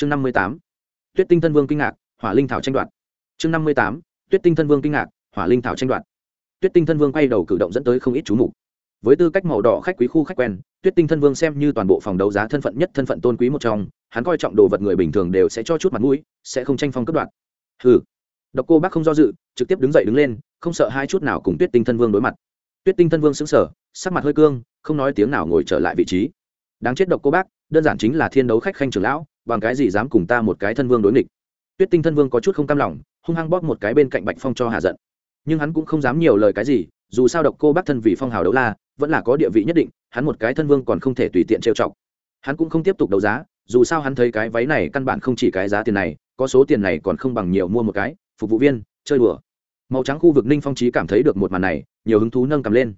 chương năm mươi tám, tuyết tinh thân vương kinh ngạc, hỏa linh thảo tranh đoạt. Chương năm mươi tám, tuyết tinh thân vương kinh ngạc, hỏa linh thảo tranh đoạt. Tuyết tinh thân vương quay đầu cử động dẫn tới không ít chú mục. Với tư cách màu đỏ khách quý khu khách quen, tuyết tinh thân vương xem như toàn bộ phòng đấu giá thân phận nhất thân phận tôn quý một trong, hắn coi trọng đồ vật người bình thường đều sẽ cho chút mặt mũi, sẽ không tranh phong cấp đoạt. hừ. Độc cô bác không do dự, trực tiếp đứng dậy đứng lên, không sợ hai chút nào cùng tuyết tinh thân vương đối mặt. Tuyết tinh thân vương xứng sở sắc mặt hơi cương, không nói tiếng nào ngồi trở lại vị trí. Đáng chết độc cô bác, đơn giản chính là thiên đấu khách khanh trưởng lão bằng cái gì dám cùng ta một cái thân vương đối nghịch? Tuyết tinh thân vương có chút không cam lòng, hung hăng bóp một cái bên cạnh bạch phong cho hạ giận. Nhưng hắn cũng không dám nhiều lời cái gì, dù sao độc cô bác thân vì phong hào đấu la, vẫn là có địa vị nhất định, hắn một cái thân vương còn không thể tùy tiện trêu chọc. Hắn cũng không tiếp tục đấu giá, dù sao hắn thấy cái váy này căn bản không chỉ cái giá tiền này, có số tiền này còn không bằng nhiều mua một cái, phục vụ viên, chơi đùa. Màu trắng khu vực ninh phong trí cảm thấy được một màn này, nhiều hứng thú nâng cầm lên.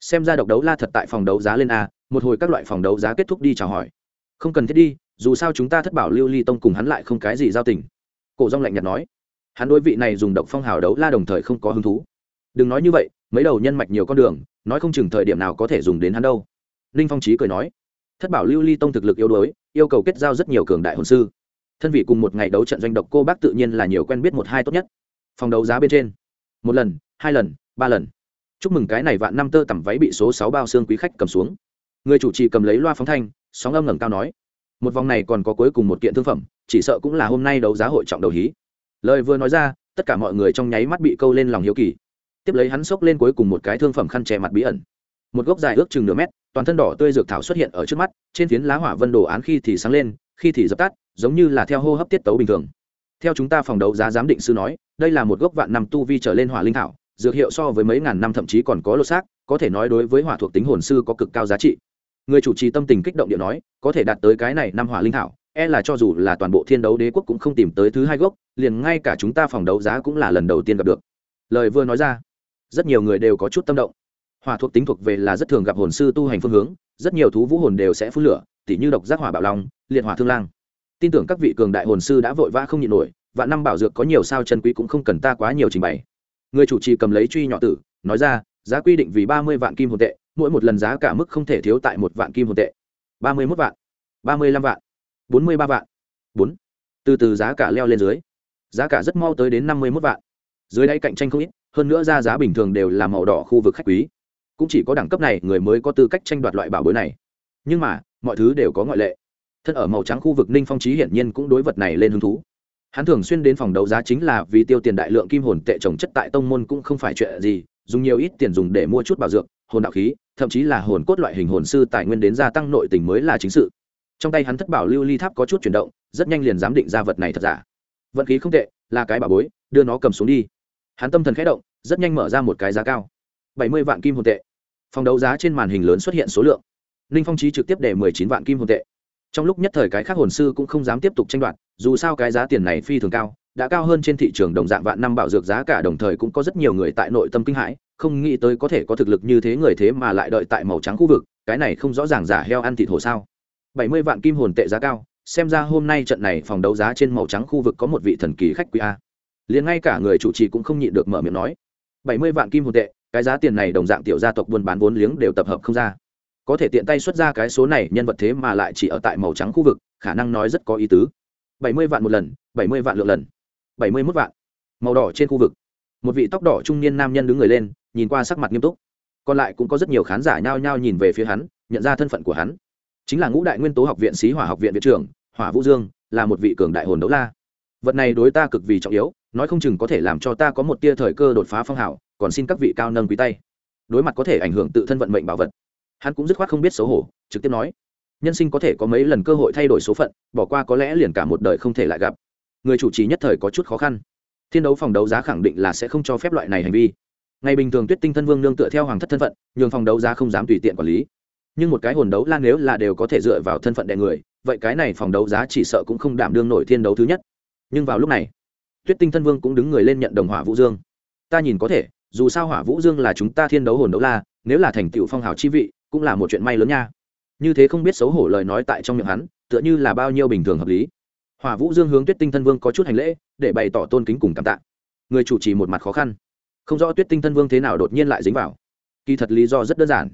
Xem ra độc đấu la thật tại phòng đấu giá lên a, một hồi các loại phòng đấu giá kết thúc đi chào hỏi. Không cần thiết đi dù sao chúng ta thất bảo lưu ly tông cùng hắn lại không cái gì giao tình. Cổ dông lạnh nhạt nói. Hắn đối vị này dùng độc phong hào đấu la đồng thời không có hứng thú. Đừng nói như vậy, mấy đầu nhân mạch nhiều con đường, nói không chừng thời điểm nào có thể dùng đến hắn đâu. Ninh phong trí cười nói. Thất bảo lưu ly tông thực lực yếu đuối, yêu cầu kết giao rất nhiều cường đại hồn sư. Thân vị cùng một ngày đấu trận doanh độc cô bác tự nhiên là nhiều quen biết một hai tốt nhất. Phòng đấu giá bên trên. Một lần, hai lần, ba lần. Chúc mừng cái này vạn năm tơ tằm váy bị số sáu bao xương quý khách cầm xuống. Người chủ trì cầm lấy loa phóng thanh, sóng âm ngẩng cao nói một vòng này còn có cuối cùng một kiện thương phẩm, chỉ sợ cũng là hôm nay đấu giá hội trọng đầu hí. Lời vừa nói ra, tất cả mọi người trong nháy mắt bị câu lên lòng hiếu kỳ. Tiếp lấy hắn xốc lên cuối cùng một cái thương phẩm khăn che mặt bí ẩn. Một gốc dài ước chừng nửa mét, toàn thân đỏ tươi dược thảo xuất hiện ở trước mắt, trên phiến lá hỏa vân đồ án khi thì sáng lên, khi thì dập tắt, giống như là theo hô hấp tiết tấu bình thường. Theo chúng ta phòng đấu giá giám định sư nói, đây là một gốc vạn năm tu vi trở lên hỏa linh thảo, dược hiệu so với mấy ngàn năm thậm chí còn có lô xác, có thể nói đối với hỏa thuộc tính hồn sư có cực cao giá trị người chủ trì tâm tình kích động điện nói, có thể đạt tới cái này năm hỏa linh thảo e là cho dù là toàn bộ thiên đấu đế quốc cũng không tìm tới thứ hai gốc, liền ngay cả chúng ta phòng đấu giá cũng là lần đầu tiên gặp được. Lời vừa nói ra, rất nhiều người đều có chút tâm động. Hỏa thuộc tính thuộc về là rất thường gặp hồn sư tu hành phương hướng, rất nhiều thú vũ hồn đều sẽ phun lửa, tỉ như độc giác hỏa bạo long, liệt hỏa thương lang. Tin tưởng các vị cường đại hồn sư đã vội vã không nhịn nổi, và năm bảo dược có nhiều sao chân quý cũng không cần ta quá nhiều trình bày. Người chủ trì cầm lấy truy nhỏ tử, nói ra, giá quy định vì ba mươi vạn kim hồn tệ mỗi một lần giá cả mức không thể thiếu tại một vạn kim hồn tệ. Ba mươi mốt vạn, ba mươi lăm vạn, bốn mươi ba vạn, bốn. Từ từ giá cả leo lên dưới. Giá cả rất mau tới đến năm mươi mốt vạn. Dưới đây cạnh tranh không ít, hơn nữa ra giá bình thường đều là màu đỏ khu vực khách quý. Cũng chỉ có đẳng cấp này, người mới có tư cách tranh đoạt loại bảo bối này. Nhưng mà, mọi thứ đều có ngoại lệ. Thân ở màu trắng khu vực ninh phong trí hiển nhiên cũng đối vật này lên hứng thú. Hắn thường xuyên đến phòng đấu giá chính là vì tiêu tiền đại lượng kim hồn tệ trồng chất tại tông môn cũng không phải chuyện gì, dùng nhiều ít tiền dùng để mua chút bảo dược hồn đạo khí, thậm chí là hồn cốt loại hình hồn sư tài nguyên đến gia tăng nội tình mới là chính sự. Trong tay hắn thất bảo lưu ly tháp có chút chuyển động, rất nhanh liền giám định ra vật này thật giả. Vận khí không tệ, là cái bảo bối, đưa nó cầm xuống đi. Hắn tâm thần khẽ động, rất nhanh mở ra một cái giá cao. Bảy mươi vạn kim hồn tệ. Phòng đấu giá trên màn hình lớn xuất hiện số lượng. Ninh phong trí trực tiếp để mười chín vạn kim hồn tệ. Trong lúc nhất thời cái khác hồn sư cũng không dám tiếp tục tranh đoạt, dù sao cái giá tiền này phi thường cao, đã cao hơn trên thị trường đồng dạng vạn năm bảo dược giá cả đồng thời cũng có rất nhiều người tại nội tâm kinh hãi không nghĩ tới có thể có thực lực như thế người thế mà lại đợi tại màu trắng khu vực, cái này không rõ ràng giả heo ăn thịt hồ sao. Bảy mươi vạn kim hồn tệ giá cao, xem ra hôm nay trận này phòng đấu giá trên màu trắng khu vực có một vị thần kỳ khách quý a. Liền ngay cả người chủ trì cũng không nhịn được mở miệng nói, bảy mươi vạn kim hồn tệ, cái giá tiền này đồng dạng tiểu gia tộc buôn bán vốn liếng đều tập hợp không ra. Có thể tiện tay xuất ra cái số này, nhân vật thế mà lại chỉ ở tại màu trắng khu vực, khả năng nói rất có ý tứ. Bảy mươi vạn một lần, bảy mươi vạn lượng lần. Bảy mươi mốt vạn. Màu đỏ trên khu vực. Một vị tóc đỏ trung niên nam nhân đứng người lên nhìn qua sắc mặt nghiêm túc. Còn lại cũng có rất nhiều khán giả nhao nhao nhìn về phía hắn, nhận ra thân phận của hắn. Chính là ngũ đại nguyên tố học viện sĩ hỏa học viện viện trưởng, hỏa vũ dương, là một vị cường đại hồn đấu la. Vật này đối ta cực vì trọng yếu, nói không chừng có thể làm cho ta có một tia thời cơ đột phá phong hảo còn xin các vị cao nâng quý tay. Đối mặt có thể ảnh hưởng tự thân vận mệnh bảo vật. Hắn cũng dứt khoát không biết xấu hổ, trực tiếp nói, nhân sinh có thể có mấy lần cơ hội thay đổi số phận, bỏ qua có lẽ liền cả một đời không thể lại gặp. Người chủ trì nhất thời có chút khó khăn. Thiên đấu phòng đấu giá khẳng định là sẽ không cho phép loại này hành vi ngày bình thường tuyết tinh thân vương nương tựa theo hoàng thất thân phận, nhường phòng đấu giá không dám tùy tiện quản lý. Nhưng một cái hồn đấu la nếu là đều có thể dựa vào thân phận đ người, vậy cái này phòng đấu giá chỉ sợ cũng không đảm đương nổi thiên đấu thứ nhất. Nhưng vào lúc này, tuyết tinh thân vương cũng đứng người lên nhận đồng hỏa vũ dương. Ta nhìn có thể, dù sao hỏa vũ dương là chúng ta thiên đấu hồn đấu la, nếu là thành tựu phong hào chi vị, cũng là một chuyện may lớn nha. Như thế không biết xấu hổ lời nói tại trong miệng hắn, tựa như là bao nhiêu bình thường hợp lý. Hỏa vũ dương hướng tuyết tinh thân vương có chút hành lễ, để bày tỏ tôn kính cùng cảm tạ. Người chủ trì một mặt khó khăn không rõ tuyết tinh thân vương thế nào đột nhiên lại dính vào. Kỳ thật lý do rất đơn giản.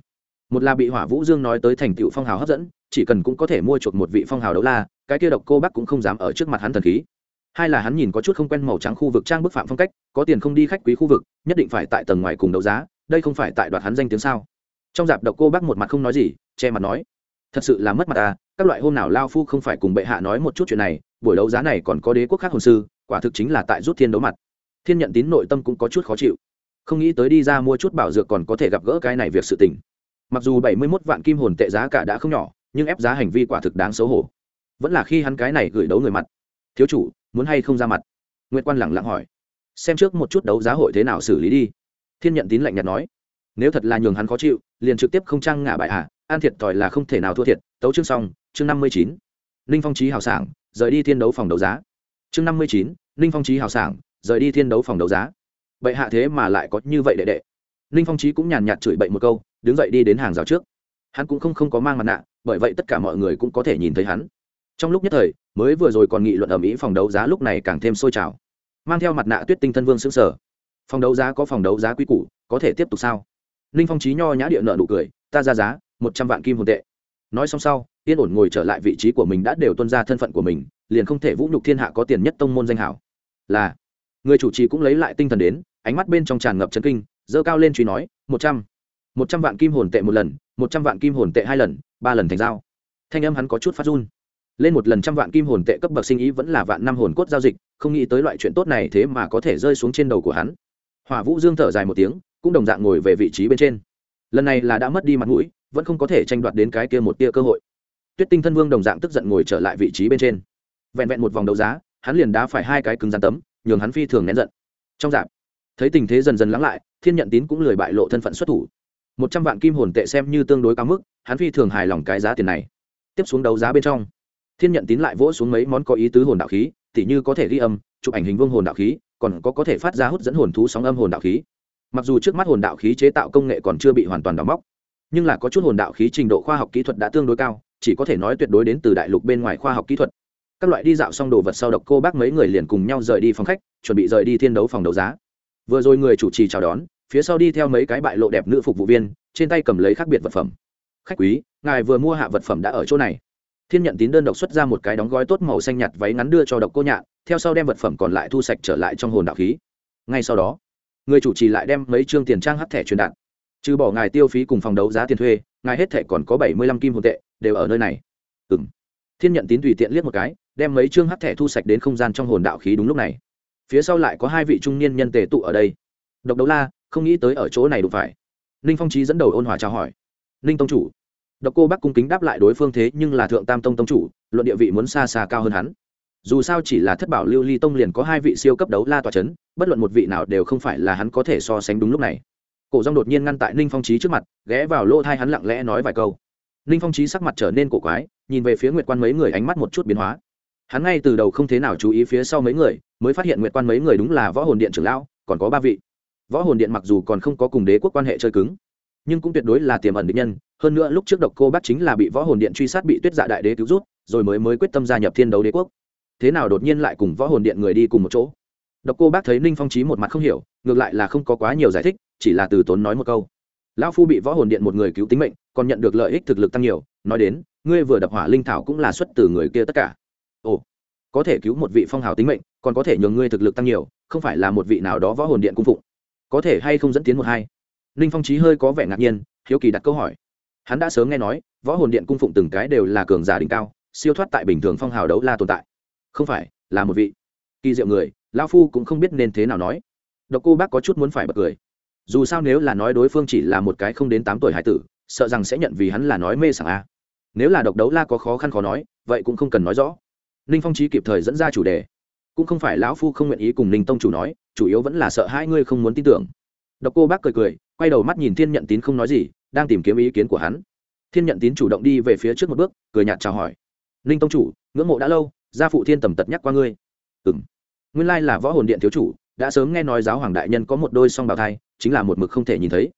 Một là bị hỏa vũ dương nói tới thành tựu phong hào hấp dẫn, chỉ cần cũng có thể mua chuộc một vị phong hào đấu la, cái kia độc cô bác cũng không dám ở trước mặt hắn thần khí. Hai là hắn nhìn có chút không quen màu trắng khu vực trang bức phạm phong cách, có tiền không đi khách quý khu vực, nhất định phải tại tầng ngoài cùng đấu giá, đây không phải tại đoạt hắn danh tiếng sao? Trong dạp độc cô bác một mặt không nói gì, che mặt nói, thật sự là mất mặt à các loại hôm nào lao phu không phải cùng bệ hạ nói một chút chuyện này, buổi đấu giá này còn có đế quốc khác hồn sư, quả thực chính là tại rút thiên đấu mặt thiên nhận tín nội tâm cũng có chút khó chịu. Không nghĩ tới đi ra mua chút bảo dược còn có thể gặp gỡ cái này việc sự tình. Mặc dù bảy mươi mốt vạn kim hồn tệ giá cả đã không nhỏ nhưng ép giá hành vi quả thực đáng xấu hổ. Vẫn là khi hắn cái này gửi đấu người mặt. Thiếu chủ muốn hay không ra mặt? Nguyễn quan lẳng lặng hỏi. Xem trước một chút đấu giá hội thế nào xử lý đi. Thiên nhận tín lạnh nhạt nói. Nếu thật là nhường hắn khó chịu liền trực tiếp không trang ngả bại hạ à, an thiệt thòi là không thể nào thua thiệt. Tấu chương xong chương năm mươi chín. Ninh phong trí hào sảng rời đi thiên đấu phòng đấu giá. Chương năm mươi chín ninh phong trí hào sảng rời đi thiên đấu phòng đấu giá. Bệ hạ thế mà lại có như vậy đệ đệ. Ninh phong trí cũng nhàn nhạt chửi bậy một câu đứng dậy đi đến hàng rào trước. Hắn cũng không, không có mang mặt nạ bởi vậy tất cả mọi người cũng có thể nhìn thấy hắn. Trong lúc nhất thời mới vừa rồi còn nghị luận ở mỹ phòng đấu giá lúc này càng thêm sôi trào. Mang theo mặt nạ tuyết tinh thân vương xứng sở phòng đấu giá có phòng đấu giá quy củ có thể tiếp tục sao? Ninh phong trí nho nhã địa nợ nụ cười ta ra giá một trăm vạn kim hồn tệ. Nói xong sau yên ổn ngồi trở lại vị trí của mình đã đều tuân ra thân phận của mình liền không thể vũ nhục thiên hạ có tiền nhất tông môn danh hảo. Là người chủ trì cũng lấy lại tinh thần đến, ánh mắt bên trong tràn ngập chấn kinh dơ cao lên truy nói, một trăm một trăm vạn kim hồn tệ một lần, một trăm vạn kim hồn tệ hai lần, ba lần thành giao. Thanh âm hắn có chút phát run. Lên một lần trăm vạn kim hồn tệ cấp bậc sinh ý vẫn là vạn năm hồn cốt giao dịch, không nghĩ tới loại chuyện tốt này thế mà có thể rơi xuống trên đầu của hắn. Hỏa vũ dương thở dài một tiếng, cũng đồng dạng ngồi về vị trí bên trên. Lần này là đã mất đi mặt mũi, vẫn không có thể tranh đoạt đến cái kia một tia cơ hội. Tuyết tinh thân vương đồng dạng tức giận ngồi trở lại vị trí bên trên. Vẹn vẹn một vòng đấu giá, hắn liền đá phải hai cái cứng rắn tấm nhường hắn phi thường nén giận. Trong dạp, thấy tình thế dần dần lắng lại, thiên nhận tín cũng lười bại lộ thân phận xuất thủ. Một trăm vạn kim hồn tệ xem như tương đối cao mức, hắn phi thường hài lòng cái giá tiền này. Tiếp xuống đấu giá bên trong, thiên nhận tín lại vỗ xuống mấy món có ý tứ hồn đạo khí, tỉ như có thể ghi âm, chụp ảnh hình vương hồn đạo khí, còn có có thể phát ra hút dẫn hồn thú sóng âm hồn đạo khí. Mặc dù trước mắt hồn đạo khí chế tạo công nghệ còn chưa bị hoàn toàn đóng móc, nhưng là có chút hồn đạo khí trình độ khoa học kỹ thuật đã tương đối cao, chỉ có thể nói tuyệt đối đến từ đại lục bên ngoài khoa học kỹ thuật các loại đi dạo xong đồ vật sau độc cô bác mấy người liền cùng nhau rời đi phòng khách, chuẩn bị rời đi thiên đấu phòng đấu giá. Vừa rồi người chủ trì chào đón, phía sau đi theo mấy cái bại lộ đẹp nữ phục vụ viên, trên tay cầm lấy khác biệt vật phẩm. Khách quý, ngài vừa mua hạ vật phẩm đã ở chỗ này. Thiên nhận tín đơn độc xuất ra một cái đóng gói tốt màu xanh nhạt váy ngắn đưa cho độc cô nhạn theo sau đem vật phẩm còn lại thu sạch trở lại trong hồn đạo khí. Ngay sau đó, người chủ trì lại đem mấy chương tiền trang hắt thẻ truyền đạt. Trừ bỏ ngài tiêu phí cùng phòng đấu giá tiền thuê, ngài hết thẻ còn có bảy mươi lăm kim hồn tệ đều ở nơi này. Ừ m thiên nhận tín tùy tiện liếc một cái đem mấy chương hắc thẻ thu sạch đến không gian trong hồn đạo khí đúng lúc này. Phía sau lại có hai vị trung niên nhân tề tụ ở đây. Độc đấu la, không nghĩ tới ở chỗ này đủ phải. Ninh phong trí dẫn đầu ôn hòa chào hỏi. Ninh tông chủ. Độc cô bắc cung kính đáp lại đối phương thế nhưng là thượng tam tông tông chủ, luận địa vị muốn xa xa cao hơn hắn. Dù sao chỉ là thất bảo lưu ly tông liền có hai vị siêu cấp đấu la tòa c h ấ n bất luận một vị nào đều không phải là hắn có thể so sánh đúng lúc này. Cổ rong đột nhiên ngăn tại ninh phong trí trước mặt, ghé vào lỗ thai hắn lặng lẽ nói vài câu. Ninh phong trí sắc mặt trở nên cổ quái, nhìn về phía nguyệt quan mấy người ánh mắt một chút biến hóa hắn ngay từ đầu không thế nào chú ý phía sau mấy người, mới phát hiện nguyệt quan mấy người đúng là võ hồn điện trưởng lão, còn có ba vị. Võ hồn điện mặc dù còn không có cùng đế quốc quan hệ chơi cứng, nhưng cũng tuyệt đối là tiềm ẩn định nhân. Hơn nữa lúc trước độc cô bác chính là bị võ hồn điện truy sát bị tuyết dạ đại đế cứu rút, rồi mới mới quyết tâm gia nhập thiên đấu đế quốc. Thế nào đột nhiên lại cùng võ hồn điện người đi cùng một chỗ? Độc cô bác thấy ninh phong trí một mặt không hiểu, ngược lại là không có quá nhiều giải thích, chỉ là từ tốn nói một câu. Lão phu bị võ hồn điện một người cứu tính mệnh, còn nhận được lợi ích thực lực tăng nhiều, nói đến, ngươi vừa đập hỏa linh thảo cũng là xuất từ người kia tất cả ồ, có thể cứu một vị phong hào tính mệnh, còn có thể nhường ngươi thực lực tăng nhiều, không phải là một vị nào đó võ hồn điện cung phụng. Có thể hay không dẫn tiến một hai? Ninh phong trí hơi có vẻ ngạc nhiên, hiếu kỳ đặt câu hỏi. Hắn đã sớm nghe nói, võ hồn điện cung phụng từng cái đều là cường giả đỉnh cao, siêu thoát tại bình thường phong hào đấu la tồn tại. Không phải, là một vị. Kỳ diệu người lao phu cũng không biết nên thế nào nói. Độc cô bác có chút muốn phải bật cười. Dù sao nếu là nói đối phương chỉ là một cái không đến tám tuổi hải tử, sợ rằng sẽ nhận vì hắn là nói mê sảng a. Nếu là độc đấu la có khó khăn khó nói, vậy cũng không cần nói rõ ninh phong trí kịp thời dẫn ra chủ đề. Cũng không phải lão phu không nguyện ý cùng ninh tông chủ nói, chủ yếu vẫn là sợ hai ngươi không muốn tin tưởng. Độc cô bác cười cười, quay đầu mắt nhìn thiên nhận tín không nói gì, đang tìm kiếm ý kiến của hắn. Thiên nhận tín chủ động đi về phía trước một bước, cười nhạt chào hỏi. Ninh tông chủ, ngưỡng mộ đã lâu, gia phụ thiên tầm tật nhắc qua ngươi. Ừ m nguyên lai là võ hồn điện thiếu chủ, đã sớm nghe nói giáo hoàng đại nhân có một đôi song bào thai, chính là một mực không thể nhìn thấy.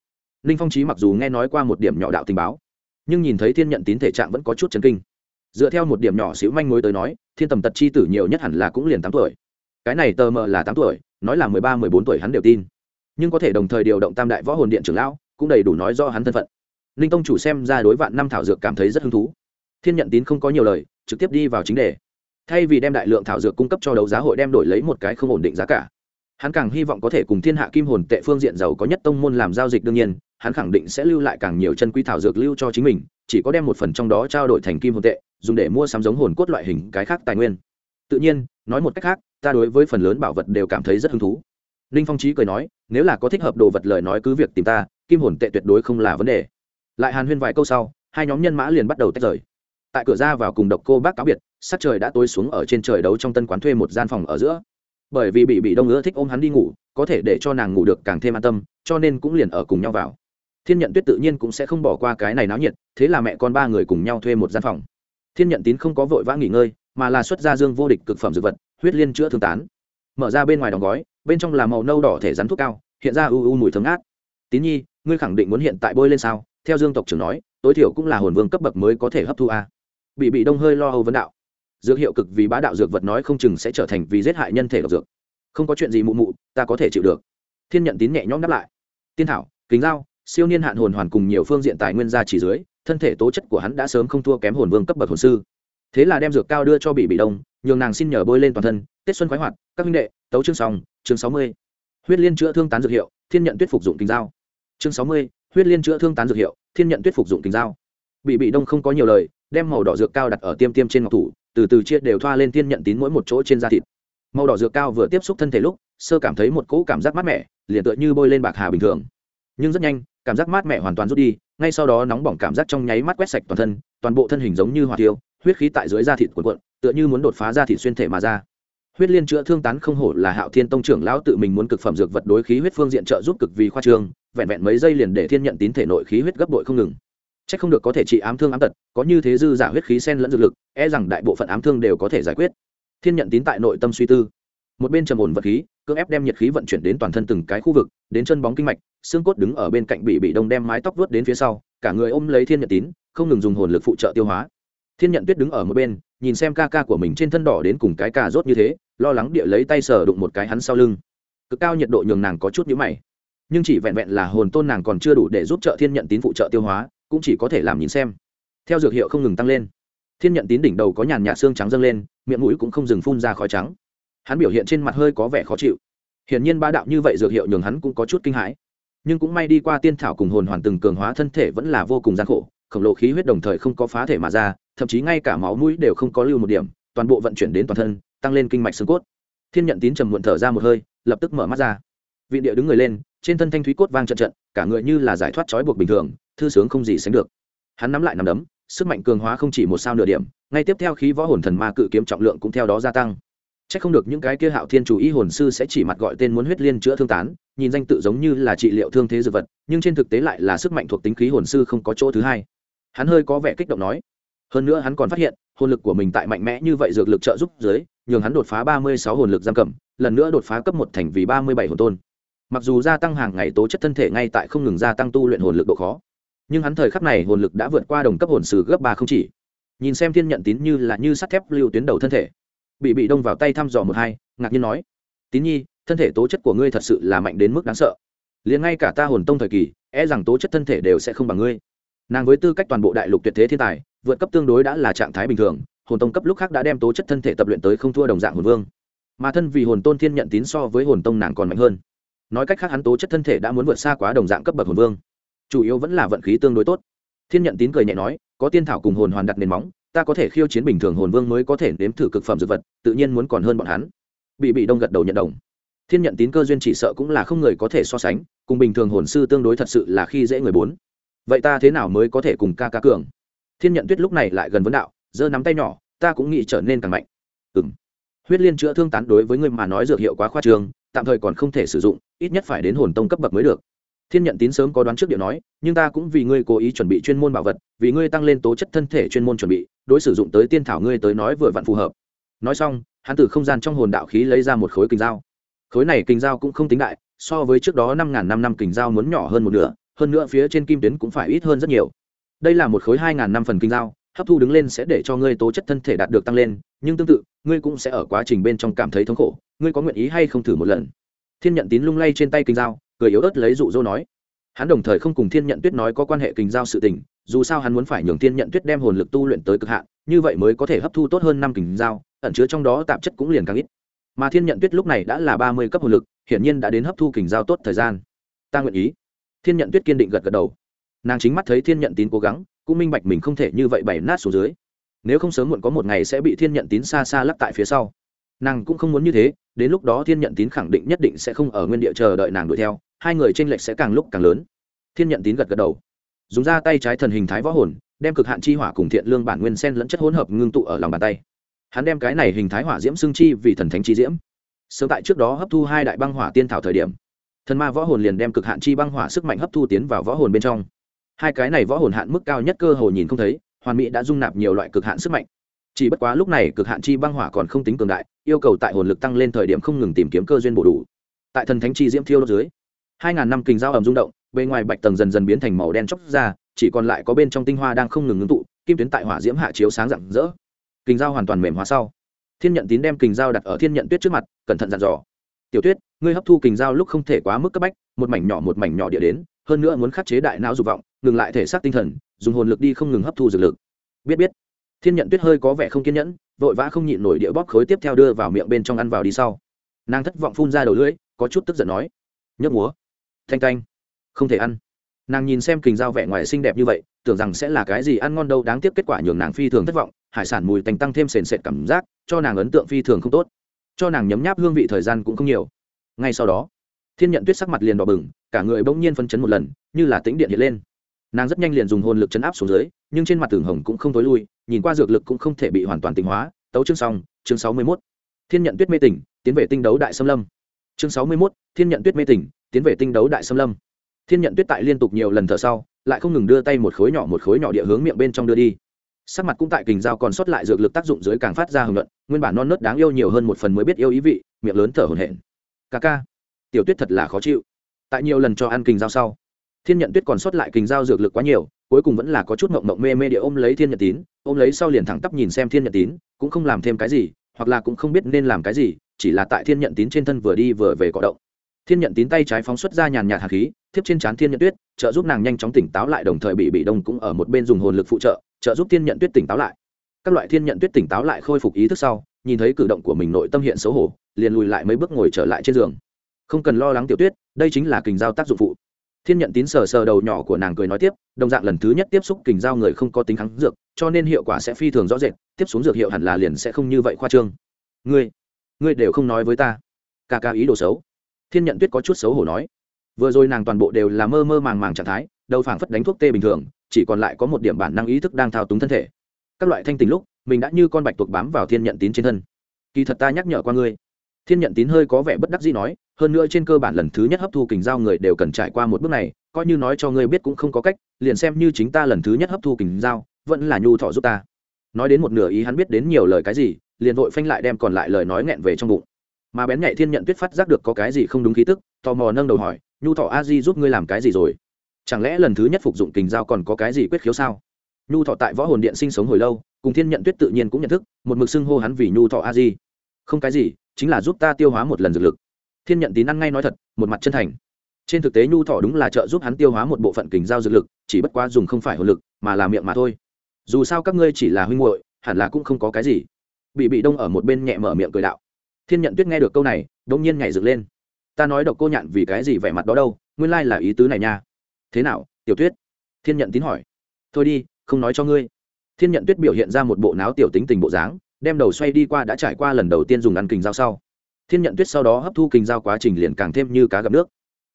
Ninh phong trí mặc dù nghe nói qua một điểm nhỏ đạo tình báo, nhưng nhìn thấy thiên nhận tín thể trạng vẫn có chút chấn kinh dựa theo một điểm nhỏ xíu manh mối tới nói, thiên tầm tật chi tử nhiều nhất hẳn là cũng liền tám tuổi. Cái này tờ mờ là tám tuổi, nói là mười ba, mười bốn tuổi hắn đều tin. Nhưng có thể đồng thời điều động tam đại võ hồn điện trưởng lão, cũng đầy đủ nói do hắn thân phận. Ninh tông chủ xem ra đối vạn năm thảo dược cảm thấy rất hứng thú. Thiên nhận tín không có nhiều lời, trực tiếp đi vào chính đề. Thay vì đem đại lượng thảo dược cung cấp cho đấu giá hội đem đổi lấy một cái không ổn định giá cả. Hắn càng hy vọng có thể cùng thiên hạ kim hồn tệ phương diện giàu có nhất tông môn làm giao dịch đương nhiên hắn khẳng định sẽ lưu lại càng nhiều chân quý thảo dược lưu cho chính mình, chỉ có đem một phần trong đó trao đổi thành kim hồn tệ, dùng để mua sắm giống hồn cốt loại hình cái khác tài nguyên. Tự nhiên, nói một cách khác, ta đối với phần lớn bảo vật đều cảm thấy rất hứng thú. Ninh phong trí cười nói, nếu là có thích hợp đồ vật lời nói cứ việc tìm ta, kim hồn tệ tuyệt đối không là vấn đề. Lại hàn huyên vài câu sau, hai nhóm nhân mã liền bắt đầu tách rời. Tại cửa ra vào cùng độc cô bác cáo biệt, sắc trời đã tối xuống ở trên trời đấu trong tân quán thuê một gian phòng ở giữa. Bởi vì bị bị đông ưa thích ôm hắn đi ngủ, có thể để cho nàng ngủ được càng thêm an tâm, cho nên cũng liền ở cùng nhau vào thiên nhận tuyết tự nhiên cũng sẽ không bỏ qua cái này náo nhiệt, thế là mẹ con ba người cùng nhau thuê một gian phòng. Thiên nhận tín không có vội vã nghỉ ngơi, mà là xuất ra dương vô địch cực phẩm dược vật, huyết liên chữa thương tán. Mở ra bên ngoài đóng gói, bên trong là màu nâu đỏ thể rắn thuốc cao, hiện ra u u mùi thấm ngát. Tín nhi, ngươi khẳng định muốn hiện tại bôi lên sao? Theo dương tộc trưởng nói, tối thiểu cũng là hồn vương cấp bậc mới có thể hấp thu a. Bị bị đông hơi lo âu vấn đạo. Dược hiệu cực vì bá đạo dược vật nói không chừng sẽ trở thành vì giết hại nhân thể độc dược. Không có chuyện gì mụ mụ, ta có thể chịu được. Thiên nhận tín nhẹ nhõm đáp lại. Tiên thảo, kính dao siêu niên hạn hồn hoàn cùng nhiều phương diện tài nguyên ra chỉ dưới, thân thể tố chất của hắn đã sớm không thua kém hồn vương cấp bậc hồn sư. Thế là đem dược cao đưa cho bị bị đông, nhường nàng xin nhờ bôi lên toàn thân, tết xuân khoái hoạt, các minh đệ, tấu chương song chương sáu mươi. Huyết liên chữa thương tán dược hiệu, thiên nhận tuyết phục dụng kính dao chương sáu mươi, huyết liên chữa thương tán dược hiệu, thiên nhận tuyết phục dụng kính dao bị bị đông không có nhiều lời, đem màu đỏ dược cao đặt ở tiêm tiêm trên ngọc thủ, từ từ chia đều thoa lên thiên nhận tín mỗi một chỗ trên da thịt. Màu đỏ dược cao vừa tiếp xúc thân thể lúc, sơ cảm thấy một cỗ cảm giác mát mẻ, liền tựa như bôi lên bạc hà bình thường. Nhưng rất nhanh cảm giác mát mẻ hoàn toàn rút đi, ngay sau đó nóng bỏng cảm giác trong nháy mắt quét sạch toàn thân, toàn bộ thân hình giống như hỏa tiêu, huyết khí tại dưới da thịt cuộn cuộn, tựa như muốn đột phá da thịt xuyên thể mà ra. Huyết liên chữa thương tán không hổ là hạo thiên tông trưởng lão tự mình muốn cực phẩm dược vật đối khí huyết phương diện trợ giúp cực vì khoa trương, vẹn vẹn mấy giây liền để thiên nhận tín thể nội khí huyết gấp bội không ngừng. C h ắ c không được có thể trị ám thương ám tật, có như thế dư giả huyết khí sen lẫn dược lực e rằng đại bộ phận ám thương đều có thể giải quyết. Thiên nhận tín tại nội tâm suy tư. Một bên trầm ổn vật khí, cưỡng ép đem nhiệt khí vận chuyển đến toàn thân từng cái khu vực, đến chân bóng kinh mạch xương cốt đứng ở bên cạnh bị bị đông đem mái tóc vớt đến phía sau, cả người ôm lấy thiên nhận tín, không ngừng dùng hồn lực phụ trợ tiêu hóa. Thiên nhận tuyết đứng ở một bên, nhìn xem ca ca của mình trên thân đỏ đến cùng cái cà rốt như thế, lo lắng địa lấy tay sờ đụng một cái hắn sau lưng. Cực cao nhiệt độ nhường nàng có chút nhữ mày. Nhưng chỉ vẹn vẹn là hồn tôn nàng còn chưa đủ để giúp trợ thiên nhận tín phụ trợ tiêu hóa, cũng chỉ có thể làm nhìn xem. Theo dược hiệu không ngừng tăng lên. Thiên nhận tín đỉnh đầu có nhàn nhạt xương trắng dâng lên, miệng mũi cũng không dừng phun ra khói trắng. Hắn biểu hiện trên mặt hơi có vẻ khó chịu. Hiển nhiên ba đạo như vậy dược hiệu nhường hắn cũng có chút kinh hãi nhưng cũng may đi qua tiên thảo cùng hồn hoàn từng cường hóa thân thể vẫn là vô cùng gian khổ, khổng lồ khí huyết đồng thời không có phá thể mà ra, thậm chí ngay cả máu mũi đều không có lưu một điểm, toàn bộ vận chuyển đến toàn thân, tăng lên kinh mạch xương cốt. Thiên nhận tín trầm muộn thở ra một hơi, lập tức mở mắt ra. Vị địa đứng người lên, trên thân thanh thúy cốt vang trận trận, cả người như là giải thoát trói buộc bình thường, thư sướng không gì sánh được. Hắn nắm lại nắm đấm, sức mạnh cường hóa không chỉ một sao nửa điểm, ngay tiếp theo khí võ hồn thần ma cự kiếm trọng lượng cũng theo đó gia tăng. Chắc không được những cái kia hạo thiên chủ ý hồn sư sẽ chỉ mặt gọi tên muốn huyết liên chữa thương tán, nhìn danh tự giống như là trị liệu thương thế dược vật, nhưng trên thực tế lại là sức mạnh thuộc tính khí hồn sư không có chỗ thứ hai. Hắn hơi có vẻ kích động nói. Hơn nữa hắn còn phát hiện, hồn lực của mình tại mạnh mẽ như vậy dược lực trợ giúp dưới, nhường hắn đột phá ba mươi sáu hồn lực giam cầm, lần nữa đột phá cấp một thành vì ba mươi bảy hồn tôn. Mặc dù gia tăng hàng ngày tố chất thân thể ngay tại không ngừng gia tăng tu luyện hồn lực độ khó, nhưng hắn thời khắc này hồn lực đã vượt qua đồng cấp hồn sư gấp ba không chỉ. Nhìn xem thiên nhận tín như là như sắt thép lưu tuyến đầu thân thể bị bị đông vào tay thăm dò một hai, ngạc nhiên nói, tín nhi, thân thể tố chất của ngươi thật sự là mạnh đến mức đáng sợ. Liền ngay cả ta hồn tông thời kỳ e rằng tố chất thân thể đều sẽ không bằng ngươi. Nàng với tư cách toàn bộ đại lục tuyệt thế thiên tài, vượt cấp tương đối đã là trạng thái bình thường, hồn tông cấp lúc khác đã đem tố chất thân thể tập luyện tới không thua đồng dạng hồn vương. Mà thân vì hồn tôn thiên nhận tín so với hồn tông nàng còn mạnh hơn. Nói cách khác hắn tố chất thân thể đã muốn vượt xa quá đồng dạng cấp bậc hồn vương. Chủ yếu vẫn là vận khí tương đối tốt. Thiên nhận tín cười nhẹ nói, có tiên thảo cùng hồn hoàn đặt nền móng ta có thể khiêu chiến bình thường hồn vương mới có thể nếm thử cực phẩm dược vật, tự nhiên muốn còn hơn bọn hắn. Bị bị đông gật đầu nhận đồng. Thiên nhận tín cơ duyên chỉ sợ cũng là không người có thể so sánh, cùng bình thường hồn sư tương đối thật sự là khi dễ người bốn. Vậy ta thế nào mới có thể cùng ca ca cường? Thiên nhận tuyết lúc này lại gần vấn đạo, giơ nắm tay nhỏ, ta cũng nghĩ trở nên càng mạnh. Ừ m huyết liên chữa thương tán đối với người mà nói dược hiệu quá khoa trương, tạm thời còn không thể sử dụng, ít nhất phải đến hồn tông cấp bậc mới được thiên nhận tín sớm có đoán trước điều nói, nhưng ta cũng vì ngươi cố ý chuẩn bị chuyên môn bảo vật, vì ngươi tăng lên tố chất thân thể chuyên môn chuẩn bị, đối sử dụng tới tiên thảo ngươi tới nói vừa vặn phù hợp. Nói xong, hắn từ không gian trong hồn đạo khí lấy ra một khối kình dao. Khối này kình dao cũng không tính đại, so với trước đó năm ngàn năm năm kình dao muốn nhỏ hơn một nửa, hơn nữa phía trên kim tuyến cũng phải ít hơn rất nhiều. Đây là một khối hai ngàn năm phần kình dao, hấp thu đứng lên sẽ để cho ngươi tố chất thân thể đạt được tăng lên, nhưng tương tự, ngươi cũng sẽ ở quá trình bên trong cảm thấy thống khổ, ngươi có nguyện ý hay không thử một lần? Thiên nhận tín lung lay trên tay kinh dao cười yếu ớt lấy dụ dỗ nói. Hắn đồng thời không cùng thiên nhận tuyết nói có quan hệ kình giao sự tình, dù sao hắn muốn phải nhường thiên nhận tuyết đem hồn lực tu luyện tới cực hạn, như vậy mới có thể hấp thu tốt hơn năm kình giao, ẩn chứa trong đó tạp chất cũng liền càng ít. Mà thiên nhận tuyết lúc này đã là ba mươi cấp hồn lực, hiển nhiên đã đến hấp thu kình giao tốt thời gian. Ta nguyện ý. Thiên nhận tuyết kiên định gật gật đầu. Nàng chính mắt thấy thiên nhận tín cố gắng, cũng minh bạch mình không thể như vậy bày nát xuống dưới. Nếu không sớm muộn có một ngày sẽ bị thiên nhận tín xa xa lắc tại phía sau. Nàng cũng không muốn như thế, đến lúc đó thiên nhận tín khẳng định nhất định sẽ không ở nguyên địa chờ đợi nàng đuổi theo hai người trên lệch sẽ càng lúc càng lớn. Thiên nhận tín gật gật đầu. Dùng ra tay trái thần hình thái võ hồn, đem cực hạn chi hỏa cùng thiện lương bản nguyên sen lẫn chất hỗn hợp ngưng tụ ở lòng bàn tay. Hắn đem cái này hình thái hỏa diễm xương chi vì thần thánh chi diễm. Sớm tại trước đó hấp thu hai đại băng hỏa tiên thảo thời điểm, thần ma võ hồn liền đem cực hạn chi băng hỏa sức mạnh hấp thu tiến vào võ hồn bên trong. Hai cái này võ hồn hạn mức cao nhất cơ hồ nhìn không thấy, hoàn mỹ đã dung nạp nhiều loại cực hạn sức mạnh. Chỉ bất quá lúc này cực hạn chi băng hỏa còn không tính cường đại, yêu cầu tại hồn lực tăng lên thời điểm không ngừng tìm kiếm cơ duyên bổ đủ. Tại thần thánh chi diễm thiêu dưới hai ngàn năm kình dao ẩm rung động, bề ngoài bạch tầng dần dần biến thành màu đen chóc ra, chỉ còn lại có bên trong tinh hoa đang không ngừng ngưng tụ, kim tuyến tại hỏa diễm hạ chiếu sáng rạng rỡ. Kình dao hoàn toàn mềm hóa sau. Thiên nhận tín đem kình dao đặt ở thiên nhận tuyết trước mặt, cẩn thận dặn dò. Tiểu tuyết, ngươi hấp thu kình dao lúc không thể quá mức cấp bách, một mảnh nhỏ một mảnh nhỏ địa đến, hơn nữa muốn khắc chế đại não dục vọng, ngừng lại thể xác tinh thần, dùng hồn lực đi không ngừng hấp thu dược lực. Biết biết. Thiên nhận tuyết hơi có vẻ không kiên nhẫn, vội vã không nhịn nổi địa bóp khối tiếp theo đưa vào miệng bên trong ăn vào đi sau. Nàng thất vọng phun ra đầu lưỡi, có chút tức giận nói nhấc múa thanh canh không thể ăn. Nàng nhìn xem kình dao vẻ ngoài xinh đẹp như vậy, tưởng rằng sẽ là cái gì ăn ngon đâu, đáng tiếc kết quả nhường nàng phi thường thất vọng, hải sản mùi tành tăng thêm sền sệt cảm giác, cho nàng ấn tượng phi thường không tốt. Cho nàng nhấm nháp hương vị thời gian cũng không nhiều. Ngay sau đó, thiên nhận tuyết sắc mặt liền đỏ bừng, cả người bỗng nhiên phân chấn một lần, như là tĩnh điện hiện lên. Nàng rất nhanh liền dùng hồn lực chấn áp xuống dưới, nhưng trên mặt tường hồng cũng không tối lui, nhìn qua dược lực cũng không thể bị hoàn toàn tịnh hóa. Tấu chương xong, chương sáu mươi mốt. Thiên nhận tuyết mê tỉnh, tiến về tinh đấu đại xâm lâm. Chương sáu mươi mốt, thiên nhận tuyết mê tỉnh tiến về tinh đấu đại xâm lâm. Thiên nhận tuyết tại liên tục nhiều lần thở sau, lại không ngừng đưa tay một khối nhỏ một khối nhỏ địa hướng miệng bên trong đưa đi. Sắc mặt cũng tại kình dao còn sót lại dược lực tác dụng dưới càng phát ra hưởng luận, nguyên bản non nớt đáng yêu nhiều hơn một phần mới biết yêu ý vị, miệng lớn thở hổn hển. Ca ca, tiểu tuyết thật là khó chịu. Tại nhiều lần cho ăn kình dao sau, thiên nhận tuyết còn sót lại kình dao dược lực quá nhiều, cuối cùng vẫn là có chút mộng mộng mê mê địa ôm lấy thiên nhận tín, ôm lấy sau liền thẳng tắp nhìn xem thiên nhận tín, cũng không làm thêm cái gì, hoặc là cũng không biết nên làm cái gì, chỉ là tại thiên nhận tín trên thân vừa đi vừa về cọ động thiên nhận tín tay trái phóng xuất ra nhàn nhạt hạt khí, thiếp trên trán thiên nhận tuyết, trợ giúp nàng nhanh chóng tỉnh táo lại, đồng thời bị bị đông cũng ở một bên dùng hồn lực phụ trợ trợ giúp thiên nhận tuyết tỉnh táo lại. Các loại thiên nhận tuyết tỉnh táo lại khôi phục ý thức sau, nhìn thấy cử động của mình nội tâm hiện xấu hổ, liền lùi lại mấy bước ngồi trở lại trên giường. Không cần lo lắng tiểu tuyết, đây chính là kình giao tác dụng phụ. Thiên nhận tín sờ sờ đầu nhỏ của nàng cười nói tiếp, đồng dạng lần thứ nhất tiếp xúc kình giao người không có tính kháng dược, cho nên hiệu quả sẽ phi thường rõ rệt, tiếp xuống dược hiệu hẳn là liền sẽ không như vậy khoa trương. Ngươi ngươi đều không nói với ta. Ca ca ý đồ xấu thiên nhận tuyết có chút xấu hổ nói. Vừa rồi nàng toàn bộ đều là mơ mơ màng màng trạng thái, đầu phảng phất đánh thuốc tê bình thường, chỉ còn lại có một điểm bản năng ý thức đang thao túng thân thể. Các loại thanh tình lúc, mình đã như con bạch tuộc bám vào thiên nhận tín trên thân. Kỳ thật ta nhắc nhở qua ngươi. Thiên nhận tín hơi có vẻ bất đắc dĩ nói, hơn nữa trên cơ bản lần thứ nhất hấp thu kình giao người đều cần trải qua một bước này, coi như nói cho ngươi biết cũng không có cách, liền xem như chính ta lần thứ nhất hấp thu kình giao vẫn là nhu thọ giúp ta. Nói đến một nửa ý hắn biết đến nhiều lời cái gì, liền vội phanh lại đem còn lại lời nói nghẹn về trong bụng mà bén nhạy thiên nhận tuyết phát giác được có cái gì không đúng khí tức, tò mò nâng đầu hỏi, nhu thọ a di giúp ngươi làm cái gì rồi? Chẳng lẽ lần thứ nhất phục dụng kình giao còn có cái gì quyết khiếu sao? Nhu thọ tại võ hồn điện sinh sống hồi lâu, cùng thiên nhận tuyết tự nhiên cũng nhận thức, một mực xưng hô hắn vì nhu thọ a di. Không cái gì, chính là giúp ta tiêu hóa một lần dược lực. Thiên nhận tín ăn ngay nói thật, một mặt chân thành. Trên thực tế nhu thọ đúng là trợ giúp hắn tiêu hóa một bộ phận kình giao dược lực, chỉ bất quá dùng không phải hồn lực, mà là miệng mà thôi. Dù sao các ngươi chỉ là huynh muội, hẳn là cũng không có cái gì. Bị bị đông ở một bên nhẹ mở miệng cười đạo thiên nhận tuyết nghe được câu này đông nhiên nhảy dựng lên. Ta nói độc cô nhạn vì cái gì vẻ mặt đó đâu, nguyên lai là ý tứ này nha. Thế nào, tiểu tuyết? Thiên nhận tín hỏi. Thôi đi, không nói cho ngươi. Thiên nhận tuyết biểu hiện ra một bộ náo tiểu tính tình bộ dáng, đem đầu xoay đi qua đã trải qua lần đầu tiên dùng ăn kình dao sau. Thiên nhận tuyết sau đó hấp thu kình dao quá trình liền càng thêm như cá gặp nước.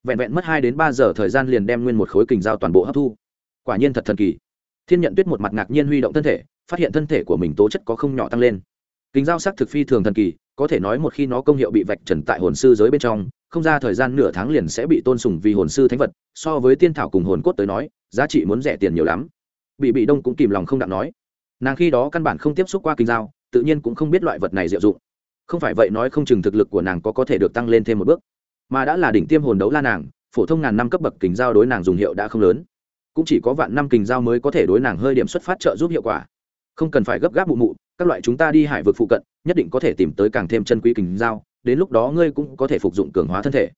Vẹn vẹn mất hai đến ba giờ thời gian liền đem nguyên một khối kình dao toàn bộ hấp thu. Quả nhiên thật thần kỳ. Thiên nhận tuyết một mặt ngạc nhiên huy động thân thể, phát hiện thân thể của mình tố chất có không nhỏ tăng lên kình dao sắc thực phi thường thần kỳ, có thể nói một khi nó công hiệu bị vạch trần tại hồn sư giới bên trong, không ra thời gian nửa tháng liền sẽ bị tôn sùng vì hồn sư thánh vật, so với tiên thảo cùng hồn cốt tới nói, giá trị muốn rẻ tiền nhiều lắm. Bị bị đông cũng kìm lòng không đặng nói. Nàng khi đó căn bản không tiếp xúc qua kinh dao tự nhiên cũng không biết loại vật này diệu dụng. Không phải vậy nói không chừng thực lực của nàng có có thể được tăng lên thêm một bước. Mà đã là đỉnh tiêm hồn đấu la nàng, phổ thông ngàn năm cấp bậc kình giao đối nàng dùng hiệu đã không lớn. Cũng chỉ có vạn năm kình giao mới có thể đối nàng hơi điểm xuất phát trợ giúp hiệu quả. Không cần phải gấp gáp mụ mụ các loại chúng ta đi hải vực phụ cận, nhất định có thể tìm tới càng thêm chân quý kình giao, đến lúc đó ngươi cũng có thể phục dụng cường hóa thân thể.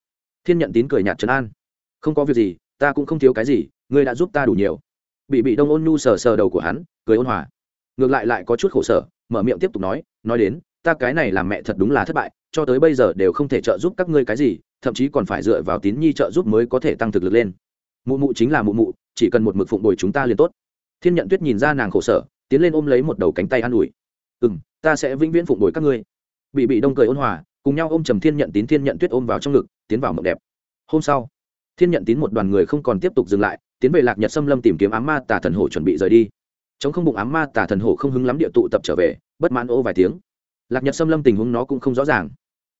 Thiên nhận tín cười nhạt trấn an. Không có việc gì, ta cũng không thiếu cái gì, ngươi đã giúp ta đủ nhiều. Bị bị đông ôn nhu sờ sờ đầu của hắn, cười ôn hòa. Ngược lại lại có chút khổ sở, mở miệng tiếp tục nói nói đến, ta cái này làm mẹ thật đúng là thất bại, cho tới bây giờ đều không thể trợ giúp các ngươi cái gì, thậm chí còn phải dựa vào tín nhi trợ giúp mới có thể tăng thực lực lên. Mụ mụ chính là mụ mụ, chỉ cần một mực phụng bồi chúng ta liền tốt. Thiên nhận tuyết nhìn ra nàng khổ sở, tiến lên ôm lấy một đầu cánh tay an ủi ừ m ta sẽ vĩnh viễn phụng đổi các ngươi. Bị bị đông cười ôn hòa, cùng nhau ôm trầm thiên nhận tín thiên nhận tuyết ôm vào trong ngực, tiến vào mộng đẹp. Hôm sau, thiên nhận tín một đoàn người không còn tiếp tục dừng lại, tiến về lạc nhật xâm lâm tìm kiếm ám ma tà thần hổ chuẩn bị rời đi. Chống không bụng ám ma tà thần hổ không hứng lắm địa tụ tập trở về, bất mãn ô vài tiếng. Lạc nhật xâm lâm tình huống nó cũng không rõ ràng.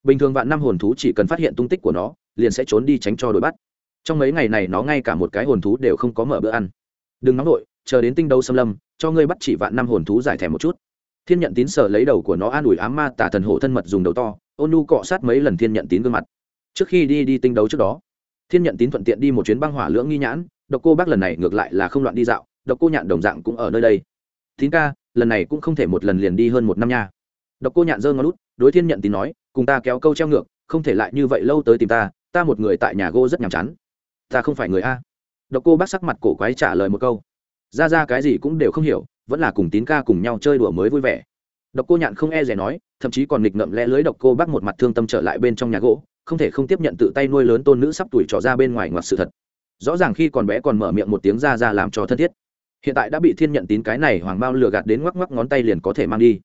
Bình thường vạn năm hồn thú chỉ cần phát hiện tung tích của nó, liền sẽ trốn đi tránh cho đuổi bắt. Trong mấy ngày này nó ngay cả một cái hồn thú đều không có mở bữa ăn. Đừng nóng nổi chờ đến tinh đấu xâm lâm, cho ngươi bắt chỉ vạn năm hồn thú giải thẻ một chút thiên nhận tín sợ lấy đầu của nó an ủi ám ma tả thần hổ thân mật dùng đầu to, ôn nu cọ sát mấy lần thiên nhận tín gương mặt. Trước khi đi đi tinh đấu trước đó, thiên nhận tín thuận tiện đi một chuyến băng hỏa lưỡng nghi nhãn, độc cô bác lần này ngược lại là không loạn đi dạo, độc cô nhạn đồng dạng cũng ở nơi đây. Tín ca, lần này cũng không thể một lần liền đi hơn một năm nha. Độc cô nhạn giơ ngón lút đối thiên nhận tín nói, cùng ta kéo câu treo ngược, không thể lại như vậy lâu tới tìm ta ta một người tại nhà gô rất nhàm chán. Ta không phải người a. Độc cô bác sắc mặt cổ quái trả lời một câu. Ra ra cái gì cũng đều không hiểu vẫn là cùng tín ca cùng nhau chơi đùa mới vui vẻ. Độc cô nhạn không e rẻ nói, thậm chí còn nghịch ngậm lẽ lưới độc cô bác một mặt thương tâm trở lại bên trong nhà gỗ, không thể không tiếp nhận tự tay nuôi lớn tôn nữ sắp tuổi trọ ra bên ngoài ngoặt sự thật. Rõ ràng khi còn bé còn mở miệng một tiếng ra ra làm cho thân thiết. Hiện tại đã bị thiên nhận tín cái này hoàng bao lừa gạt đến ngoắc ngoắc ngón tay liền có thể mang đi.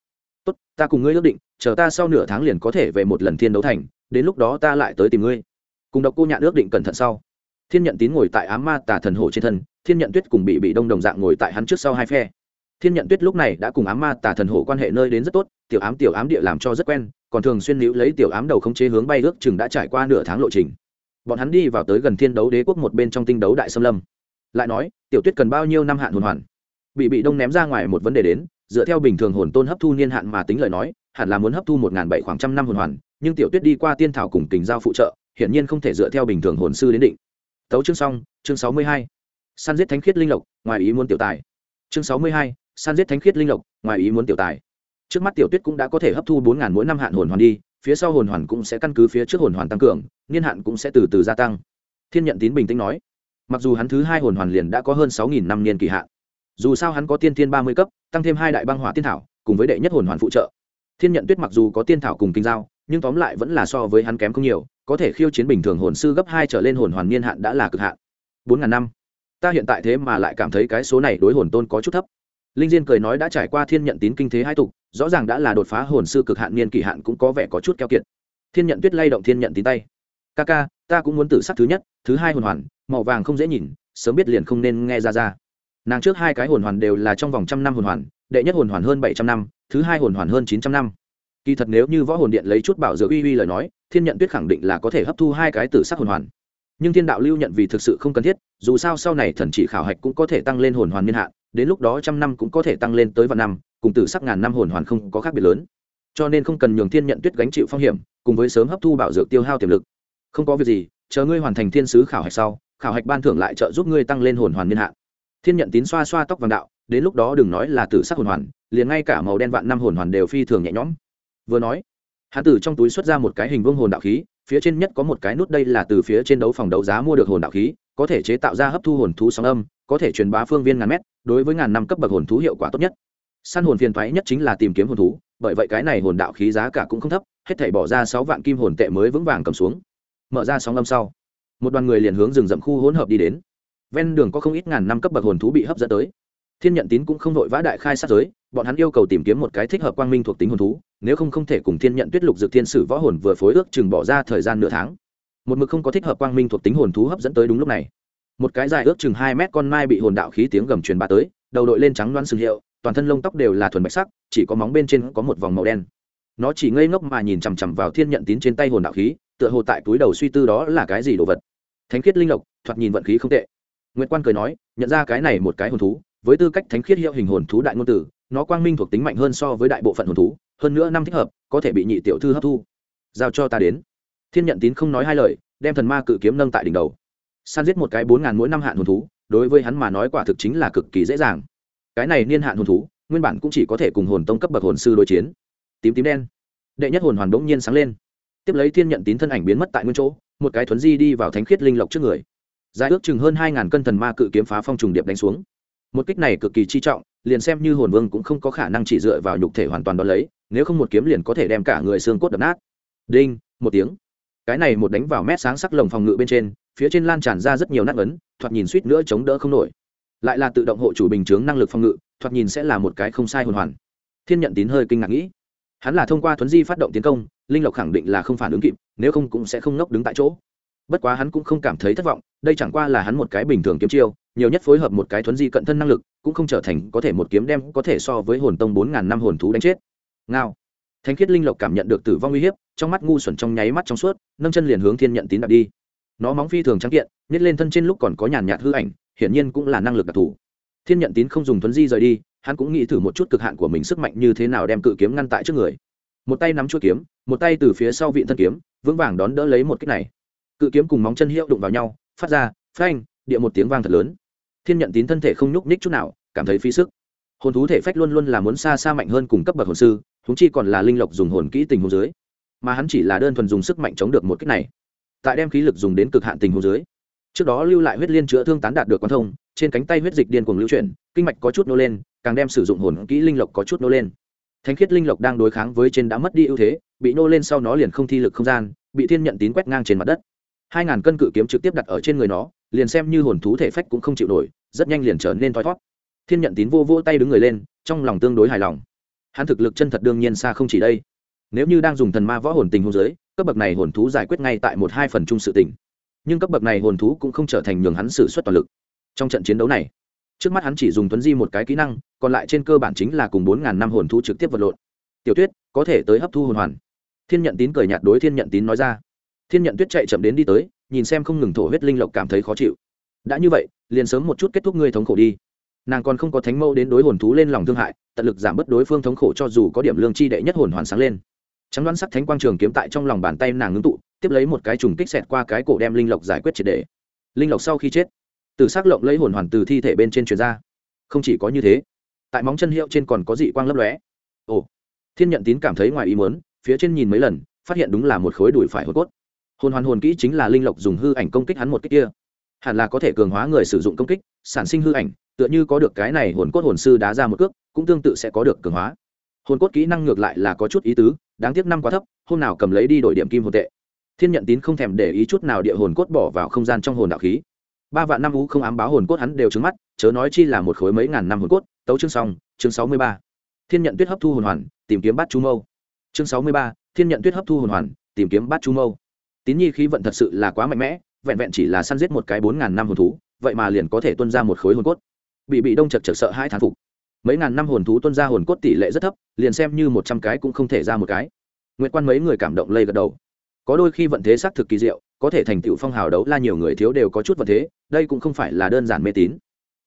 Tốt, ta cùng ngươi ước định, chờ ta sau nửa tháng liền có thể về một lần thiên đấu thành, đến lúc đó ta lại tới tìm ngươi. Cùng độc cô nhạn ước định cẩn thận sau, thiên nhận tín ngồi tại ám ma tà thần hổ trên thân, thiên nhận tuyết cùng bị bị đông đồng dạng ngồi tại hắn trước sau hai phe thiên nhận tuyết lúc này đã cùng ám ma tà thần hổ quan hệ nơi đến rất tốt, tiểu ám tiểu ám địa làm cho rất quen, còn thường xuyên níu lấy tiểu ám đầu khống chế hướng bay ước chừng đã trải qua nửa tháng lộ trình. Bọn hắn đi vào tới gần thiên đấu đế quốc một bên trong tinh đấu đại xâm lâm. Lại nói, tiểu tuyết cần bao nhiêu năm hạn hồn hoàn? Bị bị đông ném ra ngoài một vấn đề đến, dựa theo bình thường hồn tôn hấp thu niên hạn mà tính lời nói, hẳn là muốn hấp thu một bảy khoảng trăm năm hồn hoàn, nhưng tiểu tuyết đi qua tiên thảo cùng tình giao phụ trợ, hiển nhiên không thể dựa theo bình thường hồn sư đến định. Tấu chương xong, chương sáu mươi hai. Săn giết thánh khiết linh lộc, ngoài ý muốn tiểu tài. Chương sáu mươi hai San giết thánh khiết linh lộc, ngoài ý muốn tiểu tài. Trước mắt tiểu tuyết cũng đã có thể hấp thu bốn ngàn mỗi năm hạn hồn hoàn đi, phía sau hồn hoàn cũng sẽ căn cứ phía trước hồn hoàn tăng cường, niên hạn cũng sẽ từ từ gia tăng. Thiên nhận tín bình tĩnh nói, mặc dù hắn thứ hai hồn hoàn liền đã có hơn sáu nghìn năm niên kỳ hạn, dù sao hắn có tiên thiên ba mươi cấp, tăng thêm hai đại băng hỏa tiên thảo, cùng với đệ nhất hồn hoàn phụ trợ. Thiên nhận tuyết mặc dù có tiên thảo cùng kinh giao, nhưng tóm lại vẫn là so với hắn kém không nhiều, có thể khiêu chiến bình thường hồn sư gấp hai trở lên hồn hoàn niên hạn đã là cực hạn. Bốn ngàn năm. Ta hiện tại thế mà lại cảm thấy cái số này đối hồn tôn có chút thấp linh diên cười nói đã trải qua thiên nhận tín kinh thế hai tục, rõ ràng đã là đột phá hồn sư cực hạn niên kỳ hạn cũng có vẻ có chút keo kiệt. Thiên nhận tuyết lay động thiên nhận tín tay. Ca ca, ta cũng muốn tử sắc thứ nhất, thứ hai hồn hoàn, màu vàng không dễ nhìn, sớm biết liền không nên nghe ra ra. Nàng trước hai cái hồn hoàn đều là trong vòng trăm năm hồn hoàn, đệ nhất hồn hoàn hơn bảy trăm năm, thứ hai hồn hoàn hơn chín trăm năm. Kỳ thật nếu như võ hồn điện lấy chút bảo dược uy uy lời nói, thiên nhận tuyết khẳng định là có thể hấp thu hai cái tử sắc hồn hoàn. Nhưng thiên đạo lưu nhận vì thực sự không cần thiết, dù sao sau này thần chỉ khảo hạch cũng có thể tăng lên hồn hoàn niên hạn đến lúc đó trăm năm cũng có thể tăng lên tới vạn năm, cùng tử sắc ngàn năm hồn hoàn không có khác biệt lớn. Cho nên không cần nhường thiên nhận tuyết gánh chịu phong hiểm, cùng với sớm hấp thu bảo dược tiêu hao tiềm lực. Không có việc gì, chờ ngươi hoàn thành thiên sứ khảo hạch sau, khảo hạch ban thưởng lại trợ giúp ngươi tăng lên hồn hoàn niên hạn. Thiên nhận tín xoa xoa tóc vàng đạo, đến lúc đó đừng nói là tử sắc hồn hoàn, liền ngay cả màu đen vạn năm hồn hoàn đều phi thường nhẹ nhõm. Vừa nói hán tử trong túi xuất ra một cái hình vương hồn đạo khí, phía trên nhất có một cái nút đây là từ phía trên đấu phòng đấu giá mua được hồn đạo khí, có thể chế tạo ra hấp thu hồn thú sóng âm, có thể truyền bá phương viên ngàn mét đối với ngàn năm cấp bậc hồn thú hiệu quả tốt nhất. Săn hồn phiền thoái nhất chính là tìm kiếm hồn thú, bởi vậy cái này hồn đạo khí giá cả cũng không thấp, hết thảy bỏ ra sáu vạn kim hồn tệ mới vững vàng cầm xuống. Mở ra sóng âm sau, một đoàn người liền hướng rừng rậm khu hỗn hợp đi đến. Ven đường có không ít ngàn năm cấp bậc hồn thú bị hấp dẫn tới. Thiên nhận tín cũng không vội vã đại khai sát giới, bọn hắn yêu cầu tìm kiếm một cái thích hợp quang minh thuộc tính hồn thú, nếu không không thể cùng thiên nhận tuyết lục dược thiên sử võ hồn vừa phối ước chừng bỏ ra thời gian nửa tháng. Một mực không có thích hợp quang minh thuộc tính hồn thú hấp dẫn tới đúng lúc này một cái dài ước chừng hai mét con mai bị hồn đạo khí tiếng gầm truyền bá tới, đầu đội lên trắng loan sừng hiệu, toàn thân lông tóc đều là thuần bạch sắc, chỉ có móng bên trên có một vòng màu đen. Nó chỉ ngây ngốc mà nhìn chằm chằm vào thiên nhận tín trên tay hồn đạo khí, tựa hồ tại túi đầu suy tư đó là cái gì đồ vật. Thánh khiết linh lộc, thoạt nhìn vận khí không tệ. Nguyễn quan cười nói, nhận ra cái này một cái hồn thú, với tư cách thánh khiết hiệu hình hồn thú đại ngôn tử, nó quang minh thuộc tính mạnh hơn so với đại bộ phận hồn thú, hơn nữa năm thích hợp, có thể bị nhị tiểu thư hấp thu. Giao cho ta đến. Thiên nhận tín không nói hai lời, đem thần ma cự kiếm nâng tại đỉnh đầu san giết một cái bốn ngàn mỗi năm hạn hồn thú, đối với hắn mà nói quả thực chính là cực kỳ dễ dàng. Cái này niên hạn hồn thú, nguyên bản cũng chỉ có thể cùng hồn tông cấp bậc hồn sư đối chiến. Tím tím đen. Đệ nhất hồn hoàn đống nhiên sáng lên. Tiếp lấy thiên nhận tín thân ảnh biến mất tại nguyên chỗ, một cái thuấn di đi vào thánh khiết linh lộc trước người. Dài ước chừng hơn hai ngàn cân thần ma cự kiếm phá phong trùng điệp đánh xuống. Một kích này cực kỳ chi trọng, liền xem như hồn vương cũng không có khả năng chỉ dựa vào nhục thể hoàn toàn đón lấy, nếu không một kiếm liền có thể đem cả người xương cốt đập nát. Đinh, một tiếng. Cái này một đánh vào mét sáng sắc lồng phòng ngự bên trên phía trên lan tràn ra rất nhiều nát ấn, thoạt nhìn suýt nữa chống đỡ không nổi. Lại là tự động hộ chủ bình chướng năng lực phòng ngự, thoạt nhìn sẽ là một cái không sai hồn hoàn. Thiên nhận tín hơi kinh ngạc nghĩ. Hắn là thông qua thuấn di phát động tiến công, linh lộc khẳng định là không phản ứng kịp, nếu không cũng sẽ không nốc đứng tại chỗ. Bất quá hắn cũng không cảm thấy thất vọng, đây chẳng qua là hắn một cái bình thường kiếm chiêu, nhiều nhất phối hợp một cái thuấn di cận thân năng lực, cũng không trở thành có thể một kiếm đem có thể so với hồn tông bốn ngàn năm hồn thú đánh chết. Ngao. Thánh khiết linh lộc cảm nhận được tử vong uy hiếp, trong mắt ngu xuẩn trong nháy mắt trong suốt, nâng chân liền hướng thiên nhận tín đặt đi nó móng phi thường trắng kiện, nhét lên thân trên lúc còn có nhàn nhạt hư ảnh, hiển nhiên cũng là năng lực đặc thù. Thiên nhận tín không dùng thuấn di rời đi, hắn cũng nghĩ thử một chút cực hạn của mình sức mạnh như thế nào đem cự kiếm ngăn tại trước người. Một tay nắm chuỗi kiếm, một tay từ phía sau vịn thân kiếm, vững vàng đón đỡ lấy một cách này. Cự kiếm cùng móng chân hiệu đụng vào nhau, phát ra, phanh, địa một tiếng vang thật lớn. Thiên nhận tín thân thể không nhúc ních chút nào, cảm thấy phí sức. Hồn thú thể phách luôn luôn là muốn xa xa mạnh hơn cùng cấp bậc hồn sư húng chi còn là linh lộc dùng hồn kỹ tình hồn dưới. Mà hắn chỉ là đơn thuần dùng sức mạnh chống được một cách này tại đem khí lực dùng đến cực hạn tình huống dưới. Trước đó lưu lại huyết liên chữa thương tán đạt được quan thông, trên cánh tay huyết dịch điên cuồng lưu chuyển, kinh mạch có chút nô lên, càng đem sử dụng hồn kỹ linh lộc có chút nô lên. Thánh khiết linh lộc đang đối kháng với trên đã mất đi ưu thế, bị nô lên sau nó liền không thi lực không gian, bị thiên nhận tín quét ngang trên mặt đất. Hai ngàn cân cự kiếm trực tiếp đặt ở trên người nó, liền xem như hồn thú thể phách cũng không chịu nổi, rất nhanh liền trở nên thoi thót. Thiên nhận tín vô vô tay đứng người lên, trong lòng tương đối hài lòng. Hắn thực lực chân thật đương nhiên xa không chỉ đây nếu như đang dùng thần ma võ hồn tình hôn giới, cấp bậc này hồn thú giải quyết ngay tại một hai phần chung sự tình. Nhưng cấp bậc này hồn thú cũng không trở thành nhường hắn xử suất toàn lực. Trong trận chiến đấu này, trước mắt hắn chỉ dùng tuấn di một cái kỹ năng, còn lại trên cơ bản chính là cùng bốn ngàn năm hồn thú trực tiếp vật lộn. Tiểu tuyết, có thể tới hấp thu hồn hoàn. Thiên nhận tín cười nhạt đối thiên nhận tín nói ra. Thiên nhận tuyết chạy chậm đến đi tới, nhìn xem không ngừng thổ huyết linh lộc cảm thấy khó chịu. Đã như vậy, liền sớm một chút kết thúc ngươi thống khổ đi. Nàng còn không có thánh mâu đến đối hồn thú lên lòng thương hại, tận lực giảm bớt đối phương thống khổ cho dù có điểm lương chi đệ nhất hồn hoàn sáng lên trắng đoán sắc thánh quang trường kiếm tại trong lòng bàn tay nàng ngưng tụ, tiếp lấy một cái trùng kích xẹt qua cái cổ đem linh lộc giải quyết triệt đề linh lộc sau khi chết từ s ắ c lộng lấy hồn hoàn từ thi thể bên trên chuyền ra. Không chỉ có như thế, tại móng chân hiệu trên còn có dị quang lấp lóe. Ồ, thiên nhận tín cảm thấy ngoài ý muốn, phía trên nhìn mấy lần, phát hiện đúng là một khối đùi phải hồn cốt. Hồn hoàn hồn kỹ chính là linh lộc dùng hư ảnh công kích hắn một kích kia. Hẳn là có thể cường hóa người sử dụng công kích, sản sinh hư ảnh, tựa như có được cái này hồn cốt hồn sư đá ra một cước, cũng tương tự sẽ có được cường hóa. Hồn cốt kỹ năng ngược lại là có chút ý tứ đáng tiếc năm quá thấp, hôm nào cầm lấy đi đổi điểm kim hồn tệ. Thiên nhận tín không thèm để ý chút nào địa hồn cốt bỏ vào không gian trong hồn đạo khí. Ba vạn năm ú không ám báo hồn cốt hắn đều trứng mắt, chớ nói chi là một khối mấy ngàn năm hồn cốt. Tấu chương xong, chương sáu mươi ba. Thiên nhận tuyết hấp thu hồn hoàn, tìm kiếm bát chu mâu. Chương sáu mươi ba, thiên nhận tuyết hấp thu hồn hoàn, tìm kiếm bát chu mâu. Tín nhi khí vận thật sự là quá mạnh mẽ, vẹn vẹn chỉ là săn giết một cái bốn ngàn năm hồn thú, vậy mà liền có thể tuân ra một khối hồn cốt. Bị bị đông chật chật sợ hai thán phục mấy ngàn năm hồn thú tuân ra hồn cốt tỷ lệ rất thấp, liền xem như một trăm cái cũng không thể ra một cái. Nguyệt quan mấy người cảm động lây gật đầu. Có đôi khi vận thế xác thực kỳ diệu, có thể thành tựu phong hào đấu la nhiều người thiếu đều có chút vận thế, đây cũng không phải là đơn giản mê tín.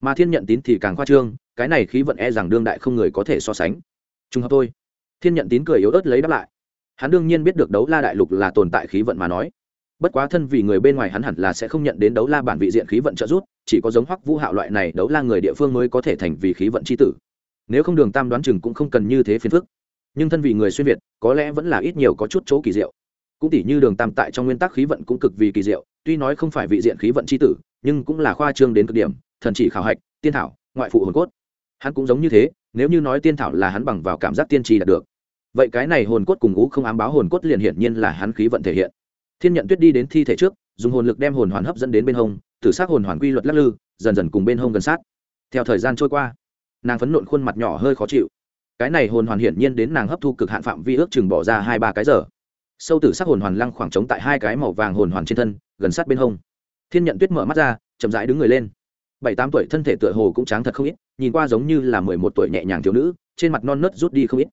Mà thiên nhận tín thì càng khoa trương, cái này khí vận e rằng đương đại không người có thể so sánh. Trùng hợp thôi. Thiên nhận tín cười yếu ớt lấy đáp lại. Hắn đương nhiên biết được đấu la đại lục là tồn tại khí vận mà nói bất quá thân vì người bên ngoài hắn hẳn là sẽ không nhận đến đấu la bản vị diện khí vận trợ rút chỉ có giống hoắc vũ hạo loại này đấu la người địa phương mới có thể thành vì khí vận c h i tử. Nếu không đường tam đoán chừng cũng không cần như thế phiền phức. Nhưng thân vì người xuyên việt, có lẽ vẫn là ít nhiều có chút chỗ kỳ diệu. Cũng tỷ như đường tam tại trong nguyên tắc khí vận cũng cực vì kỳ diệu, tuy nói không phải vị diện khí vận c h i tử, nhưng cũng là khoa trương đến cực điểm, thần chỉ khảo hạch, tiên thảo, ngoại phụ hồn cốt. Hắn cũng giống như thế, nếu như nói tiên thảo là hắn bằng vào cảm giác tiên tri đạt được. Vậy cái này hồn cốt cùng ngũ không ám báo hồn cốt liền hiển nhiên là hắn khí vận thể hiện thiên nhận tuyết đi đến thi thể trước, dùng hồn lực đem hồn hoàn hấp dẫn đến bên hông, tử s c hồn hoàn quy luật lắc lư, dần dần cùng bên hông gần sát. Theo thời gian trôi qua, nàng phấn nộn khuôn mặt nhỏ hơi khó chịu. Cái này hồn hoàn hiển nhiên đến nàng hấp thu cực hạn phạm vi ước chừng bỏ ra hai ba cái giờ. Sâu tử sắc hồn hoàn lăng khoảng trống tại hai cái màu vàng hồn hoàn trên thân, gần sát bên hông. Thiên nhận tuyết mở mắt ra, chậm rãi đứng người lên. Bảy tám tuổi thân thể tựa hồ cũng tráng thật không ít, nhìn qua giống như là mười một tuổi nhẹ nhàng thiếu nữ, trên mặt non nớt rút đi không ít.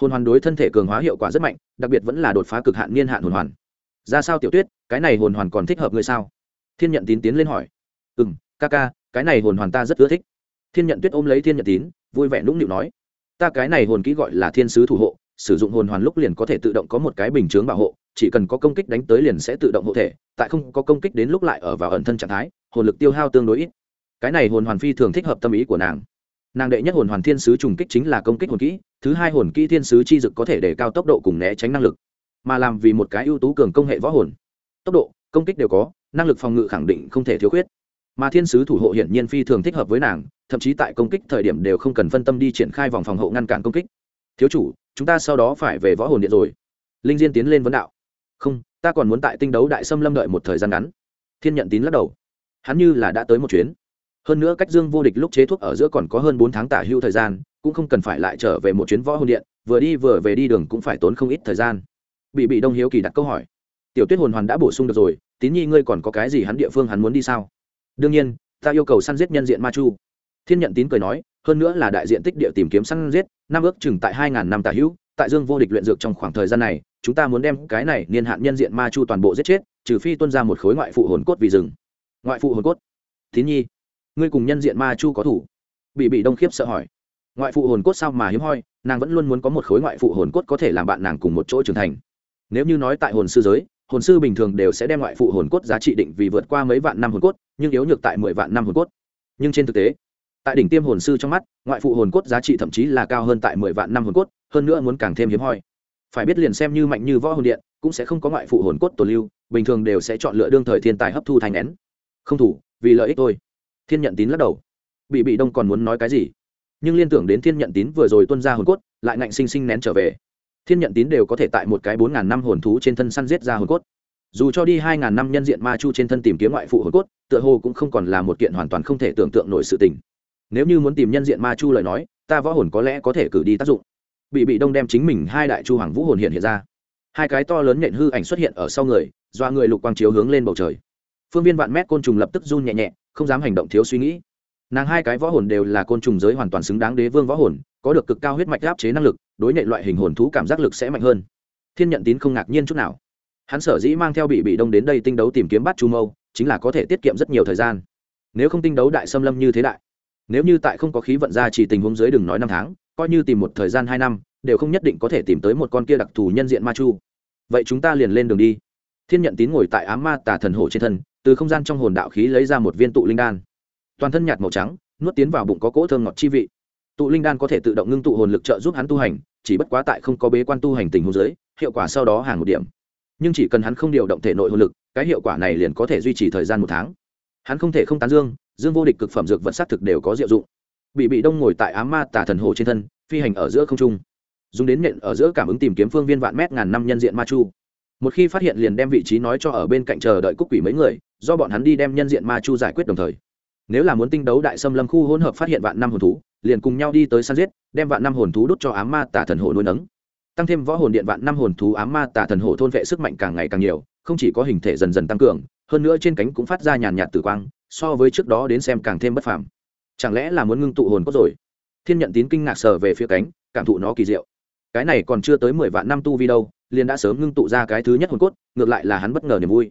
Hồn hoàn đối thân thể cường hóa hiệu quả rất mạnh, đặc biệt vẫn là đột phá cực hạn niên hạn hồn hoàn ra sao tiểu tuyết, cái này hồn hoàn còn thích hợp ngươi sao? Thiên nhận tín tiến lên hỏi. Ừ m ca ca, cái này hồn hoàn ta rất ưa thích. Thiên nhận tuyết ôm lấy thiên nhận tín, vui vẻ nũng nịu nói. Ta cái này hồn kỹ gọi là thiên sứ thủ hộ, sử dụng hồn hoàn lúc liền có thể tự động có một cái bình chướng bảo hộ, chỉ cần có công kích đánh tới liền sẽ tự động hộ thể, tại không có công kích đến lúc lại ở vào ẩn thân trạng thái, hồn lực tiêu hao tương đối ít. Cái này hồn hoàn phi thường thích hợp tâm ý của nàng. Nàng đệ nhất hồn hoàn thiên sứ trùng kích chính là công kích hồn kỹ, thứ hai hồn kỹ thiên sứ chi dực có thể để cao tốc độ cùng né tránh năng lực mà làm vì một cái ưu tú cường công hệ võ hồn. Tốc độ, công kích đều có, năng lực phòng ngự khẳng định không thể thiếu khuyết. Mà thiên sứ thủ hộ hiển nhiên phi thường thích hợp với nàng, thậm chí tại công kích thời điểm đều không cần phân tâm đi triển khai vòng phòng hộ ngăn cản công kích. Thiếu chủ, chúng ta sau đó phải về võ hồn điện rồi. Linh diên tiến lên vấn đạo. Không, ta còn muốn tại tinh đấu đại xâm lâm đợi một thời gian ngắn. Thiên nhận tín lắc đầu. Hắn như là đã tới một chuyến. Hơn nữa cách dương vô địch lúc chế thuốc ở giữa còn có hơn bốn tháng tả hưu thời gian, cũng không cần phải lại trở về một chuyến võ hồn điện, vừa đi vừa về đi đường cũng phải tốn không ít thời gian bị bị đông hiếu kỳ đặt câu hỏi. Tiểu tuyết hồn hoàn đã bổ sung được rồi, tín nhi ngươi còn có cái gì hắn địa phương hắn muốn đi sao? Đương nhiên, ta yêu cầu săn giết nhân diện ma chu. Thiên nhận tín cười nói, hơn nữa là đại diện tích địa tìm kiếm săn giết, năm ước chừng tại hai ngàn năm tả hữu, tại dương vô địch luyện dược trong khoảng thời gian này, chúng ta muốn đem cái này niên hạn nhân diện ma chu toàn bộ giết chết, trừ phi tuân ra một khối ngoại phụ hồn cốt vì rừng. Ngoại phụ hồn cốt? Tín nhi, ngươi cùng nhân diện ma chu có thủ? Bị bị đông khiếp sợ hỏi. Ngoại phụ hồn cốt sao mà hiếm hoi, nàng vẫn luôn muốn có một khối ngoại phụ hồn cốt có thể làm bạn nàng cùng một chỗ trưởng thành nếu như nói tại hồn sư giới, hồn sư bình thường đều sẽ đem ngoại phụ hồn cốt giá trị định vì vượt qua mấy vạn năm hồn cốt, nhưng yếu nhược tại mười vạn năm hồn cốt. Nhưng trên thực tế, tại đỉnh tiêm hồn sư trong mắt, ngoại phụ hồn cốt giá trị thậm chí là cao hơn tại mười vạn năm hồn cốt, hơn nữa muốn càng thêm hiếm hoi. Phải biết liền xem như mạnh như võ hồn điện, cũng sẽ không có ngoại phụ hồn cốt tổ lưu, bình thường đều sẽ chọn lựa đương thời thiên tài hấp thu thành nén. Không thủ, vì lợi ích thôi. Thiên nhận tín lắc đầu. Bị bị đông còn muốn nói cái gì? Nhưng liên tưởng đến thiên nhận tín vừa rồi tuân ra hồn cốt, lại ngạnh sinh sinh nén trở về thiên nhận tín đều có thể tại một cái bốn ngàn năm hồn thú trên thân săn giết ra hồn cốt. Dù cho đi hai ngàn năm nhân diện ma chu trên thân tìm kiếm ngoại phụ hồn cốt, tựa hồ cũng không còn là một kiện hoàn toàn không thể tưởng tượng nổi sự tình. Nếu như muốn tìm nhân diện ma chu lời nói, ta võ hồn có lẽ có thể cử đi tác dụng. Bị bị đông đem chính mình hai đại chu hoàng vũ hồn hiện hiện ra. Hai cái to lớn nhện hư ảnh xuất hiện ở sau người do người lục quang chiếu hướng lên bầu trời. Phương viên vạn mét côn trùng lập tức run nhẹ nhẹ, không dám hành động thiếu suy nghĩ. Nàng hai cái võ hồn đều là côn trùng giới hoàn toàn xứng đáng đế vương võ hồn có được cực cao huyết mạch áp chế năng lực, đối nhện loại hình hồn thú cảm giác lực sẽ mạnh hơn. Thiên nhận tín không ngạc nhiên chút nào. Hắn sở dĩ mang theo bị bị đông đến đây tinh đấu tìm kiếm bắt chu mâu, chính là có thể tiết kiệm rất nhiều thời gian. Nếu không tinh đấu đại xâm lâm như thế đại, nếu như tại không có khí vận ra chỉ tình huống dưới đừng nói năm tháng, coi như tìm một thời gian hai năm, đều không nhất định có thể tìm tới một con kia đặc thù nhân diện ma chu. Vậy chúng ta liền lên đường đi. Thiên nhận tín ngồi tại ám ma tà thần hổ trên thân, từ không gian trong hồn đạo khí lấy ra một viên tụ linh đan. Toàn thân nhạt màu trắng, nuốt tiến vào bụng có cỗ thơm ngọt chi vị tụ linh đan có thể tự động ngưng tụ hồn lực trợ giúp hắn tu hành, chỉ bất quá tại không có bế quan tu hành tình huống dưới, hiệu quả sau đó hàng một điểm. Nhưng chỉ cần hắn không điều động thể nội hồn lực, cái hiệu quả này liền có thể duy trì thời gian một tháng. Hắn không thể không tán dương dương vô địch cực phẩm dược vật s á t thực đều có diệu dụng. Bị bị đông ngồi tại ám ma tà thần hồ trên thân, phi hành ở giữa không trung. Dùng đến nện ở giữa cảm ứng tìm kiếm phương viên vạn mét ngàn năm nhân diện ma chu. Một khi phát hiện liền đem vị trí nói cho ở bên cạnh chờ đợi cúc quỷ mấy người, do bọn hắn đi đem nhân diện ma chu giải quyết đồng thời. Nếu là muốn tinh đấu đại xâm lâm khu hỗn hợp phát hiện vạn năm hồn thú liền cùng nhau đi tới săn giết, đem vạn năm hồn thú đốt cho ám ma tà thần hộ nuôi nấng. Tăng thêm võ hồn điện vạn năm hồn thú ám ma tà thần hộ thôn vệ sức mạnh càng ngày càng nhiều, không chỉ có hình thể dần dần tăng cường, hơn nữa trên cánh cũng phát ra nhàn nhạt tử quang, so với trước đó đến xem càng thêm bất phàm. Chẳng lẽ là muốn ngưng tụ hồn cốt rồi? Thiên nhận tín kinh ngạc sờ về phía cánh, cảm thụ nó kỳ diệu. Cái này còn chưa tới mười vạn năm tu vi đâu, liền đã sớm ngưng tụ ra cái thứ nhất hồn cốt, ngược lại là hắn bất ngờ niềm vui.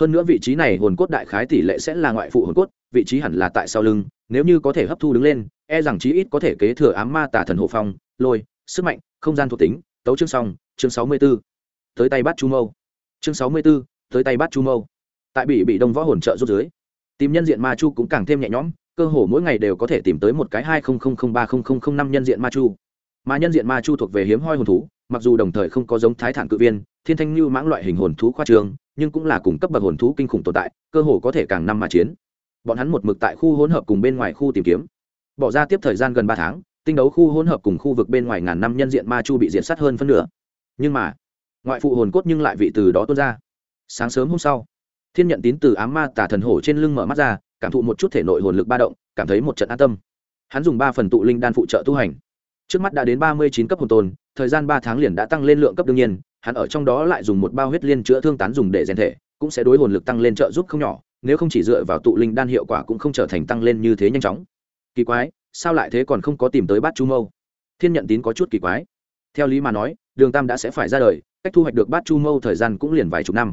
Hơn nữa vị trí này hồn cốt đại khái tỷ lệ sẽ là ngoại phụ hồn cốt, vị trí hẳn là tại sau lưng, nếu như có thể hấp thu đứng lên e rằng chí ít có thể kế thừa ám ma tà thần hộ phong, lôi, sức mạnh, không gian thuộc tính, tấu chương xong, chương sáu mươi b ố tới tay bắt chu mâu. Chương sáu mươi b ố tới tay bắt chu mâu. Tại bị bị đông võ hồn trợ rút dưới, tìm nhân diện ma chu cũng càng thêm nhẹ nhõm, cơ hồ mỗi ngày đều có thể tìm tới một cái hai ba năm nhân diện ma chu. Mà nhân diện ma chu thuộc về hiếm hoi hồn thú, mặc dù đồng thời không có giống thái thản cự viên, thiên thanh như mãng loại hình hồn thú khoa trường, nhưng cũng là cùng cấp bậc hồn thú kinh khủng tồn tại, cơ hồ có thể càng năm mà chiến. Bọn hắn một mực tại khu hỗn hợp cùng bên ngoài khu tìm kiếm bỏ ra tiếp thời gian gần ba tháng, tinh đấu khu hỗn hợp cùng khu vực bên ngoài ngàn năm nhân diện ma chu bị diệt sát hơn phân nửa. Nhưng mà, ngoại phụ hồn cốt nhưng lại vị từ đó tuôn ra. Sáng sớm hôm sau, thiên nhận tín từ ám ma tả thần hổ trên lưng mở mắt ra, cảm thụ một chút thể nội hồn lực ba động, cảm thấy một trận an tâm. Hắn dùng ba phần tụ linh đan phụ trợ tu hành. Trước mắt đã đến ba mươi chín cấp hồn tồn, thời gian ba tháng liền đã tăng lên lượng cấp đương nhiên, hắn ở trong đó lại dùng một bao huyết liên chữa thương tán dùng để rèn thể, cũng sẽ đối hồn lực tăng lên trợ giúp không nhỏ, nếu không chỉ dựa vào tụ linh đan hiệu quả cũng không trở thành tăng lên như thế nhanh chóng kỳ quái, sao lại thế còn không có tìm tới bát chu mâu? Thiên nhận tín có chút kỳ quái. Theo lý mà nói, đường tam đã sẽ phải ra đời, cách thu hoạch được bát chu mâu thời gian cũng liền vài chục năm.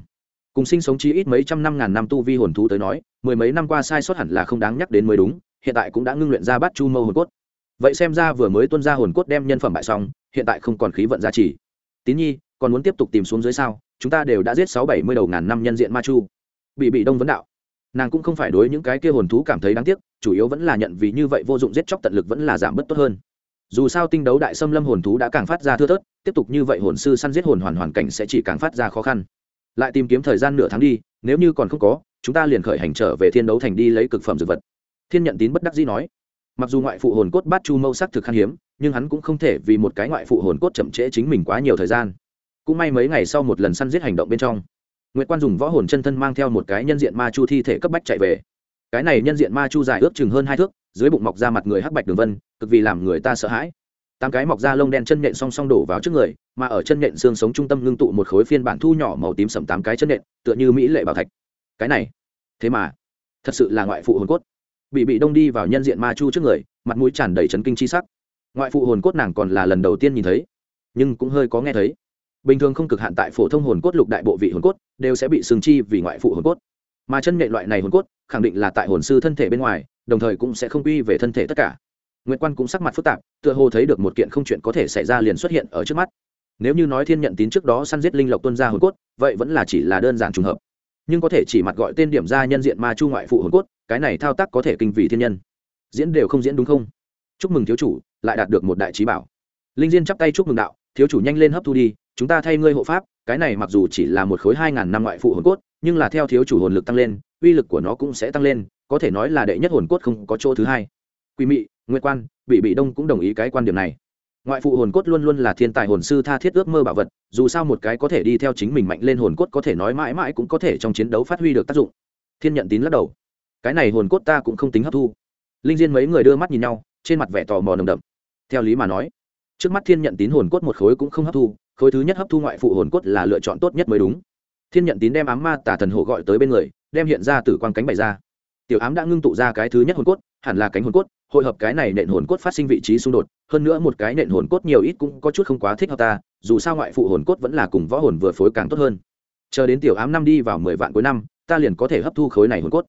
Cùng sinh sống chí ít mấy trăm năm ngàn năm tu vi hồn thú tới nói, mười mấy năm qua sai sót hẳn là không đáng nhắc đến mới đúng, hiện tại cũng đã ngưng luyện ra bát chu mâu hồn cốt. Vậy xem ra vừa mới tuân ra hồn cốt đem nhân phẩm bại xong, hiện tại không còn khí vận giá trị tín nhi, còn muốn tiếp tục tìm xuống dưới sao? Chúng ta đều đã giết sáu bảy mươi đầu ngàn năm nhân diện ma chu. Bị bị đông vấn đạo nàng cũng không phải đối những cái kia hồn thú cảm thấy đáng tiếc, chủ yếu vẫn là nhận vì như vậy vô dụng giết chóc tận lực vẫn là giảm bớt tốt hơn. Dù sao tinh đấu đại xâm lâm hồn thú đã càng phát ra thưa thớt, tiếp tục như vậy hồn sư săn giết hồn hoàn hoàn cảnh sẽ chỉ càng phát ra khó khăn. Lại tìm kiếm thời gian nửa tháng đi, nếu như còn không có, chúng ta liền khởi hành trở về thiên đấu thành đi lấy cực phẩm dược vật. Thiên nhận tín bất đắc dĩ nói. Mặc dù ngoại phụ hồn cốt bát chu mâu sắc thực khan hiếm, nhưng hắn cũng không thể vì một cái ngoại phụ hồn cốt chậm trễ chính mình quá nhiều thời gian. Cũng may mấy ngày sau một lần săn giết hành động bên trong. Nguyệt quan dùng võ hồn chân thân mang theo một cái nhân diện ma chu thi thể cấp bách chạy về. Cái này nhân diện ma chu dài ước chừng hơn hai thước, dưới bụng mọc ra mặt người hắc bạch đường vân, cực vì làm người ta sợ hãi. Tám cái mọc ra lông đen chân nhện song song đổ vào trước người, mà ở chân nhện xương sống trung tâm ngưng tụ một khối phiên bản thu nhỏ màu tím sẫm tám cái chân nhện, tựa như mỹ lệ bảo thạch. Cái này, thế mà, thật sự là ngoại phụ hồn cốt. Bị bị đông đi vào nhân diện ma chu trước người, mặt mũi tràn đầy chấn kinh chi sắc. Ngoại phụ hồn cốt nàng còn là lần đầu tiên nhìn thấy, nhưng cũng hơi có nghe thấy bình thường không cực hạn tại phổ thông hồn cốt lục đại bộ vị hồn cốt đều sẽ bị sừng chi vì ngoại phụ hồn cốt. Mà chân nghệ loại này hồn cốt khẳng định là tại hồn sư thân thể bên ngoài, đồng thời cũng sẽ không quy về thân thể tất cả. Nguyễn quan cũng sắc mặt phức tạp, tựa hồ thấy được một kiện không chuyện có thể xảy ra liền xuất hiện ở trước mắt. Nếu như nói thiên nhận tín trước đó săn giết linh lộc tuân ra hồn cốt, vậy vẫn là chỉ là đơn giản trùng hợp. Nhưng có thể chỉ mặt gọi tên điểm ra nhân diện ma chu ngoại phụ hồn cốt, cái này thao tác có thể kinh vị thiên nhân. Diễn đều không diễn đúng không? Chúc mừng thiếu chủ, lại đạt được một đại trí bảo. Linh diên chắp tay chúc mừng đạo thiếu chủ nhanh lên hấp thu đi, chúng ta thay ngươi hộ pháp, cái này mặc dù chỉ là một khối hai ngàn năm ngoại phụ hồn cốt, nhưng là theo thiếu chủ hồn lực tăng lên, uy lực của nó cũng sẽ tăng lên, có thể nói là đệ nhất hồn cốt không có chỗ thứ hai. Quý mị, nguyệt quan, bị bị đông cũng đồng ý cái quan điểm này. Ngoại phụ hồn cốt luôn luôn là thiên tài hồn sư tha thiết ước mơ bảo vật, dù sao một cái có thể đi theo chính mình mạnh lên hồn cốt có thể nói mãi mãi cũng có thể trong chiến đấu phát huy được tác dụng. Thiên nhận tín lắc đầu. Cái này hồn cốt ta cũng không tính hấp thu. Linh diên mấy người đưa mắt nhìn nhau, trên mặt vẻ tò mò nồng đậm. Theo lý mà nói trước mắt thiên nhận tín hồn cốt một khối cũng không hấp thu, khối thứ nhất hấp thu ngoại phụ hồn cốt là lựa chọn tốt nhất mới đúng. Thiên nhận tín đem ám ma tả thần hộ gọi tới bên người, đem hiện ra từ quang cánh bày ra. Tiểu ám đã ngưng tụ ra cái thứ nhất hồn cốt, hẳn là cánh hồn cốt, hội hợp cái này nện hồn cốt phát sinh vị trí xung đột, hơn nữa một cái nện hồn cốt nhiều ít cũng có chút không quá thích hợp ta, dù sao ngoại phụ hồn cốt vẫn là cùng võ hồn vừa phối càng tốt hơn. Chờ đến tiểu ám năm đi vào mười vạn cuối năm, ta liền có thể hấp thu khối này hồn cốt.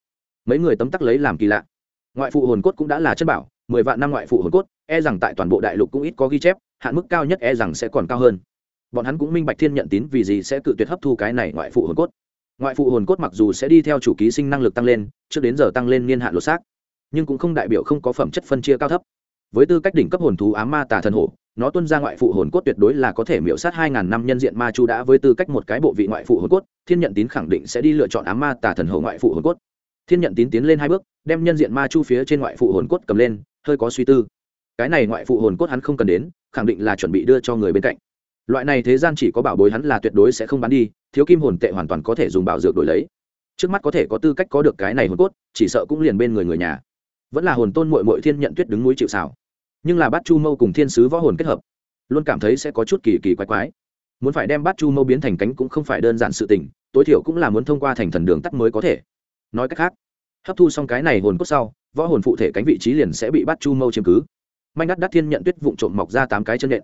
Mấy người tấm tắc lấy làm kỳ lạ. Ngoại phụ hồn cốt cũng đã là chất bảo mười vạn năm ngoại phụ hồn cốt e rằng tại toàn bộ đại lục cũng ít có ghi chép, hạn mức cao nhất e rằng sẽ còn cao hơn. Bọn hắn cũng minh bạch thiên nhận tín vì gì sẽ tự tuyệt hấp thu cái này ngoại phụ hồn cốt. Ngoại phụ hồn cốt mặc dù sẽ đi theo chủ ký sinh năng lực tăng lên, trước đến giờ tăng lên niên hạn lột xác, nhưng cũng không đại biểu không có phẩm chất phân chia cao thấp. Với tư cách đỉnh cấp hồn thú ám ma tà thần hổ, nó tuân ra ngoại phụ hồn cốt tuyệt đối là có thể miễu sát hai ngàn năm nhân diện ma chu đã với tư cách một cái bộ vị ngoại phụ hồn cốt, thiên nhận tín khẳng định sẽ đi lựa chọn ám ma tà thần hổ ngoại phụ hồn cốt. Thiên nhận tín tiến lên hai bước, đem nhân diện ma chu phía trên ngoại phụ hồn cốt cầm lên hơi có suy tư. Cái này ngoại phụ hồn cốt hắn không cần đến, khẳng định là chuẩn bị đưa cho người bên cạnh. Loại này thế gian chỉ có bảo bối hắn là tuyệt đối sẽ không bán đi, thiếu kim hồn tệ hoàn toàn có thể dùng bảo dược đổi lấy. Trước mắt có thể có tư cách có được cái này hồn cốt, chỉ sợ cũng liền bên người người nhà. Vẫn là hồn tôn mội mội thiên nhận tuyết đứng núi chịu xảo nhưng là bát chu mâu cùng thiên sứ võ hồn kết hợp, luôn cảm thấy sẽ có chút kỳ kỳ quái quái. Muốn phải đem bát chu mâu biến thành cánh cũng không phải đơn giản sự tình, tối thiểu cũng là muốn thông qua thành thần đường tắt mới có thể. Nói cách khác, hấp thu xong cái này hồn cốt sau võ hồn phụ thể cánh vị trí liền sẽ bị bát chu mâu chiếm cứ. Manh đắt đắt thiên nhận tuyết vụng trộm mọc ra tám cái chân nện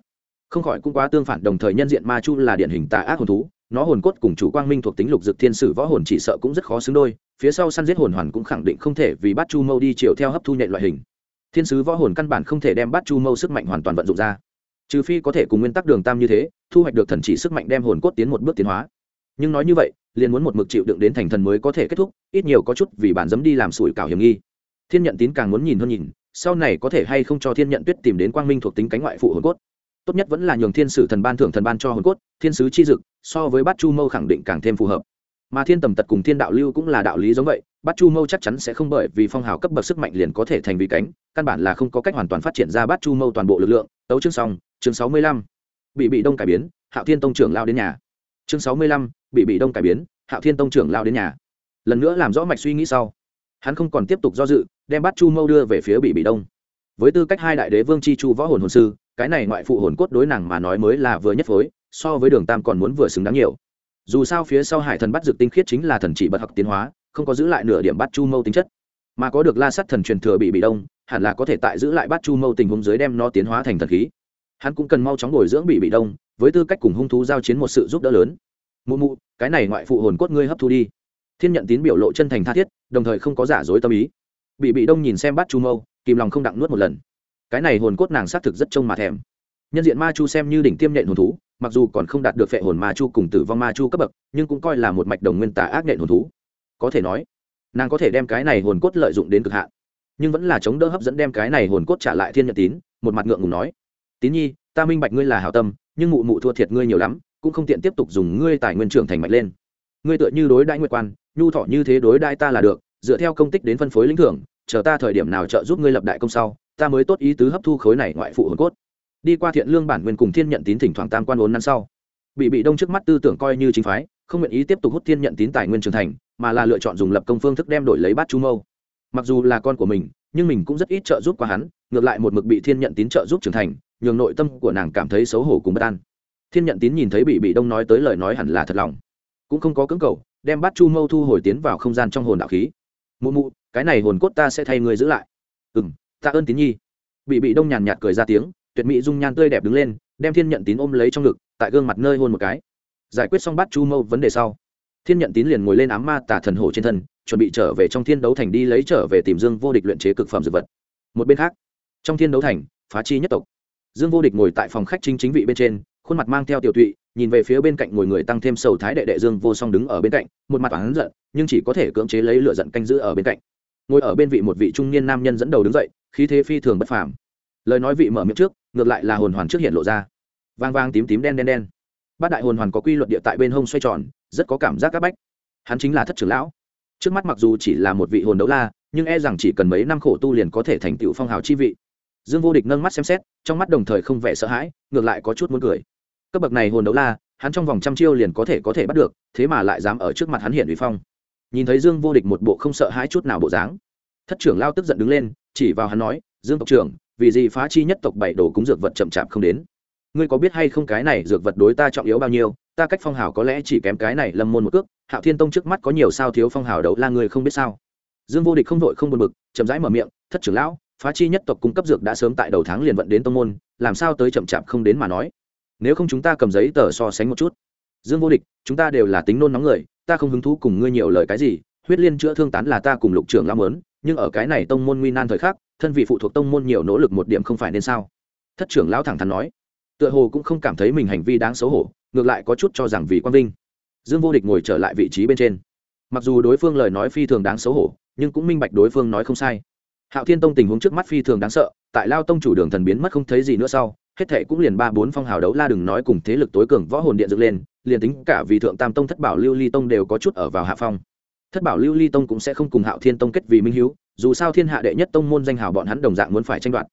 không khỏi cũng quá tương phản, đồng thời nhân diện ma chu là điển hình tà ác hồn thú, nó hồn cốt cùng chủ quang minh thuộc tính lục dực thiên sử võ hồn chỉ sợ cũng rất khó xứng đôi, phía sau săn giết hồn hoàn cũng khẳng định không thể vì bắt chu mâu đi chiều theo hấp thu nhện loại hình. Thiên sứ võ hồn căn bản không thể đem bắt chu mâu sức mạnh hoàn toàn vận dụng ra. Trừ phi có thể cùng nguyên tắc đường tam như thế, thu hoạch được thần chỉ sức mạnh đem hồn cốt tiến một bước tiến hóa. Nhưng nói như vậy, liền muốn một mực chịu đựng đến thành thần mới có thể kết thúc, ít nhiều có chút vì bản dấm đi làm sủi cảo hiểm nghi thiên nhận tín càng muốn nhìn hơn nhìn, sau này có thể hay không cho thiên nhận tuyết tìm đến quang minh thuộc tính cánh ngoại phụ hồn cốt. Tốt nhất vẫn là nhường thiên sử thần ban thưởng thần ban cho hồn cốt, thiên sứ chi dực, so với bát chu mâu khẳng định càng thêm phù hợp. Mà thiên tầm tật cùng thiên đạo lưu cũng là đạo lý giống vậy, bát chu mâu chắc chắn sẽ không bởi vì phong hào cấp bậc sức mạnh liền có thể thành vì cánh, căn bản là không có cách hoàn toàn phát triển ra bát chu mâu toàn bộ lực lượng. Tấu chương xong, chương sáu mươi lăm. Bị bị đông cải biến, hạo thiên tông trưởng lao đến nhà. Chương sáu mươi lăm, bị bị đông cải biến, hạo thiên tông trưởng lao đến nhà. Lần nữa làm rõ mạch suy nghĩ sau hắn không còn tiếp tục do dự, đem bát chu mâu đưa về phía bị bị đông. Với tư cách hai đại đế vương chi chu võ hồn hồn sư, cái này ngoại phụ hồn cốt đối nàng mà nói mới là vừa nhất phối, so với đường tam còn muốn vừa xứng đáng nhiều. Dù sao phía sau hải thần bắt dược tinh khiết chính là thần chỉ bật học tiến hóa, không có giữ lại nửa điểm bắt chu mâu tính chất. Mà có được la sắt thần truyền thừa bị bị đông, hẳn là có thể tại giữ lại bắt chu mâu tình huống dưới đem nó tiến hóa thành thần khí. Hắn cũng cần mau chóng bồi dưỡng bị bị đông, với tư cách cùng hung thú giao chiến một sự giúp đỡ lớn. Mụ mụ, cái này ngoại phụ hồn cốt ngươi hấp thu đi thiên nhận tín biểu lộ chân thành tha thiết, đồng thời không có giả dối tâm ý. Bị bị đông nhìn xem bắt chu mâu, kìm lòng không đặng nuốt một lần. Cái này hồn cốt nàng xác thực rất trông mà thèm. Nhân diện ma chu xem như đỉnh tiêm nhện hồn thú, mặc dù còn không đạt được phệ hồn ma chu cùng tử vong ma chu cấp bậc, nhưng cũng coi là một mạch đồng nguyên tả ác nhện hồn thú. Có thể nói, nàng có thể đem cái này hồn cốt lợi dụng đến cực hạn, nhưng vẫn là chống đỡ hấp dẫn đem cái này hồn cốt trả lại thiên nhận tín, một mặt ngượng ngùng nói, tín nhi, ta minh bạch ngươi là hảo tâm, nhưng mụ mụ thua thiệt ngươi nhiều lắm, cũng không tiện tiếp tục dùng ngươi tài nguyên trưởng thành mạch lên. Ngươi tựa như đối đãi nguyệt quan nhu thọ như thế đối đãi ta là được, dựa theo công tích đến phân phối lĩnh thưởng, chờ ta thời điểm nào trợ giúp ngươi lập đại công sau, ta mới tốt ý tứ hấp thu khối này ngoại phụ hồn cốt. Đi qua thiện lương bản nguyên cùng thiên nhận tín thỉnh thoảng tam quan ốn năm sau, bị bị đông trước mắt tư tưởng coi như chính phái, không nguyện ý tiếp tục hút thiên nhận tín tài nguyên trưởng thành, mà là lựa chọn dùng lập công phương thức đem đổi lấy bát chu mâu. Mặc dù là con của mình, nhưng mình cũng rất ít trợ giúp qua hắn, ngược lại một mực bị thiên nhận tín trợ giúp trưởng thành, nhường nội tâm của nàng cảm thấy xấu hổ cùng bất an. Thiên nhận tín nhìn thấy bị bị đông nói tới lời nói hẳn là thật lòng. Cũng không có cưỡng cầu đem bát chu mâu thu hồi tiến vào không gian trong hồn đạo khí. Mụ mụ, cái này hồn cốt ta sẽ thay người giữ lại. Ừ m tạ ơn tín nhi. Bị bị đông nhàn nhạt cười ra tiếng, tuyệt mỹ dung nhan tươi đẹp đứng lên, đem thiên nhận tín ôm lấy trong ngực, tại gương mặt nơi hôn một cái. Giải quyết xong bát chu mâu vấn đề sau, thiên nhận tín liền ngồi lên ám ma tà thần hổ trên thân, chuẩn bị trở về trong thiên đấu thành đi lấy trở về tìm dương vô địch luyện chế cực phẩm dược vật. Một bên khác, trong thiên đấu thành, phá chi nhất tộc. Dương vô địch ngồi tại phòng khách chính chính vị bên trên khuôn mặt mang theo tiểu tụy, nhìn về phía bên cạnh ngồi người tăng thêm sầu thái đệ đệ dương vô song đứng ở bên cạnh, một mặt oán giận, nhưng chỉ có thể cưỡng chế lấy lửa giận canh giữ ở bên cạnh. Ngồi ở bên vị một vị trung niên nam nhân dẫn đầu đứng dậy, khí thế phi thường bất phàm. Lời nói vị mở miệng trước, ngược lại là hồn hoàn trước hiện lộ ra. Vang vang tím tím đen đen đen. Bát đại hồn hoàn có quy luật địa tại bên hông xoay tròn, rất có cảm giác các bách. Hắn chính là thất trưởng lão. Trước mắt mặc dù chỉ là một vị hồn đấu la, nhưng e rằng chỉ cần mấy năm khổ tu liền có thể thành tựu phong hào chi vị. Dương vô địch nâng mắt xem xét, trong mắt đồng thời không vẻ sợ hãi, ngược lại có chút muốn cười cấp bậc này hồn đấu la, hắn trong vòng trăm chiêu liền có thể có thể bắt được, thế mà lại dám ở trước mặt hắn hiện uy phong. Nhìn thấy dương vô địch một bộ không sợ hãi chút nào bộ dáng, thất trưởng lao tức giận đứng lên, chỉ vào hắn nói, dương tộc trưởng, vì gì phá chi nhất tộc bảy đồ cúng dược vật chậm chạp không đến? Ngươi có biết hay không cái này dược vật đối ta trọng yếu bao nhiêu? Ta cách phong hào có lẽ chỉ kém cái này lâm môn một cước, hạo thiên tông trước mắt có nhiều sao thiếu phong hào đấu la ngươi không biết sao? Dương vô địch không vội không buồn bực, chậm rãi mở miệng, thất trưởng lão, phá chi nhất tộc cung cấp dược đã sớm tại đầu tháng liền vận đến tông môn, làm sao tới chậm chạp không đến mà nói? Nếu không chúng ta cầm giấy tờ so sánh một chút. Dương vô địch, chúng ta đều là tính nôn nóng người, ta không hứng thú cùng ngươi nhiều lời cái gì, huyết liên chữa thương tán là ta cùng lục trưởng lão mớn nhưng ở cái này tông môn nguy nan thời khắc, thân vị phụ thuộc tông môn nhiều nỗ lực một điểm không phải nên sao? Thất trưởng lão thẳng thắn nói. Tựa hồ cũng không cảm thấy mình hành vi đáng xấu hổ, ngược lại có chút cho rằng vì quang vinh. Dương vô địch ngồi trở lại vị trí bên trên. Mặc dù đối phương lời nói phi thường đáng xấu hổ, nhưng cũng minh bạch đối phương nói không sai. Hạo thiên tông tình huống trước mắt phi thường đáng sợ, tại lao tông chủ đường thần biến mất không thấy gì nữa sau hết thệ cũng liền ba bốn phong hào đấu la đừng nói cùng thế lực tối cường võ hồn điện dựng lên, liền tính cả vì thượng tam tông thất bảo lưu ly tông đều có chút ở vào hạ phong. Thất bảo lưu ly tông cũng sẽ không cùng hạo thiên tông kết vì minh hiếu dù sao thiên hạ đệ nhất tông môn danh hào bọn hắn đồng dạng muốn phải tranh đoạt.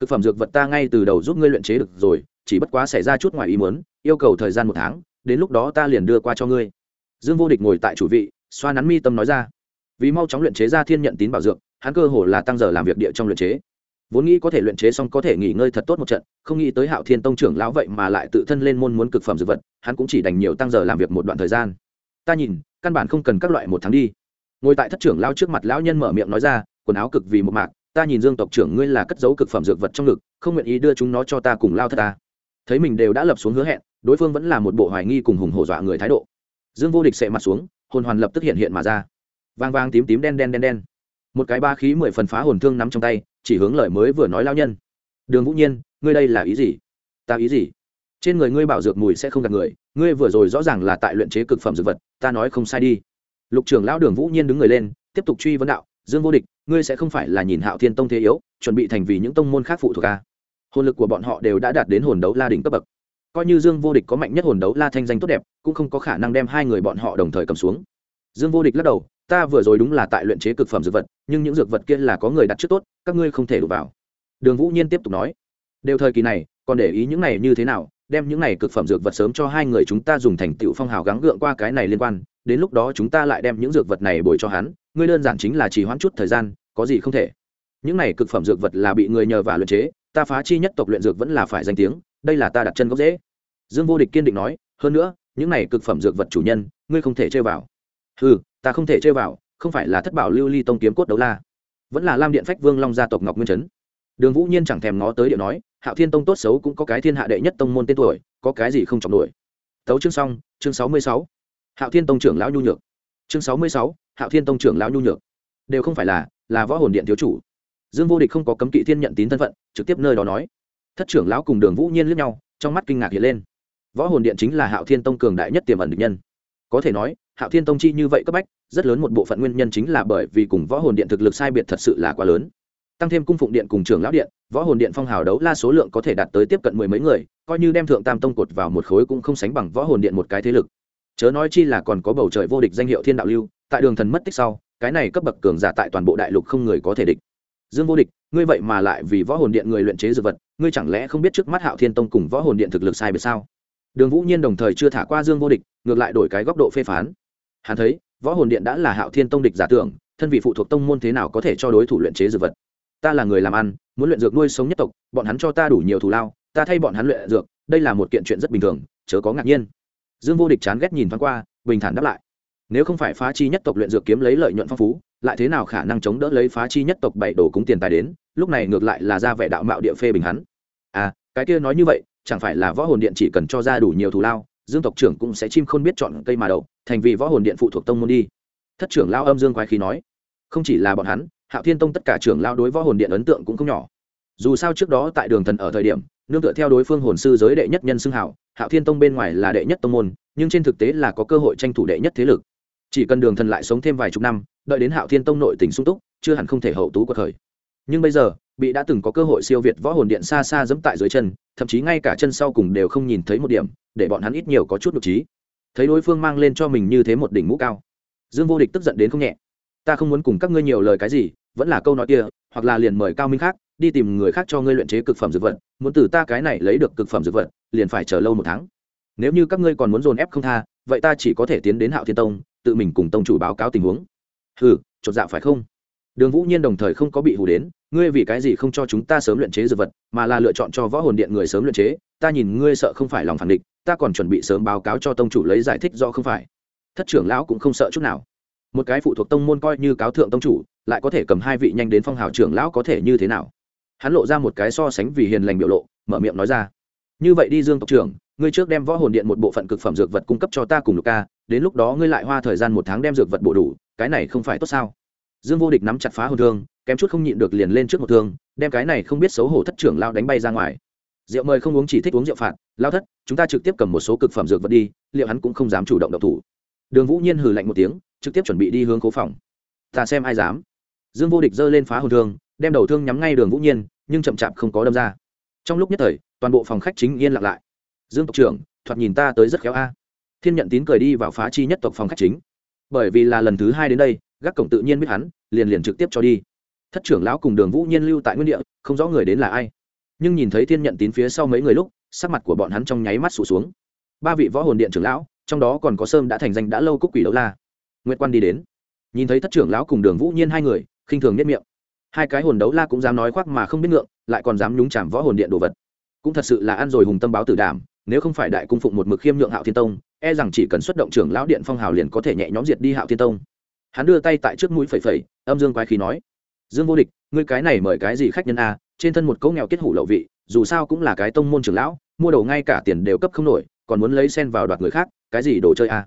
Thực phẩm dược vật ta ngay từ đầu giúp ngươi luyện chế được rồi, chỉ bất quá xảy ra chút ngoài ý muốn, yêu cầu thời gian một tháng, đến lúc đó ta liền đưa qua cho ngươi. Dương vô địch ngồi tại chủ vị, xoa nắn mi tâm nói ra. Vì mau chóng luyện chế ra thiên nhận tín bảo dược, hắn cơ hồ là tăng giờ làm việc địa trong luyện chế. Vốn nghĩ có thể luyện chế xong có thể nghỉ ngơi thật tốt một trận không nghĩ tới hạo thiên tông trưởng lão vậy mà lại tự thân lên môn muốn cực phẩm dược vật, hắn cũng chỉ đành nhiều tăng giờ làm việc một đoạn thời gian. Ta nhìn, căn bản không cần các loại một tháng đi. Ngồi tại thất trưởng lao trước mặt lão nhân mở miệng nói ra, quần áo cực vì một mạc, ta nhìn dương tộc trưởng ngươi là cất giấu cực phẩm dược vật trong ngực, không nguyện ý đưa chúng nó cho ta cùng lao thất ta. Thấy mình đều đã lập xuống hứa hẹn, đối phương vẫn là một bộ hoài nghi cùng hùng hổ dọa người thái độ. Dương vô địch sệ mặt xuống, hồn hoàn lập tức hiện hiện mà ra. Vang vang tím tím đen đen đen đen. Một cái ba khí mười phần phá hồn thương nắm trong tay, chỉ hướng lời mới vừa nói lao nhân đường vũ nhiên, ngươi đây là ý gì? Ta ý gì? Trên người ngươi bảo dược mùi sẽ không gạt người, ngươi vừa rồi rõ ràng là tại luyện chế cực phẩm dược vật, ta nói không sai đi. Lục trưởng lão đường vũ nhiên đứng người lên, tiếp tục truy vấn đạo, dương vô địch, ngươi sẽ không phải là nhìn hạo thiên tông thế yếu, chuẩn bị thành vì những tông môn khác phụ thuộc ca hồn lực của bọn họ đều đã đạt đến hồn đấu la đỉnh cấp bậc. Coi như dương vô địch có mạnh nhất hồn đấu la thanh danh tốt đẹp, cũng không có khả năng đem hai người bọn họ đồng thời cầm xuống. Dương vô địch lắc đầu, ta vừa rồi đúng là tại luyện chế cực phẩm dược vật, nhưng những dược vật kia là có người đặt trước tốt, các ngươi không thể đụng vào đường vũ nhiên tiếp tục nói, đều thời kỳ này, còn để ý những này như thế nào, đem những này cực phẩm dược vật sớm cho hai người chúng ta dùng thành tựu phong hào gắng gượng qua cái này liên quan, đến lúc đó chúng ta lại đem những dược vật này bồi cho hắn, ngươi đơn giản chính là chỉ hoãn chút thời gian, có gì không thể. Những này cực phẩm dược vật là bị người nhờ và luyện chế, ta phá chi nhất tộc luyện dược vẫn là phải danh tiếng, đây là ta đặt chân gốc dễ dương vô địch kiên định nói, hơn nữa, những này cực phẩm dược vật chủ nhân, ngươi không thể chơi vào. Ừ ta không thể chơi vào, không phải là thất bảo lưu ly tông kiếm cốt đấu la, vẫn là lam điện phách vương long gia tộc ngọc nguyên trấn đường vũ nhiên chẳng thèm ngó tới điệu nói, hạo thiên tông tốt xấu cũng có cái thiên hạ đệ nhất tông môn tên tuổi, có cái gì không trọng nổi? Tấu chương xong, chương sáu mươi sáu. Hạo thiên tông trưởng lão nhu nhược. Chương sáu mươi sáu, hạo thiên tông trưởng lão nhu nhược. Đều không phải là là võ hồn điện thiếu chủ. Dương vô địch không có cấm kỵ thiên nhận tín thân phận, trực tiếp nơi đó nói. Thất trưởng lão cùng đường vũ nhiên lướt nhau, trong mắt kinh ngạc hiện lên. Võ hồn điện chính là hạo thiên tông cường đại nhất tiềm ẩn được nhân. Có thể nói, hạo thiên tông chi như vậy cấp bách, rất lớn một bộ phận nguyên nhân chính là bởi vì cùng võ hồn điện thực lực sai biệt thật sự là quá lớn tăng thêm cung phụng điện cùng trường lão điện, võ hồn điện phong hào đấu la số lượng có thể đạt tới tiếp cận mười mấy người, coi như đem thượng tam tông cột vào một khối cũng không sánh bằng võ hồn điện một cái thế lực. Chớ nói chi là còn có bầu trời vô địch danh hiệu thiên đạo lưu, tại đường thần mất tích sau, cái này cấp bậc cường giả tại toàn bộ đại lục không người có thể địch. Dương vô địch, ngươi vậy mà lại vì võ hồn điện người luyện chế dược vật, ngươi chẳng lẽ không biết trước mắt hạo thiên tông cùng võ hồn điện thực lực sai biệt sao? Đường vũ nhiên đồng thời chưa thả qua dương vô địch, ngược lại đổi cái góc độ phê phán. Hắn thấy, võ hồn điện đã là hạo thiên tông địch giả tưởng, thân vị phụ thuộc tông môn thế nào có thể cho đối thủ luyện chế dược vật? Ta là người làm ăn, muốn luyện dược nuôi sống nhất tộc, bọn hắn cho ta đủ nhiều thù lao, ta thay bọn hắn luyện dược, đây là một kiện chuyện rất bình thường, chớ có ngạc nhiên. Dương vô địch chán ghét nhìn thoáng qua, bình thản đáp lại. Nếu không phải phá chi nhất tộc luyện dược kiếm lấy lợi nhuận phong phú, lại thế nào khả năng chống đỡ lấy phá chi nhất tộc bảy đồ cúng tiền tài đến, lúc này ngược lại là ra vẻ đạo mạo địa phê bình hắn. À cái kia nói như vậy, chẳng phải là võ hồn điện chỉ cần cho ra đủ nhiều thù lao, dương tộc trưởng cũng sẽ chim không biết chọn cây mà đậu, thành vì võ hồn điện phụ thuộc tông môn đi. Thất trưởng lao âm dương quái khí nói. Không chỉ là bọn hắn hạo thiên tông tất cả trưởng lao đối võ hồn điện ấn tượng cũng không nhỏ. Dù sao trước đó tại đường thần ở thời điểm, nương tựa theo đối phương hồn sư giới đệ nhất nhân xưng hảo, hạo thiên tông bên ngoài là đệ nhất tông môn, nhưng trên thực tế là có cơ hội tranh thủ đệ nhất thế lực. Chỉ cần đường thần lại sống thêm vài chục năm, đợi đến hạo thiên tông nội tình sung túc, chưa hẳn không thể hậu tú cuộc khởi. Nhưng bây giờ, bị đã từng có cơ hội siêu việt võ hồn điện xa xa dẫm tại dưới chân, thậm chí ngay cả chân sau cùng đều không nhìn thấy một điểm, để bọn hắn ít nhiều có chút nhục trí. Thấy đối phương mang lên cho mình như thế một đỉnh mũ cao, dương vô địch tức giận đến không nhẹ ta không muốn cùng các ngươi nhiều lời cái gì, vẫn là câu nói kia, hoặc là liền mời cao minh khác, đi tìm người khác cho ngươi luyện chế cực phẩm dược vật, muốn từ ta cái này lấy được cực phẩm dược vật, liền phải chờ lâu một tháng. Nếu như các ngươi còn muốn dồn ép không tha, vậy ta chỉ có thể tiến đến hạo thiên tông, tự mình cùng tông chủ báo cáo tình huống. Hừ, chột dạ phải không? Đường vũ nhiên đồng thời không có bị hù đến, ngươi vì cái gì không cho chúng ta sớm luyện chế dược vật, mà là lựa chọn cho võ hồn điện người sớm luyện chế, ta nhìn ngươi sợ không phải lòng phản địch, ta còn chuẩn bị sớm báo cáo cho tông chủ lấy giải thích do không phải. Thất trưởng lão cũng không sợ chút nào một cái phụ thuộc tông môn coi như cáo thượng tông chủ, lại có thể cầm hai vị nhanh đến phong hào trưởng lão có thể như thế nào? Hắn lộ ra một cái so sánh vì hiền lành biểu lộ, mở miệng nói ra. Như vậy đi dương tộc trưởng, ngươi trước đem võ hồn điện một bộ phận cực phẩm dược vật cung cấp cho ta cùng lục ca, đến lúc đó ngươi lại hoa thời gian một tháng đem dược vật bổ đủ, cái này không phải tốt sao? Dương vô địch nắm chặt phá hồn thương, kém chút không nhịn được liền lên trước một thương, đem cái này không biết xấu hổ thất trưởng lao đánh bay ra ngoài. Rượu mời không uống chỉ thích uống rượu phạt lao thất, chúng ta trực tiếp cầm một số cực phẩm dược vật đi, liệu hắn cũng không dám chủ động độc thủ. Đường vũ nhiên hừ lạnh một tiếng trực tiếp chuẩn bị đi hướng cố phòng. Ta xem ai dám. Dương vô địch giơ lên phá hồn thương, đem đầu thương nhắm ngay đường vũ nhiên, nhưng chậm chạp không có đâm ra. Trong lúc nhất thời, toàn bộ phòng khách chính yên lặng lại. Dương tộc trưởng, thoạt nhìn ta tới rất khéo a. Thiên nhận tín cười đi vào phá chi nhất tộc phòng khách chính. Bởi vì là lần thứ hai đến đây, gác cổng tự nhiên biết hắn, liền liền trực tiếp cho đi. Thất trưởng lão cùng đường vũ nhiên lưu tại nguyên địa, không rõ người đến là ai. Nhưng nhìn thấy thiên nhận tín phía sau mấy người lúc, sắc mặt của bọn hắn trong nháy mắt sụt xuống. Ba vị võ hồn điện trưởng lão, trong đó còn có sơm đã thành danh đã lâu cúc quỷ đấu la. Nguyệt quan đi đến. Nhìn thấy thất trưởng lão cùng đường vũ nhiên hai người, khinh thường nhất miệng. Hai cái hồn đấu la cũng dám nói khoác mà không biết ngượng, lại còn dám nhúng chạm võ hồn điện đồ vật. Cũng thật sự là ăn rồi hùng tâm báo tử đảm, nếu không phải đại cung phụng một mực khiêm nhượng hạo thiên tông e rằng chỉ cần xuất động trưởng lão điện phong hào liền có thể nhẹ nhõm diệt đi hạo thiên tông. Hắn đưa tay tại trước mũi phẩy phẩy, âm dương quái khí nói, dương vô địch, ngươi cái này mời cái gì khách nhân a? Trên thân một cấu nghèo kết hủ lậu vị, dù sao cũng là cái tông môn trưởng lão, mua đồ ngay cả tiền đều cấp không nổi, còn muốn lấy sen vào đoạt người khác, cái gì đồ chơi a?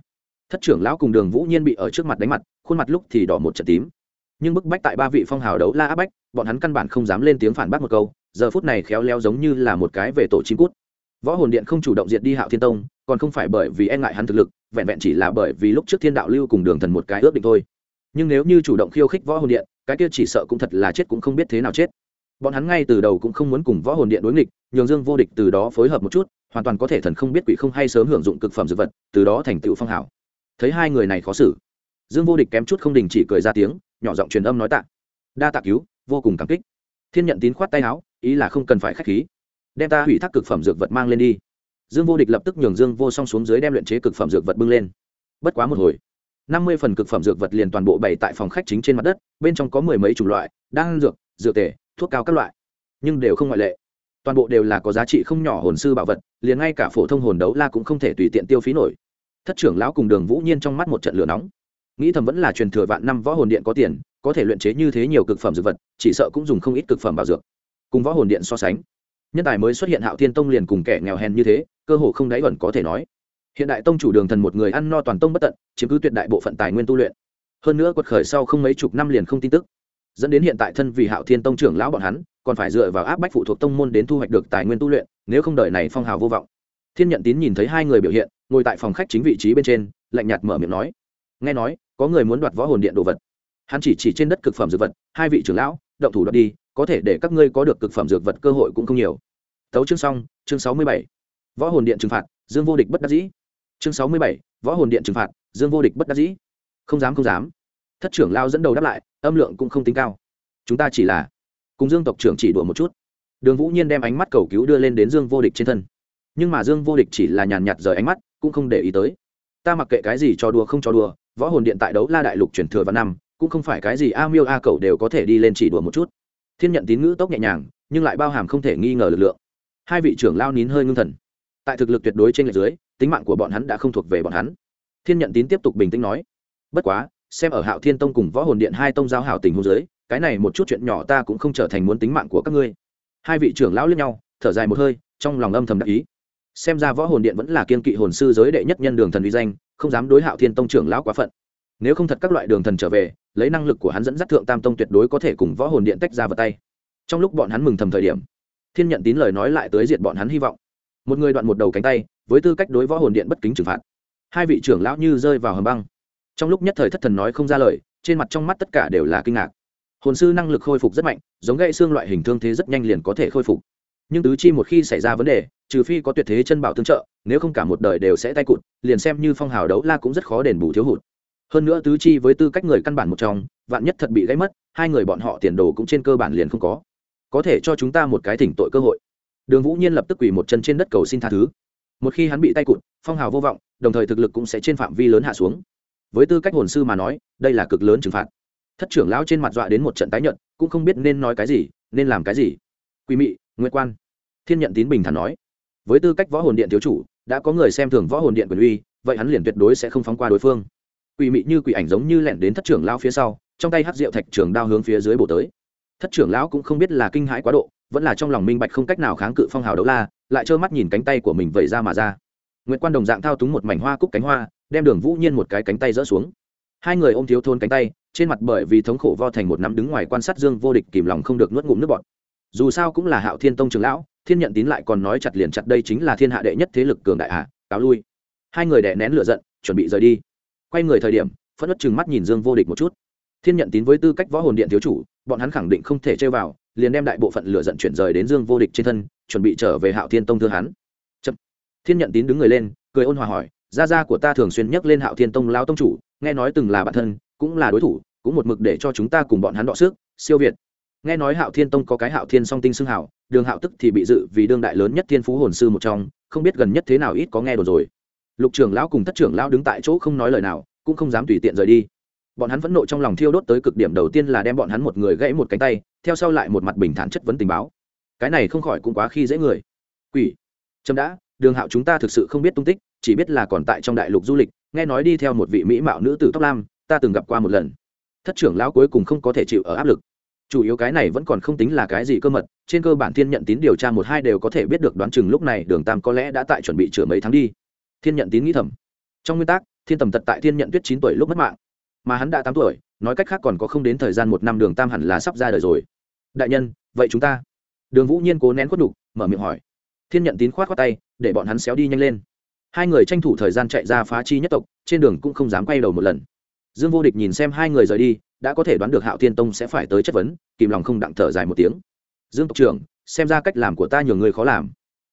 Thất trưởng lão cùng đường vũ nhiên bị ở trước mặt đánh mặt, khuôn mặt lúc thì đỏ một trận tím. Nhưng bức bách tại ba vị phong hào đấu la áp bách, bọn hắn căn bản không dám lên tiếng phản bác một câu, giờ phút này khéo léo giống như là một cái về tổ chim cút. Võ hồn điện không chủ động diệt đi hạo thiên tông, còn không phải bởi vì e ngại hắn thực lực, vẹn vẹn chỉ là bởi vì lúc trước thiên đạo lưu cùng đường thần một cái ước định thôi. Nhưng nếu như chủ động khiêu khích võ hồn điện, cái kia chỉ sợ cũng thật là chết cũng không biết thế nào chết. Bọn hắn ngay từ đầu cũng không muốn cùng võ hồn điện đối nghịch, nhường dương vô địch từ đó phối hợp một chút, hoàn toàn có thể thần không biết quỷ không hay sớm hưởng dụng cực phẩm dược vật, từ đó thành tựu phong hảo thấy hai người này khó xử. Dương vô địch kém chút không đình chỉ cười ra tiếng, nhỏ giọng truyền âm nói tạ. Đa tạ cứu, vô cùng cảm kích. Thiên nhận tín khoát tay áo, ý là không cần phải k h á c h khí. Đem ta hủy thác cực phẩm dược vật mang lên đi. Dương vô địch lập tức nhường dương vô song xuống dưới đem luyện chế cực phẩm dược vật bưng lên. Bất quá một hồi, năm mươi phần cực phẩm dược vật liền toàn bộ bày tại phòng khách chính trên mặt đất, bên trong có mười mấy chủng loại, đan dược dược tể thuốc cao các loại. Nhưng đều không ngoại lệ. Toàn bộ đều là có giá trị không nhỏ hồn sư bảo vật, liền ngay cả phổ thông hồn đấu la cũng không thể tùy tiện tiêu phí nổi thất trưởng lão cùng đường vũ nhiên trong mắt một trận lửa nóng. Nghĩ thầm vẫn là truyền thừa vạn năm võ hồn điện có tiền, có thể luyện chế như thế nhiều cực phẩm dược vật, chỉ sợ cũng dùng không ít cực phẩm bảo dược. Cùng võ hồn điện so sánh, nhân tài mới xuất hiện hạo thiên tông liền cùng kẻ nghèo hèn như thế, cơ hồ không đáy vẩn có thể nói. Hiện đại tông chủ đường thần một người ăn no toàn tông bất tận, chiếm cứ tuyệt đại bộ phận tài nguyên tu luyện. Hơn nữa quật khởi sau không mấy chục năm liền không tin tức. Dẫn đến hiện tại thân vì hạo thiên tông trưởng lão bọn hắn, còn phải dựa vào áp bách phụ thuộc tông môn đến thu hoạch được tài nguyên tu luyện, nếu không đợi này phong hào vô vọng. Thiên nhận tín nhìn thấy hai người biểu hiện ngồi tại phòng khách chính vị trí bên trên, lạnh nhạt mở miệng nói. Nghe nói, có người muốn đoạt võ hồn điện đồ vật. Hắn chỉ chỉ trên đất cực phẩm dược vật, hai vị trưởng lão, động thủ đoạt đi, có thể để các ngươi có được cực phẩm dược vật cơ hội cũng không nhiều. Tấu chương xong, chương sáu mươi bảy. Võ hồn điện trừng phạt, dương vô địch bất đắc dĩ. Chương sáu mươi bảy, võ hồn điện trừng phạt, dương vô địch bất đắc dĩ. Không dám không dám. Thất trưởng lao dẫn đầu đáp lại, âm lượng cũng không tính cao. Chúng ta chỉ là cùng dương tộc trưởng chỉ đùa một chút. Đường vũ nhiên đem ánh mắt cầu cứu đưa lên đến dương vô địch trên thân. Nhưng mà dương vô địch chỉ là nhàn nhạt rời ánh mắt cũng không để ý tới. Ta mặc kệ cái gì cho đùa không cho đùa, võ hồn điện tại đấu la đại lục truyền thừa vào năm, cũng không phải cái gì a miêu a cầu đều có thể đi lên chỉ đùa một chút. Thiên nhận tín ngữ tốc nhẹ nhàng, nhưng lại bao hàm không thể nghi ngờ lực lượng. Hai vị trưởng lao nín hơi ngưng thần. Tại thực lực tuyệt đối trên lệch dưới, tính mạng của bọn hắn đã không thuộc về bọn hắn. Thiên nhận tín tiếp tục bình tĩnh nói, bất quá, xem ở hạo thiên tông cùng võ hồn điện hai tông giao hảo tình hôn giới cái này một chút chuyện nhỏ ta cũng không trở thành muốn tính mạng của các ngươi. Hai vị trưởng lão lẫn nhau, thở dài một hơi, trong lòng âm thầm đắc ý xem ra võ hồn điện vẫn là kiên kỵ hồn sư giới đệ nhất nhân đường thần uy danh, không dám đối hạo thiên tông trưởng lão quá phận. Nếu không thật các loại đường thần trở về, lấy năng lực của hắn dẫn dắt thượng tam tông tuyệt đối có thể cùng võ hồn điện tách ra vào tay. Trong lúc bọn hắn mừng thầm thời điểm, thiên nhận tín lời nói lại tới diệt bọn hắn hy vọng. Một người đoạn một đầu cánh tay, với tư cách đối võ hồn điện bất kính trừng phạt. Hai vị trưởng lão như rơi vào hầm băng. Trong lúc nhất thời thất thần nói không ra lời, trên mặt trong mắt tất cả đều là kinh ngạc. Hồn sư năng lực khôi phục rất mạnh, giống gãy xương loại hình thương thế rất nhanh liền có thể khôi phục nhưng tứ chi một khi xảy ra vấn đề, trừ phi có tuyệt thế chân bảo tương trợ, nếu không cả một đời đều sẽ tay cụt, liền xem như phong hào đấu la cũng rất khó đền bù thiếu hụt. Hơn nữa tứ chi với tư cách người căn bản một trong, vạn nhất thật bị gãy mất, hai người bọn họ tiền đồ cũng trên cơ bản liền không có. Có thể cho chúng ta một cái thỉnh tội cơ hội. Đường vũ nhiên lập tức quỳ một chân trên đất cầu xin tha thứ. Một khi hắn bị tay cụt, phong hào vô vọng, đồng thời thực lực cũng sẽ trên phạm vi lớn hạ xuống. Với tư cách hồn sư mà nói, đây là cực lớn trừng phạt. Thất trưởng lão trên mặt dọa đến một trận tái nhận cũng không biết nên nói cái gì, nên làm cái gì. Quỷ mị nguyệt quan. Thiên nhận tín bình thản nói, với tư cách võ hồn điện thiếu chủ, đã có người xem thường võ hồn điện quyền uy, vậy hắn liền tuyệt đối sẽ không phóng qua đối phương. Quỷ mị như quỷ ảnh giống như lẻn đến thất trưởng lão phía sau, trong tay hát rượu thạch trường đao hướng phía dưới bổ tới. Thất trưởng lão cũng không biết là kinh hãi quá độ, vẫn là trong lòng minh bạch không cách nào kháng cự phong hào đấu la, lại trơ mắt nhìn cánh tay của mình vẩy ra mà ra. Nguyễn quan đồng dạng thao túng một mảnh hoa cúc cánh hoa, đem đường vũ nhiên một cái cánh tay rỡ xuống. Hai người ôm thiếu thôn cánh tay, trên mặt bởi vì thống khổ vo thành một nắm đứng ngoài quan sát dương vô địch kìm lòng không được nuốt ngụm nước bọt dù sao cũng là hạo thiên tông trường lão, thiên nhận tín lại còn nói chặt liền chặt đây chính là thiên hạ đệ nhất thế lực cường đại hạ cáo lui. Hai người đè nén lửa giận, chuẩn bị rời đi. Quay người thời điểm phất ất chừng mắt nhìn dương vô địch một chút. Thiên nhận tín với tư cách võ hồn điện thiếu chủ, bọn hắn khẳng định không thể chơi vào, liền đem đại bộ phận lửa giận chuyển rời đến dương vô địch trên thân, chuẩn bị trở về hạo thiên tông thương hắn. Chậm. thiên nhận tín đứng người lên, cười ôn hòa hỏi, gia gia của ta thường xuyên nhắc lên hạo thiên tông lao tông chủ, nghe nói từng là bạn thân, cũng là đối thủ, cũng một mực để cho chúng ta cùng bọn hắn đọ sức, siêu việt nghe nói hạo thiên tông có cái hạo thiên song tinh xưng hảo đường hạo tức thì bị dự vì đương đại lớn nhất thiên phú hồn sư một trong, không biết gần nhất thế nào ít có nghe đồn rồi. Lục trưởng lão cùng thất trưởng lão đứng tại chỗ không nói lời nào, cũng không dám tùy tiện rời đi. Bọn hắn vẫn nộ trong lòng thiêu đốt tới cực điểm đầu tiên là đem bọn hắn một người gãy một cánh tay, theo sau lại một mặt bình thản chất vấn tình báo. Cái này không khỏi cũng quá khi dễ người. Quỷ. Trâm đã, đường hạo chúng ta thực sự không biết tung tích, chỉ biết là còn tại trong đại lục du lịch, nghe nói đi theo một vị mỹ mạo nữ tử tóc lam, ta từng gặp qua một lần. Thất trưởng lão cuối cùng không có thể chịu ở áp lực chủ yếu cái này vẫn còn không tính là cái gì cơ mật, trên cơ bản thiên nhận tín điều tra một hai đều có thể biết được đoán chừng lúc này đường tam có lẽ đã tại chuẩn bị chữa mấy tháng đi. Thiên nhận tín nghĩ thầm. Trong nguyên tắc, thiên tầm tật tại thiên nhận tuyết chín tuổi lúc mất mạng. Mà hắn đã tám tuổi, nói cách khác còn có không đến thời gian một năm đường tam hẳn là sắp ra đời rồi. Đại nhân, vậy chúng ta? Đường vũ nhiên cố nén khuất đục mở miệng hỏi. Thiên nhận tín khoát khoát tay, để bọn hắn xéo đi nhanh lên. Hai người tranh thủ thời gian chạy ra phá chi nhất tộc, trên đường cũng không dám quay đầu một lần. Dương vô địch nhìn xem hai người rời đi đã có thể đoán được hạo thiên tông sẽ phải tới chất vấn, kìm lòng không đặng thở dài một tiếng. Dương tộc trưởng, xem ra cách làm của ta nhiều người khó làm.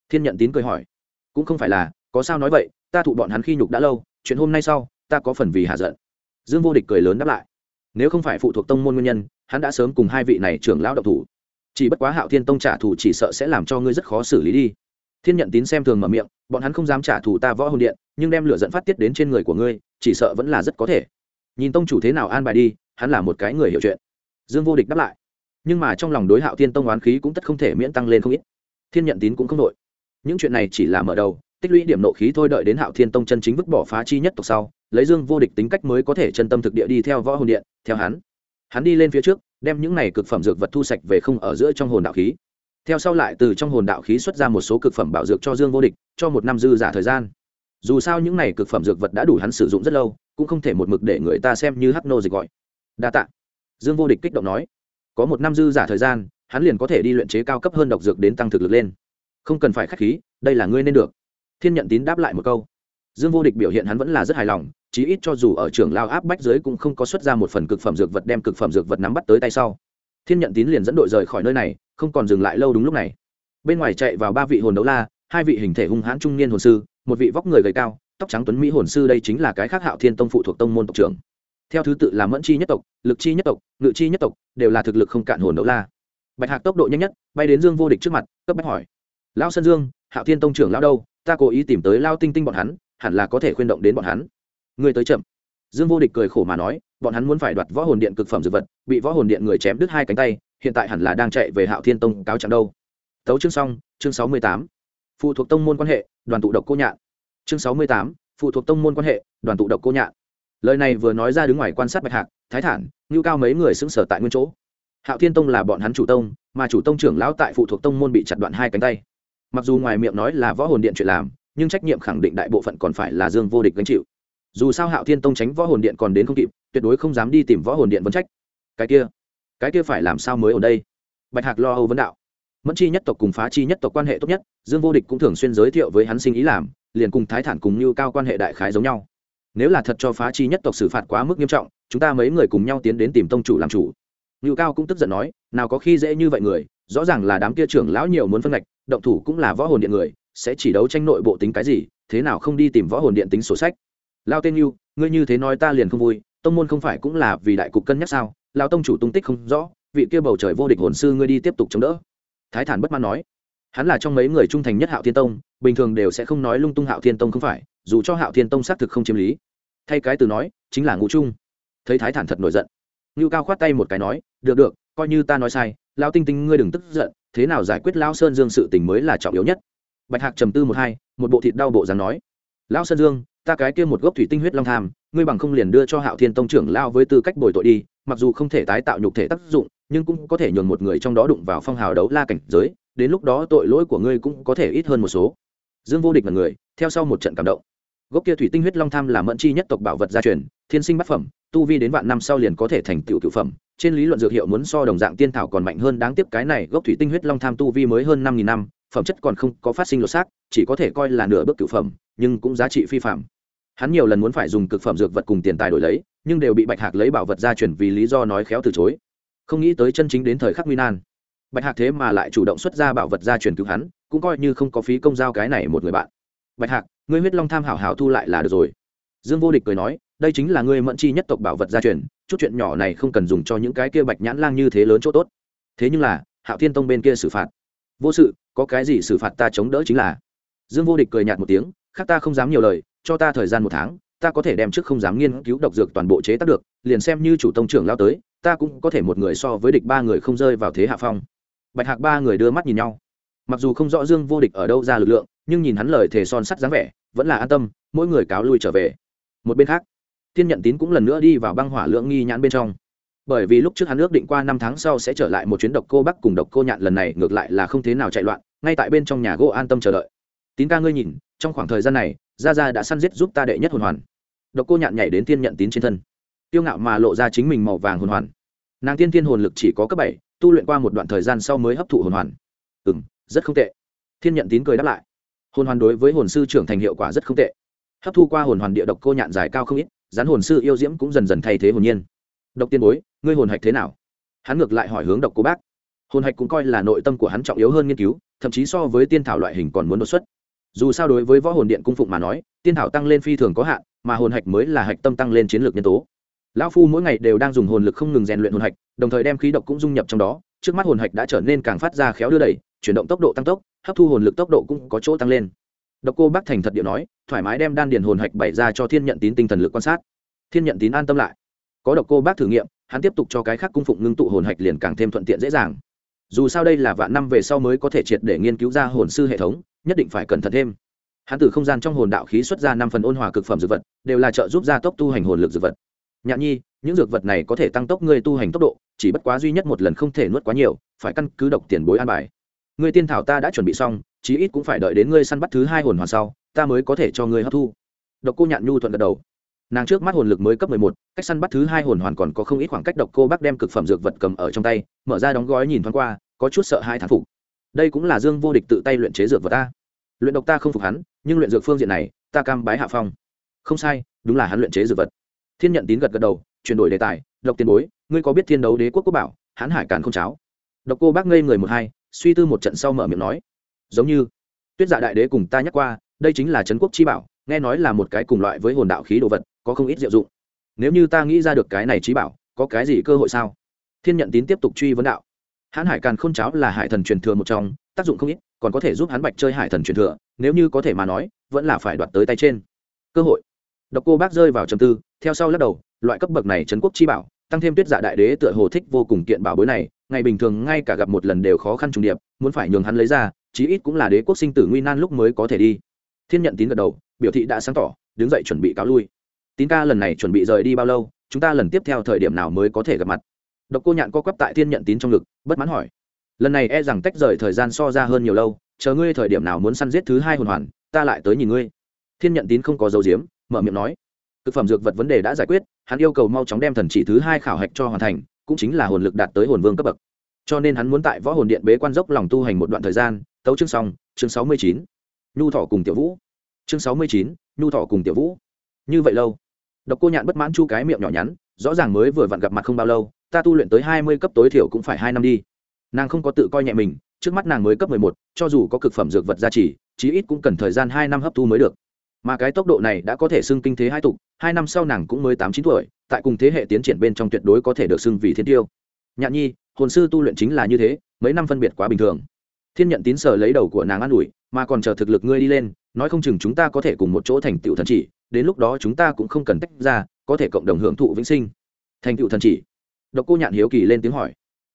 Thiên nhận tín cười hỏi. Cũng không phải là, có sao nói vậy, ta thụ bọn hắn khi nhục đã lâu, chuyện hôm nay sau, ta có phần vì hạ giận. Dương vô địch cười lớn đáp lại. Nếu không phải phụ thuộc tông môn nguyên nhân, hắn đã sớm cùng hai vị này trưởng lão độc thủ. Chỉ bất quá hạo thiên tông trả thù chỉ sợ sẽ làm cho ngươi rất khó xử lý đi. Thiên nhận tín xem thường mở miệng, bọn hắn không dám trả thù ta võ hồn điện, nhưng đem lửa dẫn phát tiết đến trên người của ngươi, chỉ sợ vẫn là rất có thể. Nhìn tông chủ thế nào an bài đi hắn là một cái người hiểu chuyện. Dương vô địch đáp lại. Nhưng mà trong lòng đối hạo thiên tông oán khí cũng tất không thể miễn tăng lên không ít. Thiên nhận tín cũng không đội những chuyện này chỉ là mở đầu, tích lũy điểm nộ khí thôi đợi đến hạo thiên tông chân chính vứt bỏ phá chi nhất tộc sau, lấy dương vô địch tính cách mới có thể chân tâm thực địa đi theo võ hồn điện, theo hắn. Hắn đi lên phía trước, đem những này cực phẩm dược vật thu sạch về không ở giữa trong hồn đạo khí. Theo sau lại từ trong hồn đạo khí xuất ra một số cực phẩm bảo dược cho dương vô địch, cho một năm dư giả thời gian. Dù sao những này cực phẩm dược vật đã đủ hắn sử dụng rất lâu, cũng không thể một mực để người ta xem như hắc nô dịch gọi đa tạ. Dương vô địch kích động nói, có một năm dư giả thời gian, hắn liền có thể đi luyện chế cao cấp hơn độc dược đến tăng thực lực lên. Không cần phải k h á c h khí, đây là ngươi nên được. Thiên nhận tín đáp lại một câu. Dương vô địch biểu hiện hắn vẫn là rất hài lòng, chí ít cho dù ở trường lao áp bách giới cũng không có xuất ra một phần cực phẩm dược vật đem cực phẩm dược vật nắm bắt tới tay sau. Thiên nhận tín liền dẫn đội rời khỏi nơi này, không còn dừng lại lâu đúng lúc này. Bên ngoài chạy vào ba vị hồn đấu la, hai vị hình thể hung hãn trung niên hồn sư, một vị vóc người gầy cao, tóc trắng tuấn mỹ hồn sư đây chính là cái khác hạo thiên tông phụ thuộc tông môn tộc trưởng theo thứ tự là mẫn chi nhất tộc, lực chi nhất tộc, ngự chi nhất tộc, đều là thực lực không cạn hồn đấu la. Bạch hạc tốc độ nhanh nhất, bay đến dương vô địch trước mặt, cấp bách hỏi. Lão sơn dương, hạo thiên tông trưởng lão đâu? Ta cố ý tìm tới lao tinh tinh bọn hắn, hẳn là có thể khuyên động đến bọn hắn. Người tới chậm. Dương vô địch cười khổ mà nói, bọn hắn muốn phải đoạt võ hồn điện cực phẩm dược vật, bị võ hồn điện người chém đứt hai cánh tay, hiện tại hẳn là đang chạy về hạo thiên tông cáo trạng đâu. Tấu chương xong, chương sáu mươi tám. Phụ thuộc tông môn quan hệ, đoàn tụ độc cô nhạn. Chương sáu mươi tám, phụ thuộc tông môn quan hệ, đoàn tụ độc cô nhạn lời này vừa nói ra đứng ngoài quan sát bạch hạc, thái thản, ngưu cao mấy người xứng sở tại nguyên chỗ. Hạo thiên tông là bọn hắn chủ tông, mà chủ tông trưởng lão tại phụ thuộc tông môn bị chặt đoạn hai cánh tay. Mặc dù ngoài miệng nói là võ hồn điện chuyện làm, nhưng trách nhiệm khẳng định đại bộ phận còn phải là dương vô địch gánh chịu. Dù sao hạo thiên tông tránh võ hồn điện còn đến không kịp, tuyệt đối không dám đi tìm võ hồn điện vấn trách. Cái kia cái kia phải làm sao mới ở đây? Bạch hạc lo âu vấn đạo. Mẫn chi nhất tộc cùng phá chi nhất tộc quan hệ tốt nhất, dương vô địch cũng thường xuyên giới thiệu với hắn sinh ý làm, liền cùng thái thản cùng như cao quan hệ đại khái giống nhau nếu là thật cho phá chi nhất tộc xử phạt quá mức nghiêm trọng, chúng ta mấy người cùng nhau tiến đến tìm tông chủ làm chủ. Ngự cao cũng tức giận nói, nào có khi dễ như vậy người, rõ ràng là đám kia trưởng lão nhiều muốn phân ngạch, động thủ cũng là võ hồn điện người, sẽ chỉ đấu tranh nội bộ tính cái gì, thế nào không đi tìm võ hồn điện tính sổ sách. Lao tên như ngươi như thế nói ta liền không vui, tông môn không phải cũng là vì đại cục cân nhắc sao? Lao tông chủ tung tích không rõ, vị kia bầu trời vô địch hồn sư ngươi đi tiếp tục chống đỡ. Thái thản bất mãn nói, hắn là trong mấy người trung thành nhất hạo thiên tông, bình thường đều sẽ không nói lung tung hạo thiên tông không phải, dù cho hạo thiên tông xác thực không chiếm lý thay cái từ nói, chính là ngũ trung thấy thái thản thật nổi giận. Ngưu cao khoát tay một cái nói, được được, coi như ta nói sai lao tinh tinh ngươi đừng tức giận, thế nào giải quyết lao sơn dương sự tình mới là trọng yếu nhất. Bạch hạc trầm tư một hai, một bộ thịt đau bộ dáng nói lao sơn dương, ta cái kia một gốc thủy tinh huyết long tham, ngươi bằng không liền đưa cho hạo thiên tông trưởng lao với tư cách bồi tội đi, mặc dù không thể tái tạo nhục thể tác dụng, nhưng cũng có thể nhường một người trong đó đụng vào phong hào đấu la cảnh giới, đến lúc đó tội lỗi của ngươi cũng có thể ít hơn một số. Dương vô địch là người, theo sau một trận cảm động gốc kia thủy tinh huyết long tham là mẫn chi nhất tộc bảo vật gia truyền, thiên sinh bát phẩm, tu vi đến vạn năm sau liền có thể thành tựu cựu phẩm. Trên lý luận dược hiệu muốn so đồng dạng tiên thảo còn mạnh hơn đáng tiếc cái này, gốc thủy tinh huyết long tham tu vi mới hơn năm nghìn năm, phẩm chất còn không có phát sinh lột xác, chỉ có thể coi là nửa bước cựu phẩm, nhưng cũng giá trị phi phạm. Hắn nhiều lần muốn phải dùng cực phẩm dược vật cùng tiền tài đổi lấy, nhưng đều bị bạch hạc lấy bảo vật gia truyền vì lý do nói khéo từ chối. Không nghĩ tới chân chính đến thời khắc nguy nan. Bạch hạc thế mà lại chủ động xuất ra bảo vật gia truyền cứu hắn, cũng coi như không có phí công giao cái này một người bạn. Bạch hạc ngươi huyết long tham hảo hảo thu lại là được rồi. Dương vô địch cười nói, đây chính là ngươi mẫn chi nhất tộc bảo vật gia truyền, chút chuyện nhỏ này không cần dùng cho những cái kia bạch nhãn lang như thế lớn chỗ tốt. Thế nhưng là, hạo thiên tông bên kia xử phạt. Vô sự, có cái gì xử phạt ta chống đỡ chính là. Dương vô địch cười nhạt một tiếng, khác ta không dám nhiều lời, cho ta thời gian một tháng, ta có thể đem trước không dám nghiên cứu độc dược toàn bộ chế tác được, liền xem như chủ tông trưởng lao tới, ta cũng có thể một người so với địch ba người không rơi vào thế hạ phong. Bạch hạc ba người đưa mắt nhìn nhau mặc dù không rõ dương vô địch ở đâu ra lực lượng, nhưng nhìn hắn lời thề son sắt dáng vẻ, vẫn là an tâm, mỗi người cáo lui trở về. Một bên khác, thiên nhận tín cũng lần nữa đi vào băng hỏa lượng nghi nhãn bên trong. Bởi vì lúc trước hắn ước định qua năm tháng sau sẽ trở lại một chuyến độc cô bắc cùng độc cô nhạn, lần này ngược lại là không thế nào chạy loạn, ngay tại bên trong nhà gỗ an tâm chờ đợi. Tín ca ngươi nhìn, trong khoảng thời gian này, gia gia đã săn giết giúp ta đệ nhất hồn hoàn. Độc cô nhạn nhảy đến thiên nhận tín trên thân. Tiêu ngạo mà lộ ra chính mình màu vàng hồn hoàn. Nàng tiên thiên hồn lực chỉ có cấp bảy, tu luyện qua một đoạn thời gian sau mới hấp thụ hồn hoàn. Ừ m rất không tệ. Thiên nhận tín cười đáp lại. Hồn hoàn đối với hồn sư trưởng thành hiệu quả rất không tệ. Hấp thu qua hồn hoàn địa độc cô nhạn dài cao không ít, rắn hồn sư yêu diễm cũng dần dần thay thế hồn nhiên. Độc tiên bối, ngươi hồn hạch thế nào? Hắn ngược lại hỏi hướng độc cô bác. Hồn hạch cũng coi là nội tâm của hắn trọng yếu hơn nghiên cứu, thậm chí so với tiên thảo loại hình còn muốn đột xuất. Dù sao đối với võ hồn điện cung phụng mà nói, tiên thảo tăng lên phi thường có hạn, mà hồn hạch mới là hạch tâm tăng lên chiến lược nhân tố. Lão phu mỗi ngày đều đang dùng hồn lực không ngừng rèn luyện hồn hạch, đồng thời đem khí độc cũng dung nhập trong đó, trước mắt hồn hạch đã trở nên càng phát ra khéo đưa đẩy chuyển động tốc độ tăng tốc, hấp thu hồn lực tốc độ cũng có chỗ tăng lên. Độc cô bác thành thật điệu nói, thoải mái đem đan điền hồn hạch bày ra cho thiên nhận tín tinh thần lực quan sát. Thiên nhận tín an tâm lại. Có độc cô bác thử nghiệm, hắn tiếp tục cho cái khác cung phụng ngưng tụ hồn hạch liền càng thêm thuận tiện dễ dàng. Dù sao đây là vạn năm về sau mới có thể triệt để nghiên cứu ra hồn sư hệ thống, nhất định phải cẩn thận thêm. Hắn từ không gian trong hồn đạo khí xuất ra năm phần ôn hòa cực phẩm dược vật, đều là trợ giúp gia tốc tu hành hồn lực dược vật. Nhạn nhi, những dược vật này có thể tăng tốc ngươi tu hành tốc độ, chỉ bất quá duy nhất một lần không thể nuốt quá nhiều, phải căn cứ độc tiền bối an bài ngươi tiên thảo ta đã chuẩn bị xong, chí ít cũng phải đợi đến ngươi săn bắt thứ hai hồn hoàn sau, ta mới có thể cho ngươi hấp thu. Độc cô nhạn nhu thuận gật đầu. Nàng trước mắt hồn lực mới cấp mười một, cách săn bắt thứ hai hồn hoàn còn có không ít khoảng cách độc cô bác đem cực phẩm dược vật cầm ở trong tay, mở ra đóng gói nhìn thoáng qua, có chút sợ hai thán phục. Đây cũng là dương vô địch tự tay luyện chế dược vật ta. Luyện độc ta không phục hắn, nhưng luyện dược phương diện này, ta cam bái hạ phong. Không sai, đúng là hắn luyện chế dược vật. Thiên nhận tín gật gật đầu, chuyển đổi đề tài, độc tiền bối, ngươi có biết thiên đấu đế quốc quốc bảo hãn hải càn không cháo. Độc cô bác ngây người một hai suy tư một trận sau mở miệng nói, giống như, tuyết dạ đại đế cùng ta nhắc qua, đây chính là trấn quốc chi bảo, nghe nói là một cái cùng loại với hồn đạo khí đồ vật, có không ít diệu dụng. Nếu như ta nghĩ ra được cái này trí bảo, có cái gì cơ hội sao? Thiên nhận tín tiếp tục truy vấn đạo, hãn hải càn khôn cháo là hải thần truyền thừa một trong, tác dụng không ít, còn có thể giúp hắn bạch chơi hải thần truyền thừa, nếu như có thể mà nói, vẫn là phải đoạt tới tay trên. Cơ hội. Độc cô bác rơi vào trầm tư, theo sau lắc đầu, loại cấp bậc này trấn quốc chi bảo, tăng thêm tuyết dạ đại đế tựa hồ thích vô cùng kiện bảo bối này ngày bình thường ngay cả gặp một lần đều khó khăn trùng điệp, muốn phải nhường hắn lấy ra, chí ít cũng là đế quốc sinh tử nguy nan lúc mới có thể đi. Thiên nhận tín gật đầu, biểu thị đã sáng tỏ, đứng dậy chuẩn bị cáo lui. Tín ca lần này chuẩn bị rời đi bao lâu, chúng ta lần tiếp theo thời điểm nào mới có thể gặp mặt? Độc cô nhạn co quắp tại thiên nhận tín trong ngực, bất mãn hỏi. Lần này e rằng tách rời thời gian so ra hơn nhiều lâu, chờ ngươi thời điểm nào muốn săn giết thứ hai hồn hoàn, ta lại tới nhìn ngươi. Thiên nhận tín không có dấu diếm mở miệng nói. Thực phẩm dược vật vấn đề đã giải quyết, hắn yêu cầu mau chóng đem thần chỉ thứ hai khảo hạch cho hoàn thành cũng chính là hồn lực đạt tới hồn vương cấp bậc. Cho nên hắn muốn tại võ hồn điện bế quan dốc lòng tu hành một đoạn thời gian, tấu chương xong, chương sáu mươi chín. Nhu thọ cùng tiểu vũ. Chương sáu mươi chín, nhu thọ cùng tiểu vũ. Như vậy lâu, độc cô nhạn bất mãn chu cái miệng nhỏ nhắn, rõ ràng mới vừa vặn gặp mặt không bao lâu, ta tu luyện tới hai mươi cấp tối thiểu cũng phải hai năm đi. Nàng không có tự coi nhẹ mình, trước mắt nàng mới cấp mười một, cho dù có cực phẩm dược vật gia trì, chí ít cũng cần thời gian hai năm hấp thu mới được mà cái tốc độ này đã có thể xưng kinh thế hai tục, hai năm sau nàng cũng mới tám chín tuổi, tại cùng thế hệ tiến triển bên trong tuyệt đối có thể được xưng vì thiên tiêu. Nhạn nhi, hồn sư tu luyện chính là như thế, mấy năm phân biệt quá bình thường. Thiên nhận tín sở lấy đầu của nàng an ủi, mà còn chờ thực lực ngươi đi lên, nói không chừng chúng ta có thể cùng một chỗ thành tựu thần chỉ, đến lúc đó chúng ta cũng không cần tách ra, có thể cộng đồng hưởng thụ vĩnh sinh. Thành tựu thần chỉ. Độc cô nhạn hiếu kỳ lên tiếng hỏi.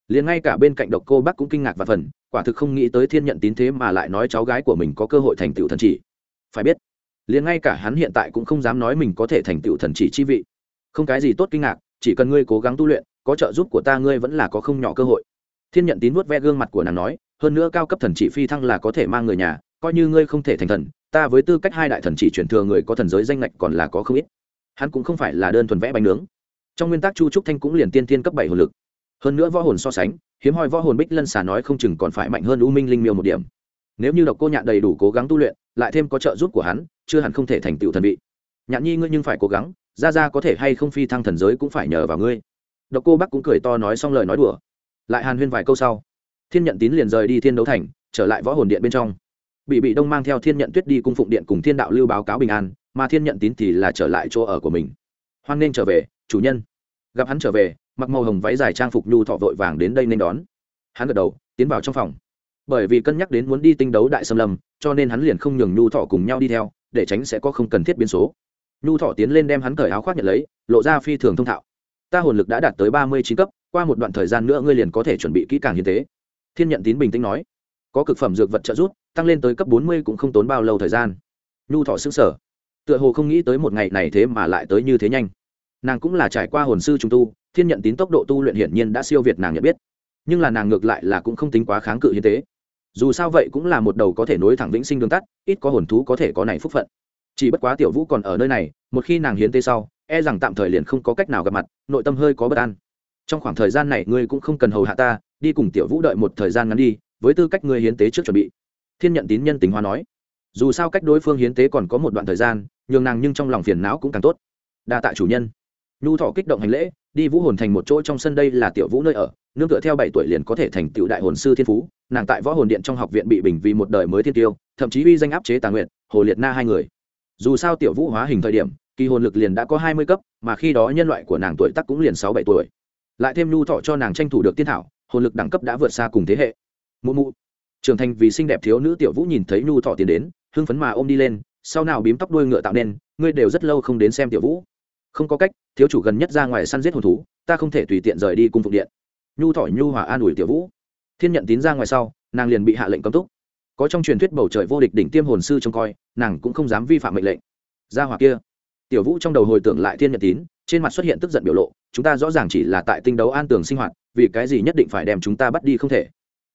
Liền ngay cả bên cạnh độc cô bác cũng kinh ngạc và phần, quả thực không nghĩ tới thiên nhận tín thế mà lại nói cháu gái của mình có cơ hội thành tựu thần chỉ. Phải biết liền ngay cả hắn hiện tại cũng không dám nói mình có thể thành tựu thần chỉ chi vị. Không cái gì tốt kinh ngạc, chỉ cần ngươi cố gắng tu luyện, có trợ giúp của ta ngươi vẫn là có không nhỏ cơ hội. Thiên nhận tín vuốt ve gương mặt của nàng nói, hơn nữa cao cấp thần chỉ phi thăng là có thể mang người nhà, coi như ngươi không thể thành thần, ta với tư cách hai đại thần chỉ chuyển thừa người có thần giới danh ngạch còn là có không ít. Hắn cũng không phải là đơn thuần vẽ bánh nướng. Trong nguyên tắc chu trúc thanh cũng liền tiên tiên cấp bảy hồn lực. Hơn nữa võ hồn so sánh, hiếm hoi võ hồn bích lân xà nói không chừng còn phải mạnh hơn u minh linh miêu một điểm nếu như độc cô nhạn đầy đủ cố gắng tu luyện, lại thêm có trợ giúp của hắn, chưa hẳn không thể thành tựu thần vị. Nhạn nhi ngươi nhưng phải cố gắng ra ra có thể hay không phi thăng thần giới cũng phải nhờ vào ngươi. Độc cô bắc cũng cười to nói xong lời nói đùa. Lại hàn huyên vài câu sau, thiên nhận tín liền rời đi thiên đấu thành, trở lại võ hồn điện bên trong. Bị bị đông mang theo thiên nhận tuyết đi cung phụng điện cùng thiên đạo lưu báo cáo bình an, mà thiên nhận tín thì là trở lại chỗ ở của mình. Hoan nên trở về, chủ nhân. Gặp hắn trở về, mặc màu hồng váy dài trang phục nhu thọ vội vàng đến đây nên đón. Hắn gật đầu, tiến vào trong phòng bởi vì cân nhắc đến muốn đi tinh đấu đại xâm lâm, cho nên hắn liền không nhường nhu thọ cùng nhau đi theo, để tránh sẽ có không cần thiết biến số. Nhu thọ tiến lên đem hắn cởi áo khoác nhận lấy, lộ ra phi thường thông thạo. Ta hồn lực đã đạt tới ba mươi chín cấp, qua một đoạn thời gian nữa ngươi liền có thể chuẩn bị kỹ càng như tế thiên nhận tín bình tĩnh nói. Có cực phẩm dược vật trợ giúp, tăng lên tới cấp bốn mươi cũng không tốn bao lâu thời gian. Nhu thọ xứng sở tựa hồ không nghĩ tới một ngày này thế mà lại tới như thế nhanh. Nàng cũng là trải qua hồn sư trung tu, thiên nhận tín tốc độ tu luyện hiển nhiên đã siêu việt nàng nhận biết. Nhưng là nàng ngược lại là cũng không tính quá kháng cự như tế dù sao vậy cũng là một đầu có thể nối thẳng vĩnh sinh đường tắt, ít có hồn thú có thể có này phúc phận. Chỉ bất quá tiểu vũ còn ở nơi này, một khi nàng hiến tế sau e rằng tạm thời liền không có cách nào gặp mặt, nội tâm hơi có bất an. Trong khoảng thời gian này ngươi cũng không cần hầu hạ ta, đi cùng tiểu vũ đợi một thời gian ngắn đi, với tư cách ngươi hiến tế trước chuẩn bị. Thiên nhận tín nhân tính hoa nói. Dù sao cách đối phương hiến tế còn có một đoạn thời gian, nhường nàng nhưng trong lòng phiền não cũng càng tốt. Đa tạ chủ nhân. Nhu thọ kích động hành lễ, đi vũ hồn thành một chỗ trong sân đây là tiểu vũ nơi ở nương tựa theo bảy tuổi liền có thể thành tựu đại hồn sư thiên phú, nàng tại võ hồn điện trong học viện bị bình vì một đời mới thiên tiêu, thậm chí uy danh áp chế tà nguyện hồ liệt na hai người. Dù sao tiểu vũ hóa hình thời điểm, kỳ hồn lực liền đã có hai mươi cấp, mà khi đó nhân loại của nàng tuổi tắc cũng liền sáu bảy tuổi. Lại thêm nhu thọ cho nàng tranh thủ được tiên thảo, hồn lực đẳng cấp đã vượt xa cùng thế hệ. Mụ mụ. Trưởng thành vì xinh đẹp thiếu nữ tiểu vũ nhìn thấy nhu thọ tiến đến, hưng phấn mà ôm đi lên, sau nào bím tóc đuôi ngựa tạo nên, ngươi đều rất lâu không đến xem tiểu vũ. Không có cách, thiếu chủ gần nhất ra ngoài săn giết hồn thú, ta không thể tùy tiện rời đi cung phục điện nhu thỏi nhu hòa an ủi tiểu vũ. Thiên nhận tín ra ngoài sau, nàng liền bị hạ lệnh cấm túc. Có trong truyền thuyết bầu trời vô địch đỉnh tiêm hồn sư trông coi, nàng cũng không dám vi phạm mệnh lệnh. Ra hòa kia. Tiểu vũ trong đầu hồi tưởng lại thiên nhận tín, trên mặt xuất hiện tức giận biểu lộ, chúng ta rõ ràng chỉ là tại tinh đấu an tường sinh hoạt, vì cái gì nhất định phải đem chúng ta bắt đi không thể.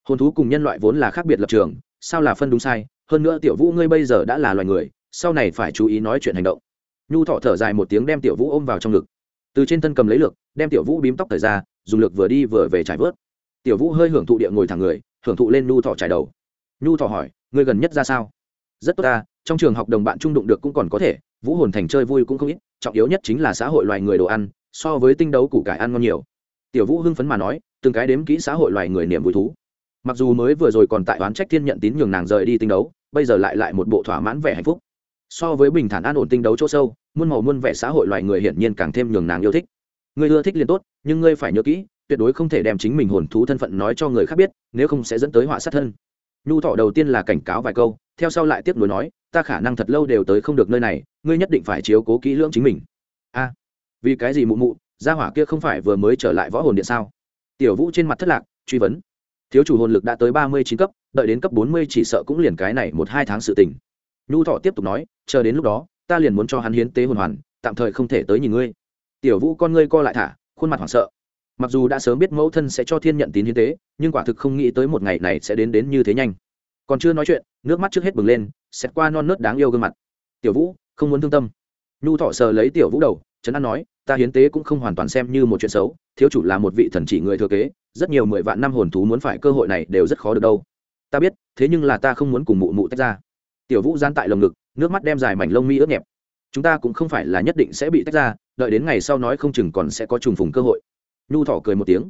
Hồn thú cùng nhân loại vốn là khác biệt lập trường, sao là phân đúng sai, hơn nữa tiểu vũ ngươi bây giờ đã là loài người, sau này phải chú ý nói chuyện hành động. Nhu thọ thở dài một tiếng đem tiểu vũ ôm vào trong ngực. Từ trên thân cầm lấy lược, đem tiểu vũ bím tóc thời ra dùng lực vừa đi vừa về trải vớt. Tiểu vũ hơi hưởng thụ địa ngồi thẳng người, hưởng thụ lên nhu thọ trải đầu. Nhu thọ hỏi, ngươi gần nhất ra sao? Rất tốt ta, trong trường học đồng bạn trung đụng được cũng còn có thể, vũ hồn thành chơi vui cũng không ít, trọng yếu nhất chính là xã hội loài người đồ ăn, so với tinh đấu củ cải ăn ngon nhiều. Tiểu vũ hưng phấn mà nói, từng cái đếm kỹ xã hội loài người niềm vui thú. Mặc dù mới vừa rồi còn tại oán trách thiên nhận tín nhường nàng rời đi tinh đấu, bây giờ lại lại một bộ thỏa mãn vẻ hạnh phúc. So với bình thản an ổn tinh đấu chỗ sâu, muôn màu muôn vẻ xã hội loài người hiển nhiên càng thêm nhường nàng yêu thích ngươi ưa thích liền tốt, nhưng ngươi phải nhớ kỹ, tuyệt đối không thể đem chính mình hồn thú thân phận nói cho người khác biết, nếu không sẽ dẫn tới họa sát thân. Nhu thọ đầu tiên là cảnh cáo vài câu, theo sau lại tiếp nối nói, ta khả năng thật lâu đều tới không được nơi này, ngươi nhất định phải chiếu cố kỹ lưỡng chính mình. A, vì cái gì mụ mụ, gia hỏa kia không phải vừa mới trở lại võ hồn điện sao? Tiểu vũ trên mặt thất lạc, truy vấn. Thiếu chủ hồn lực đã tới ba mươi chín cấp, đợi đến cấp bốn mươi chỉ sợ cũng liền cái này một hai tháng sự tình. Nhu thọ tiếp tục nói, chờ đến lúc đó, ta liền muốn cho hắn hiến tế hồn hoàn, tạm thời không thể tới nhìn ngươi tiểu vũ con ngươi co lại thả, khuôn mặt hoảng sợ. Mặc dù đã sớm biết mẫu thân sẽ cho thiên nhận tín hiến tế, nhưng quả thực không nghĩ tới một ngày này sẽ đến đến như thế nhanh. Còn chưa nói chuyện, nước mắt trước hết bừng lên xét qua non nớt đáng yêu gương mặt. Tiểu vũ, không muốn thương tâm. Nhu thọ sờ lấy tiểu vũ đầu, trấn an nói, ta hiến tế cũng không hoàn toàn xem như một chuyện xấu, thiếu chủ là một vị thần chỉ người thừa kế, rất nhiều mười vạn năm hồn thú muốn phải cơ hội này đều rất khó được đâu. Ta biết, thế nhưng là ta không muốn cùng mụ mụ tách ra. Tiểu vũ gian tại lồng ngực, nước mắt đem dài mảnh lông mi ướt nhẹp. Chúng ta cũng không phải là nhất định sẽ bị tách ra đợi đến ngày sau nói không chừng còn sẽ có trùng phùng cơ hội. Nhu Thỏ cười một tiếng.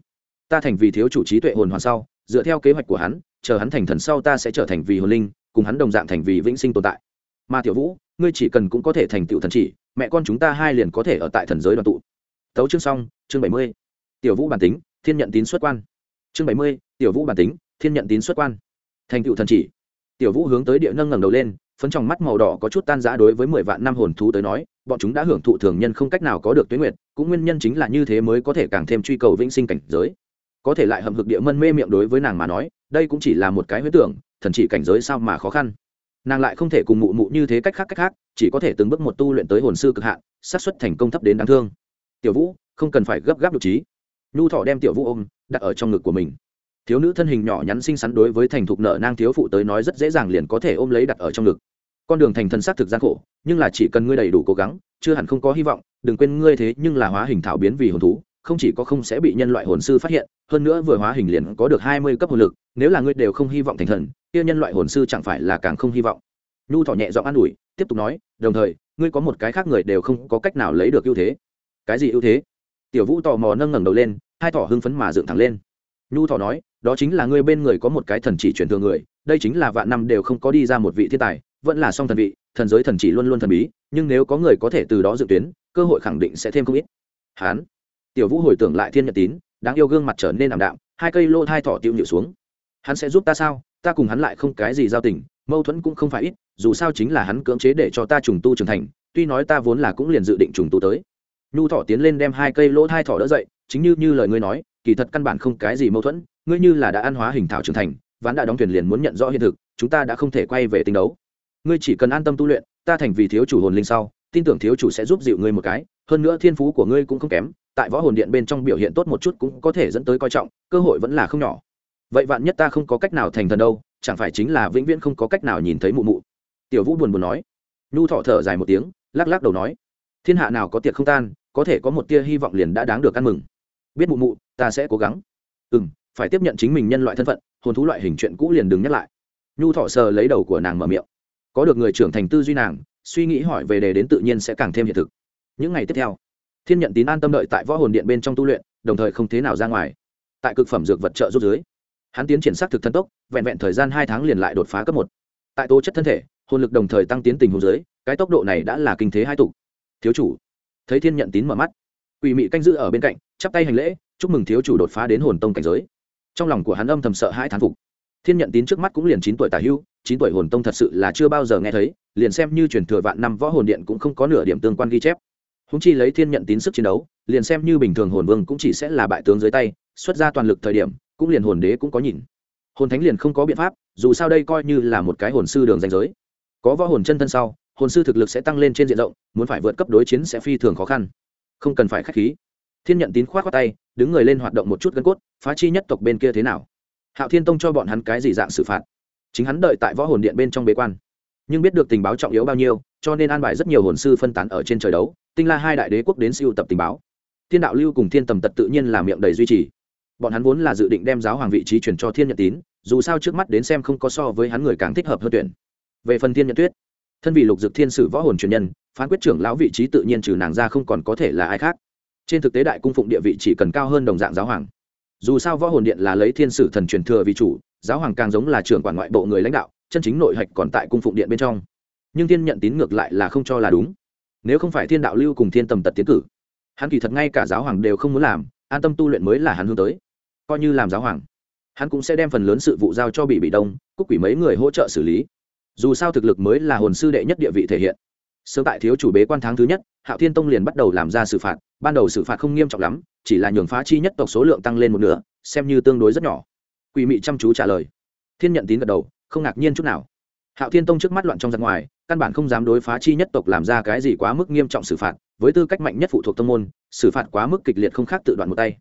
Ta thành vì thiếu chủ trí tuệ hồn hoàn sau, dựa theo kế hoạch của hắn, chờ hắn thành thần sau ta sẽ trở thành vì hồn linh, cùng hắn đồng dạng thành vì vĩnh sinh tồn tại. Mà tiểu vũ, ngươi chỉ cần cũng có thể thành tựu thần chỉ, mẹ con chúng ta hai liền có thể ở tại thần giới đoàn tụ. Tấu chương xong, chương bảy mươi. Tiểu vũ bản tính, thiên nhận tín xuất quan. Chương bảy mươi, tiểu vũ bản tính, thiên nhận tín xuất quan. Thành tựu thần chỉ. Tiểu vũ hướng tới địa nâng ngẩng đầu lên phấn trong mắt màu đỏ có chút tan rã đối với mười vạn năm hồn thú tới nói, bọn chúng đã hưởng thụ thường nhân không cách nào có được tuyến nguyện cũng nguyên nhân chính là như thế mới có thể càng thêm truy cầu vĩnh sinh cảnh giới. Có thể lại hầm hực địa mân mê miệng đối với nàng mà nói, đây cũng chỉ là một cái huyết tưởng, thần chỉ cảnh giới sao mà khó khăn. Nàng lại không thể cùng mụ mụ như thế cách khác cách khác, chỉ có thể từng bước một tu luyện tới hồn sư cực hạn, xác suất thành công thấp đến đáng thương. Tiểu vũ, không cần phải gấp gáp được trí. Nhu thọ đem tiểu vũ ôm, đặt ở trong ngực của mình thiếu nữ thân hình nhỏ nhắn xinh xắn đối với thành thục nợ nang thiếu phụ tới nói rất dễ dàng liền có thể ôm lấy đặt ở trong ngực. Con đường thành thần xác thực gian khổ, nhưng là chỉ cần ngươi đầy đủ cố gắng, chưa hẳn không có hy vọng, đừng quên ngươi thế nhưng là hóa hình thảo biến vì hồn thú, không chỉ có không sẽ bị nhân loại hồn sư phát hiện, hơn nữa vừa hóa hình liền có được hai mươi cấp hồn lực, nếu là ngươi đều không hy vọng thành thần, kia nhân loại hồn sư chẳng phải là càng không hy vọng. Nhu thỏ nhẹ giọng an ủi, tiếp tục nói, đồng thời, ngươi có một cái khác người đều không có cách nào lấy được ưu thế. Cái gì ưu thế? Tiểu vũ tò mò nâng ngẩng đầu lên, hai thỏ hưng phấn mà dựng thẳng lên. Nhu thỏ nói đó chính là ngươi bên người có một cái thần chỉ truyền thừa người, đây chính là vạn năm đều không có đi ra một vị thiên tài, vẫn là song thần vị, thần giới thần chỉ luôn luôn thần bí, nhưng nếu có người có thể từ đó dự tuyến, cơ hội khẳng định sẽ thêm không ít. Hán. Tiểu vũ hồi tưởng lại thiên nhật tín, đáng yêu gương mặt trở nên ảm đạm, hai cây lô thai thỏ tiêu nhịu xuống. Hắn sẽ giúp ta sao? Ta cùng hắn lại không cái gì giao tình, mâu thuẫn cũng không phải ít, dù sao chính là hắn cưỡng chế để cho ta trùng tu trưởng thành, tuy nói ta vốn là cũng liền dự định trùng tu tới. Nhu thọ tiến lên đem hai cây lỗ thai thỏ đỡ dậy, chính như như lời ngươi nói, kỳ thật căn bản không cái gì mâu thuẫn ngươi như là đã ăn hóa hình thảo trưởng thành, ván đã đóng thuyền liền muốn nhận rõ hiện thực, chúng ta đã không thể quay về tinh đấu. Ngươi chỉ cần an tâm tu luyện, ta thành vì thiếu chủ hồn linh sau, tin tưởng thiếu chủ sẽ giúp dịu ngươi một cái, hơn nữa thiên phú của ngươi cũng không kém, tại võ hồn điện bên trong biểu hiện tốt một chút cũng có thể dẫn tới coi trọng, cơ hội vẫn là không nhỏ. Vậy vạn nhất ta không có cách nào thành thần đâu, chẳng phải chính là vĩnh viễn không có cách nào nhìn thấy mụ mụ? Tiểu vũ buồn buồn nói. Nhu thọ thở dài một tiếng, lắc lắc đầu nói. Thiên hạ nào có tiệc không tan, có thể có một tia hy vọng liền đã đáng được ăn mừng. Biết mụ mụ, ta sẽ cố gắng. Ừ m phải tiếp nhận chính mình nhân loại thân phận, hồn thú loại hình chuyện cũ liền đừng nhắc lại. Nhu thọ sờ lấy đầu của nàng mở miệng. Có được người trưởng thành tư duy nàng, suy nghĩ hỏi về đề đến tự nhiên sẽ càng thêm hiện thực. Những ngày tiếp theo, thiên nhận tín an tâm đợi tại võ hồn điện bên trong tu luyện, đồng thời không thế nào ra ngoài. Tại cực phẩm dược vật trợ rút dưới, hắn tiến triển xác thực thân tốc, vẹn vẹn thời gian hai tháng liền lại đột phá cấp một. Tại tố chất thân thể, hồn lực đồng thời tăng tiến tình hồ dưới, cái tốc độ này đã là kinh thế hai tục thiếu chủ, thấy thiên nhận tín mở mắt, quỷ mị canh giữ ở bên cạnh, chắp tay hành lễ, chúc mừng thiếu chủ đột phá đến hồn tông cảnh giới trong lòng của hắn âm thầm sợ hãi thán phục. Thiên nhận tín trước mắt cũng liền chín tuổi tả hưu, chín tuổi hồn tông thật sự là chưa bao giờ nghe thấy, liền xem như truyền thừa vạn năm võ hồn điện cũng không có nửa điểm tương quan ghi chép. Húng chi lấy thiên nhận tín sức chiến đấu, liền xem như bình thường hồn vương cũng chỉ sẽ là bại tướng dưới tay, xuất ra toàn lực thời điểm, cũng liền hồn đế cũng có nhìn. Hồn thánh liền không có biện pháp, dù sao đây coi như là một cái hồn sư đường danh giới. Có võ hồn chân thân sau, hồn sư thực lực sẽ tăng lên trên diện rộng, muốn phải vượt cấp đối chiến sẽ phi thường khó khăn. Không cần phải k h á c h khí thiên nhận tín k h o á t khoác tay, đứng người lên hoạt động một chút gân cốt, phá chi nhất tộc bên kia thế nào? Hạo thiên tông cho bọn hắn cái gì dạng xử phạt? Chính hắn đợi tại võ hồn điện bên trong bế quan. Nhưng biết được tình báo trọng yếu bao nhiêu, cho nên an bài rất nhiều hồn sư phân tán ở trên trời đấu, tinh la hai đại đế quốc đến siêu tập tình báo. Thiên đạo lưu cùng thiên tầm tật tự nhiên là miệng đầy duy trì. Bọn hắn vốn là dự định đem giáo hoàng vị trí chuyển cho thiên nhận tín, dù sao trước mắt đến xem không có so với hắn người càng thích hợp hơn tuyển. Về phần thiên nhận tuyết, thân vị lục dực thiên sử võ hồn truyền nhân, phán quyết trưởng lão vị trí tự nhiên trừ nàng ra không còn có thể là ai khác trên thực tế đại cung phụng địa vị chỉ cần cao hơn đồng dạng giáo hoàng. Dù sao võ hồn điện là lấy thiên sử thần truyền thừa vì chủ, giáo hoàng càng giống là trưởng quản ngoại bộ người lãnh đạo, chân chính nội hạch còn tại cung phụng điện bên trong. Nhưng thiên nhận tín ngược lại là không cho là đúng. Nếu không phải thiên đạo lưu cùng thiên tầm tật tiến cử, hắn kỳ thật ngay cả giáo hoàng đều không muốn làm, an tâm tu luyện mới là hắn hướng tới. Coi như làm giáo hoàng, hắn cũng sẽ đem phần lớn sự vụ giao cho bị bị đông, cúc quỷ mấy người hỗ trợ xử lý. Dù sao thực lực mới là hồn sư đệ nhất địa vị thể hiện sớm tại thiếu chủ bế quan tháng thứ nhất, hạo thiên tông liền bắt đầu làm ra xử phạt. Ban đầu xử phạt không nghiêm trọng lắm, chỉ là nhường phá chi nhất tộc số lượng tăng lên một nửa, xem như tương đối rất nhỏ. Quỷ mị chăm chú trả lời. Thiên nhận tín gật đầu, không ngạc nhiên chút nào. Hạo thiên tông trước mắt loạn trong giặc ngoài, căn bản không dám đối phá chi nhất tộc làm ra cái gì quá mức nghiêm trọng xử phạt, với tư cách mạnh nhất phụ thuộc tông môn, xử phạt quá mức kịch liệt không khác tự đoạn một tay.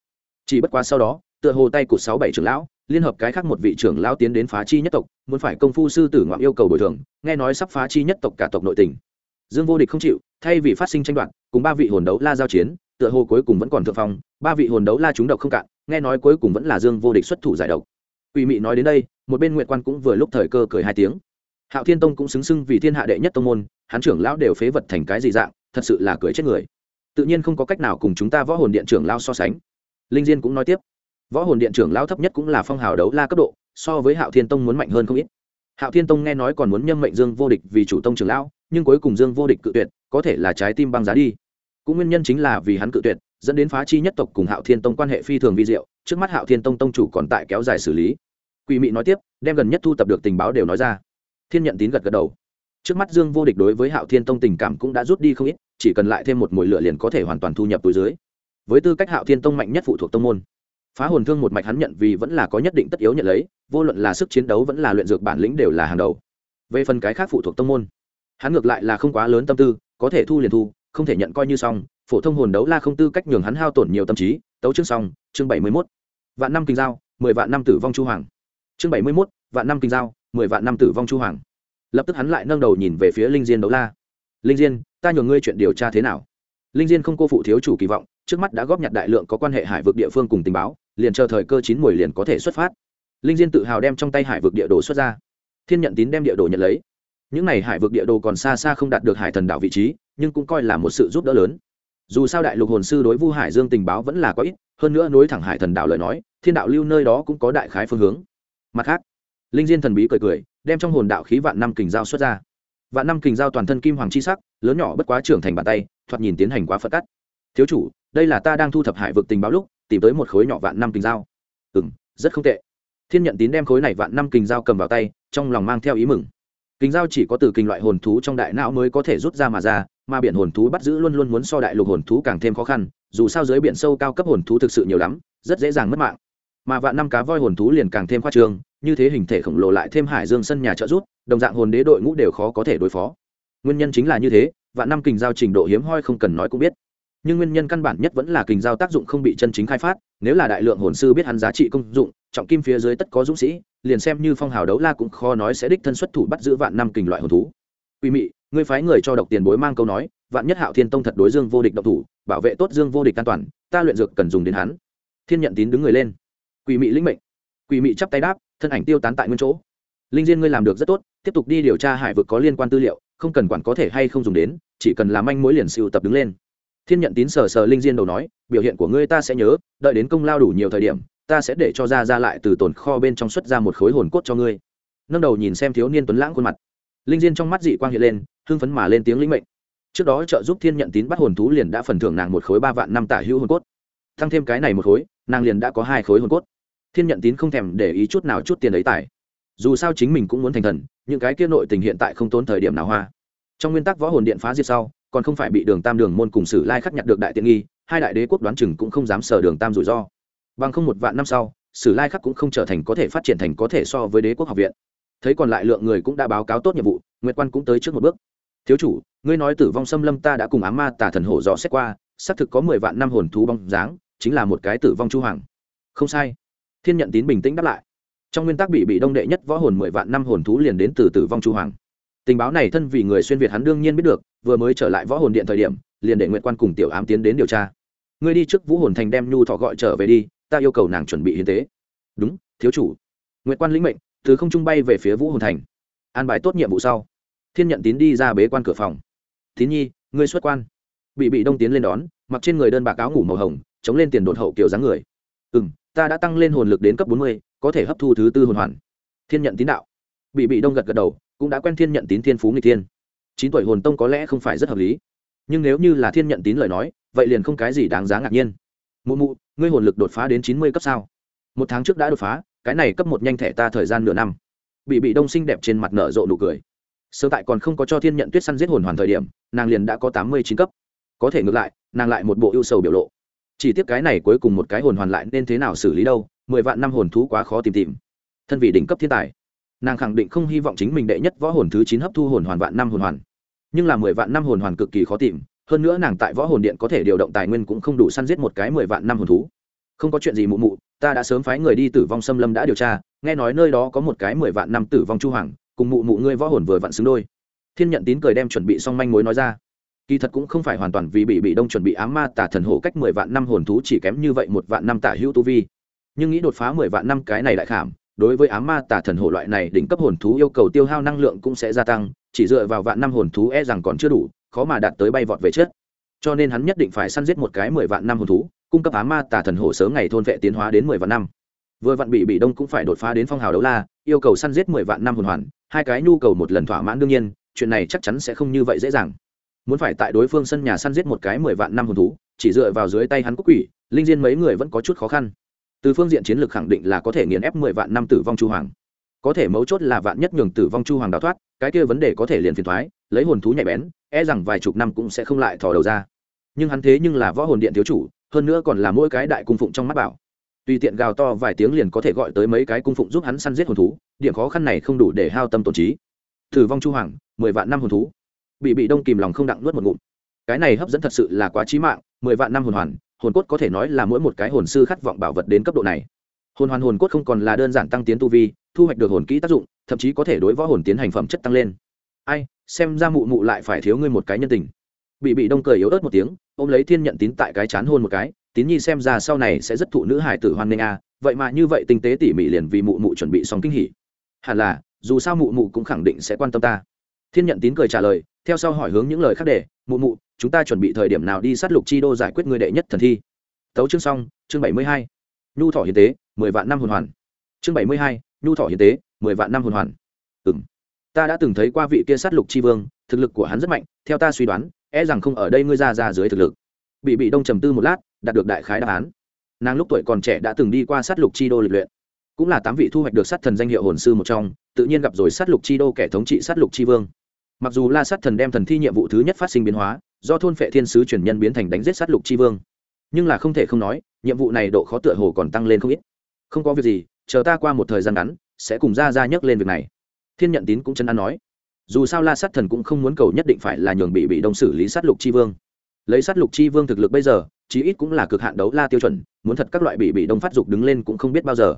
Chỉ bất quá sau đó, tựa hồ tay của sáu bảy trưởng lão, liên hợp cái khác một vị trưởng lão tiến đến phá chi nhất tộc, muốn phải công phu sư tử ngoạm yêu cầu bồi thường, nghe nói sắp phá chi nhất tộc cả tộc nội tình dương vô địch không chịu thay vì phát sinh tranh đoạt cùng ba vị hồn đấu la giao chiến tựa hồ cuối cùng vẫn còn thượng phong ba vị hồn đấu la trúng độc không cạn nghe nói cuối cùng vẫn là dương vô địch xuất thủ giải độc Quỷ mị nói đến đây, một bên Nguyệt Quan cũng vừa lúc thời cơ cười hai tiếng. Hạo Thiên Tông cũng xứng xưng vì thiên hạ đệ nhất tông môn, hán trưởng lão đều phế vật thành cái gì dạng, thật sự là cười chết người. Tự nhiên không có cách nào cùng chúng ta Võ Hồn Điện trưởng lão so sánh. Linh Diên cũng nói tiếp, Võ Hồn Điện trưởng lão thấp nhất cũng là phong hào đấu la cấp độ, so với Hạo Thiên Tông muốn mạnh hơn không ít. Hạo Thiên Tông nghe nói còn muốn nhâm mệnh Dương vô địch vì chủ tông trưởng lão, nhưng cuối cùng Dương vô địch cự tuyệt, có thể là trái tim băng giá đi. Cũng nguyên nhân chính là vì hắn cự tuyệt, dẫn đến phá chi nhất tộc cùng Hạo Thiên Tông quan hệ phi thường vi diệu, trước mắt Hạo Thiên Tông tông chủ còn tại kéo dài xử lý. Quỷ mị nói tiếp đem gần nhất thu tập được tình báo đều nói ra. Thiên nhận tín gật gật đầu. Trước mắt dương vô địch đối với hạo thiên tông tình cảm cũng đã rút đi không ít chỉ cần lại thêm một mồi lửa liền có thể hoàn toàn thu nhập túi dưới. Với tư cách hạo thiên tông mạnh nhất phụ thuộc tông môn phá hồn thương một mạch hắn nhận vì vẫn là có nhất định tất yếu nhận lấy vô luận là sức chiến đấu vẫn là luyện dược bản lĩnh đều là hàng đầu. Về phần cái khác phụ thuộc tông môn hắn ngược lại là không quá lớn tâm tư, có thể thu liền thu, không thể nhận coi như xong, phổ thông hồn đấu la không tư cách nhường hắn hao tổn nhiều tâm trí, tấu chương xong, chương bảy mươi mốt. Vạn năm kinh giao, mười vạn năm tử vong chu hoàng. Chương bảy mươi mốt, vạn năm kinh giao, mười vạn năm tử vong chu hoàng. Lập tức hắn lại nâng đầu nhìn về phía linh diên đấu la. Linh diên, ta nhường ngươi chuyện điều tra thế nào? Linh diên không cô phụ thiếu chủ kỳ vọng, trước mắt đã góp nhặt đại lượng có quan hệ hải vực địa phương cùng tình báo, liền chờ thời cơ chín mùi liền có thể xuất phát. Linh diên tự hào đem trong tay hải vực địa đồ xuất ra. Thiên nhận tín đem địa đồ nhận lấy những này hải vực địa đồ còn xa xa không đạt được hải thần đảo vị trí, nhưng cũng coi là một sự giúp đỡ lớn. Dù sao đại lục hồn sư đối vu hải dương tình báo vẫn là có ít, hơn nữa nối thẳng hải thần đảo lời nói, thiên đạo lưu nơi đó cũng có đại khái phương hướng. Mặt khác, linh diên thần bí cười cười, đem trong hồn đạo khí vạn năm kình giao xuất ra. Vạn năm kình giao toàn thân kim hoàng chi sắc, lớn nhỏ bất quá trưởng thành bàn tay, thoạt nhìn tiến hành quá phật cắt thiếu chủ, đây là ta đang thu thập hải vực tình báo lúc, tìm tới một khối nhỏ vạn năm kình giao. Ừ m rất không tệ. Thiên nhận tín đem khối này vạn năm kình giao cầm vào tay, trong lòng mang theo ý mừng kình giao chỉ có từ kinh loại hồn thú trong đại não mới có thể rút ra mà ra, mà biển hồn thú bắt giữ luôn luôn muốn so đại lục hồn thú càng thêm khó khăn, dù sao dưới biển sâu cao cấp hồn thú thực sự nhiều lắm, rất dễ dàng mất mạng. Mà vạn năm cá voi hồn thú liền càng thêm khoa trương, như thế hình thể khổng lồ lại thêm hải dương sân nhà trợ rút đồng dạng hồn đế đội ngũ đều khó có thể đối phó. Nguyên nhân chính là như thế, vạn năm kình giao trình độ hiếm hoi không cần nói cũng biết. Nhưng nguyên nhân căn bản nhất vẫn là kình giao tác dụng không bị chân chính khai phát, nếu là đại lượng hồn sư biết hắn giá trị công dụng, trọng kim phía dưới tất có dũng sĩ liền xem như phong hào đấu la cũng khó nói sẽ đích thân xuất thủ bắt giữ vạn năm kình loại hồn thú. Quỷ mị, ngươi phái người cho độc tiền bối mang câu nói, vạn nhất hạo thiên tông thật đối dương vô địch độc thủ, bảo vệ tốt dương vô địch an toàn, ta luyện dược cần dùng đến hắn. Thiên nhận tín đứng người lên. Quỷ mị lĩnh mệnh. Quỷ mị chắp tay đáp, thân ảnh tiêu tán tại nguyên chỗ. Linh diên ngươi làm được rất tốt, tiếp tục đi điều tra hải vực có liên quan tư liệu, không cần quản có thể hay không dùng đến, chỉ cần làm anh mối liền sưu tập đứng lên. Thiên nhận tín sờ sờ linh diên đầu nói, biểu hiện của ngươi ta sẽ nhớ, đợi đến công lao đủ nhiều thời điểm ta sẽ để cho ra ra lại từ tồn kho bên trong xuất ra một khối hồn cốt cho ngươi. Nâng đầu nhìn xem thiếu niên tuấn lãng khuôn mặt. Linh diên trong mắt dị quang hiện lên, hưng phấn mà lên tiếng lĩnh mệnh. Trước đó trợ giúp thiên nhận tín bắt hồn thú liền đã phần thưởng nàng một khối ba vạn năm tả hữu hồn cốt. Thăng thêm cái này một khối, nàng liền đã có hai khối hồn cốt. Thiên nhận tín không thèm để ý chút nào chút tiền ấy tài dù sao chính mình cũng muốn thành thần, những cái kia nội tình hiện tại không tốn thời điểm nào hoa. Trong nguyên tắc võ hồn điện phá diệt sau, còn không phải bị đường tam đường môn cùng sử lai khắc nhặt được đại tiện nghi, hai đại đế quốc đoán chừng cũng không dám sờ đường tam rủi ro bằng không một vạn năm sau, sử lai khắc cũng không trở thành có thể phát triển thành có thể so với đế quốc học viện. Thấy còn lại lượng người cũng đã báo cáo tốt nhiệm vụ, nguyệt quan cũng tới trước một bước. Thiếu chủ, ngươi nói tử vong xâm lâm ta đã cùng ám ma tả thần hổ dò xét qua, xác thực có mười vạn năm hồn thú bóng dáng, chính là một cái tử vong chu hoàng. Không sai. Thiên nhận tín bình tĩnh đáp lại. Trong nguyên tắc bị bị đông đệ nhất võ hồn mười vạn năm hồn thú liền đến từ tử vong chu hoàng. Tình báo này thân vì người xuyên việt hắn đương nhiên biết được, vừa mới trở lại võ hồn điện thời điểm, liền để nguyện quan cùng tiểu ám tiến đến điều tra. Ngươi đi trước vũ hồn thành đem nhu thọ gọi trở về đi ta yêu cầu nàng chuẩn bị hiến tế. Đúng, thiếu chủ. Nguyện quan lĩnh mệnh, từ không trung bay về phía vũ hồn thành. An bài tốt nhiệm vụ sau. Thiên nhận tín đi ra bế quan cửa phòng. Tín nhi, ngươi xuất quan. Bị bị đông tiến lên đón, mặc trên người đơn bạc áo ngủ màu hồng, chống lên tiền đột hậu kiểu dáng người. Ừ m ta đã tăng lên hồn lực đến cấp bốn mươi, có thể hấp thu thứ tư hồn hoàn. Thiên nhận tín đạo. Bị bị đông gật gật đầu, cũng đã quen thiên nhận tín thiên phú người thiên. Chín tuổi hồn tông có lẽ không phải rất hợp lý. Nhưng nếu như là thiên nhận tín lời nói, vậy liền không cái gì đáng giá ngạc nhiên. Mụ mụ ngươi hồn lực đột phá đến chín mươi cấp sao? Một tháng trước đã đột phá, cái này cấp một nhanh thẻ ta thời gian nửa năm. Bị bị đông xinh đẹp trên mặt nở rộ nụ cười. Sơ tại còn không có cho thiên nhận tuyết săn giết hồn hoàn thời điểm, nàng liền đã có tám mươi chín cấp. Có thể ngược lại, nàng lại một bộ ưu sầu biểu lộ. Chỉ tiếc cái này cuối cùng một cái hồn hoàn lại nên thế nào xử lý đâu, mười vạn năm hồn thú quá khó tìm tìm. Thân vị đỉnh cấp thiên tài. Nàng khẳng định không hy vọng chính mình đệ nhất võ hồn thứ chín hấp thu hồn hoàn vạn năm hồn hoàn. Nhưng là mười vạn năm hồn hoàn cực kỳ khó tìm hơn nữa nàng tại võ hồn điện có thể điều động tài nguyên cũng không đủ săn giết một cái mười vạn năm hồn thú. Không có chuyện gì mụ mụ, ta đã sớm phái người đi tử vong xâm lâm đã điều tra, nghe nói nơi đó có một cái mười vạn năm tử vong chu hoàng, cùng mụ mụ ngươi võ hồn vừa vặn xứng đôi. Thiên nhận tín cười đem chuẩn bị xong manh mối nói ra. Kỳ thật cũng không phải hoàn toàn vì bị bị đông chuẩn bị ám ma tả thần hổ cách mười vạn năm hồn thú chỉ kém như vậy một vạn năm tả hữu tu vi. Nhưng nghĩ đột phá mười vạn năm cái này lại khảm, đối với ám ma tả thần hổ loại này đỉnh cấp hồn thú yêu cầu tiêu hao năng lượng cũng sẽ gia tăng, chỉ dựa vào vạn năm hồn thú e rằng còn chưa đủ khó mà đạt tới bay vọt về chết cho nên hắn nhất định phải săn giết một cái mười vạn năm hồn thú, cung cấp ám ma tả thần hổ sớm ngày thôn vệ tiến hóa đến mười vạn năm. Vừa vạn bị bị đông cũng phải đột phá đến phong hào đấu la, yêu cầu săn giết mười vạn năm hồn hoàn, hai cái nhu cầu một lần thỏa mãn đương nhiên, chuyện này chắc chắn sẽ không như vậy dễ dàng. Muốn phải tại đối phương sân nhà săn giết một cái mười vạn năm hồn thú, chỉ dựa vào dưới tay hắn quốc quỷ, linh diên mấy người vẫn có chút khó khăn. Từ phương diện chiến lược khẳng định là có thể nghiền ép mười vạn năm tử vong chu hoàng. Có thể mấu chốt là vạn nhất nhường tử vong chu hoàng đào thoát, cái kia vấn đề có thể liền phiền thoái, lấy hồn thú nhạy bén e rằng vài chục năm cũng sẽ không lại thò đầu ra. Nhưng hắn thế nhưng là võ hồn điện thiếu chủ, hơn nữa còn là mỗi cái đại cung phụng trong mắt bảo. Tùy tiện gào to vài tiếng liền có thể gọi tới mấy cái cung phụng giúp hắn săn giết hồn thú, điểm khó khăn này không đủ để hao tâm tổn trí. Thử vong chu hoàng, mười vạn năm hồn thú. Bị bị đông kìm lòng không đặng nuốt một ngụm. Cái này hấp dẫn thật sự là quá trí mạng, mười vạn năm hồn hoàn, hồn cốt có thể nói là mỗi một cái hồn sư khát vọng bảo vật đến cấp độ này. Hồn hoàn hồn cốt không còn là đơn giản tăng tiến tu vi, thu hoạch được hồn kỹ tác dụng, thậm chí có thể đối võ hồn tiến hành phẩm chất tăng lên ai, xem ra mụ mụ lại phải thiếu ngươi một cái nhân tình. Bị bị đông cười yếu ớt một tiếng, ôm lấy thiên nhận tín tại cái chán hôn một cái, tín nhi xem ra sau này sẽ rất thụ nữ hải tử hoan nghênh a, vậy mà như vậy tinh tế tỉ mỉ liền vì mụ mụ chuẩn bị xong kinh hỉ. Hẳn là, dù sao mụ mụ cũng khẳng định sẽ quan tâm ta. Thiên nhận tín cười trả lời, theo sau hỏi hướng những lời khác để, mụ mụ, chúng ta chuẩn bị thời điểm nào đi sát lục chi đô giải quyết người đệ nhất thần thi? Tấu chương xong, chương bảy mươi hai. Nhu thỏ hiến tế, mười vạn năm hồn hoàn. Chương bảy mươi hai, nhu thỏ hiến tế, mười vạn năm hồn hoàn. Ừ ta đã từng thấy qua vị kia sát lục chi vương, thực lực của hắn rất mạnh, theo ta suy đoán e rằng không ở đây ngươi ra ra dưới thực lực. Bị bị đông trầm tư một lát, đạt được đại khái đáp án. Nàng lúc tuổi còn trẻ đã từng đi qua sát lục chi đô lịch luyện. Cũng là tám vị thu hoạch được sát thần danh hiệu hồn sư một trong, tự nhiên gặp rồi sát lục chi đô kẻ thống trị sát lục chi vương. Mặc dù la sát thần đem thần thi nhiệm vụ thứ nhất phát sinh biến hóa, do thôn phệ thiên sứ chuyển nhân biến thành đánh giết sát lục chi vương. Nhưng là không thể không nói, nhiệm vụ này độ khó tựa hồ còn tăng lên không ít. Không có việc gì, chờ ta qua một thời gian ngắn, sẽ cùng ra ra nhắc lên việc này thiên nhận tín cũng chân ăn nói, dù sao la sát thần cũng không muốn cầu nhất định phải là nhường bị bị đông xử lý sát lục chi vương. Lấy sát lục chi vương thực lực bây giờ, chí ít cũng là cực hạn đấu la tiêu chuẩn, muốn thật các loại bị bị đông phát dục đứng lên cũng không biết bao giờ.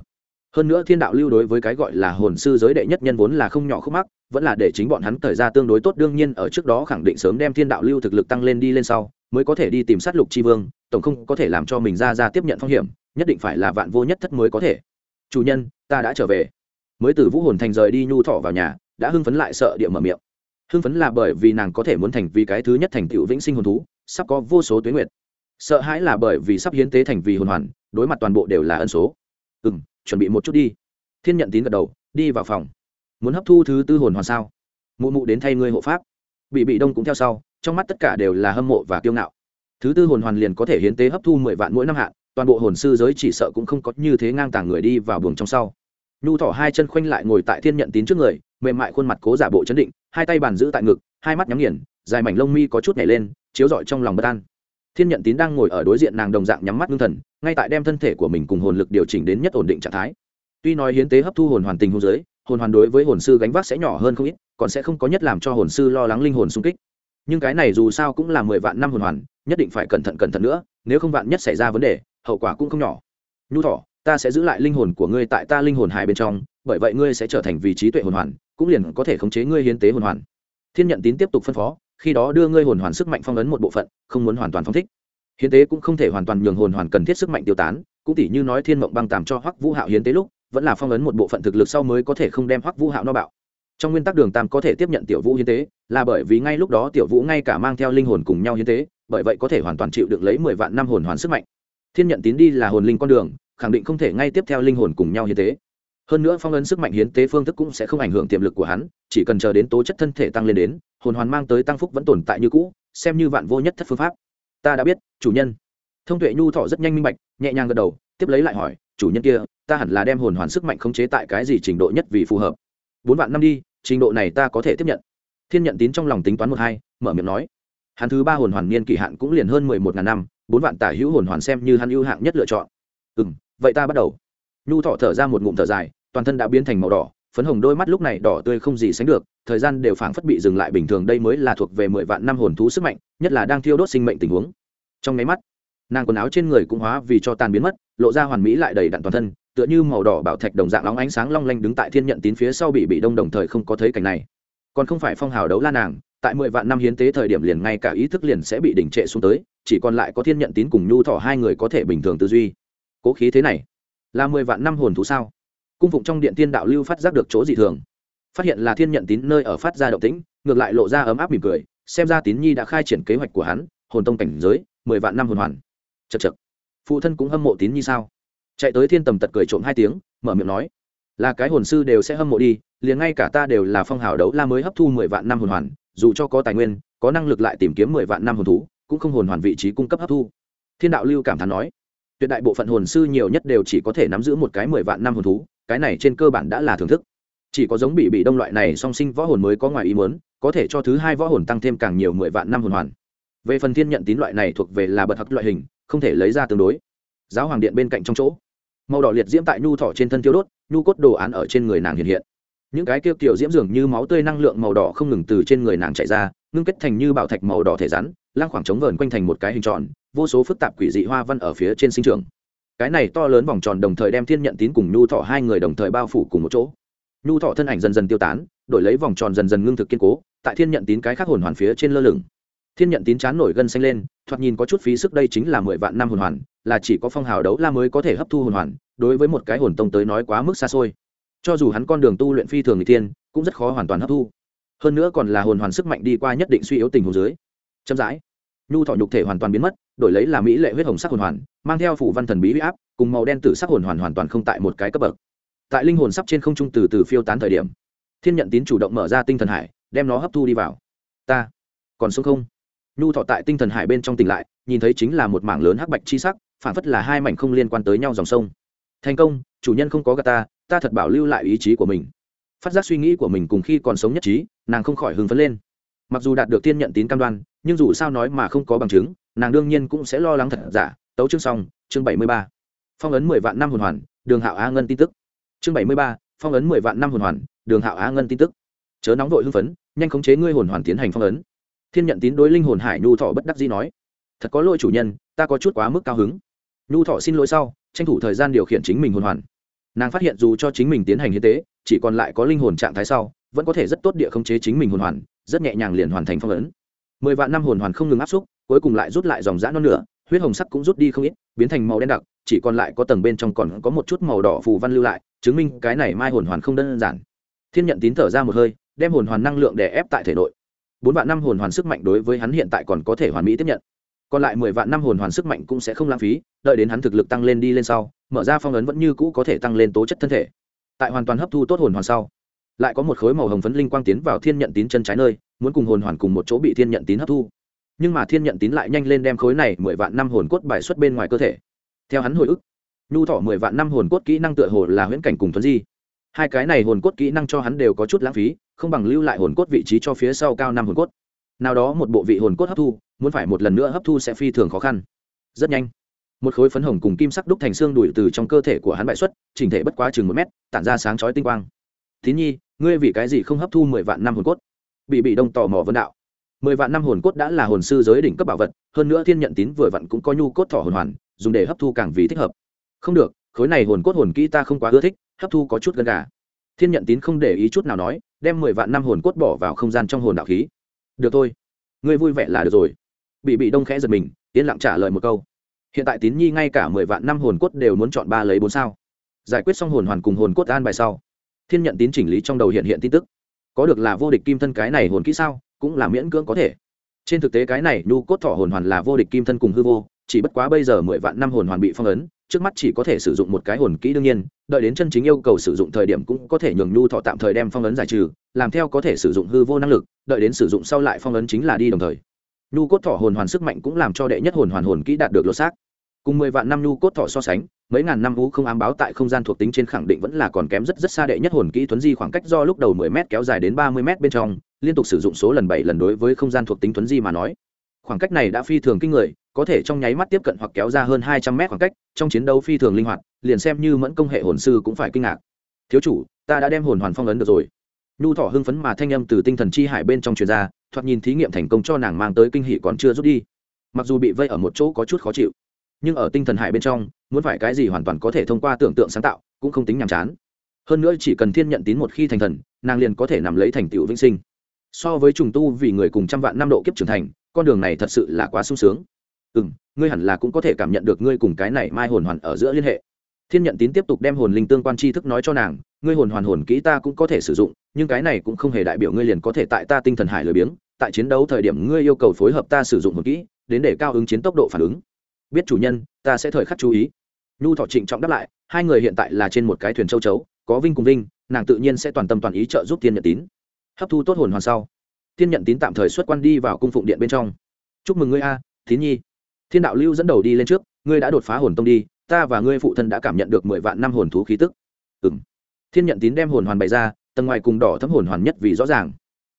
Hơn nữa thiên đạo lưu đối với cái gọi là hồn sư giới đệ nhất nhân vốn là không nhỏ khúc mắc, vẫn là để chính bọn hắn thời ra tương đối tốt, đương nhiên ở trước đó khẳng định sớm đem thiên đạo lưu thực lực tăng lên đi lên sau, mới có thể đi tìm sát lục chi vương, tổng không có thể làm cho mình ra ra tiếp nhận phong hiểm, nhất định phải là vạn vô nhất thất mới có thể. Chủ nhân, ta đã trở về mới từ vũ hồn thành rời đi nhu thọ vào nhà, đã hưng phấn lại sợ địa mở miệng. Hưng phấn là bởi vì nàng có thể muốn thành vì cái thứ nhất thành tựu vĩnh sinh hồn thú, sắp có vô số tuyến nguyệt. Sợ hãi là bởi vì sắp hiến tế thành vì hồn hoàn, đối mặt toàn bộ đều là ân số. Ừ m chuẩn bị một chút đi. Thiên nhận tín gật đầu, đi vào phòng. Muốn hấp thu thứ tư hồn hoàn sao? Mụ mụ đến thay ngươi hộ pháp. Bị bị đông cũng theo sau, trong mắt tất cả đều là hâm mộ và kiêu ngạo. Thứ tư hồn hoàn liền có thể hiến tế hấp thu mười vạn mỗi năm hạn toàn bộ hồn sư giới chỉ sợ cũng không có như thế ngang tàng người đi vào buồng trong sau nhu thỏ hai chân khoanh lại ngồi tại thiên nhận tín trước người, mềm mại khuôn mặt cố giả bộ chấn định, hai tay bàn giữ tại ngực, hai mắt nhắm nghiền, dài mảnh lông mi có chút nhảy lên, chiếu rọi trong lòng bất an. Thiên nhận tín đang ngồi ở đối diện nàng đồng dạng nhắm mắt ngưng thần, ngay tại đem thân thể của mình cùng hồn lực điều chỉnh đến nhất ổn định trạng thái. Tuy nói hiến tế hấp thu hồn hoàn tình hôn giới, hồn hoàn đối với hồn sư gánh vác sẽ nhỏ hơn không ít, còn sẽ không có nhất làm cho hồn sư lo lắng linh hồn xung kích. Nhưng cái này dù sao cũng là mười vạn năm hồn hoàn, nhất định phải cẩn thận cẩn thận nữa, nếu không vạn nhất xảy ra vấn đề, hậu quả cũng không nhỏ. Nhu thỏ ta sẽ giữ lại linh hồn của ngươi tại ta linh hồn hải bên trong, bởi vậy ngươi sẽ trở thành vị trí tuệ hồn hoàn, cũng liền có thể khống chế ngươi hiến tế hồn hoàn. Thiên nhận tín tiếp tục phân phó, khi đó đưa ngươi hồn hoàn sức mạnh phong ấn một bộ phận, không muốn hoàn toàn phong thích. Hiến tế cũng không thể hoàn toàn nhường hồn hoàn cần thiết sức mạnh tiêu tán, cũng tỷ như nói thiên mộng băng tàm cho hoắc vũ hạo hiến tế lúc, vẫn là phong ấn một bộ phận thực lực sau mới có thể không đem hoắc vũ hạo no bạo. Trong nguyên tắc đường tam có thể tiếp nhận tiểu vũ hiến tế, là bởi vì ngay lúc đó tiểu vũ ngay cả mang theo linh hồn cùng nhau hiến tế, bởi vậy có thể hoàn toàn chịu được lấy mười vạn năm hồn hoàn sức mạnh. Thiên nhận tín đi là hồn linh con đường khẳng định không thể ngay tiếp theo linh hồn cùng nhau hiến tế hơn nữa phong ấn sức mạnh hiến tế phương thức cũng sẽ không ảnh hưởng tiềm lực của hắn, chỉ cần chờ đến tố chất thân thể tăng lên đến, hồn hoàn mang tới tăng phúc vẫn tồn tại như cũ, xem như vạn vô nhất thất phương pháp. Ta đã biết, chủ nhân. Thông tuệ nhu thọ rất nhanh minh bạch, nhẹ nhàng gật đầu, tiếp lấy lại hỏi, chủ nhân kia, ta hẳn là đem hồn hoàn sức mạnh khống chế tại cái gì trình độ nhất vì phù hợp? Bốn vạn năm đi, trình độ này ta có thể tiếp nhận. Thiên nhận tín trong lòng tính toán một hai, mở miệng nói. Hắn thứ ba hồn hoàn niên kỳ hạn cũng liền hơn mười một ngàn năm, bốn vạn tả hữu hồn hoàn xem như hắn ưu hạng nhất lựa chọn. Ừ m vậy ta bắt đầu. Nhu thọ thở ra một ngụm thở dài, toàn thân đã biến thành màu đỏ, phấn hồng đôi mắt lúc này đỏ tươi không gì sánh được, thời gian đều phảng phất bị dừng lại bình thường, đây mới là thuộc về mười vạn năm hồn thú sức mạnh, nhất là đang thiêu đốt sinh mệnh tình huống. Trong máy mắt, nàng quần áo trên người cũng hóa vì cho tàn biến mất, lộ ra hoàn mỹ lại đầy đặn toàn thân, tựa như màu đỏ bảo thạch đồng dạng óng ánh sáng long lanh đứng tại thiên nhận tín phía sau bị bị đông đồng thời không có thấy cảnh này. Còn không phải phong hào đấu la nàng, tại mười vạn năm hiến tế thời điểm liền ngay cả ý thức liền sẽ bị đỉnh trệ xuống tới, chỉ còn lại có thiên nhận tín cùng nhu thọ hai người có thể bình thường tư duy cố khí thế này là mười vạn năm hồn thú sao? Cung phụng trong điện tiên đạo lưu phát giác được chỗ dị thường. Phát hiện là thiên nhận tín nơi ở phát ra động tĩnh, ngược lại lộ ra ấm áp mỉm cười, xem ra tín nhi đã khai triển kế hoạch của hắn, hồn tông cảnh giới, mười vạn năm hồn hoàn. Chật chật phụ thân cũng hâm mộ tín nhi sao? Chạy tới thiên tầm tật cười trộm hai tiếng, mở miệng nói, là cái hồn sư đều sẽ hâm mộ đi, liền ngay cả ta đều là phong hào đấu la mới hấp thu mười vạn năm hồn hoàn, dù cho có tài nguyên, có năng lực lại tìm kiếm mười vạn năm hồn thú, cũng không hồn hoàn vị trí cung cấp hấp thu. Thiên đạo lưu cảm thán nói tuyệt đại bộ phận hồn sư nhiều nhất đều chỉ có thể nắm giữ một cái mười vạn năm hồn thú, cái này trên cơ bản đã là thưởng thức. Chỉ có giống bị bị đông loại này song sinh võ hồn mới có ngoài ý muốn, có thể cho thứ hai võ hồn tăng thêm càng nhiều mười vạn năm hồn hoàn. Về phần thiên nhận tín loại này thuộc về là bậc hắc loại hình, không thể lấy ra tương đối. Giáo hoàng điện bên cạnh trong chỗ, màu đỏ liệt diễm tại nhu thọ trên thân tiêu đốt, nhu cốt đồ án ở trên người nàng hiện hiện. Những cái tiêu kiểu diễm dường như máu tươi năng lượng màu đỏ không ngừng từ trên người nàng chạy ra, ngưng kết thành như bảo thạch màu đỏ thể rắn lang khoảng trống vờn quanh thành một cái hình tròn vô số phức tạp quỷ dị hoa văn ở phía trên sinh trường cái này to lớn vòng tròn đồng thời đem thiên nhận tín cùng nhu thọ hai người đồng thời bao phủ cùng một chỗ. Nhu thọ thân ảnh dần dần tiêu tán, đổi lấy vòng tròn dần dần ngưng thực kiên cố, tại thiên nhận tín cái khác hồn hoàn phía trên lơ lửng. Thiên nhận tín chán nổi gân xanh lên, thoạt nhìn có chút phí sức đây chính là mười vạn năm hồn hoàn, là chỉ có phong hào đấu la mới có thể hấp thu hồn hoàn, đối với một cái hồn tông tới nói quá mức xa xôi. Cho dù hắn con đường tu luyện phi thường người tiên cũng rất khó hoàn toàn hấp thu. Hơn nữa còn là hồn hoàn sức mạnh đi qua nhất định suy yếu tình hồ dưới. Chậm rãi nhu thọ nhục thể hoàn toàn biến mất, đổi lấy là mỹ lệ huyết hồng sắc hồn hoàn, mang theo phủ văn thần bí huy áp, cùng màu đen tử sắc hồn hoàn hoàn toàn không tại một cái cấp bậc. Tại linh hồn sắp trên không trung từ từ phiêu tán thời điểm, thiên nhận tín chủ động mở ra tinh thần hải, đem nó hấp thu đi vào. Ta, còn sống không? Nhu thọ tại tinh thần hải bên trong tỉnh lại, nhìn thấy chính là một mảng lớn hắc bạch chi sắc, phản phất là hai mảnh không liên quan tới nhau dòng sông. Thành công, chủ nhân không có gà ta ta thật bảo lưu lại ý chí của mình. Phát giác suy nghĩ của mình cùng khi còn sống nhất trí, nàng không khỏi hứng phấn lên mặc dù đạt được tiên nhận tín cam đoan, nhưng dù sao nói mà không có bằng chứng, nàng đương nhiên cũng sẽ lo lắng thật giả. Tấu chương xong, chương bảy mươi ba. Phong ấn mười vạn năm hồn hoàn, đường hạo á ngân tin tức. Chương bảy mươi ba, phong ấn mười vạn năm hồn hoàn, đường hạo á ngân tin tức. Chớ nóng vội hưng phấn, nhanh khống chế ngươi hồn hoàn tiến hành phong ấn. Thiên nhận tín đối linh hồn hải nhu thọ bất đắc dĩ nói. Thật có lỗi chủ nhân, ta có chút quá mức cao hứng. Nhu thọ xin lỗi sau, tranh thủ thời gian điều khiển chính mình hồn hoàn. Nàng phát hiện dù cho chính mình tiến hành hiến tế, chỉ còn lại có linh hồn trạng thái sau, vẫn có thể rất tốt địa khống chế chính mình hồn hoàn rất nhẹ nhàng liền hoàn thành phong ấn. Mười vạn năm hồn hoàn không ngừng áp xúc, cuối cùng lại rút lại dòng giã non nửa, huyết hồng sắc cũng rút đi không ít, biến thành màu đen đặc, chỉ còn lại có tầng bên trong còn có một chút màu đỏ phù văn lưu lại, chứng minh cái này mai hồn hoàn không đơn giản. Thiên nhận tín thở ra một hơi, đem hồn hoàn năng lượng để ép tại thể nội. Bốn vạn năm hồn hoàn sức mạnh đối với hắn hiện tại còn có thể hoàn mỹ tiếp nhận. Còn lại mười vạn năm hồn hoàn sức mạnh cũng sẽ không lãng phí, đợi đến hắn thực lực tăng lên đi lên sau, mở ra phong ấn vẫn như cũ có thể tăng lên tố chất thân thể. Tại hoàn toàn hấp thu tốt hồn hoàn sau lại có một khối màu hồng phấn linh quang tiến vào thiên nhận tín chân trái nơi, muốn cùng hồn hoàn cùng một chỗ bị thiên nhận tín hấp thu. Nhưng mà thiên nhận tín lại nhanh lên đem khối này mười vạn năm hồn cốt bài xuất bên ngoài cơ thể. Theo hắn hồi ức, nhu thọ mười vạn năm hồn cốt kỹ năng tựa hồ là huyễn cảnh cùng thuấn di. Hai cái này hồn cốt kỹ năng cho hắn đều có chút lãng phí, không bằng lưu lại hồn cốt vị trí cho phía sau cao năm hồn cốt. Nào đó một bộ vị hồn cốt hấp thu, muốn phải một lần nữa hấp thu sẽ phi thường khó khăn. Rất nhanh, một khối phấn hồng cùng kim sắc đúc thành xương đùi từ trong cơ thể của hắn bại xuất, chỉnh thể bất quá chừng một mét, tản ra sáng chói tinh quang tín nhi, ngươi vì cái gì không hấp thu mười vạn năm hồn cốt? Bị bị đông tò mò vấn đạo. Mười vạn năm hồn cốt đã là hồn sư giới đỉnh cấp bảo vật, hơn nữa thiên nhận tín vừa vặn cũng có nhu cốt thỏ hồn hoàn, dùng để hấp thu càng vì thích hợp. Không được, khối này hồn cốt hồn kỹ ta không quá ưa thích, hấp thu có chút gần gà. Thiên nhận tín không để ý chút nào nói, đem mười vạn năm hồn cốt bỏ vào không gian trong hồn đạo khí. Được thôi, ngươi vui vẻ là được rồi. Bị bị đông khẽ giật mình, yên lặng trả lời một câu. Hiện tại tín nhi ngay cả mười vạn năm hồn cốt đều muốn chọn ba lấy bốn sao. Giải quyết xong hồn hoàn cùng hồn cốt an bài sau thiên nhận tín chỉnh lý trong đầu hiện hiện tin tức. Có được là vô địch kim thân cái này hồn kỹ sao? Cũng là miễn cưỡng có thể. Trên thực tế cái này nhu cốt thọ hồn hoàn là vô địch kim thân cùng hư vô, chỉ bất quá bây giờ mười vạn năm hồn hoàn bị phong ấn, trước mắt chỉ có thể sử dụng một cái hồn kỹ đương nhiên, đợi đến chân chính yêu cầu sử dụng thời điểm cũng có thể nhường nhu thọ tạm thời đem phong ấn giải trừ, làm theo có thể sử dụng hư vô năng lực, đợi đến sử dụng sau lại phong ấn chính là đi đồng thời. Nhu cốt thọ hồn hoàn sức mạnh cũng làm cho đệ nhất hồn hoàn hồn kỹ đạt được lột xác cùng mười vạn năm nhu cốt thọ so sánh, mấy ngàn năm vũ không ám báo tại không gian thuộc tính trên khẳng định vẫn là còn kém rất rất xa đệ nhất hồn kỹ tuấn di khoảng cách do lúc đầu mười m kéo dài đến ba mươi m bên trong, liên tục sử dụng số lần bảy lần đối với không gian thuộc tính tuấn di mà nói. Khoảng cách này đã phi thường kinh người, có thể trong nháy mắt tiếp cận hoặc kéo ra hơn hai trăm mét khoảng cách, trong chiến đấu phi thường linh hoạt, liền xem như mẫn công hệ hồn sư cũng phải kinh ngạc. Thiếu chủ, ta đã đem hồn hoàn phong ấn được rồi. Nhu thọ hưng phấn mà thanh âm từ tinh thần chi hải bên trong truyền ra, thoạt nhìn thí nghiệm thành công cho nàng mang tới kinh hỷ còn chưa rút đi. Mặc dù bị vây ở một chỗ có chút khó chịu nhưng ở tinh thần hải bên trong, muốn phải cái gì hoàn toàn có thể thông qua tưởng tượng sáng tạo, cũng không tính nhàm chán. Hơn nữa chỉ cần thiên nhận tín một khi thành thần, nàng liền có thể nằm lấy thành tựu vĩnh sinh. So với trùng tu vì người cùng trăm vạn năm độ kiếp trưởng thành, con đường này thật sự là quá sung sướng. Ừ m ngươi hẳn là cũng có thể cảm nhận được ngươi cùng cái này mai hồn hoàn ở giữa liên hệ. Thiên nhận tín tiếp tục đem hồn linh tương quan tri thức nói cho nàng, ngươi hồn hoàn hồn kỹ ta cũng có thể sử dụng, nhưng cái này cũng không hề đại biểu ngươi liền có thể tại ta tinh thần hải lười biếng, tại chiến đấu thời điểm ngươi yêu cầu phối hợp ta sử dụng hồn kỹ, đến để cao ứng chiến tốc độ phản ứng biết chủ nhân, ta sẽ thời khắc chú ý. Nhu thọ trịnh trọng đáp lại, hai người hiện tại là trên một cái thuyền châu chấu, có vinh cùng vinh, nàng tự nhiên sẽ toàn tâm toàn ý trợ giúp thiên nhận tín. Hấp thu tốt hồn hoàn sau, thiên nhận tín tạm thời xuất quan đi vào cung phụng điện bên trong. Chúc mừng ngươi a, tín nhi. Thiên đạo lưu dẫn đầu đi lên trước, ngươi đã đột phá hồn tông đi, ta và ngươi phụ thân đã cảm nhận được mười vạn năm hồn thú khí tức. Ừ m thiên nhận tín đem hồn hoàn bày ra, tầng ngoài cùng đỏ thấm hồn hoàn nhất vì rõ ràng.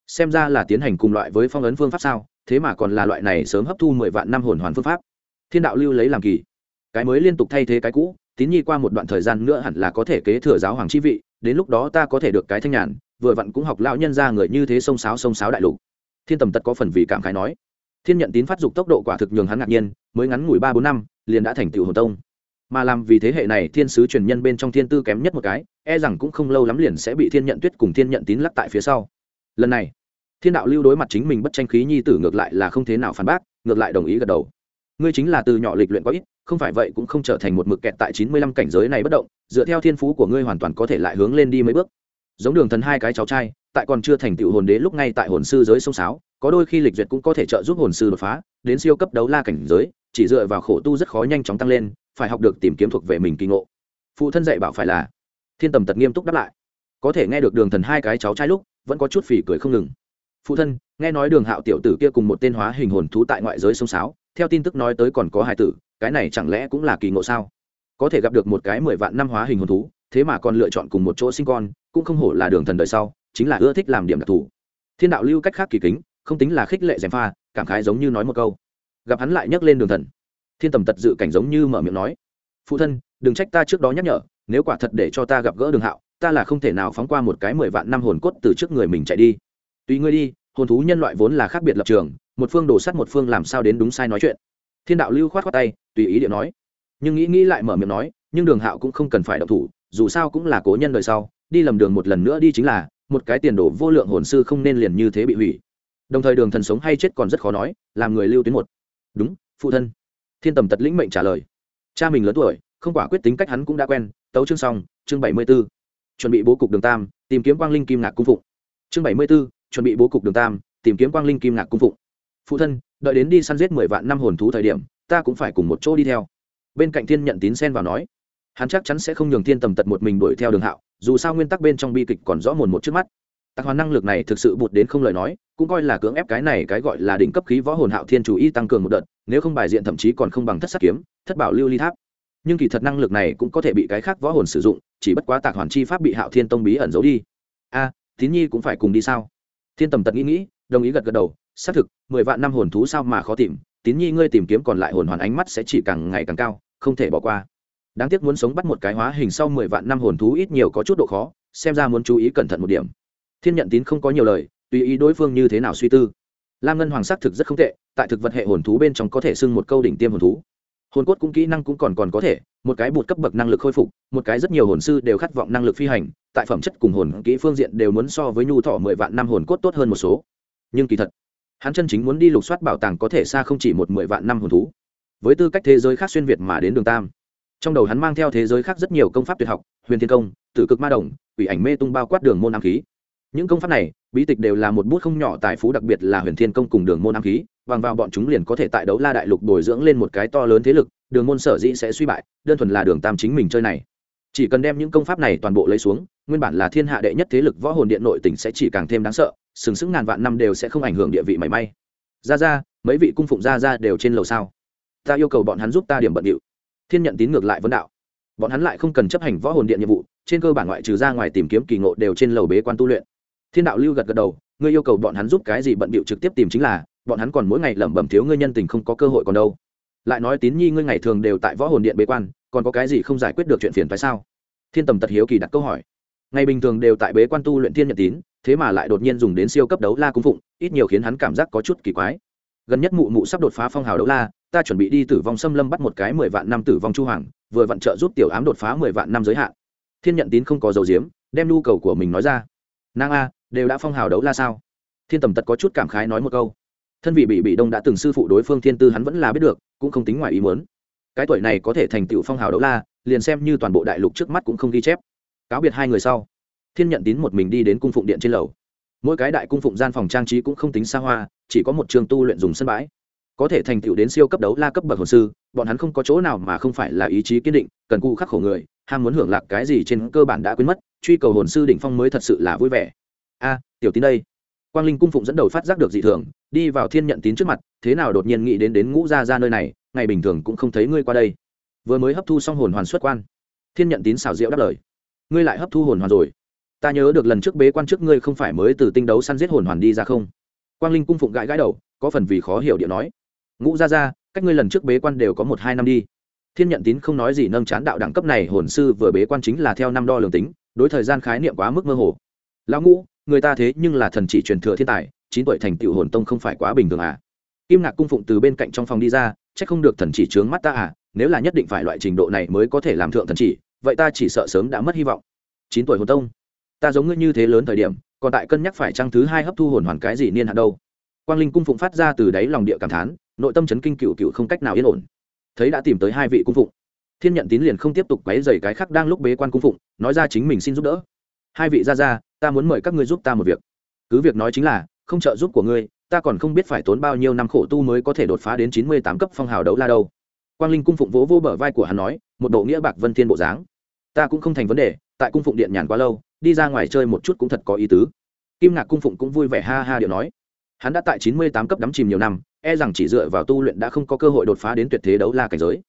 Xem ra là tiến hành cùng loại với phong ấn phương pháp sao, thế mà còn là loại này sớm hấp thu mười vạn năm hồn hoàn phương pháp thiên đạo lưu lấy làm kỳ. Cái mới liên tục thay thế cái cũ, tín nhi qua một đoạn thời gian nữa hẳn là có thể kế thừa giáo hoàng chi vị, đến lúc đó ta có thể được cái thanh nhàn, vừa vặn cũng học lão nhân ra người như thế sông sáo sông sáo đại lục. Thiên tầm tật có phần vì cảm khái nói. Thiên nhận tín phát dục tốc độ quả thực nhường hắn ngạc nhiên, mới ngắn ngủi ba bốn năm, liền đã thành tựu hồn tông. Mà làm vì thế hệ này thiên sứ truyền nhân bên trong thiên tư kém nhất một cái e rằng cũng không lâu lắm liền sẽ bị thiên nhận tuyết cùng thiên nhận tín lắc tại phía sau. Lần này, thiên đạo lưu đối mặt chính mình bất tranh khí nhi tử ngược lại là không thế nào phản bác, ngược lại đồng ý gật đầu ngươi chính là từ nhỏ lịch luyện quá ít, không phải vậy cũng không trở thành một mực kẹt tại chín mươi lăm cảnh giới này bất động, dựa theo thiên phú của ngươi hoàn toàn có thể lại hướng lên đi mấy bước. Giống đường thần hai cái cháu trai, tại còn chưa thành tựu hồn đế lúc ngay tại hồn sư giới sông sáo, có đôi khi lịch duyệt cũng có thể trợ giúp hồn sư đột phá, đến siêu cấp đấu la cảnh giới, chỉ dựa vào khổ tu rất khó nhanh chóng tăng lên, phải học được tìm kiếm thuộc về mình kỳ ngộ. Phụ thân dạy bảo phải là, thiên tầm tật nghiêm túc đáp lại. Có thể nghe được đường thần hai cái cháu trai lúc, vẫn có chút phỉ cười không ngừng phụ thân, nghe nói đường hạo tiểu tử kia cùng một tên hóa hình hồn thú tại ngoại giới sông sáo, theo tin tức nói tới còn có hai tử, cái này chẳng lẽ cũng là kỳ ngộ sao? Có thể gặp được một cái mười vạn năm hóa hình hồn thú, thế mà còn lựa chọn cùng một chỗ sinh con, cũng không hổ là đường thần đời sau, chính là ưa thích làm điểm đặc thù. Thiên đạo lưu cách khác kỳ kính, không tính là khích lệ gièm pha, cảm khái giống như nói một câu. Gặp hắn lại nhắc lên đường thần. Thiên tầm tật dự cảnh giống như mở miệng nói. Phụ thân, đừng trách ta trước đó nhắc nhở, nếu quả thật để cho ta gặp gỡ đường hạo, ta là không thể nào phóng qua một cái mười vạn năm hồn cốt từ trước người mình chạy đi tùy ngươi đi, hồn thú nhân loại vốn là khác biệt lập trường, một phương đổ sắt một phương làm sao đến đúng sai nói chuyện. Thiên đạo lưu khoát khoát tay, tùy ý điện nói. Nhưng nghĩ nghĩ lại mở miệng nói, nhưng đường hạo cũng không cần phải động thủ, dù sao cũng là cố nhân đời sau, đi lầm đường một lần nữa đi chính là, một cái tiền đồ vô lượng hồn sư không nên liền như thế bị hủy. Đồng thời đường thần sống hay chết còn rất khó nói, làm người lưu tuyến một. Đúng, phụ thân. Thiên tầm tật lĩnh mệnh trả lời. Cha mình lớn tuổi, không quả quyết tính cách hắn cũng đã quen, tấu chương xong, chương bảy mươi b ố chuẩn bị bố cục đường tam, tìm kiếm quang linh kim ngạc cung phụng. Chương bảy mươi b ố chuẩn bị bố cục đường tam tìm kiếm quang linh kim ngạc cung phụng. Phụ thân đợi đến đi săn giết mười vạn năm hồn thú thời điểm ta cũng phải cùng một chỗ đi theo. Bên cạnh thiên nhận tín sen vào nói hắn chắc chắn sẽ không nhường thiên tầm tật một mình đuổi theo đường hạo dù sao nguyên tắc bên trong bi kịch còn rõ mồn một trước mắt. Tạc hoàn năng lực này thực sự bụt đến không lời nói cũng coi là cưỡng ép cái này cái gọi là đỉnh cấp khí võ hồn hạo thiên chủ y tăng cường một đợt nếu không bài diện thậm chí còn không bằng thất sắc kiếm thất bảo lưu ly tháp. Nhưng kỳ thật năng lực này cũng có thể bị cái khác võ hồn sử dụng chỉ bất quá tạc hoàn chi pháp bị hạo thiên tông bí ẩn giấu đi. A à, tín nhi cũng phải cùng đi sao? Thiên tầm tật nghĩ nghĩ, đồng ý gật gật đầu, xác thực, mười vạn năm hồn thú sao mà khó tìm, tín nhi ngươi tìm kiếm còn lại hồn hoàn ánh mắt sẽ chỉ càng ngày càng cao, không thể bỏ qua. Đáng tiếc muốn sống bắt một cái hóa hình sau mười vạn năm hồn thú ít nhiều có chút độ khó, xem ra muốn chú ý cẩn thận một điểm. Thiên nhận tín không có nhiều lời, tùy ý đối phương như thế nào suy tư. Lam ngân hoàng xác thực rất không tệ, tại thực vật hệ hồn thú bên trong có thể xưng một câu đỉnh tiêm hồn thú hồn cốt cũng kỹ năng cũng còn còn có thể, một cái bụt cấp bậc năng lực khôi phục, một cái rất nhiều hồn sư đều khát vọng năng lực phi hành, tại phẩm chất cùng hồn kỹ phương diện đều muốn so với nhu thọ mười vạn năm hồn cốt tốt hơn một số. Nhưng kỳ thật, hắn chân chính muốn đi lục soát bảo tàng có thể xa không chỉ một mười vạn năm hồn thú. Với tư cách thế giới khác xuyên việt mà đến đường tam, trong đầu hắn mang theo thế giới khác rất nhiều công pháp tuyệt học, huyền thiên công, tử cực ma đồng ủy ảnh mê tung bao quát đường môn nam khí những công pháp này, bí tịch đều là một bút không nhỏ tài phú, đặc biệt là huyền thiên công cùng đường môn ám khí, bằng vào bọn chúng liền có thể tại đấu la đại lục bồi dưỡng lên một cái to lớn thế lực, đường môn sở dĩ sẽ suy bại, đơn thuần là đường tam chính mình chơi này. Chỉ cần đem những công pháp này toàn bộ lấy xuống, nguyên bản là thiên hạ đệ nhất thế lực võ hồn điện nội tỉnh sẽ chỉ càng thêm đáng sợ, sừng sững ngàn vạn năm đều sẽ không ảnh hưởng địa vị mảy may. Ra ra, mấy vị cung phụng ra ra đều trên lầu sao? Ta yêu cầu bọn hắn giúp ta điểm bận điệu. Thiên nhận tín ngược lại vấn đạo. Bọn hắn lại không cần chấp hành võ hồn điện nhiệm vụ, trên cơ bản ngoại trừ ra ngoài tìm kiếm kỳ ngộ đều trên lầu bế quan tu luyện thiên đạo lưu gật gật đầu, ngươi yêu cầu bọn hắn giúp cái gì bận bịu trực tiếp tìm chính là, bọn hắn còn mỗi ngày lẩm bẩm thiếu ngươi nhân tình không có cơ hội còn đâu. Lại nói tín nhi ngươi ngày thường đều tại võ hồn điện bế quan, còn có cái gì không giải quyết được chuyện phiền phải sao? Thiên tầm tật hiếu kỳ đặt câu hỏi. Ngày bình thường đều tại bế quan tu luyện thiên nhận tín, thế mà lại đột nhiên dùng đến siêu cấp đấu la cung phụng, ít nhiều khiến hắn cảm giác có chút kỳ quái. Gần nhất mụ mụ sắp đột phá phong hào đấu la, ta chuẩn bị đi tử vong xâm lâm bắt một cái mười vạn năm tử vong chu hoàng, vừa vặn trợ giúp tiểu ám đột phá mười vạn năm giới hạn. Thiên nhận tín không có dầu diếm, đem nhu cầu của mình nói ra. Nàng a đều đã phong hào đấu la sao? Thiên tầm tật có chút cảm khái nói một câu. Thân vị bị bị đông đã từng sư phụ đối phương thiên tư hắn vẫn là biết được, cũng không tính ngoài ý muốn. Cái tuổi này có thể thành tựu phong hào đấu la, liền xem như toàn bộ đại lục trước mắt cũng không ghi chép. Cáo biệt hai người sau, thiên nhận tín một mình đi đến cung phụng điện trên lầu. Mỗi cái đại cung phụng gian phòng trang trí cũng không tính xa hoa, chỉ có một trường tu luyện dùng sân bãi. Có thể thành tựu đến siêu cấp đấu la cấp bậc hồn sư, bọn hắn không có chỗ nào mà không phải là ý chí kiên định, cần cụ khắc khổ người, ham muốn hưởng lạc cái gì trên cơ bản đã quên mất, truy cầu hồn sư đỉnh phong mới thật sự là vui vẻ a, tiểu tín đây. Quang linh cung phụng dẫn đầu phát giác được dị thường, đi vào thiên nhận tín trước mặt, thế nào đột nhiên nghĩ đến đến ngũ gia ra nơi này, ngày bình thường cũng không thấy ngươi qua đây. Vừa mới hấp thu xong hồn hoàn xuất quan. Thiên nhận tín xào rượu đáp lời. Ngươi lại hấp thu hồn hoàn rồi. Ta nhớ được lần trước bế quan trước ngươi không phải mới từ tinh đấu săn giết hồn hoàn đi ra không? Quang linh cung phụng gãi gãi đầu, có phần vì khó hiểu điện nói. Ngũ gia ra cách ngươi lần trước bế quan đều có một hai năm đi. Thiên nhận tín không nói gì nâng chán đạo đẳng cấp này hồn sư vừa bế quan chính là theo năm đo lường tính, đối thời gian khái niệm quá mức mơ hồ. Lão ngũ người ta thế nhưng là thần chỉ truyền thừa thiên tài, chín tuổi thành tựu hồn tông không phải quá bình thường à? Kim ngạc cung phụng từ bên cạnh trong phòng đi ra c h ắ c không được thần chỉ trướng mắt ta à? Nếu là nhất định phải loại trình độ này mới có thể làm thượng thần chỉ, vậy ta chỉ sợ sớm đã mất hy vọng. Chín tuổi hồn tông? Ta giống ngươi như thế lớn thời điểm, còn tại cân nhắc phải trăng thứ hai hấp thu hồn hoàn cái gì niên hạn đâu? Quang linh cung phụng phát ra từ đáy lòng địa cảm thán, nội tâm chấn kinh cựu cựu không cách nào yên ổn. Thấy đã tìm tới hai vị cung phụng, thiên nhận tín liền không tiếp tục quấy dày cái khác đang lúc bế quan cung phụng, nói ra chính mình xin giúp đỡ. Hai vị ra ra ta muốn mời các ngươi giúp ta một việc. Cứ việc nói chính là, không trợ giúp của ngươi, ta còn không biết phải tốn bao nhiêu năm khổ tu mới có thể đột phá đến chín mươi tám cấp phong hào đấu la đâu. Quang linh cung phụng vỗ vô bờ vai của hắn nói, một bộ nghĩa bạc vân thiên bộ dáng. Ta cũng không thành vấn đề, tại cung phụng điện nhàn quá lâu, đi ra ngoài chơi một chút cũng thật có ý tứ. Kim ngạc cung phụng cũng vui vẻ ha ha điệu nói. Hắn đã tại chín mươi tám cấp đắm chìm nhiều năm e rằng chỉ dựa vào tu luyện đã không có cơ hội đột phá đến tuyệt thế đấu la cảnh giới.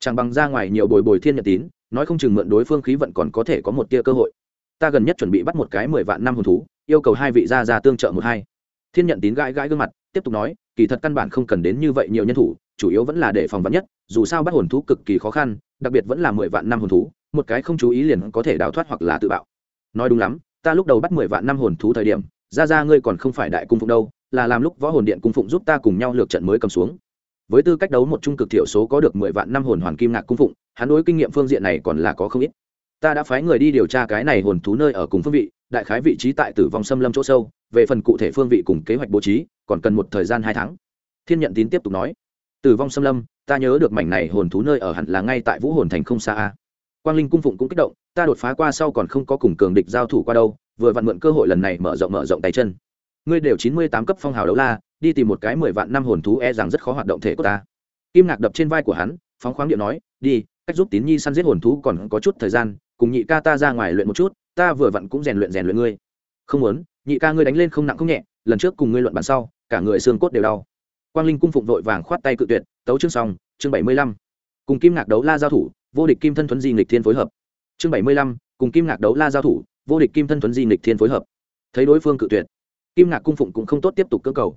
Chẳng bằng ra ngoài nhiều bồi bồi thiên nhật tín, nói không chừng mượn đối phương khí vận còn có thể có một tia cơ hội ta gần nhất chuẩn bị bắt một cái mười vạn năm hồn thú, yêu cầu hai vị gia ra tương trợ một hai. Thiên nhận tín gãi gãi gương mặt, tiếp tục nói, kỳ thật căn bản không cần đến như vậy nhiều nhân thủ, chủ yếu vẫn là để phòng vắn nhất, dù sao bắt hồn thú cực kỳ khó khăn, đặc biệt vẫn là mười vạn năm hồn thú, một cái không chú ý liền có thể đào thoát hoặc là tự bạo. Nói đúng lắm, ta lúc đầu bắt mười vạn năm hồn thú thời điểm ra ra ngươi còn không phải đại cung phụng đâu, là làm lúc võ hồn điện cung phụng giúp ta cùng nhau lược trận mới cầm xuống. Với tư cách đấu một trung cực thiểu số có được mười vạn năm hồn hoàn kim ngạc cung phụng, hắn đối kinh nghiệm phương diện này còn là có không ít ta đã phái người đi điều tra cái này hồn thú nơi ở cùng phương vị, đại khái vị trí tại tử vong xâm lâm chỗ sâu, về phần cụ thể phương vị cùng kế hoạch bố trí, còn cần một thời gian hai tháng. Thiên nhận tín tiếp tục nói. Tử vong xâm lâm, ta nhớ được mảnh này hồn thú nơi ở hẳn là ngay tại vũ hồn thành không xa a. Quang linh cung phụng cũng kích động, ta đột phá qua sau còn không có cùng cường địch giao thủ qua đâu, vừa vặn mượn cơ hội lần này mở rộng mở rộng tay chân. Ngươi đều chín mươi tám cấp phong hào đấu la, đi tìm một cái mười vạn năm hồn thú e rằng rất khó hoạt động thể của ta. Kim ngạc đập trên vai của hắn, phóng khoáng điện nói, đi, cách giúp tín nhi săn giết hồn thú còn có chút thời gian cùng nhị ca ta ra ngoài luyện một chút, ta vừa vặn cũng rèn luyện rèn luyện ngươi. Không muốn, nhị ca ngươi đánh lên không nặng không nhẹ, lần trước cùng ngươi luận bàn sau, cả người xương cốt đều đau. Quang linh cung phụng vội vàng khoát tay cự tuyệt, tấu chương xong, chương bảy mươi lăm. Cùng kim ngạc đấu la giao thủ, vô địch kim thân thuấn di nghịch thiên phối hợp. Chương bảy mươi lăm, cùng kim ngạc đấu la giao thủ, vô địch kim thân thuấn di nghịch thiên phối hợp. Thấy đối phương cự tuyệt, kim ngạc cung phụng cũng không tốt tiếp tục cơ cầu.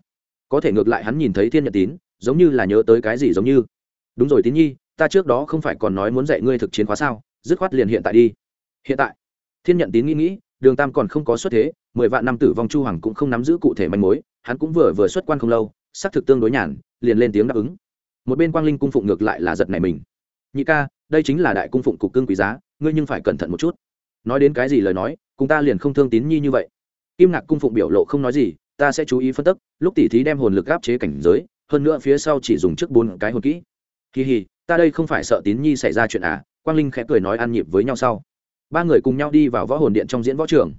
Có thể ngược lại hắn nhìn thấy thiên nhật tín, giống như là nhớ tới cái gì giống như. Đúng rồi tín nhi, ta trước đó không phải còn nói muốn dạy ngươi thực chiến khóa sao? Dứt khoát liền hiện tại đi. Hiện tại. Thiên nhận tín nghĩ nghĩ, đường tam còn không có xuất thế, mười vạn năm tử vong chu hoàng cũng không nắm giữ cụ thể manh mối, hắn cũng vừa vừa xuất quan không lâu, xác thực tương đối nhàn, liền lên tiếng đáp ứng. Một bên quang linh cung phụng ngược lại là giật này mình. Nhị ca, đây chính là đại cung phụng cục cương quý giá, ngươi nhưng phải cẩn thận một chút. Nói đến cái gì lời nói, cùng ta liền không thương tín nhi như vậy. Kim ngạc cung phụng biểu lộ không nói gì, ta sẽ chú ý phân tích lúc tỉ thí đem hồn lực áp chế cảnh giới, hơn nữa phía sau chỉ dùng trước bốn cái hồn kỹ. Kỳ hì ta đây không phải sợ tín nhi xảy ra chuyện à quang linh khẽ cười nói ăn nhịp với nhau sau. Ba người cùng nhau đi vào võ hồn điện trong diễn võ trường.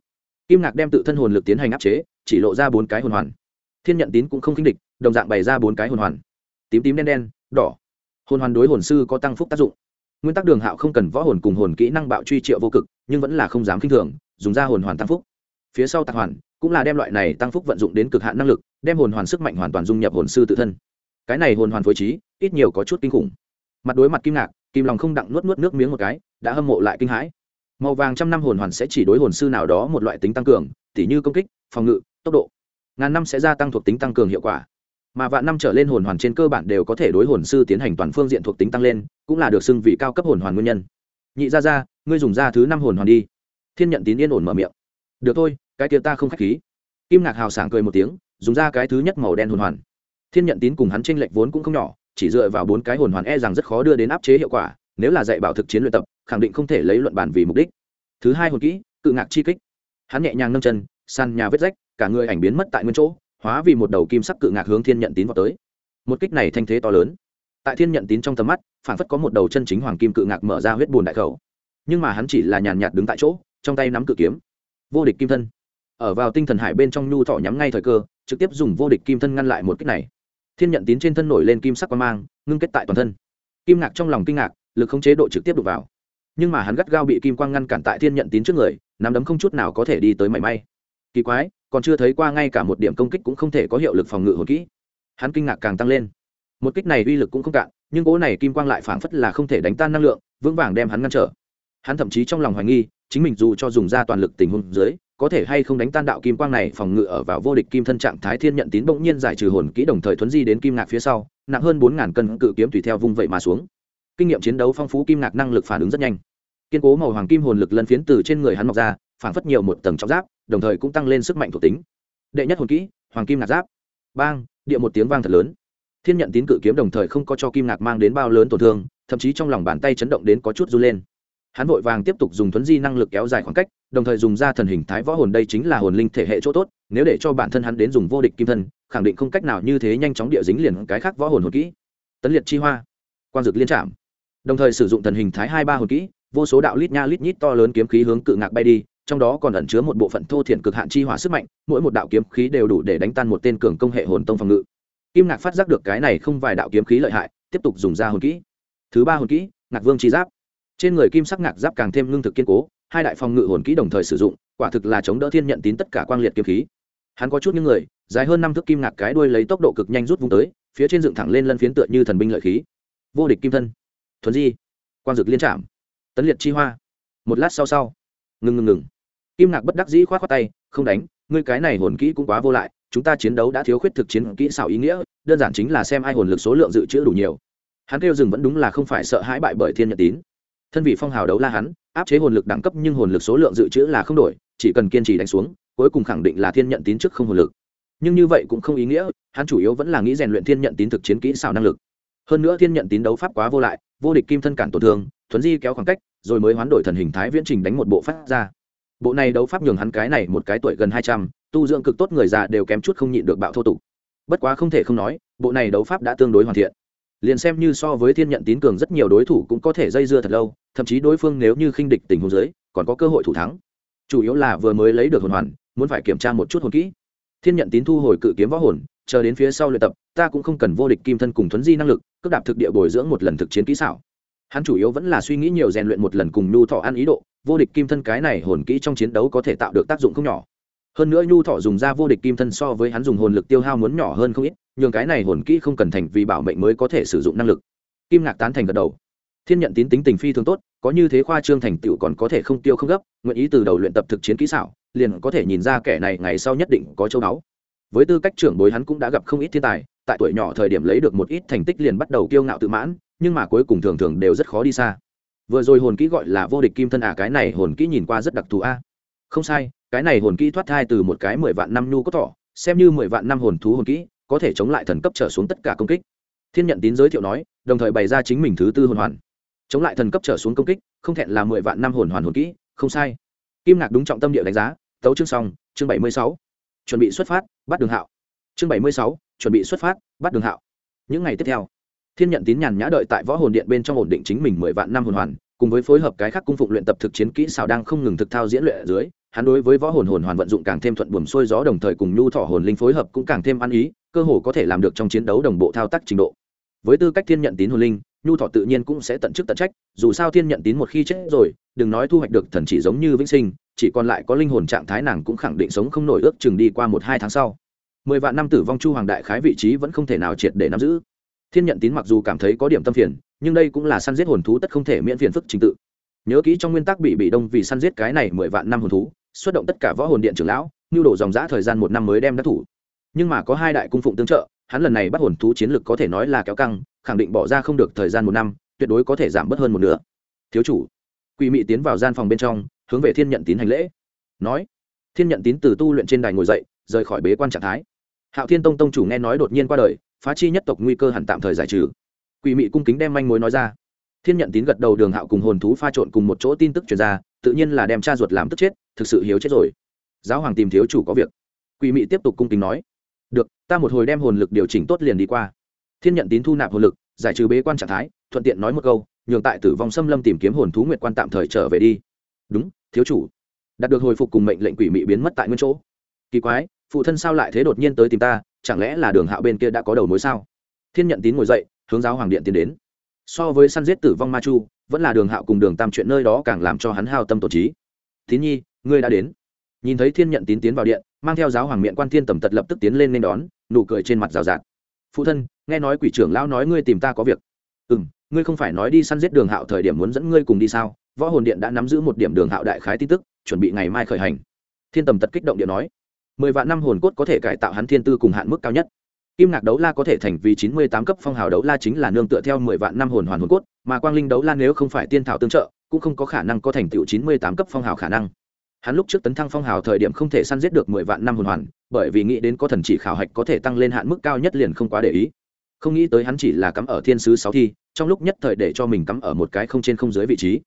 Kim ngạc đem tự thân hồn lực tiến hành áp chế, chỉ lộ ra bốn cái hồn hoàn. Thiên nhận tín cũng không khinh địch, đồng dạng bày ra bốn cái hồn hoàn. Tím tím đen đen, đỏ. Hồn hoàn đối hồn sư có tăng phúc tác dụng. Nguyên tắc đường hạo không cần võ hồn cùng hồn kỹ năng bạo truy triệu vô cực, nhưng vẫn là không dám k i n h thường, dùng ra hồn hoàn tăng phúc. Phía sau tạc hoàn, cũng là đem loại này tăng phúc vận dụng đến cực hạn năng lực, đem hồn hoàn sức mạnh hoàn toàn dung nhập hồn sư tự thân. Cái này hồn hoàn phối trí, ít nhiều có chút kinh khủng. Mặt đối mặt kim ngạc kim lòng không đặng nuốt nuốt nước miếng một cái, đã hâm mộ lại kinh hãi. Màu vàng trăm năm hồn hoàn sẽ chỉ đối hồn sư nào đó một loại tính tăng cường, tỉ như công kích, phòng ngự, tốc độ. Ngàn năm sẽ gia tăng thuộc tính tăng cường hiệu quả. Mà vạn năm trở lên hồn hoàn trên cơ bản đều có thể đối hồn sư tiến hành toàn phương diện thuộc tính tăng lên, cũng là được xưng vị cao cấp hồn hoàn nguyên nhân. Nhị ra ra ngươi dùng ra thứ năm hồn hoàn đi. Thiên nhận tín yên ổn mở miệng. Được thôi, cái kia ta không k h á c h khí. Kim ngạc hào sảng cười một tiếng, dùng ra cái thứ nhất màu đen hồn hoàn. Thiên nhận tín cùng hắn tranh lệch vốn cũng không nhỏ chỉ dựa vào bốn cái hồn hoàn e rằng rất khó đưa đến áp chế hiệu quả, nếu là dạy bảo thực chiến luyện tập, khẳng định không thể lấy luận bản vì mục đích. Thứ hai hồn kỹ, cự ngạc chi kích. Hắn nhẹ nhàng nâng chân săn nhà vết rách, cả người ảnh biến mất tại nguyên chỗ, hóa vì một đầu kim sắc cự ngạc hướng thiên nhận tín vào tới. Một kích này thanh thế to lớn. Tại thiên nhận tín trong tầm mắt, phản phất có một đầu chân chính hoàng kim cự ngạc mở ra huyết bùn đại khẩu. Nhưng mà hắn chỉ là nhàn nhạt đứng tại chỗ, trong tay nắm cự kiếm. Vô địch kim thân. Ở vào tinh thần hải bên trong nhu thọ nhắm ngay thời cơ, trực tiếp dùng vô địch kim thân ngăn lại một kích này thiên nhận tín trên thân nổi lên kim sắc quan mang, ngưng kết tại toàn thân. Kim ngạc trong lòng kinh ngạc, lực không chế độ trực tiếp đục vào. Nhưng mà hắn gắt gao bị kim quang ngăn cản tại thiên nhận tín trước người, nắm đấm không chút nào có thể đi tới mảy may. Kỳ quái, còn chưa thấy qua ngay cả một điểm công kích cũng không thể có hiệu lực phòng ngự hồn kỹ. Hắn kinh ngạc càng tăng lên. Một kích này uy lực cũng không cạn, nhưng cỗ này kim quang lại phảng phất là không thể đánh tan năng lượng, vững vàng đem hắn ngăn trở. Hắn thậm chí trong lòng hoài nghi, chính mình dù cho dùng ra toàn lực tình huống dưới có thể hay không đánh tan đạo kim quang này, phòng ngự ở vào vô địch kim thân trạng thái thiên nhận tín bỗng nhiên giải trừ hồn kỹ đồng thời thuấn di đến kim ngạc phía sau, nặng hơn bốn ngàn cân cự kiếm tùy theo vung vậy mà xuống. Kinh nghiệm chiến đấu phong phú kim ngạc năng lực phản ứng rất nhanh. Kiên cố màu hoàng kim hồn lực lân phiến từ trên người hắn mọc ra phản phất nhiều một tầng trọng giáp, đồng thời cũng tăng lên sức mạnh thuộc tính. Đệ nhất hồn kỹ, hoàng kim ngạc giáp. Bang, địa một tiếng vang thật lớn. Thiên nhận tín cự kiếm đồng thời không có cho kim ngạc mang đến bao lớn tổn thương, thậm chí trong lòng bàn tay chấn động đến có chút run lên hắn vội vàng tiếp tục dùng thuấn di năng lực kéo dài khoảng cách, đồng thời dùng ra thần hình thái võ hồn đây chính là hồn linh thể hệ chỗ tốt, nếu để cho bản thân hắn đến dùng vô địch kim thân, khẳng định không cách nào như thế nhanh chóng địa dính liền cái khác võ hồn hồn kỹ. Tấn liệt chi hoa, quang dực liên trạm đồng thời sử dụng thần hình thái hai ba hồn kỹ, vô số đạo lít nha lít nhít to lớn kiếm khí hướng cự ngạc bay đi, trong đó còn ẩn chứa một bộ phận thô thiển cực hạn chi hỏa sức mạnh, mỗi một đạo kiếm khí đều đủ để đánh tan một tên cường công hệ hồn tông phòng ngự. Kim ngạc phát giác được cái này không vài đạo kiếm khí lợi hại, tiếp tục dùng ra hồn kỹ. Thứ ba hồn kỹ, ngạc vương chi giáp trên người kim sắc ngạc giáp càng thêm lương thực kiên cố, hai đại phòng ngự hồn kỹ đồng thời sử dụng, quả thực là chống đỡ thiên nhận tín tất cả quang liệt kiếm khí. Hắn có chút những người, dài hơn năm thước kim ngạc cái đuôi lấy tốc độ cực nhanh rút vung tới, phía trên dựng thẳng lên lân phiến tựa như thần binh lợi khí. Vô địch kim thân. Thuần di. Quang dực liên trạm. Tấn liệt chi hoa. Một lát sau sau. Ngừng ngừng ngừng. Kim ngạc bất đắc dĩ k h o á t khoác tay, không đánh, ngươi cái này hồn kỹ cũng quá vô lại, chúng ta chiến đấu đã thiếu khuyết thực chiến kỹ xảo ý nghĩa, đơn giản chính là xem ai hồn lực số lượng dự trữ đủ nhiều. Hắn kêu rừng vẫn đúng là không phải sợ hãi bại bởi thiên nhật tín thân vị phong hào đấu la hắn, áp chế hồn lực đẳng cấp nhưng hồn lực số lượng dự trữ là không đổi, chỉ cần kiên trì đánh xuống, cuối cùng khẳng định là thiên nhận tín trước không hồn lực. Nhưng như vậy cũng không ý nghĩa, hắn chủ yếu vẫn là nghĩ rèn luyện thiên nhận tín thực chiến kỹ xảo năng lực. Hơn nữa thiên nhận tín đấu pháp quá vô lại, vô địch kim thân cản tổn thương, thuấn di kéo khoảng cách, rồi mới hoán đổi thần hình thái viễn trình đánh một bộ phát ra. Bộ này đấu pháp nhường hắn cái này một cái tuổi gần hai trăm, tu dưỡng cực tốt người già đều kém chút không nhịn được bạo thô tục. Bất quá không thể không nói, bộ này đấu pháp đã tương đối hoàn thiện liền xem như so với thiên nhận tín cường rất nhiều đối thủ cũng có thể dây dưa thật lâu, thậm chí đối phương nếu như khinh địch tình huống dưới, còn có cơ hội thủ thắng. Chủ yếu là vừa mới lấy được hồn hoàn, muốn phải kiểm tra một chút hồn kỹ. Thiên nhận tín thu hồi cự kiếm võ hồn, chờ đến phía sau luyện tập, ta cũng không cần vô địch kim thân cùng thuấn di năng lực, cước đạp thực địa bồi dưỡng một lần thực chiến kỹ xảo. Hắn chủ yếu vẫn là suy nghĩ nhiều rèn luyện một lần cùng nhu thọ ăn ý độ, vô địch kim thân cái này hồn kỹ trong chiến đấu có thể tạo được tác dụng không nhỏ. Hơn nữa nhu thọ dùng ra vô địch kim thân so với hắn dùng hồn lực tiêu hao muốn nhỏ hơn không ít nhường cái này hồn kỹ không cần thành vì bảo mệnh mới có thể sử dụng năng lực. Kim ngạc tán thành gật đầu. Thiên nhận tín tính tình phi thường tốt, có như thế khoa trương thành tựu còn có thể không tiêu không gấp, nguyện ý từ đầu luyện tập thực chiến kỹ xảo, liền có thể nhìn ra kẻ này ngày sau nhất định có châu báu. Với tư cách trưởng bối hắn cũng đã gặp không ít thiên tài, tại tuổi nhỏ thời điểm lấy được một ít thành tích liền bắt đầu kiêu ngạo tự mãn, nhưng mà cuối cùng thường thường đều rất khó đi xa. Vừa rồi hồn kỹ gọi là vô địch kim thân à cái này hồn kỹ nhìn qua rất đặc thù a. Không sai, cái này hồn kỹ thoát thai từ một cái mười vạn năm nhu có thỏ xem như mười vạn năm hồn thú hồn kỹ có thể chống lại thần cấp trở xuống tất cả công kích. Thiên nhận tín giới thiệu nói, đồng thời bày ra chính mình thứ tư hồn hoàn. Chống lại thần cấp trở xuống công kích, không thẹn là mười vạn năm hồn hoàn hồn kỹ, không sai. Kim ngạc đúng trọng tâm địa đánh giá, tấu chương xong, chương bảy mươi sáu. Chuẩn bị xuất phát, bắt đường hạo. Chương bảy mươi sáu, chuẩn bị xuất phát, bắt đường hạo. Những ngày tiếp theo, thiên nhận tín nhàn nhã đợi tại võ hồn điện bên trong ổn định chính mình mười vạn năm hồn hoàn, cùng với phối hợp cái khác cung phụng luyện tập thực chiến kỹ xảo đang không ngừng thực thao diễn luyện ở dưới hắn đối với võ hồn hồn hoàn vận dụng càng thêm thuận buồm xuôi gió đồng thời cùng nhu thọ hồn linh phối hợp cũng càng thêm ăn ý, cơ hồ có thể làm được trong chiến đấu đồng bộ thao tác trình độ. Với tư cách thiên nhận tín hồn linh, nhu thọ tự nhiên cũng sẽ tận chức tận trách, dù sao thiên nhận tín một khi chết rồi, đừng nói thu hoạch được thần chỉ giống như vĩnh sinh, chỉ còn lại có linh hồn trạng thái nàng cũng khẳng định sống không nổi ước chừng đi qua một hai tháng sau. Mười vạn năm tử vong chu hoàng đại khái vị trí vẫn không thể nào triệt để nắm giữ. Thiên nhận tín mặc dù cảm thấy có điểm tâm phiền, nhưng đây cũng là săn giết hồn thú tất không thể miễn phiền phức trình tự. Nhớ kỹ trong nguyên tắc bị bị đông vì săn giết cái này mười vạn năm hồn thú xuất động tất cả võ hồn điện trưởng lão nhu đổ dòng giã thời gian một năm mới đem đắc thủ. Nhưng mà có hai đại cung phụng tương trợ, hắn lần này bắt hồn thú chiến lực có thể nói là kéo căng, khẳng định bỏ ra không được thời gian một năm, tuyệt đối có thể giảm bớt hơn một nửa. Thiếu chủ, quỷ mị tiến vào gian phòng bên trong, hướng về thiên nhận tín hành lễ. Nói, thiên nhận tín từ tu luyện trên đài ngồi dậy, rời khỏi bế quan trạng thái. Hạo thiên tông tông chủ nghe nói đột nhiên qua đời, phá chi nhất tộc nguy cơ hẳn tạm thời giải trừ. Quỷ mị cung kính đem manh mối nói ra. Thiên nhận tín gật đầu đường hạo cùng hồn thú pha trộn cùng một chỗ tin tức truyền ra, tự nhiên là đem cha ruột làm tức chết thực sự hiếu chết rồi. Giáo hoàng tìm thiếu chủ có việc. Quỷ mị tiếp tục cung kính nói. Được, ta một hồi đem hồn lực điều chỉnh tốt liền đi qua. Thiên nhận tín thu nạp hồn lực, giải trừ bế quan trạng thái, thuận tiện nói một câu, nhường tại tử vong xâm lâm tìm kiếm hồn thú nguyệt quan tạm thời trở về đi. Đúng, thiếu chủ. Đạt được hồi phục cùng mệnh lệnh quỷ mị biến mất tại nguyên chỗ. Kỳ quái, phụ thân sao lại thế đột nhiên tới tìm ta, chẳng lẽ là đường hạo bên kia đã có đầu mối sao? Thiên nhận tín ngồi dậy, hướng giáo hoàng điện tiến đến. So với săn giết tử vong ma chu, vẫn là đường hạo cùng đường tam chuyện nơi đó càng làm cho hắn hao tâm tổ trí. Tín nhi ngươi đã đến. Nhìn thấy thiên nhận tín tiến vào điện, mang theo giáo hoàng miệng quan thiên tầm tật lập tức tiến lên nên đón, nụ cười trên mặt rào rạt. Phụ thân, nghe nói quỷ trưởng lão nói ngươi tìm ta có việc. Ừ m ngươi không phải nói đi săn giết đường hạo thời điểm muốn dẫn ngươi cùng đi sao? Võ hồn điện đã nắm giữ một điểm đường hạo đại khái tin tức, chuẩn bị ngày mai khởi hành. Thiên tầm tật kích động điện nói. Mười vạn năm hồn cốt có thể cải tạo hắn thiên tư cùng hạn mức cao nhất. Kim ngạc đấu la có thể thành vì chín mươi tám cấp phong hào đấu la chính là nương tựa theo mười vạn năm hồn hoàn hồn cốt, mà quang linh đấu la nếu không phải tiên thảo tương trợ, cũng không có khả năng có thành tựu chín mươi tám cấp phong hào khả năng hắn lúc trước tấn thăng phong hào thời điểm không thể săn giết được mười vạn năm hồn hoàn, bởi vì nghĩ đến có thần chỉ khảo hạch có thể tăng lên hạn mức cao nhất liền không quá để ý. Không nghĩ tới hắn chỉ là cắm ở thiên sứ sáu thi, trong lúc nhất thời để cho mình cắm ở một cái không trên không dưới vị trí.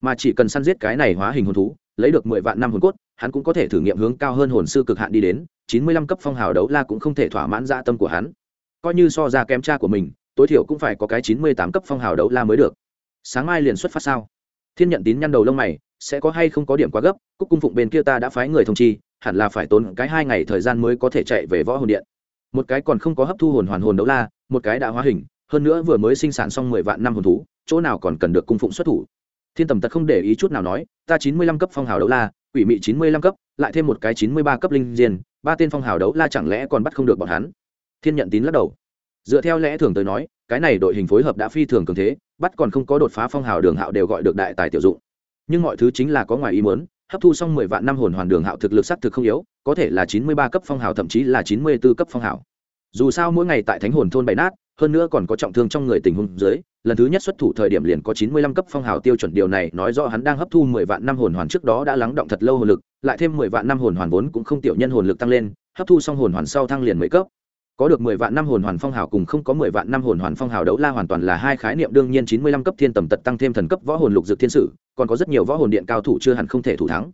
Mà chỉ cần săn giết cái này hóa hình hồn thú, lấy được mười vạn năm hồn cốt, hắn cũng có thể thử nghiệm hướng cao hơn hồn sư cực hạn đi đến, chín mươi lăm cấp phong hào đấu la cũng không thể thỏa mãn dạ tâm của hắn. Coi như so ra kém cha của mình, tối thiểu cũng phải có cái chín mươi tám cấp phong hào đấu la mới được. Sáng mai liền xuất phát sao? Thiên nhận tín nhăn đầu lông mày sẽ có hay không có điểm quá gấp, cúc cung phụng bên kia ta đã phái người thông chi, hẳn là phải tốn cái hai ngày thời gian mới có thể chạy về võ hồn điện. Một cái còn không có hấp thu hồn hoàn hồn đấu la, một cái đã hóa hình, hơn nữa vừa mới sinh sản xong mười vạn năm hồn thú, chỗ nào còn cần được cung phụng xuất thủ. Thiên tầm tật không để ý chút nào nói, ta chín mươi lăm cấp phong hào đấu la, quỷ mị chín mươi lăm cấp, lại thêm một cái chín mươi ba cấp linh diên, ba tên phong hào đấu la chẳng lẽ còn bắt không được bọn hắn? Thiên nhận tín lắc đầu. Dựa theo lẽ thường tới nói, cái này đội hình phối hợp đã phi thường cường thế, bắt còn không có đột phá phong hào đường hạo đều gọi được đại tài tiểu dụng nhưng mọi thứ chính là có ngoài ý muốn, hấp thu xong mười vạn năm hồn hoàn đường hạo thực lực s thực không yếu, có thể là chín mươi ba cấp phong hào, thậm chí là chín mươi b ố cấp phong hào. Dù sao mỗi ngày tại thánh hồn thôn bày nát, hơn nữa còn có trọng thương trong người tình huống dưới, lần thứ nhất xuất thủ thời điểm liền có chín mươi lăm cấp phong hào tiêu chuẩn. Điều này nói rõ hắn đang hấp thu mười vạn năm hồn hoàn trước đó đã lắng động thật lâu hồn lực, lại thêm mười vạn năm hồn hoàn vốn cũng không tiểu nhân hồn lực tăng lên, hấp thu xong hồn hoàn sau thăng liền mấy cấp có được mười vạn năm hồn hoàn phong hào cùng không có mười vạn năm hồn hoàn phong hào đấu la hoàn toàn là hai khái niệm đương nhiên. Chín mươi lăm cấp thiên tầm tật tăng thêm thần cấp võ hồn lục dược thiên sử, còn có rất nhiều võ hồn điện cao thủ chưa hẳn không thể thủ thắng.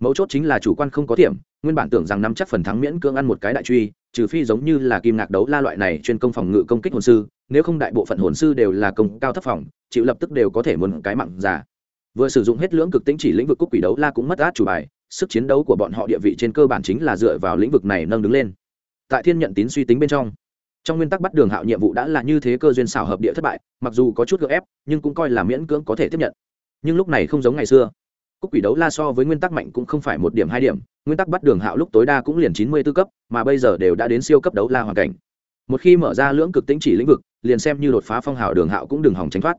Mấu chốt chính là chủ quan không có tiệm, nguyên bản tưởng rằng nắm chắc phần thắng miễn cưỡng ăn một cái đại truy, trừ phi giống như là kim ngạc đấu la loại này chuyên công phòng ngự công kích hồn sư, nếu không đại bộ phận hồn sư đều là công cao thấp phòng, chịu lập tức đều có thể muốn cái mặn giả vừa sử dụng hết lưỡng cực tính chỉ lĩnh vực cúc quỷ đấu la cũng mất át chủ bài, sức chiến đấu của bọn họ địa vị trên cơ bản chính là dựa vào lĩnh vực này nâng đứng lên tại thiên nhận tín suy tính bên trong. Trong nguyên tắc bắt đường hạo nhiệm vụ đã là như thế cơ duyên xảo hợp địa thất bại, mặc dù có chút gợ ép, nhưng cũng coi là miễn cưỡng có thể tiếp nhận. Nhưng lúc này không giống ngày xưa. Cúc quỷ đấu la so với nguyên tắc mạnh cũng không phải một điểm hai điểm, nguyên tắc bắt đường hạo lúc tối đa cũng liền chín mươi b ố cấp, mà bây giờ đều đã đến siêu cấp đấu la hoàn cảnh. Một khi mở ra lưỡng cực tính chỉ lĩnh vực, liền xem như đột phá phong hào đường hạo cũng đừng hỏng tránh thoát.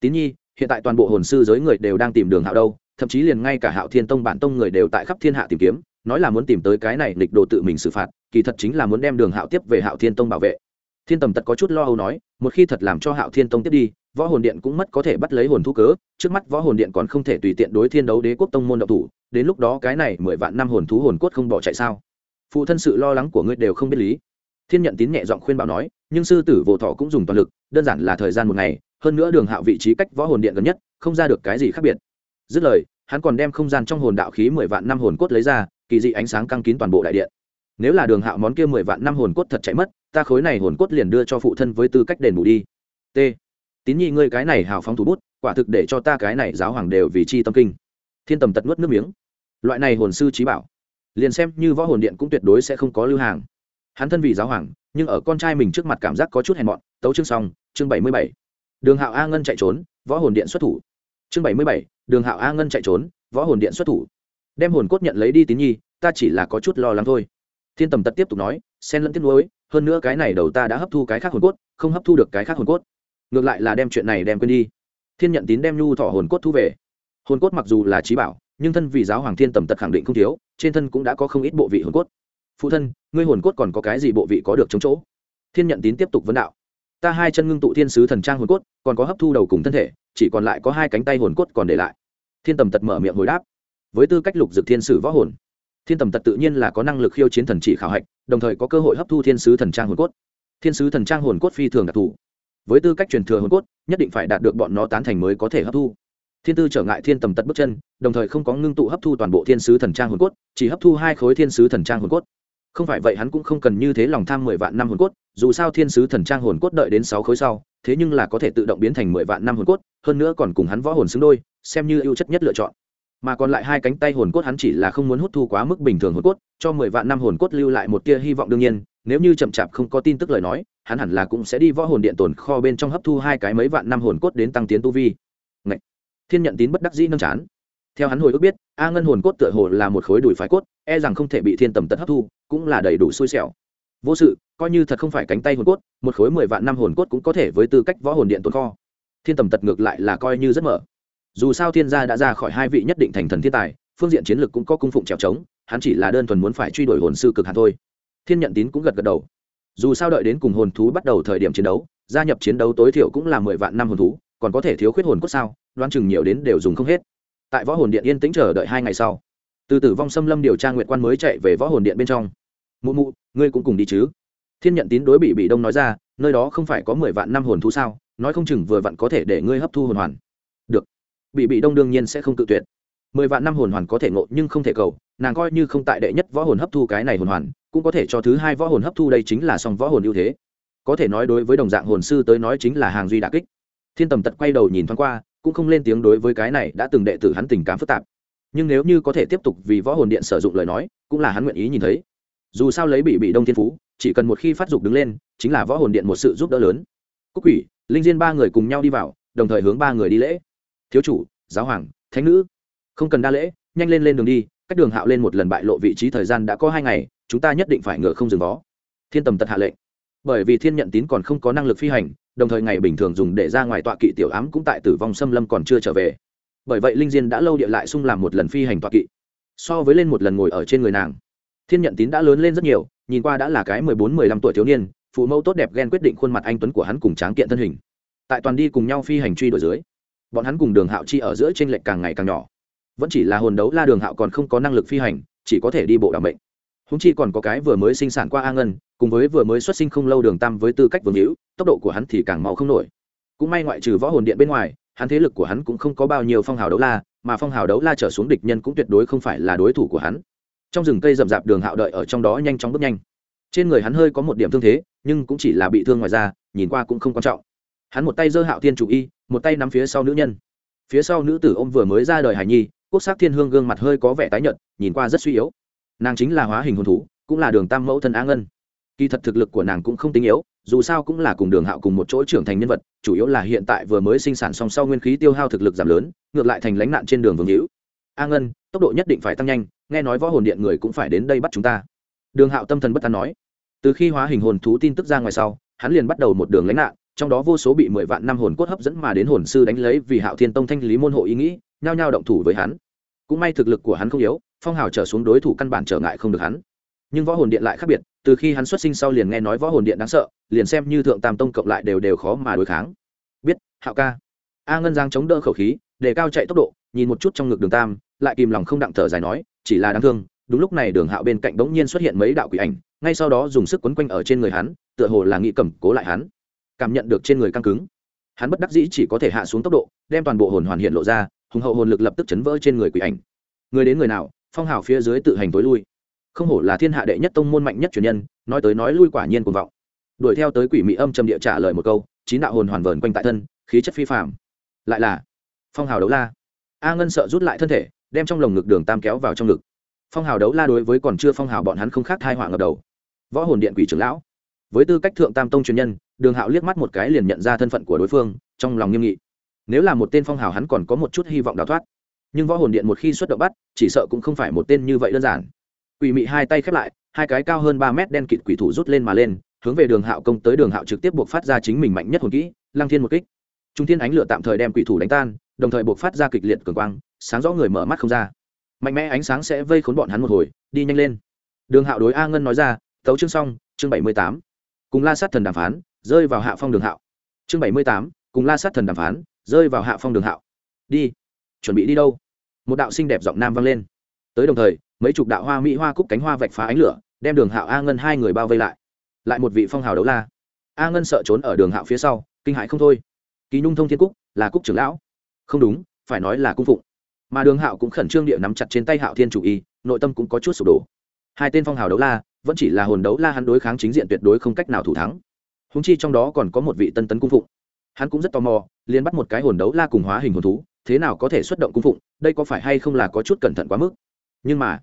Tín nhi, hiện tại toàn bộ hồn sư giới người đều đang tìm đường hạo đâu, thậm chí liền ngay cả hạo thiên tông bản tông người đều tại khắp thiên hạ tìm kiếm nói là muốn tìm tới cái này lịch đồ tự mình xử phạt, kỳ thật chính là muốn đem đường hạo tiếp về hạo thiên tông bảo vệ. Thiên tầm tật có chút lo âu nói, một khi thật làm cho hạo thiên tông tiếp đi, võ hồn điện cũng mất có thể bắt lấy hồn thu cớ, trước mắt võ hồn điện còn không thể tùy tiện đối thiên đấu đế quốc tông môn độc thủ, đến lúc đó cái này mười vạn năm hồn thú hồn cốt không bỏ chạy sao? Phụ thân sự lo lắng của ngươi đều không biết lý. Thiên nhận tín nhẹ giọng khuyên bảo nói, nhưng sư tử vô thọ cũng dùng toàn lực, đơn giản là thời gian một ngày, hơn nữa đường hạo vị trí cách võ hồn điện gần nhất, không ra được cái gì khác biệt. Dứt lời, hắn còn đem không gian trong hồn đạo khí mười vạn năm hồn cốt lấy ra kỳ dị ánh sáng căng kín toàn bộ đại điện. Nếu là đường hạo món kia mười vạn năm hồn cốt thật chạy mất, ta khối này hồn cốt liền đưa cho phụ thân với tư cách đền bù đi. T. Tín nhi, ngươi cái này hào phóng thủ bút, quả thực để cho ta cái này giáo hoàng đều vì chi tâm kinh. Thiên tầm tật nuốt nước miếng. Loại này hồn sư trí bảo, liền xem như võ hồn điện cũng tuyệt đối sẽ không có lưu hàng. Hắn thân vì giáo hoàng, nhưng ở con trai mình trước mặt cảm giác có chút hèn mọn. Tấu chương xong, chương bảy mươi bảy. Đường hạo a ngân chạy trốn, võ hồn điện xuất thủ. Chương bảy mươi bảy, đường hạo a ngân chạy trốn, võ hồn điện xuất thủ đem hồn cốt nhận lấy đi tín nhi, ta chỉ là có chút lo lắng thôi. Thiên tầm tật tiếp tục nói, xen lẫn tiếc nuối, hơn nữa cái này đầu ta đã hấp thu cái khác hồn cốt, không hấp thu được cái khác hồn cốt. Ngược lại là đem chuyện này đem quên đi. Thiên nhận tín đem nhu thọ hồn cốt thu về. Hồn cốt mặc dù là trí bảo, nhưng thân vì giáo hoàng thiên tầm tật khẳng định không thiếu, trên thân cũng đã có không ít bộ vị hồn cốt. Phụ thân, ngươi hồn cốt còn có cái gì bộ vị có được chống chỗ? Thiên nhận tín tiếp tục vấn đạo. Ta hai chân ngưng tụ thiên sứ thần trang hồn cốt, còn có hấp thu đầu cùng thân thể, chỉ còn lại có hai cánh tay hồn cốt còn để lại. Thiên tầm tật mở miệng hồi đáp với tư cách lục dực thiên sử võ hồn. Thiên tầm tật tự nhiên là có năng lực khiêu chiến thần chỉ khảo hạch, đồng thời có cơ hội hấp thu thiên sứ thần trang hồn cốt. Thiên sứ thần trang hồn cốt phi thường đặc thù. Với tư cách truyền thừa hồn cốt, nhất định phải đạt được bọn nó tán thành mới có thể hấp thu. Thiên tư trở ngại thiên tầm tật bước chân, đồng thời không có ngưng tụ hấp thu toàn bộ thiên sứ thần trang hồn cốt, chỉ hấp thu hai khối thiên sứ thần trang hồn cốt. Không phải vậy hắn cũng không cần như thế lòng tham mười vạn năm hồn cốt, dù sao thiên sứ thần trang hồn cốt đợi đến sáu khối sau, thế nhưng là có thể tự động biến thành mười vạn năm hồn cốt, hơn nữa còn cùng hắn võ hồn xứng đôi, xem như ưu chất nhất lựa chọn mà còn lại hai cánh tay hồn cốt hắn chỉ là không muốn hút thu quá mức bình thường hồn cốt, cho mười vạn năm hồn cốt lưu lại một tia hy vọng đương nhiên, nếu như chậm chạp không có tin tức lời nói, hắn hẳn là cũng sẽ đi võ hồn điện tồn kho bên trong hấp thu hai cái mấy vạn năm hồn cốt đến tăng tiến tu vi. Ngậy! thiên nhận tín bất đắc dĩ nâng chán. Theo hắn hồi ức biết, a ngân hồn cốt tựa hồ là một khối đùi phái cốt e rằng không thể bị thiên tầm tật hấp thu, cũng là đầy đủ xui xẻo. Vô sự, coi như thật không phải cánh tay hồn cốt, một khối mười vạn năm hồn cốt cũng có thể với tư cách võ hồn điện tồn kho. Thiên tầm tật ngược lại là coi như rất mở dù sao thiên gia đã ra khỏi hai vị nhất định thành thần thiên tài, phương diện chiến lược cũng có cung phụng trèo trống, hắn chỉ là đơn thuần muốn phải truy đuổi hồn sư cực hạt thôi. Thiên nhận tín cũng gật gật đầu. Dù sao đợi đến cùng hồn thú bắt đầu thời điểm chiến đấu, gia nhập chiến đấu tối thiểu cũng là mười vạn năm hồn thú, còn có thể thiếu khuyết hồn cốt sao, đoán chừng nhiều đến đều dùng không hết. Tại võ hồn điện yên tĩnh chờ đợi hai ngày sau, từ tử vong xâm lâm điều tra nguyện quan mới chạy về võ hồn điện bên trong. Mụ mụ, ngươi cũng cùng đi chứ? Thiên nhận tín đối bị bị đông nói ra, nơi đó không phải có mười vạn năm hồn thú sao? Nói không chừng vừa vặn có thể để ngươi hấp thu hồn hoàn bị bị đông đương nhiên sẽ không tự tuyệt. Mười vạn năm hồn hoàn có thể ngộ nhưng không thể cầu, nàng coi như không tại đệ nhất võ hồn hấp thu cái này hồn hoàn, cũng có thể cho thứ hai võ hồn hấp thu đây chính là song võ hồn ưu thế. Có thể nói đối với đồng dạng hồn sư tới nói chính là hàng duy đà kích. Thiên tầm tật quay đầu nhìn thoáng qua, cũng không lên tiếng đối với cái này đã từng đệ tử hắn tình cảm phức tạp. Nhưng nếu như có thể tiếp tục vì võ hồn điện sử dụng lời nói, cũng là hắn nguyện ý nhìn thấy. Dù sao lấy bị bị đông thiên phú, chỉ cần một khi phát dục đứng lên, chính là võ hồn điện một sự giúp đỡ lớn. Cúc quỷ, linh diên ba người cùng nhau đi vào, đồng thời hướng ba người đi lễ thiếu chủ, giáo hoàng, thánh nữ. Không cần đa lễ, nhanh lên lên đường đi, cách đường hạo lên một lần bại lộ vị trí thời gian đã có hai ngày, chúng ta nhất định phải ngựa không dừng vó. Thiên tầm tật hạ lệnh. Bởi vì thiên nhận tín còn không có năng lực phi hành, đồng thời ngày bình thường dùng để ra ngoài tọa kỵ tiểu ám cũng tại tử vong xâm lâm còn chưa trở về. Bởi vậy linh diên đã lâu địa lại sung làm một lần phi hành tọa kỵ. So với lên một lần ngồi ở trên người nàng, thiên nhận tín đã lớn lên rất nhiều, nhìn qua đã là cái mười bốn, mười lăm tuổi thiếu niên, phụ mẫu tốt đẹp ghen quyết định khuôn mặt anh tuấn của hắn cùng tráng kiện thân hình. Tại toàn đi cùng nhau phi hành truy đuổi dưới bọn hắn cùng đường hạo chi ở giữa t r ê n lệch càng ngày càng nhỏ. Vẫn chỉ là hồn đấu la đường hạo còn không có năng lực phi hành, chỉ có thể đi bộ đảm mệnh. Húng chi còn có cái vừa mới sinh sản qua a ngân, cùng với vừa mới xuất sinh không lâu đường tam với tư cách vương hữu, tốc độ của hắn thì càng mau không nổi. Cũng may ngoại trừ võ hồn điện bên ngoài, hắn thế lực của hắn cũng không có bao nhiêu phong hào đấu la, mà phong hào đấu la trở xuống địch nhân cũng tuyệt đối không phải là đối thủ của hắn. Trong rừng cây rậm rạp đường hạo đợi ở trong đó nhanh chóng bước nhanh. Trên người hắn hơi có một điểm thương thế, nhưng cũng chỉ là bị thương ngoài ra nhìn qua cũng không quan trọng hắn một tay giơ hạo thiên chủ y, một tay nắm phía sau nữ nhân. Phía sau nữ tử ô m vừa mới ra đời hải nhi, quốc sắc thiên hương gương mặt hơi có vẻ tái nhợt, nhìn qua rất suy yếu. Nàng chính là hóa hình hồn thú, cũng là đường tam mẫu thân á ngân. Kỳ thật thực lực của nàng cũng không tính yếu, dù sao cũng là cùng đường hạo cùng một chỗ trưởng thành nhân vật, chủ yếu là hiện tại vừa mới sinh sản song sau nguyên khí tiêu hao thực lực giảm lớn, ngược lại thành lánh nạn trên đường vương hữu. A ngân, tốc độ nhất định phải tăng nhanh, nghe nói võ hồn điện người cũng phải đến đây bắt chúng ta. Đường hạo tâm thần bất tán nói. Từ khi hóa hình hồn thú tin tức ra ngoài sau, hắn liền bắt đầu một đường lánh nạn trong đó vô số bị mười vạn năm hồn cốt hấp dẫn mà đến hồn sư đánh lấy vì hạo thiên tông thanh lý môn hộ ý nghĩ, nhao nhao động thủ với hắn. Cũng may thực lực của hắn không yếu, phong hào trở xuống đối thủ căn bản trở ngại không được hắn. Nhưng võ hồn điện lại khác biệt, từ khi hắn xuất sinh sau liền nghe nói võ hồn điện đáng sợ, liền xem như thượng tam tông cộng lại đều đều khó mà đối kháng. Biết, hạo ca. A ngân giang chống đỡ khẩu khí để cao chạy tốc độ, nhìn một chút trong ngực đường tam, lại kìm lòng không đặng thở dài nói, chỉ là đáng thương, đúng lúc này đường hạo bên cạnh bỗng nhiên xuất hiện mấy đạo quỷ ảnh, ngay sau đó dùng sức quấn quanh ở trên người hắn, tựa hồ là nghĩ cầm cố lại hắn cảm nhận được trên người căng cứng. Hắn bất đắc dĩ chỉ có thể hạ xuống tốc độ, đem toàn bộ hồn hoàn hiện lộ ra, hùng hậu hồn lực lập tức chấn vỡ trên người quỷ ảnh. Người đến người nào, phong hào phía dưới tự hành tối lui. Không hổ là thiên hạ đệ nhất tông môn mạnh nhất truyền nhân, nói tới nói lui quả nhiên cuồng vọng. Đuổi theo tới quỷ mỹ âm trầm địa trả lời một câu, chín đạo hồn hoàn vờn quanh tại thân, khí chất phi phạm lại là, phong hào đấu la. A ngân sợ rút lại thân thể, đem trong lồng ngực đường tam kéo vào trong ngực. Phong hào đấu la đối với còn chưa phong hào bọn hắn không khác thai họa ngập đầu. Võ hồn điện quỷ trưởng lão với tư cách thượng tam tông truyền nhân, đường hạo liếc mắt một cái liền nhận ra thân phận của đối phương, trong lòng nghiêm nghị. Nếu là một tên phong hào hắn còn có một chút hy vọng đào thoát. Nhưng võ hồn điện một khi xuất động bắt, chỉ sợ cũng không phải một tên như vậy đơn giản. Quỷ mị hai tay khép lại, hai cái cao hơn ba mét đen kịt quỷ thủ rút lên mà lên, hướng về đường hạo công tới đường hạo trực tiếp buộc phát ra chính mình mạnh nhất hồn kỹ, lăng thiên một kích. Trung thiên ánh lửa tạm thời đem quỷ thủ đánh tan, đồng thời buộc phát ra kịch liệt cường quang, sáng rõ người mở mắt không ra. Mạnh mẽ ánh sáng sẽ vây khốn bọn hắn một hồi, đi nhanh lên. Đường hạo đối a ngân nói ra, tấu chương xong, chương bảy mươi tám cùng la sát thần đàm phán, rơi vào hạ phong đường hạo. Chương bảy mươi tám, cùng la sát thần đàm phán, rơi vào hạ phong đường hạo. Đi. Chuẩn bị đi đâu? Một đạo xinh đẹp giọng nam vang lên. Tới đồng thời, mấy chục đạo hoa mỹ hoa cúc cánh hoa vạch phá ánh lửa, đem đường hạo a ngân hai người bao vây lại. Lại một vị phong hào đấu la. A ngân sợ trốn ở đường hạo phía sau, kinh hại không thôi. Kỳ nhung thông thiên cúc, là cúc trưởng lão. Không đúng, phải nói là cung phụng. Mà đường hạo cũng khẩn trương địa nắm chặt trên tay hạo thiên chủ y, nội tâm cũng có chút sụp đổ. Hai tên phong hào đấu la vẫn chỉ là hồn đấu la hắn đối kháng chính diện tuyệt đối không cách nào thủ thắng. Húng chi trong đó còn có một vị tân tấn cung phụng. Hắn cũng rất tò mò, liền bắt một cái hồn đấu la cùng hóa hình hồn thú, thế nào có thể xuất động cung phụng, đây có phải hay không là có chút cẩn thận quá mức? Nhưng mà,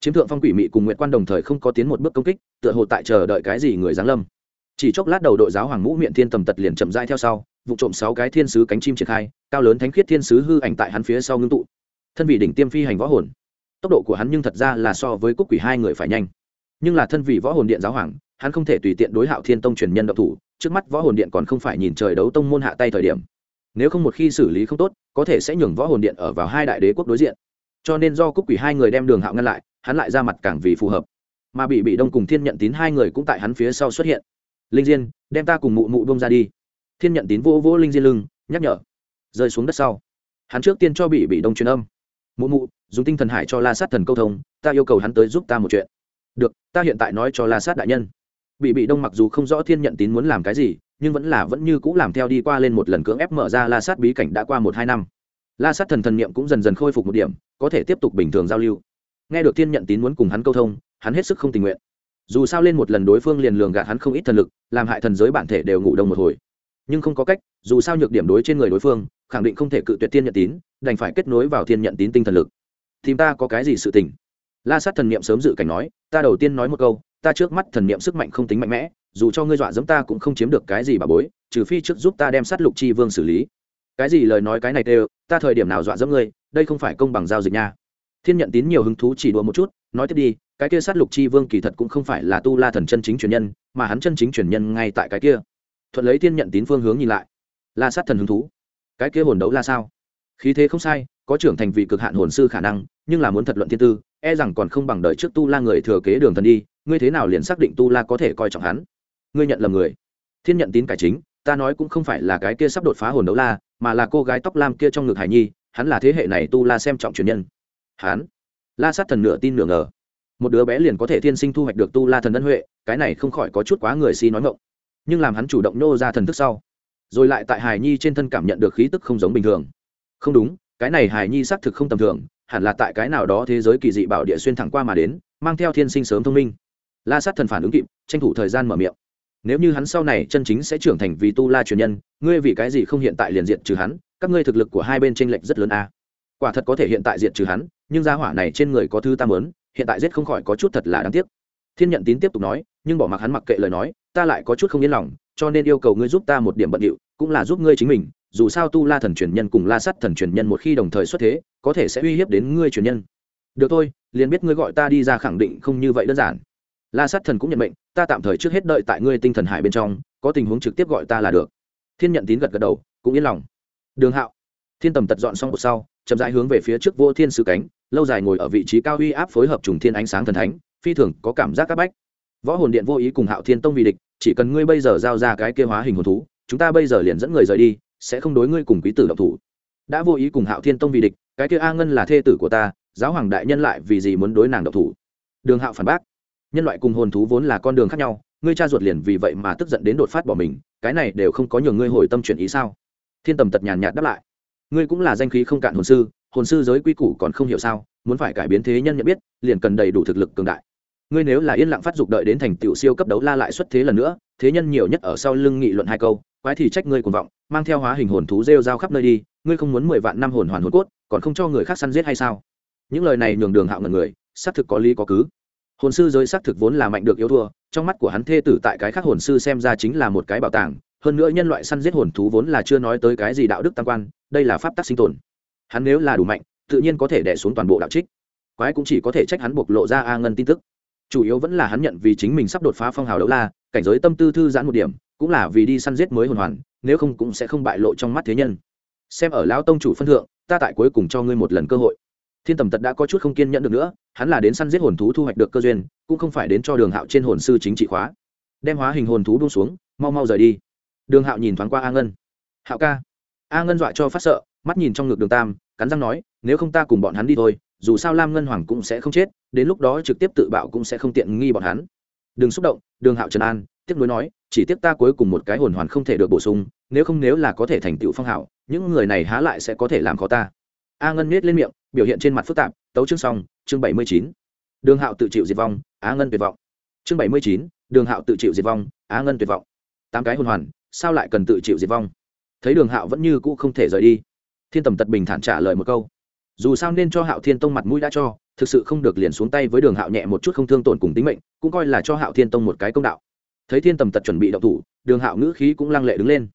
chiếm thượng phong quỷ mị cùng nguyện quan đồng thời không có tiến một bước công kích, tựa hồ tại chờ đợi cái gì người giáng lâm. Chỉ chốc lát đầu đội giáo hoàng ngũ miệng thiên tầm tật liền chậm dai theo sau, vụ trộm sáu cái thiên sứ cánh chim triển khai, cao lớn thánh khiết thiên sứ hư ảnh tại hắn phía sau ngưng tụ. Thân vị đỉnh tiêm phi hành võ hồn. Tốc độ của hắn nhưng thật ra là so với cúc quỷ hai người phải nhanh nhưng là thân vị võ hồn điện giáo hoàng, hắn không thể tùy tiện đối hạo thiên tông truyền nhân độc thủ, trước mắt võ hồn điện còn không phải nhìn trời đấu tông môn hạ tay thời điểm. Nếu không một khi xử lý không tốt, có thể sẽ nhường võ hồn điện ở vào hai đại đế quốc đối diện. Cho nên do cúc quỷ hai người đem đường hạo ngăn lại, hắn lại ra mặt càng vì phù hợp. Mà bị bị đông cùng thiên nhận tín hai người cũng tại hắn phía sau xuất hiện. Linh diên, đem ta cùng mụ mụ bông ra đi. Thiên nhận tín vô vô linh diên lưng, nhắc nhở. Rơi xuống đất sau, hắn trước tiên cho bị bị đông truyền âm. Mụ mụ, dùng tinh thần hải cho la sát thần câu thông, ta yêu cầu hắn tới giúp ta một chuyện được, ta hiện tại nói cho la sát đại nhân. Bị bị đông mặc dù không rõ thiên nhận tín muốn làm cái gì, nhưng vẫn là vẫn như c ũ làm theo đi qua lên một lần cưỡng ép mở ra la sát bí cảnh đã qua một hai năm. La sát thần thần niệm cũng dần dần khôi phục một điểm, có thể tiếp tục bình thường giao lưu. Nghe được thiên nhận tín muốn cùng hắn câu thông, hắn hết sức không tình nguyện. Dù sao lên một lần đối phương liền lường gạt hắn không ít thần lực, làm hại thần giới bản thể đều ngủ đông một hồi. Nhưng không có cách, dù sao nhược điểm đối trên người đối phương, khẳng định không thể cự tuyệt thiên nhận tín, đành phải kết nối vào thiên nhận tín tinh thần lực. Thì ta có cái gì sự tình? La sát thần niệm sớm dự cảnh nói, ta đầu tiên nói một câu, ta trước mắt thần niệm sức mạnh không tính mạnh mẽ, dù cho ngươi dọa dẫm ta cũng không chiếm được cái gì bà bối, trừ phi trước giúp ta đem sát lục chi vương xử lý. Cái gì lời nói cái này đều, ta thời điểm nào dọa dẫm ngươi, đây không phải công bằng giao dịch nha. Thiên nhận tín nhiều hứng thú chỉ đùa một chút, nói tiếp đi, cái kia sát lục chi vương kỳ thật cũng không phải là tu la thần chân chính truyền nhân, mà hắn chân chính truyền nhân ngay tại cái kia. Thuận lấy thiên nhận tín phương hướng nhìn lại, la sát thần hứng thú. Cái kia hồn đấu la sao? Khí thế không sai, có trưởng thành vị cực hạn hồn sư khả năng, nhưng là muốn thật luận thiên tư e rằng còn không bằng đợi trước tu la người thừa kế đường thần đi, ngươi thế nào liền xác định tu la có thể coi trọng hắn? Ngươi nhận lầm người. Thiên nhận tín cải chính, ta nói cũng không phải là cái kia sắp đột phá hồn đấu la, mà là cô gái tóc lam kia trong ngực hải nhi, hắn là thế hệ này tu la xem trọng truyền nhân. Hắn? La sát thần nửa tin nửa ngờ. Một đứa bé liền có thể thiên sinh thu hoạch được tu la thần ân huệ, cái này không khỏi có chút quá người si nói ngộng nhưng làm hắn chủ động nô ra thần thức sau, rồi lại tại hải nhi trên thân cảm nhận được khí tức không giống bình thường. Không đúng cái này hải nhi xác thực không tầm thường, hẳn là tại cái nào đó thế giới kỳ dị bảo địa xuyên thẳng qua mà đến, mang theo thiên sinh sớm thông minh. La sát thần phản ứng kịp, tranh thủ thời gian mở miệng. Nếu như hắn sau này chân chính sẽ trưởng thành vì tu la truyền nhân, ngươi vì cái gì không hiện tại liền diện trừ hắn, các ngươi thực lực của hai bên tranh lệch rất lớn a. Quả thật có thể hiện tại diện trừ hắn, nhưng gia hỏa này trên người có thứ ta lớn hiện tại giết không khỏi có chút thật là đáng tiếc. Thiên nhận tín tiếp tục nói, nhưng bỏ mặc hắn mặc kệ lời nói, ta lại có chút không yên lòng, cho nên yêu cầu ngươi giúp ta một điểm bận điệu, cũng là giúp ngươi chính mình dù sao tu la thần truyền nhân cùng la sắt thần truyền nhân một khi đồng thời xuất thế, có thể sẽ uy hiếp đến ngươi truyền nhân. Được thôi, liền biết ngươi gọi ta đi ra khẳng định không như vậy đơn giản. La sát thần cũng nhận mệnh, ta tạm thời trước hết đợi tại ngươi tinh thần hải bên trong, có tình huống trực tiếp gọi ta là được. Thiên nhận tín gật gật đầu, cũng yên lòng. Đường hạo. Thiên tầm tật dọn xong một sau, chậm rãi hướng về phía trước vô thiên sứ cánh, lâu dài ngồi ở vị trí cao uy áp phối hợp trùng thiên ánh sáng thần thánh, phi thường có cảm giác áp bách. Võ hồn điện vô ý cùng hạo thiên tông vì địch, chỉ cần ngươi bây giờ giao ra cái kêu hóa hình hồn thú, chúng ta bây giờ liền dẫn người rời đi sẽ không đối ngươi cùng quý tử động thủ. Đã vô ý cùng hạo thiên tông vì địch, cái kia a ngân là thê tử của ta, giáo hoàng đại nhân lại vì gì muốn đối nàng động thủ? Đường hạo phản bác, nhân loại cùng hồn thú vốn là con đường khác nhau, ngươi cha ruột liền vì vậy mà tức giận đến đột phát bỏ mình, cái này đều không có nhường ngươi hồi tâm chuyển ý sao? Thiên tầm tật nhàn nhạt đáp lại, ngươi cũng là danh khí không cạn hồn sư hồn sư giới quy củ còn không hiểu sao, muốn phải cải biến thế nhân nhận biết, liền cần đầy đủ thực lực cường đại. Ngươi nếu là yên lặng phát dục đợi đến thành tựu siêu cấp đấu la lại xuất thế lần nữa, thế nhân nhiều nhất ở sau lưng nghị luận hai câu quái thì trách ngươi cuồng vọng, mang theo hóa hình hồn thú rêu rao khắp nơi đi, ngươi không muốn mười vạn năm hồn hoàn hồn cốt, còn không cho người khác săn giết hay sao? Những lời này nhường đường hạo ngần người, xác thực có lý có cứ. Hồn sư giới xác thực vốn là mạnh được yếu thua, trong mắt của hắn thê tử tại cái khác hồn sư xem ra chính là một cái bảo tàng, hơn nữa nhân loại săn giết hồn thú vốn là chưa nói tới cái gì đạo đức tam quan, đây là pháp tắc sinh tồn. Hắn nếu là đủ mạnh, tự nhiên có thể đẻ xuống toàn bộ đạo trích. Quái cũng chỉ có thể trách hắn bộc lộ ra a ngân tin tức. Chủ yếu vẫn là hắn nhận vì chính mình sắp đột phá phong hào đấu la cảnh giới tâm tư thư giãn một điểm, cũng là vì đi săn giết mới hồn hoàn, nếu không cũng sẽ không bại lộ trong mắt thế nhân. Xem ở lão tông chủ phân thượng, ta tại cuối cùng cho ngươi một lần cơ hội. Thiên tầm tật đã có chút không kiên nhẫn được nữa, hắn là đến săn giết hồn thú thu hoạch được cơ duyên, cũng không phải đến cho đường hạo trên hồn sư chính trị khóa. Đem hóa hình hồn thú buông xuống, mau mau rời đi. Đường hạo nhìn thoáng qua a ngân. Hạo ca. A ngân dọa cho phát sợ, mắt nhìn trong ngực đường tam, cắn răng nói, nếu không ta cùng bọn hắn đi thôi, dù sao lam ngân hoàng cũng sẽ không chết, đến lúc đó trực tiếp tự bạo cũng sẽ không tiện nghi bọn hắn đừng xúc động, đường hạo trần an tiếp nối nói, chỉ tiếc ta cuối cùng một cái hồn hoàn không thể được bổ sung, nếu không nếu là có thể thành tựu phong hảo những người này há lại sẽ có thể làm khó ta. A ngân miết lên miệng, biểu hiện trên mặt phức tạp, tấu chương xong, chương bảy mươi chín. Đường hạo tự chịu diệt vong á ngân tuyệt vọng. Chương bảy mươi chín, đường hạo tự chịu diệt vong á ngân tuyệt vọng. Tám cái hồn hoàn, sao lại cần tự chịu diệt vong? Thấy đường hạo vẫn như cũ không thể rời đi. Thiên tầm tật bình thản trả lời một câu dù sao nên cho hạo thiên tông mặt mũi đã cho, thực sự không được liền xuống tay với đường hạo nhẹ một chút không thương tổn cùng tính mệnh, cũng coi là cho hạo thiên tông một cái công đạo. Thấy thiên tầm tật chuẩn bị động thủ, đường hạo ngữ khí cũng lăng lệ đứng lên.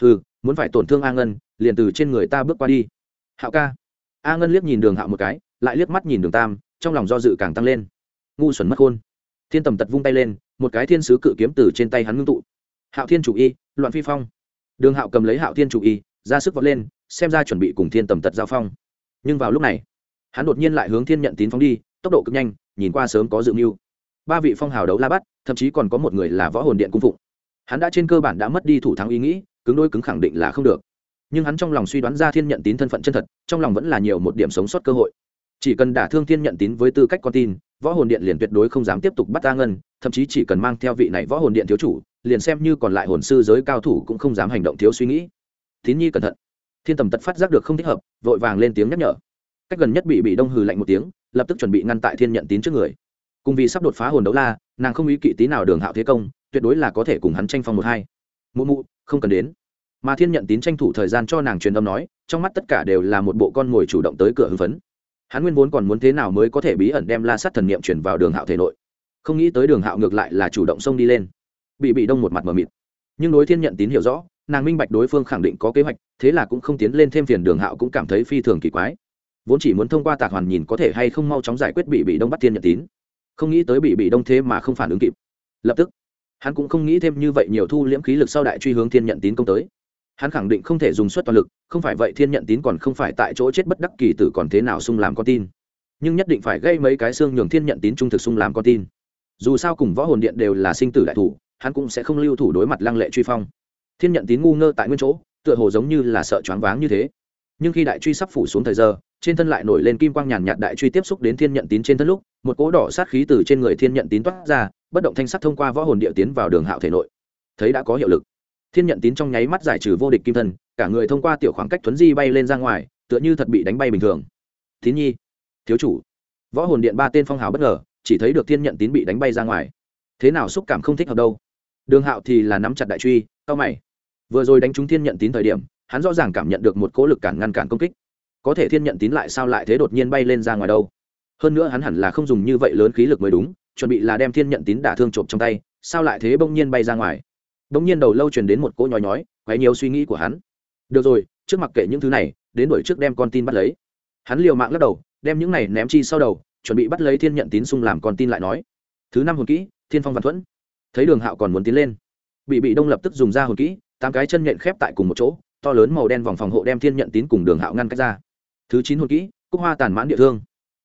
Ừ muốn phải tổn thương a ngân, liền từ trên người ta bước qua đi. Hạo ca. A ngân liếc nhìn đường hạo một cái, lại liếc mắt nhìn đường tam, trong lòng do dự càng tăng lên. Ngu xuẩn mất khôn. Thiên tầm tật vung tay lên, một cái thiên sứ cự kiếm từ trên tay hắn ngưng tụ. Hạo thiên chủ y, loạn phi phong. Đường hạo cầm lấy hạo thiên chủ y, ra sức vọt lên, xem ra chuẩn bị cùng thiên tầm tật giao phong nhưng vào lúc này, hắn đột nhiên lại hướng thiên nhận tín phóng đi, tốc độ cực nhanh, nhìn qua sớm có dự mưu. Ba vị phong hào đấu la bắt, thậm chí còn có một người là võ hồn điện cung phụng. Hắn đã trên cơ bản đã mất đi thủ thắng ý nghĩ, cứng đôi cứng khẳng định là không được. Nhưng hắn trong lòng suy đoán ra thiên nhận tín thân phận chân thật, trong lòng vẫn là nhiều một điểm sống sót cơ hội. Chỉ cần đả thương thiên nhận tín với tư cách con tin, võ hồn điện liền tuyệt đối không dám tiếp tục bắt ta ngân, thậm chí chỉ cần mang theo vị này võ hồn điện thiếu chủ, liền xem như còn lại hồn sư giới cao thủ cũng không dám hành động thiếu suy nghĩ. Tín nhi cẩn thận thiên tầm tật phát giác được không thích hợp, vội vàng lên tiếng nhắc nhở. Cách gần nhất bị bị đông hừ lạnh một tiếng, lập tức chuẩn bị ngăn tại thiên nhận tín trước người. Cùng vì sắp đột phá hồn đấu la, nàng không ý kỵ tí nào đường hạo thế công, tuyệt đối là có thể cùng hắn tranh phong một hai. Mụ mụ, không cần đến. Mà thiên nhận tín tranh thủ thời gian cho nàng truyền âm nói, trong mắt tất cả đều là một bộ con ngồi chủ động tới cửa hưng phấn. Hắn nguyên vốn còn muốn thế nào mới có thể bí ẩn đem la sát thần niệm chuyển vào đường hạo thể nội. Không nghĩ tới đường hạo ngược lại là chủ động xông đi lên. Bị bị đông một mặt mờ mịt. Nhưng đối thiên nhận tín hiểu rõ nàng minh bạch đối phương khẳng định có kế hoạch, thế là cũng không tiến lên thêm phiền đường hạo cũng cảm thấy phi thường kỳ quái. Vốn chỉ muốn thông qua tạc hoàn nhìn có thể hay không mau chóng giải quyết bị bị đông bắt thiên nhận tín. Không nghĩ tới bị bị đông thế mà không phản ứng kịp. Lập tức, hắn cũng không nghĩ thêm như vậy nhiều thu liễm khí lực sau đại truy hướng thiên nhận tín công tới. Hắn khẳng định không thể dùng suất toàn lực, không phải vậy thiên nhận tín còn không phải tại chỗ chết bất đắc kỳ tử còn thế nào sung làm con tin. Nhưng nhất định phải gây mấy cái xương nhường thiên nhận tín trung thực sung làm con tin. Dù sao cùng võ hồn điện đều là sinh tử đại thủ, hắn cũng sẽ không lưu thủ đối mặt lăng lệ truy phong thiên nhận tín ngu ngơ tại nguyên chỗ, tựa hồ giống như là sợ choáng váng như thế. Nhưng khi đại truy sắp phủ xuống thời giờ, trên thân lại nổi lên kim quang nhàn nhạt đại truy tiếp xúc đến thiên nhận tín trên thân lúc, một cỗ đỏ sát khí từ trên người thiên nhận tín toát ra, bất động thanh sắt thông qua võ hồn địa tiến vào đường hạo thể nội. Thấy đã có hiệu lực. Thiên nhận tín trong nháy mắt giải trừ vô địch kim thân, cả người thông qua tiểu khoảng cách thuấn di bay lên ra ngoài, tựa như thật bị đánh bay bình thường. Tín nhi, thiếu chủ. Võ hồn điện ba tên phong hào bất ngờ, chỉ thấy được thiên nhận tín bị đánh bay ra ngoài. Thế nào xúc cảm không thích hợp đâu? Đường hạo thì là nắm chặt đại truy cao mày vừa rồi đánh trúng thiên nhận tín thời điểm, hắn rõ ràng cảm nhận được một cỗ lực cản ngăn cản công kích. Có thể thiên nhận tín lại sao lại thế đột nhiên bay lên ra ngoài đâu? Hơn nữa hắn hẳn là không dùng như vậy lớn khí lực mới đúng, chuẩn bị là đem thiên nhận tín đả thương trộm trong tay, sao lại thế bỗng nhiên bay ra ngoài? Bỗng nhiên đầu lâu truyền đến một cỗ nhói nhói, quấy nhiều suy nghĩ của hắn. Được rồi, trước mặt kệ những thứ này, đến đuổi trước đem con tin bắt lấy. Hắn liều mạng lắc đầu, đem những này ném chi sau đầu, chuẩn bị bắt lấy thiên nhận tín xung làm con tin lại nói. Thứ năm hồn kỹ, thiên phong văn thuẫn. Thấy đường hạo còn muốn tiến lên, bị bị đông lập tức dùng ra hồn kỹ tám cái chân nhện khép tại cùng một chỗ, to lớn màu đen vòng phòng hộ đem thiên nhận tín cùng đường hạo ngăn cách ra. Thứ chín hồn kỹ, cúc hoa tàn mãn địa thương.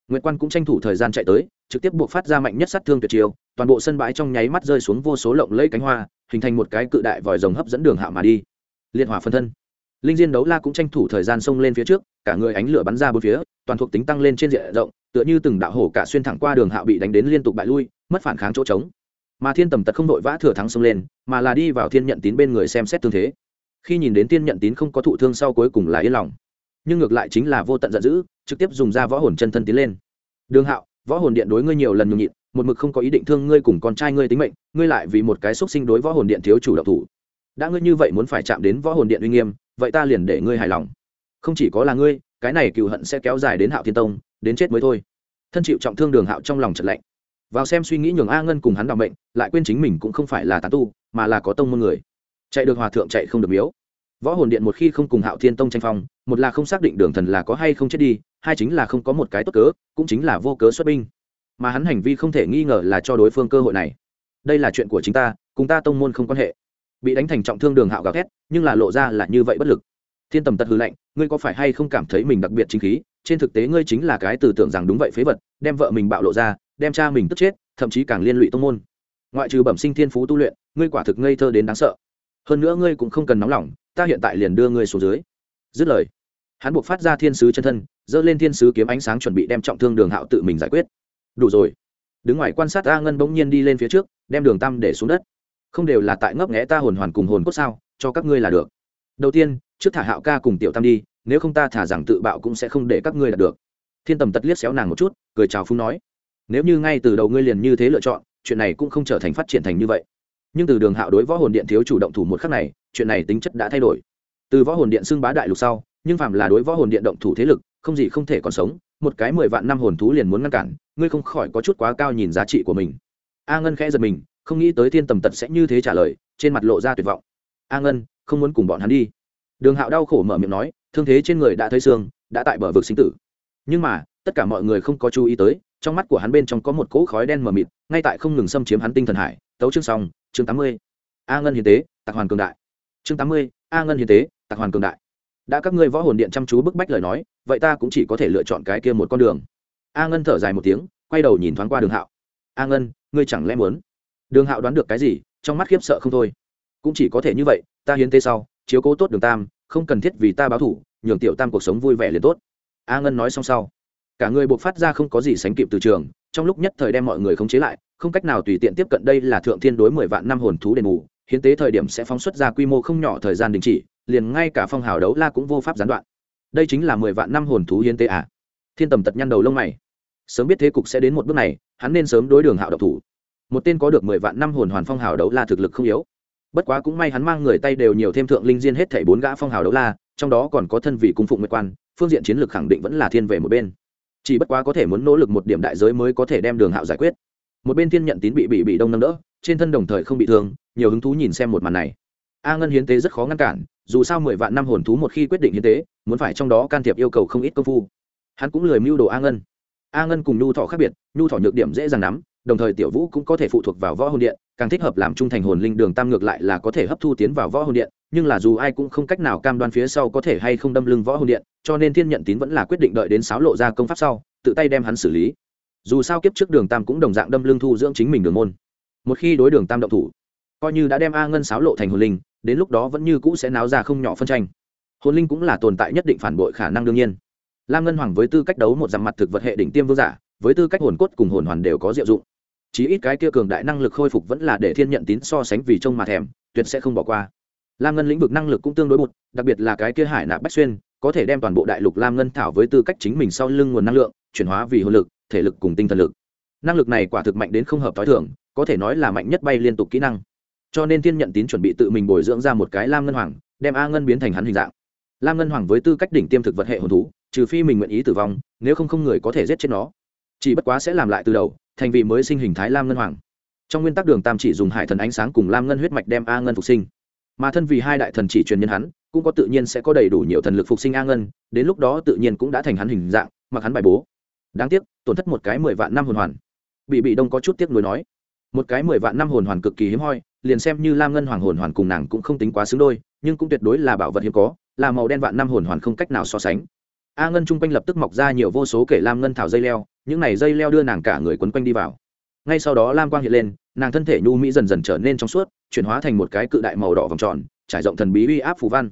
Nguyễn quan cũng tranh thủ thời gian chạy tới, trực tiếp buộc phát ra mạnh nhất sát thương tuyệt chiêu, toàn bộ sân bãi trong nháy mắt rơi xuống vô số lộng lẫy cánh hoa, hình thành một cái cự đại vòi rồng hấp dẫn đường hạo mà đi. Liên hỏa phân thân. Linh diên đấu la cũng tranh thủ thời gian xông lên phía trước, cả người ánh lửa bắn ra bốn phía, toàn thuộc tính tăng lên trên diện rộng, tựa như từng đạo hổ cả xuyên thẳng qua đường hạo bị đánh đến liên tục bại lui, mất phản kháng chỗ trống mà thiên tầm tật không đội vã thừa thắng xông lên, mà là đi vào thiên nhận tín bên người xem xét tương thế. Khi nhìn đến thiên nhận tín không có thụ thương sau cuối cùng là yên lòng. Nhưng ngược lại chính là vô tận giận dữ, trực tiếp dùng ra võ hồn chân thân tiến lên. Đường hạo, võ hồn điện đối ngươi nhiều lần nhường nhịn, một mực không có ý định thương ngươi cùng con trai ngươi tính mệnh, ngươi lại vì một cái xúc sinh đối võ hồn điện thiếu chủ đạo thủ. Đã ngươi như vậy muốn phải chạm đến võ hồn điện uy nghiêm, vậy ta liền để ngươi hài lòng. Không chỉ có là ngươi, cái này cựu hận sẽ kéo dài đến hạo thiên tông, đến chết mới thôi. Thân chịu trọng thương đường hạo trong lòng trật lạnh vào xem suy nghĩ nhường a ngân cùng hắn đ bệnh lại quên chính mình cũng không phải là tán tu, mà là có tông môn người. Chạy được hòa thượng chạy không được miếu. Võ hồn điện một khi không cùng hạo thiên tông tranh phong, một là không xác định đường thần là có hay không chết đi, hai chính là không có một cái tốt cớ, cũng chính là vô cớ xuất binh. Mà hắn hành vi không thể nghi ngờ là cho đối phương cơ hội này. Đây là chuyện của chính ta, cùng ta tông môn không quan hệ. Bị đánh thành trọng thương đường hạo gào thét, nhưng là lộ ra là như vậy bất lực. Thiên tầm tật hư lệnh ngươi có phải hay không cảm thấy mình đặc biệt chính khí trên thực tế ngươi chính là cái từ tưởng rằng đúng vậy phế vật, đem vợ mình bạo lộ ra, đem cha mình tức chết, thậm chí càng liên lụy tông môn. Ngoại trừ bẩm sinh thiên phú tu luyện, ngươi quả thực ngây thơ đến đáng sợ. Hơn nữa ngươi cũng không cần nóng lòng, ta hiện tại liền đưa ngươi xuống dưới. Dứt lời, hắn buộc phát ra thiên sứ chân thân dỡ lên thiên sứ kiếm ánh sáng chuẩn bị đem trọng thương đường hạo tự mình giải quyết. Đủ rồi. Đứng ngoài quan sát a ngân bỗng nhiên đi lên phía trước, đem đường tam để xuống đất. Không đều là tại ngấp nghẽ ta hồn hoàn cùng hồn cốt sao, cho các ngươi là được. Đầu tiên, trước thả hạo ca cùng tiểu tam đi nếu không ta thả rằng tự bạo cũng sẽ không để các ngươi đạt được. Thiên tầm tật liếc xéo nàng một chút, cười chào phung nói, nếu như ngay từ đầu ngươi liền như thế lựa chọn, chuyện này cũng không trở thành phát triển thành như vậy. Nhưng từ đường hạo đối võ hồn điện thiếu chủ động thủ một khắc này, chuyện này tính chất đã thay đổi. Từ võ hồn điện xưng bá đại lục sau, nhưng phạm là đối võ hồn điện động thủ thế lực, không gì không thể còn sống, một cái mười vạn năm hồn thú liền muốn ngăn cản, ngươi không khỏi có chút quá cao nhìn giá trị của mình. A ngân khẽ giật mình, không nghĩ tới thiên tầm tật sẽ như thế trả lời, trên mặt lộ ra tuyệt vọng. A ngân, không muốn cùng bọn hắn đi đường hạo đau khổ mở miệng nói, thương thế trên người đã thấy xương, đã tại bờ vực sinh tử. Nhưng mà, tất cả mọi người không có chú ý tới, trong mắt của hắn bên trong có một cỗ khói đen mờ mịt, ngay tại không ngừng xâm chiếm hắn tinh thần hải. Tấu chương xong, chương tám mươi. A ngân hiến tế, tạc hoàn cường đại. Chương tám mươi, a ngân hiến tế, tạc hoàn cường đại. Đã các ngươi võ hồn điện chăm chú bức bách lời nói, vậy ta cũng chỉ có thể lựa chọn cái kia một con đường. A ngân thở dài một tiếng, quay đầu nhìn thoáng qua đường hạo. A ngân, ngươi chẳng lẽ muốn? Đường hạo đoán được cái gì, trong mắt khiếp sợ không thôi. Cũng chỉ có thể như vậy, ta hiến tế sau chiếu cố tốt đường tam, không cần thiết vì ta báo thủ, nhường tiểu tam cuộc sống vui vẻ liền tốt. A ngân nói xong sau, cả người buộc phát ra không có gì sánh kịp từ trường, trong lúc nhất thời đem mọi người khống chế lại, không cách nào tùy tiện tiếp cận đây là thượng thiên đối mười vạn năm hồn thú đền bù, hiến tế thời điểm sẽ phóng xuất ra quy mô không nhỏ thời gian đình chỉ, liền ngay cả phong hào đấu la cũng vô pháp gián đoạn. Đây chính là mười vạn năm hồn thú hiến tế à? Thiên tầm tật nhăn đầu lông mày. Sớm biết thế cục sẽ đến một bước này, hắn nên sớm đối đường hạo độc thủ. Một tên có được mười vạn năm hồn hoàn phong hào đấu la thực lực không yếu bất quá cũng may hắn mang người tay đều nhiều thêm thượng linh diên hết thảy bốn gã phong hào đấu la, trong đó còn có thân vị cung phụng nguyệt quan, phương diện chiến lược khẳng định vẫn là thiên về một bên. Chỉ bất quá có thể muốn nỗ lực một điểm đại giới mới có thể đem đường hạo giải quyết. Một bên thiên nhận tín bị bị bị đông nâng đỡ, trên thân đồng thời không bị thương, nhiều hứng thú nhìn xem một màn này. A ngân hiến tế rất khó ngăn cản, dù sao mười vạn năm hồn thú một khi quyết định hiến tế, muốn phải trong đó can thiệp yêu cầu không ít công phu. Hắn cũng lười mưu đồ a ngân. A ngân cùng nhu thọ khác biệt, nhu thọ nhược điểm dễ dàng nắm đồng thời tiểu vũ cũng có thể phụ thuộc vào võ hồn điện, càng thích hợp làm trung thành hồn linh đường tam ngược lại là có thể hấp thu tiến vào võ hồn điện, nhưng là dù ai cũng không cách nào cam đoan phía sau có thể hay không đâm lưng võ hồn điện, cho nên thiên nhận tín vẫn là quyết định đợi đến sáo lộ ra công pháp sau, tự tay đem hắn xử lý. Dù sao kiếp trước đường tam cũng đồng dạng đâm lưng thu dưỡng chính mình đường môn. Một khi đối đường tam động thủ, coi như đã đem a ngân sáo lộ thành hồn linh, đến lúc đó vẫn như cũ sẽ náo ra không nhỏ phân tranh. Hồn linh cũng là tồn tại nhất định phản bội khả năng đương nhiên. Lam ngân hoàng với tư cách đấu một dặm mặt thực vật hệ đỉnh tiêm vương giả, với tư cách hồn cốt cùng hồn hoàn đều có diệu dụng chí ít cái kia cường đại năng lực khôi phục vẫn là để thiên nhận tín so sánh vì trông mà thèm, tuyệt sẽ không bỏ qua. Lam ngân lĩnh vực năng lực cũng tương đối bụt, đặc biệt là cái kia hải nạp bách xuyên, có thể đem toàn bộ đại lục lam ngân thảo với tư cách chính mình sau lưng nguồn năng lượng, chuyển hóa vì hồn lực, thể lực cùng tinh thần lực. Năng lực này quả thực mạnh đến không hợp t h o i thưởng có thể nói là mạnh nhất bay liên tục kỹ năng. Cho nên thiên nhận tín chuẩn bị tự mình bồi dưỡng ra một cái lam ngân hoàng, đem a ngân biến thành hắn hình dạng. Lam ngân hoàng với tư cách đỉnh tiêm thực vật hệ hồn thú, trừ phi mình nguyện ý tử vong, nếu không không người có thể giết chết nó. Chỉ bất quá sẽ làm lại từ đầu thành vị mới sinh hình thái lam ngân hoàng. Trong nguyên tắc đường tam chỉ dùng hải thần ánh sáng cùng lam ngân huyết mạch đem a ngân phục sinh. Mà thân vì hai đại thần chỉ truyền nhân hắn, cũng có tự nhiên sẽ có đầy đủ nhiều thần lực phục sinh a ngân, đến lúc đó tự nhiên cũng đã thành hắn hình dạng, mặc hắn bài bố. Đáng tiếc, tổn thất một cái mười vạn năm hồn hoàn. Bị bị đông có chút tiếc nuối nói, một cái mười vạn năm hồn hoàn cực kỳ hiếm hoi, liền xem như lam ngân hoàng hồn hoàn cùng nàng cũng không tính quá xứng đôi, nhưng cũng tuyệt đối là bảo vật hiếm có, là màu đen vạn năm hồn hoàn không cách nào so sánh. A ngân chung quanh lập tức mọc ra nhiều vô số kể lam ngân thảo dây leo những này dây leo đưa nàng cả người quấn quanh đi vào. Ngay sau đó lam quang hiện lên, nàng thân thể nhu mỹ dần dần trở nên trong suốt, chuyển hóa thành một cái cự đại màu đỏ vòng tròn, trải rộng thần bí uy áp phù văn.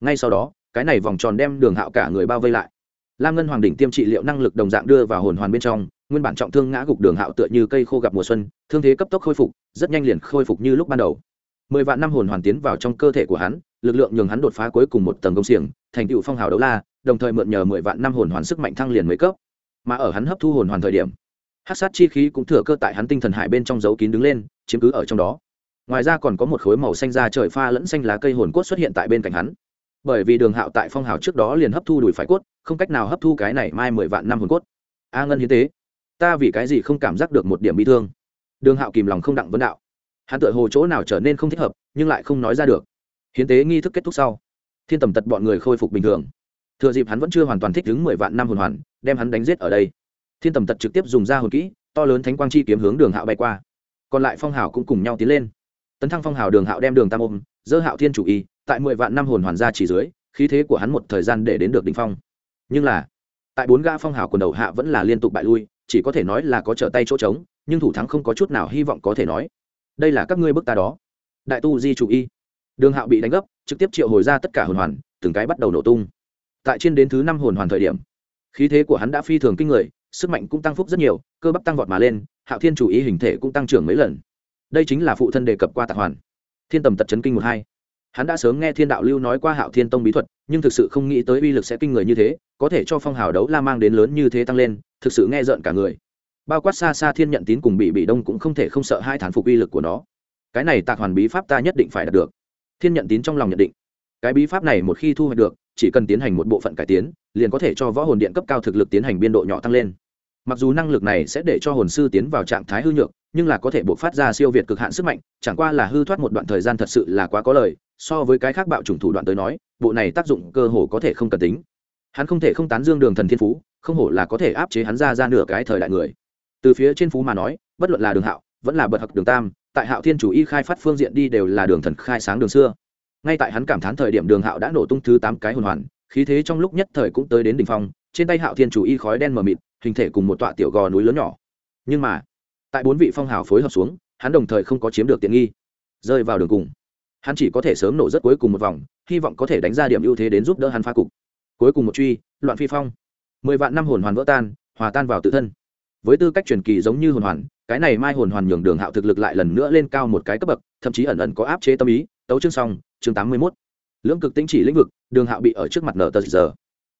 Ngay sau đó, cái này vòng tròn đem đường hạo cả người bao vây lại. Lam ngân hoàng đỉnh tiêm trị liệu năng lực đồng dạng đưa vào hồn hoàn bên trong, nguyên bản trọng thương ngã gục đường hạo tựa như cây khô gặp mùa xuân, thương thế cấp tốc khôi phục, rất nhanh liền khôi phục như lúc ban đầu. Mười vạn năm hồn hoàn tiến vào trong cơ thể của hắn, lực lượng nhường hắn đột phá cuối cùng một tầng công xiềng, thành tựu phong hào đấu la, đồng thời mượn nhờ mười vạn năm hồn hoàn sức mạnh thăng liền mấy cấp mà ở hắn hấp thu hồn hoàn thời điểm, hát sát chi khí cũng thừa cơ tại hắn tinh thần hải bên trong dấu kín đứng lên, chiếm cứ ở trong đó. Ngoài ra còn có một khối màu xanh da trời pha lẫn xanh lá cây hồn cốt xuất hiện tại bên cạnh hắn. Bởi vì đường hạo tại phong hào trước đó liền hấp thu đùi phải cốt, không cách nào hấp thu cái này mai mười vạn năm hồn cốt. A ngân hiến tế, ta vì cái gì không cảm giác được một điểm bị thương? Đường hạo kìm lòng không đặng vấn đạo. Hắn tự hồ chỗ nào trở nên không thích hợp, nhưng lại không nói ra được. Hiến tế nghi thức kết thúc sau, thiên tầm tật bọn người khôi phục bình thường thừa dịp hắn vẫn chưa hoàn toàn thích ứng mười vạn năm hồn hoàn, đem hắn đánh giết ở đây. Thiên tầm tật trực tiếp dùng ra hồn kỹ, to lớn thánh quang chi kiếm hướng đường hạo bay qua. Còn lại phong hào cũng cùng nhau tiến lên. Tấn thăng phong hào đường hạo đem đường tam ôm, dơ hạo thiên chủ y, tại mười vạn năm hồn hoàn ra chỉ dưới, khí thế của hắn một thời gian để đến được đ ỉ n h phong. Nhưng là, tại bốn gã phong hào quần đầu hạ vẫn là liên tục bại lui, chỉ có thể nói là có trở tay chỗ trống, nhưng thủ thắng không có chút nào hy vọng có thể nói. Đây là các ngươi bức ta đó. Đại tu di chủ y. Đường hạo bị đánh gấp, trực tiếp triệu hồi ra tất cả hồn hoàn, từng cái bắt đầu nổ tung tại trên đến thứ năm hồn hoàn thời điểm. Khí thế của hắn đã phi thường kinh người, sức mạnh cũng tăng phúc rất nhiều, cơ bắp tăng vọt mà lên, hạo thiên chủ ý hình thể cũng tăng trưởng mấy lần. Đây chính là phụ thân đề cập qua tạc hoàn. Thiên tầm tật chấn kinh một hai. Hắn đã sớm nghe thiên đạo lưu nói qua hạo thiên tông bí thuật, nhưng thực sự không nghĩ tới uy lực sẽ kinh người như thế, có thể cho phong hào đấu la mang đến lớn như thế tăng lên, thực sự nghe rợn cả người. Bao quát xa xa thiên nhận tín cùng bị bị đông cũng không thể không sợ hai thán phục uy lực của nó. Cái này tạc hoàn bí pháp ta nhất định phải đạt được. Thiên nhận tín trong lòng nhận định. Cái bí pháp này một khi thu hoạch được chỉ cần tiến hành một bộ phận cải tiến, liền có thể cho võ hồn điện cấp cao thực lực tiến hành biên độ nhỏ tăng lên. Mặc dù năng lực này sẽ để cho hồn sư tiến vào trạng thái hư nhược, nhưng là có thể buộc phát ra siêu việt cực hạn sức mạnh, chẳng qua là hư thoát một đoạn thời gian thật sự là quá có lời, so với cái khác bạo chủng thủ đoạn tới nói, bộ này tác dụng cơ hồ có thể không cần tính. Hắn không thể không tán dương đường thần thiên phú, không hổ là có thể áp chế hắn ra ra nửa cái thời đại người. Từ phía trên phú mà nói, bất luận là đường hạo, vẫn là bậc học đường tam, tại hạo thiên chủ y khai phát phương diện đi đều là đường thần khai sáng đường xưa ngay tại hắn cảm thán thời điểm đường hạo đã nổ tung thứ tám cái hồn hoàn, khí thế trong lúc nhất thời cũng tới đến đ ỉ n h phong, trên tay hạo thiên chủ y khói đen mờ mịt, hình thể cùng một tọa tiểu gò núi lớn nhỏ. Nhưng mà, tại bốn vị phong hào phối hợp xuống, hắn đồng thời không có chiếm được tiện nghi. Rơi vào đường cùng, hắn chỉ có thể sớm nổ rất cuối cùng một vòng, hy vọng có thể đánh ra điểm ưu thế đến giúp đỡ hắn pha cục. Cuối cùng một truy, loạn phi phong. Mười vạn năm hồn hoàn vỡ tan, hòa tan vào tự thân. Với tư cách truyền kỳ giống như hồn hoàn, cái này mai hồn hoàn nhường đường hạo thực lực lại lần nữa lên cao một cái cấp bậc, thậm chí ẩn ẩn có áp chế tâm ý tấu chương xong, chương tám mươi mốt. Lưỡng cực tinh chỉ lĩnh vực, đường hạo bị ở trước mặt nở tờ giờ.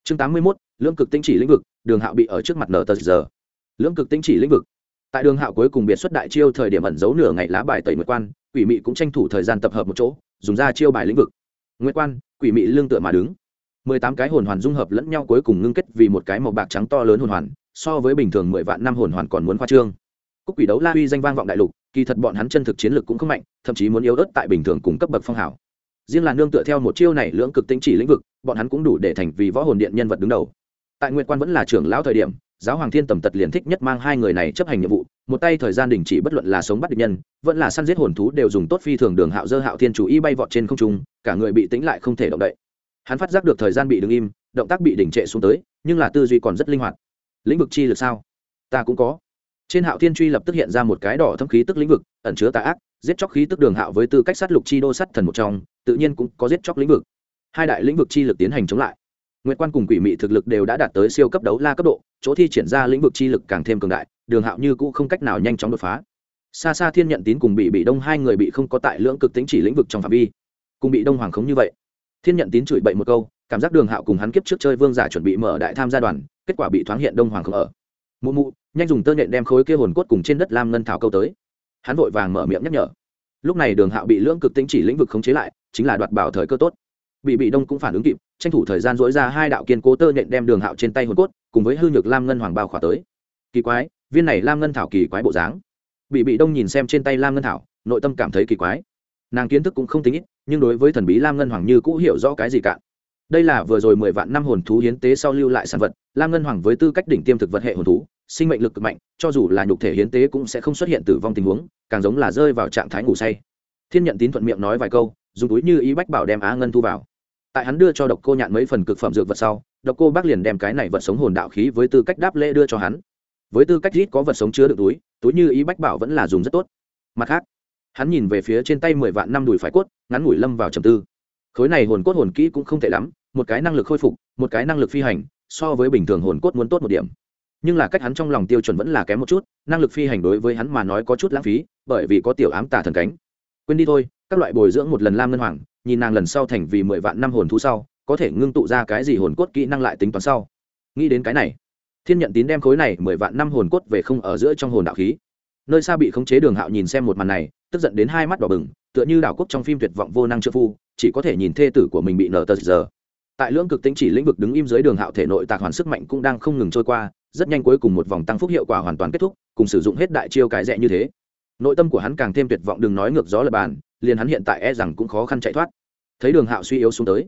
Chương tám mươi mốt, lưỡng cực tinh chỉ lĩnh vực, đường hạo bị ở trước mặt nở tờ giờ. Lưỡng cực tinh chỉ lĩnh vực. Tại đường hạo cuối cùng biệt xuất đại chiêu thời điểm ẩn giấu nửa ngày lá bài tẩy nguyệt quan, quỷ mị cũng tranh thủ thời gian tập hợp một chỗ, dùng ra chiêu bài lĩnh vực. Nguyệt quan, quỷ mị lương tựa mà đứng. mười tám cái hồn hoàn dung hợp lẫn nhau cuối cùng ngưng kết vì một cái màu bạc trắng to lớn hồn hoàn, so với bình thường mười vạn năm hồn hoàn còn muốn khoa trương cúc quỷ đấu la uy danh vang vọng đại lục, kỳ thật bọn hắn chân thực chiến lược cũng không mạnh, thậm chí muốn yếu ớt tại bình thường cùng cấp bậc phong hảo riêng là nương tựa theo một chiêu này lưỡng cực tính chỉ lĩnh vực, bọn hắn cũng đủ để thành vì võ hồn điện nhân vật đứng đầu. Tại nguyệt quan vẫn là trưởng lão thời điểm, giáo hoàng thiên tầm tật liền thích nhất mang hai người này chấp hành nhiệm vụ, một tay thời gian đình chỉ bất luận là sống bắt địch nhân, vẫn là săn giết hồn thú đều dùng tốt phi thường đường hạo dơ hạo thiên chủ y bay vọt trên không trung, cả người bị tính lại không thể động đậy. Hắn phát giác được thời gian bị đứng im, động tác bị đình trệ xuống tới, nhưng là tư duy còn rất linh hoạt. Lĩnh vực chi lực sao? Ta cũng có trên hạo thiên truy lập tức hiện ra một cái đỏ thâm khí tức lĩnh vực, ẩn chứa tà ác, giết chóc khí tức đường hạo với tư cách sát lục chi đô sát thần một trong, tự nhiên cũng có giết chóc lĩnh vực. Hai đại lĩnh vực chi lực tiến hành chống lại. Nguyệt quan cùng quỷ mị thực lực đều đã đạt tới siêu cấp đấu la cấp độ, chỗ thi triển ra lĩnh vực chi lực càng thêm cường đại, đường hạo như cũ không cách nào nhanh chóng đột phá. Xa xa thiên nhận tín cùng bị bị đông hai người bị không có tại lưỡng cực tính chỉ lĩnh vực trong phạm vi. Cùng bị đông hoàng khống như vậy. Thiên nhận tín chửi bậy một câu, cảm giác đường hạo cùng hắn kiếp trước chơi vương giả chuẩn bị mở đại tham gia đoàn, kết quả bị thoáng hiện đông hoàng không ở. Mụ mụ nhanh dùng tơ nhện đem khối kia hồn cốt cùng trên đất lam ngân thảo câu tới. Hắn vội vàng mở miệng nhắc nhở. Lúc này đường hạo bị lưỡng cực tính chỉ lĩnh vực khống chế lại, chính là đoạt bảo thời cơ tốt. Bị bị đông cũng phản ứng kịp, tranh thủ thời gian dối ra hai đạo kiên cố tơ nhện đem đường hạo trên tay hồn cốt, cùng với hư nhược lam ngân hoàng bao khỏa tới. Kỳ quái, viên này lam ngân thảo kỳ quái bộ dáng. Bị bị đông nhìn xem trên tay lam ngân thảo, nội tâm cảm thấy kỳ quái. Nàng kiến thức cũng không tính ít, nhưng đối với thần bí lam ngân hoàng như cũ hiểu rõ cái gì cả. Đây là vừa rồi mười vạn năm hồn thú hiến tế sau lưu lại sản vật, lam ngân hoàng với tư cách đỉnh tiêm thực vật hệ hồn thú sinh mệnh lực cực mạnh, cho dù là nhục thể hiến tế cũng sẽ không xuất hiện tử vong tình huống, càng giống là rơi vào trạng thái ngủ say. Thiên nhận tín thuận miệng nói vài câu, dùng túi như ý bách bảo đem á ngân thu vào. Tại hắn đưa cho độc cô nhạn mấy phần cực phẩm dược vật sau, độc cô bác liền đem cái này vật sống hồn đạo khí với tư cách đáp lễ đưa cho hắn. Với tư cách rít có vật sống chứa được túi túi như ý bách bảo vẫn là dùng rất tốt. Mặt khác, hắn nhìn về phía trên tay mười vạn năm đùi phải cốt, ngắn ngủi lâm vào trầm tư. Khối này hồn cốt hồn kỹ cũng không tệ lắm, một cái năng lực khôi phục, một cái năng lực phi hành, so với bình thường hồn cốt muốn tốt một điểm nhưng là cách hắn trong lòng tiêu chuẩn vẫn là kém một chút, năng lực phi hành đối với hắn mà nói có chút lãng phí, bởi vì có tiểu ám tả thần cánh. Quên đi thôi, các loại bồi dưỡng một lần lam ngân hoàng, nhìn nàng lần sau thành vì mười vạn năm hồn thú sau, có thể ngưng tụ ra cái gì hồn cốt kỹ năng lại tính toán sau. Nghĩ đến cái này, thiên nhận tín đem khối này mười vạn năm hồn cốt về không ở giữa trong hồn đạo khí. Nơi xa bị khống chế đường hạo nhìn xem một màn này, tức giận đến hai mắt đỏ bừng, tựa như đảo quốc trong phim tuyệt vọng vô năng trợ phu, chỉ có thể nhìn thê tử của mình bị nở tờ giờ. Tại lưỡng cực tính chỉ lĩnh vực đứng im dưới đường hạo thể nội tạc hoàn sức mạnh cũng đang không ngừng trôi qua rất nhanh cuối cùng một vòng tăng phúc hiệu quả hoàn toàn kết thúc, cùng sử dụng hết đại chiêu cái rẽ như thế. Nội tâm của hắn càng thêm tuyệt vọng đừng nói ngược gió lập bàn, liền hắn hiện tại e rằng cũng khó khăn chạy thoát. Thấy đường hạo suy yếu xuống tới,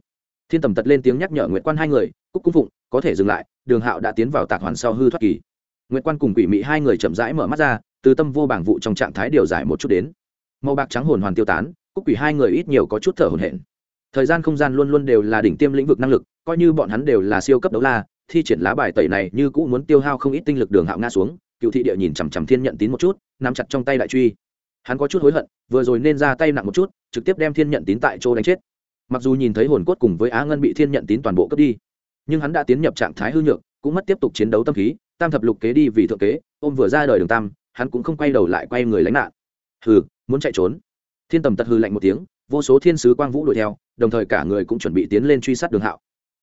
thiên tầm tật lên tiếng nhắc nhở nguyệt quan hai người, cúc cung phụng, có thể dừng lại. Đường hạo đã tiến vào tạc hoàn sau hư thoát kỳ. Nguyệt quan cùng quỷ mị hai người chậm rãi mở mắt ra, từ tâm vô bảng vụ trong trạng thái điều giải một chút đến. Màu bạc trắng hồn hoàn tiêu tán, cúc quỷ hai người ít nhiều có chút thở hồn hển. Thời gian không gian luôn luôn đều là đỉnh tiêm lĩnh vực năng lực, coi như bọn hắn đều là siêu cấp đấu la thi triển lá bài tẩy này như cũ muốn tiêu hao không ít tinh lực đường hạo nga xuống, cựu thị địa nhìn chằm chằm thiên nhận tín một chút, nắm chặt trong tay đại truy. Hắn có chút hối hận, vừa rồi nên ra tay nặng một chút, trực tiếp đem thiên nhận tín tại chỗ đánh chết. Mặc dù nhìn thấy hồn cốt cùng với á ngân bị thiên nhận tín toàn bộ cướp đi, nhưng hắn đã tiến nhập trạng thái hư nhược, cũng mất tiếp tục chiến đấu tâm khí, tam thập lục kế đi vì thượng kế, ôm vừa ra đời đường tam, hắn cũng không quay đầu lại quay người lánh nạn. Hừ, muốn chạy trốn. Thiên tầm tật hư lạnh một tiếng, vô số thiên sứ quang vũ đuổi theo, đồng thời cả người cũng chuẩn bị tiến lên truy sát đường hạo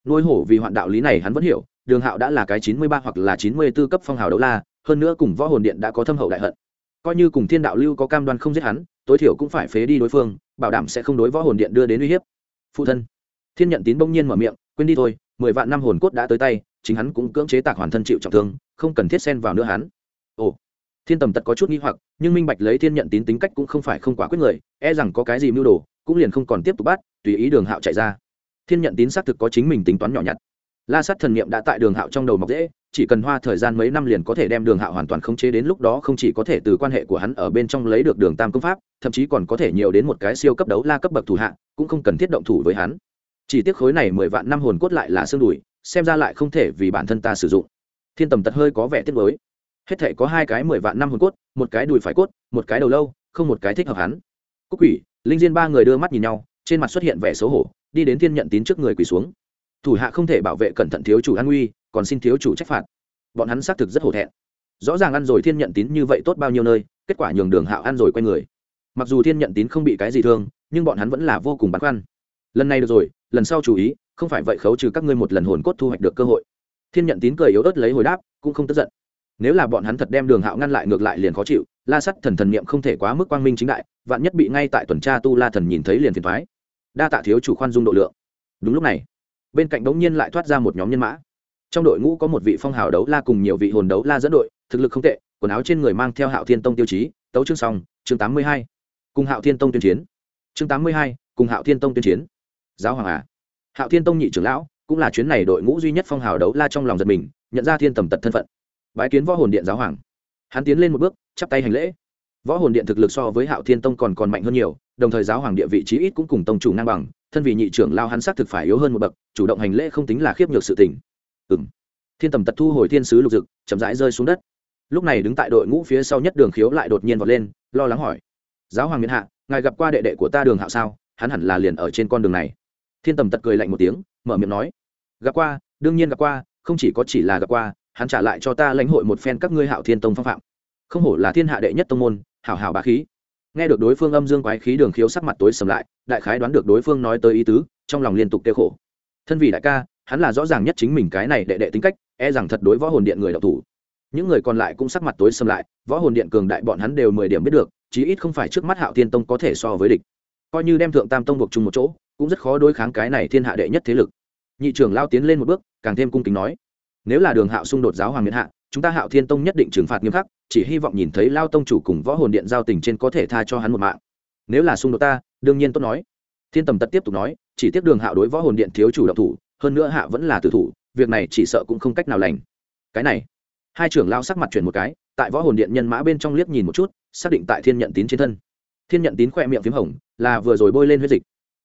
nuôi hổ vì hoạn đạo lý này hắn vẫn hiểu, đường hạo đã là cái chín mươi ba hoặc là chín mươi b ố cấp phong hào đấu la, hơn nữa cùng võ hồn điện đã có thâm hậu đại hận. Coi như cùng thiên đạo lưu có cam đoan không giết hắn, tối thiểu cũng phải phế đi đối phương, bảo đảm sẽ không đối võ hồn điện đưa đến uy hiếp. Phụ thân, thiên nhận tín bỗng nhiên mở miệng, quên đi thôi, mười vạn năm hồn cốt đã tới tay, chính hắn cũng cưỡng chế tạc hoàn thân chịu trọng thương, không cần thiết xen vào nữa hắn. Ồ, thiên tầm tật có chút nghi hoặc, nhưng minh bạch lấy thiên nhận tín tính cách cũng không phải không quả quyết người e rằng có cái gì mưu đồ, cũng liền không còn tiếp tục bắt, tùy ý đường hạo chạy ra thiên nhận tín xác thực có chính mình tính toán nhỏ nhặt. La sát thần niệm đã tại đường hạo trong đầu mọc dễ, chỉ cần hoa thời gian mấy năm liền có thể đem đường hạo hoàn toàn khống chế đến lúc đó không chỉ có thể từ quan hệ của hắn ở bên trong lấy được đường tam công pháp, thậm chí còn có thể nhiều đến một cái siêu cấp đấu la cấp bậc thủ hạ, cũng không cần thiết động thủ với hắn. Chỉ tiếc khối này mười vạn năm hồn cốt lại là xương đùi, xem ra lại không thể vì bản thân ta sử dụng. Thiên tầm tật hơi có vẻ tiếc mới hết thể có hai cái mười vạn năm hồn cốt, một cái đùi phải cốt, một cái đầu lâu, không một cái thích hợp hắn. Cúc quỷ, linh diên ba người đưa mắt nhìn nhau trên mặt xuất hiện vẻ xấu hổ, đi đến thiên nhận tín trước người quỳ xuống. Thủ hạ không thể bảo vệ cẩn thận thiếu chủ an nguy, còn xin thiếu chủ trách phạt. Bọn hắn xác thực rất hổ thẹn. Rõ ràng ăn rồi thiên nhận tín như vậy tốt bao nhiêu nơi, kết quả nhường đường hạo ăn rồi quay người. Mặc dù thiên nhận tín không bị cái gì thương, nhưng bọn hắn vẫn là vô cùng băn khoăn. Lần này được rồi, lần sau chú ý, không phải vậy khấu trừ các ngươi một lần hồn cốt thu hoạch được cơ hội. Thiên nhận tín cười yếu ớt lấy hồi đáp, cũng không tức giận. Nếu là bọn hắn thật đem đường hạo ngăn lại ngược lại liền khó chịu, la sắt thần thần niệm không thể quá mức quang minh chính đại, vạn nhất bị ngay tại tuần tra tu la thần nhìn thấy liền thiệt thoái đa tạ thiếu chủ khoan dung độ lượng. Đúng lúc này, bên cạnh đống nhiên lại thoát ra một nhóm nhân mã. Trong đội ngũ có một vị phong hào đấu la cùng nhiều vị hồn đấu la dẫn đội, thực lực không tệ, quần áo trên người mang theo hạo thiên tông tiêu chí, tấu chương song chương tám mươi hai. Cùng hạo thiên tông tuyên chiến. Chương tám mươi hai, cùng hạo thiên tông tuyên chiến. Giáo hoàng à? Hạo thiên tông nhị trưởng lão, cũng là chuyến này đội ngũ duy nhất phong hào đấu la trong lòng giật mình, nhận ra thiên tầm tật thân phận. Bái kiến võ hồn điện giáo hoàng. Hắn tiến lên một bước, chắp tay hành lễ võ hồn điện thực lực so với hạo thiên tông còn còn mạnh hơn nhiều, đồng thời giáo hoàng địa vị trí ít cũng cùng tông chủ ngang bằng, thân vị nhị trưởng lao hắn xác thực phải yếu hơn một bậc, chủ động hành lễ không tính là khiếp nhược sự tình. Ừ m thiên tầm tật thu hồi thiên sứ lục dực, chậm rãi rơi xuống đất. Lúc này đứng tại đội ngũ phía sau nhất đường khiếu lại đột nhiên vọt lên, lo lắng hỏi giáo hoàng miền hạ, ngài gặp qua đệ đệ của ta đường hạo sao? Hắn hẳn là liền ở trên con đường này. Thiên tầm tật cười lạnh một tiếng, mở miệng nói gặp qua, đương nhiên gặp qua, không chỉ có chỉ là gặp qua, hắn trả lại cho ta lãnh hội một phen các ngươi hạo thiên tông phong phạm. Không hổ là thiên hạ đệ nhất tông môn hảo hảo bá khí. Nghe được đối phương âm dương quái khí đường khiếu sắc mặt tối sầm lại, đại khái đoán được đối phương nói tới ý tứ, trong lòng liên tục tiêu khổ. Thân vì đại ca, hắn là rõ ràng nhất chính mình cái này đệ đệ tính cách e rằng thật đối võ hồn điện người đọc thủ. Những người còn lại cũng sắc mặt tối sầm lại, võ hồn điện cường đại bọn hắn đều mười điểm biết được, chí ít không phải trước mắt hạo thiên tông có thể so với địch. Coi như đem thượng tam tông buộc chung một chỗ, cũng rất khó đối kháng cái này thiên hạ đệ nhất thế lực. Nhị trưởng lao tiến lên một bước, càng thêm cung kính nói, nếu là đường hạo xung đột giáo hoàng miền hạ chúng ta hạo thiên tông nhất định trừng phạt nghiêm khắc, chỉ hy vọng nhìn thấy lao tông chủ cùng võ hồn điện giao tình trên có thể tha cho hắn một mạng. Nếu là xung đột ta, đương nhiên tốt nói. Thiên tầm tật tiếp tục nói, chỉ tiếp đường hạo đối võ hồn điện thiếu chủ động thủ, hơn nữa hạ vẫn là tử thủ, việc này chỉ sợ cũng không cách nào lành. Cái này, hai trưởng lao sắc mặt chuyển một cái, tại võ hồn điện nhân mã bên trong liếc nhìn một chút, xác định tại thiên nhận tín trên thân. Thiên nhận tín khoe miệng p h í m hồng, là vừa rồi bôi lên huyết dịch.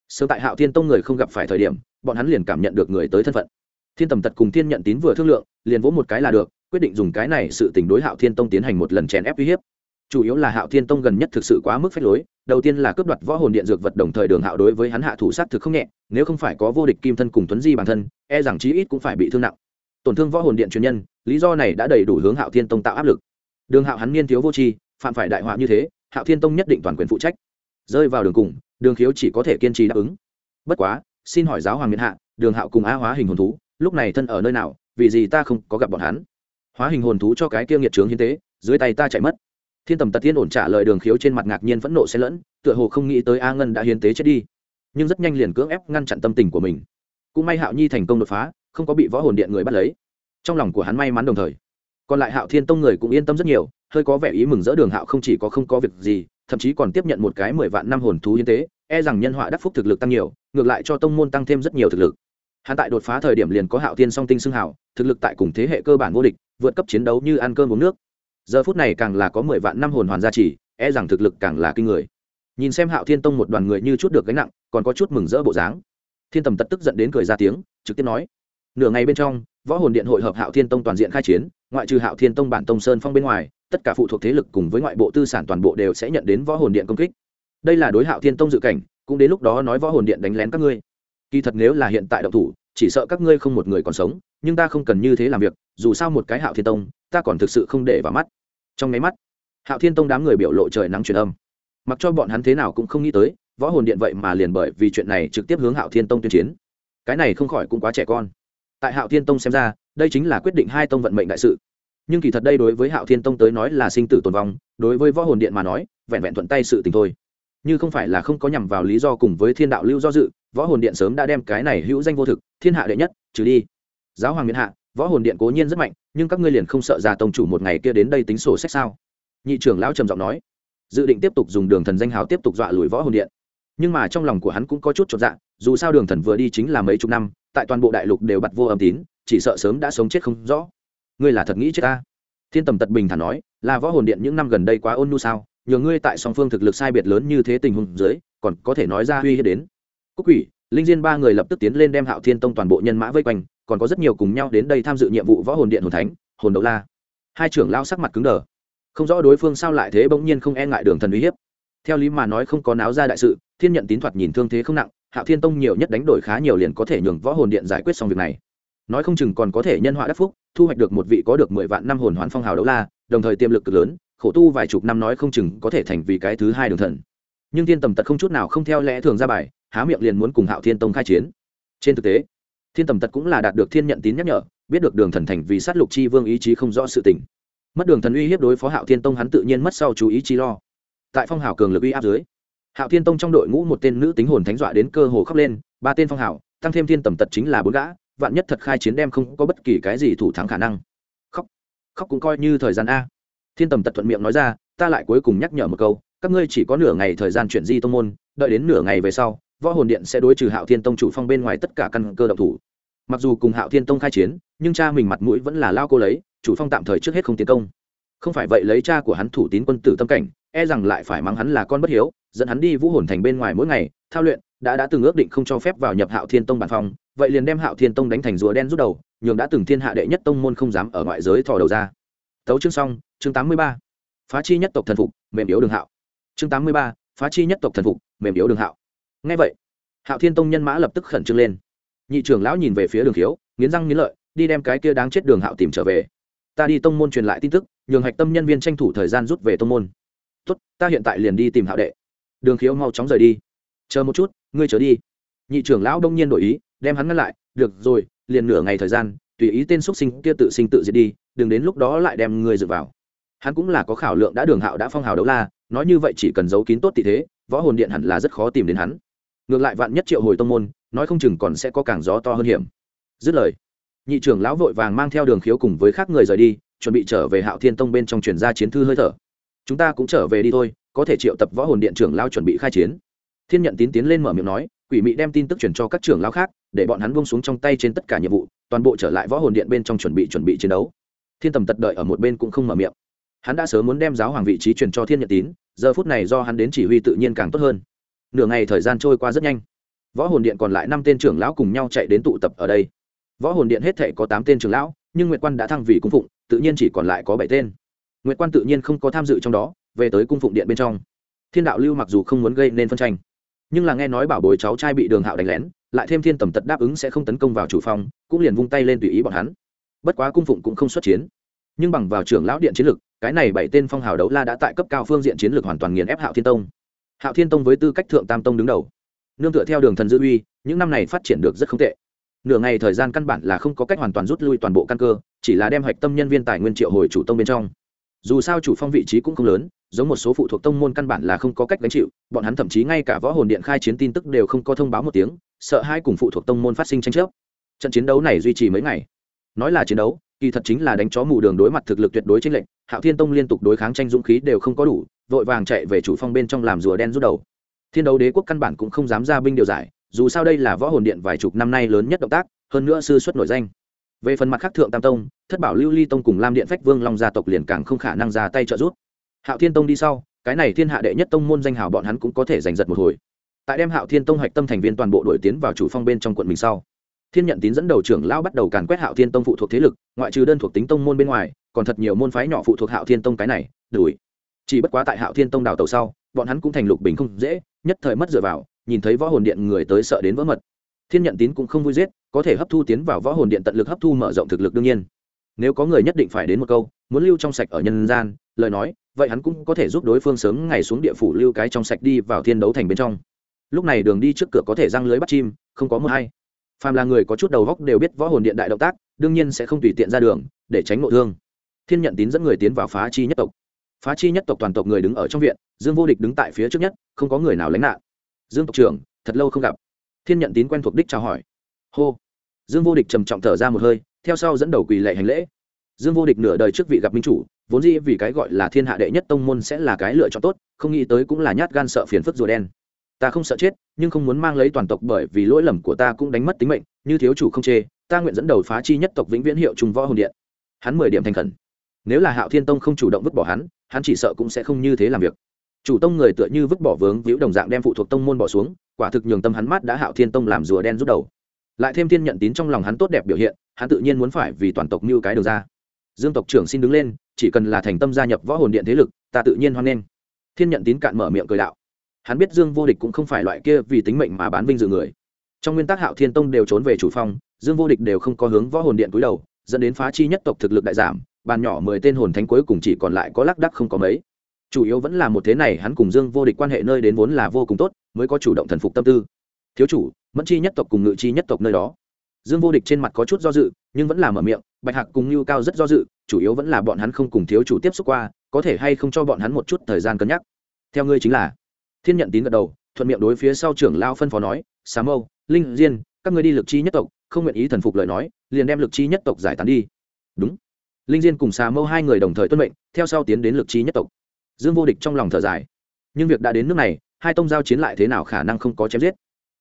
Sớm tại hạo thiên tông người không gặp phải thời điểm, bọn hắn liền cảm nhận được người tới thân phận. Thiên tầm tật cùng thiên nhận tín vừa thương lượng, liền vỗ một cái là được quyết định dùng cái này sự tình đối hạo thiên tông tiến hành một lần chèn ép uy hiếp. Chủ yếu là hạo thiên tông gần nhất thực sự quá mức phép lối, đầu tiên là cướp đoạt võ hồn điện dược vật đồng thời đường hạo đối với hắn hạ thủ sát thực không nhẹ, nếu không phải có vô địch kim thân cùng tuấn di bản thân e rằng chí ít cũng phải bị thương nặng. Tổn thương võ hồn điện truyền nhân, lý do này đã đầy đủ hướng hạo thiên tông tạo áp lực. Đường hạo hắn niên thiếu vô tri, phạm phải đại họa như thế, hạo thiên tông nhất định toàn quyền phụ trách. Rơi vào đường cùng, đường khiếu chỉ có thể kiên trì đáp ứng. Bất quá, xin hỏi giáo hoàng miền hạ, đường hạo cùng á hóa hình hồn thú, lúc này thân ở nơi nào, vì gì ta không có gặp bọn hắn? Hóa hình hồn thú cho cái kia nghiệt trướng hiến tế, dưới tay ta chạy mất. Thiên tầm tật Thiên ổn trả lời đường khiếu trên mặt ngạc nhiên phẫn nộ xen lẫn, tựa hồ không nghĩ tới a ngân đã hiến tế chết đi, nhưng rất nhanh liền cưỡng ép ngăn chặn tâm tình của mình. Cũng may hạo nhi thành công đột phá, không có bị võ hồn điện người bắt lấy. Trong lòng của hắn may mắn đồng thời. Còn lại hạo thiên tông người cũng yên tâm rất nhiều, hơi có vẻ ý mừng rỡ đường hạo không chỉ có không có việc gì, thậm chí còn tiếp nhận một cái mười vạn năm hồn thú hiến tế e rằng nhân họa đắc phúc thực lực tăng nhiều, ngược lại cho tông môn tăng thêm rất nhiều thực lực. Hắn tại đột phá thời điểm liền có hạo thiên song tinh xưng hảo thực lực tại cùng thế hệ cơ bản vô địch vượt cấp chiến đấu như ăn cơm uống nước. Giờ phút này càng là có mười vạn năm hồn hoàn gia trì e rằng thực lực càng là kinh người. Nhìn xem hạo thiên tông một đoàn người như chút được gánh nặng, còn có chút mừng rỡ bộ dáng. Thiên tầm tật tức giận đến cười ra tiếng, trực tiếp nói, nửa ngày bên trong, võ hồn điện hội hợp hạo thiên tông toàn diện khai chiến, ngoại trừ hạo thiên tông bản tông sơn phong bên ngoài, tất cả phụ thuộc thế lực cùng với ngoại bộ tư sản toàn bộ đều sẽ nhận đến võ hồn điện công kích. Đây là đối hạo thiên tông dự cảnh, cũng đến lúc đó nói võ hồn điện đánh lén các ngươi. Kỳ thật nếu là hiện tại động thủ chỉ sợ các ngươi không một người còn sống, nhưng ta không cần như thế làm việc, dù sao một cái hạo thiên tông, ta còn thực sự không để vào mắt. Trong máy mắt, hạo thiên tông đám người biểu lộ trời nắng truyền âm. Mặc cho bọn hắn thế nào cũng không nghĩ tới, võ hồn điện vậy mà liền bởi vì chuyện này trực tiếp hướng hạo thiên tông tuyên chiến. Cái này không khỏi cũng quá trẻ con. Tại hạo thiên tông xem ra, đây chính là quyết định hai tông vận mệnh đại sự. Nhưng kỳ thật đây đối với hạo thiên tông tới nói là sinh tử tồn vong, đối với võ hồn điện mà nói, vẹn vẹn thuận tay sự tình thôi. Như không phải là không có nhằm vào lý do cùng với thiên đạo lưu do dự võ hồn điện sớm đã đem cái này hữu danh vô thực, thiên hạ đệ nhất, trừ đi. Giáo hoàng miền hạ, võ hồn điện cố nhiên rất mạnh, nhưng các ngươi liền không sợ già tông chủ một ngày kia đến đây tính sổ sách sao? Nhị trưởng lão trầm giọng nói. Dự định tiếp tục dùng đường thần danh hào tiếp tục dọa lùi võ hồn điện. Nhưng mà trong lòng của hắn cũng có chút chột dạ dù sao đường thần vừa đi chính là mấy chục năm, tại toàn bộ đại lục đều bật vô âm tín, chỉ sợ sớm đã sống chết không rõ. Ngươi là thật nghĩ chết ta? Thiên tầm tật bình thản nói, là võ hồn điện những năm gần đây quá ôn nhu sao? Nhờ ngươi tại song phương thực lực sai biệt lớn như thế tình huống dưới, còn có thể nói ra uy hiếp đến cúc quỷ, linh diên ba người lập tức tiến lên đem hạo thiên tông toàn bộ nhân mã vây quanh, còn có rất nhiều cùng nhau đến đây tham dự nhiệm vụ võ hồn điện hồn thánh, hồn đấu la. Hai trưởng lao sắc mặt cứng đờ. Không rõ đối phương sao lại thế bỗng nhiên không e ngại đường thần uy hiếp. Theo lý mà nói không có náo ra đại sự, thiên nhận tín thoạt nhìn thương thế không nặng, hạo thiên tông nhiều nhất đánh đổi khá nhiều liền có thể nhường võ hồn điện giải quyết xong việc này. Nói không chừng còn có thể nhân họa đắc phúc, thu hoạch được một vị có được mười vạn năm hồn hoàn phong hào đấu la, đồng thời tiềm lực cực lớn, khổ tu vài chục năm nói không chừng có thể thành vì cái thứ hai đường thần. Nhưng thiên tầm tật không chút nào không theo lẽ thường ra bài há miệng liền muốn cùng hạo thiên tông khai chiến. Trên thực tế, thiên tầm tật cũng là đạt được thiên nhận tín nhắc nhở, biết được đường thần thành vì sát lục chi vương ý chí không rõ sự tình. Mất đường thần uy hiếp đối phó hạo thiên tông hắn tự nhiên mất sau chú ý chi lo. Tại phong hào cường lực uy áp dưới, hạo thiên tông trong đội ngũ một tên nữ tính hồn thánh dọa đến cơ hồ khóc lên, ba tên phong hào tăng thêm thiên tầm tật chính là bốn gã, vạn nhất thật khai chiến đem không có bất kỳ cái gì thủ thắng khả năng. Khóc khóc cũng coi như thời gian a. Thiên tầm tật thuận miệng nói ra, ta lại cuối cùng nhắc nhở một câu, các ngươi chỉ có nửa ngày thời gian chuyển di tông môn, đợi đến nửa ngày về sau võ hồn điện sẽ đối trừ hạo thiên tông chủ phong bên ngoài tất cả căn cơ động thủ. Mặc dù cùng hạo thiên tông khai chiến, nhưng cha mình mặt mũi vẫn là lao cô lấy, chủ phong tạm thời trước hết không tiến công. Không phải vậy lấy cha của hắn thủ tín quân tử tâm cảnh e rằng lại phải mắng hắn là con bất hiếu, dẫn hắn đi vũ hồn thành bên ngoài mỗi ngày, thao luyện, đã đã từng ước định không cho phép vào nhập hạo thiên tông bản phòng, vậy liền đem hạo thiên tông đánh thành rùa đen rút đầu, nhường đã từng thiên hạ đệ nhất tông môn không dám ở ngoại giới thò đầu ra. Tấu chương xong, chương tám mươi ba. Phá chi nhất tộc thần phục, mềm yếu đường hạo. Chương tám mươi ba, phá chi nhất tộc thần phục, mềm yếu đường hạo ngay vậy, hạo thiên tông nhân mã lập tức khẩn trương lên. Nhị trưởng lão nhìn về phía đường khiếu nghiến răng nghiến lợi, đi đem cái kia đáng chết đường hạo tìm trở về. Ta đi tông môn truyền lại tin tức, nhường hạch tâm nhân viên tranh thủ thời gian rút về tông môn. Tốt, ta hiện tại liền đi tìm hạo đệ. Đường khiếu mau chóng rời đi. Chờ một chút, ngươi trở đi. Nhị trưởng lão đông nhiên đổi ý, đem hắn ngăn lại, được rồi, liền nửa ngày thời gian, tùy ý tên x sinh kia tự sinh tự diệt đi, đừng đến lúc đó lại đem ngươi dựa vào. Hắn cũng là có khảo lượng đã đường hạo đã phong hào đấu la, nói như vậy chỉ cần giấu kín tốt tỷ thế, võ hồn điện hẳn là rất khó tìm đến hắn ngược lại vạn nhất triệu hồi tông môn, nói không chừng còn sẽ có càng gió to hơn hiểm. Dứt lời, nhị trưởng lão vội vàng mang theo đường khiếu cùng với khác người rời đi, chuẩn bị trở về hạo thiên tông bên trong truyền ra chiến thư hơi thở. Chúng ta cũng trở về đi thôi, có thể triệu tập võ hồn điện trưởng lao chuẩn bị khai chiến. Thiên nhận tín tiến lên mở miệng nói, quỷ mị đem tin tức chuyển cho các trưởng lao khác, để bọn hắn buông xuống trong tay trên tất cả nhiệm vụ, toàn bộ trở lại võ hồn điện bên trong chuẩn bị chuẩn bị chiến đấu. Thiên tầm tật đợi ở một bên cũng không mở miệng. Hắn đã sớm muốn đem giáo hoàng vị trí truyền cho thiên nhận tín, giờ phút này do hắn đến chỉ huy tự nhiên càng tốt hơn nửa ngày thời gian trôi qua rất nhanh. Võ hồn điện còn lại năm tên trưởng lão cùng nhau chạy đến tụ tập ở đây. Võ hồn điện hết thể có tám tên trưởng lão, nhưng nguyệt quan đã thăng vì cung phụng, tự nhiên chỉ còn lại có bảy tên. Nguyệt quan tự nhiên không có tham dự trong đó, về tới cung phụng điện bên trong. Thiên đạo lưu mặc dù không muốn gây nên phân tranh, nhưng là nghe nói bảo bối cháu trai bị đường hạo đánh lén, lại thêm thiên tầm tật đáp ứng sẽ không tấn công vào chủ phong, cũng liền vung tay lên tùy ý bọn hắn. Bất quá cung phụng cũng không xuất chiến. Nhưng bằng vào trưởng lão điện chiến lực, cái này bảy tên phong hào đấu la đã tại cấp cao phương diện chiến lược hoàn toàn nghiền ép hạo thiên tông hạo thiên tông với tư cách thượng tam tông đứng đầu. Nương tựa theo đường thần dư uy, những năm này phát triển được rất không tệ. Nửa ngày thời gian căn bản là không có cách hoàn toàn rút lui toàn bộ căn cơ, chỉ là đem hạch tâm nhân viên tài nguyên triệu hồi chủ tông bên trong. Dù sao chủ phong vị trí cũng không lớn, giống một số phụ thuộc tông môn căn bản là không có cách gánh chịu, bọn hắn thậm chí ngay cả võ hồn điện khai chiến tin tức đều không có thông báo một tiếng, sợ hai cùng phụ thuộc tông môn phát sinh tranh chấp. Trận chiến đấu này duy trì mấy ngày. Nói là chiến đấu, kỳ thật chính là đánh chó mù đường đối mặt thực lực tuyệt đối trên lệnh hạo thiên tông liên tục đối kháng tranh dũng khí đều không có đủ vội vàng chạy về chủ phong bên trong làm rùa đen rút đầu. Thiên đấu đế quốc căn bản cũng không dám ra binh điều giải, dù sao đây là võ hồn điện vài chục năm nay lớn nhất động tác, hơn nữa sư xuất nổi danh. Về phần mặt khác thượng tam tông, thất bảo lưu ly tông cùng lam điện phách vương long gia tộc liền càng không khả năng ra tay trợ giúp. Hạo thiên tông đi sau, cái này thiên hạ đệ nhất tông môn danh hào bọn hắn cũng có thể giành giật một hồi. Tại đem hạo thiên tông hạch tâm thành viên toàn bộ đội tiến vào chủ phong bên trong quận mình sau, thiên nhận tín dẫn đầu trưởng lão bắt đầu càn quét hạo thiên tông phụ thuộc thế lực, ngoại trừ đơn thuộc tính tông môn bên ngoài, còn thật nhiều môn phái nhỏ phụ thuộc hạo thiên tông cái này, đuổi chỉ bất quá tại hạo thiên tông đào tàu sau, bọn hắn cũng thành lục bình không dễ, nhất thời mất dựa vào, nhìn thấy võ hồn điện người tới sợ đến vỡ mật. Thiên nhận tín cũng không vui giết, có thể hấp thu tiến vào võ hồn điện tận lực hấp thu mở rộng thực lực đương nhiên. Nếu có người nhất định phải đến một câu, muốn lưu trong sạch ở nhân gian, lời nói, vậy hắn cũng có thể giúp đối phương sớm ngày xuống địa phủ lưu cái trong sạch đi vào thiên đấu thành bên trong. Lúc này đường đi trước cửa có thể răng lưới bắt chim, không có mưa hay phàm là người có chút đầu góc đều biết võ hồn điện đại động tác, đương nhiên sẽ không tùy tiện ra đường, để tránh nội thương. Thiên nhận tín dẫn người tiến vào phá chi nhất tộc phá chi nhất tộc toàn tộc người đứng ở trong viện, dương vô địch đứng tại phía trước nhất, không có người nào lánh nạn. Dương tộc trưởng, thật lâu không gặp. Thiên nhận tín quen thuộc đích chào hỏi. Hô. Dương vô địch trầm trọng thở ra một hơi, theo sau dẫn đầu quỳ lệ hành lễ. Dương vô địch nửa đời trước vị gặp minh chủ, vốn dĩ vì cái gọi là thiên hạ đệ nhất tông môn sẽ là cái lựa chọn tốt, không nghĩ tới cũng là nhát gan sợ phiền phức rùa đen. Ta không sợ chết, nhưng không muốn mang lấy toàn tộc bởi vì lỗi lầm của ta cũng đánh mất tính mệnh, như thiếu chủ không chê, ta nguyện dẫn đầu phá chi nhất tộc vĩnh viễn hiệu trùng võ hồn điện. Hắn mười điểm thành khẩn. Nếu là hạo thiên tông không chủ động vứt bỏ hắn hắn chỉ sợ cũng sẽ không như thế làm việc. Chủ tông người tựa như vứt bỏ vướng víu đồng dạng đem phụ thuộc tông môn bỏ xuống, quả thực nhường tâm hắn mát đã hạo thiên tông làm rùa đen rút đầu. Lại thêm thiên nhận tín trong lòng hắn tốt đẹp biểu hiện, hắn tự nhiên muốn phải vì toàn tộc mưu cái đường ra. Dương tộc trưởng xin đứng lên, chỉ cần là thành tâm gia nhập võ hồn điện thế lực, ta tự nhiên hoan nghênh. Thiên nhận tín cạn mở miệng cười đạo. Hắn biết dương vô địch cũng không phải loại kia vì tính mệnh mà bán vinh dự người. Trong nguyên tắc hạo thiên tông đều trốn về chủ phong, dương vô địch đều không có hướng võ hồn điện cúi đầu, dẫn đến phá chi nhất tộc thực lực đại giảm bàn nhỏ mười tên hồn thánh cuối cùng chỉ còn lại có lác đắc không có mấy. Chủ yếu vẫn là một thế này hắn cùng dương vô địch quan hệ nơi đến vốn là vô cùng tốt, mới có chủ động thần phục tâm tư. Thiếu chủ, mẫn chi nhất tộc cùng ngự chi nhất tộc nơi đó. Dương vô địch trên mặt có chút do dự, nhưng vẫn là mở miệng, bạch hạc cùng lưu cao rất do dự, chủ yếu vẫn là bọn hắn không cùng thiếu chủ tiếp xúc qua, có thể hay không cho bọn hắn một chút thời gian cân nhắc. Theo ngươi chính là. Thiên nhận tín gật đầu, thuận miệng đối phía sau trưởng lao phân phó nói, xà mâu, linh diên, các ngươi đi lực chi nhất tộc, không nguyện ý thần phục lời nói, liền đem lực chi nhất tộc giải tán đi. Đúng linh diên cùng xà mâu hai người đồng thời tuân mệnh, theo sau tiến đến lực trí nhất tộc. Dương vô địch trong lòng thở dài. Nhưng việc đã đến nước này, hai tông giao chiến lại thế nào khả năng không có chém giết.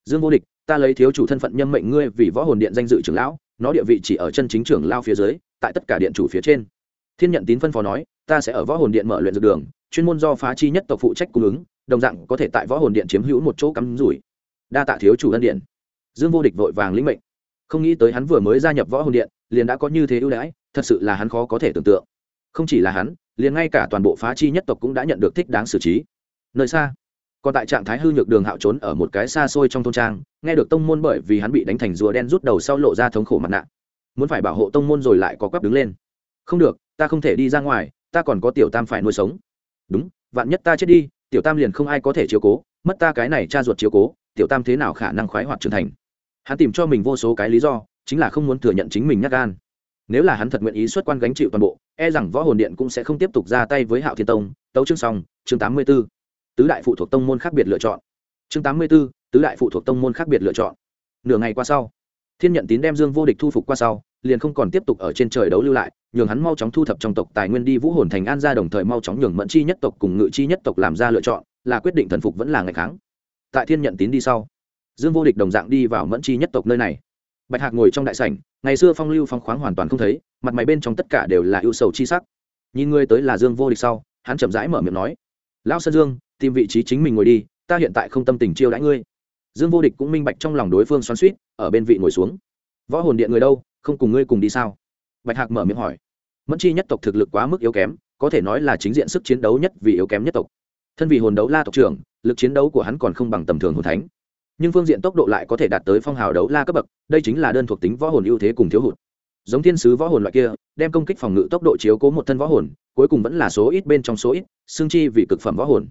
Dương vô địch, ta lấy thiếu chủ thân phận nhâm mệnh ngươi vì võ hồn điện danh dự trưởng lão, nó địa vị chỉ ở chân chính trưởng lao phía dưới, tại tất cả điện chủ phía trên. Thiên nhận tín phân phó nói, ta sẽ ở võ hồn điện mở luyện dược đường, chuyên môn do phá chi nhất tộc phụ trách cung ứng, đồng dạng có thể tại võ hồn điện chiếm hữu một chỗ cắm rủi. Đa tạ thiếu chủ ân điện. Dương vô địch vội vàng lĩnh mệnh. Không nghĩ tới hắn vừa mới gia nhập võ hồn điện liền đã có như thế ưu đãi, thật sự là hắn khó có thể tưởng tượng. Không chỉ là hắn, liền ngay cả toàn bộ phá chi nhất tộc cũng đã nhận được thích đáng xử trí. Nơi xa, còn tại trạng thái hư nhược đường hạo trốn ở một cái xa xôi trong thôn trang, nghe được tông môn bởi vì hắn bị đánh thành rùa đen rút đầu sau lộ ra thống khổ mặt nạ. Muốn phải bảo hộ tông môn rồi lại có quắp đứng lên. Không được, ta không thể đi ra ngoài, ta còn có tiểu tam phải nuôi sống. Đúng, vạn nhất ta chết đi, tiểu tam liền không ai có thể chiếu cố, mất ta cái này cha ruột chiếu cố, tiểu tam thế nào khả năng khoái hoạt trưởng thành? Hắn tìm cho mình vô số cái lý do chính là không muốn thừa nhận chính mình nhắc gan. Nếu là hắn thật nguyện ý xuất quan gánh chịu toàn bộ e rằng võ hồn điện cũng sẽ không tiếp tục ra tay với hạo thiên tông. Tấu chương xong, chương tám mươi b ố tứ đại phụ thuộc tông môn khác biệt lựa chọn. Chương tám mươi b ố tứ đại phụ thuộc tông môn khác biệt lựa chọn. Nửa ngày qua sau, thiên nhận tín đem dương vô địch thu phục qua sau, liền không còn tiếp tục ở trên trời đấu lưu lại, nhường hắn mau chóng thu thập trong tộc tài nguyên đi vũ hồn thành an ra đồng thời mau chóng nhường mẫn chi nhất tộc cùng ngự chi nhất tộc làm ra lựa chọn, là quyết định thần phục vẫn là ngày kháng tại thiên nhận tín đi sau, dương vô địch đồng dạng đi vào mẫn chi nhất tộc nơi này bạch hạc ngồi trong đại sảnh, ngày xưa phong lưu phong khoáng hoàn toàn không thấy, mặt mày bên trong tất cả đều là ưu sầu chi sắc. Nhìn ngươi tới là dương vô địch sau, hắn chậm rãi mở miệng nói, lão sơn dương, tìm vị trí chính mình ngồi đi, ta hiện tại không tâm tình chiêu đãi ngươi. Dương vô địch cũng minh bạch trong lòng đối phương xoắn suýt ở bên vị ngồi xuống. Võ hồn điện người đâu, không cùng ngươi cùng đi sao? Bạch hạc mở miệng hỏi. Mẫn chi nhất tộc thực lực quá mức yếu kém, có thể nói là chính diện sức chiến đấu nhất vì yếu kém nhất tộc. Thân vì hồn đấu la tộc trưởng, lực chiến đấu của hắn còn không bằng tầm thường hồn thánh nhưng phương diện tốc độ lại có thể đạt tới phong hào đấu la cấp bậc, đây chính là đơn thuộc tính võ hồn ưu thế cùng thiếu hụt. Giống thiên sứ võ hồn loại kia, đem công kích phòng ngự tốc độ chiếu cố một thân võ hồn, cuối cùng vẫn là số ít bên trong số ít, xương chi vì cực phẩm võ hồn.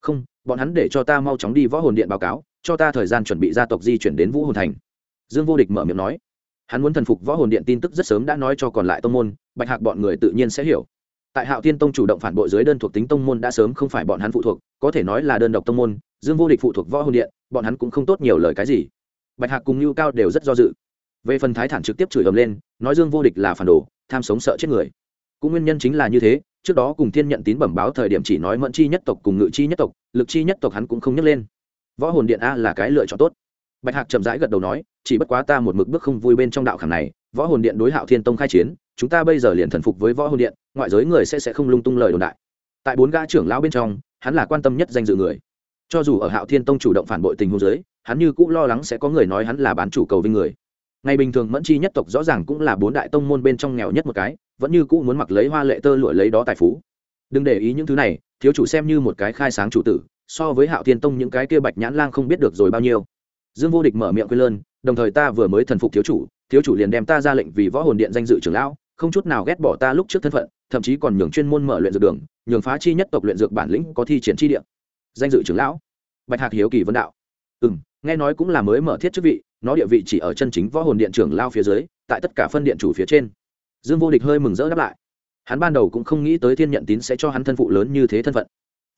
Không, bọn hắn để cho ta mau chóng đi võ hồn điện báo cáo, cho ta thời gian chuẩn bị gia tộc di chuyển đến vũ hồn thành. Dương vô địch mở miệng nói. Hắn muốn thần phục võ hồn điện tin tức rất sớm đã nói cho còn lại tông môn, bạch hạc bọn người tự nhiên sẽ hiểu tại hạo thiên tông chủ động phản bội dưới đơn thuộc tính tông môn đã sớm không phải bọn hắn phụ thuộc, có thể nói là đơn độc tông môn, dương vô địch phụ thuộc võ hồn điện, bọn hắn cũng không tốt nhiều lời cái gì. Bạch hạc cùng lưu cao đều rất do dự. Về phần thái thản trực tiếp chửi ầm lên, nói dương vô địch là phản đồ, tham sống sợ chết người. Cũng nguyên nhân chính là như thế, trước đó cùng thiên nhận tín bẩm báo thời điểm chỉ nói mẫn chi nhất tộc cùng ngự chi nhất tộc, lực chi nhất tộc hắn cũng không nhắc lên. Võ hồn điện a là cái lựa chọn tốt. Bạch hạc chậm rãi gật đầu nói, chỉ bất quá ta một mực bước không vui bên trong đạo khảm này võ hồn điện đối hạo thiên tông khai chiến, chúng ta bây giờ liền thần phục với võ hồn điện, ngoại giới người sẽ sẽ không lung tung lời đồn đại. Tại bốn gã trưởng lão bên trong, hắn là quan tâm nhất danh dự người. Cho dù ở hạo thiên tông chủ động phản bội tình huống giới hắn như cũng lo lắng sẽ có người nói hắn là bán chủ cầu vinh người. Ngày bình thường mẫn chi nhất tộc rõ ràng cũng là bốn đại tông môn bên trong nghèo nhất một cái, vẫn như cũ muốn mặc lấy hoa lệ tơ lụa lấy đó tài phú. Đừng để ý những thứ này, thiếu chủ xem như một cái khai sáng chủ tử, so với hạo thiên tông những cái kia bạch nhãn lang không biết được rồi bao nhiêu. Dương vô địch mở miệng quê lơn đồng thời ta vừa mới thần phục thiếu chủ thiếu chủ liền đem ta ra lệnh vì võ hồn điện danh dự trưởng lão, không chút nào ghét bỏ ta lúc trước thân phận, thậm chí còn nhường chuyên môn mở luyện dược đường, nhường phá chi nhất tộc luyện dược bản lĩnh có thi triển chi địa. Danh dự trưởng lão, bạch hạc hiếu kỳ vấn đạo. Ừ m nghe nói cũng là mới mở thiết chức vị, nó địa vị chỉ ở chân chính võ hồn điện trưởng lao phía dưới, tại tất cả phân điện chủ phía trên. Dương vô địch hơi mừng rỡ đáp lại. Hắn ban đầu cũng không nghĩ tới thiên nhận tín sẽ cho hắn thân phụ lớn như thế thân phận.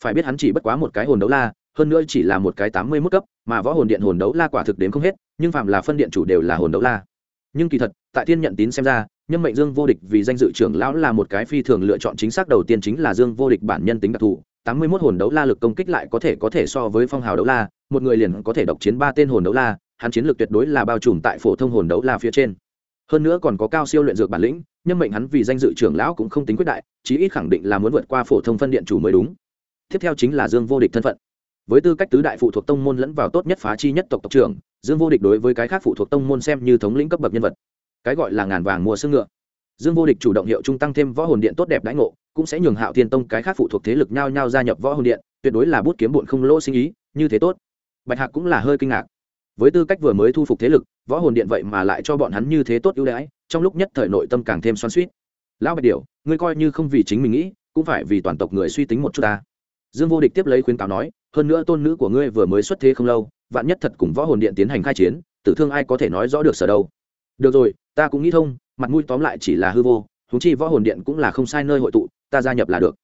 Phải biết hắn chỉ bất quá một cái hồn đấu la hơn nữa chỉ là một cái tám mươi mức cấp, mà võ hồn điện hồn đấu la quả thực đến không hết, nhưng phạm là phân điện chủ đều là hồn đấu la. Nhưng kỳ thật, tại thiên nhận tín xem ra nhân mệnh dương vô địch vì danh dự trưởng lão là một cái phi thường lựa chọn chính xác, đầu tiên chính là dương vô địch bản nhân tính đặc thù, tám mươi mốt hồn đấu la lực công kích lại có thể có thể so với phong hào đấu la, một người liền có thể độc chiến ba tên hồn đấu la, hắn chiến lược tuyệt đối là bao trùm tại phổ thông hồn đấu la phía trên. Hơn nữa còn có cao siêu luyện dược bản lĩnh nhân mệnh hắn vì danh dự trưởng lão cũng không tính quyết đại, chí ít khẳng định là muốn vượt qua phổ thông phân điện chủ mới đúng. Tiếp theo chính là dương vô địch thân phận với tư cách tứ đại phụ thuộc tông môn lẫn vào tốt nhất phá chi nhất tộc tộc trưởng, dương vô địch đối với cái khác phụ thuộc tông môn xem như thống lĩnh cấp bậc nhân vật. Cái gọi là ngàn vàng mua xương ngựa. Dương vô địch chủ động hiệu trung tăng thêm võ hồn điện tốt đẹp đãi ngộ, cũng sẽ nhường hạo thiên tông cái khác phụ thuộc thế lực nhau nhau gia nhập võ hồn điện, tuyệt đối là bút kiếm bụn không lỗ sinh ý, như thế tốt. Bạch hạc cũng là hơi kinh ngạc. Với tư cách vừa mới thu phục thế lực, võ hồn điện vậy mà lại cho bọn hắn như thế tốt ưu đãi, trong lúc nhất thời nội tâm càng thêm xoắn suýt lão bạch điều ngươi coi như không vì chính mình nghĩ, cũng phải vì toàn tộc người suy tính một chút ta. Dương vô địch tiếp lấy khuyến cáo nói hơn nữa tôn nữ của ngươi vừa mới xuất thế không lâu, vạn nhất thật cùng võ hồn điện tiến hành khai chiến, tử thương ai có thể nói rõ được sở đâu. Được rồi, ta cũng nghĩ thông, mặt mũi tóm lại chỉ là hư vô húng chi võ hồn điện cũng là không sai nơi hội tụ, ta gia nhập là được.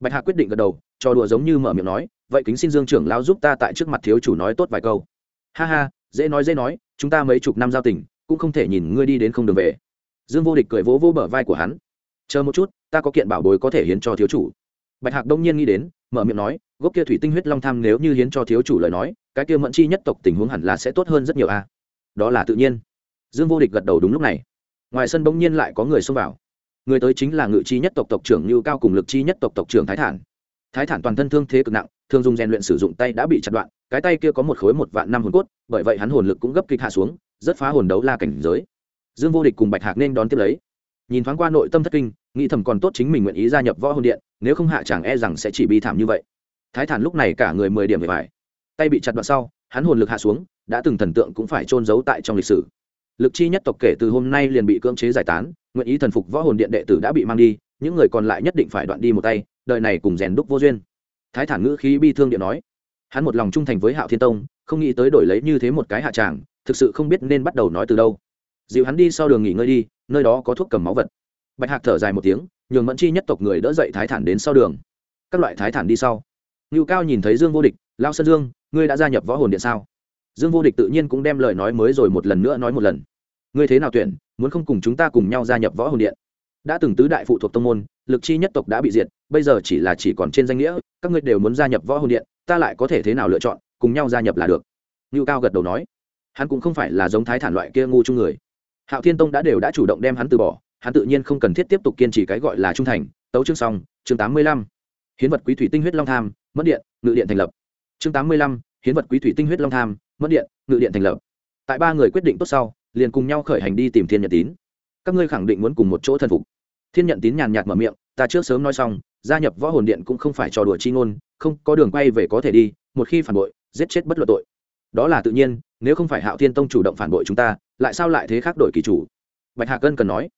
Bạch hạ quyết định gật đầu, trò đùa giống như mở miệng nói, vậy kính xin dương trưởng lao giúp ta tại trước mặt thiếu chủ nói tốt vài câu. Ha ha, dễ nói dễ nói, chúng ta mấy chục năm giao tình, cũng không thể nhìn ngươi đi đến không đường về. Dương vô địch cười vỗ vỗ bờ vai của hắn. Chờ một chút, ta có kiện bảo bối có thể hiến cho thiếu chủ. Bạch hạc đông nhiên nghĩ đến mở miệng nói, gốc kia thủy tinh huyết long tham nếu như hiến cho thiếu chủ lời nói, cái kia mẫn chi nhất tộc tình huống hẳn là sẽ tốt hơn rất nhiều a. Đó là tự nhiên. Dương vô địch gật đầu đúng lúc này. Ngoài sân bỗng nhiên lại có người xông vào. Người tới chính là ngự chi nhất tộc tộc trưởng như cao cùng lực chi nhất tộc tộc trưởng thái thản. Thái thản toàn thân thương thế cực nặng, thường dùng rèn luyện sử dụng tay đã bị chặt đoạn, cái tay kia có một khối một vạn năm hồn cốt, bởi vậy hắn hồn lực cũng gấp kịch hạ xuống, rất phá hồn đấu la cảnh giới. Dương vô địch cùng bạch hạc nên đón tiếp lấy. Nhìn thoáng qua nội tâm thất kinh, nghĩ thầm còn tốt chính mình nguyện ý gia nhập võ hồn điện nếu không hạ chẳng e rằng sẽ chỉ bi thảm như vậy. Thái thản lúc này cả người mười điểm về phải tay bị chặt đoạn sau, hắn hồn lực hạ xuống, đã từng thần tượng cũng phải trôn giấu tại trong lịch sử. Lực chi nhất tộc kể từ hôm nay liền bị cưỡng chế giải tán, nguyện ý thần phục võ hồn điện đệ tử đã bị mang đi, những người còn lại nhất định phải đoạn đi một tay, đời này cùng rèn đúc vô duyên. Thái thản ngữ khí bi thương điện nói. Hắn một lòng trung thành với hạo thiên tông, không nghĩ tới đổi lấy như thế một cái hạ tràng, thực sự không biết nên bắt đầu nói từ đâu. Dịu hắn đi sau đường nghỉ ngơi đi, nơi đó có thuốc cầm máu vật. Bạch hạc thở dài một tiếng nhường mẫn chi nhất tộc người đỡ dậy thái thản đến sau đường. Các loại thái thản đi sau. Ngưu cao nhìn thấy dương vô địch lao sơn dương, ngươi đã gia nhập võ hồn điện sao? Dương vô địch tự nhiên cũng đem lời nói mới rồi một lần nữa nói một lần. Ngươi thế nào tuyển, muốn không cùng chúng ta cùng nhau gia nhập võ hồn điện? Đã từng tứ đại phụ thuộc tông môn, lực chi nhất tộc đã bị diệt, bây giờ chỉ là chỉ còn trên danh nghĩa, các ngươi đều muốn gia nhập võ hồn điện, ta lại có thể thế nào lựa chọn, cùng nhau gia nhập là được. Ngưu cao gật đầu nói. Hắn cũng không phải là giống thái thản loại kia ngu chung người. Hạo thiên tông đã đều đã chủ động đem hắn từ bỏ hắn tự nhiên không cần thiết tiếp tục kiên trì cái gọi là trung thành, tấu chương xong, chương tám mươi lăm. Hiến vật quý thủy tinh huyết long tham mất điện, ngự điện thành lập. Chương tám mươi lăm, hiến vật quý thủy tinh huyết long tham mất điện, ngự điện thành lập. Tại ba người quyết định tốt sau, liền cùng nhau khởi hành đi tìm thiên nhận tín. Các ngươi khẳng định muốn cùng một chỗ thần phục. Thiên nhận tín nhàn nhạt mở miệng, ta trước sớm nói xong, gia nhập võ hồn điện cũng không phải trò đùa chi ngôn, không có đường quay về có thể đi, một khi phản bội, giết chết bất luận tội. Đó là tự nhiên, nếu không phải hạo thiên tông chủ động phản bội chúng ta, lại sao lại thế khác đổi kỳ chủ? Bạch hạ cân cần nói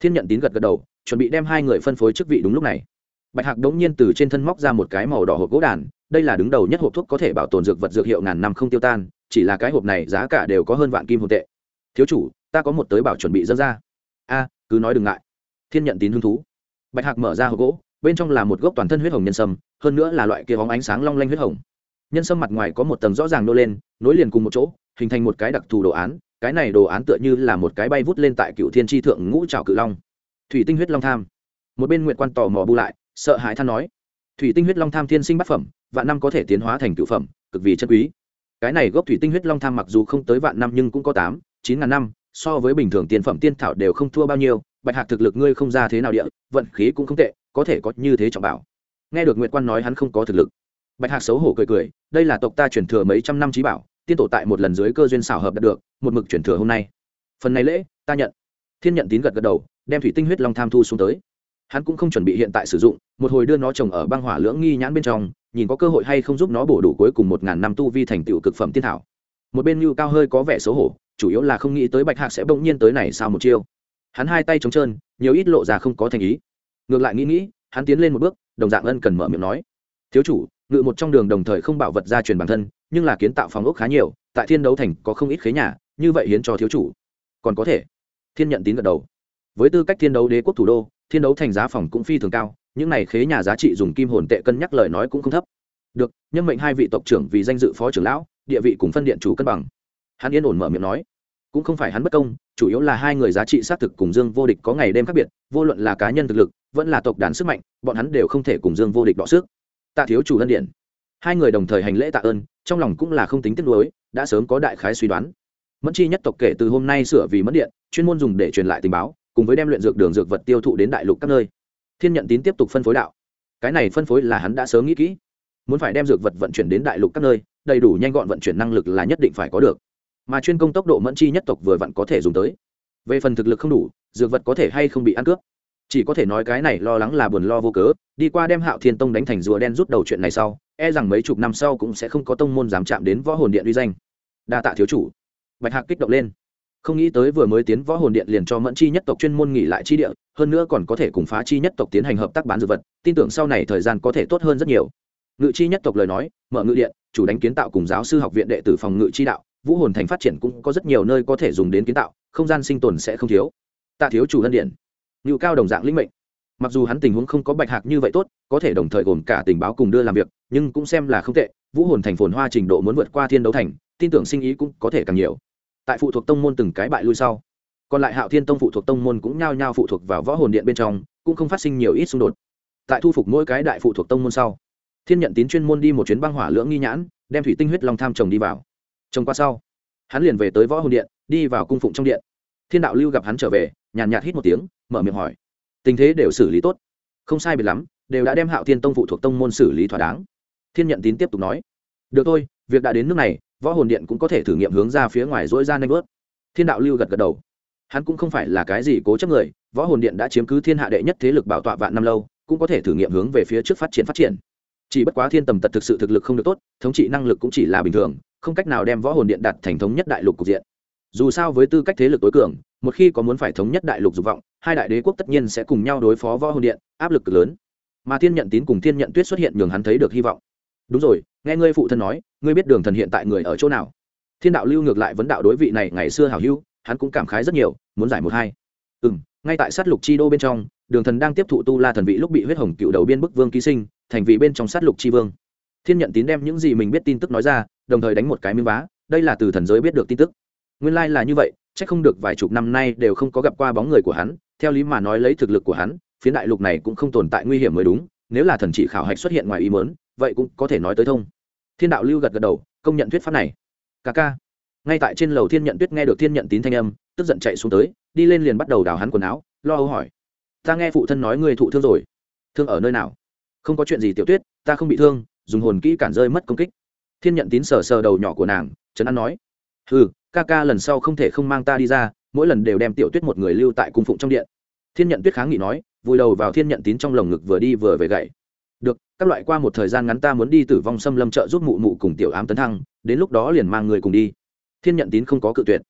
thiên nhận tín gật gật đầu, chuẩn bị đem hai người phân phối chức vị đúng lúc này. Bạch hạc đống nhiên từ trên thân móc ra một cái màu đỏ hộp gỗ đàn, đây là đứng đầu nhất hộp thuốc có thể bảo tồn dược vật dược hiệu ngàn năm không tiêu tan, chỉ là cái hộp này giá cả đều có hơn vạn kim hồn tệ. Thiếu chủ, ta có một tới bảo chuẩn bị dâng ra. A, cứ nói đừng ngại. Thiên nhận tín hứng thú. Bạch hạc mở ra hộp gỗ, bên trong là một gốc toàn thân huyết hồng nhân sâm, hơn nữa là loại kia bóng ánh sáng long lanh huyết hồng. Nhân sâm mặt ngoài có một tầng rõ ràng nô lên, nối liền cùng một chỗ, hình thành một cái đặc thù đồ án cái này đồ án tựa như là một cái bay vút lên tại cựu thiên tri thượng ngũ trào cự long. Thủy tinh huyết long tham. Một bên nguyện quan tò mò bu lại, sợ hãi than nói, thủy tinh huyết long tham thiên sinh bát phẩm, vạn năm có thể tiến hóa thành cựu phẩm, cực vì chân quý. Cái này gốc thủy tinh huyết long tham mặc dù không tới vạn năm nhưng cũng có tám, chín ngàn năm, so với bình thường tiền phẩm tiên thảo đều không thua bao nhiêu. Bạch hạc thực lực ngươi không ra thế nào địa, vận khí cũng không tệ, có thể có như thế trọng bảo. Nghe được nguyệt quan nói hắn không có thực lực. Bạch hạc xấu hổ cười cười, đây là tộc ta chuyển thừa mấy trăm năm trí bảo tiên tổ tại một lần dưới cơ duyên xảo hợp đạt được, một mực chuyển thừa hôm nay. Phần này lễ, ta nhận. Thiên nhận tín gật gật đầu, đem thủy tinh huyết long tham thu xuống tới. Hắn cũng không chuẩn bị hiện tại sử dụng, một hồi đưa nó trồng ở băng hỏa lưỡng nghi nhãn bên trong, nhìn có cơ hội hay không giúp nó bổ đủ cuối cùng một ngàn năm tu vi thành tựu cực phẩm tiên thảo. Một bên mưu cao hơi có vẻ xấu hổ, chủ yếu là không nghĩ tới bạch hạc sẽ bỗng nhiên tới này sao một chiêu. Hắn hai tay trống trơn, nhiều ít lộ ra không có thành ý. Ngược lại nghĩ nghĩ, hắn tiến lên một bước, đồng dạng ân cần mở miệng nói. Thiếu chủ, ngự một trong đường đồng thời không bảo vật ra truyền bản thân nhưng là kiến tạo phòng ốc khá nhiều, tại thiên đấu thành có không ít khế nhà, như vậy hiến cho thiếu chủ. Còn có thể. Thiên nhận tín gật đầu. Với tư cách thiên đấu đế quốc thủ đô, thiên đấu thành giá phòng cũng phi thường cao, những này khế nhà giá trị dùng kim hồn tệ cân nhắc lời nói cũng không thấp. Được, nhân mệnh hai vị tộc trưởng vì danh dự phó trưởng lão, địa vị cùng phân điện chủ cân bằng. Hắn yên ổn mở miệng nói. Cũng không phải hắn bất công, chủ yếu là hai người giá trị xác thực cùng dương vô địch có ngày đêm khác biệt, vô luận là cá nhân thực lực, vẫn là tộc đàn sức mạnh, bọn hắn đều không thể cùng dương vô địch đọ sức. Tạ thiếu chủ lân điện hai người đồng thời hành lễ tạ ơn trong lòng cũng là không tính tiếc nuối, đã sớm có đại khái suy đoán. Mẫn chi nhất tộc kể từ hôm nay sửa vì mất điện, chuyên môn dùng để truyền lại tình báo, cùng với đem luyện dược đường dược vật tiêu thụ đến đại lục các nơi. Thiên nhận tín tiếp tục phân phối đạo. Cái này phân phối là hắn đã sớm nghĩ kỹ. Muốn phải đem dược vật vận chuyển đến đại lục các nơi, đầy đủ nhanh gọn vận chuyển năng lực là nhất định phải có được. Mà chuyên công tốc độ mẫn chi nhất tộc vừa vặn có thể dùng tới. Về phần thực lực không đủ, dược vật có thể hay không bị ăn cướp. Chỉ có thể nói cái này lo lắng là buồn lo vô cớ, đi qua đem hạo thiên tông đánh thành rùa đen rút đầu chuyện này sau e rằng mấy chục năm sau cũng sẽ không có tông môn dám chạm đến võ hồn điện uy danh. Đa tạ thiếu chủ. Bạch hạc kích động lên. Không nghĩ tới vừa mới tiến võ hồn điện liền cho mẫn chi nhất tộc chuyên môn nghỉ lại chi địa, hơn nữa còn có thể cùng phá chi nhất tộc tiến hành hợp tác bán dược vật, tin tưởng sau này thời gian có thể tốt hơn rất nhiều. Ngự chi nhất tộc lời nói, mở ngự điện, chủ đánh kiến tạo cùng giáo sư học viện đệ tử phòng ngự chi đạo, vũ hồn thành phát triển cũng có rất nhiều nơi có thể dùng đến kiến tạo, không gian sinh tồn sẽ không thiếu. Tạ thiếu chủ lân điện ngự cao đồng dạng lĩnh mệnh mặc dù hắn tình huống không có bạch hạc như vậy tốt, có thể đồng thời gồm cả tình báo cùng đưa làm việc, nhưng cũng xem là không tệ, vũ hồn thành phồn hoa trình độ muốn vượt qua thiên đấu thành, tin tưởng sinh ý cũng có thể càng nhiều. Tại phụ thuộc tông môn từng cái bại lui sau, còn lại hạo thiên tông phụ thuộc tông môn cũng nhao nhao phụ thuộc vào võ hồn điện bên trong, cũng không phát sinh nhiều ít xung đột. Tại thu phục mỗi cái đại phụ thuộc tông môn sau, thiên nhận tín chuyên môn đi một chuyến băng hỏa lưỡng nghi nhãn, đem thủy tinh huyết long tham trồng đi vào. Trồng qua sau, hắn liền về tới võ hồn điện, đi vào cung phụng trong điện. Thiên đạo lưu gặp hắn trở về, nhàn nhạt hít một tiếng, mở miệng hỏi tình thế đều xử lý tốt. Không sai biệt lắm, đều đã đem hạo thiên tông phụ thuộc tông môn xử lý thỏa đáng. Thiên nhận tín tiếp tục nói. Được thôi, việc đã đến nước này, võ hồn điện cũng có thể thử nghiệm hướng ra phía ngoài dỗi ra nanh bớt thiên đạo lưu gật gật đầu. Hắn cũng không phải là cái gì cố chấp người, võ hồn điện đã chiếm cứ thiên hạ đệ nhất thế lực bảo tọa vạn năm lâu, cũng có thể thử nghiệm hướng về phía trước phát triển phát triển. Chỉ bất quá thiên tầm tật thực sự thực lực không được tốt, thống trị năng lực cũng chỉ là bình thường, không cách nào đem võ hồn điện đặt thành thống nhất đại lục cục diện. Dù sao với tư cách thế lực tối cường một khi có muốn phải thống nhất đại lục dục vọng, hai đại đế quốc tất nhiên sẽ cùng nhau đối phó võ hồn điện, áp lực cực lớn. Mà thiên nhận tín cùng thiên nhận tuyết xuất hiện nhường hắn thấy được hy vọng. Đúng rồi, nghe ngươi phụ thân nói, ngươi biết đường thần hiện tại người ở chỗ nào? Thiên đạo lưu ngược lại vấn đạo đối vị này ngày xưa hảo hữu, hắn cũng cảm khái rất nhiều, muốn giải một hai. Ừ m ngay tại sát lục chi đô bên trong, đường thần đang tiếp thụ tu la thần vị lúc bị huyết hồng cựu đầu biên bức vương ký sinh, thành vị bên trong sát lục chi vương. Thiên nhận tín đem những gì mình biết tin tức nói ra, đồng thời đánh một cái miếng vá, đây là từ thần giới biết được tin tức. Nguyên lai、like、là như vậy chắc không được vài chục năm nay đều không có gặp qua bóng người của hắn, theo lý mà nói lấy thực lực của hắn, phiến đại lục này cũng không tồn tại nguy hiểm mới đúng, nếu là thần chỉ khảo hạch xuất hiện ngoài ý mớn vậy cũng có thể nói tới thông. Thiên đạo lưu gật gật đầu, công nhận thuyết pháp này. Ca ca. Ngay tại trên lầu thiên nhận tuyết nghe được thiên nhận tín thanh âm, tức giận chạy xuống tới, đi lên liền bắt đầu đào hắn quần áo, lo âu hỏi. Ta nghe phụ thân nói người thụ thương rồi. Thương ở nơi nào? Không có chuyện gì tiểu tuyết, ta không bị thương, dùng hồn kỹ cản rơi mất công kích. Thiên nhận tín sờ sờ đầu nhỏ của nàng, trấn an nói ừ ca ca lần sau không thể không mang ta đi ra, mỗi lần đều đem tiểu tuyết một người lưu tại cung phụng trong điện. Thiên nhận tuyết kháng nghị nói, vùi đầu vào thiên nhận tín trong lồng ngực vừa đi vừa về gậy. Được, các loại qua một thời gian ngắn ta muốn đi tử vong xâm lâm trợ giúp mụ mụ cùng tiểu ám tấn thăng, đến lúc đó liền mang người cùng đi. Thiên nhận tín không có cự tuyệt.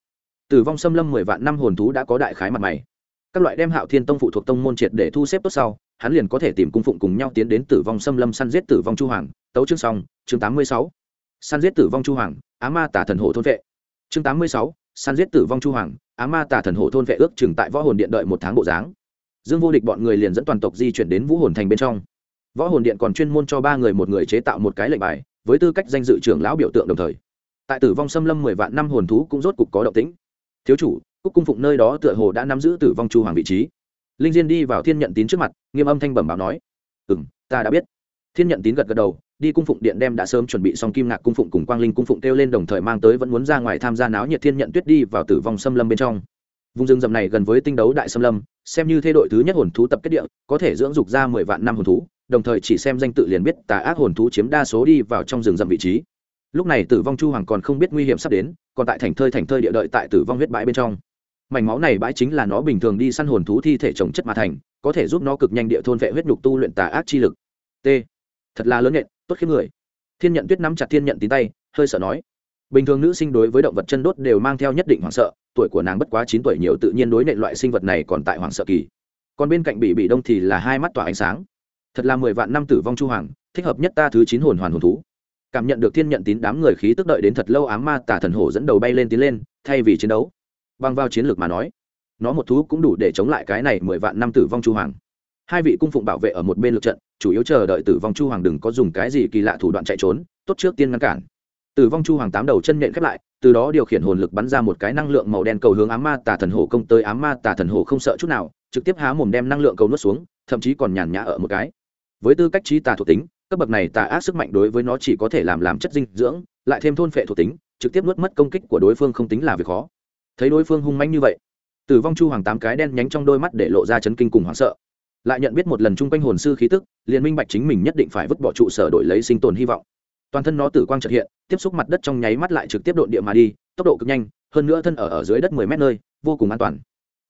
Tử vong xâm lâm mười vạn năm hồn thú đã có đại khái mặt mày. Các loại đem hạo thiên tông phụ thuộc tông môn triệt để thu xếp tốt sau, hắn liền có thể tìm cung phụng cùng nhau tiến đến tử vong xâm lâm săn giết tử vong chu hoàng. Tấu chương xong, chương tám mươi sáu. Săn giết tử vong chu hoàng, á ma tả thần hộ thôn vệ chương tám mươi sáu, săn giết tử vong chu hoàng, á ma tả thần Hổ thôn vệ ước chừng tại võ hồn điện đợi một tháng bộ dáng. Dương vô địch bọn người liền dẫn toàn tộc di chuyển đến vũ hồn thành bên trong. Võ hồn điện còn chuyên môn cho ba người một người chế tạo một cái lệnh bài, với tư cách danh dự trưởng lão biểu tượng đồng thời. Tại tử vong xâm lâm mười vạn năm hồn thú cũng rốt cục có động tĩnh. Thiếu chủ, cúc cung phụng nơi đó tựa hồ đã nắm giữ tử vong chu hoàng vị trí. Linh diên đi vào thiên nhận tín trước mặt, nghiêm âm thanh bẩm báo nói. Ừ m ta đã biết. Thiên nhận tín gật gật đầu đi cung phụng điện đem đã sớm chuẩn bị xong kim ngạc cung phụng cùng quang linh cung phụng kêu lên đồng thời mang tới vẫn muốn ra ngoài tham gia náo nhiệt thiên nhận tuyết đi vào tử vong xâm lâm bên trong. Vùng rừng rậm này gần với tinh đấu đại xâm lâm, xem như thay đội thứ nhất hồn thú tập kết địa, có thể dưỡng dục ra mười vạn năm hồn thú, đồng thời chỉ xem danh tự liền biết tà ác hồn thú chiếm đa số đi vào trong rừng rậm vị trí. Lúc này tử vong chu hoàng còn không biết nguy hiểm sắp đến, còn tại thành thơi thành thơi địa đợi tại tử vong huyết bãi bên trong. Mảnh máu này bãi chính là nó bình thường đi săn hồn thú thi thể trồng chất mà thành, có thể giúp nó cực nhanh địa thôn vệ huyết nhục tu luyện tà ác chi lực. T. Thật là lớn nhện tốt khiếp người. Thiên nhận tuyết nắm chặt thiên nhận tín tay, hơi sợ nói. Bình thường nữ sinh đối với động vật chân đốt đều mang theo nhất định hoảng sợ, tuổi của nàng bất quá chín tuổi nhiều tự nhiên đối nện loại sinh vật này còn tại hoảng sợ kỳ. Còn bên cạnh bị bị đông thì là hai mắt tỏa ánh sáng. Thật là mười vạn năm tử vong chu hoàng, thích hợp nhất ta thứ chín hồn hoàn hồn thú. Cảm nhận được thiên nhận tín đám người khí tức đợi đến thật lâu ám ma tả thần hổ dẫn đầu bay lên tiến lên, thay vì chiến đấu. Băng vào chiến lược mà nói, nó một thú cũng đủ để chống lại cái này mười vạn năm tử vong chu hoàng hai vị cung phụng bảo vệ ở một bên lượt trận, chủ yếu chờ đợi tử vong chu hoàng đừng có dùng cái gì kỳ lạ thủ đoạn chạy trốn, tốt trước tiên ngăn cản. Tử vong chu hoàng tám đầu chân nện khép lại, từ đó điều khiển hồn lực bắn ra một cái năng lượng màu đen cầu hướng ám ma tà thần hổ công tới. Ám ma tà thần hổ không sợ chút nào, trực tiếp há mồm đem năng lượng cầu nuốt xuống, thậm chí còn nhàn nhã ở một cái. Với tư cách trí tà thuộc tính, cấp bậc này tà ác sức mạnh đối với nó chỉ có thể làm làm chất dinh dưỡng, lại thêm thôn phệ thuộc tính, trực tiếp nuốt mất công kích của đối phương không tính là việc khó. Thấy đối phương hung manh như vậy, tử vong chu hoàng tám cái đen nhánh trong đôi mắt để lộ ra chấn kinh cùng hoảng sợ lại nhận biết một lần chung quanh hồn sư khí tức, liền minh bạch chính mình nhất định phải vứt bỏ trụ sở đổi lấy sinh tồn hy vọng. Toàn thân nó tử quang trật hiện, tiếp xúc mặt đất trong nháy mắt lại trực tiếp độn địa mà đi, tốc độ cực nhanh, hơn nữa thân ở ở dưới đất mười mét nơi, vô cùng an toàn.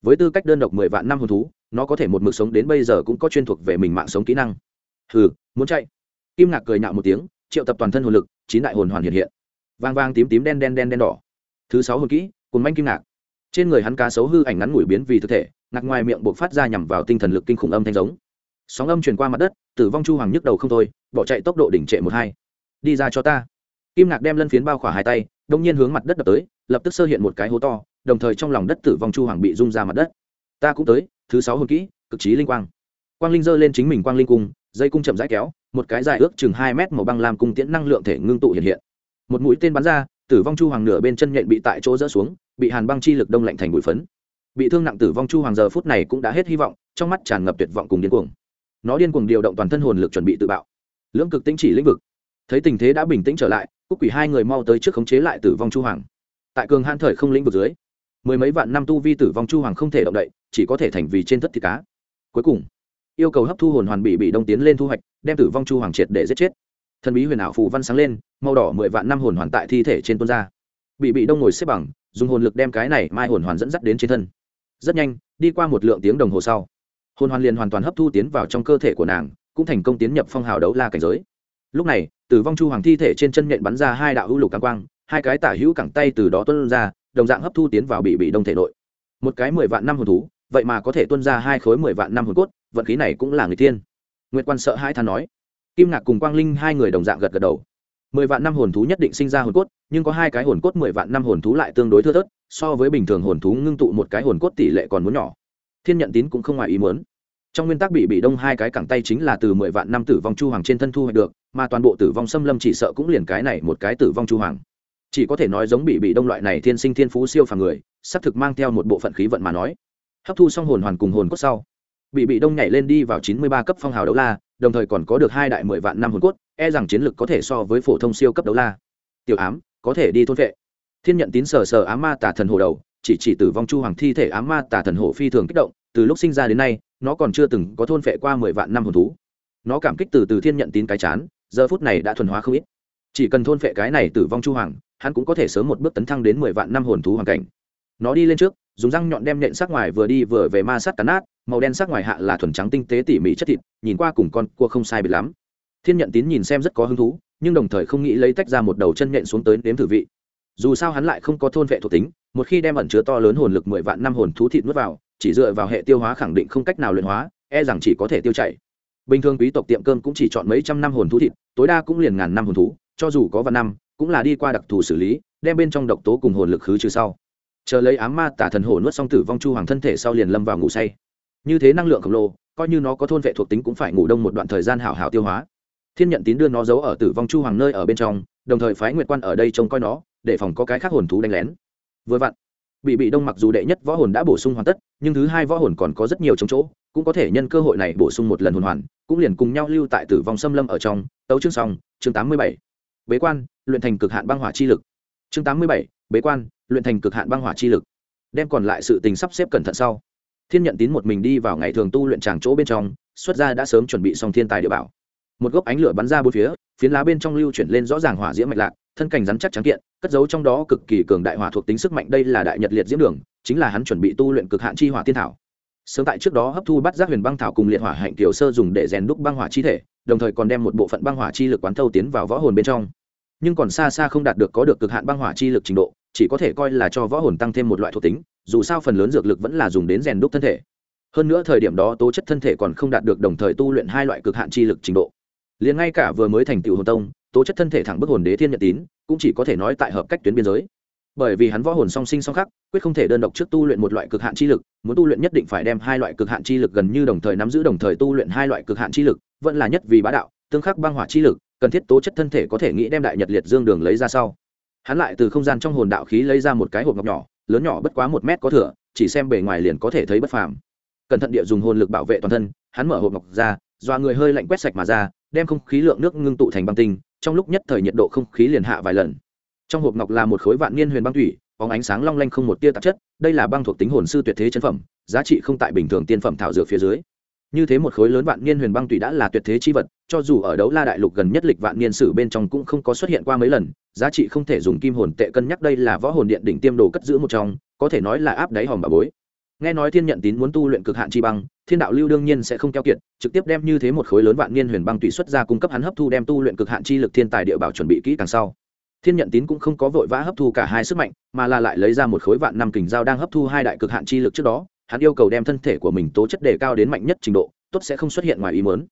Với tư cách đơn độc mười vạn năm hồn thú, nó có thể một mực sống đến bây giờ cũng có chuyên thuộc về mình mạng sống kỹ năng. Hừ, muốn chạy. Kim ngạc cười nạo một tiếng, triệu tập toàn thân hồn lực, chín đại hồn hoàn hiện hiện. Vang vang tím tím đen đen đen đen đỏ. Thứ sáu hồn kỹ cùng manh kim ngạc. Trên người hắn cá sấu hư ảnh ngắn ngủi biến vì thực thể ngạc ngoài miệng buộc phát ra nhằm vào tinh thần lực kinh khủng âm thanh giống. Sóng âm truyền qua mặt đất, tử vong chu hoàng nhức đầu không thôi, bỏ chạy tốc độ đỉnh trệ một hai. Đi ra cho ta. Kim ngạc đem lân phiến bao khỏa hai tay, đông nhiên hướng mặt đất đập tới, lập tức sơ hiện một cái hố to, đồng thời trong lòng đất tử vong chu hoàng bị rung ra mặt đất. Ta cũng tới, thứ sáu hồn kỹ, cực trí linh quang. Quang linh giơ lên chính mình quang linh cung, dây cung chậm rãi kéo, một cái dài ước chừng hai mét màu băng làm cung tiễn năng lượng thể ngưng tụ hiện hiện. Một mũi tên bắn ra, tử vong chu hoàng nửa bên chân nhện bị tại chỗ rỡ xuống, bị hàn băng chi lực đông lạnh thành bụi phấn bị thương nặng tử vong chu hoàng giờ phút này cũng đã hết hy vọng, trong mắt tràn ngập tuyệt vọng cùng điên cuồng. Nó điên cuồng điều động toàn thân hồn lực chuẩn bị tự bạo. Lưỡng cực tính chỉ lĩnh vực. Thấy tình thế đã bình tĩnh trở lại, cúc quỷ hai người mau tới trước khống chế lại tử vong chu hoàng. Tại cường hãn thời không lĩnh vực dưới, mười mấy vạn năm tu vi tử vong chu hoàng không thể động đậy, chỉ có thể thành vì trên thất thịt cá. Cuối cùng, yêu cầu hấp thu hồn hoàn bị bị đông tiến lên thu hoạch, đem tử vong chu hoàng triệt để giết chết. Thần bí huyền ảo phù văn sáng lên, màu đỏ mười vạn năm hồn hoàn tại thi thể trên tuôn ra. Bị bị đông ngồi xếp bằng, dùng hồn lực đem cái này mai hồn hoàn dẫn dắt đến trên thân rất nhanh, đi qua một lượng tiếng đồng hồ sau, hồn hoàn liền hoàn toàn hấp thu tiến vào trong cơ thể của nàng, cũng thành công tiến nhập phong hào đấu la cảnh giới. Lúc này, tử vong chu hoàng thi thể trên chân nhện bắn ra hai đạo hữu lục căng quang, hai cái tả hữu cẳng tay từ đó tuân ra, đồng dạng hấp thu tiến vào bị bị đông thể nội. Một cái mười vạn năm hồn thú, vậy mà có thể tuân ra hai khối mười vạn năm hồn cốt, vận khí này cũng là người tiên nguyệt quan sợ hai than nói. Kim ngạc cùng quang linh hai người đồng dạng gật gật đầu. Mười vạn năm hồn thú nhất định sinh ra hồn cốt, nhưng có hai cái hồn cốt mười vạn năm hồn thú lại tương đối thưa thớt so với bình thường hồn thú ngưng tụ một cái hồn cốt tỷ lệ còn muốn nhỏ. Thiên nhận tín cũng không ngoài ý muốn. Trong nguyên tắc bị bị đông hai cái cẳng tay chính là từ mười vạn năm tử vong chu hoàng trên thân thu hoạch được, mà toàn bộ tử vong xâm lâm chỉ sợ cũng liền cái này một cái tử vong chu hoàng. Chỉ có thể nói giống bị bị đông loại này thiên sinh thiên phú siêu phàm người, xác thực mang theo một bộ phận khí vận mà nói. Hấp thu xong hồn hoàn cùng hồn cốt sau, bị bị đông nhảy lên đi vào chín mươi ba cấp phong hào đấu la, đồng thời còn có được hai đại mười vạn năm hồn cốt e rằng chiến lực có thể so với phổ thông siêu cấp đấu la. Tiểu ám, có thể đi thôn vệ thiên nhận tín sờ sờ ám ma tả thần hổ đầu, chỉ chỉ tử vong chu hoàng thi thể ám ma tả thần hổ phi thường kích động, từ lúc sinh ra đến nay, nó còn chưa từng có thôn phệ qua mười vạn năm hồn thú. Nó cảm kích từ từ thiên nhận tín cái chán, giờ phút này đã thuần hóa không ít. Chỉ cần thôn phệ cái này tử vong chu hoàng, hắn cũng có thể sớm một bước tấn thăng đến mười vạn năm hồn thú hoàn cảnh. Nó đi lên trước, dùng răng nhọn đem nện sắc ngoài vừa đi vừa về ma sát cắn nát, màu đen sắc ngoài hạ là thuần trắng tinh tế tỉ mỉ chất thịt, nhìn qua cùng con cua không sai biệt lắm. Thiên nhận tín nhìn xem rất có hứng thú, nhưng đồng thời không nghĩ lấy tách ra một đầu chân nện xuống tới đếm thử vị dù sao hắn lại không có thôn vệ thuộc tính, một khi đem ẩn chứa to lớn hồn lực mười vạn năm hồn thú thịt nuốt vào, chỉ dựa vào hệ tiêu hóa khẳng định không cách nào luyện hóa e rằng chỉ có thể tiêu chảy. Bình thường quý tộc tiệm cơm cũng chỉ chọn mấy trăm năm hồn thú thịt, tối đa cũng liền ngàn năm hồn thú, cho dù có vạn năm, cũng là đi qua đặc thù xử lý, đem bên trong độc tố cùng hồn lực khứ trừ sau. Chờ lấy ám ma tả thần hổ nuốt xong tử vong chu hoàng thân thể sau liền lâm vào ngủ say. Như thế năng lượng khổng lồ, coi như nó có thôn vệ thuộc tính cũng phải ngủ đông một đoạn thời gian hảo hảo tiêu hóa. Thiên nhận tín đưa nó giấu ở tử vong chu hoàng nơi ở bên trong, đồng thời phái nguyệt quan ở đây trông coi nó để phòng có cái khác hồn thú đánh lén. Vừa vặn bị bị đông mặc dù đệ nhất võ hồn đã bổ sung hoàn tất, nhưng thứ hai võ hồn còn có rất nhiều chống chỗ, cũng có thể nhân cơ hội này bổ sung một lần hồn hoàn, cũng liền cùng nhau lưu tại tử vong xâm lâm ở trong, tấu chương song chương tám mươi bảy. Bế quan, luyện thành cực hạn băng hỏa chi lực. Chương tám mươi bảy, bế quan, luyện thành cực hạn băng hỏa chi lực. Đem còn lại sự tình sắp xếp cẩn thận sau. Thiên nhận tín một mình đi vào ngày thường tu luyện tràng chỗ bên trong, xuất ra đã sớm chuẩn bị xong thiên tài địa bảo. Một gốc ánh lửa bắn ra bốn phía, phiến lá bên trong lưu chuyển lên rõ ràng hỏa diễm mạch lạc thân cảnh rắn chắc trắng kiện, cất giấu trong đó cực kỳ cường đại hỏa thuộc tính sức mạnh, đây là đại nhật liệt diễm đường, chính là hắn chuẩn bị tu luyện cực hạn chi hỏa tiên thảo. Sớm tại trước đó hấp thu bắt giác huyền băng thảo cùng liệt hỏa hạnh tiểu sơ dùng để rèn đúc băng hỏa chi thể, đồng thời còn đem một bộ phận băng hỏa chi lực quán thâu tiến vào võ hồn bên trong. Nhưng còn xa xa không đạt được có được cực hạn băng hỏa chi lực trình độ, chỉ có thể coi là cho võ hồn tăng thêm một loại thuộc tính, dù sao phần lớn dược lực vẫn là dùng đến rèn đúc thân thể. Hơn nữa thời điểm đó tố chất thân thể còn không đạt được đồng thời tu luyện hai loại cực hạn chi lực trình độ. Liền ngay cả vừa mới thành tựu hồn tông tố chất thân thể thẳng bức hồn đế thiên nhật tín, cũng chỉ có thể nói tại hợp cách tuyến biên giới. Bởi vì hắn võ hồn song sinh song khắc, quyết không thể đơn độc trước tu luyện một loại cực hạn chi lực, muốn tu luyện nhất định phải đem hai loại cực hạn chi lực gần như đồng thời nắm giữ đồng thời tu luyện hai loại cực hạn chi lực, vẫn là nhất vì bá đạo, tương khắc băng hỏa chi lực, cần thiết tố chất thân thể có thể nghĩ đem đại nhật liệt dương đường lấy ra sau. Hắn lại từ không gian trong hồn đạo khí lấy ra một cái hộp ngọc nhỏ, lớn nhỏ bất quá một mét có thửa, chỉ xem bề ngoài liền có thể thấy bất phàm. Cẩn thận địa dùng hồn lực bảo vệ toàn thân, hắn mở hộp ngọc ra doa người hơi lạnh quét sạch mà ra, đem không khí lượng nước ngưng tụ thành băng tinh trong lúc nhất thời nhiệt độ không khí liền hạ vài lần. Trong hộp ngọc là một khối vạn niên huyền băng thủy, bóng ánh sáng long lanh không một tia tạp chất, đây là băng thuộc tính hồn sư tuyệt thế chân phẩm, giá trị không tại bình thường tiên phẩm thảo dược phía dưới. Như thế một khối lớn vạn niên huyền băng thủy đã là tuyệt thế chi vật, cho dù ở đấu la đại lục gần nhất lịch vạn niên sử bên trong cũng không có xuất hiện qua mấy lần, giá trị không thể dùng kim hồn tệ cân nhắc đây là võ hồn điện đỉnh tiêm đồ cất giữ một trong, có thể nói là áp đáy hòm bà bối. Nghe nói thiên nhận tín muốn tu luyện cực hạn chi băng thiên đạo lưu đương nhiên sẽ không keo kiệt, trực tiếp đem như thế một khối lớn vạn niên huyền băng tùy xuất ra cung cấp hắn hấp thu đem tu luyện cực hạn chi lực thiên tài địa bảo chuẩn bị kỹ càng sau. Thiên nhận tín cũng không có vội vã hấp thu cả hai sức mạnh, mà là lại lấy ra một khối vạn năm kình dao đang hấp thu hai đại cực hạn chi lực trước đó, hắn yêu cầu đem thân thể của mình tố chất đề cao đến mạnh nhất trình độ, tốt sẽ không xuất hiện ngoài ý mớn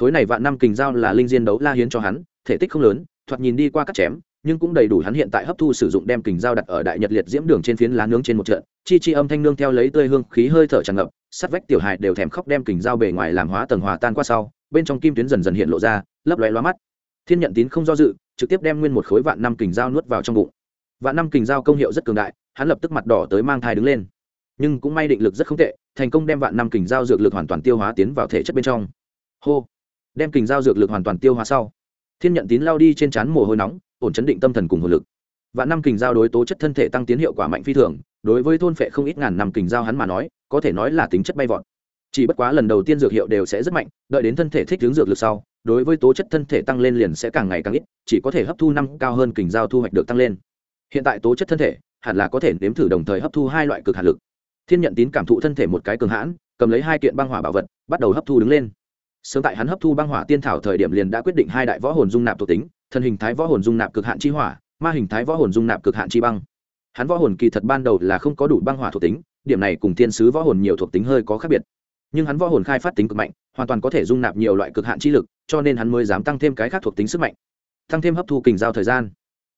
khối này vạn năm kình dao là linh diên đấu la hiến cho hắn, thể tích không lớn, thoạt nhìn đi qua cắt chém, nhưng cũng đầy đủ hắn hiện tại hấp thu sử dụng đem kình dao đặt ở đại nhật liệt diễm đường trên phiến lá nướng trên một trận, chi chi âm thanh nương theo lấy tươi hương khí hơi thở tràn ngập sắt vách tiểu hài đều thèm khóc đem kình dao bề ngoài làm hóa tầng hòa tan qua sau, bên trong kim tuyến dần dần hiện lộ ra, lấp lóe loa mắt. Thiên nhận tín không do dự, trực tiếp đem nguyên một khối vạn năm kình dao nuốt vào trong bụng. Vạn năm kình dao công hiệu rất cường đại, hắn lập tức mặt đỏ tới mang thai đứng lên. Nhưng cũng may định lực rất không tệ, thành công đem vạn năm kình dao dược lực hoàn toàn tiêu hóa tiến vào thể chất bên trong. Hô! Đem kình dao dược lực hoàn toàn tiêu hóa sau, thiên nhận tín lao đi trên trán mồ hôi nóng, ổn chấn định tâm thần cùng hồn lực. Vạn năm kình dao đối tố chất thân thể tăng tiến hiệu quả mạnh phi thường, đối với thôn phệ không ít ngàn năm kình dao hắn mà nói có thể nói là tính chất bay vọt. Chỉ bất quá lần đầu tiên dược hiệu đều sẽ rất mạnh, đợi đến thân thể thích hướng dược lực sau, đối với tố chất thân thể tăng lên liền sẽ càng ngày càng ít, chỉ có thể hấp thu năm cao hơn kình giao thu hoạch được tăng lên. Hiện tại tố chất thân thể hẳn là có thể nếm thử đồng thời hấp thu hai loại cực hạt lực. Thiên nhận tín cảm thụ thân thể một cái cường hãn, cầm lấy hai kiện băng hỏa bảo vật, bắt đầu hấp thu đứng lên. Sớm tại hắn hấp thu băng hỏa tiên thảo thời điểm liền đã quyết định hai đại võ hồn dung nạp thuộc tính, thân hình thái võ hồn dung nạp cực hạn chi hỏa, ma hình thái võ hồn dung nạp cực hạn chi băng. Hắn võ hồn kỳ thật ban đầu là không có đủ băng hỏa thuộc tính điểm này cùng thiên sứ võ hồn nhiều thuộc tính hơi có khác biệt. Nhưng hắn võ hồn khai phát tính cực mạnh, hoàn toàn có thể dung nạp nhiều loại cực hạn chi lực, cho nên hắn mới dám tăng thêm cái khác thuộc tính sức mạnh. Tăng thêm hấp thu kình giao thời gian.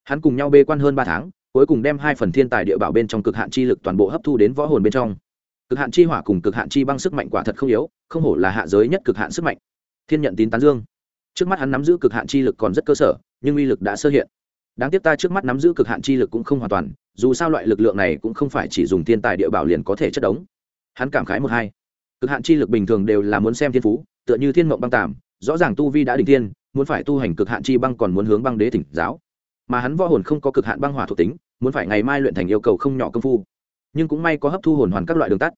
Hắn cùng nhau bê quan hơn ba tháng, cuối cùng đem hai phần thiên tài địa bảo bên trong cực hạn chi lực toàn bộ hấp thu đến võ hồn bên trong. Cực hạn chi hỏa cùng cực hạn chi băng sức mạnh quả thật không yếu, không hổ là hạ giới nhất cực hạn sức mạnh. Thiên nhận tín tán dương. Trước mắt hắn nắm giữ cực hạn chi lực còn rất cơ sở, nhưng uy lực đã sơ hiện đáng tiếc ta trước mắt nắm giữ cực hạn chi lực cũng không hoàn toàn, dù sao loại lực lượng này cũng không phải chỉ dùng thiên tài địa bảo liền có thể chất đống. Hắn cảm khái một hai. Cực hạn chi lực bình thường đều là muốn xem thiên phú, tựa như thiên mộng băng tàm, rõ ràng tu vi đã đình thiên, muốn phải tu hành cực hạn chi băng còn muốn hướng băng đế thỉnh giáo. Mà hắn võ hồn không có cực hạn băng hỏa thuộc tính, muốn phải ngày mai luyện thành yêu cầu không nhỏ công phu. Nhưng cũng may có hấp thu hồn hoàn các loại đường tắt.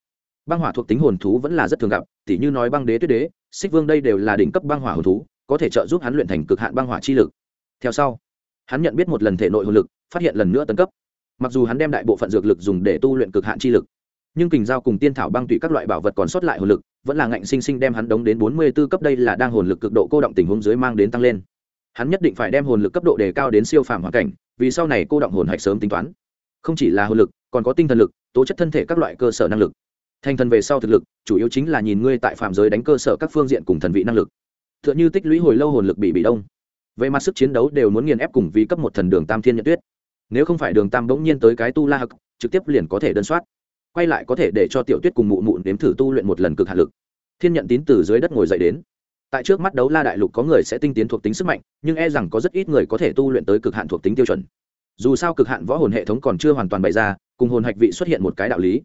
Băng hỏa thuộc tính hồn thú vẫn là rất thường gặp, tỉ như nói băng đế tuyết đế, xích vương đây đều là đỉnh cấp băng hỏa hồn thú, có thể trợ giúp hắn luyện thành cực hạn băng hỏa chi lực. Theo sau hắn nhận biết một lần thể nội hồn lực, phát hiện lần nữa tấn cấp. Mặc dù hắn đem đại bộ phận dược lực dùng để tu luyện cực hạn chi lực, nhưng kình giao cùng tiên thảo băng tụy các loại bảo vật còn sót lại hồn lực, vẫn là ngạnh sinh sinh đem hắn đóng đến bốn mươi 44 cấp đây là đang hồn lực cực độ cô động tình huống dưới mang đến tăng lên. Hắn nhất định phải đem hồn lực cấp độ đề cao đến siêu phàm hoàn cảnh, vì sau này cô động hồn hạch sớm tính toán. Không chỉ là hồn lực, còn có tinh thần lực, tố chất thân thể các loại cơ sở năng lực. Thành thần về sau thực lực, chủ yếu chính là nhìn ngươi tại phạm giới đánh cơ sở các phương diện cùng thần vị năng lực. T h ư ợ n h ư tích lũy hồi lâu hồn lực bị bị đông về mặt sức chiến đấu đều muốn nghiền ép cùng vì cấp một thần đường tam thiên nhật tuyết. Nếu không phải đường tam bỗng nhiên tới cái tu la hực trực tiếp liền có thể đơn soát. Quay lại có thể để cho tiểu tuyết cùng mụ mụ nếm thử tu luyện một lần cực hạ lực. Thiên nhận tín từ dưới đất ngồi dậy đến. Tại trước mắt đấu la đại lục có người sẽ tinh tiến thuộc tính sức mạnh, nhưng e rằng có rất ít người có thể tu luyện tới cực hạn thuộc tính tiêu chuẩn. Dù sao cực hạn võ hồn hệ thống còn chưa hoàn toàn bày ra, cùng hồn hạch vị xuất hiện một cái đạo lý.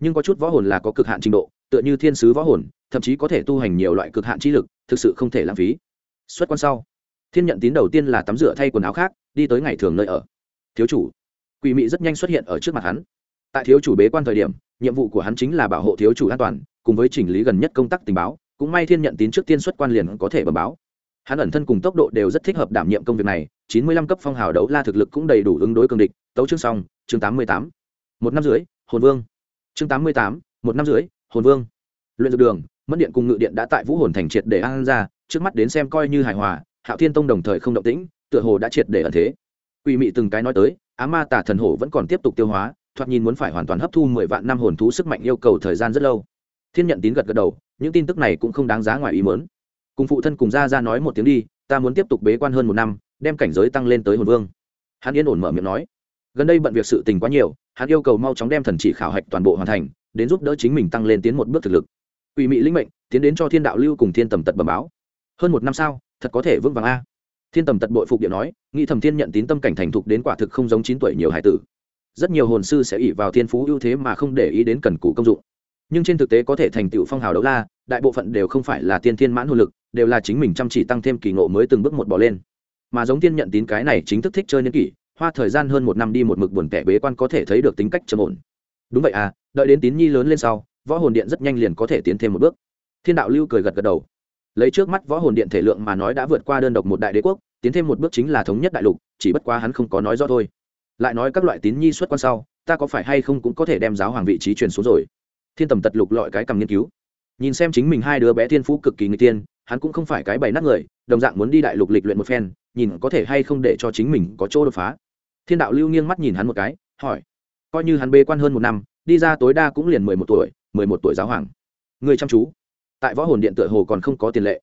Nhưng có chút võ hồn là có cực hạn trình độ, tựa như thiên sứ võ hồn, thậm chí có thể tu hành nhiều loại cực hạn trí lực, thực sự không thể lãng phí. Xuất quan sau thiên nhận tín đầu tiên là tắm rửa thay quần áo khác, đi tới ngày thường nơi ở. Thiếu chủ. Quỷ mị rất nhanh xuất hiện ở trước mặt hắn. Tại thiếu chủ bế quan thời điểm, nhiệm vụ của hắn chính là bảo hộ thiếu chủ an toàn, cùng với chỉnh lý gần nhất công tác tình báo, cũng may thiên nhận tín trước tiên xuất quan liền có thể bẩm báo. Hắn ẩn thân cùng tốc độ đều rất thích hợp đảm nhiệm công việc này, chín mươi lăm cấp phong hào đấu la thực lực cũng đầy đủ ứng đối cường địch, tấu chương xong, chương tám mươi tám. Một năm dưới hồn vương. Chương tám mươi tám, một năm dưới hồn vương. Luyện dược đường mất điện cùng ngự điện đã tại vũ hồn thành triệt để an ra, trước mắt đến xem coi như hài hòa hạo thiên tông đồng thời không động tĩnh, tựa hồ đã triệt để ẩn thế. Quỷ mị từng cái nói tới, á ma tả thần hổ vẫn còn tiếp tục tiêu hóa, thoạt nhìn muốn phải hoàn toàn hấp thu mười vạn năm hồn thú sức mạnh yêu cầu thời gian rất lâu. Thiên nhận tín gật gật đầu, những tin tức này cũng không đáng giá ngoài ý mớn cùng phụ thân cùng ra ra nói một tiếng đi, ta muốn tiếp tục bế quan hơn một năm, đem cảnh giới tăng lên tới hồn vương. Hắn yên ổn mở miệng nói. Gần đây bận việc sự tình quá nhiều, hắn yêu cầu mau chóng đem thần chỉ khảo hạch toàn bộ hoàn thành, đến giúp đỡ chính mình tăng lên tiến một bước thực lực. Ủy mị linh mệnh, tiến đến cho thiên đạo lưu cùng thiên tầm tật bẩm báo. Hơn một năm sau thật có thể vững vàng a. Thiên tầm tật bội phục điện nói nghĩ thầm thiên nhận tín tâm cảnh thành thục đến quả thực không giống chín tuổi nhiều hải tử. Rất nhiều hồn sư sẽ ỉ vào thiên phú ưu thế mà không để ý đến cần cù công dụng. Nhưng trên thực tế có thể thành tựu phong hào đấu la, đại bộ phận đều không phải là tiên thiên mãn hồn lực, đều là chính mình chăm chỉ tăng thêm kỳ ngộ mới từng bước một bỏ lên. Mà giống tiên nhận tín cái này chính thức thích chơi niên kỷ, hoa thời gian hơn một năm đi một mực buồn tẻ bế quan có thể thấy được tính cách trầm ổn. Đúng vậy à đợi đến tín nhi lớn lên sau, võ hồn điện rất nhanh liền có thể tiến thêm một bước. Thiên đạo lưu cười gật gật đầu lấy trước mắt võ hồn điện thể lượng mà nói đã vượt qua đơn độc một đại đế quốc, tiến thêm một bước chính là thống nhất đại lục, chỉ bất quá hắn không có nói rõ thôi. Lại nói các loại tín nhi xuất quan sau, ta có phải hay không cũng có thể đem giáo hoàng vị trí truyền xuống rồi? Thiên tầm tật lục lọi cái cầm nghiên cứu. Nhìn xem chính mình hai đứa bé thiên phú cực kỳ người tiên, hắn cũng không phải cái bày nát người, đồng dạng muốn đi đại lục lịch luyện một phen, nhìn có thể hay không để cho chính mình có chỗ đột phá. Thiên đạo lưu nghiêng mắt nhìn hắn một cái, hỏi. Coi như hắn bê quan hơn một năm, đi ra tối đa cũng liền mười một tuổi, mười một tuổi giáo hoàng. Người chăm chú tại võ hồn điện tựa hồ còn không có tiền lệ.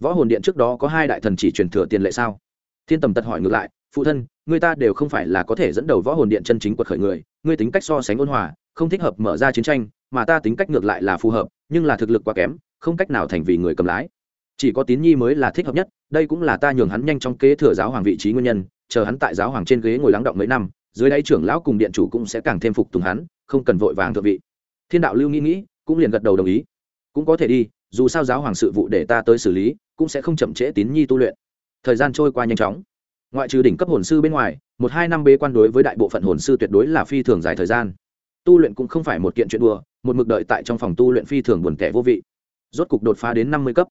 Võ hồn điện trước đó có hai đại thần chỉ truyền thừa tiền lệ sao? Thiên tầm tật hỏi ngược lại, phụ thân, người ta đều không phải là có thể dẫn đầu võ hồn điện chân chính quật khởi người, ngươi tính cách so sánh ôn hòa, không thích hợp mở ra chiến tranh, mà ta tính cách ngược lại là phù hợp, nhưng là thực lực quá kém, không cách nào thành vì người cầm lái. Chỉ có tín nhi mới là thích hợp nhất, đây cũng là ta nhường hắn nhanh trong kế thừa giáo hoàng vị trí nguyên nhân, chờ hắn tại giáo hoàng trên ghế ngồi lắng động mấy năm, dưới đáy trưởng lão cùng điện chủ cũng sẽ càng thêm phục tùng hắn, không cần vội vàng thượng vị. Thiên đạo lưu nghĩ nghĩ, cũng liền gật đầu đồng ý. Cũng có thể đi dù sao giáo hoàng sự vụ để ta tới xử lý, cũng sẽ không chậm trễ tín nhi tu luyện. Thời gian trôi qua nhanh chóng. Ngoại trừ đỉnh cấp hồn sư bên ngoài, một hai năm bế quan đối với đại bộ phận hồn sư tuyệt đối là phi thường dài thời gian. Tu luyện cũng không phải một kiện chuyện đùa, một mực đợi tại trong phòng tu luyện phi thường buồn tẻ vô vị. Rốt cục đột phá đến năm mươi cấp.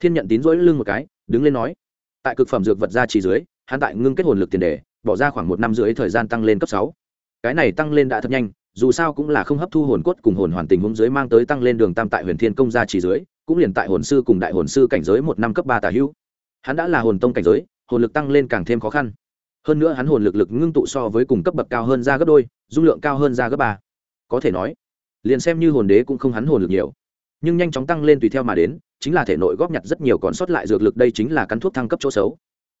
Thiên nhận tín rỗi lưng một cái, đứng lên nói. Tại cực phẩm dược vật ra chỉ dưới, hắn tại ngưng kết hồn lực tiền đề, bỏ ra khoảng một năm rưỡi thời gian tăng lên cấp sáu. Cái này tăng lên đã thật nhanh, dù sao cũng là không hấp thu hồn cốt cùng hồn hoàn tình huống dưới mang tới tăng lên đường tam tại huyền thiên công gia chỉ dưới cũng liền tại hồn sư cùng đại hồn sư cảnh giới một năm cấp ba tà hữu. Hắn đã là hồn tông cảnh giới, hồn lực tăng lên càng thêm khó khăn. Hơn nữa hắn hồn lực lực ngưng tụ so với cùng cấp bậc cao hơn ra gấp đôi, dung lượng cao hơn ra gấp ba. Có thể nói, liền xem như hồn đế cũng không hắn hồn lực nhiều. Nhưng nhanh chóng tăng lên tùy theo mà đến, chính là thể nội góp nhặt rất nhiều còn sót lại dược lực đây chính là cắn thuốc thăng cấp chỗ xấu.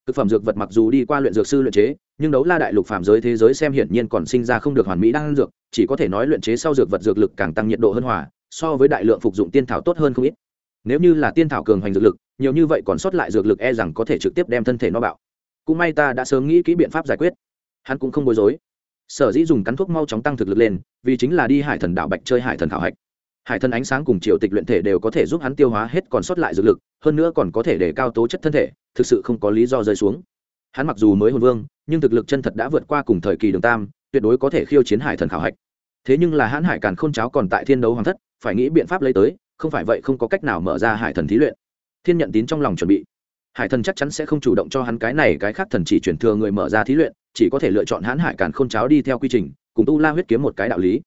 Thực phẩm dược vật mặc dù đi qua luyện dược sư luyện chế, nhưng đấu la đại lục phạm giới thế giới xem hiển nhiên còn sinh ra không được hoàn mỹ đang dược, chỉ có thể nói luyện chế sau dược vật dược lực càng tăng nhiệt độ hơn hòa, so với đại lượng phục dụng tiên thảo tốt hơn không ít nếu như là tiên thảo cường hoành dược lực, nhiều như vậy còn sót lại dược lực e rằng có thể trực tiếp đem thân thể nó bạo. Cũng may ta đã sớm nghĩ kỹ biện pháp giải quyết. Hắn cũng không bối rối. Sở dĩ dùng cắn thuốc mau chóng tăng thực lực lên, vì chính là đi hải thần đạo bạch chơi hải thần thảo hạch. Hải thần ánh sáng cùng triều tịch luyện thể đều có thể giúp hắn tiêu hóa hết còn sót lại dược lực, hơn nữa còn có thể để cao tố chất thân thể, thực sự không có lý do rơi xuống. Hắn mặc dù mới hồn vương, nhưng thực lực chân thật đã vượt qua cùng thời kỳ đường tam, tuyệt đối có thể khiêu chiến hải thần khảo hạch. Thế nhưng là hãn hải càn khôn cháo còn tại thiên đấu hoàng thất, phải nghĩ biện pháp lấy tới không phải vậy không có cách nào mở ra hải thần thí luyện. Thiên nhận tín trong lòng chuẩn bị. Hải thần chắc chắn sẽ không chủ động cho hắn cái này, cái khác thần chỉ chuyển thừa người mở ra thí luyện, chỉ có thể lựa chọn hãn hải càn khôn cháo đi theo quy trình, cùng tu la huyết kiếm một cái đạo lý.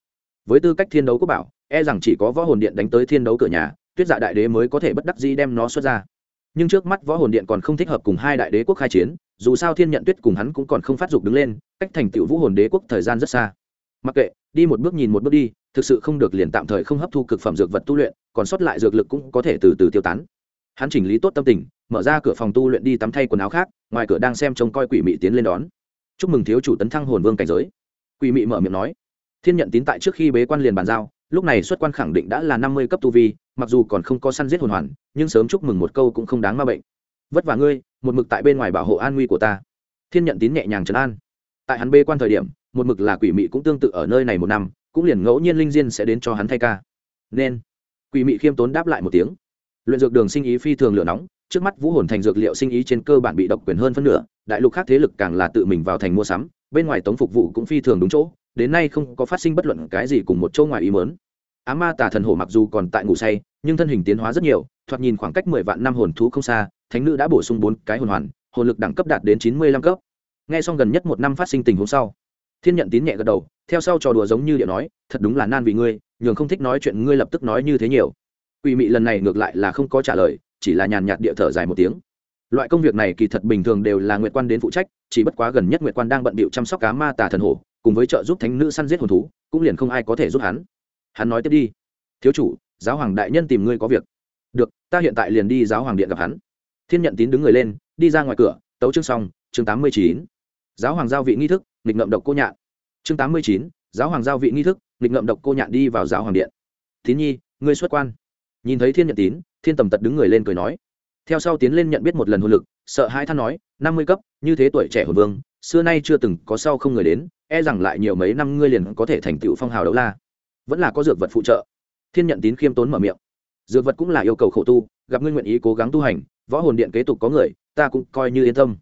Với tư cách thiên đấu quốc bảo e rằng chỉ có võ hồn điện đánh tới thiên đấu cửa nhà, tuyết dạ đại đế mới có thể bất đắc dĩ đem nó xuất ra. Nhưng trước mắt võ hồn điện còn không thích hợp cùng hai đại đế quốc khai chiến, dù sao thiên nhận tuyết cùng hắn cũng còn không phát dục đứng lên, cách thành tựu vũ hồn đế quốc thời gian rất xa. Mặc kệ, đi một bước nhìn một bước đi, thực sự không được liền tạm thời không hấp thu cực phẩm dược vật tu luyện còn sót lại dược lực cũng có thể từ từ tiêu tán. Hắn chỉnh lý tốt tâm tình, mở ra cửa phòng tu luyện đi tắm thay quần áo khác, ngoài cửa đang xem trông coi quỷ mị tiến lên đón. Chúc mừng thiếu chủ tấn thăng hồn vương cảnh giới. Quỷ mị mở miệng nói, thiên nhận tín tại trước khi bế quan liền bàn giao, lúc này xuất quan khẳng định đã là năm mươi cấp tu vi, mặc dù còn không có săn giết hồn hoàn, nhưng sớm chúc mừng một câu cũng không đáng ma bệnh. Vất vả ngươi, một mực tại bên ngoài bảo hộ an nguy của ta. Thiên nhận tín nhẹ nhàng trấn an. Tại hắn bê quan thời điểm, một mực là quỷ mị cũng tương tự ở nơi này một năm, cũng liền ngẫu nhiên linh diên sẽ đến cho hắn thay ca. Nên quỷ mị khiêm tốn đáp lại một tiếng. Luyện dược đường sinh ý phi thường lửa nóng, trước mắt vũ hồn thành dược liệu sinh ý trên cơ bản bị độc quyền hơn phân nửa, đại lục khác thế lực càng là tự mình vào thành mua sắm, bên ngoài tống phục vụ cũng phi thường đúng chỗ, đến nay không có phát sinh bất luận cái gì cùng một chỗ ngoài ý mớn á ma tà thần hổ mặc dù còn tại ngủ say, nhưng thân hình tiến hóa rất nhiều, thoạt nhìn khoảng cách mười vạn năm hồn thú không xa, thánh nữ đã bổ sung bốn cái hồn hoàn, hồn lực đẳng cấp đạt đến chín mươi lăm cấp. N g h e xong gần nhất một năm phát sinh tình huống sau, thiên nhận tín nhẹ gật đầu, theo sau trò đùa giống như điện nói, thật đúng là nan vì ngươi nhường không thích nói chuyện ngươi lập tức nói như thế nhiều Quỷ mị lần này ngược lại là không có trả lời, chỉ là nhàn nhạt địa thở dài một tiếng. Loại công việc này kỳ thật bình thường đều là Nguyệt Quan đến phụ trách, chỉ bất quá gần nhất Nguyệt Quan đang bận bịu chăm sóc cá ma tà thần hổ, cùng với trợ giúp thánh nữ săn giết hồn thú, cũng liền không ai có thể giúp hắn. Hắn nói tiếp đi. "Thiếu chủ, giáo hoàng đại nhân tìm ngươi có việc." "Được, ta hiện tại liền đi giáo hoàng điện gặp hắn." Thiên Nhận Tín đứng người lên, đi ra ngoài cửa, tấu chương xong, chương tám mươi chín Giáo hoàng giao vị nghi thức, nghịch ngậm độc cô nhạn. Chương tám mươi chín giáo hoàng giao vị nghi thức, nghịch ngậm độc cô nhạn đi vào giáo hoàng điện. "Tín nhi, ngươi xuất quan." nhìn thấy thiên nhận tín thiên tầm tật đứng người lên cười nói. Theo sau tiến lên nhận biết một lần hồn lực sợ hai than nói năm mươi cấp như thế tuổi trẻ hồn vương xưa nay chưa từng có sau không người đến e rằng lại nhiều mấy năm ngươi liền có thể thành tựu phong hào đấu la. Vẫn là có dược vật phụ trợ. Thiên nhận tín khiêm tốn mở miệng. Dược vật cũng là yêu cầu khổ tu gặp ngươi nguyện ý cố gắng tu hành võ hồn điện kế tục có người ta cũng coi như yên tâm.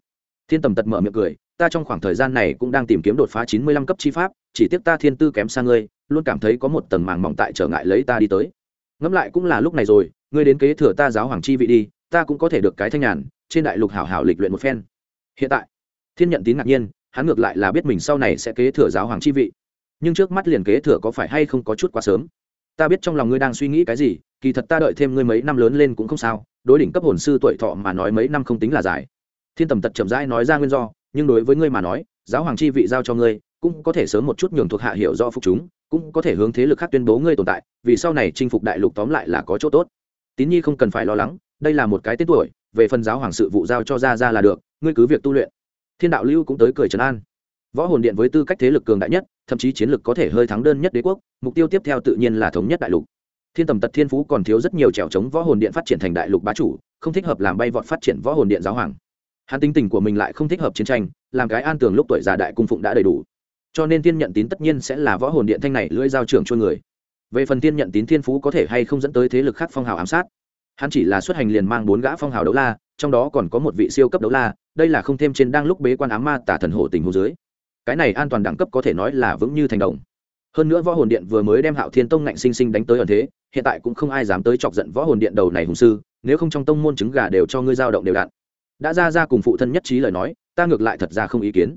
Thiên tầm tật mở miệng cười ta trong khoảng thời gian này cũng đang tìm kiếm đột phá chín mươi lăm cấp chi pháp chỉ tiếc ta thiên tư kém xa ngươi, luôn cảm thấy có một tầng màng mỏng tại trở ngại lấy ta đi tới. Ngẫm lại cũng là lúc này rồi, ngươi đến kế thừa ta giáo hoàng chi vị đi, ta cũng có thể được cái thanh nhàn, trên đại lục hảo hảo lịch luyện một phen. Hiện tại, thiên nhận tín ngạc nhiên, hắn ngược lại là biết mình sau này sẽ kế thừa giáo hoàng chi vị. Nhưng trước mắt liền kế thừa có phải hay không có chút quá sớm? Ta biết trong lòng ngươi đang suy nghĩ cái gì, kỳ thật ta đợi thêm ngươi mấy năm lớn lên cũng không sao, đối đỉnh cấp hồn sư tuổi thọ mà nói mấy năm không tính là dài. Thiên tầm tật chậm rãi nói ra nguyên do, nhưng đối với ngươi mà nói, giáo hoàng chi vị giao cho ngươi cũng có thể sớm một chút nhường thuộc hạ hiểu do phục chúng, cũng có thể hướng thế lực khác tuyên bố ngươi tồn tại, vì sau này chinh phục đại lục tóm lại là có chỗ tốt. Tín nhi không cần phải lo lắng, đây là một cái tên tuổi, về phần giáo hoàng sự vụ giao cho ra ra là được, ngươi cứ việc tu luyện. Thiên đạo lưu cũng tới cười trấn an. Võ hồn điện với tư cách thế lực cường đại nhất, thậm chí chiến lực có thể hơi thắng đơn nhất đế quốc, mục tiêu tiếp theo tự nhiên là thống nhất đại lục. Thiên tầm tật thiên phú còn thiếu rất nhiều trèo chống võ hồn điện phát triển thành đại lục bá chủ, không thích hợp làm bay vọt phát triển võ hồn điện giáo hoàng. Hắn tính tình của mình lại không thích hợp chiến tranh, làm cái an tường lúc tuổi già đại cung phụng đã đầy đủ cho nên tiên nhận tín tất nhiên sẽ là võ hồn điện thanh này lưỡi giao trưởng cho người. Về phần tiên nhận tín thiên phú có thể hay không dẫn tới thế lực khác phong hào ám sát. Hắn chỉ là xuất hành liền mang bốn gã phong hào đấu la, trong đó còn có một vị siêu cấp đấu la, đây là không thêm trên đang lúc bế quan ám ma tả thần hổ tình hồ dưới. Cái này an toàn đẳng cấp có thể nói là vững như thành đồng. Hơn nữa võ hồn điện vừa mới đem hạo thiên tông ngạnh sinh sinh đánh tới ẩn thế, hiện tại cũng không ai dám tới chọc giận võ hồn điện đầu này hùng sư, nếu không trong tông môn trứng gà đều cho ngươi dao động đều đặn đã ra ra cùng phụ thân nhất trí lời nói, ta ngược lại thật ra không ý kiến.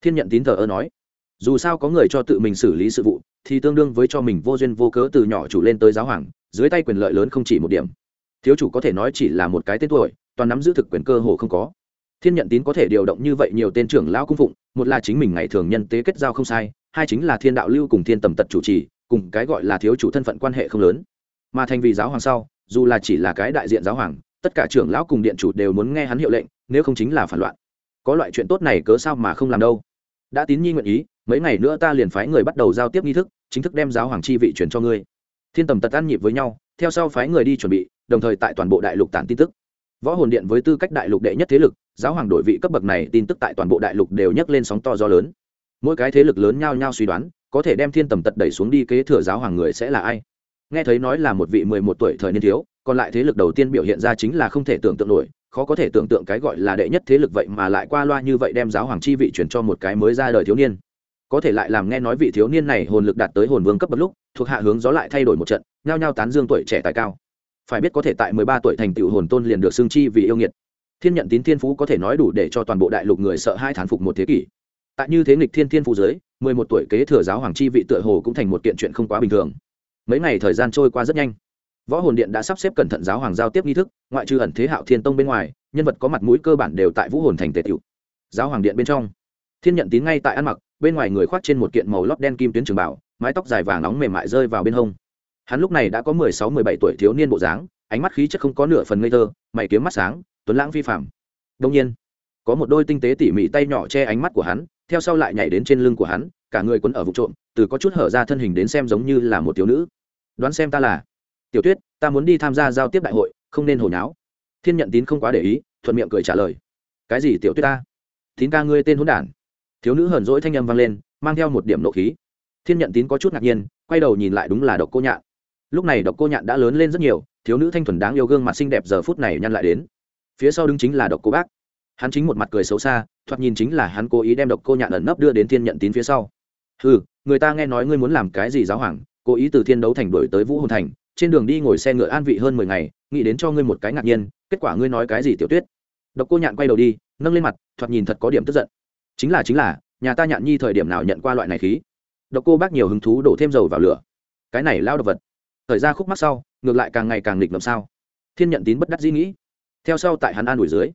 Thiên nhận tín thờ ơ nói dù sao có người cho tự mình xử lý sự vụ, thì tương đương với cho mình vô duyên vô cớ từ nhỏ chủ lên tới giáo hoàng, dưới tay quyền lợi lớn không chỉ một điểm. Thiếu chủ có thể nói chỉ là một cái tên tuổi, toàn nắm giữ thực quyền cơ hồ không có. Thiên nhận tín có thể điều động như vậy nhiều tên trưởng lão cung phụng, một là chính mình ngày thường nhân tế kết giao không sai, hai chính là thiên đạo lưu cùng thiên tầm tật chủ trì, cùng cái gọi là thiếu chủ thân phận quan hệ không lớn. Mà thành vì giáo hoàng sau, dù là chỉ là cái đại diện giáo hoàng, tất cả trưởng lão cùng điện chủ đều muốn nghe hắn hiệu lệnh, nếu không chính là phản loạn. Có loại chuyện tốt này cớ sao mà không làm đâu? Đã tín nhi nguyện ý mấy ngày nữa ta liền phái người bắt đầu giao tiếp nghi thức, chính thức đem giáo hoàng chi vị chuyển cho ngươi. Thiên tầm tật ăn nhịp với nhau, theo sau phái người đi chuẩn bị, đồng thời tại toàn bộ đại lục tản tin tức. Võ hồn điện với tư cách đại lục đệ nhất thế lực, giáo hoàng đổi vị cấp bậc này tin tức tại toàn bộ đại lục đều nhấc lên sóng to gió lớn. Mỗi cái thế lực lớn nhao nhao suy đoán, có thể đem thiên tầm tật đẩy xuống đi kế thừa giáo hoàng người sẽ là ai. Nghe thấy nói là một vị mười một tuổi thời niên thiếu, còn lại thế lực đầu tiên biểu hiện ra chính là không thể tưởng tượng nổi, khó có thể tưởng tượng cái gọi là đệ nhất thế lực vậy mà lại qua loa như vậy đem giáo hoàng chi vị chuyển cho một cái mới ra đời thiếu niên có thể lại làm nghe nói vị thiếu niên này hồn lực đạt tới hồn vương cấp bậc lúc, thuộc hạ hướng gió lại thay đổi một trận, nhao nhao tán dương tuổi trẻ tài cao. Phải biết có thể tại mười ba tuổi thành tựu hồn tôn liền được xưng chi vì yêu nghiệt. Thiên nhận tín thiên phú có thể nói đủ để cho toàn bộ đại lục người sợ hai thán phục một thế kỷ. Tại như thế nghịch thiên thiên phú giới mười một tuổi kế thừa giáo hoàng chi vị tựa hồ cũng thành một kiện chuyện không quá bình thường. Mấy ngày thời gian trôi qua rất nhanh. Võ hồn điện đã sắp xếp cẩn thận giáo hoàng giao tiếp nghi thức, ngoại trừ ẩn thế hạo thiên tông bên ngoài, nhân vật có mặt mũi cơ bản đều tại vũ hồn thành tề tiểu giáo hoàng điện bên trong, thiên nhận tín ngay tại ăn mặc bên ngoài người khoác trên một kiện màu lót đen kim tuyến trường bảo, mái tóc dài vàng nóng mềm mại rơi vào bên hông. Hắn lúc này đã có mười sáu, mười bảy tuổi thiếu niên bộ dáng, ánh mắt khí chất không có nửa phần ngây thơ, mày kiếm mắt sáng, tuấn lãng vi phạm đông nhiên, có một đôi tinh tế tỉ mỉ tay nhỏ che ánh mắt của hắn, theo sau lại nhảy đến trên lưng của hắn, cả người quấn ở vụ trộm, từ có chút hở ra thân hình đến xem giống như là một thiếu nữ. Đoán xem ta là. Tiểu tuyết, ta muốn đi tham gia giao tiếp đại hội, không nên hồi nháo. Thiên nhận tín không quá để ý, thuận miệng cười trả lời. Cái gì tiểu tuyết ta? Tín ca ngươi tên hôn đản thiếu nữ hờn dỗi thanh âm vang lên, mang theo một điểm nộ khí. Thiên nhận tín có chút ngạc nhiên, quay đầu nhìn lại đúng là độc cô nhạn. Lúc này độc cô nhạn đã lớn lên rất nhiều, thiếu nữ thanh thuần đáng yêu gương mặt xinh đẹp giờ phút này nhăn lại đến. Phía sau đứng chính là độc cô bác. Hắn chính một mặt cười xấu xa, thoạt nhìn chính là hắn cố ý đem độc cô nhạn ẩn nấp đưa đến thiên nhận tín phía sau. Ừ người ta nghe nói ngươi muốn làm cái gì giáo hoàng, cố ý từ thiên đấu thành đổi tới vũ hồn thành, trên đường đi ngồi xe ngựa an vị hơn mười ngày, nghĩ đến cho ngươi một cái ngạc nhiên, kết quả ngươi nói cái gì tiểu tuyết? Độc cô nhạn quay đầu đi, nâng lên mặt, thoạt nhìn thật có điểm tức giận chính là chính là, nhà ta nhạn nhi thời điểm nào nhận qua loại này khí? Độc cô bác nhiều hứng thú đổ thêm dầu vào lửa. Cái này lao đ ộ vật. Thời ra khúc mắt sau, ngược lại càng ngày càng nghịch ngầm sao? Thiên nhận tín bất đắc dĩ nghĩ. Theo sau tại hắn an ủi dưới,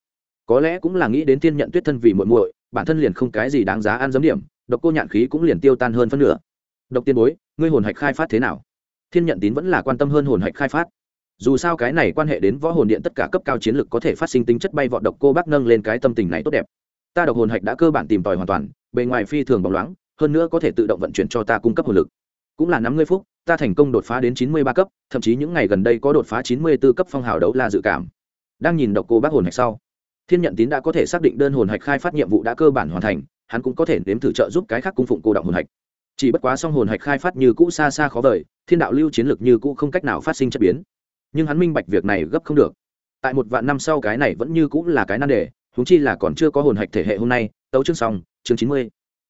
có lẽ cũng là nghĩ đến thiên nhận tuyết thân vì muội muội, bản thân liền không cái gì đáng giá ăn giấm điểm, độc cô nhạn khí cũng liền tiêu tan hơn phân nửa. Độc tiên bối, ngươi hồn hạch khai phát thế nào? Thiên nhận tín vẫn là quan tâm hơn hồn hạch khai phát. Dù sao cái này quan hệ đến võ hồn điện tất cả cấp cao chiến lược có thể phát sinh tính chất bay vọt độc cô bác nâng lên cái tâm tình này tốt đẹp ta độc hồn hạch đã cơ bản tìm tòi hoàn toàn, bề ngoài phi thường bóng loáng, hơn nữa có thể tự động vận chuyển cho ta cung cấp hồn lực. Cũng là năm mươi phút, ta thành công đột phá đến chín mươi ba cấp, thậm chí những ngày gần đây có đột phá chín mươi b ố cấp phong hào đấu la dự cảm. Đang nhìn độc cô bác hồn hạch sau, thiên nhận tín đã có thể xác định đơn hồn hạch khai phát nhiệm vụ đã cơ bản hoàn thành, hắn cũng có thể nếm thử trợ giúp cái khác cung phụng cô động hồn hạch. Chỉ bất quá song hồn hạch khai phát như cũ xa xa khó vời, thiên đạo lưu chiến lược như cũ không cách nào phát sinh chất biến. Nhưng hắn minh bạch việc này gấp không được. Tại một vạn năm sau cái này vẫn như cũ là cái nan đề húng chi là còn chưa có hồn hạch thể hệ hôm nay, tấu chương xong, chương chín mươi.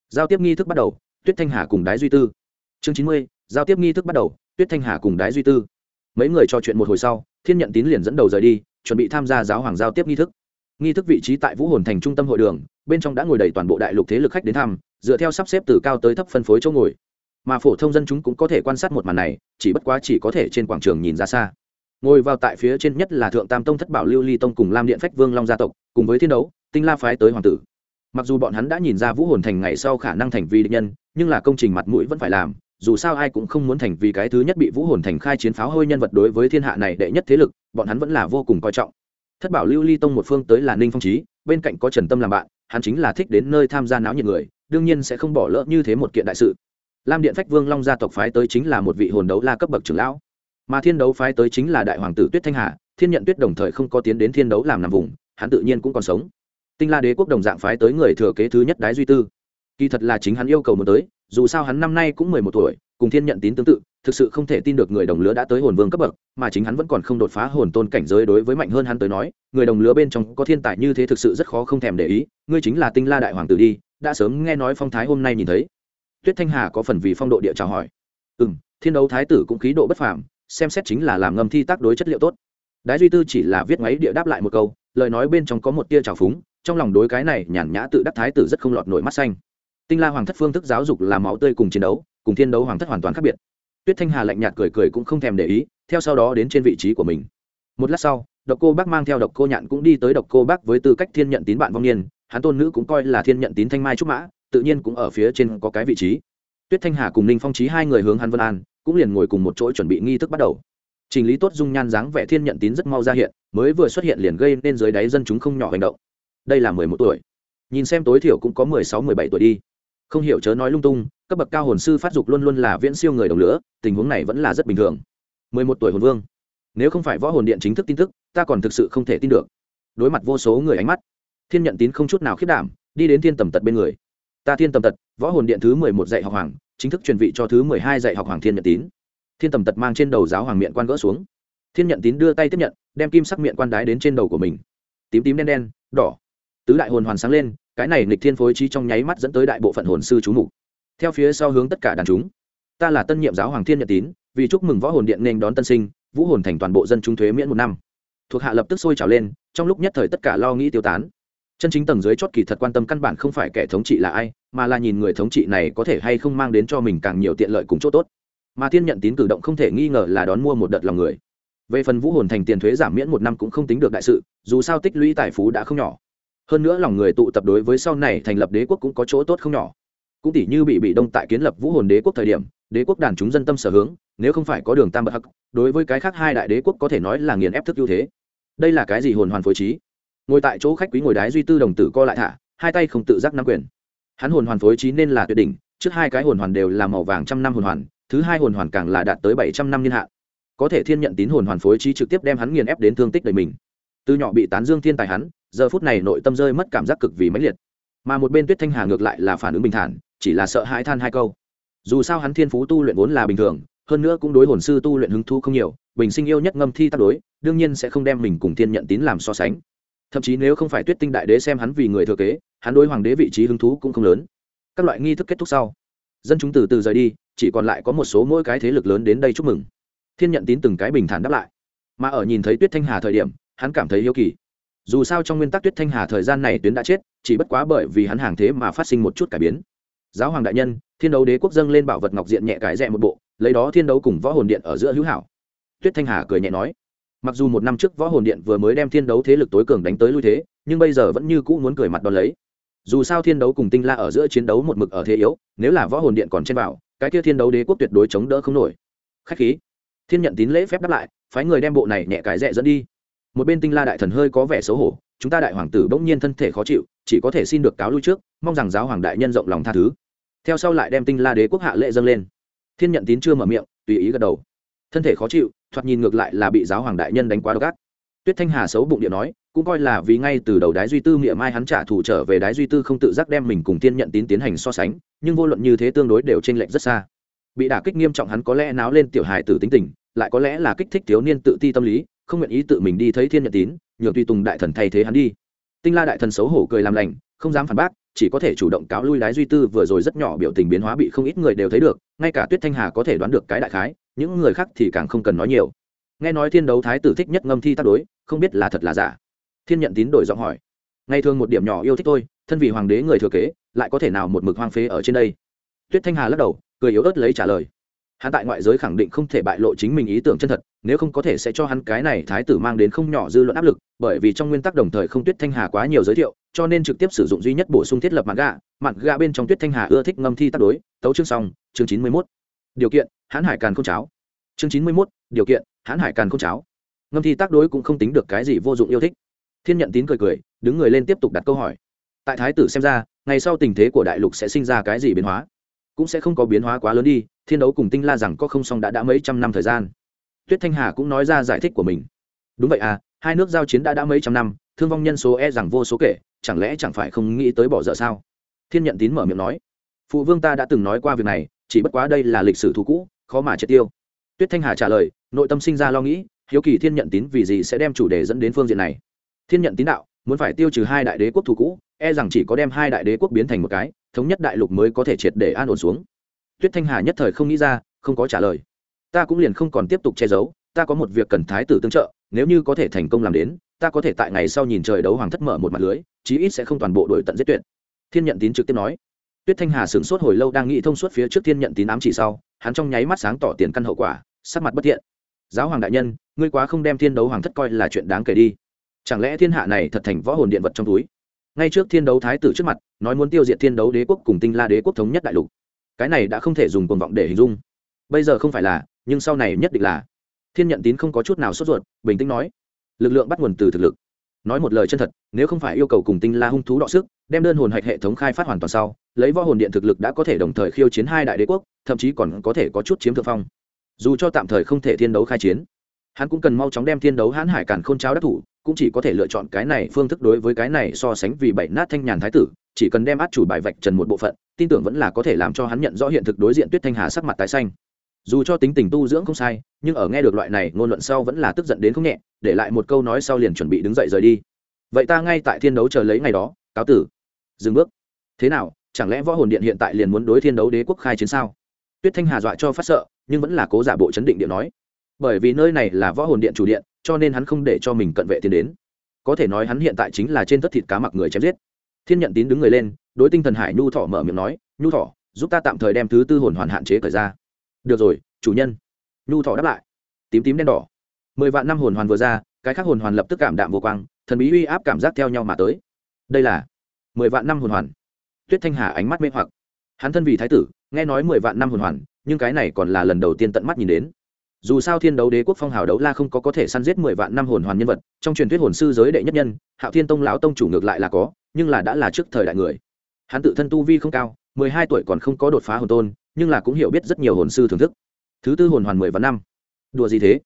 Giao tiếp nghi thức bắt đầu, tuyết thanh hà cùng đái duy tư. Chương chín mươi, giao tiếp nghi thức bắt đầu, tuyết thanh hà cùng đái duy tư. Mấy người trò chuyện một hồi sau, thiên nhận tín liền dẫn đầu rời đi, chuẩn bị tham gia giáo hoàng giao tiếp nghi thức. Nghi thức vị trí tại vũ hồn thành trung tâm hội đường, bên trong đã ngồi đầy toàn bộ đại lục thế lực khách đến thăm, dựa theo sắp xếp từ cao tới thấp phân phối chỗ ngồi. Mà phổ thông dân chúng cũng có thể quan sát một màn này, chỉ bất quá chỉ có thể trên quảng trường nhìn ra xa ngồi vào tại phía trên nhất là thượng tam tông thất bảo lưu ly tông cùng lam điện phách vương long gia tộc, cùng với thiên đấu, tinh la phái tới hoàng tử. Mặc dù bọn hắn đã nhìn ra vũ hồn thành ngày sau khả năng thành vì địch nhân, nhưng là công trình mặt mũi vẫn phải làm, dù sao ai cũng không muốn thành vì cái thứ nhất bị vũ hồn thành khai chiến pháo hơi nhân vật đối với thiên hạ này đệ nhất thế lực, bọn hắn vẫn là vô cùng coi trọng. Thất bảo lưu ly tông một phương tới là ninh phong trí bên cạnh có trần tâm làm bạn, hắn chính là thích đến nơi tham gia náo nhiệt người, đương nhiên sẽ không bỏ lỡ như thế một kiện đại sự. Lam điện phách vương long gia tộc phái tới chính là một vị hồn đấu la cấp bậc trưởng lão mà thiên đấu phái tới chính là đại hoàng tử tuyết thanh hà, thiên nhận tuyết đồng thời không có tiến đến thiên đấu làm nằm vùng, hắn tự nhiên cũng còn sống. Tinh la đế quốc đồng dạng phái tới người thừa kế thứ nhất đái duy tư. Kỳ thật là chính hắn yêu cầu muốn tới, dù sao hắn năm nay cũng mười một tuổi, cùng thiên nhận tín tương tự, thực sự không thể tin được người đồng lứa đã tới hồn vương cấp bậc, mà chính hắn vẫn còn không đột phá hồn tôn cảnh giới đối với mạnh hơn hắn tới nói, người đồng lứa bên trong có thiên tài như thế thực sự rất khó không thèm để ý, ngươi chính là tinh la đại hoàng tử đi, đã sớm nghe nói phong thái hôm nay nhìn thấy. Tuyết thanh hà có phần vì phong độ địa chào hỏi. Ừ m thiên đấu thái tử cũng khí độ bất phàm xem xét chính là làm ngâm thi tác đối chất liệu tốt. Đái duy tư chỉ là viết máy địa đáp lại một câu, lời nói bên trong có một tia trào phúng, trong lòng đối cái này nhàn nhã tự đắc thái tử rất không lọt nổi mắt xanh. Tinh la hoàng thất phương thức giáo dục là máu tươi cùng chiến đấu, cùng thiên đấu hoàng thất hoàn toàn khác biệt. Tuyết thanh hà lạnh nhạt cười cười cũng không thèm để ý, theo sau đó đến trên vị trí của mình. Một lát sau, độc cô bác mang theo độc cô nhạn cũng đi tới độc cô bác với tư cách thiên nhận tín bạn vong niên, hắn tôn nữ cũng coi là thiên nhận tín thanh mai trúc mã, tự nhiên cũng ở phía trên có cái vị trí. Tuyết thanh hà cùng ninh phong trí hai người hướng hắn vân an cũng liền ngồi cùng một chỗ chuẩn bị nghi thức bắt đầu. Trình lý tốt dung nhan dáng vẻ thiên nhận tín rất mau ra hiện, mới vừa xuất hiện liền gây nên dưới đáy dân chúng không nhỏ hành động. Đây là mười một tuổi. Nhìn xem tối thiểu cũng có mười sáu, mười bảy tuổi đi. Không hiểu chớ nói lung tung, cấp bậc cao hồn sư phát dục luôn luôn là viễn siêu người đồng lửa, tình huống này vẫn là rất bình thường. mười một tuổi hồn vương. Nếu không phải võ hồn điện chính thức tin tức, ta còn thực sự không thể tin được. Đối mặt vô số người ánh mắt, thiên nhận tín không chút nào khiết đảm, đi đến thiên tầm tật bên người. Ta thiên tầm tật, võ hồn điện thứ mười một dạy học hoàng chính thức truyền vị cho thứ mười hai dạy học hoàng thiên nhận tín. Thiên tầm tật mang trên đầu giáo hoàng miệng quan gỡ xuống. Thiên nhận tín đưa tay tiếp nhận, đem kim sắc miệng quan đái đến trên đầu của mình. Tím tím đen đen, đỏ. Tứ đại hồn hoàn sáng lên, cái này nghịch thiên phối trí trong nháy mắt dẫn tới đại bộ phận hồn sư chú mục. Theo phía sau hướng tất cả đàn chúng. Ta là tân nhiệm giáo hoàng thiên nhật tín, vì chúc mừng võ hồn điện nên đón tân sinh, vũ hồn thành toàn bộ dân chúng thuế miễn một năm. Thuộc hạ lập tức sôi trào lên, trong lúc nhất thời tất cả lo nghĩ tiêu tán chân chính tầng dưới chót kỳ thật quan tâm căn bản không phải kẻ thống trị là ai, mà là nhìn người thống trị này có thể hay không mang đến cho mình càng nhiều tiện lợi cùng chỗ tốt. Mà thiên nhận tín cử động không thể nghi ngờ là đón mua một đợt lòng người. Về phần vũ hồn thành tiền thuế giảm miễn một năm cũng không tính được đại sự, dù sao tích lũy tài phú đã không nhỏ. Hơn nữa lòng người tụ tập đối với sau này thành lập đế quốc cũng có chỗ tốt không nhỏ. Cũng tỷ như bị bị đông tại kiến lập vũ hồn đế quốc thời điểm, đế quốc đàn chúng dân tâm sở hướng, nếu không phải có đường tam bậc hắc, đối với cái khác hai đại đế quốc có thể nói là nghiền ép thức ưu thế. Đây là cái gì hồn hoàn phối trí? Ngồi tại chỗ khách quý ngồi đái duy tư đồng tử co lại thả, hai tay không tự giác nắm quyền. Hắn hồn hoàn phối trí nên là tuyệt đỉnh, trước hai cái hồn hoàn đều là màu vàng trăm năm hồn hoàn, thứ hai hồn hoàn càng là đạt tới bảy trăm năm niên hạn. Có thể thiên nhận tín hồn hoàn phối trí trực tiếp đem hắn nghiền ép đến thương tích đời mình. Từ nhỏ bị tán dương thiên tài hắn, giờ phút này nội tâm rơi mất cảm giác cực vì mãnh liệt. Mà một bên tuyết thanh hà ngược lại là phản ứng bình thản, chỉ là sợ hãi than hai câu. Dù sao hắn thiên phú tu luyện vốn là bình thường, hơn nữa cũng đối hồn sư tu luyện hứng thu không nhiều, bình sinh yêu nhất ngâm thi tác đối, đương nhiên sẽ không đem mình cùng thiên nhận tín làm so sánh thậm chí nếu không phải tuyết tinh đại đế xem hắn vì người thừa kế, hắn đối hoàng đế vị trí hứng thú cũng không lớn. Các loại nghi thức kết thúc sau, dân chúng từ từ rời đi, chỉ còn lại có một số mỗi cái thế lực lớn đến đây chúc mừng. Thiên nhận tín từng cái bình thản đáp lại. Mà ở nhìn thấy tuyết thanh hà thời điểm, hắn cảm thấy hiếu kỳ. Dù sao trong nguyên tắc tuyết thanh hà thời gian này tuyến đã chết, chỉ bất quá bởi vì hắn hàng thế mà phát sinh một chút cải biến. Giáo hoàng đại nhân, thiên đấu đế quốc dâng lên bảo vật ngọc diện nhẹ cái rẽ một bộ, lấy đó thiên đấu cùng võ hồn điện ở giữa hữu hảo. Tuyết thanh hà cười nhẹ nói mặc dù một năm trước võ hồn điện vừa mới đem thiên đấu thế lực tối cường đánh tới lui thế, nhưng bây giờ vẫn như cũ muốn cười mặt đón lấy. Dù sao thiên đấu cùng tinh la ở giữa chiến đấu một mực ở thế yếu, nếu là võ hồn điện còn trên bảo cái kia thiên đấu đế quốc tuyệt đối chống đỡ không nổi. Khách khí. Thiên nhận tín lễ phép đáp lại, phái người đem bộ này nhẹ cái rẽ dẫn đi. Một bên tinh la đại thần hơi có vẻ xấu hổ, chúng ta đại hoàng tử bỗng nhiên thân thể khó chịu, chỉ có thể xin được cáo lui trước, mong rằng giáo hoàng đại nhân rộng lòng tha thứ. Theo sau lại đem tinh la đế quốc hạ lệ dâng lên. Thiên nhận tín chưa mở miệng, tùy ý gật đầu thân thể khó chịu, thoạt nhìn ngược lại là bị giáo hoàng đại nhân đánh quá độc ác. Tuyết thanh hà xấu bụng điện nói, cũng coi là vì ngay từ đầu đái duy tư miệng mai hắn trả thù trở về đái duy tư không tự giác đem mình cùng thiên nhận tín tiến hành so sánh, nhưng vô luận như thế tương đối đều t r ê n lệch rất xa. Bị đả kích nghiêm trọng hắn có lẽ náo lên tiểu hài tử tính tình, lại có lẽ là kích thích thiếu niên tự ti tâm lý, không nguyện ý tự mình đi thấy thiên nhận tín, nhường tùy tùng đại thần thay thế hắn đi. Tinh la đại thần xấu hổ cười làm lành, không dám phản bác, chỉ có thể chủ động cáo lui đái duy tư vừa rồi rất nhỏ biểu tình biến hóa bị không ít người đều thấy được, ngay cả tuyết thanh hà có thể đoán được cái đại khái những người khác thì càng không cần nói nhiều. Nghe nói thiên đấu thái tử thích nhất ngâm thi tác đối, không biết là thật là giả. Thiên nhận tín đổi giọng hỏi. Ngày thường một điểm nhỏ yêu thích tôi thân vì hoàng đế người thừa kế, lại có thể nào một mực hoang phế ở trên đây? Tuyết thanh hà lắc đầu, cười yếu ớt lấy trả lời. Hắn tại ngoại giới khẳng định không thể bại lộ chính mình ý tưởng chân thật, nếu không có thể sẽ cho hắn cái này thái tử mang đến không nhỏ dư luận áp lực, bởi vì trong nguyên tắc đồng thời không tuyết thanh hà quá nhiều giới thiệu, cho nên trực tiếp sử dụng duy nhất bổ sung thiết lập mạn gà mạn gà bên trong tuyết thanh hà ưa thích ngâm thi tác đối, tấu chương xong, chương chín mươi mốt. Điều kiện hãn hải càn không cháo. Chương chín mươi mốt, điều kiện, hãn hải càn không cháo. Ngâm thi tác đối cũng không tính được cái gì vô dụng yêu thích. Thiên nhận tín cười cười, đứng người lên tiếp tục đặt câu hỏi. Tại thái tử xem ra, ngày sau tình thế của đại lục sẽ sinh ra cái gì biến hóa? Cũng sẽ không có biến hóa quá lớn đi, thiên đấu cùng tinh la rằng có không xong đã đã mấy trăm năm thời gian. Tuyết thanh hà cũng nói ra giải thích của mình. Đúng vậy à hai nước giao chiến đã đã mấy trăm năm, thương vong nhân số e rằng vô số kể, chẳng lẽ chẳng phải không nghĩ tới bỏ dở sao? Thiên nhận tín mở miệng nói. Phụ vương ta đã từng nói qua việc này, chỉ bất quá đây là lịch sử thú cũ khó mà triệt tiêu. Tuyết thanh hà trả lời, nội tâm sinh ra lo nghĩ, hiếu kỳ thiên nhận tín vì gì sẽ đem chủ đề dẫn đến phương diện này. Thiên nhận tín đạo, muốn phải tiêu trừ hai đại đế quốc thù cũ e rằng chỉ có đem hai đại đế quốc biến thành một cái, thống nhất đại lục mới có thể triệt để an ổn xuống. Tuyết thanh hà nhất thời không nghĩ ra, không có trả lời. Ta cũng liền không còn tiếp tục che giấu, ta có một việc cần thái tử tương trợ, nếu như có thể thành công làm đến, ta có thể tại ngày sau nhìn trời đấu hoàng thất mở một mặt lưới, chí ít sẽ không toàn bộ đội tận giết tuyệt. Thiên nhận tín trực tiếp nói. Tuyết thanh hà sửng sốt hồi lâu đang nghĩ thông suốt phía trước thiên nhận tín ám chỉ sau hắn trong nháy mắt sáng tỏ tiền căn hậu quả, sắc mặt bất thiện. Giáo hoàng đại nhân, ngươi quá không đem thiên đấu hoàng thất coi là chuyện đáng kể đi. Chẳng lẽ thiên hạ này thật thành võ hồn điện vật trong túi? Ngay trước thiên đấu thái tử trước mặt, nói muốn tiêu diệt thiên đấu đế quốc cùng tinh la đế quốc thống nhất đại lục. Cái này đã không thể dùng cuồng vọng để hình dung. Bây giờ không phải là, nhưng sau này nhất định là. Thiên nhận tín không có chút nào sốt ruột, bình tĩnh nói. Lực lượng bắt nguồn từ thực lực nói một lời chân thật, nếu không phải yêu cầu cùng tinh la hung thú đọ sức, đem đơn hồn hạch hệ thống khai phát hoàn toàn sau, lấy võ hồn điện thực lực đã có thể đồng thời khiêu chiến hai đại đế quốc, thậm chí còn có thể có chút chiếm thượng phong. Dù cho tạm thời không thể thiên đấu khai chiến, hắn cũng cần mau chóng đem thiên đấu hãn hải cản khôn cháo đắc thủ, cũng chỉ có thể lựa chọn cái này phương thức đối với cái này so sánh vì bảy nát thanh nhàn thái tử, chỉ cần đem át chủ bài vạch trần một bộ phận, tin tưởng vẫn là có thể làm cho hắn nhận rõ hiện thực đối diện tuyết thanh hà sắc mặt tái xanh dù cho tính tình tu dưỡng không sai, nhưng ở nghe được loại này ngôn luận sau vẫn là tức giận đến không nhẹ, để lại một câu nói sau liền chuẩn bị đứng dậy rời đi. Vậy ta ngay tại thiên đấu chờ lấy ngày đó, cáo tử. Dừng bước. Thế nào, chẳng lẽ võ hồn điện hiện tại liền muốn đối thiên đấu đế quốc khai chiến sao? Tuyết thanh hà dọa cho phát sợ, nhưng vẫn là cố giả bộ chấn định điện nói. Bởi vì nơi này là võ hồn điện chủ điện, cho nên hắn không để cho mình cận vệ tiến đến. Có thể nói hắn hiện tại chính là trên tất thịt cá mặc người chém giết. Thiên nhận tín đứng người lên, đối tinh thần hải nhu thọ mở miệng nói, nhu thọ, giúp ta tạm thời đem thứ tư hồn hoàn hạn chế cởi ra được rồi, chủ nhân. Nhu thọ đáp lại. Tím tím đen đỏ. Mười vạn năm hồn hoàn vừa ra, cái khác hồn hoàn lập tức cảm đạm vô quang, thần bí uy áp cảm giác theo nhau mà tới. Đây là mười vạn năm hồn hoàn. Tuyết thanh hà ánh mắt mê hoặc. Hắn thân vì thái tử, nghe nói mười vạn năm hồn hoàn, nhưng cái này còn là lần đầu tiên tận mắt nhìn đến. Dù sao thiên đấu đế quốc phong hào đấu la không có có thể săn giết mười vạn năm hồn hoàn nhân vật, trong truyền thuyết hồn sư giới đệ nhất nhân, hạo thiên tông lão tông chủ ngược lại là có, nhưng là đã là trước thời đại người. Hắn tự thân tu vi không cao, mười hai tuổi còn không có đột phá hồn tôn nhưng là cũng hiểu biết rất nhiều hồn sư thưởng thức. Thứ tư hồn hoàn mười và năm. Đùa gì thế?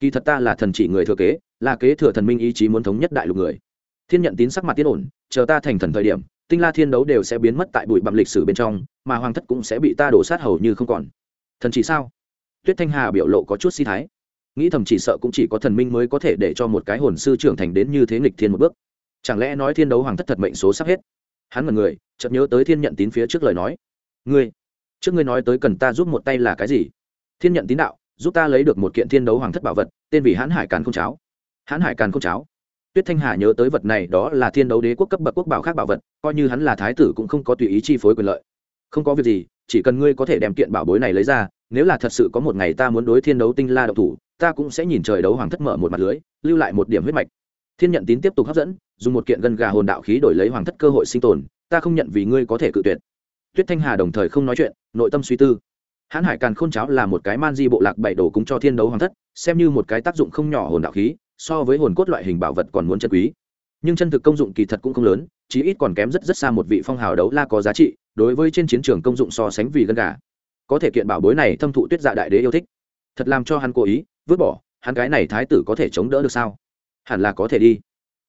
Kỳ thật ta là thần chỉ người thừa kế, là kế thừa thần minh ý chí muốn thống nhất đại lục người. Thiên nhận tín sắc mặt tiết ổn, chờ ta thành thần thời điểm, tinh la thiên đấu đều sẽ biến mất tại bụi bặm lịch sử bên trong, mà hoàng thất cũng sẽ bị ta đổ sát hầu như không còn. Thần chỉ sao? Tuyết thanh hà biểu lộ có chút si thái. Nghĩ thầm chỉ sợ cũng chỉ có thần minh mới có thể để cho một cái hồn sư trưởng thành đến như thế nghịch thiên một bước. Chẳng lẽ nói thiên đấu hoàng thất thật mệnh số sắp hết? Hắn là người, chợt nhớ tới thiên nhận tín phía trước lời nói. Ngươi trước ngươi nói tới cần ta giúp một tay là cái gì? Thiên nhận tín đạo, giúp ta lấy được một kiện thiên đấu hoàng thất bảo vật, tên vì hãn hải càn không cháo. Hãn hải càn không cháo. Tuyết thanh hà nhớ tới vật này, đó là thiên đấu đế quốc cấp bậc quốc bảo khác bảo vật, coi như hắn là thái tử cũng không có tùy ý chi phối quyền lợi. Không có việc gì, chỉ cần ngươi có thể đem kiện bảo bối này lấy ra, nếu là thật sự có một ngày ta muốn đối thiên đấu tinh la độc thủ, ta cũng sẽ nhìn trời đấu hoàng thất mở một mặt lưới, lưu lại một điểm huyết mạch. Thiên nhận tín tiếp tục hấp dẫn, dùng một kiện gần gà hồn đạo khí đổi lấy hoàng thất cơ hội sinh tồn, ta không nhận vì ngươi có thể cự tuyệt tuyết thanh hà đồng thời không nói chuyện, nội tâm suy tư. Hãn hải càn khôn cháo là một cái man di bộ lạc bảy đồ cúng cho thiên đấu hoàng thất, xem như một cái tác dụng không nhỏ hồn đạo khí, so với hồn cốt loại hình bảo vật còn muốn chân quý. Nhưng chân thực công dụng kỳ thật cũng không lớn, chí ít còn kém rất rất xa một vị phong hào đấu la có giá trị, đối với trên chiến trường công dụng so sánh vì gân gà. Có thể kiện bảo bối này thâm thụ tuyết dạ đại đế yêu thích. Thật làm cho hắn cố ý, vứt bỏ, hắn cái này thái tử có thể chống đỡ được sao? Hẳn là có thể đi.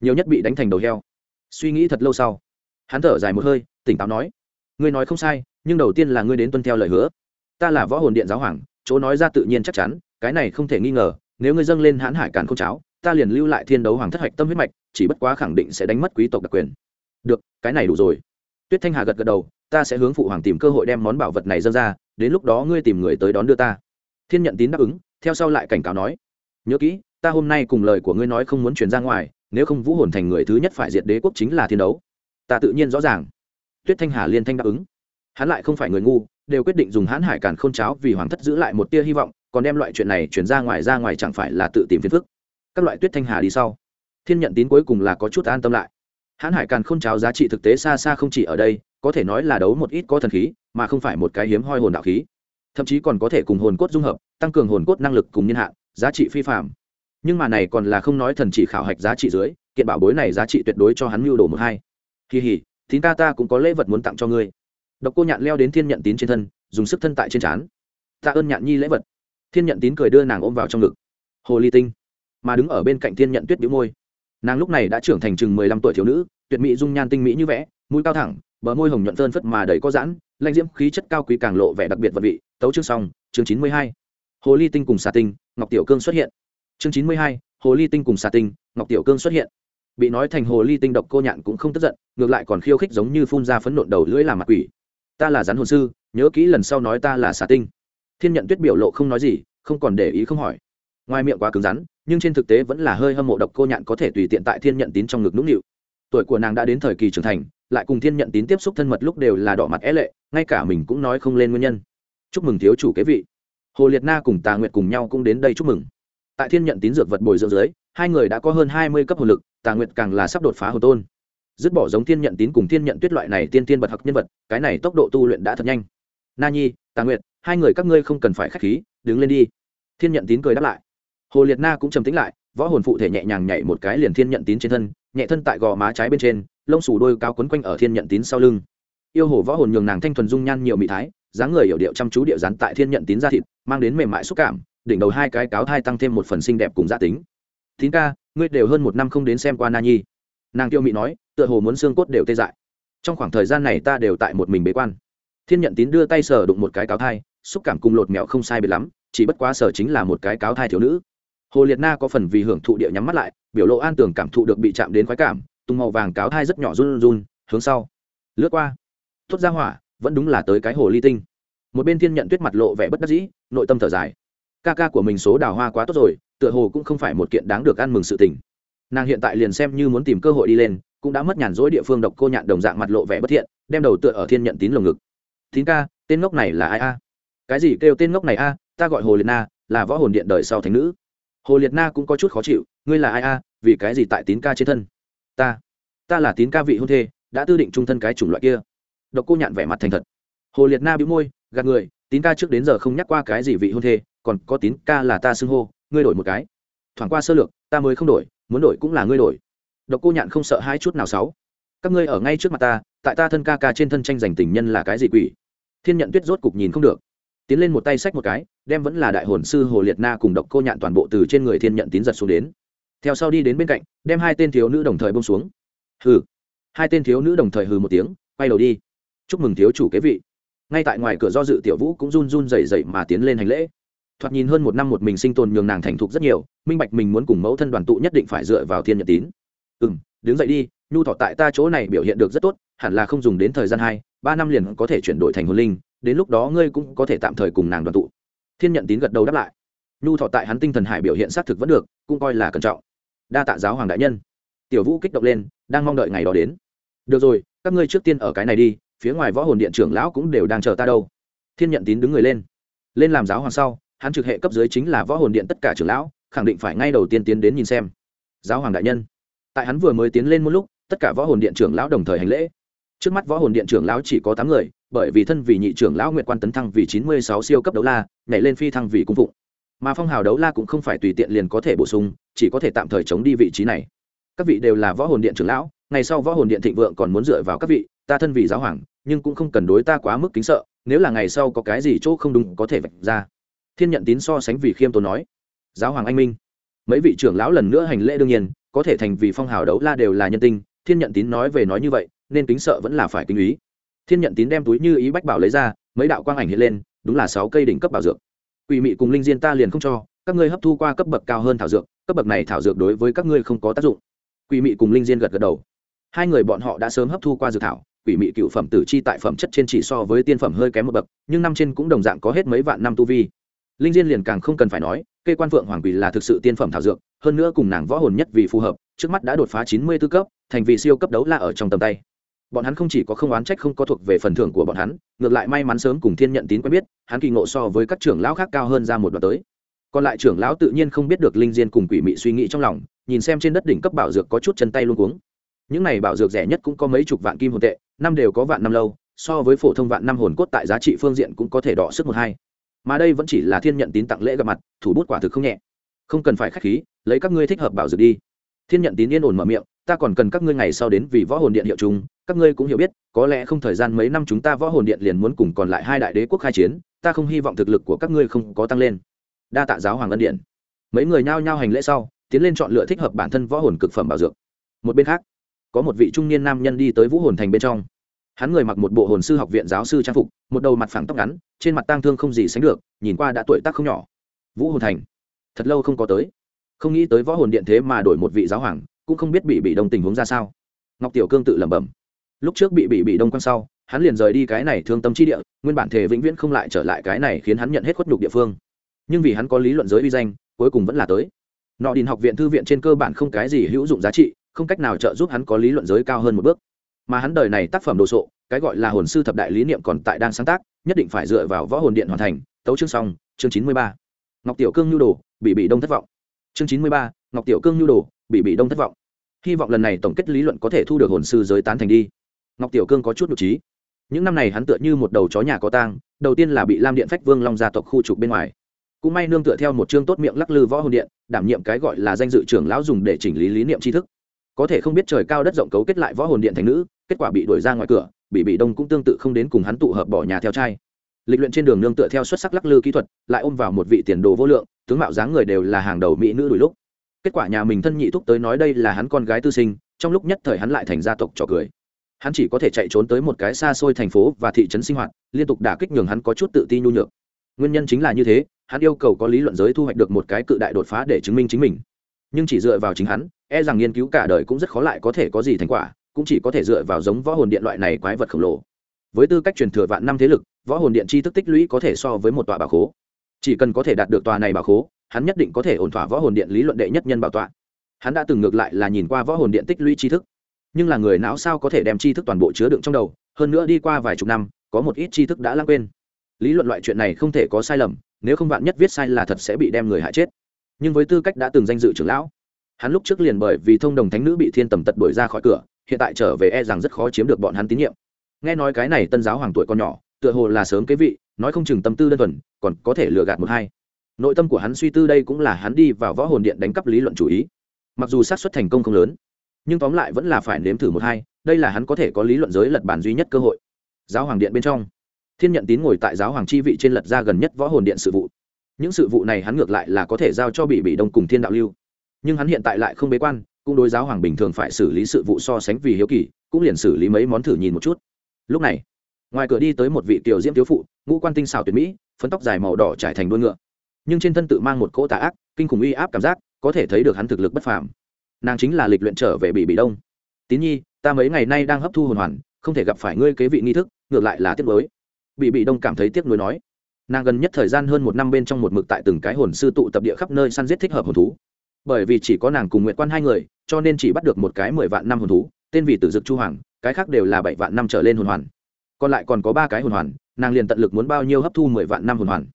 Nhiều nhất bị đánh thành đầu heo. Suy nghĩ thật lâu sau. Hắn thở dài một hơi, tỉnh táo nói ngươi nói không sai, nhưng đầu tiên là ngươi đến tuân theo lời hứa. Ta là võ hồn điện giáo hoàng, chỗ nói ra tự nhiên chắc chắn, cái này không thể nghi ngờ, nếu ngươi dâng lên hãn hải càn không cháo, ta liền lưu lại thiên đấu hoàng thất hạch tâm huyết mạch, chỉ bất quá khẳng định sẽ đánh mất quý tộc đặc quyền. Được, cái này đủ rồi. Tuyết thanh hà gật gật đầu, ta sẽ hướng phụ hoàng tìm cơ hội đem món bảo vật này dâng ra, đến lúc đó ngươi tìm người tới đón đưa ta. Thiên nhận tín đáp ứng, theo sau lại cảnh cáo nói. Nhớ kỹ, ta hôm nay cùng lời của ngươi nói không muốn truyền ra ngoài, nếu không vũ hồn thành người thứ nhất phải diệt đế quốc chính là thiên đấu. Ta tự nhiên rõ ràng tuyết thanh hà liên thanh đáp ứng. Hắn lại không phải người ngu, đều quyết định dùng hãn hải càn khôn cháo vì hoàng thất giữ lại một tia hy vọng, còn đem loại chuyện này chuyển ra ngoài ra ngoài chẳng phải là tự tìm phiền phức. Các loại tuyết thanh hà đi sau. Thiên nhận tín cuối cùng là có chút an tâm lại. Hãn hải càn khôn cháo giá trị thực tế xa xa không chỉ ở đây, có thể nói là đấu một ít có thần khí, mà không phải một cái hiếm hoi hồn đạo khí. Thậm chí còn có thể cùng hồn cốt dung hợp, tăng cường hồn cốt năng lực cùng niên hạn, giá trị phi phạm nhưng mà này còn là không nói thần chỉ khảo hạch giá trị dưới, kiện bảo bối này giá trị tuyệt đối cho hắn mưu đồ một hai. Kỳ hỉ tín ca ta cũng có lễ vật muốn tặng cho ngươi. Độc cô nhạn leo đến thiên nhận tín trên thân, dùng sức thân tại trên trán. Tạ ơn nhạn nhi lễ vật. Thiên nhận tín cười đưa nàng ôm vào trong ngực. Hồ ly tinh. Mà đứng ở bên cạnh thiên nhận tuyết bĩu môi. Nàng lúc này đã trưởng thành chừng mười lăm tuổi thiếu nữ, tuyệt mỹ dung nhan tinh mỹ như vẽ, mũi cao thẳng, bờ môi hồng nhuận phơn phất mà đầy có giãn lanh diễm khí chất cao quý càng lộ vẻ đặc biệt vật vị. Tấu chương xong, chương chín mươi hai. Hồ ly tinh cùng xà tinh, ngọc tiểu cương xuất hiện. Chương chín mươi hai, hồ ly tinh cùng xà tinh, ngọc tiểu cương xuất hiện bị nói thành hồ ly tinh độc cô nhạn cũng không tức giận, ngược lại còn khiêu khích giống như phun ra phấn nộn đầu lưỡi làm mặt quỷ. Ta là rắn hồn sư, nhớ kỹ lần sau nói ta là xà tinh. Thiên nhận tuyết biểu lộ không nói gì, không còn để ý không hỏi. Ngoài miệng quá cứng rắn, nhưng trên thực tế vẫn là hơi hâm mộ độc cô nhạn có thể tùy tiện tại thiên nhận tín trong ngực nũng nịu. Tuổi của nàng đã đến thời kỳ trưởng thành, lại cùng thiên nhận tín tiếp xúc thân mật lúc đều là đỏ mặt é lệ, ngay cả mình cũng nói không lên nguyên nhân. Chúc mừng thiếu chủ kế vị. Hồ liệt na cùng tà nguyệt cùng nhau cũng đến đây chúc mừng. Tại thiên nhận tín dược vật bồi dưỡng dưới hai người đã có hơn hai mươi cấp hồn lực, tà nguyệt càng là sắp đột phá hồn tôn. Dứt bỏ giống thiên nhận tín cùng thiên nhận tuyết loại này tiên tiên bật học nhân vật, cái này tốc độ tu luyện đã thật nhanh. Na nhi, tà nguyệt, hai người các ngươi không cần phải k h á c h khí, đứng lên đi. Thiên nhận tín cười đáp lại. Hồ liệt na cũng trầm tính lại, võ hồn phụ thể nhẹ nhàng nhảy một cái liền thiên nhận tín trên thân, nhẹ thân tại gò má trái bên trên, lông xù đôi cao quấn quanh ở thiên nhận tín sau lưng. Yêu hồ võ hồn nhường nàng thanh thuần dung nhan nhiều mỹ thái, dáng người hiểu điệu chăm chú điệu rắn tại thiên nhận tín ra thịt, mang đến mềm mại xúc cảm, đỉnh đầu hai cái cáo thai tăng thêm một phần xinh đẹp cùng gia tính tín ca, ngươi đều hơn một năm không đến xem qua na nhi. Nàng tiêu Mị nói, tựa hồ muốn xương cốt đều tê dại. Trong khoảng thời gian này ta đều tại một mình bế quan. Thiên nhận tín đưa tay sờ đụng một cái cáo thai, xúc cảm cùng lột mẹo không sai biệt lắm, chỉ bất quá sở chính là một cái cáo thai thiếu nữ. Hồ liệt na có phần vì hưởng thụ địa nhắm mắt lại, biểu lộ an tường cảm thụ được bị chạm đến khoái cảm, tung màu vàng cáo thai rất nhỏ run run, hướng sau. Lướt qua. Thốt ra hỏa, vẫn đúng là tới cái hồ ly tinh. Một bên thiên nhận tuyết mặt lộ vẻ bất đắc dĩ, nội tâm thở dài. Ca ca của mình số đào hoa quá tốt rồi tựa hồ cũng không phải một kiện đáng được ăn mừng sự tình. Nàng hiện tại liền xem như muốn tìm cơ hội đi lên, cũng đã mất nhàn rỗi địa phương độc cô nhạn đồng dạng mặt lộ vẻ bất thiện, đem đầu tựa ở thiên nhận tín lồng ngực. Tín ca, tên ngốc này là ai a? Cái gì kêu tên ngốc này a? Ta gọi hồ liệt na, là võ hồn điện đời sau thành nữ. Hồ liệt na cũng có chút khó chịu, ngươi là ai a? Vì cái gì tại tín ca trên thân? Ta ta là tín ca vị hôn thê, đã tư định trung thân cái chủng loại kia. Độc cô nhạn vẻ mặt thành thật. Hồ liệt na bĩu môi, gạt người, tín ca trước đến giờ không nhắc qua cái gì vị hôn thê, còn có tín ca là ta xưng hô ngươi đổi một cái. Thoảng qua sơ lược, ta mới không đổi, muốn đổi cũng là ngươi đổi. Độc cô nhạn không sợ hai chút nào sáu. Các ngươi ở ngay trước mặt ta, tại ta thân ca ca trên thân tranh giành tình nhân là cái gì quỷ? Thiên nhận tuyết rốt cục nhìn không được. Tiến lên một tay xách một cái, đem vẫn là đại hồn sư hồ liệt na cùng độc cô nhạn toàn bộ từ trên người thiên nhận tín giật xuống đến. Theo sau đi đến bên cạnh, đem hai tên thiếu nữ đồng thời bông xuống. Hừ. Hai tên thiếu nữ đồng thời hừ một tiếng, quay đầu đi. Chúc mừng thiếu chủ kế vị. Ngay tại ngoài cửa do dự tiểu vũ cũng run run rẩy rẩy mà tiến lên hành lễ thoạt nhìn hơn một năm một mình sinh tồn nhường nàng thành thục rất nhiều, minh bạch mình muốn cùng mẫu thân đoàn tụ nhất định phải dựa vào thiên nhật tín. Ừ m đứng dậy đi, nhu thọ tại ta chỗ này biểu hiện được rất tốt, hẳn là không dùng đến thời gian hai, ba năm liền có thể chuyển đổi thành hồn linh, đến lúc đó ngươi cũng có thể tạm thời cùng nàng đoàn tụ. Thiên nhận tín gật đầu đáp lại. Nhu thọ tại hắn tinh thần hải biểu hiện xác thực vẫn được, cũng coi là cẩn trọng. Đa tạ giáo hoàng đại nhân. Tiểu vũ kích động lên, đang mong đợi ngày đó đến. Được rồi, các ngươi trước tiên ở cái này đi, phía ngoài võ hồn điện trưởng lão cũng đều đang chờ ta đâu. Thiên nhận tín đứng người lên. Lên làm giáo hoàng sau hắn trực hệ cấp dưới chính là võ hồn điện tất cả trưởng lão, khẳng định phải ngay đầu tiên tiến đến nhìn xem. Giáo hoàng đại nhân. Tại hắn vừa mới tiến lên một lúc, tất cả võ hồn điện trưởng lão đồng thời hành lễ. Trước mắt võ hồn điện trưởng lão chỉ có tám người, bởi vì thân vị nhị trưởng lão nguyện quan tấn thăng vì chín mươi sáu siêu cấp đấu la, nhảy lên phi thăng vì cung phụng. Mà phong hào đấu la cũng không phải tùy tiện liền có thể bổ sung, chỉ có thể tạm thời chống đi vị trí này. Các vị đều là võ hồn điện trưởng lão, ngày sau võ hồn điện thịnh vượng còn muốn dựa vào các vị, ta thân vị giáo hoàng, nhưng cũng không cần đối ta quá mức kính sợ, nếu là ngày sau có cái gì chỗ không đúng có thể vạch ra thiên nhận tín so sánh vì khiêm tốn nói. Giáo hoàng anh minh. Mấy vị trưởng lão lần nữa hành lễ đương nhiên, có thể thành vì phong hào đấu la đều là nhân tinh thiên nhận tín nói về nói như vậy, nên kính sợ vẫn là phải kính ý. Thiên nhận tín đem túi như ý bách bảo lấy ra, mấy đạo quang ảnh hiện lên, đúng là sáu cây đỉnh cấp bảo dược. Quỷ mị cùng linh diên ta liền không cho, các ngươi hấp thu qua cấp bậc cao hơn thảo dược, cấp bậc này thảo dược đối với các ngươi không có tác dụng. Quỷ mị cùng linh diên gật gật đầu. Hai người bọn họ đã sớm hấp thu qua dược thảo, quỷ mị cựu phẩm tử chi tại phẩm chất trên chỉ so với tiên phẩm hơi kém một bậc, nhưng năm trên cũng đồng dạng có hết mấy vạn năm tu vi linh diên liền càng không cần phải nói cây quan phượng hoàng quỳ là thực sự tiên phẩm thảo dược, hơn nữa cùng nàng võ hồn nhất vì phù hợp, trước mắt đã đột phá chín mươi tư cấp, thành vị siêu cấp đấu la ở trong tầm tay. Bọn hắn không chỉ có không oán trách không có thuộc về phần thưởng của bọn hắn, ngược lại may mắn sớm cùng thiên nhận tín quen biết, hắn kỳ ngộ so với các trưởng lão khác cao hơn ra một đoạn tới. Còn lại trưởng lão tự nhiên không biết được linh diên cùng quỷ mị suy nghĩ trong lòng, nhìn xem trên đất đỉnh cấp bảo dược có chút chân tay luôn cuống. Những này bảo dược rẻ nhất cũng có mấy chục vạn kim hồn tệ, năm đều có vạn năm lâu, so với phổ thông vạn năm hồn cốt tại giá trị phương diện cũng có thể đọ sức một hai mà đây vẫn chỉ là thiên nhận tín tặng lễ gặp mặt, thủ bút quả thực không nhẹ. Không cần phải k h á c h khí, lấy các ngươi thích hợp bảo dược đi. Thiên nhận tín yên ổn mở miệng, ta còn cần các ngươi ngày sau đến vì võ hồn điện hiệu chúng các ngươi cũng hiểu biết, có lẽ không thời gian mấy năm chúng ta võ hồn điện liền muốn cùng còn lại hai đại đế quốc khai chiến, ta không hy vọng thực lực của các ngươi không có tăng lên. Đa tạ giáo hoàng ân điện. Mấy người nhao nhao hành lễ sau, tiến lên chọn lựa thích hợp bản thân võ hồn cực phẩm bảo dược. Một bên khác, có một vị trung niên nam nhân đi tới vũ hồn thành bên trong hắn người mặc một bộ hồn sư học viện giáo sư trang phục, một đầu mặt phẳng tóc ngắn, trên mặt tang thương không gì sánh được, nhìn qua đã tuổi tác không nhỏ. Vũ hồn thành, thật lâu không có tới. Không nghĩ tới võ hồn điện thế mà đổi một vị giáo hoàng, cũng không biết bị bị đông tình huống ra sao. Ngọc tiểu cương tự lẩm bẩm. Lúc trước bị bị bị đông quăng sau, hắn liền rời đi cái này thương tâm chi địa, nguyên bản thể vĩnh viễn không lại trở lại cái này khiến hắn nhận hết khuất nhục địa phương. Nhưng vì hắn có lý luận giới uy danh, cuối cùng vẫn là tới. Nọ đình học viện thư viện trên cơ bản không cái gì hữu dụng giá trị, không cách nào trợ giúp hắn có lý luận giới cao hơn một bước mà hắn đời này tác phẩm đồ sộ, cái gọi là hồn sư thập đại lý niệm còn tại đang sáng tác, nhất định phải dựa vào võ hồn điện hoàn thành. Tấu chương xong, chương chín mươi ba. Ngọc tiểu cương nhu đồ, bị bị đông thất vọng. Chương chín mươi ba, ngọc tiểu cương nhu đồ, bị bị đông thất vọng. Hy vọng lần này tổng kết lý luận có thể thu được hồn sư giới tán thành đi. Ngọc tiểu cương có chút nhục trí những năm này hắn tựa như một đầu chó nhà có tang, đầu tiên là bị lam điện phách vương long gia tộc khu trục bên ngoài. Cũng may nương tựa theo một chương tốt miệng lắc lư võ hồn điện, đảm nhiệm cái gọi là danh dự trưởng lão dùng để chỉnh lý lý niệm tri thức. Có thể không biết trời cao đất rộng cấu kết lại võ hồn điện thành nữ kết quả bị đuổi ra ngoài cửa bị bị đông cũng tương tự không đến cùng hắn tụ hợp bỏ nhà theo trai. Lịch luyện trên đường nương tựa theo xuất sắc lắc lư kỹ thuật, lại ôm vào một vị tiền đồ vô lượng, tướng mạo dáng người đều là hàng đầu mỹ nữ đuổi lúc. Kết quả nhà mình thân nhị thúc tới nói đây là hắn con gái tư sinh, trong lúc nhất thời hắn lại thành gia tộc trò cười. Hắn chỉ có thể chạy trốn tới một cái xa xôi thành phố và thị trấn sinh hoạt, liên tục đả kích nhường hắn có chút tự ti nhu nhược. Nguyên nhân chính là như thế, hắn yêu cầu có lý luận giới thu hoạch được một cái cự đại đột phá để chứng minh chính mình. Nhưng chỉ dựa vào chính hắn e rằng nghiên cứu cả đời cũng rất khó lại có thể có gì thành quả cũng chỉ có thể dựa vào giống võ hồn điện loại này quái vật khổng lồ. Với tư cách truyền thừa vạn năm thế lực, võ hồn điện chi thức tích lũy có thể so với một tòa bảo khố. Chỉ cần có thể đạt được tòa này bảo khố, hắn nhất định có thể ổn thỏa võ hồn điện lý luận đệ nhất nhân bảo tọa. Hắn đã từng ngược lại là nhìn qua võ hồn điện tích lũy tri thức. Nhưng là người não sao có thể đem tri thức toàn bộ chứa đựng trong đầu, hơn nữa đi qua vài chục năm, có một ít tri thức đã lãng quên. Lý luận loại chuyện này không thể có sai lầm, nếu không bạn nhất viết sai là thật sẽ bị đem người hại chết. Nhưng với tư cách đã từng danh dự trưởng lão, hắn lúc trước liền bởi vì thông đồng thánh nữ bị thiên tầm tật đuổi ra khỏi cửa hiện tại trở về e rằng rất khó chiếm được bọn hắn tín nhiệm. Nghe nói cái này tân giáo hoàng tuổi còn nhỏ, tựa hồ là sớm kế vị, nói không chừng tâm tư đơn thuần, còn có thể lừa gạt một hai. Nội tâm của hắn suy tư đây cũng là hắn đi vào võ hồn điện đánh cắp lý luận chủ ý. Mặc dù xác suất thành công không lớn, nhưng tóm lại vẫn là phải nếm thử một hai, đây là hắn có thể có lý luận giới lật bản duy nhất cơ hội. Giáo hoàng điện bên trong, thiên nhận tín ngồi tại giáo hoàng chi vị trên lật ra gần nhất võ hồn điện sự vụ. Những sự vụ này hắn ngược lại là có thể giao cho bị bị đông cùng thiên đạo lưu. Nhưng hắn hiện tại lại không bế quan cũng đối giáo hoàng bình thường phải xử lý sự vụ so sánh vì hiếu kỳ, cũng liền xử lý mấy món thử nhìn một chút. Lúc này, ngoài cửa đi tới một vị tiểu diễm thiếu phụ, ngũ quan tinh xảo tuyệt mỹ, phấn tóc dài màu đỏ trải thành đuôi ngựa. Nhưng trên thân tự mang một cỗ tà ác, kinh khủng uy áp cảm giác, có thể thấy được hắn thực lực bất phàm. Nàng chính là lịch luyện trở về bị bị đông. Tín nhi, ta mấy ngày nay đang hấp thu hồn hoàn, không thể gặp phải ngươi kế vị nghi thức, ngược lại là tiếc nuối. Bị bị đông cảm thấy tiếc nuối nói. Nàng gần nhất thời gian hơn một năm bên trong một mực tại từng cái hồn sư tụ tập địa khắp nơi săn giết thích hợp hồn thú bởi vì chỉ có nàng cùng nguyện quan hai người, cho nên chỉ bắt được một cái mười vạn năm hồn thú, tên vì tử dực chu hoàng, cái khác đều là bảy vạn năm trở lên hồn hoàn. Còn lại còn có ba cái hồn hoàn, nàng liền tận lực muốn bao nhiêu hấp thu mười vạn năm hồn hoàn.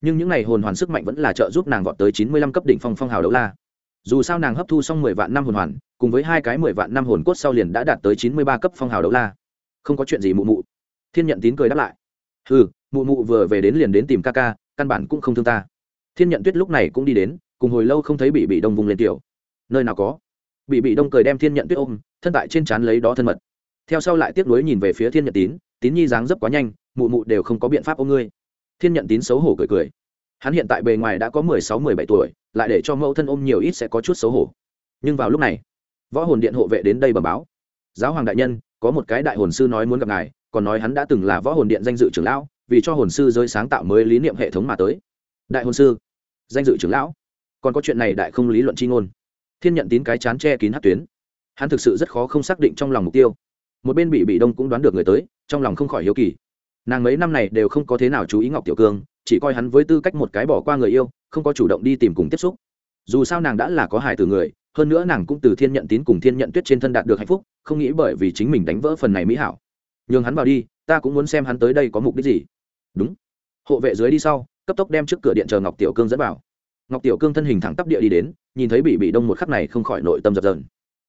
Nhưng những n à y hồn hoàn sức mạnh vẫn là trợ giúp nàng vọt tới chín mươi lăm cấp đỉnh phong phong hào đấu la. Dù sao nàng hấp thu xong mười vạn năm hồn hoàn, cùng với hai cái mười vạn năm hồn cốt sau liền đã đạt tới chín mươi ba cấp phong hào đấu la. Không có chuyện gì mụ mụ. Thiên nhận tín cười đáp lại. Ừ mụ mụ vừa về đến liền đến tìm ca ca, căn bản cũng không thương ta. Thiên nhận tuyết lúc này cũng đi đến cùng hồi lâu không thấy bị bị đông vùng lên tiểu. Nơi nào có? Bị bị đông cười đem thiên nhận tuyết ôm, thân tại trên trán lấy đó thân mật. Theo sau lại tiếp nối nhìn về phía thiên nhận tín tín nhi dáng dấp quá nhanh, mụ mụ đều không có biện pháp ôm ngươi. Thiên nhận tín xấu hổ cười cười. Hắn hiện tại bề ngoài đã có mười sáu, mười bảy tuổi, lại để cho mẫu thân ôm nhiều ít sẽ có chút xấu hổ. Nhưng vào lúc này, võ hồn điện hộ vệ đến đây bẩm báo. Giáo hoàng đại nhân, có một cái đại hồn sư nói muốn gặp ngài, còn nói hắn đã từng là võ hồn điện danh dự trưởng lão, vì cho hồn sư giới sáng tạo mới lý niệm hệ thống mà tới. Đại hồn sư, danh dự trưởng lão? Còn có chuyện này đại không lý luận c h i ngôn. Thiên nhận tín cái chán che kín hát tuyến. Hắn thực sự rất khó không xác định trong lòng mục tiêu. Một bên bị bị đông cũng đoán được người tới, trong lòng không khỏi hiếu kỳ. Nàng mấy năm này đều không có thế nào chú ý ngọc tiểu cương, chỉ coi hắn với tư cách một cái bỏ qua người yêu, không có chủ động đi tìm cùng tiếp xúc. Dù sao nàng đã là có hài từ người, hơn nữa nàng cũng từ thiên nhận tín cùng thiên nhận tuyết trên thân đạt được hạnh phúc, không nghĩ bởi vì chính mình đánh vỡ phần này mỹ hảo. Nhường hắn vào đi, ta cũng muốn xem hắn tới đây có mục đích gì. Đúng. Hộ vệ dưới đi sau, cấp tốc đem trước cửa điện chờ ngọc tiểu cương dẫn vào ngọc tiểu cương thân hình thẳng tắp địa đi đến, nhìn thấy bị bị đông một khắc này không khỏi nội tâm dập dờn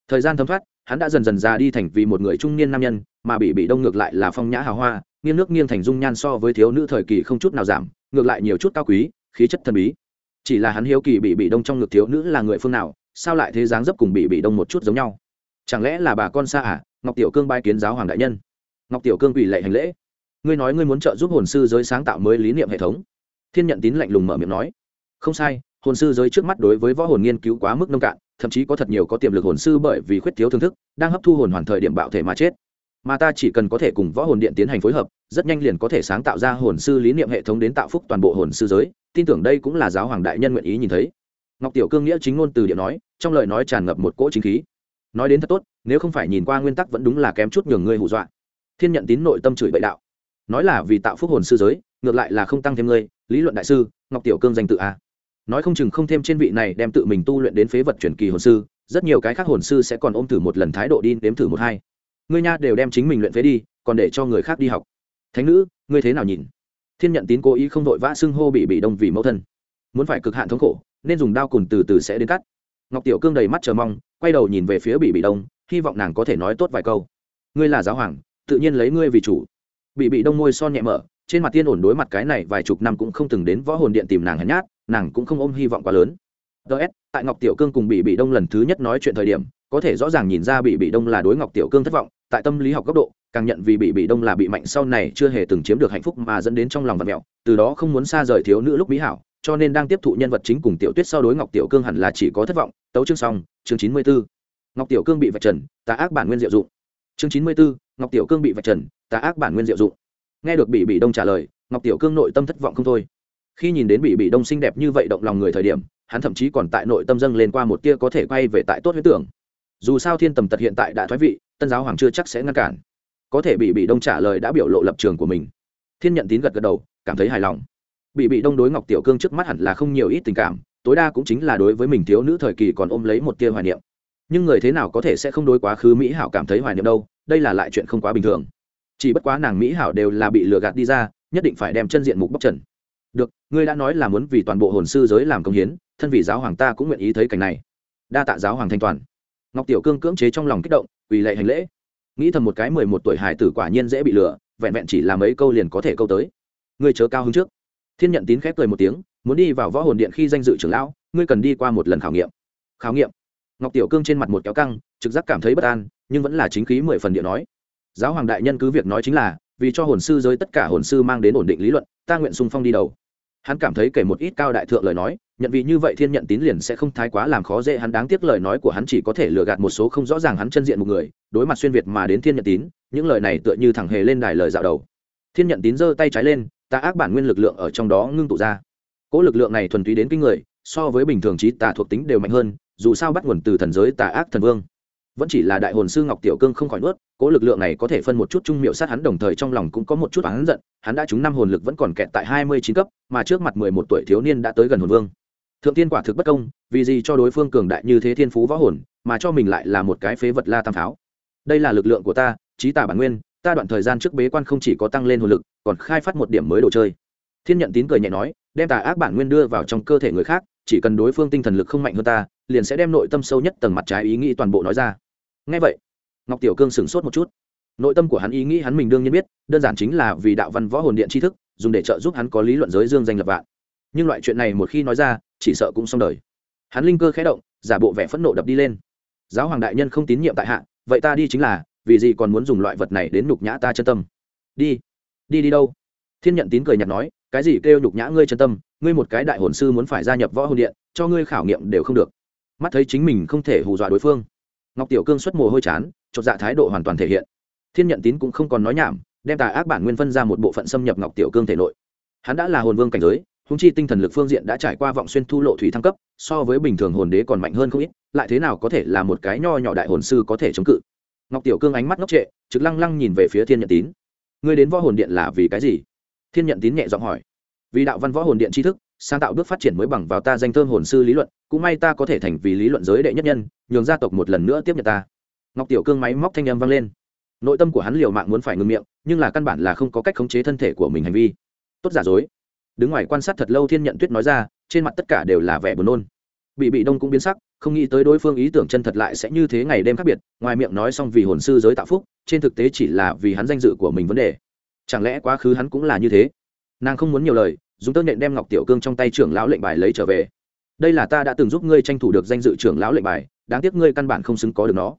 thời gian thấm thoát, hắn đã dần dần già đi thành vì một người trung niên nam nhân, mà bị bị đông ngược lại là phong nhã hào hoa, nghiêng nước nghiêng thành dung nhan so với thiếu nữ thời kỳ không chút nào giảm, ngược lại nhiều chút cao quý, khí chất thần bí. Chỉ là hắn hiếu kỳ bị bị đông trong ngực thiếu nữ là người phương nào, sao lại thế dáng dấp cùng bị bị đông một chút giống nhau? Chẳng lẽ là bà con xa à? Ngọc tiểu cương bai kiến giáo hoàng đại nhân. Ngọc tiểu cương quỳ lệ hành lễ. Ngươi nói ngươi muốn trợ giúp hồn sư giới sáng tạo mới lý niệm hệ thống. Thiên nhận tín lạnh lùng mở miệng nói. Không sai hồn sư giới trước mắt đối với võ hồn nghiên cứu quá mức nông cạn, thậm chí có thật nhiều có tiềm lực hồn sư bởi vì khuyết thiếu thương thức, đang hấp thu hồn hoàn thời điểm bạo thể mà chết. Mà ta chỉ cần có thể cùng võ hồn điện tiến hành phối hợp, rất nhanh liền có thể sáng tạo ra hồn sư lý niệm hệ thống đến tạo phúc toàn bộ hồn sư giới, tin tưởng đây cũng là giáo hoàng đại nhân nguyện ý nhìn thấy. Ngọc tiểu cương nghĩa chính ngôn từ điện nói, trong lời nói tràn ngập một cỗ chính khí. Nói đến thật tốt, nếu không phải nhìn qua nguyên tắc vẫn đúng là kém chút nhường ngươi hù dọa. Thiên nhận tín nội tâm chửi bậy đạo. Nói là vì tạo phúc hồn sư giới, ngược lại là không tăng thêm ngươi, lý luận đại sư, ngọc tiểu cương danh tự a nói không chừng không thêm trên vị này đem tự mình tu luyện đến phế vật truyền kỳ hồn sư, rất nhiều cái khác hồn sư sẽ còn ôm thử một lần thái độ đi nếm thử một hai. Ngươi nha đều đem chính mình luyện phế đi, còn để cho người khác đi học. Thánh nữ, ngươi thế nào nhìn? Thiên nhận tín cố ý không vội vã xưng hô bị bị đông vì mẫu thân. Muốn phải cực hạn thống khổ, nên dùng đao cùn từ từ sẽ đến cắt. Ngọc tiểu cương đầy mắt chờ mong, quay đầu nhìn về phía bị bị đông, hy vọng nàng có thể nói tốt vài câu. Ngươi là giáo hoàng, tự nhiên lấy ngươi vì chủ. Bị bị đông môi son nhẹ mở, trên mặt tiên ổn đối mặt cái này vài chục năm cũng không từng đến võ hồn điện tìm nàng hèn nhát nàng cũng không ôm hy vọng quá lớn. Ts tại ngọc tiểu cương cùng bị bị đông lần thứ nhất nói chuyện thời điểm, có thể rõ ràng nhìn ra bị bị đông là đối ngọc tiểu cương thất vọng, tại tâm lý học góc độ, càng nhận vì bị bị đông là bị mạnh sau này chưa hề từng chiếm được hạnh phúc mà dẫn đến trong lòng vật mẹo, từ đó không muốn xa rời thiếu nữ lúc mỹ hảo, cho nên đang tiếp thụ nhân vật chính cùng tiểu tuyết sau đối ngọc tiểu cương hẳn là chỉ có thất vọng. Tấu chương xong, chương chín mươi bốn ngọc tiểu cương bị vạch trần, tà ác bản nguyên diệu dụng. Chương chín mươi bốn ngọc tiểu cương bị vạch trần, tà ác bản nguyên diệu dụng. Nghe được bị bị đông trả lời, ngọc tiểu cương nội tâm thất vọng không thôi khi nhìn đến bị bị đông xinh đẹp như vậy động lòng người thời điểm, hắn thậm chí còn tại nội tâm dâng lên qua một tia có thể quay về tại tốt huyết tưởng. Dù sao thiên tầm tật hiện tại đã thoái vị, tân giáo hoàng chưa chắc sẽ ngăn cản. Có thể bị bị đông trả lời đã biểu lộ lập trường của mình. Thiên nhận tín gật gật đầu, cảm thấy hài lòng. Bị bị đông đối ngọc tiểu cương trước mắt hẳn là không nhiều ít tình cảm, tối đa cũng chính là đối với mình thiếu nữ thời kỳ còn ôm lấy một tia hoài niệm. Nhưng người thế nào có thể sẽ không đối quá khứ mỹ hảo cảm thấy hoài niệm đâu, đây là lại chuyện không quá bình thường. Chỉ bất quá nàng mỹ hảo đều là bị lừa gạt đi ra, nhất định phải đem chân diện mục bóc trần được, ngươi đã nói là muốn vì toàn bộ hồn sư giới làm công hiến, thân vị giáo hoàng ta cũng nguyện ý thấy cảnh này. Đa tạ giáo hoàng thanh toàn. Ngọc tiểu cương cưỡng chế trong lòng kích động vì lệ hành lễ. Nghĩ thầm một cái mười một tuổi hải tử quả nhiên dễ bị lừa, vẹn vẹn chỉ là mấy câu liền có thể câu tới. Ngươi chớ cao hứng trước. Thiên nhận tín khép cười một tiếng, muốn đi vào võ hồn điện khi danh dự trưởng lão, ngươi cần đi qua một lần khảo nghiệm. Khảo nghiệm? Ngọc tiểu cương trên mặt một kéo căng, trực giác cảm thấy bất an, nhưng vẫn là chính khí mười phần điện nói. Giáo hoàng đại nhân cứ việc nói chính là, vì cho hồn sư giới tất cả hồn sư mang đến ổn định lý luận ta nguyện sung phong đi đầu. Hắn cảm thấy kể một ít cao đại thượng lời nói, nhận vì như vậy thiên nhận tín liền sẽ không thái quá làm khó dễ hắn. Đáng tiếc lời nói của hắn chỉ có thể lừa gạt một số không rõ ràng hắn chân diện một người, đối mặt xuyên việt mà đến thiên nhận tín, những lời này tựa như thẳng hề lên đài lời dạo đầu. Thiên nhận tín giơ tay trái lên, ta ác bản nguyên lực lượng ở trong đó ngưng tụ ra. Cỗ lực lượng này thuần túy đến kinh người, so với bình thường trí tà thuộc tính đều mạnh hơn, dù sao bắt nguồn từ thần giới tà ác thần vương. Vẫn chỉ là đại hồn sư ngọc tiểu cương không khỏi nuốt cỗ lực lượng này có thể phân một chút trung miệu sát hắn, đồng thời trong lòng cũng có một chút hắn giận, hắn đã trúng năm hồn lực vẫn còn kẹt tại hai mươi chín cấp, mà trước mặt mười một tuổi thiếu niên đã tới gần hồn vương. Thượng tiên quả thực bất công, vì gì cho đối phương cường đại như thế thiên phú võ hồn, mà cho mình lại là một cái phế vật la tam pháo đây là lực lượng của ta trí tả bản nguyên, ta đoạn thời gian trước bế quan không chỉ có tăng lên hồn lực, còn khai phát một điểm mới đồ chơi. Thiên nhận tín cười nhẹ nói, đem tà ác bản nguyên đưa vào trong cơ thể người khác, chỉ cần đối phương tinh thần lực không mạnh hơn ta, liền sẽ đem nội tâm sâu nhất tầng mặt trái ý nghĩ toàn bộ nói ra. Ngay vậy ngọc tiểu cương sửng sốt một chút. Nội tâm của hắn ý nghĩ hắn mình đương nhiên biết, đơn giản chính là vì đạo văn võ hồn điện tri thức, dùng để trợ giúp hắn có lý luận giới dương danh lập vạn. Nhưng loại chuyện này một khi nói ra, chỉ sợ cũng xong đời. Hắn linh cơ khẽ động, giả bộ vẻ phẫn nộ đập đi lên. Giáo hoàng đại nhân không tín nhiệm tại hạ, vậy ta đi chính là, vì gì còn muốn dùng loại vật này đến nhục nhã ta chân tâm? Đi đi đi đâu? Thiên nhận tín cười nhạt nói, cái gì kêu nhục nhã ngươi chân tâm, ngươi một cái đại hồn sư muốn phải gia nhập võ hồn điện, cho ngươi khảo nghiệm đều không được. Mắt thấy chính mình không thể hù dọa đối phương. Ngọc tiểu cương xuất mồ hôi chán chột dạ thái độ hoàn toàn thể hiện. Thiên nhận tín cũng không còn nói nhảm, đem tà ác bản nguyên phân ra một bộ phận xâm nhập ngọc tiểu cương thể nội. Hắn đã là hồn vương cảnh giới húng chi tinh thần lực phương diện đã trải qua vọng xuyên thu lộ thủy thăng cấp, so với bình thường hồn đế còn mạnh hơn không ít, lại thế nào có thể là một cái nho nhỏ đại hồn sư có thể chống cự? Ngọc tiểu cương ánh mắt ngốc trệ, trực lăng lăng nhìn về phía thiên nhận tín. Ngươi đến võ hồn điện là vì cái gì? Thiên nhận tín nhẹ giọng hỏi. Vì đạo văn võ hồn điện tri thức, sáng tạo bước phát triển mới bằng vào ta danh thơm hồn sư lý luận, cũng may ta có thể thành vì lý luận giới đệ nhất nhân, nhường gia tộc một lần nữa tiếp nhận ta ngọc tiểu cương máy móc thanh âm vang lên. Nội tâm của hắn liều mạng muốn phải ngừng miệng, nhưng là căn bản là không có cách khống chế thân thể của mình hành vi. Tốt giả dối. Đứng ngoài quan sát thật lâu thiên nhận tuyết nói ra, trên mặt tất cả đều là vẻ buồn nôn. Bị bị đông cũng biến sắc, không nghĩ tới đối phương ý tưởng chân thật lại sẽ như thế ngày đêm khác biệt, ngoài miệng nói xong vì hồn sư giới tạo phúc, trên thực tế chỉ là vì hắn danh dự của mình vấn đề. Chẳng lẽ quá khứ hắn cũng là như thế? Nàng không muốn nhiều lời, dùng tơ nhện đem ngọc tiểu cương trong tay trưởng lão lệnh bài lấy trở về. Đây là ta đã từng giúp ngươi tranh thủ được danh dự trưởng lão lệnh bài, đáng tiếc ngươi căn bản không xứng có được nó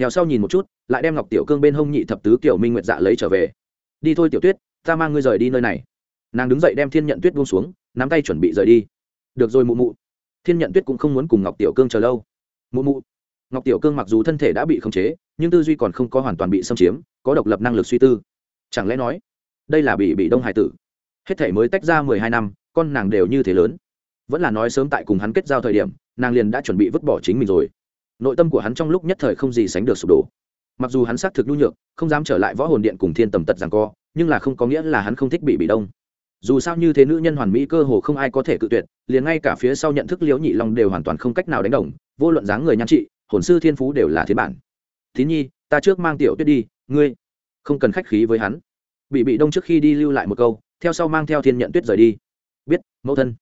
theo sau nhìn một chút, lại đem ngọc tiểu cương bên hông nhị thập tứ kiểu minh nguyệt dạ lấy trở về. Đi thôi tiểu tuyết, ta mang ngươi rời đi nơi này. Nàng đứng dậy đem thiên nhận tuyết buông xuống, nắm tay chuẩn bị rời đi. Được rồi mụ mụ. Thiên nhận tuyết cũng không muốn cùng ngọc tiểu cương chờ lâu. Mụ mụ. Ngọc tiểu cương mặc dù thân thể đã bị khống chế, nhưng tư duy còn không có hoàn toàn bị xâm chiếm, có độc lập năng lực suy tư. Chẳng lẽ nói, đây là bị bị đông hải tử? Hết thể mới tách ra mười hai năm, con nàng đều như thế lớn. Vẫn là nói sớm tại cùng hắn kết giao thời điểm, nàng liền đã chuẩn bị vứt bỏ chính mình rồi nội tâm của hắn trong lúc nhất thời không gì sánh được sụp đổ. Mặc dù hắn xác thực nhu nhược, không dám trở lại võ hồn điện cùng thiên tầm tật rằng co, nhưng là không có nghĩa là hắn không thích bị bị đông. Dù sao như thế nữ nhân hoàn mỹ cơ hồ không ai có thể cự tuyệt, liền ngay cả phía sau nhận thức liễu nhị long đều hoàn toàn không cách nào đánh đồng, vô luận dáng người nhan trị, hồn sư thiên phú đều là thiên bản. Thí nhi, ta trước mang tiểu tuyết đi, ngươi không cần khách khí với hắn. Bị bị đông trước khi đi lưu lại một câu, theo sau mang theo thiên nhận tuyết rời đi. Biết, mẫu thân.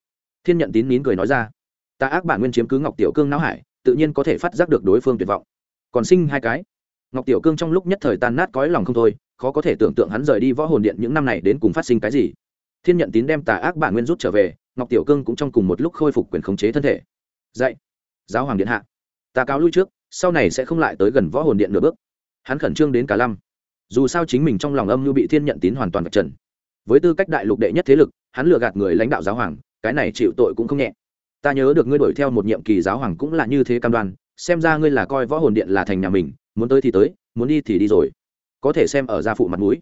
Thiên nhận tín nín cười nói ra. Ta ác bản nguyên chiếm cứ ngọc tiểu cương não hải tự nhiên có thể phát giác được đối phương tuyệt vọng. Còn sinh hai cái. Ngọc tiểu cương trong lúc nhất thời tan nát cõi lòng không thôi, khó có thể tưởng tượng hắn rời đi võ hồn điện những năm này đến cùng phát sinh cái gì. Thiên nhận tín đem tà ác bản nguyên rút trở về, ngọc tiểu cương cũng trong cùng một lúc khôi phục quyền khống chế thân thể. Dạy, giáo hoàng điện hạ, ta cáo lui trước, sau này sẽ không lại tới gần võ hồn điện nửa bước. Hắn khẩn trương đến cả lâm. Dù sao chính mình trong lòng âm lưu bị thiên nhận tín hoàn toàn vạch trần. Với tư cách đại lục đệ nhất thế lực, hắn lừa gạt người lãnh đạo giáo hoàng, cái này chịu tội cũng không nhẹ ta nhớ được ngươi đuổi theo một nhiệm kỳ giáo hoàng cũng là như thế cam đoan, xem ra ngươi là coi võ hồn điện là thành nhà mình, muốn tới thì tới, muốn đi thì đi rồi. Có thể xem ở gia phụ mặt mũi.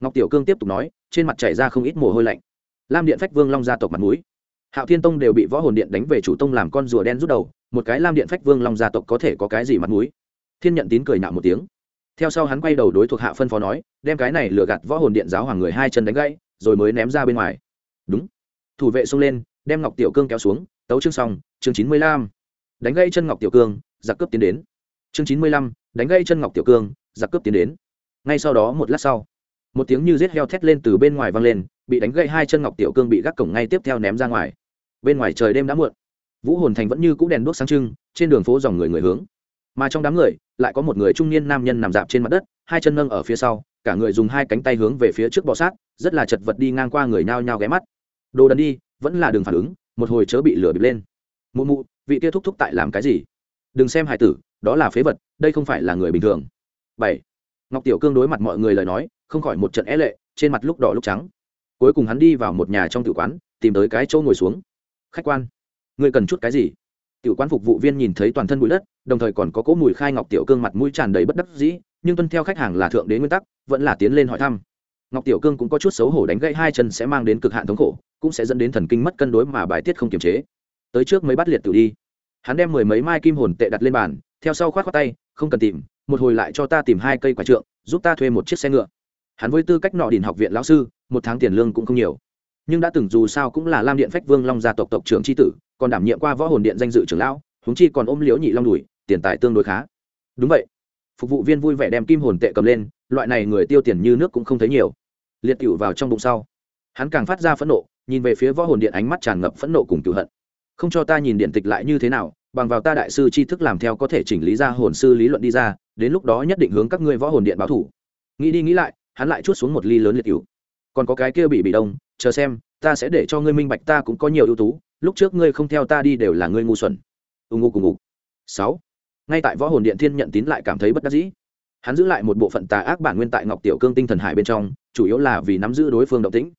Ngọc tiểu cương tiếp tục nói, trên mặt chảy ra không ít mồ hôi lạnh. Lam điện phách vương long gia tộc mặt mũi. Hạo thiên tông đều bị võ hồn điện đánh về chủ tông làm con rùa đen rút đầu, một cái lam điện phách vương long gia tộc có thể có cái gì mặt mũi? Thiên nhận tín cười nạo một tiếng. Theo sau hắn quay đầu đối thuộc hạ phân phó nói, đem cái này lừa gạt võ hồn điện giáo hoàng người hai chân đánh gãy, rồi mới ném ra bên ngoài. Đúng. Thủ vệ xông lên, đem ngọc tiểu cương kéo xuống tấu chương xong, chương chín mươi lăm. Đánh gãy chân ngọc tiểu cương, giặc cướp tiến đến. Chương chín mươi lăm, đánh gãy chân ngọc tiểu cương, giặc cướp tiến đến. Ngay sau đó một lát sau, một tiếng như rết heo thét lên từ bên ngoài vang lên, bị đánh gãy hai chân ngọc tiểu cương bị gác cổng ngay tiếp theo ném ra ngoài. Bên ngoài trời đêm đã muộn. Vũ hồn thành vẫn như c ũ đèn đuốc sáng trưng, trên đường phố dòng người người hướng. Mà trong đám người, lại có một người trung niên nam nhân nằm dạp trên mặt đất, hai chân nâng ở phía sau, cả người dùng hai cánh tay hướng về phía trước bọ sát, rất là chật vật đi ngang qua người nhao nhao ghé mắt. Đồ đần đi, vẫn là đường phản ứng một hồi chớ bị lửa bịp lên. Mụ mụ, vị kia thúc thúc tại làm cái gì? Đừng xem hải tử, đó là phế vật, đây không phải là người bình thường. Bảy. Ngọc tiểu cương đối mặt mọi người lời nói, không khỏi một trận é lệ, trên mặt lúc đỏ lúc trắng. Cuối cùng hắn đi vào một nhà trong tử quán, tìm tới cái chỗ ngồi xuống. Khách quan người cần chút cái gì? Tiểu quan phục vụ viên nhìn thấy toàn thân bụi đất, đồng thời còn có cỗ mùi khai ngọc tiểu cương mặt mũi tràn đầy bất đắc dĩ, nhưng tuân theo khách hàng là thượng đế nguyên tắc, vẫn là tiến lên hỏi thăm. Ngọc tiểu cương cũng có chút xấu hổ đánh gãy hai chân sẽ mang đến cực hạn thống khổ cũng sẽ dẫn đến thần kinh mất cân đối mà bài tiết không kiềm chế. Tới trước mấy bắt liệt tử đi. Hắn đem mười mấy mai kim hồn tệ đặt lên bàn, theo sau khoát khoát tay, không cần tìm, một hồi lại cho ta tìm hai cây quả trượng, giúp ta thuê một chiếc xe ngựa. Hắn với tư cách nọ điển học viện lão sư, một tháng tiền lương cũng không nhiều. Nhưng đã từng dù sao cũng là lam điện phách vương long gia tộc tộc trưởng tri tử, còn đảm nhiệm qua võ hồn điện danh dự trưởng lão húng chi còn ôm liễu nhị long đùi tiền tài tương đối khá. Đúng vậy. Phục vụ viên vui vẻ đem kim hồn tệ cầm lên, loại này người tiêu tiền như nước cũng không thấy nhiều. Liệt cựu vào trong bụng sau hắn càng phát ra phẫn nộ, nhìn về phía võ hồn điện ánh mắt tràn ngập phẫn nộ cùng cựu hận. Không cho ta nhìn điện tịch lại như thế nào, bằng vào ta đại sư tri thức làm theo có thể chỉnh lý ra hồn sư lý luận đi ra, đến lúc đó nhất định hướng các ngươi võ hồn điện báo thủ. Nghĩ đi nghĩ lại, hắn lại chút xuống một ly lớn liệt cựu còn có cái kia bị bị đông, chờ xem, ta sẽ để cho ngươi minh bạch ta cũng có nhiều ưu tú, lúc trước ngươi không theo ta đi đều là ngươi ngu xuẩn. Ưng ngu cùng ngục. Sáu. Ngay tại võ hồn điện thiên nhận tín lại cảm thấy bất đắc dĩ. Hắn giữ lại một bộ phận tà ác bản nguyên tại ngọc tiểu cương tinh thần hải bên trong, chủ yếu là vì nắm giữ đối phương động tĩnh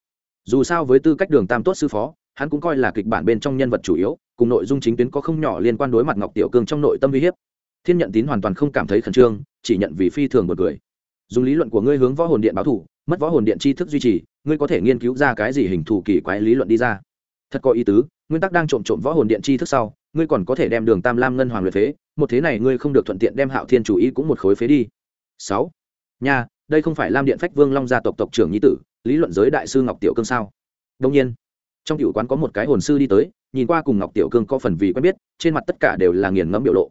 dù sao với tư cách đường tam tốt sư phó, hắn cũng coi là kịch bản bên trong nhân vật chủ yếu, cùng nội dung chính tuyến có không nhỏ liên quan đối mặt ngọc tiểu cương trong nội tâm uy hiếp. Thiên nhận tín hoàn toàn không cảm thấy khẩn trương, chỉ nhận vì phi thường một người dùng lý luận của ngươi hướng võ hồn điện báo thủ, mất võ hồn điện tri thức duy trì, ngươi có thể nghiên cứu ra cái gì hình thù kỳ quái lý luận đi ra. Thật có ý tứ, nguyên tắc đang trộm trộm võ hồn điện tri thức sau, ngươi còn có thể đem đường tam lam ngân hoàng luyện phế, một thế này ngươi không được thuận tiện đem hạo thiên chủ ý cũng một khối phế đi. Sáu. Nha, đây không phải lam điện phách vương long gia tộc tộc trưởng nhi tử lý luận giới đại sư ngọc tiểu cương sao? Đông nhiên. Trong tiểu quán có một cái hồn sư đi tới, nhìn qua cùng ngọc tiểu cương có phần vì quen biết, trên mặt tất cả đều là nghiền ngẫm biểu lộ.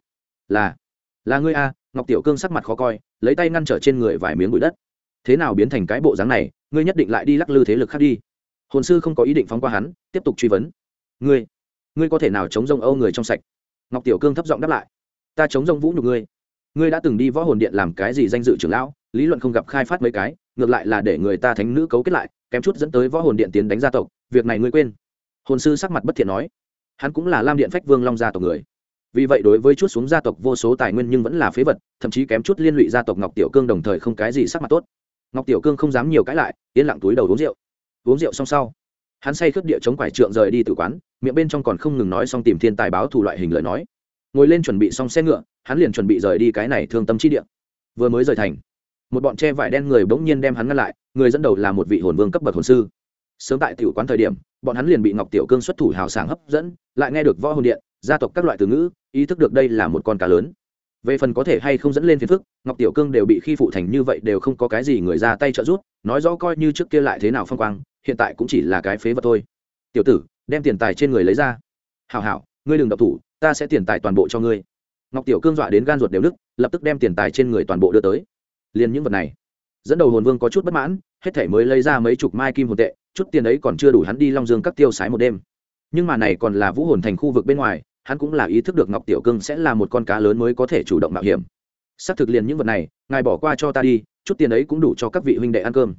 Là là ngươi a, ngọc tiểu cương sắc mặt khó coi, lấy tay ngăn trở trên người vài miếng bụi đất. Thế nào biến thành cái bộ dáng này, ngươi nhất định lại đi lắc lư thế lực khác đi. Hồn sư không có ý định phóng qua hắn, tiếp tục truy vấn. Ngươi ngươi có thể nào chống rông âu người trong sạch? Ngọc tiểu cương thấp giọng đáp lại. Ta chống rông vũ nhục ngươi. Ngươi đã từng đi võ hồn điện làm cái gì danh dự trưởng lão, lý luận không gặp khai phát mấy cái ngược lại là để người ta thánh nữ cấu kết lại, kém chút dẫn tới võ hồn điện tiến đánh gia tộc, việc này ngươi quên. Hồn sư sắc mặt bất thiện nói. Hắn cũng là lam điện phách vương long gia tộc người. Vì vậy đối với chút xuống gia tộc vô số tài nguyên nhưng vẫn là phế vật, thậm chí kém chút liên lụy gia tộc ngọc tiểu cương đồng thời không cái gì sắc mặt tốt. Ngọc tiểu cương không dám nhiều cãi lại, yên lặng túi đầu uống rượu. Uống rượu xong sau, hắn say khướt địa chống quải trượng rời đi từ quán, miệng bên trong còn không ngừng nói xong tìm thiên tài báo thủ loại hình lời nói. Ngồi lên chuẩn bị xong xe ngựa, hắn liền chuẩn bị rời đi cái này thương tâm chi địa. Vừa mới rời thành một bọn che vải đen người bỗng nhiên đem hắn ngăn lại, người dẫn đầu là một vị hồn vương cấp bậc hồn sư. Sớm tại tiểu quán thời điểm, bọn hắn liền bị ngọc tiểu cương xuất thủ hào sảng hấp dẫn, lại nghe được võ hồn điện, gia tộc các loại từ ngữ, ý thức được đây là một con cá lớn. Về phần có thể hay không dẫn lên phiền phức, ngọc tiểu cương đều bị khi phụ thành như vậy đều không có cái gì người ra tay trợ giúp, nói rõ coi như trước kia lại thế nào phong quang, hiện tại cũng chỉ là cái phế vật thôi. Tiểu tử, đem tiền tài trên người lấy ra. Hảo hảo, ngươi đừng độc thủ, ta sẽ tiền tài toàn bộ cho ngươi. Ngọc tiểu cương dọa đến gan ruột đều đức lập tức đem tiền tài trên người toàn bộ đưa tới liền những vật này. Dẫn đầu hồn vương có chút bất mãn, hết thể mới lấy ra mấy chục mai kim hồn tệ, chút tiền ấy còn chưa đủ hắn đi long dương các tiêu sái một đêm. Nhưng mà này còn là vũ hồn thành khu vực bên ngoài, hắn cũng là ý thức được ngọc tiểu cương sẽ là một con cá lớn mới có thể chủ động mạo hiểm. Xác thực liền những vật này, ngài bỏ qua cho ta đi, chút tiền ấy cũng đủ cho các vị huynh đệ ăn cơm.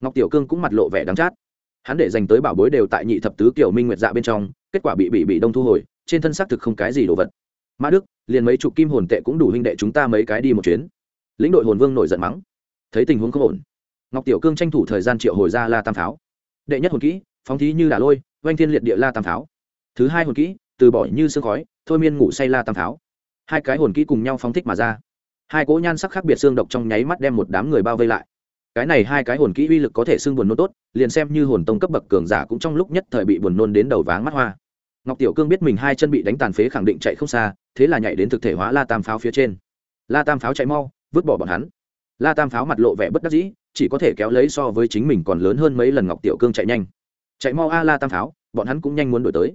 Ngọc tiểu cương cũng mặt lộ vẻ đắng chát. Hắn để dành tới bảo bối đều tại nhị thập tứ kiểu minh nguyệt dạ bên trong, kết quả bị bị bị đông thu hồi, trên thân xác thực không cái gì đồ vật. Mã đức, liền mấy chục kim hồn tệ cũng đủ huynh đệ chúng ta mấy cái đi một chuyến lĩnh đội hồn vương nổi giận mắng. Thấy tình huống không ổn, ngọc tiểu cương tranh thủ thời gian triệu hồi ra la tam pháo. Đệ nhất hồn kỹ, phóng thí như đà lôi, oanh thiên liệt địa la tam pháo. Thứ hai hồn kỹ, từ bỏ như sương khói, thôi miên ngủ say la tam pháo. Hai cái hồn kỹ cùng nhau phóng thích mà ra. Hai cỗ nhan sắc khác biệt xương độc trong nháy mắt đem một đám người bao vây lại. Cái này hai cái hồn kỹ uy lực có thể xương buồn nôn tốt, liền xem như hồn tông cấp bậc cường giả cũng trong lúc nhất thời bị buồn nôn đến đầu váng mắt hoa. Ngọc tiểu cương biết mình hai chân bị đánh tàn phế khẳng định chạy không xa, thế là nhảy đến thực thể hóa la tam pháo phía trên. La tam pháo chạy mau vứt bỏ bọn hắn. La tam pháo mặt lộ vẻ bất đắc dĩ, chỉ có thể kéo lấy so với chính mình còn lớn hơn mấy lần ngọc tiểu cương chạy nhanh. Chạy mau a, la tam pháo, bọn hắn cũng nhanh muốn đổi tới.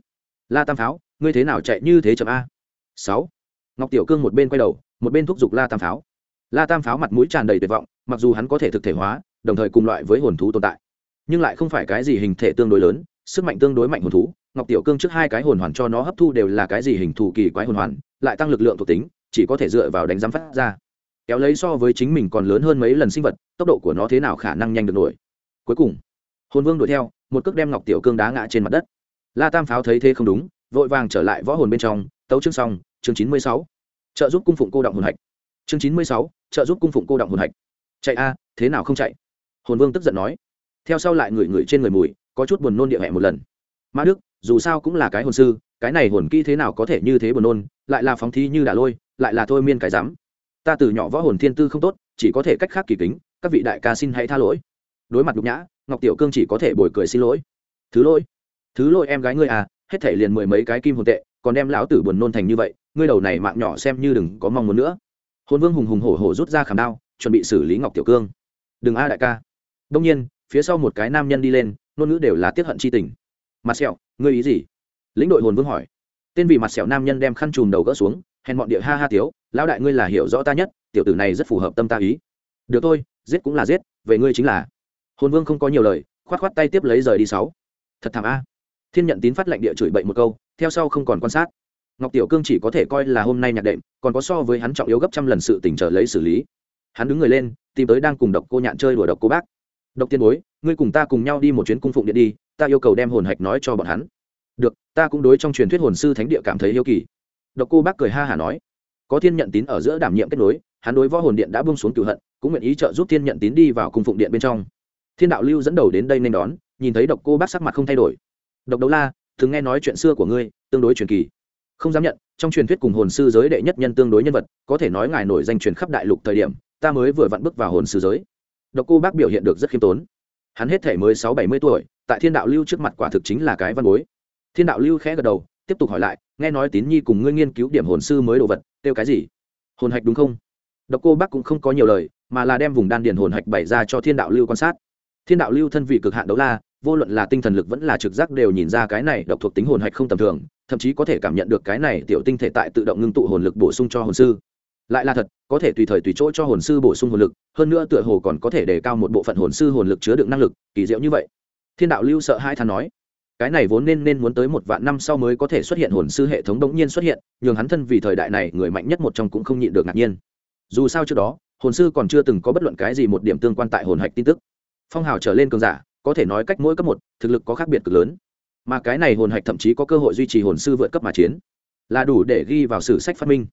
La tam pháo, ngươi thế nào chạy như thế chậm a? Sáu. Ngọc tiểu cương một bên quay đầu, một bên thúc giục la tam pháo. La tam pháo mặt mũi tràn đầy tuyệt vọng, mặc dù hắn có thể thực thể hóa, đồng thời cùng loại với hồn thú tồn tại, nhưng lại không phải cái gì hình thể tương đối lớn, sức mạnh tương đối mạnh hồn thú. Ngọc tiểu cương trước hai cái hồn hoàn cho nó hấp thu đều là cái gì hình thù kỳ quái hồn hoàn, lại tăng lực lượng thuộc tính, chỉ có thể dựa vào đánh giám phát ra kéo lấy so với chính mình còn lớn hơn mấy lần sinh vật, tốc độ của nó thế nào khả năng nhanh được nổi. Cuối cùng, hồn vương đuổi theo, một cước đem ngọc tiểu cương đá ngã trên mặt đất. La tam pháo thấy thế không đúng, vội vàng trở lại võ hồn bên trong, tấu chương xong, chương chín mươi sáu. Trợ giúp cung phụng cô động hồn hạch. Chương chín mươi sáu, trợ giúp cung phụng cô động hồn hạch. Chạy a, thế nào không chạy? Hồn vương tức giận nói. Theo sau lại ngửi ngửi trên người mùi, có chút buồn nôn địa hẹ một lần. Ma đức, dù sao cũng là cái hồn sư, cái này hồn kỹ thế nào có thể như thế buồn nôn, lại là phóng thi như đà lôi, lại là thôi miên cái dám ta từ nhỏ võ hồn thiên tư không tốt, chỉ có thể cách khác kỳ kính, các vị đại ca xin hãy tha lỗi. Đối mặt nhục nhã, ngọc tiểu cương chỉ có thể bồi cười xin lỗi. Thứ lỗi thứ lỗi em gái ngươi à hết thể liền mười mấy cái kim hồn tệ, còn đem lão tử buồn nôn thành như vậy, ngươi đầu này mạng nhỏ xem như đừng có mong muốn nữa. Hồn vương hùng hùng hổ hổ rút ra khảm đao, chuẩn bị xử lý ngọc tiểu cương. Đừng a đại ca. Đông nhiên, phía sau một cái nam nhân đi lên, ngôn ngữ đều là tiết hận c h i tình. Mặt sẹo, ngươi ý gì? Lĩnh đội hồn vương hỏi. Tên vì mặt sẹo nam nhân đem khăn chùm đầu gỡ xuống, hèn bọn địa ha ha tiếu lão đại ngươi là hiểu rõ ta nhất, tiểu tử này rất phù hợp tâm ta ý. Được thôi, giết cũng là giết, về ngươi chính là. Hồn vương không có nhiều lời, khoát khoát tay tiếp lấy rời đi sáu. Thật thảm a. Thiên nhận tín phát lệnh địa chửi bậy một câu, theo sau không còn quan sát. Ngọc tiểu cương chỉ có thể coi là hôm nay nhạc đệm, còn có so với hắn trọng yếu gấp trăm lần sự tỉnh trở lấy xử lý. Hắn đứng người lên, tìm tới đang cùng độc cô nhạn chơi đùa độc cô bác. Độc tiên bối, ngươi cùng ta cùng nhau đi một chuyến cung phụng điện đi, ta yêu cầu đem hồn hạch nói cho bọn hắn. Được, ta cũng đối trong truyền thuyết hồn sư thánh địa cảm thấy yêu kỳ. Độc cô bác cười ha hả nói có thiên nhận tín ở giữa đảm nhiệm kết nối, hắn đối võ hồn điện đã bung xuống cửu hận, cũng nguyện ý trợ giúp thiên nhận tín đi vào cung phụng điện bên trong. Thiên đạo lưu dẫn đầu đến đây nên đón, nhìn thấy độc cô bác sắc mặt không thay đổi. Độc đấu la, thường nghe nói chuyện xưa của ngươi, tương đối truyền kỳ. Không dám nhận, trong truyền thuyết cùng hồn sư giới đệ nhất nhân tương đối nhân vật, có thể nói ngài nổi danh truyền khắp đại lục thời điểm, ta mới vừa vặn bước vào hồn sư giới. Độc cô bác biểu hiện được rất khiêm tốn. Hắn hết thể mới sáu bảy mươi tuổi, tại thiên đạo lưu trước mặt quả thực chính là cái văn bối. Thiên đạo lưu khẽ gật đầu, tiếp tục hỏi lại nghe nói tín nhi cùng ngươi nghiên cứu điểm hồn sư mới đồ vật, kêu cái gì? Hồn hạch đúng không? Độc cô bác cũng không có nhiều lời, mà là đem vùng đan điền hồn hạch bày ra cho thiên đạo lưu quan sát. Thiên đạo lưu thân vị cực hạn đấu la, vô luận là tinh thần lực vẫn là trực giác đều nhìn ra cái này độc thuộc tính hồn hạch không tầm thường, thậm chí có thể cảm nhận được cái này tiểu tinh thể tại tự động ngưng tụ hồn lực bổ sung cho hồn sư. Lại là thật, có thể tùy thời tùy chỗ cho hồn sư bổ sung hồn lực, hơn nữa tựa hồ còn có thể đề cao một bộ phận hồn sư hồn lực chứa đựng năng lực, kỳ diệu như vậy. Thiên đạo lưu sợ hai than nói cái này vốn nên nên muốn tới một vạn năm sau mới có thể xuất hiện hồn sư hệ thống đống nhiên xuất hiện, nhường hắn thân vì thời đại này người mạnh nhất một trong cũng không nhịn được ngạc nhiên. Dù sao trước đó, hồn sư còn chưa từng có bất luận cái gì một điểm tương quan tại hồn hạch tin tức. Phong hào trở lên cường giả, có thể nói cách mỗi cấp một, thực lực có khác biệt cực lớn. Mà cái này hồn hạch thậm chí có cơ hội duy trì hồn sư vượt cấp mà chiến. Là đủ để ghi vào sử sách phát minh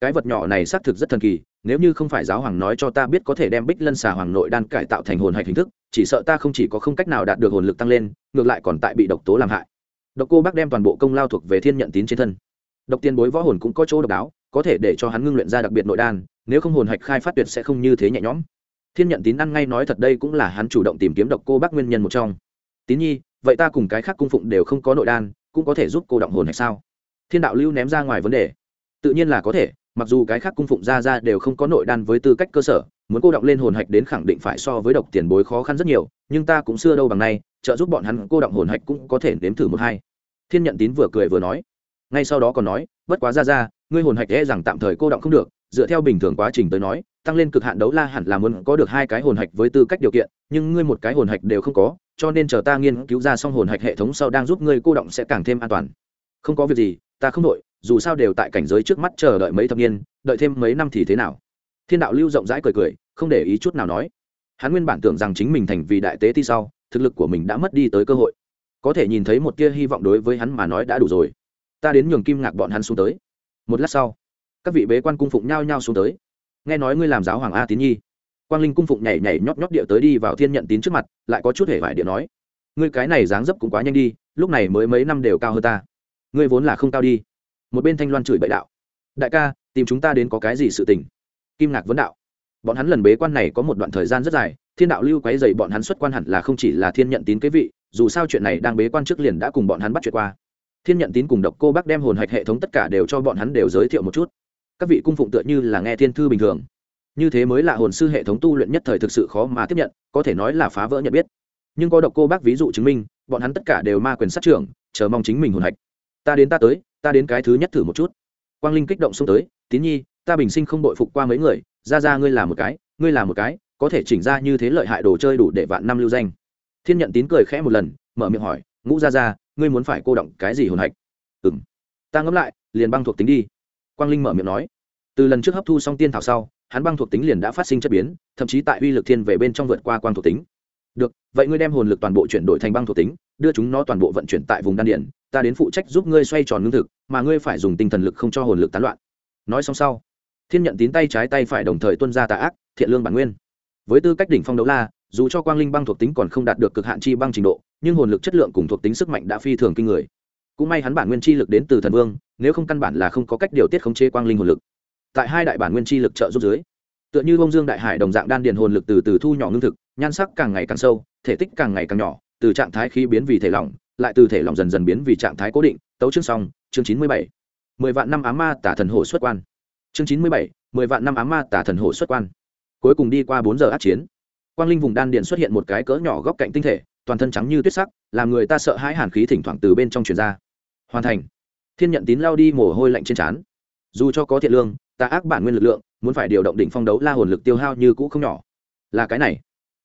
cái vật nhỏ này xác thực rất thần kỳ, nếu như không phải giáo hoàng nói cho ta biết có thể đem bích lân xà hoàng nội đan cải tạo thành hồn hạch hình thức, chỉ sợ ta không chỉ có không cách nào đạt được hồn lực tăng lên, ngược lại còn tại bị độc tố làm hại. Độc cô bác đem toàn bộ công lao thuộc về thiên nhận tín trên thân. Độc tiền bối võ hồn cũng có chỗ độc đáo, có thể để cho hắn ngưng luyện ra đặc biệt nội đan, nếu không hồn hạch khai phát tuyệt sẽ không như thế nhẹ nhõm. Thiên nhận tín ăn ngay nói thật đây cũng là hắn chủ động tìm kiếm độc cô bác nguyên nhân một trong. Tín nhi, vậy ta cùng cái khác cung phụng đều không có nội đan, cũng có thể giúp cô động hồn hạch sao? Thiên đạo lưu ném ra ngoài vấn đề. Tự nhiên là có thể mặc dù cái khác cung phụng ra ra đều không có nội đan với tư cách cơ sở, muốn cô đọng lên hồn hạch đến khẳng định phải so với độc tiền bối khó khăn rất nhiều, nhưng ta cũng xưa đâu bằng nay, trợ giúp bọn hắn cô đọng hồn hạch cũng có thể nếm thử một hai. Thiên nhận tín vừa cười vừa nói. Ngay sau đó còn nói, bất quá ra ra ngươi hồn hạch e rằng tạm thời cô đọng không được, dựa theo bình thường quá trình tới nói, tăng lên cực hạn đấu la hẳn là muốn có được hai cái hồn hạch với tư cách điều kiện, nhưng ngươi một cái hồn hạch đều không có, cho nên chờ ta nghiên cứu ra xong hồn hạch hệ thống sau đang giúp ngươi cô động sẽ càng thêm an toàn. Không có việc gì, ta không đội dù sao đều tại cảnh giới trước mắt chờ đợi mấy thập niên, đợi thêm mấy năm thì thế nào? Thiên đạo lưu rộng rãi cười cười, không để ý chút nào nói. Hắn nguyên bản tưởng rằng chính mình thành vì đại tế thi sau, thực lực của mình đã mất đi tới cơ hội. Có thể nhìn thấy một tia hy vọng đối với hắn mà nói đã đủ rồi. Ta đến nhường kim ngạc bọn hắn xuống tới. Một lát sau, các vị bế quan cung phụng nhao nhao xuống tới. Nghe nói ngươi làm giáo hoàng a tín nhi. Quang linh cung phụng nhảy nhảy nhót nhót địa tới đi vào thiên nhận tín trước mặt, lại có chút hể vải địa nói. Ngươi cái này dáng dấp cũng quá nhanh đi, lúc này mới mấy năm đều cao hơn ta. Ngươi vốn là không cao đi một bên thanh loan chửi bậy đạo, đại ca, tìm chúng ta đến có cái gì sự tình? Kim ngạc vấn đạo, bọn hắn lần bế quan này có một đoạn thời gian rất dài, thiên đạo lưu quấy dày bọn hắn xuất quan hẳn là không chỉ là thiên nhận tín kế vị, dù sao chuyện này đang bế quan trước liền đã cùng bọn hắn bắt chuyện qua. Thiên nhận tín cùng độc cô bác đem hồn hạch hệ thống tất cả đều cho bọn hắn đều giới thiệu một chút. Các vị cung phụng tựa như là nghe thiên thư bình thường. Như thế mới là hồn sư hệ thống tu luyện nhất thời thực sự khó mà tiếp nhận, có thể nói là phá vỡ nhận biết. Nhưng có độc cô bác ví dụ chứng minh, bọn hắn tất cả đều ma quyền sát trưởng, chờ mong chính mình hồn hạch. Ta đến ta tới ta đến cái thứ nhất thử một chút. Quang linh kích động xông tới, tín nhi, ta bình sinh không đội phục qua mấy người, ra ra ngươi là một cái, ngươi là một cái, có thể chỉnh ra như thế lợi hại đồ chơi đủ để vạn năm lưu danh. Thiên nhận tín cười khẽ một lần, mở miệng hỏi, ngũ ra ra, ngươi muốn phải cô động cái gì hồn hạch? Ừ m ta ngẫm lại, liền băng thuộc tính đi. Quang linh mở miệng nói. Từ lần trước hấp thu xong tiên thảo sau, hắn băng thuộc tính liền đã phát sinh chất biến, thậm chí tại uy lực thiên về bên trong vượt qua quang thuộc tính. Được, vậy ngươi đem hồn lực toàn bộ chuyển đổi thành băng thuộc tính, đưa chúng nó toàn bộ vận chuyển tại vùng đan điện ta đến phụ trách giúp ngươi xoay tròn lương thực, mà ngươi phải dùng tinh thần lực không cho hồn lực tán loạn. Nói xong sau, thiên nhận tín tay trái tay phải đồng thời tuân ra tà ác, thiện lương bản nguyên. Với tư cách đỉnh phong đấu la, dù cho quang linh băng thuộc tính còn không đạt được cực hạn chi băng trình độ, nhưng hồn lực chất lượng cùng thuộc tính sức mạnh đã phi thường kinh người. Cũng may hắn bản nguyên chi lực đến từ thần vương, nếu không căn bản là không có cách điều tiết khống chế quang linh hồn lực. Tại hai đại bản nguyên chi lực trợ giúp dưới, tựa như bông dương đại hải đồng dạng đan điền hồn lực từ từ thu nhỏ ngưng thực, nhan sắc càng ngày càng sâu, thể tích càng ngày càng nhỏ, từ trạng thái khí biến vì thể lỏng lại từ thể lòng dần dần biến vì trạng thái cố định, tấu chương xong, chương chín mươi bảy. Mười vạn năm á ma tả thần hổ xuất quan. Chương chín mươi bảy, mười vạn năm á ma tả thần hổ xuất quan. Cuối cùng đi qua bốn giờ át chiến. Quang linh vùng đan điện xuất hiện một cái cỡ nhỏ góc cạnh tinh thể, toàn thân trắng như tuyết sắc, làm người ta sợ hãi hàn khí thỉnh thoảng từ bên trong truyền ra. Hoàn thành. Thiên nhận tín lao đi mồ hôi lạnh trên trán. Dù cho có thiện lương, ta ác bản nguyên lực lượng, muốn phải điều động đỉnh phong đấu la hồn lực tiêu hao như cũ không nhỏ. Là cái này.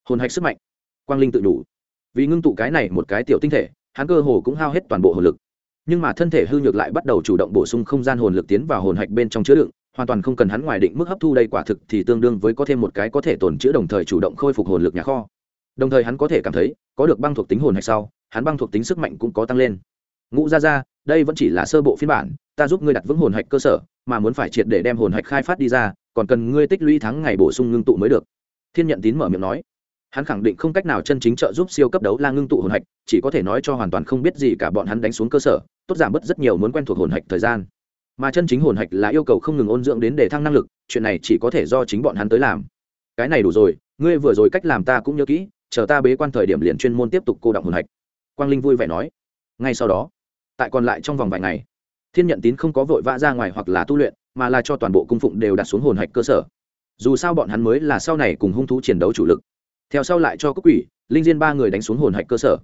Hồn hạch sức mạnh. Quang linh tự đủ vì ngưng tụ cái này một cái tiểu tinh thể hắn cơ hồ cũng hao hết toàn bộ hồn lực. Nhưng mà thân thể hư nhược lại bắt đầu chủ động bổ sung không gian hồn lực tiến vào hồn hạch bên trong chứa đựng, hoàn toàn không cần hắn ngoài định mức hấp thu đây quả thực thì tương đương với có thêm một cái có thể tồn chữa đồng thời chủ động khôi phục hồn lực nhà kho. Đồng thời hắn có thể cảm thấy, có được băng thuộc tính hồn hạch sau, hắn băng thuộc tính sức mạnh cũng có tăng lên. Ngũ ra ra đây vẫn chỉ là sơ bộ phiên bản, ta giúp ngươi đặt vững hồn hạch cơ sở, mà muốn phải triệt để đem hồn hạch khai phát đi ra, còn cần ngươi tích lũy tháng ngày bổ sung ngưng tụ mới được. Thiên nhận tín mở miệng nói hắn khẳng định không cách nào chân chính trợ giúp siêu cấp đấu la ngưng tụ hồn hạch, chỉ có thể nói cho hoàn toàn không biết gì cả bọn hắn đánh xuống cơ sở, tốt giảm bớt rất nhiều muốn quen thuộc hồn hạch thời gian. Mà chân chính hồn hạch là yêu cầu không ngừng ôn dưỡng đến để thăng năng lực, chuyện này chỉ có thể do chính bọn hắn tới làm. Cái này đủ rồi, ngươi vừa rồi cách làm ta cũng nhớ kỹ, chờ ta bế quan thời điểm liền chuyên môn tiếp tục cô động hồn hạch. Quang linh vui vẻ nói. Ngay sau đó, tại còn lại trong vòng vài ngày, thiên nhận tín không có vội vã ra ngoài hoặc là tu luyện, mà là cho toàn bộ cung phụng đều đặt xuống hồn hạch cơ sở. Dù sao bọn hắn mới là sau này cùng hung thú chiến đấu chủ lực theo sau lại cho cốc quỷ, linh diên ba người đánh xuống hồn hạch cơ sở.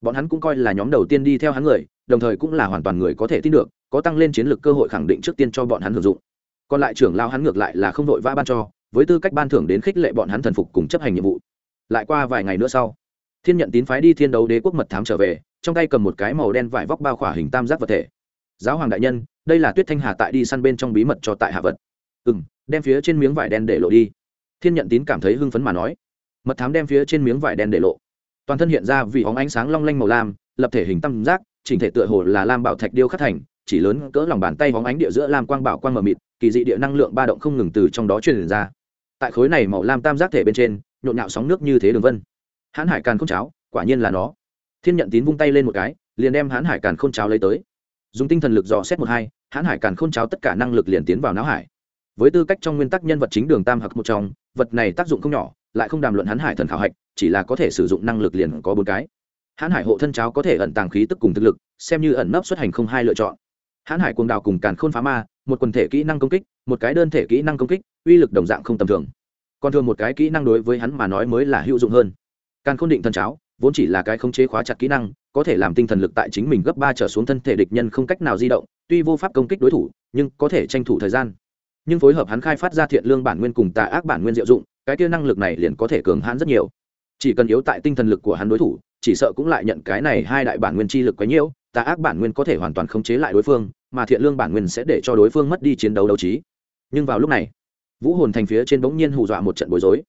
Bọn hắn cũng coi là nhóm đầu tiên đi theo hắn người, đồng thời cũng là hoàn toàn người có thể tin được, có tăng lên chiến lược cơ hội khẳng định trước tiên cho bọn hắn hưởng dụng. Còn lại trưởng lao hắn ngược lại là không đội vã ban cho, với tư cách ban thưởng đến khích lệ bọn hắn thần phục cùng chấp hành nhiệm vụ. Lại qua vài ngày nữa sau, thiên nhận tín phái đi thiên đấu đế quốc mật thám trở về, trong tay cầm một cái màu đen vải vóc bao khỏa hình tam giác vật thể. Giáo hoàng đại nhân, đây là tuyết thanh hà tại đi săn bên trong bí mật cho tại hạ vật. Ừ m đem phía trên miếng vải đen để lộ đi. Thiên nhận tín cảm thấy hưng phấn mà nói mật thám đem phía trên miếng vải đen để lộ. Toàn thân hiện ra vì óng ánh sáng long lanh màu lam, lập thể hình tam giác, chỉnh thể tựa hồ là lam bảo thạch điêu khắc thành, chỉ lớn cỡ lòng bàn tay óng ánh địa giữa lam quang bảo quang mờ mịt, kỳ dị địa năng lượng ba động không ngừng từ trong đó truyền ra. Tại khối này màu lam tam giác thể bên trên, nhộn nhạo sóng nước như thế đường vân. Hãn hải càn k h ô n cháo, quả nhiên là nó. Thiên nhận tín vung tay lên một cái, liền đem hãn hải càn k h ô n cháo lấy tới. Dùng tinh thần lực dò xét một hai, hãn hải càn k h ô n cháo tất cả năng lực liền tiến vào não hải. Với tư cách trong nguyên tắc nhân vật chính đường tam hặc một trong, vật này tác dụng không nhỏ lại không đàm luận hãn hải thần khảo hạch, chỉ là có thể sử dụng năng lực liền có bốn cái. Hãn hải hộ thân cháo có thể ẩn tàng khí tức cùng thực lực, xem như ẩn nấp xuất hành không hai lựa chọn. Hãn hải cuồng đào cùng càn khôn phá ma, một quần thể kỹ năng công kích, một cái đơn thể kỹ năng công kích, uy lực đồng dạng không tầm thường. Còn thường một cái kỹ năng đối với hắn mà nói mới là hữu dụng hơn. Càn khôn định thân cháo, vốn chỉ là cái khống chế khóa chặt kỹ năng, có thể làm tinh thần lực tại chính mình gấp ba trở xuống thân thể địch nhân không cách nào di động, tuy vô pháp công kích đối thủ, nhưng có thể tranh thủ thời gian nhưng phối hợp hắn khai phát ra thiện lương bản nguyên cùng tà ác bản nguyên diệu dụng, cái kia năng lực này liền có thể cường hãn rất nhiều. Chỉ cần yếu tại tinh thần lực của hắn đối thủ, chỉ sợ cũng lại nhận cái này hai đại bản nguyên chi lực quá nhiễu tà ác bản nguyên có thể hoàn toàn khống chế lại đối phương, mà thiện lương bản nguyên sẽ để cho đối phương mất đi chiến đấu đấu trí. Nhưng vào lúc này, vũ hồn thành phía trên bỗng nhiên hù dọa một trận bối rối.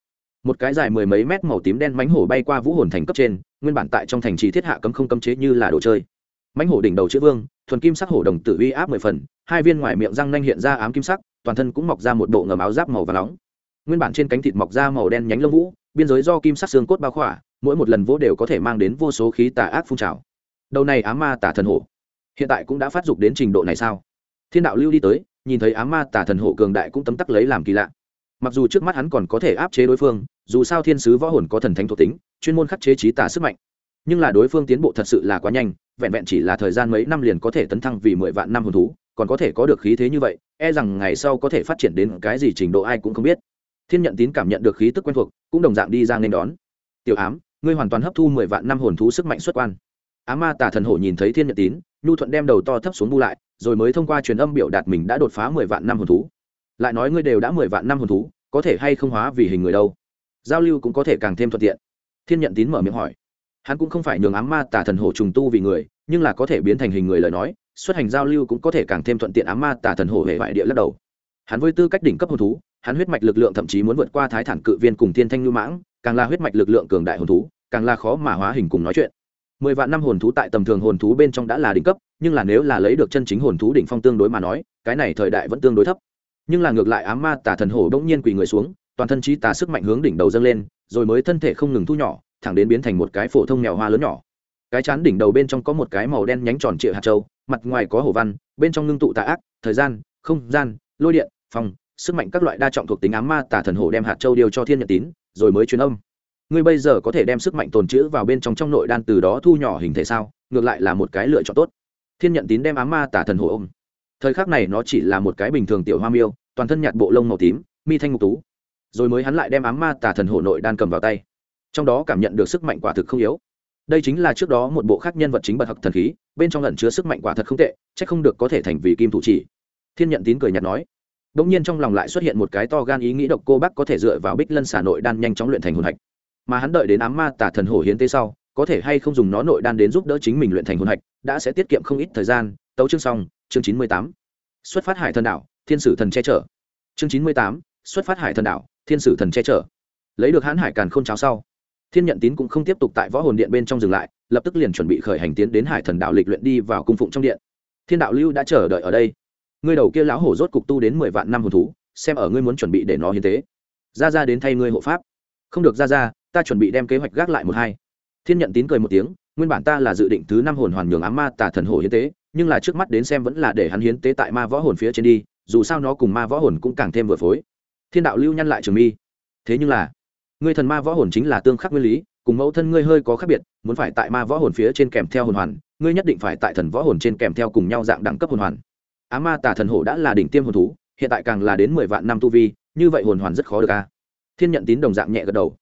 Một cái dài mười mấy mét màu tím đen mánh hổ bay qua vũ hồn thành cấp trên, nguyên bản tại trong thành trì thiết hạ cấm không cấm chế như là đồ chơi. Mánh hổ đỉnh đầu chữ vương thuần kim sắc hổ đồng tử uy áp mười phần, hai viên ngoài miệng răng nanh hiện ra ám kim sắc, toàn thân cũng mọc ra một bộ ngầm áo giáp màu và nóng. Nguyên bản trên cánh thịt mọc ra màu đen nhánh lông vũ, biên giới do kim sắc xương cốt bao khỏa, mỗi một lần vỗ đều có thể mang đến vô số khí tà ác phun trào. Đầu này á ma tả thần hổ, hiện tại cũng đã phát dục đến trình độ này sao? Thiên đạo lưu đi tới, nhìn thấy á ma tả thần hổ cường đại cũng tấm tắc lấy làm kỳ lạ. Mặc dù trước mắt hắn còn có thể áp chế đối phương, dù sao thiên sứ võ hồn có thần thánh thuộc tính, chuyên môn khắc chế trí tà sức mạnh. Nhưng là đối phương tiến bộ thật sự là quá nhanh vẹn vẹn chỉ là thời gian mấy năm liền có thể tấn thăng vì mười vạn năm hồn thú, còn có thể có được khí thế như vậy e rằng ngày sau có thể phát triển đến cái gì trình độ ai cũng không biết. Thiên nhận tín cảm nhận được khí tức quen thuộc, cũng đồng dạng đi ra nên đón. Tiểu ám, ngươi hoàn toàn hấp thu mười vạn năm hồn thú sức mạnh xuất quan. Á ma tà thần hổ nhìn thấy thiên nhận tín, nhu thuận đem đầu to thấp xuống bu lại, rồi mới thông qua truyền âm biểu đạt mình đã đột phá mười vạn năm hồn thú. Lại nói ngươi đều đã mười vạn năm hồn thú, có thể hay không hóa vì hình người đâu? Giao lưu cũng có thể càng thêm thuận tiện. Thiên nhận tín mở miệng hỏi hắn cũng không phải nhường ám ma tà thần hổ trùng tu vì người, nhưng là có thể biến thành hình người lời nói, xuất hành giao lưu cũng có thể càng thêm thuận tiện ám ma tà thần hổ hệ vải địa lắc đầu. Hắn với tư cách đỉnh cấp hồn thú, hắn huyết mạch lực lượng thậm chí muốn vượt qua thái thản cự viên cùng thiên thanh lưu mãng, càng là huyết mạch lực lượng cường đại hồn thú, càng là khó mà hóa hình cùng nói chuyện. Mười vạn năm hồn thú tại tầm thường hồn thú bên trong đã là đỉnh cấp, nhưng là nếu là lấy được chân chính hồn thú đỉnh phong tương đối mà nói, cái này thời đại vẫn tương đối thấp. Nhưng là ngược lại ám ma tả thần hổ đông nhiên quỳ người xuống, toàn thân trí tà sức mạnh hướng đỉnh đầu dâng lên, rồi mới thân thể không ngừng thu nhỏ thẳng đến biến thành một cái phổ thông mèo hoa lớn nhỏ. Cái chán đỉnh đầu bên trong có một cái màu đen nhánh tròn trịa hạt châu, mặt ngoài có hồ văn, bên trong ngưng tụ tà ác, thời gian, không gian, lôi điện, phòng, sức mạnh các loại đa trọng thuộc tính ám ma tà thần hổ đem hạt châu điều cho thiên nhật tín, rồi mới truyền âm. Ngươi bây giờ có thể đem sức mạnh tồn trữ vào bên trong trong nội đan từ đó thu nhỏ hình thể sao? Ngược lại là một cái lựa chọn tốt. Thiên nhận tín đem ám ma tà thần hổ ôm. Thời khắc này nó chỉ là một cái bình thường tiểu hoa miêu, toàn thân nhạt bộ lông màu tím, mi thanh ngục tú. Rồi mới hắn lại đem ám ma tà thần hổ nội đan cầm vào tay trong đó cảm nhận được sức mạnh quả thực không yếu. Đây chính là trước đó một bộ khác nhân vật chính bật học thần khí, bên trong lẩn chứa sức mạnh quả thật không tệ c h ắ c không được có thể thành vì kim thủ chỉ. Thiên nhận tín cười nhạt nói. Đ ỗ n g nhiên trong lòng lại xuất hiện một cái to gan ý nghĩ độc cô bác có thể dựa vào bích lân xả nội đan nhanh chóng luyện thành hồn hạch. Mà hắn đợi đến ám ma tả thần hổ hiến tế sau, có thể hay không dùng nó nội đan đến giúp đỡ chính mình luyện thành hồn hạch, đã sẽ tiết kiệm không ít thời gian. Tấu chương xong, chương chín mươi tám. Xuất phát hải thần đạo thiên sử thần che chở. Chương chín mươi tám, xuất phát hải thần đạo thiên sử thần che chở. Lấy được hãn hải càn k h ô n cháo sau thiên nhận tín cũng không tiếp tục tại võ hồn điện bên trong dừng lại, lập tức liền chuẩn bị khởi hành tiến đến hải thần đạo lịch luyện đi vào cung phụng trong điện. Thiên đạo lưu đã chờ đợi ở đây. Ngươi đầu kia lão hổ rốt cục tu đến mười vạn năm hồn thú, xem ở ngươi muốn chuẩn bị để nó hiến tế. Ra ra đến thay ngươi hộ pháp. Không được ra ra, ta chuẩn bị đem kế hoạch gác lại một hai. Thiên nhận tín cười một tiếng, nguyên bản ta là dự định thứ năm hồn hoàn nhường ám ma tà thần hổ hiến tế, nhưng là trước mắt đến xem vẫn là để hắn hiến tế tại ma võ hồn phía trên đi, dù sao nó cùng ma võ hồn cũng càng thêm vừa phối. Thiên đạo lưu nhăn lại trường mi. Thế nhưng là ngươi thần ma võ hồn chính là tương khắc nguyên lý, cùng mẫu thân ngươi hơi có khác biệt, muốn phải tại ma võ hồn phía trên kèm theo hồn hoàn, ngươi nhất định phải tại thần võ hồn trên kèm theo cùng nhau dạng đẳng cấp hồn hoàn. Á ma tà thần hổ đã là đỉnh tiêm hồn thú, hiện tại càng là đến mười vạn năm tu vi, như vậy hồn hoàn rất khó được a thiên nhận tín đồng dạng nhẹ gật đầu.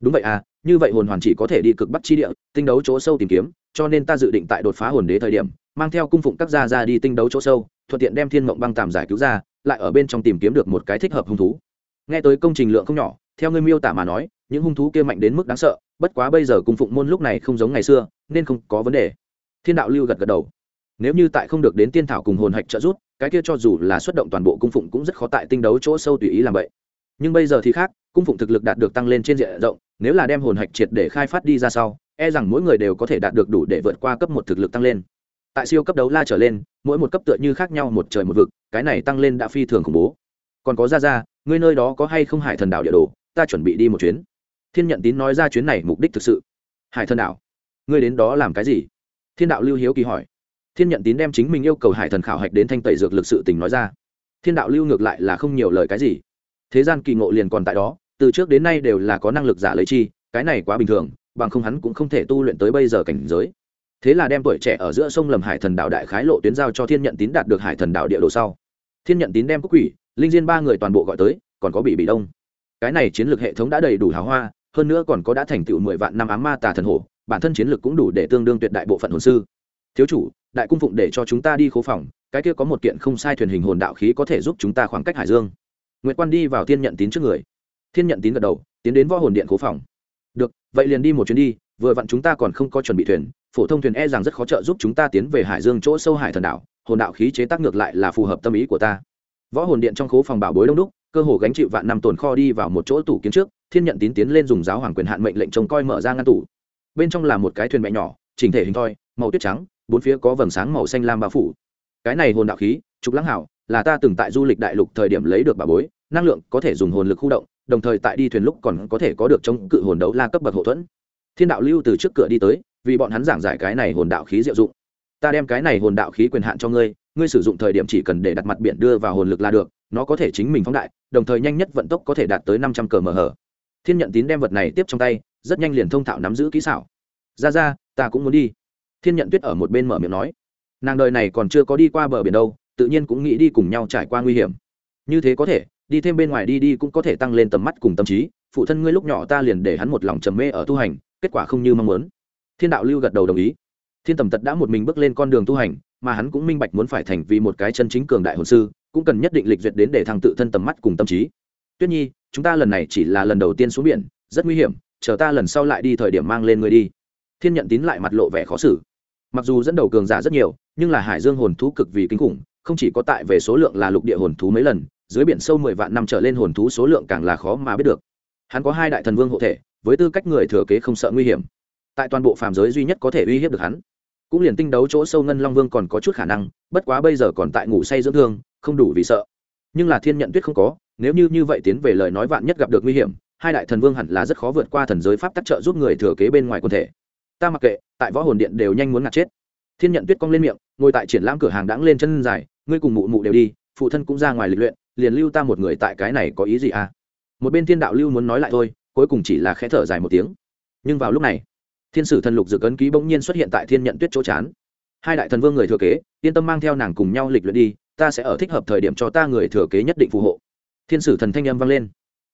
Đúng vậy à như vậy hồn hoàn chỉ có thể đi cực bắc chi địa, tinh đấu chỗ sâu tìm kiếm, cho nên ta dự định tại đột phá hồn đế thời điểm, mang theo cung phụng các gia ra đi tinh đấu chỗ sâu, thuận tiện đem thiên mộng băng tàm giải cứu ra, lại ở bên trong tìm kiếm được một cái thích hợp hung thú. Nghe tới công trình lượng không nhỏ theo ngươi miêu tả mà nói, những hung thú kia mạnh đến mức đáng sợ, bất quá bây giờ cung phụng môn lúc này không giống ngày xưa, nên không có vấn đề. Thiên đạo lưu gật gật đầu. Nếu như tại không được đến tiên thảo cùng hồn hạch trợ giúp, cái kia cho dù là xuất động toàn bộ cung phụng cũng rất khó tại tinh đấu chỗ sâu tùy ý làm vậy. Nhưng bây giờ thì khác, cung phụng thực lực đạt được tăng lên trên diện rộng, nếu là đem hồn hạch triệt để khai phát đi ra sau e rằng mỗi người đều có thể đạt được đủ để vượt qua cấp một thực lực tăng lên. Tại siêu cấp đấu la trở lên, mỗi một cấp tựa như khác nhau một trời một vực, cái này tăng lên đã phi thường khủng bố. Còn có ra ra ngươi nơi đó có hay không hải thần đạo địa đồ? Ta chuẩn bị đi một chuyến. Thiên nhận tín nói ra chuyến này mục đích thực sự. Hải thần đạo ngươi đến đó làm cái gì? Thiên đạo lưu hiếu kỳ hỏi. Thiên nhận tín đem chính mình yêu cầu hải thần khảo hạch đến thanh tẩy dược lực sự tình nói ra. Thiên đạo lưu ngược lại là không nhiều lời cái gì. Thế gian kỳ ngộ liền còn tại đó, từ trước đến nay đều là có năng lực giả lấy chi, cái này quá bình thường, bằng không hắn cũng không thể tu luyện tới bây giờ cảnh giới. Thế là đem tuổi trẻ ở giữa sông lầm hải thần đạo đại khái lộ tuyến giao cho thiên nhận tín đạt được hải thần đạo địa đồ sau. Thiên nhận tín đem quốc quỷ, linh diên ba người toàn bộ gọi tới, còn có bị bị đông cái này chiến lược hệ thống đã đầy đủ hào hoa, hơn nữa còn có đã thành tựu mười vạn năm ám ma tà thần hổ, bản thân chiến lược cũng đủ để tương đương tuyệt đại bộ phận hồn sư. Thiếu chủ, đại cung phụng để cho chúng ta đi khố phòng, cái kia có một kiện không sai thuyền hình hồn đạo khí có thể giúp chúng ta khoảng cách hải dương. Nguyễn quan đi vào thiên nhận tín trước người. Thiên nhận tín gật đầu, tiến đến võ hồn điện khố phòng. Được, vậy liền đi một chuyến đi, vừa vặn chúng ta còn không có chuẩn bị thuyền, phổ thông thuyền e rằng rất khó trợ giúp chúng ta tiến về hải dương chỗ sâu hải thần đảo hồn đạo khí chế tác ngược lại là phù hợp tâm ý của ta. Võ hồn điện trong khố phòng bảo bối đông đúc cơ hồ gánh chịu vạn năm tồn kho đi vào một chỗ tủ kiến trước, thiên nhận tín tiến lên dùng giáo hoàng quyền hạn mệnh lệnh trông coi mở ra ngăn tủ. Bên trong là một cái thuyền mẹ nhỏ, chỉnh thể hình thoi, màu tuyết trắng, bốn phía có vầng sáng màu xanh lam bao phủ. Cái này hồn đạo khí, trục lãng hảo, là ta từng tại du lịch đại lục thời điểm lấy được bà bối, năng lượng có thể dùng hồn lực khu động, đồng thời tại đi thuyền lúc còn có thể có được chống cự hồn đấu la cấp bậc hậu thuẫn. Thiên đạo lưu từ trước cửa đi tới, vì bọn hắn giảng giải cái này hồn đạo khí diệu dụng. Ta đem cái này hồn đạo khí quyền hạn cho ngươi ngươi sử dụng thời điểm chỉ cần để đặt mặt biển đưa vào hồn lực là được, nó có thể chính mình phóng đại, đồng thời nhanh nhất vận tốc có thể đạt tới năm trăm cờ mờ hở thiên nhận tín đem vật này tiếp trong tay, rất nhanh liền thông thạo nắm giữ kỹ xảo. Ra ra, ta cũng muốn đi. Thiên nhận tuyết ở một bên mở miệng nói. Nàng đời này còn chưa có đi qua bờ biển đâu, tự nhiên cũng nghĩ đi cùng nhau trải qua nguy hiểm. Như thế có thể, đi thêm bên ngoài đi đi cũng có thể tăng lên tầm mắt cùng tâm trí, phụ thân ngươi lúc nhỏ ta liền để hắn một lòng trầm mê ở tu hành, kết quả không như mong muốn. Thiên đạo lưu gật đầu đồng ý. Thiên tầm tật đã một mình bước lên con đường tu hành mà hắn cũng minh bạch muốn phải thành vì một cái chân chính cường đại hồn sư, cũng cần nhất định lịch duyệt đến để thăng tự thân tầm mắt cùng tâm trí. Tuyết nhi, chúng ta lần này chỉ là lần đầu tiên xuống biển, rất nguy hiểm, chờ ta lần sau lại đi thời điểm mang lên người đi. Thiên nhận tín lại mặt lộ vẻ khó xử. Mặc dù dẫn đầu cường giả rất nhiều, nhưng là hải dương hồn thú cực vì kinh khủng, không chỉ có tại về số lượng là lục địa hồn thú mấy lần, dưới biển sâu mười vạn năm trở lên hồn thú số lượng càng là khó mà biết được. Hắn có hai đại thần vương hộ thể, với tư cách người thừa kế không sợ nguy hiểm. Tại toàn bộ phàm giới duy nhất có thể uy hiếp được hắn cũng liền tinh đấu chỗ sâu ngân long vương còn có chút khả năng, bất quá bây giờ còn tại ngủ say dưỡng thương, không đủ vì sợ. Nhưng là thiên nhận tuyết không có, nếu như như vậy tiến về lời nói vạn nhất gặp được nguy hiểm, hai đại thần vương hẳn là rất khó vượt qua thần giới pháp tắc trợ giúp người thừa kế bên ngoài quân thể. Ta mặc kệ, tại võ hồn điện đều nhanh muốn ngạt chết. Thiên nhận tuyết cong lên miệng, ngồi tại triển lãm cửa hàng đãng lên chân dài, ngươi cùng mụ mụ đều đi, phụ thân cũng ra ngoài lịch luyện, liền lưu ta một người tại cái này có ý gì à? Một bên thiên đạo lưu muốn nói lại thôi, cuối cùng chỉ là khẽ thở dài một tiếng. Nhưng vào lúc này thiên sử thần lục dự cấn ký bỗng nhiên xuất hiện tại thiên nhận tuyết chỗ chán. Hai đại thần vương người thừa kế, yên tâm mang theo nàng cùng nhau lịch luyện đi, ta sẽ ở thích hợp thời điểm cho ta người thừa kế nhất định phù hộ. Thiên sử thần thanh âm vang lên.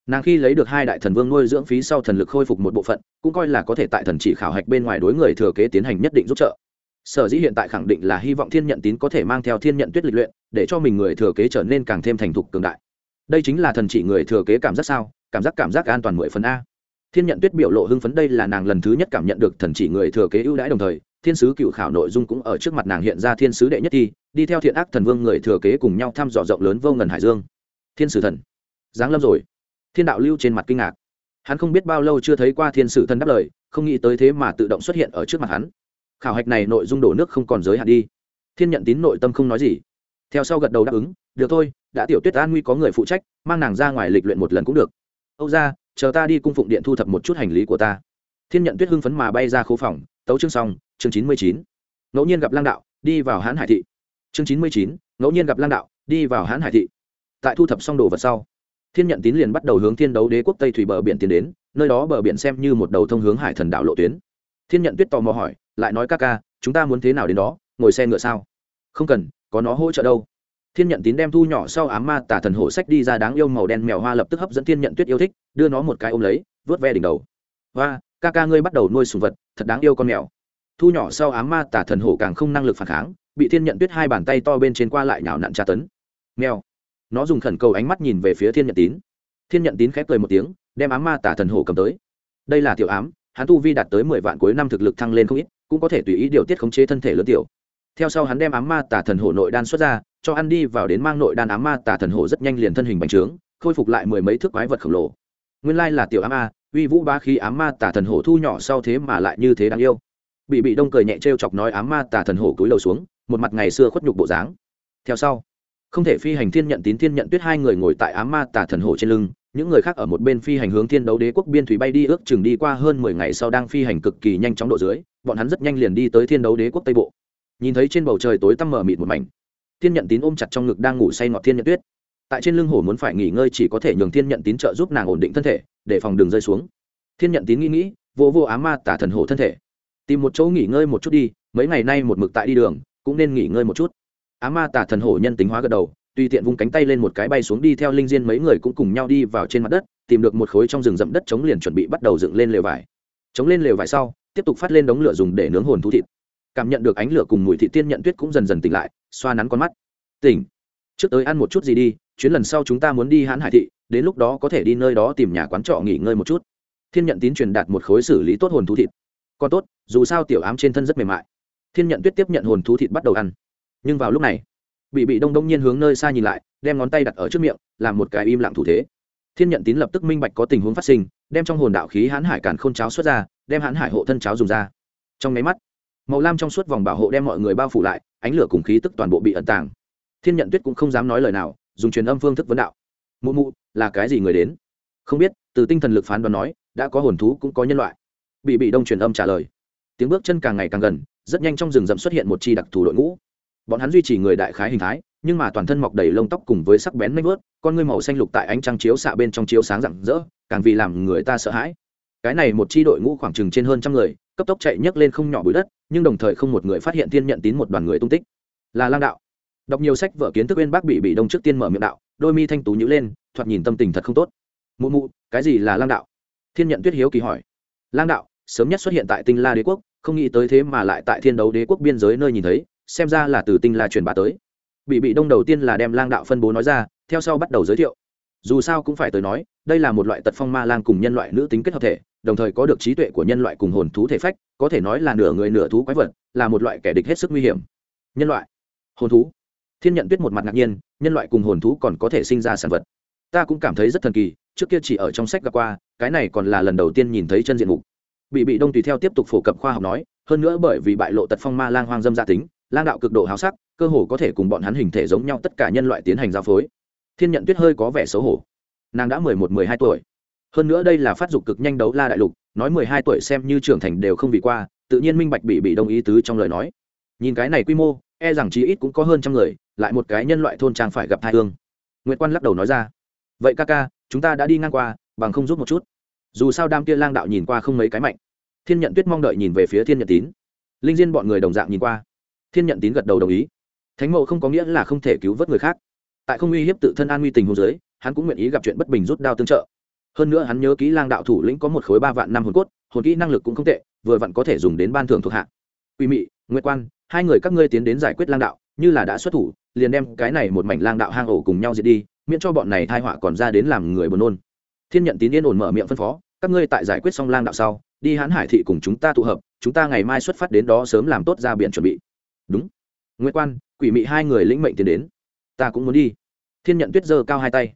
Nàng khi lấy được hai đại thần vương nuôi dưỡng phí sau thần lực khôi phục một bộ phận, cũng coi là có thể tại thần chỉ khảo hạch bên ngoài đối người thừa kế tiến hành nhất định giúp trợ. Sở dĩ hiện tại khẳng định là hy vọng thiên nhận tín có thể mang theo thiên nhận tuyết lịch luyện, để cho mình người thừa kế trở nên càng thêm thành thục cường đại. Đây chính là thần chỉ người thừa kế cảm giác sao? Cảm giác cảm giác an toàn mười phần a thiên nhận tuyết biểu lộ hưng phấn đây là nàng lần thứ nhất cảm nhận được thần chỉ người thừa kế ưu đãi đồng thời, thiên sứ cựu khảo nội dung cũng ở trước mặt nàng hiện ra thiên sứ đệ nhất thi, đi theo thiện ác thần vương người thừa kế cùng nhau thăm dò rộng lớn vô ngần hải dương. Thiên sử thần. Giáng lâm rồi. Thiên đạo lưu trên mặt kinh ngạc. Hắn không biết bao lâu chưa thấy qua thiên sử thần đáp lời, không nghĩ tới thế mà tự động xuất hiện ở trước mặt hắn. Khảo hạch này nội dung đổ nước không còn giới hạn đi. Thiên nhận tín nội tâm không nói gì. Theo sau gật đầu đáp ứng, được thôi, đã tiểu tuyết an nguy có người phụ trách, mang nàng ra ngoài lịch luyện một lần cũng được. Âu ra chờ ta đi cung phụng điện thu thập một chút hành lý của ta. Thiên nhận tuyết hưng phấn mà bay ra khố phòng, tấu chương xong, chương chín mươi chín. Ngẫu nhiên gặp lang đạo, đi vào hán hải thị. Chương chín mươi chín, ngẫu nhiên gặp lang đạo, đi vào hán hải thị. Tại thu thập xong đồ vật sau, thiên nhận tín liền bắt đầu hướng thiên đấu đế quốc tây thủy bờ biển tiến đến, nơi đó bờ biển xem như một đầu thông hướng hải thần đạo lộ tuyến. Thiên nhận tuyết tò mò hỏi, lại nói ca ca, chúng ta muốn thế nào đến đó, ngồi xe ngựa sao? Không cần, có nó hỗ trợ đâu thiên nhận tín đem thu nhỏ sau ám ma tả thần hổ sách đi ra đáng yêu màu đen mèo hoa lập tức hấp dẫn thiên nhận tuyết yêu thích, đưa nó một cái ôm lấy, vớt ve đỉnh đầu. Và ca ca ngươi bắt đầu nuôi sùng vật, thật đáng yêu con mèo. Thu nhỏ sau ám ma tả thần hổ càng không năng lực phản kháng, bị thiên nhận tuyết hai bàn tay to bên trên qua lại nhào nặn tra tấn. Mèo. Nó dùng khẩn cầu ánh mắt nhìn về phía thiên nhận tín. Thiên nhận tín khép cười một tiếng, đem ám ma tả thần hổ cầm tới. Đây là tiểu ám, hắn tu vi đạt tới mười vạn cuối năm thực lực thăng lên không ít, cũng có thể tùy ý điều tiết khống chế thân thể lớn tiểu. Theo sau hắn đem ám ma tả thần hổ nội đan xuất ra cho ăn đi vào đến mang nội đan ám ma tà thần hổ rất nhanh liền thân hình bành trướng, khôi phục lại mười mấy thước quái vật khổng lồ. Nguyên lai là tiểu ám a uy vũ ba khí ám ma tà thần hổ thu nhỏ sau thế mà lại như thế đáng yêu. Bị bị đông cười nhẹ t chọc nói ám ma tà thần hổ cúi đầu xuống, một mặt ngày xưa khuất nhục bộ dáng. Theo sau, không thể phi hành thiên nhận tín thiên nhận tuyết hai người ngồi tại ám ma tà thần hổ trên lưng, những người khác ở một bên phi hành hướng thiên đấu đế quốc biên thủy bay đi ước chừng đi qua hơn mười ngày sau đang phi hành cực kỳ nhanh chóng độ dưới, bọn hắn rất nhanh liền đi tới thiên đấu đế quốc tây bộ. Nhìn thấy trên bầu trời tối tăm mờ mịt một mảnh thiên nhận tín ôm chặt trong ngực đang ngủ say ngọt thiên nhận tuyết. Tại trên lưng hổ muốn phải nghỉ ngơi chỉ có thể nhường thiên nhận tín trợ giúp nàng ổn định thân thể, để phòng đường rơi xuống. Thiên nhận tín nghĩ nghĩ, vô vô á ma tả thần hổ thân thể. Tìm một chỗ nghỉ ngơi một chút đi, mấy ngày nay một mực tại đi đường, cũng nên nghỉ ngơi một chút. Á ma tả thần hổ nhân tính hóa gật đầu, tùy tiện vung cánh tay lên một cái bay xuống đi theo linh diên mấy người cũng cùng nhau đi vào trên mặt đất, tìm được một khối trong rừng rậm đất chống liền chuẩn bị bắt đầu dựng lên lều vải. Chống lên lều vải sau, tiếp tục phát lên đống lửa dùng để nướng hồn thú thịt cảm nhận được ánh lửa cùng mùi thị tiên nhận tuyết cũng dần dần tỉnh lại, xoa nắn con mắt. Tỉnh. Trước tới ăn một chút gì đi, chuyến lần sau chúng ta muốn đi hãn hải thị, đến lúc đó có thể đi nơi đó tìm nhà quán trọ nghỉ ngơi một chút. Thiên nhận tín truyền đạt một khối xử lý tốt hồn thú thịt. Còn tốt, dù sao tiểu ám trên thân rất mềm mại. Thiên nhận tuyết tiếp nhận hồn thú thịt bắt đầu ăn. Nhưng vào lúc này, bị bị đông đông nhiên hướng nơi xa nhìn lại, đem ngón tay đặt ở trước miệng, làm một cái im lặng thủ thế. Thiên nhận tín lập tức minh bạch có tình huống phát sinh, đem trong hồn đạo khí hãn hải càn k h ô n cháo xuất ra, đem hãn hải hộ thân cháo dùng ra. Trong máy mắt màu lam trong suốt vòng bảo hộ đem mọi người bao phủ lại, ánh lửa cùng khí tức toàn bộ bị ẩn tàng. Thiên nhận tuyết cũng không dám nói lời nào, dùng truyền âm phương thức vấn đạo. Mụ mụ, là cái gì người đến? Không biết, từ tinh thần lực phán đoán nói, đã có hồn thú cũng có nhân loại. Bị bị đông truyền âm trả lời. Tiếng bước chân càng ngày càng gần, rất nhanh trong rừng rậm xuất hiện một chi đặc thù đội ngũ. Bọn hắn duy trì người đại khái hình thái, nhưng mà toàn thân mọc đầy lông tóc cùng với sắc bén nanh vớt con ngươi màu xanh lục tại ánh trăng chiếu xạ bên trong chiếu sáng rạng rỡ, càng vì làm người ta sợ hãi. Cái này một chi đội ngũ khoảng chừng trên hơn trăm người cấp tốc chạy nhấc lên không nhỏ bụi đất, nhưng đồng thời không một người phát hiện thiên nhận tín một đoàn người tung tích. Là lang đạo. Đọc nhiều sách vở kiến thức bên bác bị bị đông trước tiên mở miệng đạo, đôi mi thanh tú nhữ lên, thoạt nhìn tâm tình thật không tốt. Mụ mụ, cái gì là lang đạo? Thiên nhận tuyết hiếu kỳ hỏi. Lang đạo, sớm nhất xuất hiện tại tinh la đế quốc, không nghĩ tới thế mà lại tại thiên đấu đế quốc biên giới nơi nhìn thấy, xem ra là từ tinh la truyền bá tới. Bị bị đông đầu tiên là đem lang đạo phân bố nói ra, theo sau bắt đầu giới thiệu dù sao cũng phải tới nói, đây là một loại tật phong ma lang cùng nhân loại nữ tính kết hợp thể, đồng thời có được trí tuệ của nhân loại cùng hồn thú thể phách, có thể nói là nửa người nửa thú quái vật, là một loại kẻ địch hết sức nguy hiểm. Nhân loại, hồn thú. Thiên nhận tuyết một mặt ngạc nhiên, nhân loại cùng hồn thú còn có thể sinh ra sản vật. Ta cũng cảm thấy rất thần kỳ, trước kia chỉ ở trong sách gặp qua, cái này còn là lần đầu tiên nhìn thấy chân diện mục. Bị bị đông tùy theo tiếp tục phổ cập khoa học nói, hơn nữa bởi vì bại lộ tật phong ma lang hoang dâm gia tính, lang đạo cực độ háo sắc, cơ hồ có thể cùng bọn hắn hình thể giống nhau tất cả nhân loại tiến hành giao phối thiên nhận tuyết hơi có vẻ xấu hổ. Nàng đã mười một, mười hai tuổi. Hơn nữa đây là phát dục cực nhanh đấu la đại lục, nói mười hai tuổi xem như trưởng thành đều không bị qua, tự nhiên minh bạch bị bị đồng ý tứ trong lời nói. Nhìn cái này quy mô e rằng chí ít cũng có hơn trăm người, lại một cái nhân loại thôn trang phải gặp thai hương. Nguyễn quan lắc đầu nói ra, vậy ca ca, chúng ta đã đi ngang qua, bằng không giúp một chút. Dù sao đam kia lang đạo nhìn qua không mấy cái mạnh. Thiên nhận tuyết mong đợi nhìn về phía thiên nhận tín. Linh diên bọn người đồng dạng nhìn qua. Thiên nhận tín gật đầu đồng ý. Thánh mẫu không có nghĩa là không thể cứu vớt người khác tại không uy hiếp tự thân an nguy tình hồ dưới, hắn cũng nguyện ý gặp chuyện bất bình rút đao tương trợ. Hơn nữa hắn nhớ kỹ lang đạo thủ lĩnh có một khối ba vạn năm hồn cốt, hồn kỹ năng lực cũng không tệ, vừa vặn có thể dùng đến ban thưởng thuộc hạ. Uy mị, nguyệt quan, hai người các ngươi tiến đến giải quyết lang đạo, như là đã xuất thủ, liền đem cái này một mảnh lang đạo hang ổ cùng nhau diệt đi, miễn cho bọn này thai họa còn ra đến làm người buồn nôn. Thiên nhận tín yên ổn mở miệng phân phó, các ngươi tại giải quyết xong lang đạo sau, đi hãn hải thị cùng chúng ta tụ hợp, chúng ta ngày mai xuất phát đến đó sớm làm tốt ra biển chuẩn bị. Đúng. Nguyễn quan, quỷ mị hai người lĩnh mệnh tiến đến ta cũng muốn đi. Thiên nhận tuyết giơ cao hai tay.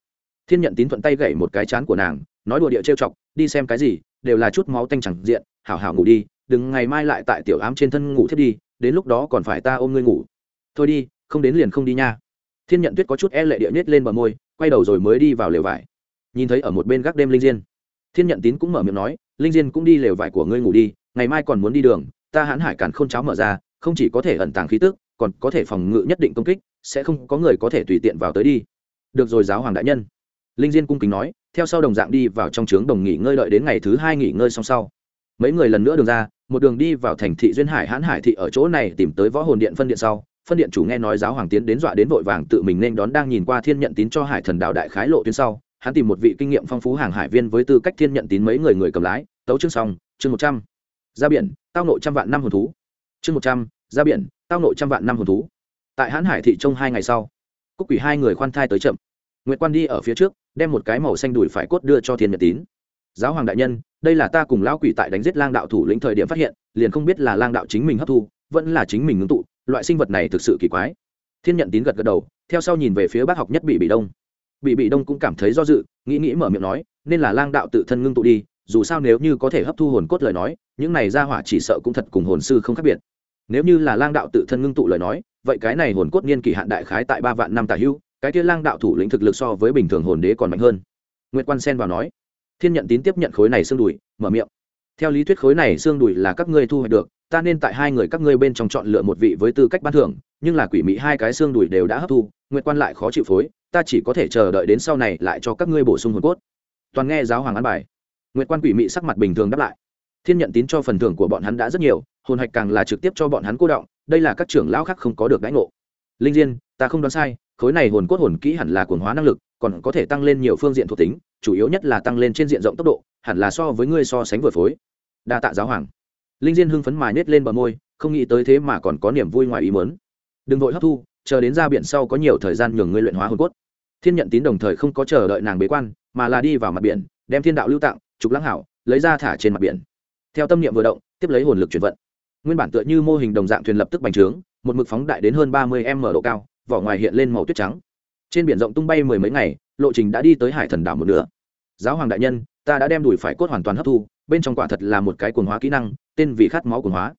Thiên nhận tín thuận tay gậy một cái chán của nàng, nói đùa địa trêu chọc, đi xem cái gì, đều là chút máu tanh chẳng diện, hảo hảo ngủ đi, đừng ngày mai lại tại tiểu ám trên thân ngủ thiết đi, đến lúc đó còn phải ta ôm ngươi ngủ. Thôi đi, không đến liền không đi nha. Thiên nhận tuyết có chút e lệ địa nết lên bờ môi, quay đầu rồi mới đi vào lều vải. Nhìn thấy ở một bên gác đêm linh diên. Thiên nhận tín cũng mở miệng nói, linh diên cũng đi lều vải của ngươi ngủ đi, ngày mai còn muốn đi đường, ta hãn hải càn k h ô n cháo mở ra, không chỉ có thể ẩn tàng khí tức, còn có thể phòng ngự nhất định công kích sẽ không có người có thể tùy tiện vào tới đi. Được rồi giáo hoàng đại nhân. Linh diên cung kính nói, theo sau đồng dạng đi vào trong trướng đồng nghỉ ngơi đợi đến ngày thứ hai nghỉ ngơi xong sau. Mấy người lần nữa đường ra, một đường đi vào thành thị duyên hải hãn hải thị ở chỗ này tìm tới võ hồn điện phân điện sau. Phân điện chủ nghe nói giáo hoàng tiến đến dọa đến vội vàng tự mình nên đón đang nhìn qua thiên nhận tín cho hải thần đạo đại khái lộ tuyến sau. Hắn tìm một vị kinh nghiệm phong phú hàng hải viên với tư cách thiên nhận tín mấy người người cầm lái. Tấu chương xong, chương một trăm. Ra biển, tao nội trăm vạn năm hồn thú. Chương một trăm, ra biển, tao nội trăm vạn năm hồn thú tại hãn hải thị trong hai ngày sau, cúc quỷ hai người khoan thai tới chậm. Nguyệt quan đi ở phía trước, đem một cái màu xanh đùi phải cốt đưa cho thiên nhật tín. Giáo hoàng đại nhân, đây là ta cùng lão quỷ tại đánh giết lang đạo thủ lĩnh thời điểm phát hiện, liền không biết là lang đạo chính mình hấp thu, vẫn là chính mình ngưng tụ, loại sinh vật này thực sự kỳ quái. Thiên nhận tín gật gật đầu, theo sau nhìn về phía bác học nhất bị bị đông. Bị bị đông cũng cảm thấy do dự, nghĩ nghĩ mở miệng nói, nên là lang đạo tự thân ngưng tụ đi, dù sao nếu như có thể hấp thu hồn cốt lời nói, những này ra hỏa chỉ sợ cũng thật cùng hồn sư không khác biệt. Nếu như là lang đạo tự thân ngưng tụ lời nói vậy cái này hồn cốt niên kỷ hạn đại khái tại ba vạn năm tả hưu cái kia lang đạo thủ lĩnh thực lực so với bình thường hồn đế còn mạnh hơn. Nguyễn quan sen vào nói, thiên nhận tín tiếp nhận khối này xương đùi, mở miệng. Theo lý thuyết khối này xương đùi là các ngươi thu hoạch được, ta nên tại hai người các ngươi bên trong chọn lựa một vị với tư cách ban thưởng, nhưng là quỷ mị hai cái xương đùi đều đã hấp thu, nguyệt quan lại khó chịu phối, ta chỉ có thể chờ đợi đến sau này lại cho các ngươi bổ sung hồn cốt. Toàn nghe giáo hoàng an bài. Nguyệt quan quỷ mị sắc mặt bình thường đáp lại. Thiên nhận tín cho phần thưởng của bọn hắn đã rất nhiều, hồn hạch càng là trực tiếp cho bọn hắn cô động đây là các trưởng lão khác không có được đãi ngộ. Linh diên, ta không đoán sai, khối này hồn cốt hồn kỹ hẳn là cuồng hóa năng lực, còn có thể tăng lên nhiều phương diện thuộc tính, chủ yếu nhất là tăng lên trên diện rộng tốc độ, hẳn là so với ngươi so sánh vừa phối. Đa tạ giáo hoàng. Linh diên hưng phấn mài nết lên bờ môi, không nghĩ tới thế mà còn có niềm vui ngoài ý mớn đừng vội hấp thu, chờ đến ra biển sau có nhiều thời gian nhường ngươi luyện hóa hồn cốt. Thiên nhận tín đồng thời không có chờ đợi nàng bế quan, mà là đi vào mặt biển, đem thiên đạo lưu tặng trục lãng hảo, lấy ra thả trên mặt biển. Theo tâm niệm vừa động, tiếp lấy hồn lực chuyển vận nguyên bản tựa như mô hình đồng dạng thuyền lập tức bành trướng, một mực phóng đại đến hơn ba mươi m độ cao, vỏ ngoài hiện lên màu tuyết trắng. Trên biển rộng tung bay mười mấy ngày, lộ trình đã đi tới hải thần đảo một nửa. Giáo hoàng đại nhân, ta đã đem đùi phải cốt hoàn toàn hấp thu, bên trong quả thật là một cái cuồng hóa kỹ năng, tên vì khát máu cuồng hóa.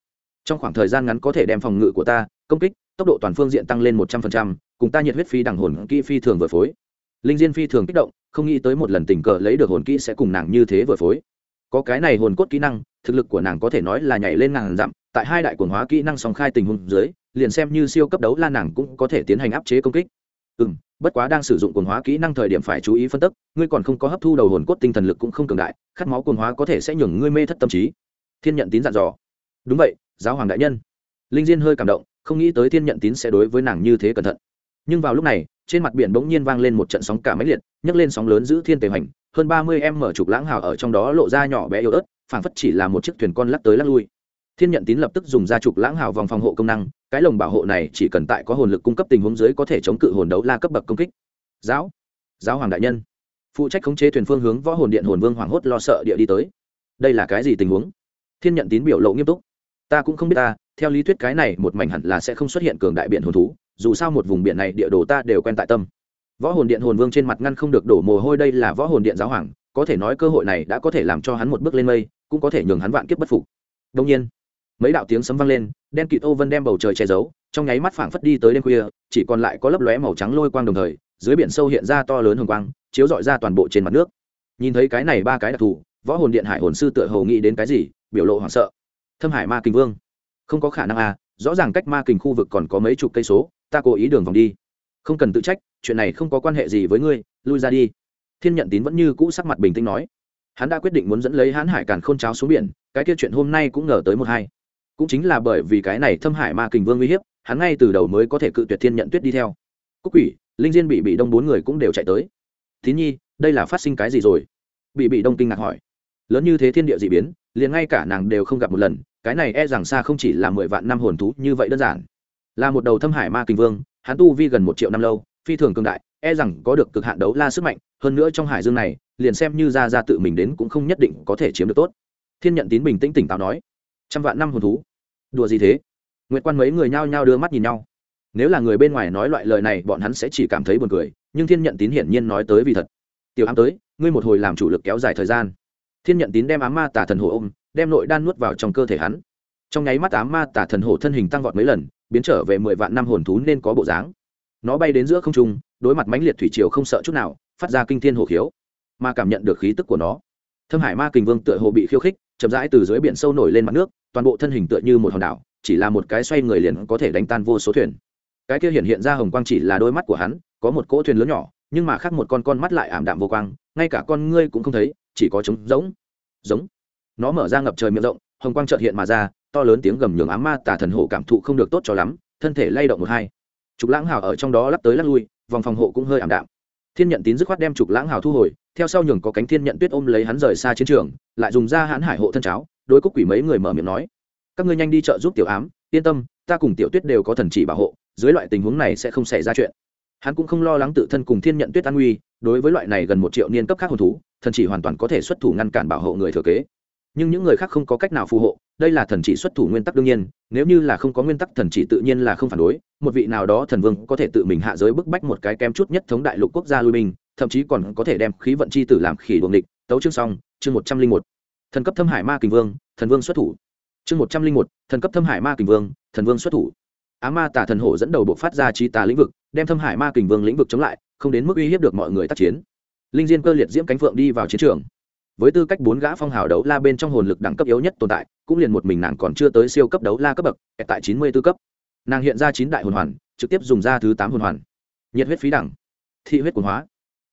Trong khoảng thời gian ngắn có thể đem phòng ngự của ta, công kích, tốc độ toàn phương diện tăng lên một trăm phần trăm, cùng ta nhiệt huyết phi đằng hồn kỹ phi thường vừa phối. Linh diên phi thường kích động, không nghĩ tới một lần tình cờ lấy được hồn kỹ sẽ cùng nàng như thế vừa phối. Có cái này hồn cốt kỹ năng thực lực của nàng có thể nói là nhảy lên ngàn dặm, tại hai đại quần hóa kỹ năng song khai tình huống dưới, liền xem như siêu cấp đấu la nàng cũng có thể tiến hành áp chế công kích. Ừ m bất quá đang sử dụng quần hóa kỹ năng thời điểm phải chú ý phân tích ngươi còn không có hấp thu đầu hồn cốt tinh thần lực cũng không cường đại, khát máu quần hóa có thể sẽ nhường ngươi mê thất tâm trí. Thiên nhận tín dặn dò. Đúng vậy, giáo hoàng đại nhân. Linh diên hơi cảm động, không nghĩ tới thiên nhận tín sẽ đối với nàng như thế cẩn thận. Nhưng vào lúc này, trên mặt biển bỗng nhiên vang lên một trận sóng cả máy liệt, nhấc lên sóng lớn giữ thiên tề hoành, hơn ba mươi em mở trục lãng hào ở trong đó lộ ra nhỏ bé yếu ớt phảng phất chỉ là một chiếc thuyền con lắc tới lắc lui. Thiên nhận tín lập tức dùng ra trục lãng hào vòng phòng hộ công năng, cái lồng bảo hộ này chỉ cần tại có hồn lực cung cấp tình huống dưới có thể chống cự hồn đấu la cấp bậc công kích. Giáo giáo hoàng đại nhân. Phụ trách khống chế thuyền phương hướng võ hồn điện hồn vương hoảng hốt lo sợ địa đi tới. Đây là cái gì tình huống? Thiên nhận tín biểu lộ nghiêm túc. Ta cũng không biết ta, theo lý thuyết cái này một mảnh hẳn là sẽ không xuất hiện cường đại biển hồn thú, dù sao một vùng biển này địa đồ ta đều quen tại tâm. Võ hồn điện hồn vương trên mặt ngăn không được đổ mồ hôi, đây là võ hồn điện giáo hoàng, có thể nói cơ hội này đã có thể làm cho hắn một bước lên mây cũng có thể nhường hắn vạn kiếp bất phục. Đông nhiên, mấy đạo tiếng sấm vang lên, đen kịt ô vân đem bầu trời che giấu, trong nháy mắt phảng phất đi tới đêm khuya, chỉ còn lại có lấp lóe màu trắng lôi quang đồng thời, dưới biển sâu hiện ra to lớn hồng quang, chiếu rọi ra toàn bộ trên mặt nước. Nhìn thấy cái này ba cái đặc thù, võ hồn điện hải hồn sư tựa hồ nghĩ đến cái gì, biểu lộ hoảng sợ. Thâm hải ma kình vương. Không có khả năng à rõ ràng cách ma kình khu vực còn có mấy chục cây số, ta cố ý đường vòng đi. Không cần tự trách, chuyện này không có quan hệ gì với ngươi, lui ra đi. Thiên nhận tín vẫn như cũ sắc mặt bình tĩnh nói hắn đã quyết định muốn dẫn lấy hãn hải càn k h ô n cháo xuống biển, cái kia chuyện hôm nay cũng ngờ tới một hai. Cũng chính là bởi vì cái này thâm hải ma kình vương uy hiếp, hắn ngay từ đầu mới có thể cự tuyệt thiên nhận tuyết đi theo. Cúc quỷ, linh diên bị bị đông bốn người cũng đều chạy tới. Tín nhi, đây là phát sinh cái gì rồi? Bị bị đông kinh ngạc hỏi. Lớn như thế thiên địa d ị biến, liền ngay cả nàng đều không gặp một lần, cái này e rằng xa không chỉ là mười vạn năm hồn thú như vậy đơn giản. Là một đầu thâm hải ma kình vương, hắn tu vi gần một triệu năm lâu, phi thường cường đại e rằng có được cực hạn đấu la sức mạnh, hơn nữa trong hải dương này, liền xem như ra ra tự mình đến cũng không nhất định có thể chiếm được tốt. Thiên nhận tín bình tĩnh tỉnh táo nói, trăm vạn năm hồn thú. Đùa gì thế? Nguyệt quan mấy người nhao nhao đưa mắt nhìn nhau. Nếu là người bên ngoài nói loại lời này, bọn hắn sẽ chỉ cảm thấy buồn cười, nhưng thiên nhận tín hiển nhiên nói tới vì thật. Tiểu ám tới, ngươi một hồi làm chủ lực kéo dài thời gian. Thiên nhận tín đem ám ma tả thần hồ ôm, đem nội đan nuốt vào trong cơ thể hắn. Trong nháy mắt ám ma tả thần hồ thân hình tăng vọt mấy lần, biến trở về mười vạn năm hồn thú nên có bộ dáng nó bay đến giữa không trung, đối mặt mãnh liệt thủy triều không sợ chút nào, phát ra kinh thiên hồ khiếu, mà cảm nhận được khí tức của nó. Thâm hải ma kình vương tựa hồ bị khiêu khích, chậm rãi từ dưới biển sâu nổi lên mặt nước, toàn bộ thân hình tựa như một hòn đảo, chỉ là một cái xoay người liền có thể đánh tan vô số thuyền. Cái kia hiện hiện ra hồng quang chỉ là đôi mắt của hắn, có một cỗ thuyền lớn nhỏ, nhưng mà khác một con con mắt lại ảm đạm vô quang, ngay cả con ngươi cũng không thấy, chỉ có trống giống giống. Nó mở ra ngập trời miệng rộng, hồng quang trợt hiện mà ra, to lớn tiếng gầm nhường ám ma tà thần hổ cảm thụ không được tốt cho lắm, thân thể lay động một hai trục lãng hào ở trong đó lắp tới lắp lui, vòng phòng hộ cũng hơi ảm đạm. Thiên nhận tín dứt khoát đem trục lãng hào thu hồi, theo sau nhường có cánh thiên nhận tuyết ôm lấy hắn rời xa chiến trường, lại dùng ra hãn hải hộ thân cháo, Đối cúc quỷ mấy người mở miệng nói, các ngươi nhanh đi chợ giúp tiểu ám, yên tâm, ta cùng tiểu tuyết đều có thần chỉ bảo hộ, dưới loại tình huống này sẽ không xảy ra chuyện. Hắn cũng không lo lắng tự thân cùng thiên nhận tuyết an nguy, đối với loại này gần một triệu niên cấp khác hồn thú, thần chỉ hoàn toàn có thể xuất thủ ngăn cản bảo hộ người thừa kế. Nhưng những người khác không có cách nào phù hộ đây là thần chỉ xuất thủ nguyên tắc đương nhiên, nếu như là không có nguyên tắc thần chỉ tự nhiên là không phản đối, một vị nào đó thần vương có thể tự mình hạ giới bức bách một cái kém chút nhất thống đại lục quốc gia lui binh, thậm chí còn có thể đem khí vận chi tử làm khỉ đuồng địch. Tấu chương xong, chương một trăm linh một. Thần cấp thâm hải ma kình vương, thần vương xuất thủ. Chương một trăm linh một, thần cấp thâm hải ma kình vương, thần vương xuất thủ. Á ma tả thần hổ dẫn đầu bộ phát ra chi tà lĩnh vực, đem thâm hải ma kình vương lĩnh vực chống lại, không đến mức uy hiếp được mọi người tác chiến. Linh diên cơ liệt diễm cánh phượng đi vào chiến trường với tư cách bốn gã phong hào đấu la bên trong hồn lực đẳng cấp yếu nhất tồn tại, cũng liền một mình nàng còn chưa tới siêu cấp đấu la cấp bậc tại chín mươi b ố cấp. Nàng hiện ra chín đại hồn hoàn, trực tiếp dùng ra thứ tám hồn hoàn. Nhiệt huyết phí đẳng, thị huyết quần hóa.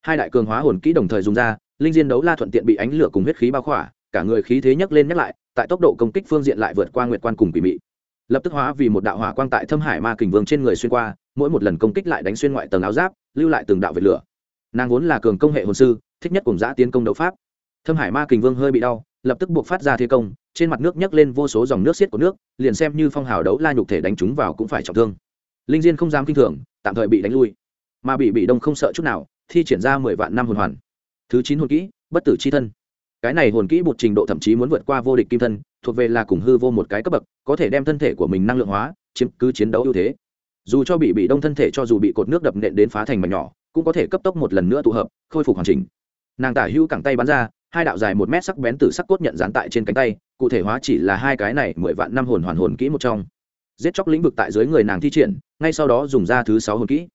Hai đại cường hóa hồn kỹ đồng thời dùng ra, linh diên đấu la thuận tiện bị ánh lửa cùng huyết khí bao khỏa, cả người khí thế nhấc lên nhắc lại, tại tốc độ công kích phương diện lại vượt qua nguyệt quan cùng quỷ mị. Lập tức hóa vì một đạo hỏa quang tại thâm hải ma kình vương trên người xuyên qua, mỗi một lần công kích lại đánh xuyên ngoại tầng áo giáp, lưu lại từng đạo vệt lửa. Nàng vốn là cường công hệ hồn sư, thích nhất cùng giã tiến công đấu pháp thâm hải ma kình vương hơi bị đau, lập tức buộc phát ra thế công, trên mặt nước nhấc lên vô số dòng nước xiết của nước, liền xem như phong hào đấu la nhục thể đánh chúng vào cũng phải trọng thương. Linh diên không dám kinh thường, tạm thời bị đánh lui. Mà bị bị đông không sợ chút nào, thi triển ra mười vạn năm hồn hoàn. Thứ chín hồn kỹ, bất tử c h i thân. Cái này hồn kỹ một trình độ thậm chí muốn vượt qua vô địch kim thân, thuộc về là cùng hư vô một cái cấp bậc, có thể đem thân thể của mình năng lượng hóa, chiếm cứ chiến đấu ưu thế. Dù cho bị bị đông thân thể cho dù bị cột nước đập nện đến phá thành mảnh nhỏ, cũng có thể cấp tốc một lần nữa tụ hợp, khôi phục hoàn chỉnh. Nàng tả hữu cẳng tay bắn ra hai đạo dài một mét sắc bén từ sắc cốt nhận dán tại trên cánh tay, cụ thể hóa chỉ là hai cái này mười vạn năm hồn hoàn hồn kỹ một trong. Giết chóc lĩnh vực tại dưới người nàng thi triển, ngay sau đó dùng ra thứ sáu hồn kỹ.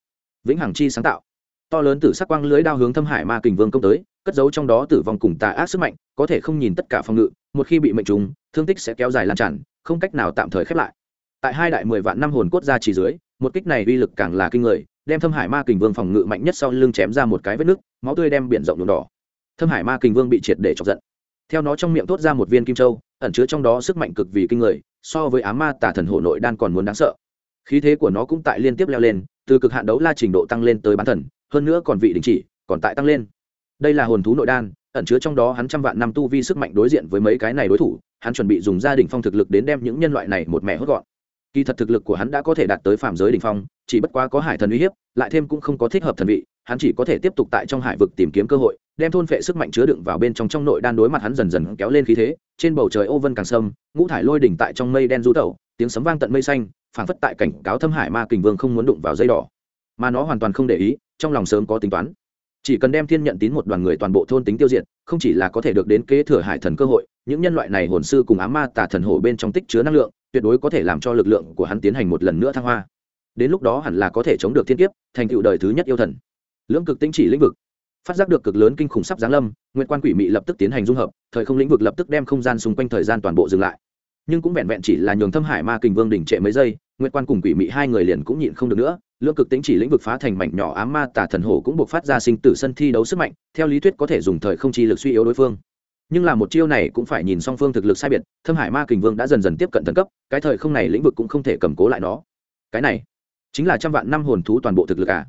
Vĩnh hằng chi sáng tạo. To lớn từ sắc quang lưới đao hướng thâm hải ma kình vương công tới, cất giấu trong đó tử vong cùng tà ác sức mạnh, có thể không nhìn tất cả phòng ngự, một khi bị mệnh trùng thương tích sẽ kéo dài lan tràn, không cách nào tạm thời khép lại. Tại hai đại mười vạn năm hồn cốt ra chỉ dưới, một kích này uy lực càng là kinh người, đem thâm hải ma kình vương phòng ngự mạnh nhất sau lưng chém ra một cái vết nước máu tươi đem biển rộng nhuộm đỏ thâm hải ma kình vương bị triệt để chọc giận. Theo nó trong miệng thốt ra một viên kim châu, ẩn chứa trong đó sức mạnh cực vì kinh người, so với á ma tà thần hộ nội đan còn muốn đáng sợ. Khí thế của nó cũng tại liên tiếp leo lên, từ cực hạn đấu la trình độ tăng lên tới bán thần, hơn nữa còn vị đình chỉ, còn tại tăng lên. Đây là hồn thú nội đan, ẩn chứa trong đó hắn trăm vạn năm tu vi sức mạnh đối diện với mấy cái này đối thủ, hắn chuẩn bị dùng gia đình phong thực lực đến đem những nhân loại này một mẻ hốt gọn. Kỳ thật thực lực của hắn đã có thể đạt tới phạm giới đình phong, chỉ bất quá có hải thần uy hiếp, lại thêm cũng không có thích hợp thần vị, hắn chỉ có thể tiếp tục tại trong hải vực tìm kiếm cơ hội đem thôn phệ sức mạnh chứa đựng vào bên trong trong nội đan đối mặt hắn dần dần kéo lên khí thế, trên bầu trời ô vân càng sâm, ngũ thải lôi đỉnh tại trong mây đen du tẩu, tiếng sấm vang tận mây xanh, phảng phất tại cảnh cáo thâm hải ma kình vương không muốn đụng vào dây đỏ. Mà nó hoàn toàn không để ý, trong lòng sớm có tính toán. Chỉ cần đem thiên nhận tín một đoàn người toàn bộ thôn tính tiêu diệt, không chỉ là có thể được đến kế thừa hải thần cơ hội, những nhân loại này hồn sư cùng ám ma tà thần hổ bên trong tích chứa năng lượng, tuyệt đối có thể làm cho lực lượng của hắn tiến hành một lần nữa thăng hoa. Đến lúc đó hẳn là có thể chống được thiên kiếp, thành tựu đời thứ nhất yêu thần. Lưỡng cực tinh chỉ lĩnh vực phát giác được cực lớn kinh khủng sắp giáng lâm nguyện quan quỷ mị lập tức tiến hành dung hợp, thời không lĩnh vực lập tức đem không gian xung quanh thời gian toàn bộ dừng lại. Nhưng cũng vẹn vẹn chỉ là nhường thâm hải ma kình vương đỉnh trệ mấy giây nguyện quan cùng quỷ mị hai người liền cũng nhịn không được nữa lượng cực tính chỉ lĩnh vực phá thành mảnh nhỏ ám ma tả thần hổ cũng buộc phát ra sinh tử sân thi đấu sức mạnh, theo lý thuyết có thể dùng thời không chi lực suy yếu đối phương. Nhưng là một chiêu này cũng phải nhìn song phương thực lực sai biệt, thâm hải ma kình vương đã dần dần tiếp cận thần cấp, cái thời không này lĩnh vực cũng không thể cầm cố lại nó. Cái này chính là trăm vạn năm hồn thú toàn bộ thực lực à?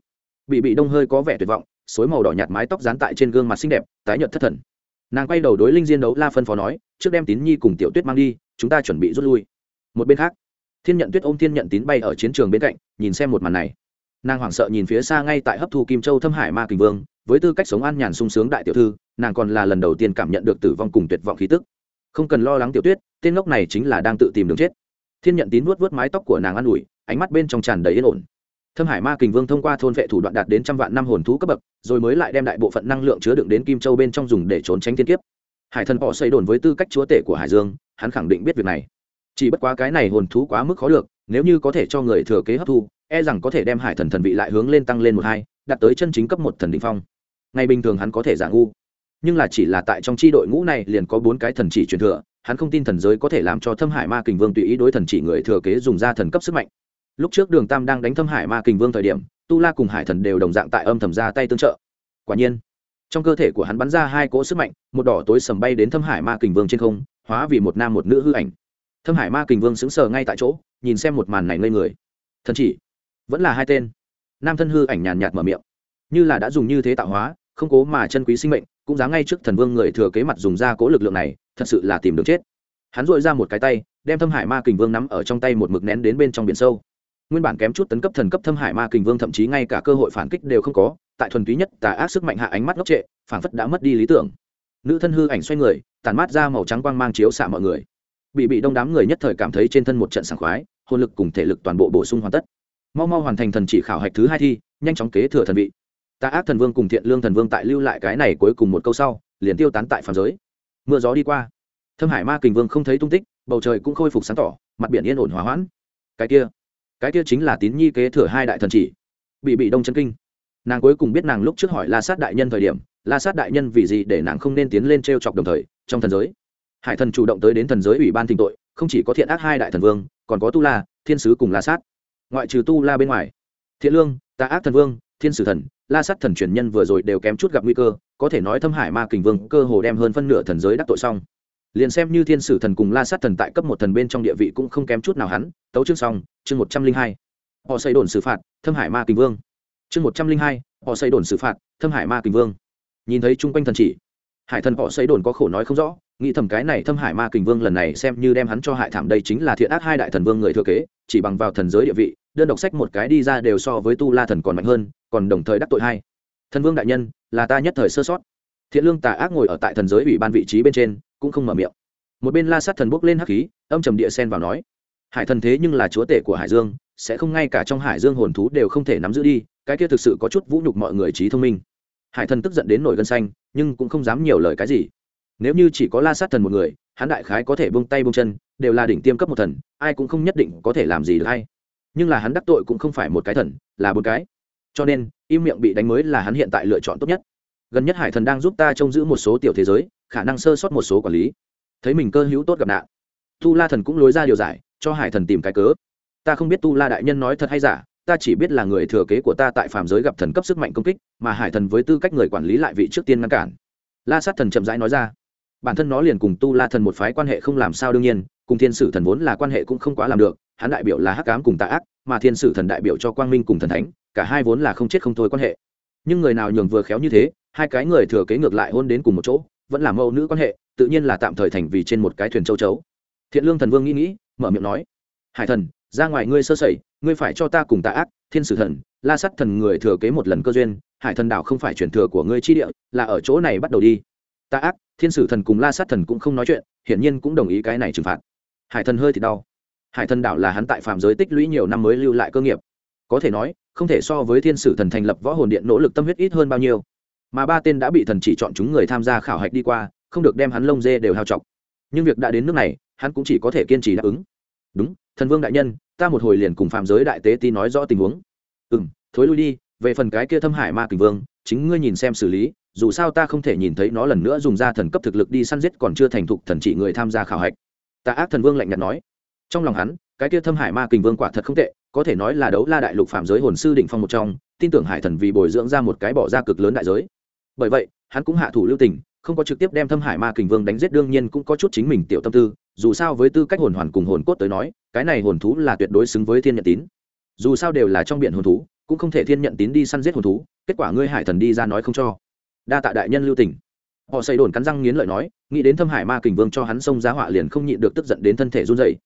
Bị bị đông hơi có vẻ tuyệt vọng xối màu đỏ nhạt mái tóc dán tại trên gương mặt xinh đẹp, tái nhợt thất thần. Nàng quay đầu đối linh diên đấu la phân phó nói, trước đem tín nhi cùng tiểu tuyết mang đi, chúng ta chuẩn bị rút lui. Một bên khác, thiên nhận tuyết ôm thiên nhận tín bay ở chiến trường bên cạnh, nhìn xem một màn này. Nàng hoảng sợ nhìn phía xa ngay tại hấp thu kim châu thâm hải ma kình vương, với tư cách sống an nhàn sung sướng đại tiểu thư, nàng còn là lần đầu tiên cảm nhận được tử vong cùng tuyệt vọng khí tức. Không cần lo lắng tiểu tuyết, tên ngốc này chính là đang tự tìm đường chết. Thiên nhận tín vuốt vuốt mái tóc của nàng an ủi, ánh mắt bên trong tràn đầy yên ổn thâm hải ma kình vương thông qua thôn vệ thủ đoạn đạt đến trăm vạn năm hồn thú cấp bậc, rồi mới lại đem đại bộ phận năng lượng chứa đựng đến kim châu bên trong dùng để trốn tránh thiên kiếp. Hải thần họ xây đồn với tư cách chúa tể của hải dương, hắn khẳng định biết việc này. Chỉ bất quá cái này hồn thú quá mức khó được, nếu như có thể cho người thừa kế hấp thu e rằng có thể đem hải thần thần vị lại hướng lên tăng lên một hai, đạt tới chân chính cấp một thần định phong. Ngày bình thường hắn có thể giả ngu. Nhưng là chỉ là tại trong tri đội ngũ này liền có bốn cái thần chỉ truyền thừa, hắn không tin thần giới có thể làm cho thâm hải ma kình vương tùy ý đối thần chỉ người thừa kế dùng ra thần cấp sức mạnh lúc trước đường tam đang đánh thâm hải ma kình vương thời điểm, tu la cùng hải thần đều đồng dạng tại âm thầm ra tay tương trợ. Quả nhiên, trong cơ thể của hắn bắn ra hai cỗ sức mạnh, một đỏ tối sầm bay đến thâm hải ma kình vương trên không, hóa vì một nam một nữ hư ảnh. Thâm hải ma kình vương sững sờ ngay tại chỗ, nhìn xem một màn này ngây người. Thần chỉ, vẫn là hai tên. Nam thân hư ảnh nhàn nhạt mở miệng. Như là đã dùng như thế tạo hóa, không cố mà chân quý sinh mệnh, cũng dám ngay trước thần vương người thừa kế mặt dùng ra cố lực lượng này, thật sự là tìm đường chết. Hắn dội ra một cái tay, đem thâm hải ma kình vương nắm ở trong tay một mực nén đến bên trong biển sâu nguyên bản kém chút tấn cấp thần cấp thâm hải ma kình vương thậm chí ngay cả cơ hội phản kích đều không có, tại thuần túy nhất tà ác sức mạnh hạ ánh mắt ngốc trệ phản phất đã mất đi lý tưởng. Nữ thân hư ảnh xoay người tàn mát ra màu trắng quang mang chiếu xạ mọi người. Bị bị đông đám người nhất thời cảm thấy trên thân một trận sảng khoái, hồn lực cùng thể lực toàn bộ bổ sung hoàn tất. Mau mau hoàn thành thần chỉ khảo hạch thứ hai thi, nhanh chóng kế thừa thần vị. Tà ác thần vương cùng thiện lương thần vương tại lưu lại cái này cuối cùng một câu sau, liền tiêu tán tại phàm giới. Mưa gió đi qua. Thâm hải ma kình vương không thấy tung tích, bầu trời cũng khôi phục sáng tỏ, mặt biển yên ổn hòa hoãn. Cái kia cái kia chính là tín nhi kế thừa hai đại thần chỉ. Bị bị đông chân kinh. Nàng cuối cùng biết nàng lúc trước hỏi la sát đại nhân thời điểm, la sát đại nhân vì gì để nàng không nên tiến lên t r e o chọc đồng thời, trong thần giới, hải thần chủ động tới đến thần giới ủy ban thỉnh tội, không chỉ có thiện ác hai đại thần vương, còn có tu la, thiên sứ cùng la sát. Ngoại trừ tu la bên ngoài, thiện lương, tà ác thần vương, thiên sử thần, la sát thần truyền nhân vừa rồi đều kém chút gặp nguy cơ, có thể nói thâm hải ma kình vương cơ hồ đem hơn phân nửa thần giới đắc tội xong liền xem như thiên sử thần cùng la sát thần tại cấp một thần bên trong địa vị cũng không kém chút nào hắn. Tấu chương xong, chương một trăm linh hai. Họ xây đồn xử phạt, thâm hải ma kình vương. Chương một trăm linh hai, họ xây đồn xử phạt, thâm hải ma kình vương. Nhìn thấy chung quanh thần chỉ, hải thần họ xây đồn có khổ nói không rõ, nghĩ thầm cái này thâm hải ma kình vương lần này xem như đem hắn cho hại thảm đây chính là thiện ác hai đại thần vương người thừa kế, chỉ bằng vào thần giới địa vị, đơn độc sách một cái đi ra đều so với tu la thần còn mạnh hơn, còn đồng thời đắc tội hai. Thần vương đại nhân, là ta nhất thời sơ sót. Thiện lương tà ác ngồi ở tại thần giới ủy ban vị trí bên trên cũng không mở miệng. Một bên la sát thần bốc lên hắc khí, âm trầm địa sen vào nói, hải thần thế nhưng là chúa tể của hải dương, sẽ không ngay cả trong hải dương hồn thú đều không thể nắm giữ đi, cái kia thực sự có chút vũ nhục mọi người trí thông minh. Hải thần tức giận đến nổi gân xanh, nhưng cũng không dám nhiều lời cái gì. Nếu như chỉ có la sát thần một người, hắn đại khái có thể bông tay bông chân, đều là đỉnh tiêm cấp một thần, ai cũng không nhất định có thể làm gì được hay. Nhưng là hắn đắc tội cũng không phải một cái thần, là bốn cái. Cho nên, im miệng bị đánh mới là hắn hiện tại lựa chọn tốt nhất. Gần nhất hải thần đang giúp ta trông giữ một số tiểu thế giới khả năng sơ sót một số quản lý. Thấy mình cơ hữu tốt gặp nạn, tu la thần cũng lối ra điều giải, cho hải thần tìm cái cớ. Ta không biết tu la đại nhân nói thật hay giả, ta chỉ biết là người thừa kế của ta tại phàm giới gặp thần cấp sức mạnh công kích, mà hải thần với tư cách người quản lý lại vị trước tiên ngăn cản. La sát thần chậm rãi nói ra, bản thân nó liền cùng tu la thần một phái quan hệ không làm sao đương nhiên, cùng thiên sử thần vốn là quan hệ cũng không quá làm được, hắn đại biểu là hắc cám cùng tạ ác, mà thiên sử thần đại biểu cho quang minh cùng thần thánh, cả hai vốn là không chết không thôi quan hệ. Nhưng người nào nhường vừa khéo như thế, hai cái người thừa kế ngược lại hôn đến cùng một chỗ vẫn là mẫu nữ quan hệ, tự nhiên là tạm thời thành vì trên một cái thuyền châu chấu. Thiện lương thần vương nghĩ nghĩ, mở miệng nói, hải thần, ra ngoài ngươi sơ sẩy, ngươi phải cho ta cùng tạ ác, thiên sử thần, la sắt thần người thừa kế một lần cơ duyên, hải thần đảo không phải chuyển thừa của ngươi chi địa, là ở chỗ này bắt đầu đi. Tạ ác, thiên sử thần cùng la sát thần cũng không nói chuyện, hiển nhiên cũng đồng ý cái này trừng phạt. Hải thần hơi thì đau. Hải thần đảo là hắn tại phạm giới tích lũy nhiều năm mới lưu lại cơ nghiệp. Có thể nói, không thể so với thiên sử thần thành lập võ hồn điện nỗ lực tâm huyết ít hơn bao nhiêu mà ba tên đã bị thần chỉ chọn chúng người tham gia khảo hạch đi qua, không được đem hắn lông dê đều hao chọc nhưng việc đã đến nước này, hắn cũng chỉ có thể kiên trì đáp ứng. Đúng, thần vương đại nhân, ta một hồi liền cùng phạm giới đại tế ti nói rõ tình huống. Ừ m thối lui đi, về phần cái kia thâm hải ma kình vương, chính ngươi nhìn xem xử lý, dù sao ta không thể nhìn thấy nó lần nữa dùng ra thần cấp thực lực đi săn giết còn chưa thành thục thần chỉ người tham gia khảo hạch. Ta ác thần vương lạnh nhạt nói. Trong lòng hắn, cái kia thâm hải ma kình vương quả thật không tệ, có thể nói là đấu la đại lục phạm giới hồn sư đỉnh phong một trong, tin tưởng hải thần vì bồi dưỡng ra một cái bỏ ra cực lớn đại giới bởi vậy, hắn cũng hạ thủ lưu tình, không có trực tiếp đem thâm hải ma kình vương đánh giết, đương nhiên cũng có chút chính mình tiểu tâm tư, dù sao với tư cách hồn hoàn cùng hồn cốt tới nói, cái này hồn thú là tuyệt đối xứng với thiên nhận tín. Dù sao đều là trong biển hồn thú, cũng không thể thiên nhận tín đi săn giết hồn thú, kết quả ngươi hải thần đi ra nói không cho. Đa tạ đại nhân lưu tình. Họ xây đồn cắn răng nghiến lợi nói, nghĩ đến thâm hải ma kình vương cho hắn xông giá họa liền không nhịn được tức giận đến thân thể run dậy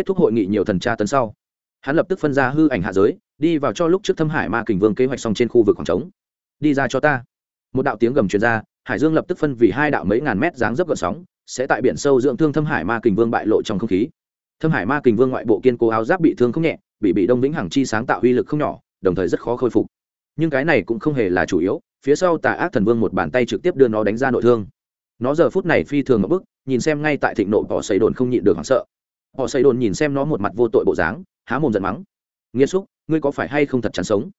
kết thúc hội nghị nhiều thần tra tấn sau, hắn lập tức phân ra hư ảnh hạ giới, đi vào cho lúc trước thâm hải ma kình vương kế hoạch xong trên khu vực khoảng trống. Đi ra cho ta một đạo tiếng gầm truyền ra, hải dương lập tức phân vì hai đạo mấy ngàn mét dáng dấp gợn sóng, sẽ tại biển sâu dưỡng thương thâm hải ma kình vương bại lộ trong không khí. Thâm hải ma kình vương ngoại bộ kiên cố áo giáp bị thương không nhẹ, bị bị đông vĩnh hằng chi sáng tạo uy lực không nhỏ, đồng thời rất khó khôi phục. Nhưng cái này cũng không hề là chủ yếu, phía sau tà ác thần vương một bàn tay trực tiếp đưa nó đánh ra nội thương. Nó giờ phút này phi thường một bức, nhìn xem ngay tại thịnh nội họ xây đồn không nhịn được hoảng sợ. Họ xây đồn nhìn xem nó một mặt vô tội bộ dáng, há mồm giận mắng. Nghiêm xúc, ngươi có phải hay không thật chán sống?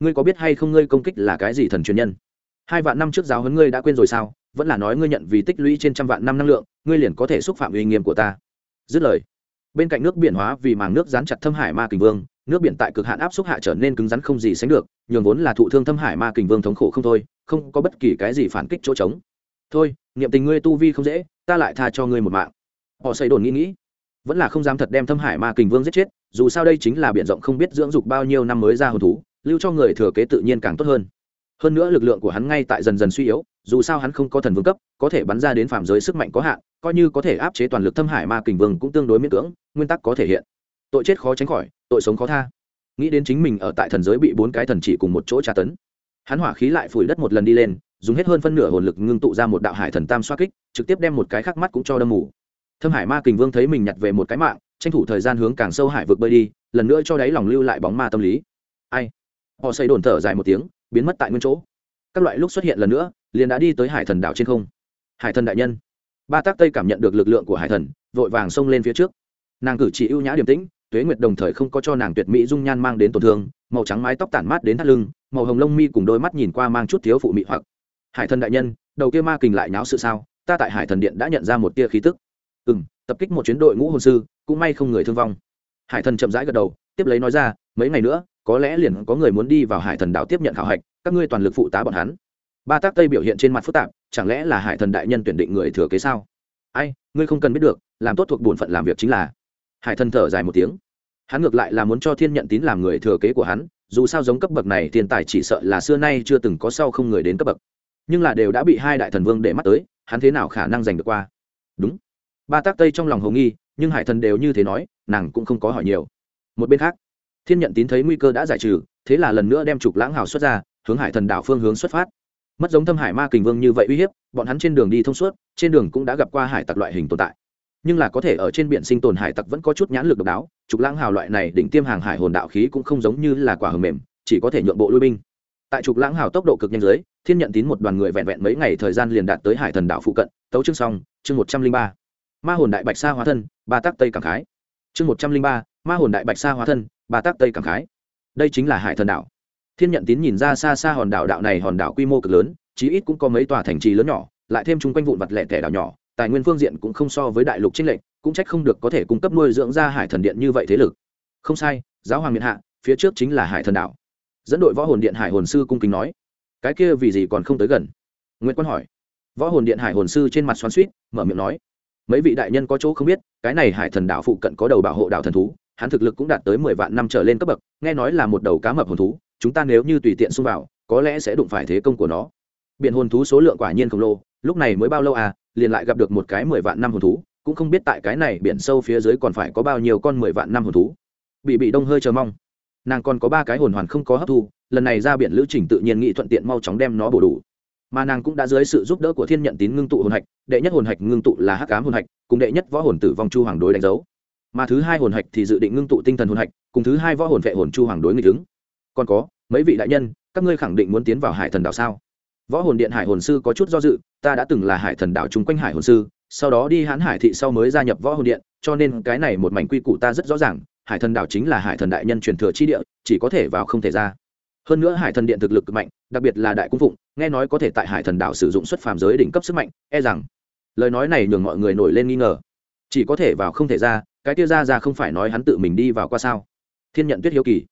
Ngươi có biết hay không ngươi công kích là cái gì thần truyền nhân? Hai vạn năm trước giáo huấn ngươi đã quên rồi sao? Vẫn là nói ngươi nhận vì tích lũy trên trăm vạn năm năng lượng, ngươi liền có thể xúc phạm uy nghiêm của ta. Dứt lời, bên cạnh nước biển hóa vì màng nước dán chặt thâm hải ma kình vương, nước biển tại cực hạn áp xúc hạ trở nên cứng rắn không gì sánh được, nhường vốn là thụ thương thâm hải ma kình vương thống khổ không thôi, không có bất kỳ cái gì phản kích chỗ trống. Thôi, niệm tình ngươi tu vi không dễ, ta lại tha cho ngươi một mạng. Họ xây đồn nghĩ nghĩ, vẫn là không dám thật đem thâm hải ma kình vương giết chết, dù sao đây chính là b i ể n rộng không biết dưỡng dục bao nhiêu năm mới ra hồn thú, lưu cho người thừa kế tự nhiên càng tốt hơn hơn nữa lực lượng của hắn ngay tại dần dần suy yếu, dù sao hắn không có thần vương cấp, có thể bắn ra đến phạm giới sức mạnh có hạn, coi như có thể áp chế toàn lực thâm hải ma kình vương cũng tương đối miễn cưỡng, nguyên tắc có thể hiện. Tội chết khó tránh khỏi, tội sống khó tha. Nghĩ đến chính mình ở tại thần giới bị bốn cái thần chỉ cùng một chỗ tra tấn, hắn hỏa khí lại phủi đất một lần đi lên, dùng hết hơn phân nửa hồn lực ngưng tụ ra một đạo hải thần tam xoa kích, trực tiếp đem một cái khắc mắt cũng cho đâm mù. Thâm hải ma kình vương thấy mình nhặt về một cái mạng, tranh thủ thời gian hướng càng sâu hải vực bơi đi, lần nữa cho đáy lòng lưu lại bóng ma tâm lý. Ai? Họ xây đồn thở dài một tiếng biến mất tại nguyên chỗ. Các loại lúc xuất hiện lần nữa, liền đã đi tới hải thần đảo trên không. Hải thần đại nhân. Ba tác tây cảm nhận được lực lượng của hải thần, vội vàng xông lên phía trước. Nàng cử chỉ ưu nhã điềm tĩnh, tuế nguyệt đồng thời không có cho nàng tuyệt mỹ dung nhan mang đến tổn thương, màu trắng mái tóc tản mát đến thắt lưng, màu hồng lông mi cùng đôi mắt nhìn qua mang chút thiếu phụ mị hoặc. Hải thần đại nhân, đầu kia ma kình lại nháo sự sao? Ta tại hải thần điện đã nhận ra một tia khí tức. Ừ m tập kích một chuyến đội ngũ hồn sư, cũng may không người thương vong. Hải thần chậm rãi gật đầu, tiếp lấy nói ra, mấy ngày nữa có lẽ liền có người muốn đi vào hải thần đảo tiếp nhận khảo hạch, các ngươi toàn lực phụ tá bọn hắn. Ba tác tây biểu hiện trên mặt phức tạp, chẳng lẽ là hải thần đại nhân tuyển định người thừa kế sao? Ai, ngươi không cần biết được, làm tốt thuộc bổn phận làm việc chính là. Hải thần thở dài một tiếng. Hắn ngược lại là muốn cho thiên nhận tín làm người thừa kế của hắn, dù sao giống cấp bậc này thiên tài chỉ sợ là xưa nay chưa từng có sau không người đến cấp bậc. Nhưng là đều đã bị hai đại thần vương để mắt tới, hắn thế nào khả năng giành được qua? Đúng. Ba tác tây trong lòng hầu nghi, nhưng hải thần đều như thế nói, nàng cũng không có hỏi nhiều. Một bên khác thiên nhận tín thấy nguy cơ đã giải trừ, thế là lần nữa đem trục lãng hào xuất ra, hướng hải thần đảo phương hướng xuất phát. Mất giống thâm hải ma kình vương như vậy uy hiếp, bọn hắn trên đường đi thông suốt, trên đường cũng đã gặp qua hải tặc loại hình tồn tại. Nhưng là có thể ở trên biển sinh tồn hải tặc vẫn có chút nhãn lực độc đáo, trục lãng hào loại này đỉnh tiêm hàng hải hồn đạo khí cũng không giống như là quả hầm mềm, chỉ có thể nhượng bộ lui binh. Tại trục lãng hào tốc độ cực nhanh dưới, thiên nhận tín một đoàn người vẹn vẹn mấy ngày thời gian liền đạt tới hải thần đảo phụ cận, tấu chương xong, chương một trăm linh ba. Ma hồn đại bạch sa hóa thân, ba tác tây cảm khái. Chương một trăm linh ba, ma hồn đại bạch sa hóa thân ba tác tây cảm khái. Đây chính là hải thần đảo thiên nhận tín nhìn ra xa xa hòn đảo, đạo này hòn đảo quy mô cực lớn, chí ít cũng có mấy tòa thành trì lớn nhỏ, lại thêm chung quanh vụn vặt lẻ tẻ đảo nhỏ, tài nguyên phương diện cũng không so với đại lục trinh lệnh cũng trách không được có thể cung cấp nuôi dưỡng ra hải thần điện như vậy thế lực. Không sai, giáo hoàng miền hạ, phía trước chính là hải thần đảo dẫn đội võ hồn điện hải hồn sư cung kính nói, cái kia vì gì còn không tới gần? Nguyễn quân hỏi. Võ hồn điện hải hồn sư trên mặt xoắn suýt mở miệng nói, mấy vị đại nhân có chỗ không biết, cái này hải thần đảo phụ cận có đầu bảo hộ đảo thần thú hắn thực lực cũng đạt tới mười vạn năm trở lên cấp bậc, nghe nói là một đầu cá mập hồn thú, chúng ta nếu như tùy tiện xung vào, có lẽ sẽ đụng phải thế công của nó. Biện hồn thú số lượng quả nhiên khổng lồ, lúc này mới bao lâu à liền lại gặp được một cái mười vạn năm hồn thú, cũng không biết tại cái này biển sâu phía dưới còn phải có bao nhiêu con mười vạn năm hồn thú. Bị bị đông hơi chờ mong. Nàng còn có ba cái hồn hoàn không có hấp thu, lần này ra biển lữ trình tự nhiên nghị thuận tiện mau chóng đem nó bổ đủ. Mà nàng cũng đã dưới sự giúp đỡ của thiên nhận tín ngưng tụ hồn hạch, đệ nhất hồn hạch ngưng tụ là hắc cám hồn hạch, cùng đệ nhất võ hồn tử vong chu hoàng đối đánh dấu mà thứ hai hồn hạch thì dự định ngưng tụ tinh thần hồn hạch, cùng thứ hai võ hồn vệ hồn chu hoàng đối nghịch ứng. Còn có, mấy vị đại nhân, các ngươi khẳng định muốn tiến vào hải thần đảo sao? Võ hồn điện hải hồn sư có chút do dự, ta đã từng là hải thần đảo chung quanh hải hồn sư, sau đó đi hãn hải thị sau mới gia nhập võ hồn điện, cho nên cái này một mảnh quy củ ta rất rõ ràng, hải thần đảo chính là hải thần đại nhân truyền thừa chi địa, chỉ có thể vào không thể ra. Hơn nữa hải thần điện thực lực mạnh, đặc biệt là đại cung phụng, nghe nói có thể tại hải thần đảo sử dụng xuất phàm giới đỉnh cấp sức mạnh e rằng. Lời nói này nhường mọi người nổi lên nghi ngờ. Chỉ có thể vào không thể ra cái tia ra ra không phải nói hắn tự mình đi vào qua sao? Thiên nhận tuyết hiếu kỳ.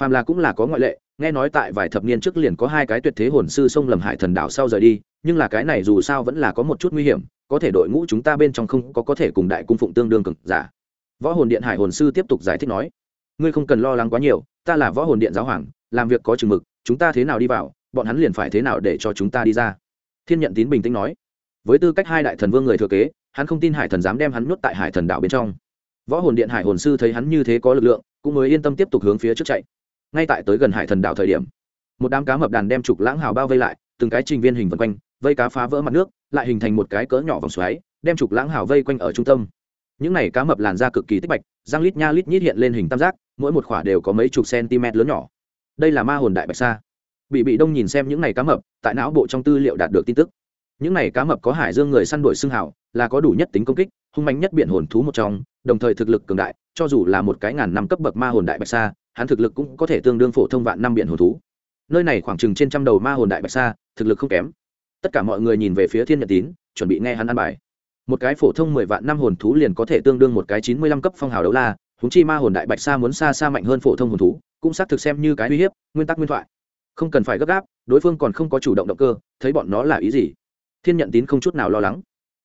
Phàm là cũng là có ngoại lệ, nghe nói tại vài thập niên trước liền có hai cái tuyệt thế hồn sư sông lầm hải thần đảo sau rời đi, nhưng là cái này dù sao vẫn là có một chút nguy hiểm, có thể đội ngũ chúng ta bên trong không có có thể cùng đại cung phụng tương đương cực giả. Võ hồn điện hải hồn sư tiếp tục giải thích nói, ngươi không cần lo lắng quá nhiều, ta là võ hồn điện giáo hoàng, làm việc có chừng mực, chúng ta thế nào đi vào, bọn hắn liền phải thế nào để cho chúng ta đi ra. Thiên nhận tín bình tĩnh nói. Với tư cách hai đại thần vương người thừa kế, hắn không tin hải thần dám đem hắn nhốt tại hải thần đảo bên trong võ hồn điện hải hồn sư thấy hắn như thế có lực lượng, cũng mới yên tâm tiếp tục hướng phía trước chạy. Ngay tại tới gần hải thần đảo thời điểm, một đám cá mập đàn đem trục lãng hào bao vây lại, từng cái trình viên hình vân quanh, vây cá phá vỡ mặt nước, lại hình thành một cái cỡ nhỏ vòng xoáy, đem trục lãng hào vây quanh ở trung tâm. Những này cá mập làn da cực kỳ tích bạch, răng lít nha lít nhít hiện lên hình tam giác, mỗi một khỏa đều có mấy chục cm lớn nhỏ. Đây là ma hồn đại bạch sa. Bị bị đông nhìn xem những này cá mập, tại não bộ trong tư liệu đạt được tin tức những này cá mập có hải dương người săn đuổi xương hảo là có đủ nhất tính công kích, hung mạnh nhất biển hồn thú một trong, đồng thời thực lực cường đại, cho dù là một cái ngàn năm cấp bậc ma hồn đại bạch sa, hắn thực lực cũng có thể tương đương phổ thông vạn năm biển hồn thú. Nơi này khoảng chừng trên trăm đầu ma hồn đại bạch sa, thực lực không kém. Tất cả mọi người nhìn về phía thiên nhật tín, chuẩn bị nghe hắn ăn bài. Một cái phổ thông mười vạn năm hồn thú liền có thể tương đương một cái chín mươi lăm cấp phong hào đấu la húng chi ma hồn đại bạch sa muốn xa xa mạnh hơn phổ thông hồn thú, cũng xác thực xem như cái uy hiếp, nguyên tắc nguyên thoại. Không cần phải gấp gáp, đối phương còn không có chủ động động cơ, thấy bọn nó là ý gì? Thiên nhận tín không chút nào lo lắng.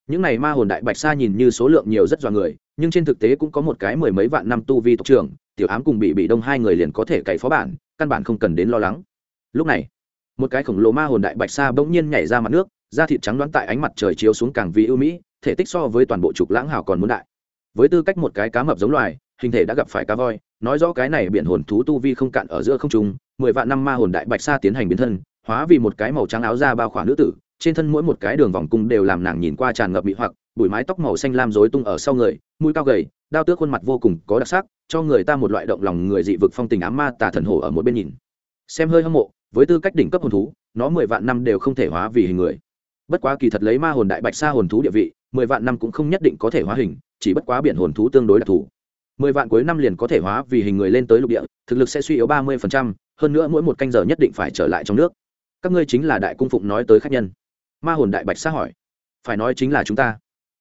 Những này ma hồn đại bạch sa nhìn như số lượng nhiều rất dọa người, nhưng trên thực tế cũng có một cái mười mấy vạn năm tu vi tộc trưởng, tiểu ám cùng bị bị đông hai người liền có thể cày phó bản, căn bản không cần đến lo lắng. Lúc này, một cái khổng lồ ma hồn đại bạch sa bỗng nhiên nhảy ra mặt nước, da thịt trắng đoán tại ánh mặt trời chiếu xuống càng vì ưu mỹ, thể tích so với toàn bộ trục lãng hào còn muốn đại. Với tư cách một cái cá mập giống loài, hình thể đã gặp phải cá voi, nói rõ cái này biển hồn thú tu vi không cạn ở giữa không trung, mười vạn năm ma hồn đại bạch sa tiến hành biến thân, hóa vì một cái màu trắng áo da bao khỏa nữ tử trên thân mỗi một cái đường vòng cung đều làm nàng nhìn qua tràn ngập bị hoặc, bụi mái tóc màu xanh lam rối tung ở sau người, mũi cao gầy, đao tước khuôn mặt vô cùng có đặc sắc, cho người ta một loại động lòng người dị vực phong tình ám ma tà thần hổ ở một bên nhìn. Xem hơi hâm mộ, với tư cách đỉnh cấp hồn thú, nó mười vạn năm đều không thể hóa vì hình người. Bất quá kỳ thật lấy ma hồn đại bạch sa hồn thú địa vị, mười vạn năm cũng không nhất định có thể hóa hình, chỉ bất quá biển hồn thú tương đối đặc thù. Mười vạn cuối năm liền có thể hóa vì hình người lên tới lục địa, thực lực sẽ suy yếu ba mươi phần trăm, hơn nữa mỗi một canh giờ nhất định phải trở lại trong nước. Các ngươi chính là đại cung phụng nói tới khách nhân ma hồn đại bạch xã hỏi. Phải nói chính là chúng ta.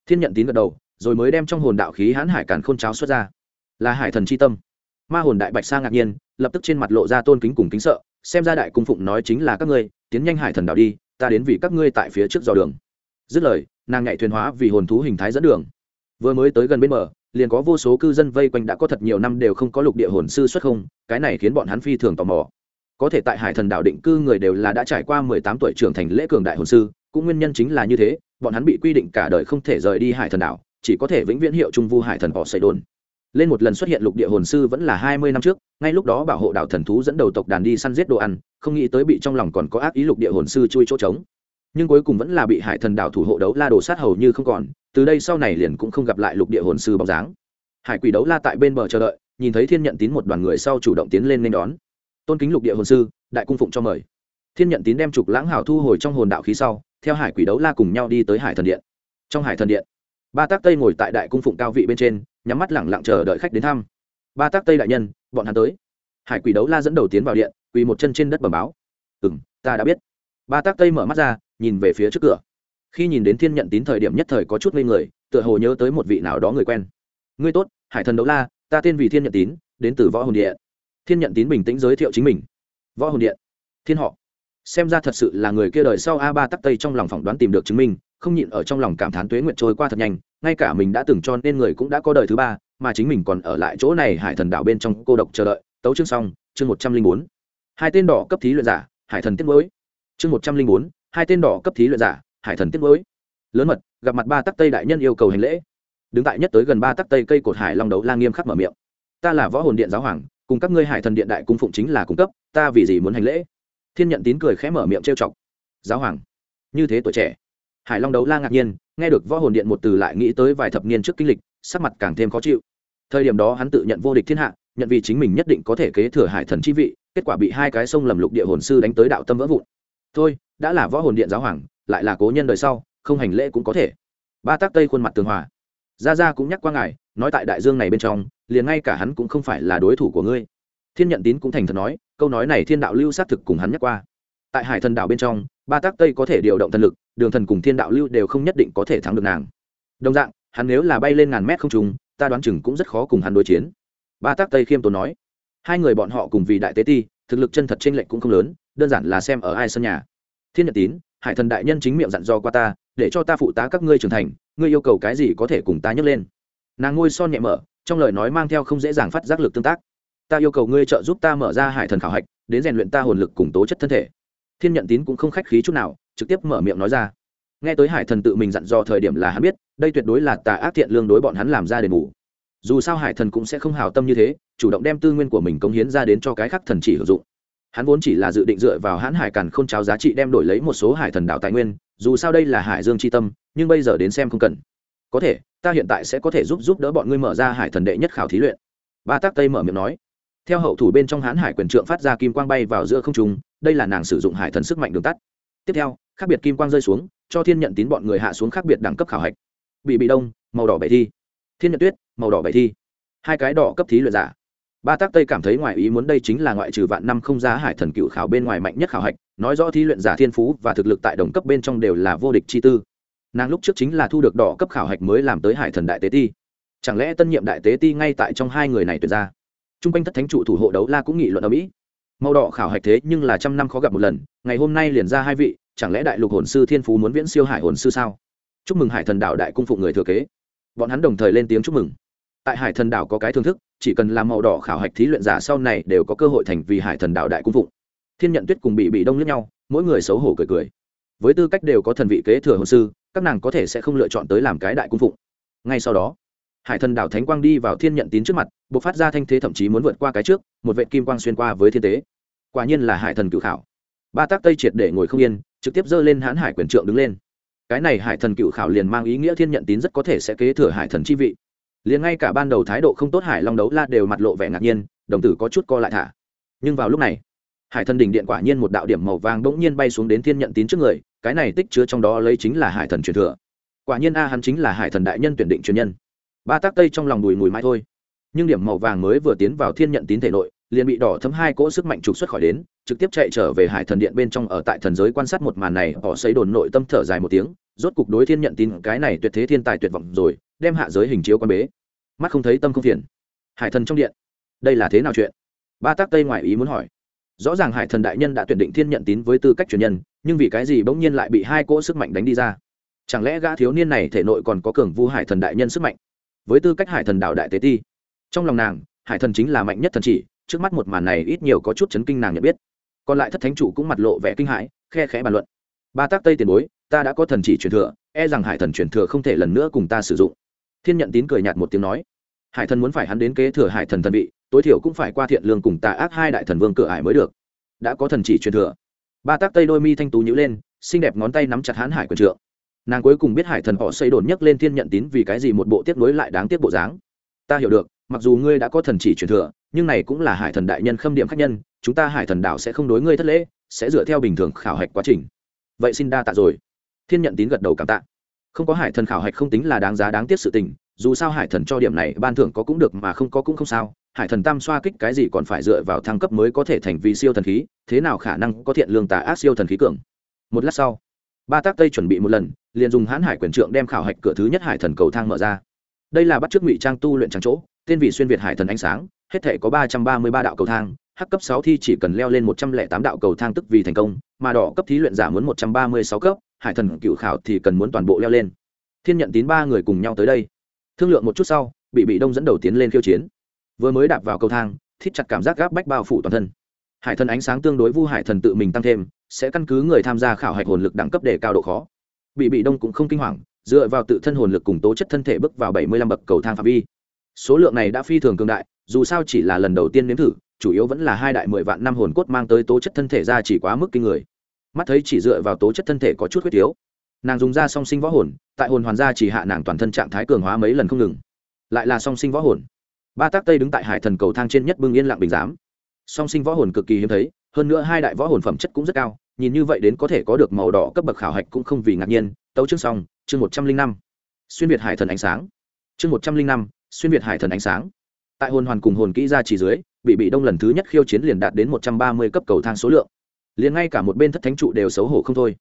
Thiên nhận tín gật đầu, rồi mới đem trong hồn đạo khí hãn hải càn khôn cháo xuất ra. Là hải thần c h i tâm. Ma hồn đại bạch sa ngạc nhiên, lập tức trên mặt lộ ra tôn kính cùng kính sợ, xem ra đại cung phụng nói chính là các ngươi, tiến nhanh hải thần đạo đi, ta đến vì các ngươi tại phía trước dò đường. Dứt lời, nàng nhạy thuyền hóa vì hồn thú hình thái dẫn đường. Vừa mới tới gần bên bờ, liền có vô số cư dân vây quanh đã có thật nhiều năm đều không có lục địa hồn sư xuất không, cái này khiến bọn hắn phi thường tò mò. Có thể tại hải thần đạo định cư người đều là đã trải qua mười tám tuổi trưởng thành lễ cường đại hồn sư cũng nguyên nhân chính là như thế, bọn hắn bị quy định cả đời không thể rời đi hải thần đảo, chỉ có thể vĩnh viễn hiệu trung vu hải thần họ xây đồn. Lên một lần xuất hiện lục địa hồn sư vẫn là hai mươi năm trước, ngay lúc đó bảo hộ đạo thần thú dẫn đầu tộc đàn đi săn giết đồ ăn, không nghĩ tới bị trong lòng còn có ác ý lục địa hồn sư chui chỗ trống. Nhưng cuối cùng vẫn là bị hải thần đảo thủ hộ đấu la đồ sát hầu như không còn, từ đây sau này liền cũng không gặp lại lục địa hồn sư bóng dáng. Hải quỷ đấu la tại bên bờ chờ đợi, nhìn thấy thiên nhận tín một đoàn người sau chủ động tiến lên nên đón. Tôn kính lục địa hồn sư, đại cung phụng cho mời. Thiên nhận tín đem trục lãng hảo thu hồi trong hồn đạo khí sau theo hải quỷ đấu la cùng nhau đi tới hải thần điện. Trong hải thần điện, ba tác tây ngồi tại đại cung phụng cao vị bên trên, nhắm mắt lẳng lặng chờ đợi khách đến thăm. Ba tác tây đại nhân, bọn hắn tới. Hải quỷ đấu la dẫn đầu tiến vào điện, quỳ một chân trên đất bẩm báo. Ừ m ta đã biết. Ba tác tây mở mắt ra, nhìn về phía trước cửa. Khi nhìn đến thiên nhận tín thời điểm nhất thời có chút ngây người, tựa hồ nhớ tới một vị nào đó người quen. Ngươi tốt, hải thần đấu la, ta tên vì thiên nhận tín, đến từ võ hồn điện. Thiên nhận tín bình tĩnh giới thiệu chính mình. Võ hồn điện, thiên họ xem ra thật sự là người kia đời sau a ba tắc tây trong lòng phỏng đoán tìm được chứng minh, không nhịn ở trong lòng cảm thán tuế nguyện trôi qua thật nhanh, ngay cả mình đã từng cho nên người cũng đã có đời thứ ba, mà chính mình còn ở lại chỗ này hải thần đảo bên trong cô độc chờ đợi. Tấu chương xong, chương một trăm linh bốn. Hai tên đỏ cấp thí luyện giả, hải thần tiết mới. Chương một trăm linh bốn, hai tên đỏ cấp thí luyện giả, hải thần tiết mới. Lớn mật, gặp mặt ba tắc tây đại nhân yêu cầu hành lễ. Đứng tại nhất tới gần ba tắc tây cây cột hải long đấu la nghiêm khắc mở miệng. Ta là võ hồn điện giáo hoàng, cùng các ngươi hải thần điện đại cung phụng chính là cung cấp, ta vì gì muốn hành lễ? Thiên nhận tín cười khẽ mở miệng trêu chọc. Giáo hoàng, như thế tuổi trẻ. Hải long đấu la ngạc nhiên, nghe được võ hồn điện một từ lại nghĩ tới vài thập niên trước kinh lịch, sắc mặt càng thêm khó chịu. Thời điểm đó hắn tự nhận vô địch thiên hạ, nhận vì chính mình nhất định có thể kế thừa hải thần chi vị, kết quả bị hai cái sông lầm lục địa hồn sư đánh tới đạo tâm vỡ vụn. Thôi, đã là võ hồn điện giáo hoàng, lại là cố nhân đời sau, không hành lễ cũng có thể. Ba tác tây khuôn mặt tường hòa. Gia gia cũng nhắc qua ngài, nói tại đại dương này bên trong, liền ngay cả hắn cũng không phải là đối thủ của ngươi thiên nhận tín cũng thành thật nói, câu nói này thiên đạo lưu xác thực cùng hắn nhắc qua. Tại hải thần đảo bên trong, ba tác tây có thể điều động thần lực, đường thần cùng thiên đạo lưu đều không nhất định có thể thắng được nàng. Đồng dạng, hắn nếu là bay lên ngàn mét không trùng ta đoán chừng cũng rất khó cùng hắn đối chiến. Ba tác tây khiêm tốn nói, hai người bọn họ cùng vì đại tế ti, thực lực chân thật trên lệnh cũng không lớn, đơn giản là xem ở ai sân nhà. Thiên nhật tín, hải thần đại nhân chính miệng dặn dò qua ta, để cho ta phụ tá các ngươi trưởng thành, ngươi yêu cầu cái gì có thể cùng ta nhấc lên. Nàng ngôi son nhẹ mở, trong lời nói mang theo không dễ dàng phát giác lực tương tác ta yêu cầu ngươi trợ giúp ta mở ra hải thần khảo hạch, đến rèn luyện ta hồn lực cùng tố chất thân thể. Thiên nhận tín cũng không khách khí chút nào, trực tiếp mở miệng nói ra. Nghe tới hải thần tự mình dặn dò thời điểm là hắn biết, đây tuyệt đối là tà ác thiện lương đối bọn hắn làm ra đền bù. Dù sao hải thần cũng sẽ không hào tâm như thế, chủ động đem tư nguyên của mình cống hiến ra đến cho cái khác thần chỉ hữu dụng. Hắn vốn chỉ là dự định dựa vào hãn hải càn k h ô n trao giá trị đem đổi lấy một số hải thần đạo tài nguyên, dù sao đây là hải dương c h i tâm, nhưng bây giờ đến xem không cần. Có thể, ta hiện tại sẽ có thể giúp giúp đỡ bọn ngươi mở ra hải thần đệ nhất khảo thí luyện. Ba tác tây mở miệng nói theo hậu thủ bên trong hãn hải quyền trượng phát ra kim quang bay vào giữa không trung, đây là nàng sử dụng hải thần sức mạnh đường tắt. Tiếp theo, khác biệt kim quang rơi xuống, cho thiên nhận tín bọn người hạ xuống khác biệt đẳng cấp khảo hạch. Bị bị đông, màu đỏ bảy thi. Thiên nhận tuyết, màu đỏ bảy thi. Hai cái đỏ cấp thí luyện giả. Ba tác tây cảm thấy ngoài ý muốn đây chính là ngoại trừ vạn năm không giá hải thần cựu khảo bên ngoài mạnh nhất khảo hạch, nói rõ thí luyện giả thiên phú và thực lực tại đồng cấp bên trong đều là vô địch chi tư. Nàng lúc trước chính là thu được đỏ cấp khảo hạch mới làm tới hải thần đại tế ti. Chẳng lẽ tân nhiệm đại tế ti ngay tại trong hai người này tuyệt ra? Chung quanh thất thánh trụ thủ hộ đấu la cũng nghị luận ở mỹ màu đỏ khảo hạch thế nhưng là trăm năm khó gặp một lần ngày hôm nay liền ra hai vị chẳng lẽ đại lục hồn sư thiên phú muốn viễn siêu hải hồn sư sao chúc mừng hải thần đạo đại cung phụng người thừa kế bọn hắn đồng thời lên tiếng chúc mừng tại hải thần đảo có cái thưởng thức chỉ cần làm màu đỏ khảo hạch thí luyện giả sau này đều có cơ hội thành vì hải thần đảo đại cung phụng thiên nhận tuyết cùng bị bị đông lẫn nhau mỗi người xấu hổ cười cười với tư cách đều có thần vị kế thừa hồn sư các nàng có thể sẽ không lựa chọn tới làm cái đại cung phụng ngay sau đó hải thần đảo thánh quang đi vào thiên nhận tín trước mặt b ộ c phát ra thanh thế thậm chí muốn vượt qua cái trước, một vệ kim quang xuyên qua với thiên tế. Quả nhiên là hải thần cựu khảo. Ba tác tây triệt để ngồi không yên, trực tiếp giơ lên hãn hải quyền trượng đứng lên. Cái này hải thần cựu khảo liền mang ý nghĩa thiên nhận tín rất có thể sẽ kế thừa hải thần chi vị. Liền ngay cả ban đầu thái độ không tốt hải long đấu la đều mặt lộ vẻ ngạc nhiên, đồng tử có chút co lại thả. Nhưng vào lúc này, hải thần đỉnh điện quả nhiên một đạo điểm màu vàng bỗng nhiên bay xuống đến thiên nhận tín trước người, cái này tích chứa trong đó lấy chính là hải thần truyền thừa. Quả nhiên a, hắn chính là hải thần đại nhân tuyển định truyền nhân ba tác tây trong lòng đùi mùi mãi thôi. Nhưng điểm màu vàng mới vừa tiến vào thiên nhận tín thể nội, liền bị đỏ thấm hai cỗ sức mạnh trục xuất khỏi đến, trực tiếp chạy trở về hải thần điện bên trong ở tại thần giới quan sát một màn này, họ xây đồn nội tâm thở dài một tiếng, rốt cục đối thiên nhận tín cái này tuyệt thế thiên tài tuyệt vọng rồi, đem hạ giới hình chiếu quan bế. Mắt không thấy tâm không phiền. Hải thần trong điện, đây là thế nào chuyện? Ba tác tây ngoài ý muốn hỏi. Rõ ràng hải thần đại nhân đã tuyển định thiên nhận tín với tư cách truyền nhân, nhưng vì cái gì bỗng nhiên lại bị hai cỗ sức mạnh đánh đi ra? Chẳng lẽ gã thiếu niên này thể nội còn có cường vu hải thần đại nhân sức mạnh? Với tư cách hải thần đạo đại tế ti. Trong lòng nàng, hải thần chính là mạnh nhất thần chỉ, trước mắt một màn này ít nhiều có chút chấn kinh nàng nhận biết. Còn lại thất thánh chủ cũng mặt lộ vẻ kinh hãi, khe khẽ bàn luận. Ba tác tây tiền bối, ta đã có thần chỉ truyền thừa e rằng hải thần truyền thừa không thể lần nữa cùng ta sử dụng. Thiên nhận tín cười nhạt một tiếng nói. Hải thần muốn phải hắn đến kế thừa hải thần thần vị, tối thiểu cũng phải qua thiện lương cùng tà ác hai đại thần vương cửa ải mới được. Đã có thần chỉ truyền thừa. Ba tác tây đôi mi thanh tú nhữ lên, xinh đẹp ngón tay nắm chặt hãn hải quần trượng nàng cuối cùng biết hải thần họ xây đồn nhấc lên thiên nhận tín vì cái gì một bộ tiếp nối lại đáng tiếc bộ dáng. Ta hiểu được, mặc dù ngươi đã có thần chỉ truyền thừa, nhưng này cũng là hải thần đại nhân khâm điểm khách nhân, chúng ta hải thần đạo sẽ không đối ngươi thất lễ, sẽ dựa theo bình thường khảo hạch quá trình. Vậy xin đa tạ rồi. Thiên nhận tín gật đầu cảm tạ. Không có hải thần khảo hạch không tính là đáng giá đáng tiếc sự tình, dù sao hải thần cho điểm này ban thưởng có cũng được mà không có cũng không sao, hải thần tam xoa kích cái gì còn phải dựa vào thăng cấp mới có thể thành vì siêu thần khí, thế nào khả năng có thiện lương tà ác siêu thần khí cường? Một lát sau ba tác tây chuẩn bị một lần liền dùng hãn hải quyền trượng đem khảo hạch cửa thứ nhất hải thần cầu thang mở ra đây là bắt chước ngụy trang tu luyện trắng chỗ tên vị xuyên việt hải thần ánh sáng hết thể có ba trăm ba mươi ba đạo cầu thang hắc cấp sáu thi chỉ cần leo lên một trăm lẻ tám đạo cầu thang tức vì thành công mà đỏ cấp thí luyện giả muốn một trăm ba mươi sáu cấp hải thần cựu khảo thì cần muốn toàn bộ leo lên thiên nhận tín ba người cùng nhau tới đây thương lượng một chút sau bị bị đông dẫn đầu tiến lên khiêu chiến vừa mới đạp vào cầu thang thít chặt cảm giác gáp bách bao phủ toàn thân hải thần ánh sáng tương đối vu hải thần tự mình tăng thêm, sẽ căn cứ người tham gia khảo hạch hồn lực đẳng cấp để cao độ khó. Bị bị đông cũng không kinh hoàng, dựa vào tự thân hồn lực cùng tố chất thân thể bước vào bảy mươi lăm bậc cầu thang phạm vi. Số lượng này đã phi thường cường đại, dù sao chỉ là lần đầu tiên nếm thử, chủ yếu vẫn là hai đại mười vạn năm hồn cốt mang tới tố chất thân thể ra chỉ quá mức kinh người. Mắt thấy chỉ dựa vào tố chất thân thể có chút huyết thiếu nàng dùng ra song sinh võ hồn, tại hồn hoàn gia chỉ hạ nàng toàn thân trạng thái cường hóa mấy lần không ngừng. Lại là song sinh võ hồn. Ba tác tây đứng tại hải thần cầu thang trên nhất bưng yên lặng bình giám song sinh võ hồn cực kỳ hiếm thấy, hơn nữa hai đại võ hồn phẩm chất cũng rất cao, nhìn như vậy đến có thể có được màu đỏ cấp bậc khảo hạch cũng không vì ngạc nhiên. Tấu chương song chương một trăm linh năm. Xuyên việt hải thần ánh sáng. Chương một trăm linh năm, xuyên việt hải thần ánh sáng. Tại hồn hoàn cùng hồn kỹ ra chỉ dưới, bị bị đông lần thứ nhất khiêu chiến liền đạt đến một trăm ba mươi cấp cầu thang số lượng. Liền ngay cả một bên thất thánh trụ đều xấu hổ không thôi.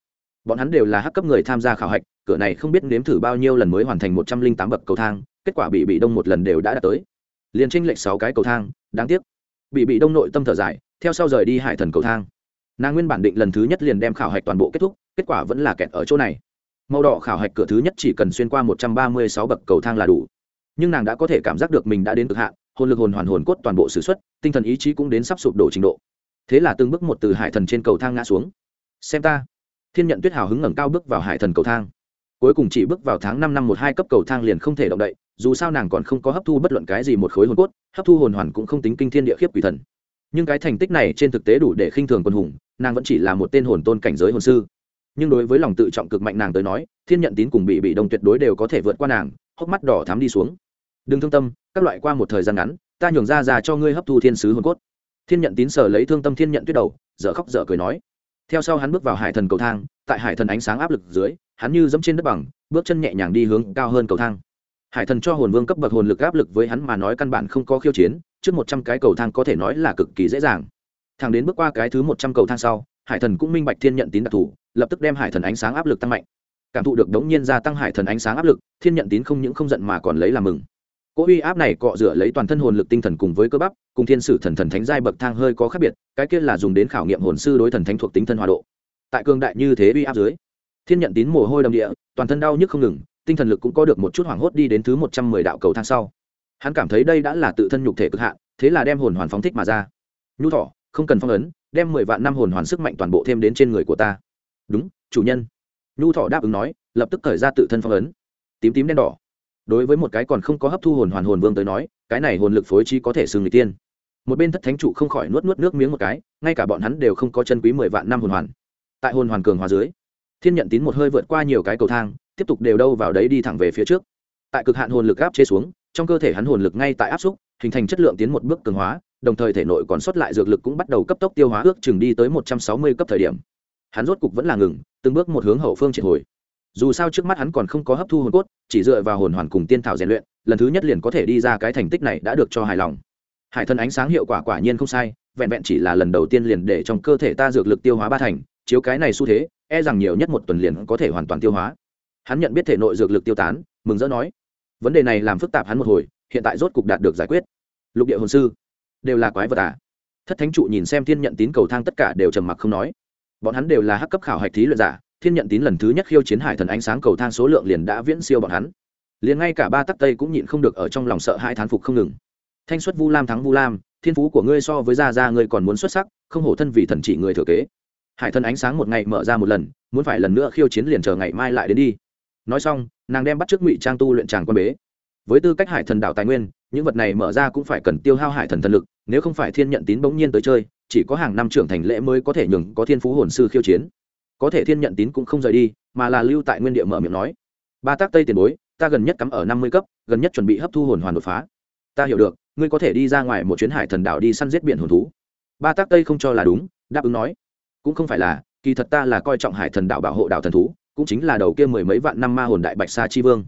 Bọn hắn đều là hắc cấp người tham gia khảo hạch, cửa này không biết nếm thử bao nhiêu lần mới hoàn thành một trăm linh tám bậc cầu thang, kết quả bị bị đông một lần đều đã đạt tới. Liền tranh lệch sáu cái cầu thang, đáng tiếc bị bị đông nội tâm thở dài, theo sau rời đi hải thần cầu thang. Nàng nguyên bản định lần thứ nhất liền đem khảo hạch toàn bộ kết thúc, kết quả vẫn là kẹt ở chỗ này. Màu đỏ khảo hạch cửa thứ nhất chỉ cần xuyên qua một trăm ba mươi sáu bậc cầu thang là đủ. Nhưng nàng đã có thể cảm giác được mình đã đến cực hạn, hồn lực hồn hoàn hồn cốt toàn bộ s ử x u ấ t tinh thần ý chí cũng đến sắp sụp đổ trình độ. Thế là từng bước một từ hải thần trên cầu thang ngã xuống. Xem ta. Thiên nhận tuyết hào hứng ngẩng cao bước vào hải thần cầu thang. Cuối cùng chỉ bước vào tháng năm năm một hai cấp cầu thang liền không thể động đậy dù sao nàng còn không có hấp thu bất luận cái gì một khối hồn cốt, hấp thu hồn hoàn cũng không tính kinh thiên địa khiếp quỷ thần. Nhưng cái thành tích này trên thực tế đủ để khinh thường quân hùng, nàng vẫn chỉ là một tên hồn tôn cảnh giới hồn sư. Nhưng đối với lòng tự trọng cực mạnh nàng tới nói, thiên nhận tín cùng bị bị đồng tuyệt đối đều có thể vượt qua nàng, hốc mắt đỏ thắm đi xuống. Đừng thương tâm, các loại qua một thời gian ngắn, ta nhường ra ra cho ngươi hấp thu thiên sứ hồn cốt. Thiên nhận tín sở lấy thương tâm thiên nhận tuyết đầu, dở khóc dở cười nói. Theo sau hắn bước vào hải thần cầu thang, tại hải thần ánh sáng áp lực dưới, hắn như dẫm trên đất bằng, bước chân nhẹ nhàng đi hướng cao hơn cầu thang hải thần cho hồn vương cấp bậc hồn lực áp lực với hắn mà nói căn bản không có khiêu chiến, trước một trăm cái cầu thang có thể nói là cực kỳ dễ dàng. Thằng đến bước qua cái thứ một trăm cầu thang sau, hải thần cũng minh bạch thiên nhận tín đặc thù, lập tức đem hải thần ánh sáng áp lực tăng mạnh. Cảm thụ được đống nhiên gia tăng hải thần ánh sáng áp lực, thiên nhận tín không những không giận mà còn lấy làm mừng. Cỗ uy áp này cọ rửa lấy toàn thân hồn lực tinh thần cùng với cơ bắp, cùng thiên sử thần thần thánh giai bậc thang hơi có khác biệt, cái kia là dùng đến khảo nghiệm hồn sư đối thần thánh thuộc tính thân hòa độ. Tại cương đại như thế uy áp dưới, thiên nhận tín mồ hôi đầm địa, toàn thân đau nhức không ngừng tinh thần lực cũng có được một chút hoảng hốt đi đến thứ một trăm mười đạo cầu thang sau. Hắn cảm thấy đây đã là tự thân nhục thể cực hạn, thế là đem hồn hoàn phóng thích mà ra. Nhu thọ, không cần phong ấn, đem mười vạn năm hồn hoàn sức mạnh toàn bộ thêm đến trên người của ta. Đúng, chủ nhân. Nhu thọ đáp ứng nói, lập tức khởi ra tự thân phong ấn. Tím tím đen đỏ. Đối với một cái còn không có hấp thu hồn hoàn hồn vương tới nói, cái này hồn lực phối trí có thể sừng người tiên. Một bên thất thánh trụ không khỏi nuốt nuốt nước miếng một cái, ngay cả bọn hắn đều không có chân quý mười vạn năm hồn hoàn. Tại hồn hoàn cường hòa dưới thiên nhận tín một hơi vượt qua nhiều cái cầu thang, tiếp tục đều đâu vào đấy đi thẳng về phía trước. Tại cực hạn hồn lực áp chế xuống, trong cơ thể hắn hồn lực ngay tại áp xúc, hình thành chất lượng tiến một bước cường hóa, đồng thời thể nội còn sót lại dược lực cũng bắt đầu cấp tốc tiêu hóa ước chừng đi tới một trăm sáu mươi cấp thời điểm. Hắn rốt cục vẫn là ngừng, từng bước một hướng hậu phương triệt hồi. Dù sao trước mắt hắn còn không có hấp thu hồn cốt, chỉ dựa vào hồn hoàn cùng tiên thảo rèn luyện, lần thứ nhất liền có thể đi ra cái thành tích này đã được cho hài lòng. Hải thân ánh sáng hiệu quả quả nhiên không sai, vẹn vẹn chỉ là lần đầu tiên liền để trong cơ thể ta dược lực tiêu hóa ba thành chiếu cái này xu thế e rằng nhiều nhất một tuần liền có thể hoàn toàn tiêu hóa. Hắn nhận biết thể nội dược lực tiêu tán, mừng rỡ nói, vấn đề này làm phức tạp hắn một hồi, hiện tại rốt cục đạt được giải quyết. Lục địa hồn sư, đều là quái vật à? Thất thánh trụ nhìn xem thiên nhận tín cầu thang tất cả đều trầm mặc không nói. Bọn hắn đều là hắc cấp khảo hạch thí luyện giả, thiên nhận tín lần thứ nhất khiêu chiến hải thần ánh sáng cầu thang số lượng liền đã viễn siêu bọn hắn. Liền ngay cả ba tắc tây cũng nhịn không được ở trong lòng sợ hai thán phục không ngừng. Thanh xuất vu lam thắng vu lam, thiên phú của ngươi so với gia gia ngươi còn muốn xuất sắc, không hổ thân vì thần chỉ người thừa kế hải thần ánh sáng một ngày mở ra một lần, muốn phải lần nữa khiêu chiến liền chờ ngày mai lại đến đi. Nói xong, nàng đem bắt trước ngụy trang tu luyện tràng quan bế. Với tư cách hải thần đảo tài nguyên, những vật này mở ra cũng phải cần tiêu hao hải thần thần lực, nếu không phải thiên nhận tín bỗng nhiên tới chơi, chỉ có hàng năm trưởng thành lễ mới có thể nhường có thiên phú hồn sư khiêu chiến. Có thể thiên nhận tín cũng không rời đi, mà là lưu tại nguyên địa mở miệng nói. Ba tác tây tiền bối, ta gần nhất cắm ở năm mươi cấp, gần nhất chuẩn bị hấp thu hồn hoàn đột phá. Ta hiểu được, ngươi có thể đi ra ngoài một chuyến hải thần đảo đi săn giết biển hồn thú. Ba tác tây không cho là đúng, đáp ứng nói cũng không phải là, kỳ thật ta là coi trọng hải thần đạo bảo hộ đạo thần thú, cũng chính là đầu kia mười mấy vạn năm ma hồn đại bạch sa chi vương.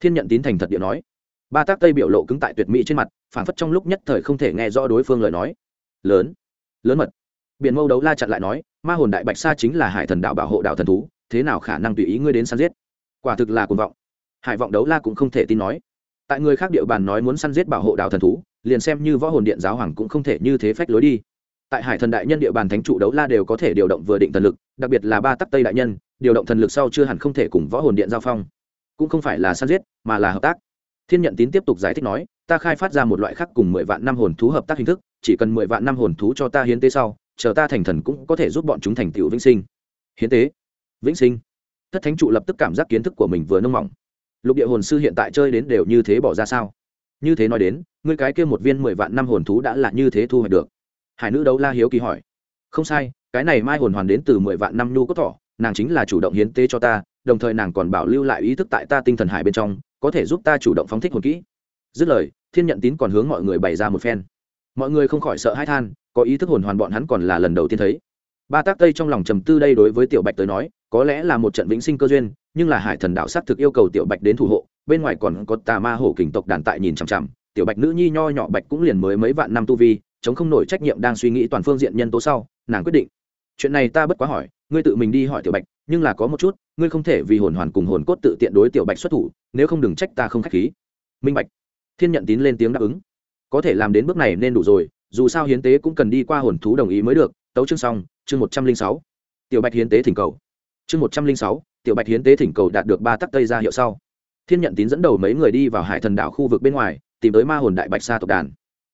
Thiên nhận tín thành thật địa nói. Ba tác tây biểu lộ cứng tại tuyệt mỹ trên mặt phản phất trong lúc nhất thời không thể nghe rõ đối phương lời nói. Lớn. Lớn mật. Biển mâu đấu la chặn lại nói, ma hồn đại bạch sa chính là hải thần đạo bảo hộ đạo thần thú, thế nào khả năng tùy ý ngươi đến săn giết? Quả thực là cuồng vọng. Hải vọng đấu la cũng không thể tin nói. Tại người khác địa bàn nói muốn săn giết bảo hộ đạo thần thú, liền xem như võ hồn điện giáo hoàng cũng không thể như thế phách lối đi tại hải thần đại nhân địa bàn thánh trụ đấu la đều có thể điều động vừa định thần lực, đặc biệt là ba tắc tây đại nhân, điều động thần lực sau chưa hẳn không thể cùng võ hồn điện giao phong. Cũng không phải là săn giết, mà là hợp tác. Thiên nhận tín tiếp tục giải thích nói, ta khai phát ra một loại khác cùng mười vạn năm hồn thú hợp tác hình thức, chỉ cần mười vạn năm hồn thú cho ta hiến tế sau, chờ ta thành thần cũng có thể giúp bọn chúng thành tựu vĩnh sinh. Hiến tế? Vĩnh sinh? Thất thánh trụ lập tức cảm giác kiến thức của mình vừa nông mỏng. Lục địa hồn sư hiện tại chơi đến đều như thế bỏ ra sao? Như thế nói đến, ngươi cái kia một viên mười vạn năm hồn thú đã là như thế thu hoạch được hải nữ đấu la hiếu kỳ hỏi. Không sai, cái này mai hồn hoàn đến từ mười vạn năm nhu cốt thỏ, nàng chính là chủ động hiến tế cho ta, đồng thời nàng còn bảo lưu lại ý thức tại ta tinh thần hải bên trong, có thể giúp ta chủ động phóng thích hồn kỹ. Dứt lời, thiên nhận tín còn hướng mọi người bày ra một phen. Mọi người không khỏi sợ hãi than, có ý thức hồn hoàn bọn hắn còn là lần đầu tiên thấy. Ba tác tây trong lòng trầm tư đây đối với tiểu bạch tới nói, có lẽ là một trận vĩnh sinh cơ duyên, nhưng là hải thần đạo s á c thực yêu cầu tiểu bạch đến thủ hộ, bên ngoài còn có tà ma hổ kình tộc đàn tại nhìn chằm chằm. Tiểu bạch nữ nhi nho nhỏ bạch cũng liền mới mấy vạn năm tu vi chống không nổi trách nhiệm đang suy nghĩ toàn phương diện nhân tố sau, nàng quyết định, chuyện này ta bất quá hỏi, ngươi tự mình đi hỏi tiểu bạch, nhưng là có một chút, ngươi không thể vì hồn hoàn cùng hồn cốt tự tiện đối tiểu bạch xuất thủ, nếu không đừng trách ta không k h á c h khí. Minh bạch, thiên nhận tín lên tiếng đáp ứng. Có thể làm đến bước này nên đủ rồi, dù sao hiến tế cũng cần đi qua hồn thú đồng ý mới được, tấu chương xong, chương một trăm linh sáu. Tiểu bạch hiến tế thỉnh cầu. Chương một trăm linh sáu, tiểu bạch hiến tế thỉnh cầu đạt được ba tắc tây ra hiệu sau. Thiên nhận tín dẫn đầu mấy người đi vào hải thần đảo khu vực bên ngoài, tìm tới ma hồn đại bạch sa tộc đàn.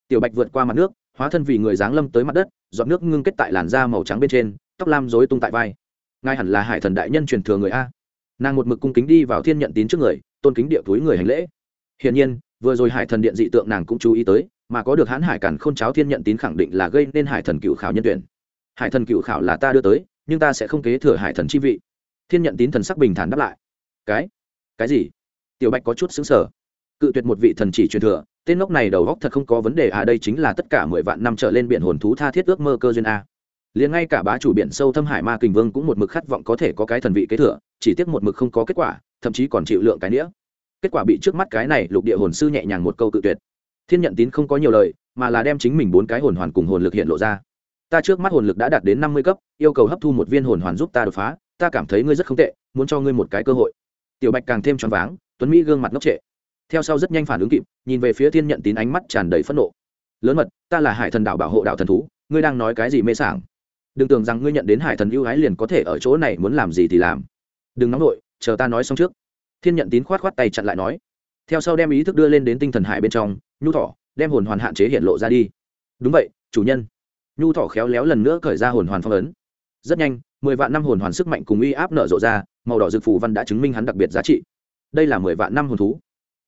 Tiểu bạch vượt qua mặt nước hóa thân vì người dáng lâm tới mặt đất dọn nước ngưng kết tại làn da màu trắng bên trên, tóc lam rối tung tại vai. Ngài hẳn là hải thần đại nhân truyền thừa người a. Nàng một mực cung kính đi vào thiên nhận tín trước người, tôn kính địa túi người hành lễ. Hiển nhiên, vừa rồi hải thần điện dị tượng nàng cũng chú ý tới, mà có được hãn hải cản khôn cháo thiên nhận tín khẳng định là gây nên hải thần cựu khảo nhân tuyển. Hải thần cựu khảo là ta đưa tới, nhưng ta sẽ không kế thừa hải thần chi vị. Thiên nhận tín thần sắc bình thản đáp lại. Cái? Cái gì? Tiểu bạch có chút xứng sở cự tuyệt một vị thần chỉ truyền thừa tên ngốc này đầu góc thật không có vấn đề à đây chính là tất cả mười vạn năm trở lên biển hồn thú tha thiết ước mơ cơ duyên a liền ngay cả bá chủ biển sâu thâm hải ma kình vương cũng một mực khát vọng có thể có cái thần vị kế thừa, chỉ tiếc một mực không có kết quả, thậm chí còn chịu lượng cái nĩa. Kết quả bị trước mắt cái này lục địa hồn sư nhẹ nhàng một câu tự tuyệt. Thiên nhận tín không có nhiều lời, mà là đem chính mình bốn cái hồn hoàn cùng hồn lực hiện lộ ra. Ta trước mắt hồn lực đã đạt đến năm mươi cấp, yêu cầu hấp thu một viên hồn hoàn giúp ta đột phá, ta cảm thấy ngươi rất không tệ, muốn cho ngươi một cái cơ hội. Tiểu bạch càng thêm choáng váng, tuấn mỹ gương mặt ngốc trệ theo sau rất nhanh phản ứng kịp, nhìn về phía thiên nhận tín ánh mắt tràn đầy phẫn nộ. Lớn mật, ta là hải thần đạo bảo hộ đạo thần thú, ngươi đang nói cái gì mê sảng? Đừng tưởng rằng ngươi nhận đến hải thần ưu ái liền có thể ở chỗ này muốn làm gì thì làm. Đừng nóng nổi, chờ ta nói xong trước. Thiên nhận tín khoát khoát tay chặn lại nói. Theo sau đem ý thức đưa lên đến tinh thần hải bên trong, nhu thỏ, đem hồn hoàn hạn chế hiện lộ ra đi. Đúng vậy, chủ nhân. Nhu thỏ khéo léo lần nữa khởi ra hồn hoàn phong ấn. Rất nhanh, mười vạn năm hồn hoàn sức mạnh cùng uy áp nở rộ ra, màu đỏ dược phù văn đã chứng minh hắn đặc biệt giá trị. Đây là mười vạn năm hồn thú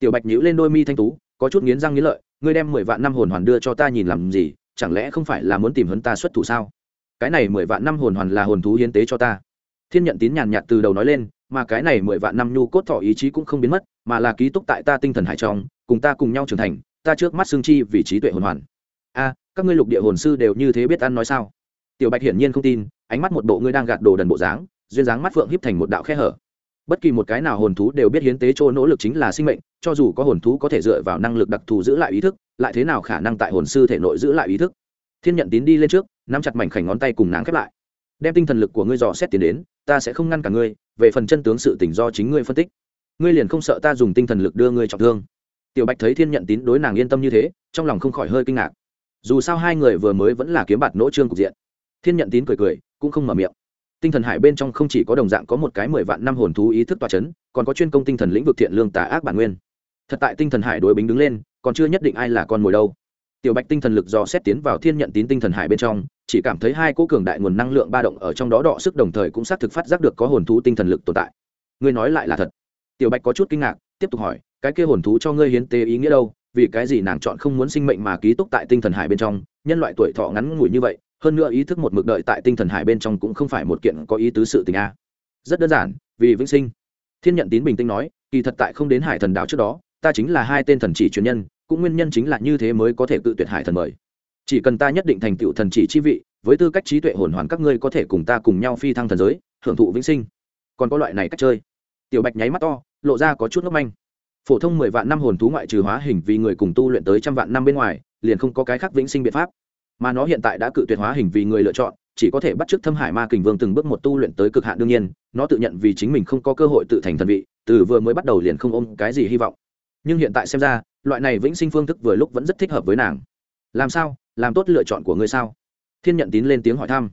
tiểu bạch nhíu lên đôi mi thanh tú, có chút nghiến răng nghiến lợi, ngươi đem mười vạn năm hồn hoàn đưa cho ta nhìn làm gì? Chẳng lẽ không phải là muốn tìm hấn ta xuất thủ sao? Cái này mười vạn năm hồn hoàn là hồn thú hiến tế cho ta. Thiên nhận tín nhàn nhạt từ đầu nói lên, mà cái này mười vạn năm nhu cốt thọ ý chí cũng không biến mất, mà là ký túc tại ta tinh thần hải trong, cùng ta cùng nhau trưởng thành, ta trước mắt xương chi vì trí tuệ hồn hoàn. A, các ngươi lục địa hồn sư đều như thế biết ăn nói sao? Tiểu bạch hiển nhiên không tin, ánh mắt một bộ ngươi đang gạt đồ đần bộ dáng, duyên dáng mắt phượng híp thành một đạo khe hở. Bất kỳ một cái nào hồn thú đều biết hiến tế chỗ nỗ lực chính là sinh mệnh cho dù có hồn thú có thể dựa vào năng lực đặc thù giữ lại ý thức, lại thế nào khả năng tại hồn sư thể nội giữ lại ý thức? Thiên nhận tín đi lên trước, nắm chặt mảnh khảnh ngón tay cùng nàng khép lại. Đem tinh thần lực của ngươi dò xét tiến đến, ta sẽ không ngăn cả ngươi, về phần chân tướng sự tỉnh do chính ngươi phân tích. Ngươi liền không sợ ta dùng tinh thần lực đưa ngươi trọng thương? Tiểu bạch thấy thiên nhận tín đối nàng yên tâm như thế, trong lòng không khỏi hơi kinh ngạc. Dù sao hai người vừa mới vẫn là kiếm bạt nỗ trương cục diện. Thiên nhận tín cười cười, cũng không mở miệng. Tinh thần hải bên trong không chỉ có đồng dạng có một cái mười vạn năm hồn thú ý thức tòa c h ấ n còn có chuyên công tinh thần lĩnh vực thiện lương tà ác bản nguyên thật tại tinh thần hải đối bính đứng lên, còn chưa nhất định ai là con mồi đâu. Tiểu bạch tinh thần lực do xét tiến vào thiên nhận tín tinh thần hải bên trong, chỉ cảm thấy hai cố cường đại nguồn năng lượng ba động ở trong đó đọ sức đồng thời cũng xác thực phát giác được có hồn thú tinh thần lực tồn tại. Ngươi nói lại là thật. Tiểu bạch có chút kinh ngạc, tiếp tục hỏi, cái kia hồn thú cho ngươi hiến tế ý nghĩa đâu? Vì cái gì nàng chọn không muốn sinh mệnh mà ký túc tại tinh thần hải bên trong? Nhân loại tuổi thọ ngắn ngủi như vậy, hơn nữa ý thức một mực đợi tại tinh thần hải bên trong cũng không phải một kiện có ý tứ sự tình a. Rất đơn giản, vì vĩnh sinh. Thiên nhận tín bình tĩnh nói, kỳ thật tại không đến hải thần đạo trước đó ta chính là hai tên thần chỉ truyền nhân, cũng nguyên nhân chính là như thế mới có thể tự tuyệt hải thần mời. Chỉ cần ta nhất định thành tựu thần chỉ chi vị, với tư cách trí tuệ hồn hoàn các ngươi có thể cùng ta cùng nhau phi thăng thần giới, hưởng thụ vĩnh sinh. Còn có loại này cách chơi. Tiểu bạch nháy mắt to, lộ ra có chút ngốc manh. Phổ thông mười vạn năm hồn thú ngoại trừ hóa hình vì người cùng tu luyện tới trăm vạn năm bên ngoài, liền không có cái khác vĩnh sinh biện pháp. Mà nó hiện tại đã cự tuyệt hóa hình vì người lựa chọn, chỉ có thể bắt chước thâm hải ma kình vương từng bước một tu luyện tới cực hạn đương nhiên, nó tự nhận vì chính mình không có cơ hội tự thành thần vị, từ vừa mới bắt đầu liền không ôm cái gì hy vọng nhưng hiện tại xem ra, loại này vĩnh sinh phương thức vừa lúc vẫn rất thích hợp với nàng. Làm sao? Làm tốt lựa chọn của ngươi sao? Thiên nhận tín lên tiếng hỏi thăm.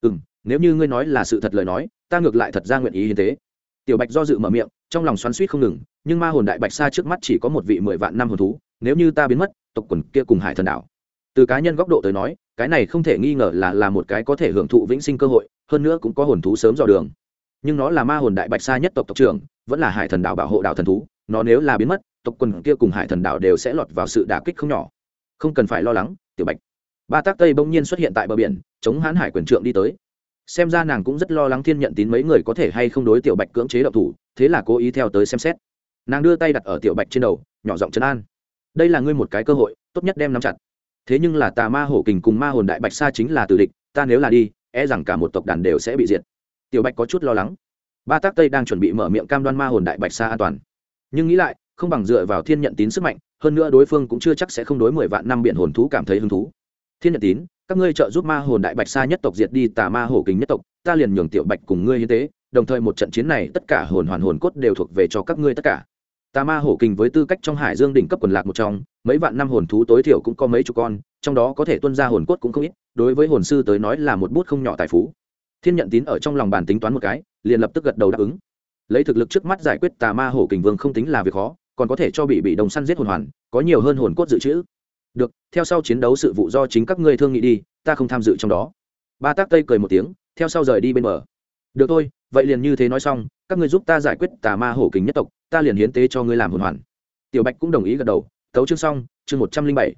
Ừ m nếu như ngươi nói là sự thật lời nói, ta ngược lại thật ra nguyện ý hiến tế. Tiểu bạch do dự mở miệng, trong lòng xoắn suýt không ngừng, nhưng ma hồn đại bạch xa trước mắt chỉ có một vị mười vạn năm hồn thú, nếu như ta biến mất, tộc quần kia cùng hải thần đảo. Từ cá nhân góc độ tới nói, cái này không thể nghi ngờ là là một cái có thể hưởng thụ vĩnh sinh cơ hội, hơn nữa cũng có hồn thú sớm dò đường. Nhưng nó là ma hồn đại bạch xa nhất tộc tộc trưởng, vẫn là hải thần đảo bảo hộ đảo thần thú, nó nếu là biến mất tộc quần kia cùng hải thần đảo đều sẽ lọt vào sự đả kích không nhỏ. Không cần phải lo lắng, tiểu bạch. Ba tác tây bỗng nhiên xuất hiện tại bờ biển, chống hãn hải quyền trượng đi tới. Xem ra nàng cũng rất lo lắng thiên nhận tín mấy người có thể hay không đối tiểu bạch cưỡng chế đậu thủ, thế là cố ý theo tới xem xét. Nàng đưa tay đặt ở tiểu bạch trên đầu, nhỏ giọng trấn an. Đây là ngươi một cái cơ hội, tốt nhất đem nắm chặt. Thế nhưng là tà ma hổ kình cùng ma hồn đại bạch sa chính là tử địch, ta nếu là đi e rằng cả một tộc đàn đều sẽ bị diệt. Tiểu bạch có chút lo lắng. Ba tác tây đang chuẩn bị mở miệng cam đoan ma hồn đại bạch sa an toàn. Nhưng nghĩ lại không bằng dựa vào thiên nhận tín sức mạnh, hơn nữa đối phương cũng chưa chắc sẽ không đối mười vạn năm biển hồn thú cảm thấy hứng thú. Thiên nhận tín, các ngươi trợ giúp ma hồn đại bạch sa nhất tộc diệt đi tà ma hổ kính nhất tộc, ta liền nhường tiểu bạch cùng ngươi như thế đồng thời một trận chiến này tất cả hồn hoàn hồn cốt đều thuộc về cho các ngươi tất cả. Tà ma hổ kình với tư cách trong hải dương đỉnh cấp quần lạc một trong, mấy vạn năm hồn thú tối thiểu cũng có mấy chục con, trong đó có thể tuân ra hồn cốt cũng không ít, đối với hồn sư tới nói là một bút không nhỏ tài phú. Thiên nhận tín ở trong lòng bàn tính toán một cái, liền lập tức gật đầu đáp ứng. Lấy thực lực trước mắt giải quyết tà ma hổ kình vương không tính là việc khó còn có thể cho bị bị đồng săn giết hồn hoàn, có nhiều hơn hồn cốt dự trữ. Được, theo sau chiến đấu sự vụ do chính các ngươi thương nghị đi, ta không tham dự trong đó. Ba tác tây cười một tiếng, theo sau rời đi bên bờ. Được thôi, vậy liền như thế nói xong, các ngươi giúp ta giải quyết tà ma hổ kính nhất tộc, ta liền hiến tế cho ngươi làm hồn hoàn. Tiểu bạch cũng đồng ý gật đầu, tấu chương xong, chương một trăm linh bảy.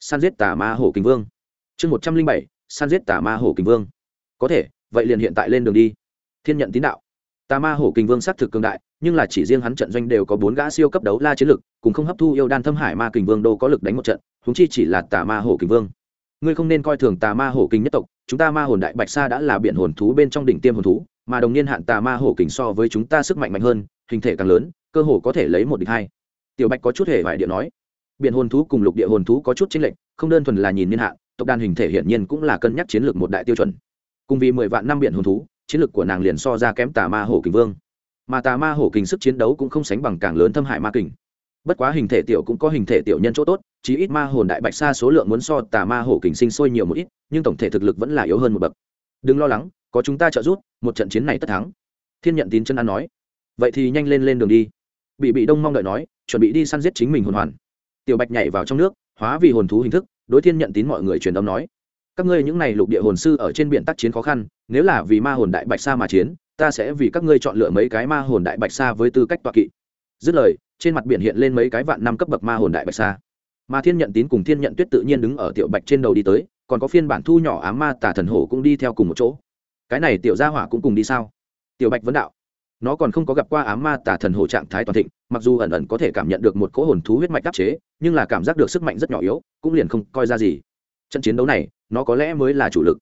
San giết tà ma hổ kính vương. Chương một trăm linh bảy san giết tà ma hổ kính vương. Có thể, vậy liền hiện tại lên đường đi. Thiên nhận tín đạo tà ma hổ Kình vương xác thực cường đại, nhưng là chỉ riêng hắn trận doanh đều có bốn gã siêu cấp đấu la chiến lực, cùng không hấp thu yêu đan thâm hải ma kình vương đô có lực đánh một trận húng chi chỉ là tà ma hổ Kình vương. Ngươi không nên coi thường tà ma hổ Kình nhất tộc, chúng ta ma hồn đại bạch sa đã là biển hồn thú bên trong đỉnh tiêm hồn thú, mà đồng niên hạn tà ma hổ kình so với chúng ta sức mạnh mạnh hơn, hình thể càng lớn, cơ hồ có thể lấy một địch hai. Tiểu bạch có chút hề vải địa nói. Biển hồn thú cùng lục địa hồn thú có chút chênh lệch, không đơn thuần là nhìn niên hạn, tộc đàn hình thể hiển nhiên cũng là cân nhắc chiến lược một đại tiêu chuẩn. Cùng vì mười vạn năm biển hồn thú chiến lược của nàng liền so ra kém tà ma hổ kình vương. Mà tà ma hổ kình sức chiến đấu cũng không sánh bằng càng lớn thâm hại ma kình. Bất quá hình thể tiểu cũng có hình thể tiểu nhân chỗ tốt, chí ít ma hồn đại bạch xa số lượng muốn so tà ma hổ kình sinh sôi nhiều một ít, nhưng tổng thể thực lực vẫn là yếu hơn một bậc. Đừng lo lắng, có chúng ta trợ giúp, một trận chiến này tất thắng. Thiên nhận tín chân ăn nói. Vậy thì nhanh lên lên đường đi. Bị bị đông mong đợi nói, chuẩn bị đi săn giết chính mình hồn hoàn. Tiểu bạch nhảy vào trong nước, hóa vì hồn thú hình thức, đối thiên nhận tín mọi người truyền âm nói các ngươi những này lục địa hồn sư ở trên biển tác chiến khó khăn, nếu là vì ma hồn đại bạch sa mà chiến, ta sẽ vì các ngươi chọn lựa mấy cái ma hồn đại bạch sa với tư cách toạ kỵ. Dứt lời, trên mặt biển hiện lên mấy cái vạn năm cấp bậc ma hồn đại bạch sa. Mà thiên nhận tín cùng thiên nhận tuyết tự nhiên đứng ở tiểu bạch trên đầu đi tới, còn có phiên bản thu nhỏ ám ma tả thần hổ cũng đi theo cùng một chỗ. Cái này tiểu gia hỏa cũng cùng đi sao? Tiểu bạch vấn đạo. Nó còn không có gặp qua ám ma tả thần hổ trạng thái toàn thịnh, mặc dù ẩn ẩn có thể cảm nhận được một cỗ hồn thú huyết mạch đắc chế, nhưng là cảm giác được sức mạnh rất nhỏ yếu, cũng liền không coi ra gì trận chiến đấu này, nó có lẽ mới là chủ lực.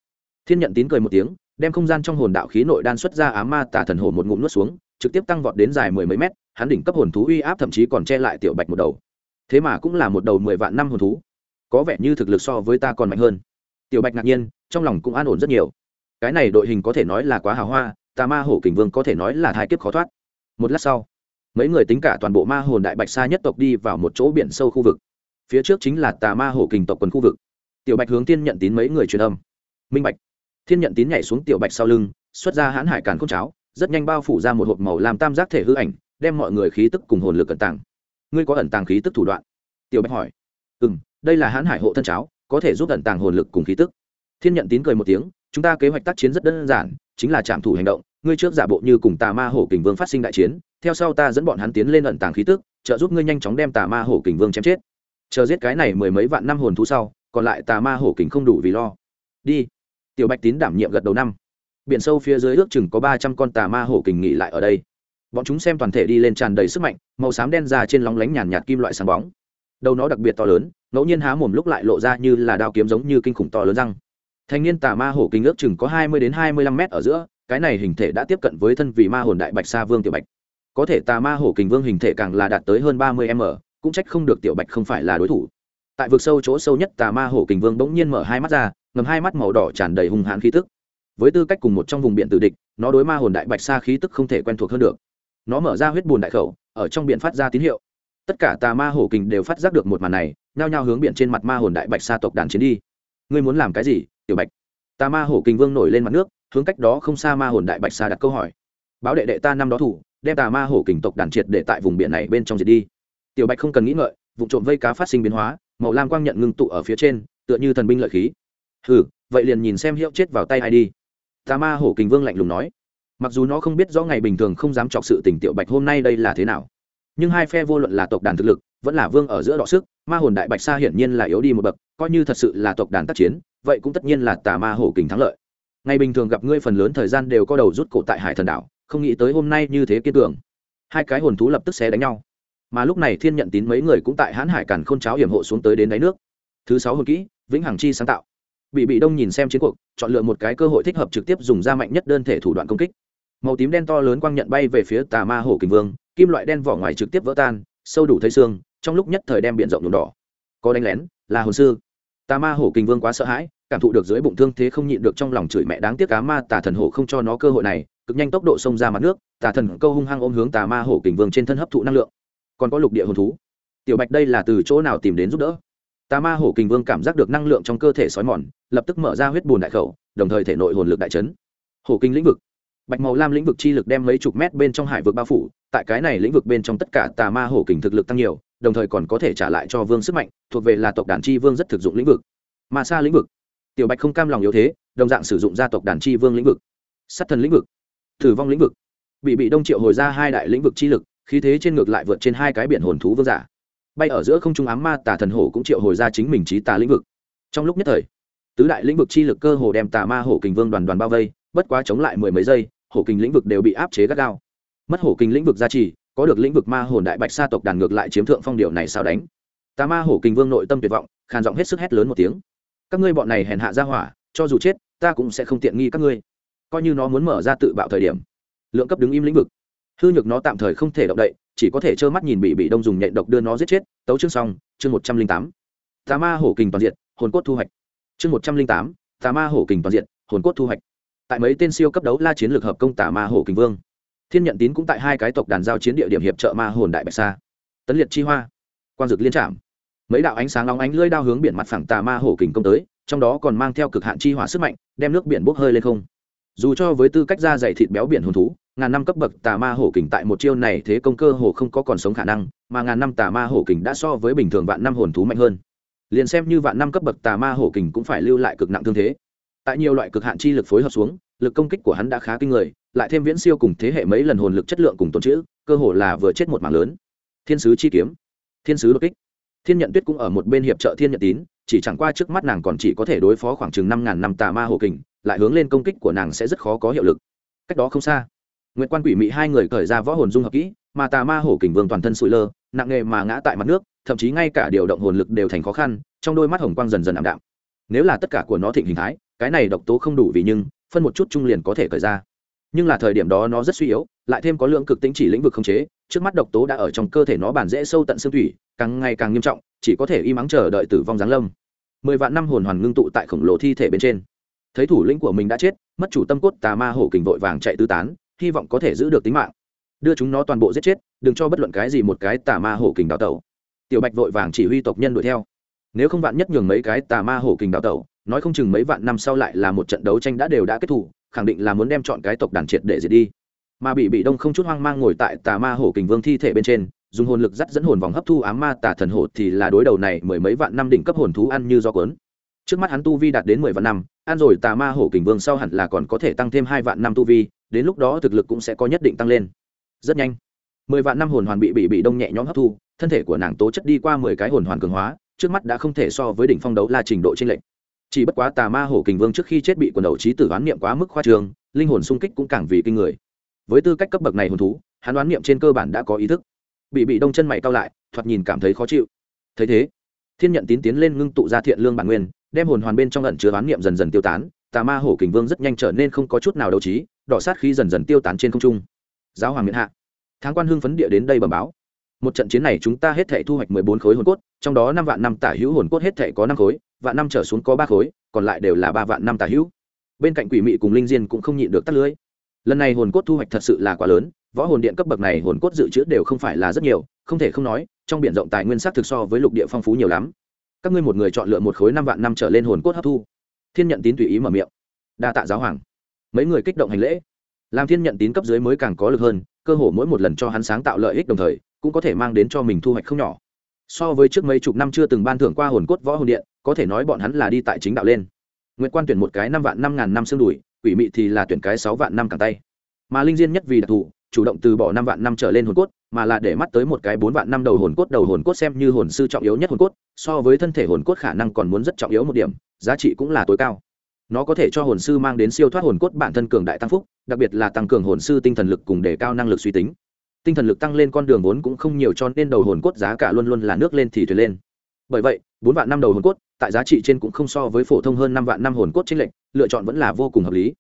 Thiên nhận tín cười một tiếng, đem không gian trong hồn đạo khí nội đan xuất ra á ma tả thần hồ một ngụm nuốt xuống, trực tiếp tăng vọt đến dài mười mấy mét, hắn đỉnh cấp hồn thú uy áp thậm chí còn che lại tiểu bạch một đầu. Thế mà cũng là một đầu mười vạn năm hồn thú. Có vẻ như thực lực so với ta còn mạnh hơn. Tiểu bạch ngạc nhiên, trong lòng cũng an ổn rất nhiều. Cái này đội hình có thể nói là quá hào hoa, tà ma hổ kình vương có thể nói là thai kiếp khó thoát. Một lát sau, mấy người tính cả toàn bộ ma hồn đại bạch sa nhất tộc đi vào một chỗ biển sâu khu vực. Phía trước chính là tà ma hổ kình tộc quần khu vực tiểu bạch hướng thiên nhận tín mấy người truyền âm. Minh bạch. Thiên nhận tín nhảy xuống tiểu bạch sau lưng, xuất ra hãn hải càn cốt cháo, rất nhanh bao phủ ra một hộp màu làm tam giác thể hư ảnh, đem mọi người khí tức cùng hồn lực ẩn tàng. Ngươi có ẩn tàng khí tức thủ đoạn? Tiểu bạch hỏi. Ừ m đây là hãn hải hộ thân cháo, có thể giúp ẩn tàng hồn lực cùng khí tức. Thiên nhận tín cười một tiếng, chúng ta kế hoạch tác chiến rất đơn giản, chính là trạm thủ hành động, ngươi trước giả bộ như cùng tà ma hổ kình vương phát sinh đại chiến, theo sau ta dẫn bọn hắn tiến lên ẩn tàng khí tức, trợ giúp ngươi nhanh chóng đem tà ma hổ kình vương chém chết. Chờ giết cái này mười mấy vạn năm hồn thú sau còn lại tà ma hổ kính không đủ vì lo. Đi. Tiểu bạch tín đảm nhiệm gật đầu năm. Biển sâu phía dưới ước chừng có ba trăm con tà ma hổ kình nghỉ lại ở đây. Bọn chúng xem toàn thể đi lên tràn đầy sức mạnh, màu xám đen ra trên lóng lánh nhàn nhạt kim loại sáng bóng. Đầu nó đặc biệt to lớn, ngẫu nhiên há mồm lúc lại lộ ra như là đao kiếm giống như kinh khủng to lớn răng. Thanh niên tà ma hổ kinh ước chừng có hai mươi đến hai mươi lăm mét ở giữa, cái này hình thể đã tiếp cận với thân vị ma hồn đại bạch sa vương tiểu bạch. Có thể tà ma hổ kình vương hình thể càng là đạt tới hơn ba mươi m, cũng trách không được tiểu bạch không phải là đối thủ tại vực sâu chỗ sâu nhất tà ma hổ kình vương bỗng nhiên mở hai mắt ra, ngầm hai mắt màu đỏ tràn đầy hung hãn khí tức. Với tư cách cùng một trong vùng biển tử địch, nó đối ma hồn đại bạch sa khí tức không thể quen thuộc hơn được. Nó mở ra huyết bùn đại khẩu, ở trong biển phát ra tín hiệu. Tất cả tà ma hổ kình đều phát giác được một màn này, nhao nhao hướng biển trên mặt ma hồn đại bạch sa tộc đàn chiến đi. Ngươi muốn làm cái gì, tiểu bạch? Tà ma hổ kình vương nổi lên mặt nước, hướng cách đó không xa ma hồn đại bạch sa đặt câu hỏi. Báo đệ đệ ta năm đó thủ, đem tà ma hổ kình tộc đàn triệt để tại vùng biển này bên trong diệt đi. Tiểu bạch không cần nghĩ ngợi vụ trộm vây cá phát sinh biến hóa màu lam quang nhận ngưng tụ ở phía trên, tựa như thần binh lợi khí. Hừ, vậy liền nhìn xem hiệu chết vào tay ai đi. Tà ma hổ kình vương lạnh lùng nói. Mặc dù nó không biết rõ ngày bình thường không dám chọc sự tình tiểu bạch hôm nay đây là thế nào, nhưng hai phe vô luận là tộc đàn thực lực, vẫn là vương ở giữa đọ sức, ma hồn đại bạch sa hiển nhiên là yếu đi một bậc, coi như thật sự là tộc đàn tác chiến, vậy cũng tất nhiên là tà ma hổ kình thắng lợi. Ngày bình thường gặp ngươi phần lớn thời gian đều có đầu rút cổ tại hải thần đảo, không nghĩ tới hôm nay như thế kiên cường. Hai cái hồn thú lập tức xé đánh nhau mà lúc này thiên nhận tín mấy người cũng tại hãn hải càn k h ô n cháo hiểm hộ xuống tới đến đáy nước. Thứ sáu hồn kỹ, vĩnh hằng chi sáng tạo. Bị bị đông nhìn xem chiến cuộc, chọn lựa một cái cơ hội thích hợp trực tiếp dùng ra mạnh nhất đơn thể thủ đoạn công kích. Màu tím đen to lớn quang nhận bay về phía tà ma hổ kình vương, kim loại đen vỏ ngoài trực tiếp vỡ tan, sâu đủ thấy xương, trong lúc nhất thời đem b i ể n rộng nhuộm đỏ. Có đánh lén, là hồn sư. Tà ma hổ kình vương quá sợ hãi, cảm thụ được dưới bụng thương thế không nhịn được trong lòng chửi mẹ đáng tiếc cá ma tà thần hổ không cho nó cơ hội này, cực nhanh tốc độ xông ra mặt nước, tà thần câu hung hăng ôm hướng tà ma hổ kình vương trên thân hấp thụ năng lượng còn có lục địa hồn thú. Tiểu bạch đây là từ chỗ nào tìm đến giúp đỡ? Tà ma hổ kình vương cảm giác được năng lượng trong cơ thể sói mòn, lập tức mở ra huyết bùn đại khẩu, đồng thời thể nội hồn lực đại chấn. Hổ kinh lĩnh vực. Bạch màu lam lĩnh vực chi lực đem mấy chục mét bên trong hải vực bao phủ, tại cái này lĩnh vực bên trong tất cả tà ma hổ kình thực lực tăng nhiều, đồng thời còn có thể trả lại cho vương sức mạnh, thuộc về là tộc đàn chi vương rất thực dụng lĩnh vực. Ma sa lĩnh vực. Tiểu bạch không cam lòng yếu thế, đồng dạng sử dụng gia tộc đàn chi vương lĩnh vực. Sát thần lĩnh vực. Thử vong lĩnh vực. Bị bị đông triệu hồi ra hai đại lĩnh vực chi lực khí thế trên ngược lại vượt trên hai cái biển hồn thú vương giả. Bay ở giữa không trung ám ma tà thần hổ cũng triệu hồi ra chính mình trí tà lĩnh vực. Trong lúc nhất thời, tứ đại lĩnh vực chi lực cơ hồ đem tà ma hổ kình vương đoàn đoàn bao vây, bất quá chống lại mười mấy giây, hổ kình lĩnh vực đều bị áp chế gắt gao. Mất hổ kình lĩnh vực gia trì, có được lĩnh vực ma hồn đại bạch sa tộc đàn ngược lại chiếm thượng phong điệu này sao đánh. Tà ma hổ kình vương nội tâm tuyệt vọng, khàn giọng hết sức hét lớn một tiếng. Các ngươi bọn này hèn hạ ra hỏa, cho dù chết, ta cũng sẽ không tiện nghi các ngươi. Coi như nó muốn mở ra tự bạo thời điểm, lượng cấp đứng im lĩnh vực hư nhược nó tạm thời không thể động đậy, chỉ có thể trơ mắt nhìn bị bị đông dùng nhện độc đưa nó giết chết. Tấu chương xong, chương một trăm linh tám. Tà ma hổ kình toàn diện, hồn cốt thu hoạch. Chương một trăm linh tám, tà ma hổ kình toàn diện, hồn cốt thu hoạch. Tại mấy tên siêu cấp đấu la chiến lược hợp công tà ma hổ kình vương. Thiên nhận tín cũng tại hai cái tộc đàn giao chiến địa điểm hiệp trợ ma hồn đại bạch sa. Tấn liệt chi hoa, quang dực liên trạm. Mấy đạo ánh sáng long ánh lưỡi đao hướng biển mặt phẳng tà ma hổ kình công tới, trong đó còn mang theo cực hạn chi hỏa sức mạnh, đem nước biển bốc hơi lên không. Dù cho với tư cách da dày thịt béo biển hồn thú ngàn năm cấp bậc tà ma hổ kình tại một chiêu này thế công cơ hồ không có còn sống khả năng, mà ngàn năm tà ma hổ kình đã so với bình thường vạn năm hồn thú mạnh hơn. Liền xem như vạn năm cấp bậc tà ma hổ kình cũng phải lưu lại cực nặng thương thế. Tại nhiều loại cực hạn chi lực phối hợp xuống, lực công kích của hắn đã khá kinh người, lại thêm viễn siêu cùng thế hệ mấy lần hồn lực chất lượng cùng tồn chữ cơ hồ là vừa chết một mạng lớn. Thiên sứ chi kiếm. Thiên sứ đột kích. Thiên nhận tuyết cũng ở một bên hiệp trợ thiên nhận tín, chỉ chẳng qua trước mắt nàng còn chỉ có thể đối phó khoảng chừng năm ngàn năm tà ma hổ kình, lại hướng lên công kích của nàng sẽ rất khó có hiệu lực. Cách đó không xa Nguyệt quan quỷ mị hai người cởi ra võ hồn dung hợp kỹ, mà tà ma hổ kình vương toàn thân sụi lơ, nặng nghề mà ngã tại mặt nước, thậm chí ngay cả điều động hồn lực đều thành khó khăn, trong đôi mắt hồng quang dần dần ảm đạm. Nếu là tất cả của nó thịnh hình thái, cái này độc tố không đủ vì nhưng, phân một chút trung liền có thể cởi ra. Nhưng là thời điểm đó nó rất suy yếu, lại thêm có lượng cực tính chỉ lĩnh vực không chế, trước mắt độc tố đã ở trong cơ thể nó bản dễ sâu tận xương thủy, càng ngày càng nghiêm trọng, chỉ có thể y mắng chờ đợi tử vong giáng lâm. Mười vạn năm hồn hoàn ngưng tụ tại khổng lồ thi thể bên trên. Thấy thủ lĩnh của mình đã chết, mất chủ tâm cốt tà ma hổ kình vội vàng chạy tứ tán hy vọng có thể giữ được tính mạng. Đưa chúng nó toàn bộ giết chết, đừng cho bất luận cái gì một cái tà ma hổ kình đào tẩu. Tiểu bạch vội vàng chỉ huy tộc nhân đuổi theo. Nếu không vạn nhất nhường mấy cái tà ma hổ kình đào tẩu, nói không chừng mấy vạn năm sau lại là một trận đấu tranh đã đều đã kết thúc khẳng định là muốn đem chọn cái tộc đàn triệt để diệt đi. Mà bị bị đông không chút hoang mang ngồi tại tà ma hổ kình vương thi thể bên trên, dùng hồn lực dắt dẫn hồn vòng hấp thu ám ma tà thần hổ thì là đối đầu này mười mấy vạn năm đỉnh cấp hồn thú ăn như do cuốn. Trước mắt hắn tu vi đạt đến mười vạn năm, ăn rồi tà ma hổ kình vương sau hẳn là còn có thể tăng thêm hai vạn năm tu vi đến lúc đó thực lực cũng sẽ có nhất định tăng lên. Rất nhanh, mười vạn năm hồn hoàn bị bị bị đông nhẹ nhõm hấp thu, thân thể của nàng tố chất đi qua mười cái hồn hoàn cường hóa, trước mắt đã không thể so với đỉnh phong đấu la trình độ trên lệnh chỉ bất quá tà ma hổ kình vương trước khi chết bị quần đầu trí tử đoán niệm quá mức khoa trường linh hồn sung kích cũng càng vì kinh người. Với tư cách cấp bậc này hồn thú, hắn đoán niệm trên cơ bản đã có ý thức. Bị bị đông chân mày cao lại, thoạt nhìn cảm thấy khó chịu. Thấy thế, thiên nhận tín tiến lên ngưng tụ ra thiện lương bản nguyên, đem hồn hoàn bên trong lẩn chứa đoán niệm dần dần tiêu tán, tà ma hổ kình vương rất nhanh trở nên không có chút nào đấu trí đỏ sát khí dần dần tiêu tán trên không trung. Giáo hoàng miễn hạ. Tháng quan hưng phấn địa đến đây bẩm báo. Một trận chiến này chúng ta hết thể thu hoạch mười bốn khối hồn cốt, trong đó năm vạn năm tả hữu hồn cốt hết thể có năm khối, vạn năm trở xuống có ba khối, còn lại đều là ba vạn năm tả hữu. Bên cạnh quỷ mị cùng linh diên cũng không nhịn được tắt lưới. Lần này hồn cốt thu hoạch thật sự là quá lớn, võ hồn điện cấp bậc này hồn cốt dự trữ đều không phải là rất nhiều, không thể không nói, trong b i ể n rộng tài nguyên sắc thực so với lục địa phong phú nhiều lắm. Các ngươi một người chọn lựa một khối năm vạn năm trở lên hồn cốt hấp thu. Thiên nhận tín tùy ý mở miệng. Đa tạ giáo hoàng mấy người kích động hành lễ. Làm thiên nhận tín cấp dưới mới càng có lực hơn, cơ hồ mỗi một lần cho hắn sáng tạo lợi ích đồng thời, cũng có thể mang đến cho mình thu hoạch không nhỏ. So với trước mấy chục năm chưa từng ban thưởng qua hồn cốt võ hồn điện, có thể nói bọn hắn là đi tại chính đạo lên. Nguyễn quan tuyển một cái năm vạn năm ngàn năm xương đùi, quỷ mị thì là tuyển cái sáu vạn năm càng tay. Mà linh diên nhất vì đặc thù, chủ động từ bỏ năm vạn năm trở lên hồn cốt, mà là để mắt tới một cái bốn vạn năm đầu hồn cốt, đầu hồn cốt xem như hồn sư trọng yếu nhất hồn cốt, so với thân thể hồn cốt khả năng còn muốn rất trọng yếu một điểm, giá trị cũng là tối cao nó có thể cho hồn sư mang đến siêu thoát hồn cốt bản thân cường đại tăng phúc, đặc biệt là tăng cường hồn sư tinh thần lực cùng đề cao năng lực suy tính. Tinh thần lực tăng lên con đường vốn cũng không nhiều cho nên đầu hồn cốt giá cả luôn luôn là nước lên thì thuyền lên. Bởi vậy, bốn vạn năm đầu hồn cốt, tại giá trị trên cũng không so với phổ thông hơn năm vạn năm hồn cốt trên lệnh lựa chọn vẫn là vô cùng hợp lý.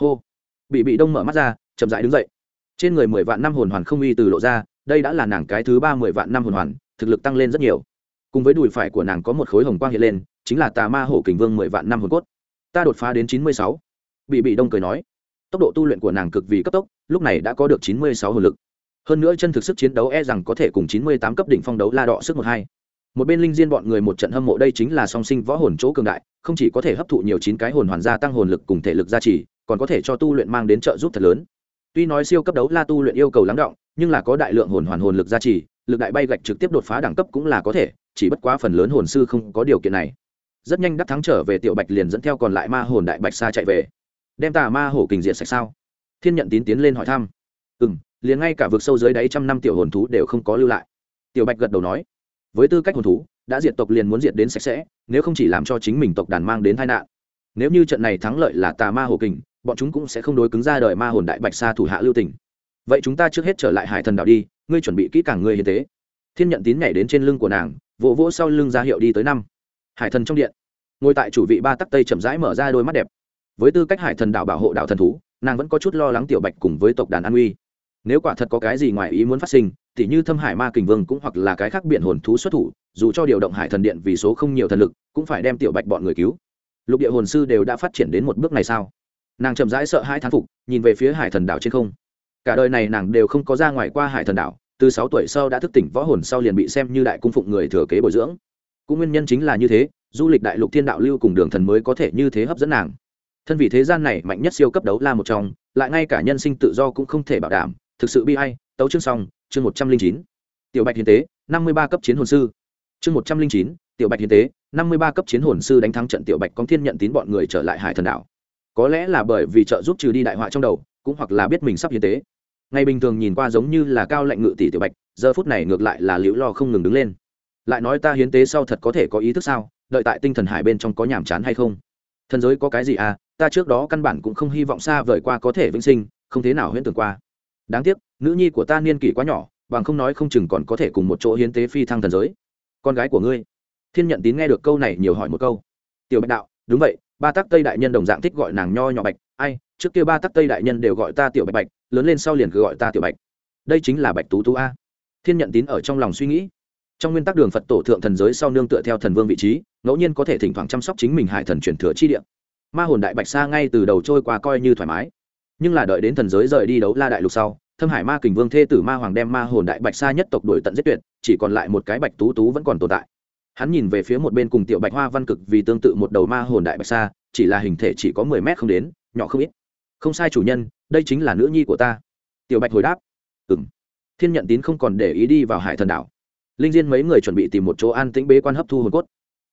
Hô. Bị bị đông mở mắt ra, chậm rãi đứng dậy. Trên người mười vạn năm hồn hoàn không uy từ lộ ra, đây đã là nàng cái thứ ba mười vạn năm hồn hoàn, thực lực tăng lên rất nhiều. Cùng với đùi phải của nàng có một khối hồng quang hiện lên, chính là tà ma hổ kình vương mười vạn năm hồn cốt ta đột phá đến chín mươi sáu. Bị bị đông cười nói. Tốc độ tu luyện của nàng cực vì cấp tốc, lúc này đã có được chín mươi sáu hồn lực. Hơn nữa chân thực sức chiến đấu e rằng có thể cùng chín mươi tám cấp đỉnh phong đấu la đọ sức một hai. Một bên linh diên bọn người một trận hâm mộ đây chính là song sinh võ hồn chỗ cường đại, không chỉ có thể hấp thụ nhiều chín cái hồn hoàn gia tăng hồn lực cùng thể lực gia trì, còn có thể cho tu luyện mang đến trợ giúp thật lớn. Tuy nói siêu cấp đấu la tu luyện yêu cầu lắng động, nhưng là có đại lượng hồn hoàn hồn lực gia trì, lực đại bay gạch trực tiếp đột phá đẳng cấp cũng là có thể, chỉ bất quá phần lớn hồn sư không có điều kiện này rất nhanh đắc thắng trở về tiểu bạch liền dẫn theo còn lại ma hồn đại bạch xa chạy về. Đem tà ma hổ kình diện sạch sao? Thiên nhận tín tiến lên hỏi thăm. Ừ m liền ngay cả vực sâu dưới đáy trăm năm tiểu hồn thú đều không có lưu lại. Tiểu bạch gật đầu nói, với tư cách hồn thú, đã diệt tộc liền muốn diệt đến sạch sẽ, nếu không chỉ làm cho chính mình tộc đàn mang đến tai nạn. Nếu như trận này thắng lợi là tà ma hổ kình, bọn chúng cũng sẽ không đối cứng ra đời ma hồn đại bạch sa thủ hạ lưu tỉnh vậy chúng ta trước hết trở lại hải thần đạo đi, ngươi chuẩn bị kỹ càng ngươi hiến tế. Thiên nhận tín nhảy đến trên lưng của nàng, vỗ vỗ sau lưng ra hiệu đi tới năm hải thần trong điện. Ngồi tại chủ vị ba tắc tây chậm rãi mở ra đôi mắt đẹp. Với tư cách hải thần đạo bảo hộ đạo thần thú, nàng vẫn có chút lo lắng tiểu bạch cùng với tộc đàn an uy nếu quả thật có cái gì ngoài ý muốn phát sinh, tỉ như thâm hải ma kình vương cũng hoặc là cái khác biện hồn thú xuất thủ, dù cho điều động hải thần điện vì số không nhiều thần lực, cũng phải đem tiểu bạch bọn người cứu. Lục địa hồn sư đều đã phát triển đến một bước này sao? Nàng chậm rãi sợ hai thán phục, nhìn về phía hải thần đảo trên không. Cả đời này nàng đều không có ra ngoài qua hải thần đảo, từ sáu tuổi sau đã thức tỉnh võ hồn sau liền bị xem như đại cung phụng người thừa kế bồi dưỡng cũng nguyên nhân chính là như thế, du lịch đại lục thiên đạo lưu cùng đường thần mới có thể như thế hấp dẫn nàng. Thân vị thế gian này mạnh nhất siêu cấp đấu la một trong, lại ngay cả nhân sinh tự do cũng không thể bảo đảm, thực sự bi hay tấu chương xong, chương một trăm linh chín. Tiểu bạch hiến tế, năm mươi ba cấp chiến hồn sư. Chương một trăm linh chín, tiểu bạch hiến tế, năm mươi ba cấp chiến hồn sư đánh thắng trận tiểu bạch Công thiên nhận tín bọn người trở lại hải thần đảo. Có lẽ là bởi vì trợ giúp trừ đi đại họa trong đầu, cũng hoặc là biết mình sắp hiến tế. Ngày bình thường nhìn qua giống như là cao lệnh ngự tỷ tiểu bạch, giờ phút này ngược lại là liễu lo không ngừng đứng lên lại nói ta hiến tế sau thật có thể có ý thức sao? Đợi tại tinh thần hải bên trong có nhàm chán hay không? Thần giới có cái gì à? Ta trước đó căn bản cũng không hy vọng xa vời qua có thể vĩnh sinh, không thế nào huyễn tưởng qua. Đáng tiếc, nữ nhi của ta niên kỷ quá nhỏ, bằng không nói không chừng còn có thể cùng một chỗ hiến tế phi thăng thần giới. Con gái của ngươi. Thiên nhận tín nghe được câu này nhiều hỏi một câu. Tiểu bạch đạo, đúng vậy, ba tắc tây đại nhân đồng dạng thích gọi nàng nho nhỏ bạch. Ai, trước kia ba tắc tây đại nhân đều gọi ta tiểu bạch bạch, lớn lên sau liền cứ gọi ta tiểu bạch. Đây chính là bạch tú tú a. Thiên nhận tín ở trong lòng suy nghĩ trong nguyên tắc đường phật tổ thượng thần giới sau nương tựa theo thần vương vị trí, ngẫu nhiên có thể thỉnh thoảng chăm sóc chính mình hải thần truyền thừa chi địa. Ma hồn đại bạch sa ngay từ đầu trôi qua coi như thoải mái. Nhưng là đợi đến thần giới rời đi đấu la đại lục sau, thâm hải ma kình vương thê tử ma hoàng đem ma hồn đại bạch sa nhất tộc đuổi tận giết tuyệt, chỉ còn lại một cái bạch tú tú vẫn còn tồn tại. Hắn nhìn về phía một bên cùng tiểu bạch hoa văn cực vì tương tự một đầu ma hồn đại bạch sa, chỉ là hình thể chỉ có mười mét không đến, nhỏ không ít. Không sai chủ nhân, đây chính là nữ nhi của ta. Tiểu bạch hồi đáp. Ừ m thiên nhận tín không còn để ý đi vào hải thần đảo linh diên mấy người chuẩn bị tìm một chỗ an tĩnh bế quan hấp thu hồn cốt.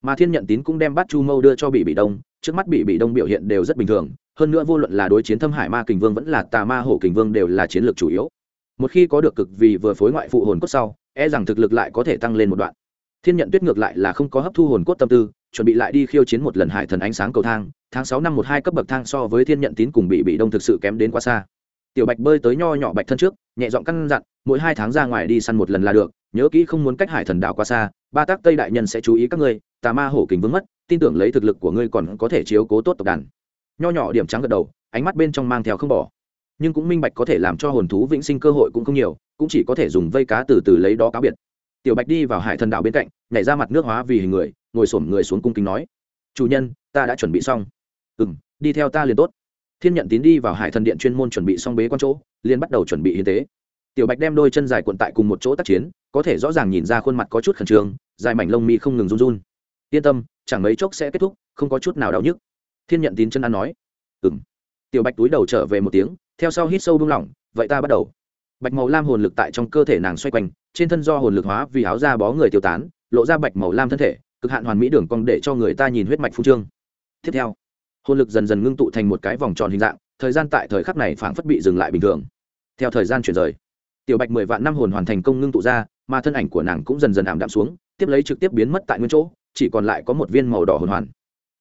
Mà thiên nhận tín cũng đem bát chu mâu đưa cho bị bị đông. Trước mắt bị bị đông biểu hiện đều rất bình thường. Hơn nữa vô luận là đối chiến thâm hải ma kình vương vẫn là tà ma hổ kình vương đều là chiến lược chủ yếu. Một khi có được cực vì vừa phối ngoại phụ hồn cốt sau e rằng thực lực lại có thể tăng lên một đoạn. Thiên nhận tuyết ngược lại là không có hấp thu hồn cốt tâm tư, chuẩn bị lại đi khiêu chiến một lần hải thần ánh sáng cầu thang. Tháng sáu năm một hai cấp bậc thang so với thiên nhận tín cùng bị bị đông thực sự kém đến quá xa tiểu bạch bơi tới nho nhỏ bạch thân trước, nhẹ giọng căn dặn, mỗi hai tháng ra ngoài đi săn một lần là được, nhớ kỹ không muốn cách hải thần đảo quá xa, ba tác tây đại nhân sẽ chú ý các ngươi, tà ma hổ kính vướng mất, tin tưởng lấy thực lực của ngươi còn có thể chiếu cố tốt tộc đàn. Nho nhỏ điểm trắng gật đầu, ánh mắt bên trong mang theo không bỏ. Nhưng cũng minh bạch có thể làm cho hồn thú vĩnh sinh cơ hội cũng không nhiều, cũng chỉ có thể dùng vây cá từ từ lấy đó cá biệt. Tiểu bạch đi vào hải thần đảo bên cạnh, nhảy ra mặt nước hóa vì hình người, ngồi xổm người xuống cung kính nói, chủ nhân, ta đã chuẩn bị xong. Ừ m đi theo ta liền tốt thiên nhận tín đi vào hải thần điện chuyên môn chuẩn bị xong bế quan chỗ, liền bắt đầu chuẩn bị hiến tế. Tiểu bạch đem đôi chân dài cuộn tại cùng một chỗ tác chiến, có thể rõ ràng nhìn ra khuôn mặt có chút khẩn trương, dài mảnh lông mi không ngừng run run. Yên tâm, chẳng mấy chốc sẽ kết thúc, không có chút nào đau nhức. Thiên nhận tín chân ăn nói. Ừ m tiểu bạch túi đầu trở về một tiếng, theo sau hít sâu buông lỏng, vậy ta bắt đầu. Bạch màu lam hồn lực tại trong cơ thể nàng xoay quanh, trên thân do hồn lực hóa vì áo da bó người tiêu tán, lộ ra bạch màu lam thân thể, cực hạn hoàn mỹ đường cong để cho người ta nhìn huyết mạch phu trương. Tiếp theo hồn lực dần dần ngưng tụ thành một cái vòng tròn hình dạng, thời gian tại thời khắc này phảng phất bị dừng lại bình thường. Theo thời gian chuyển rời, tiểu bạch mười vạn năm hồn hoàn thành công ngưng tụ ra, mà thân ảnh của nàng cũng dần dần ảm đạm xuống, tiếp lấy trực tiếp biến mất tại nguyên chỗ, chỉ còn lại có một viên màu đỏ hồn hoàn.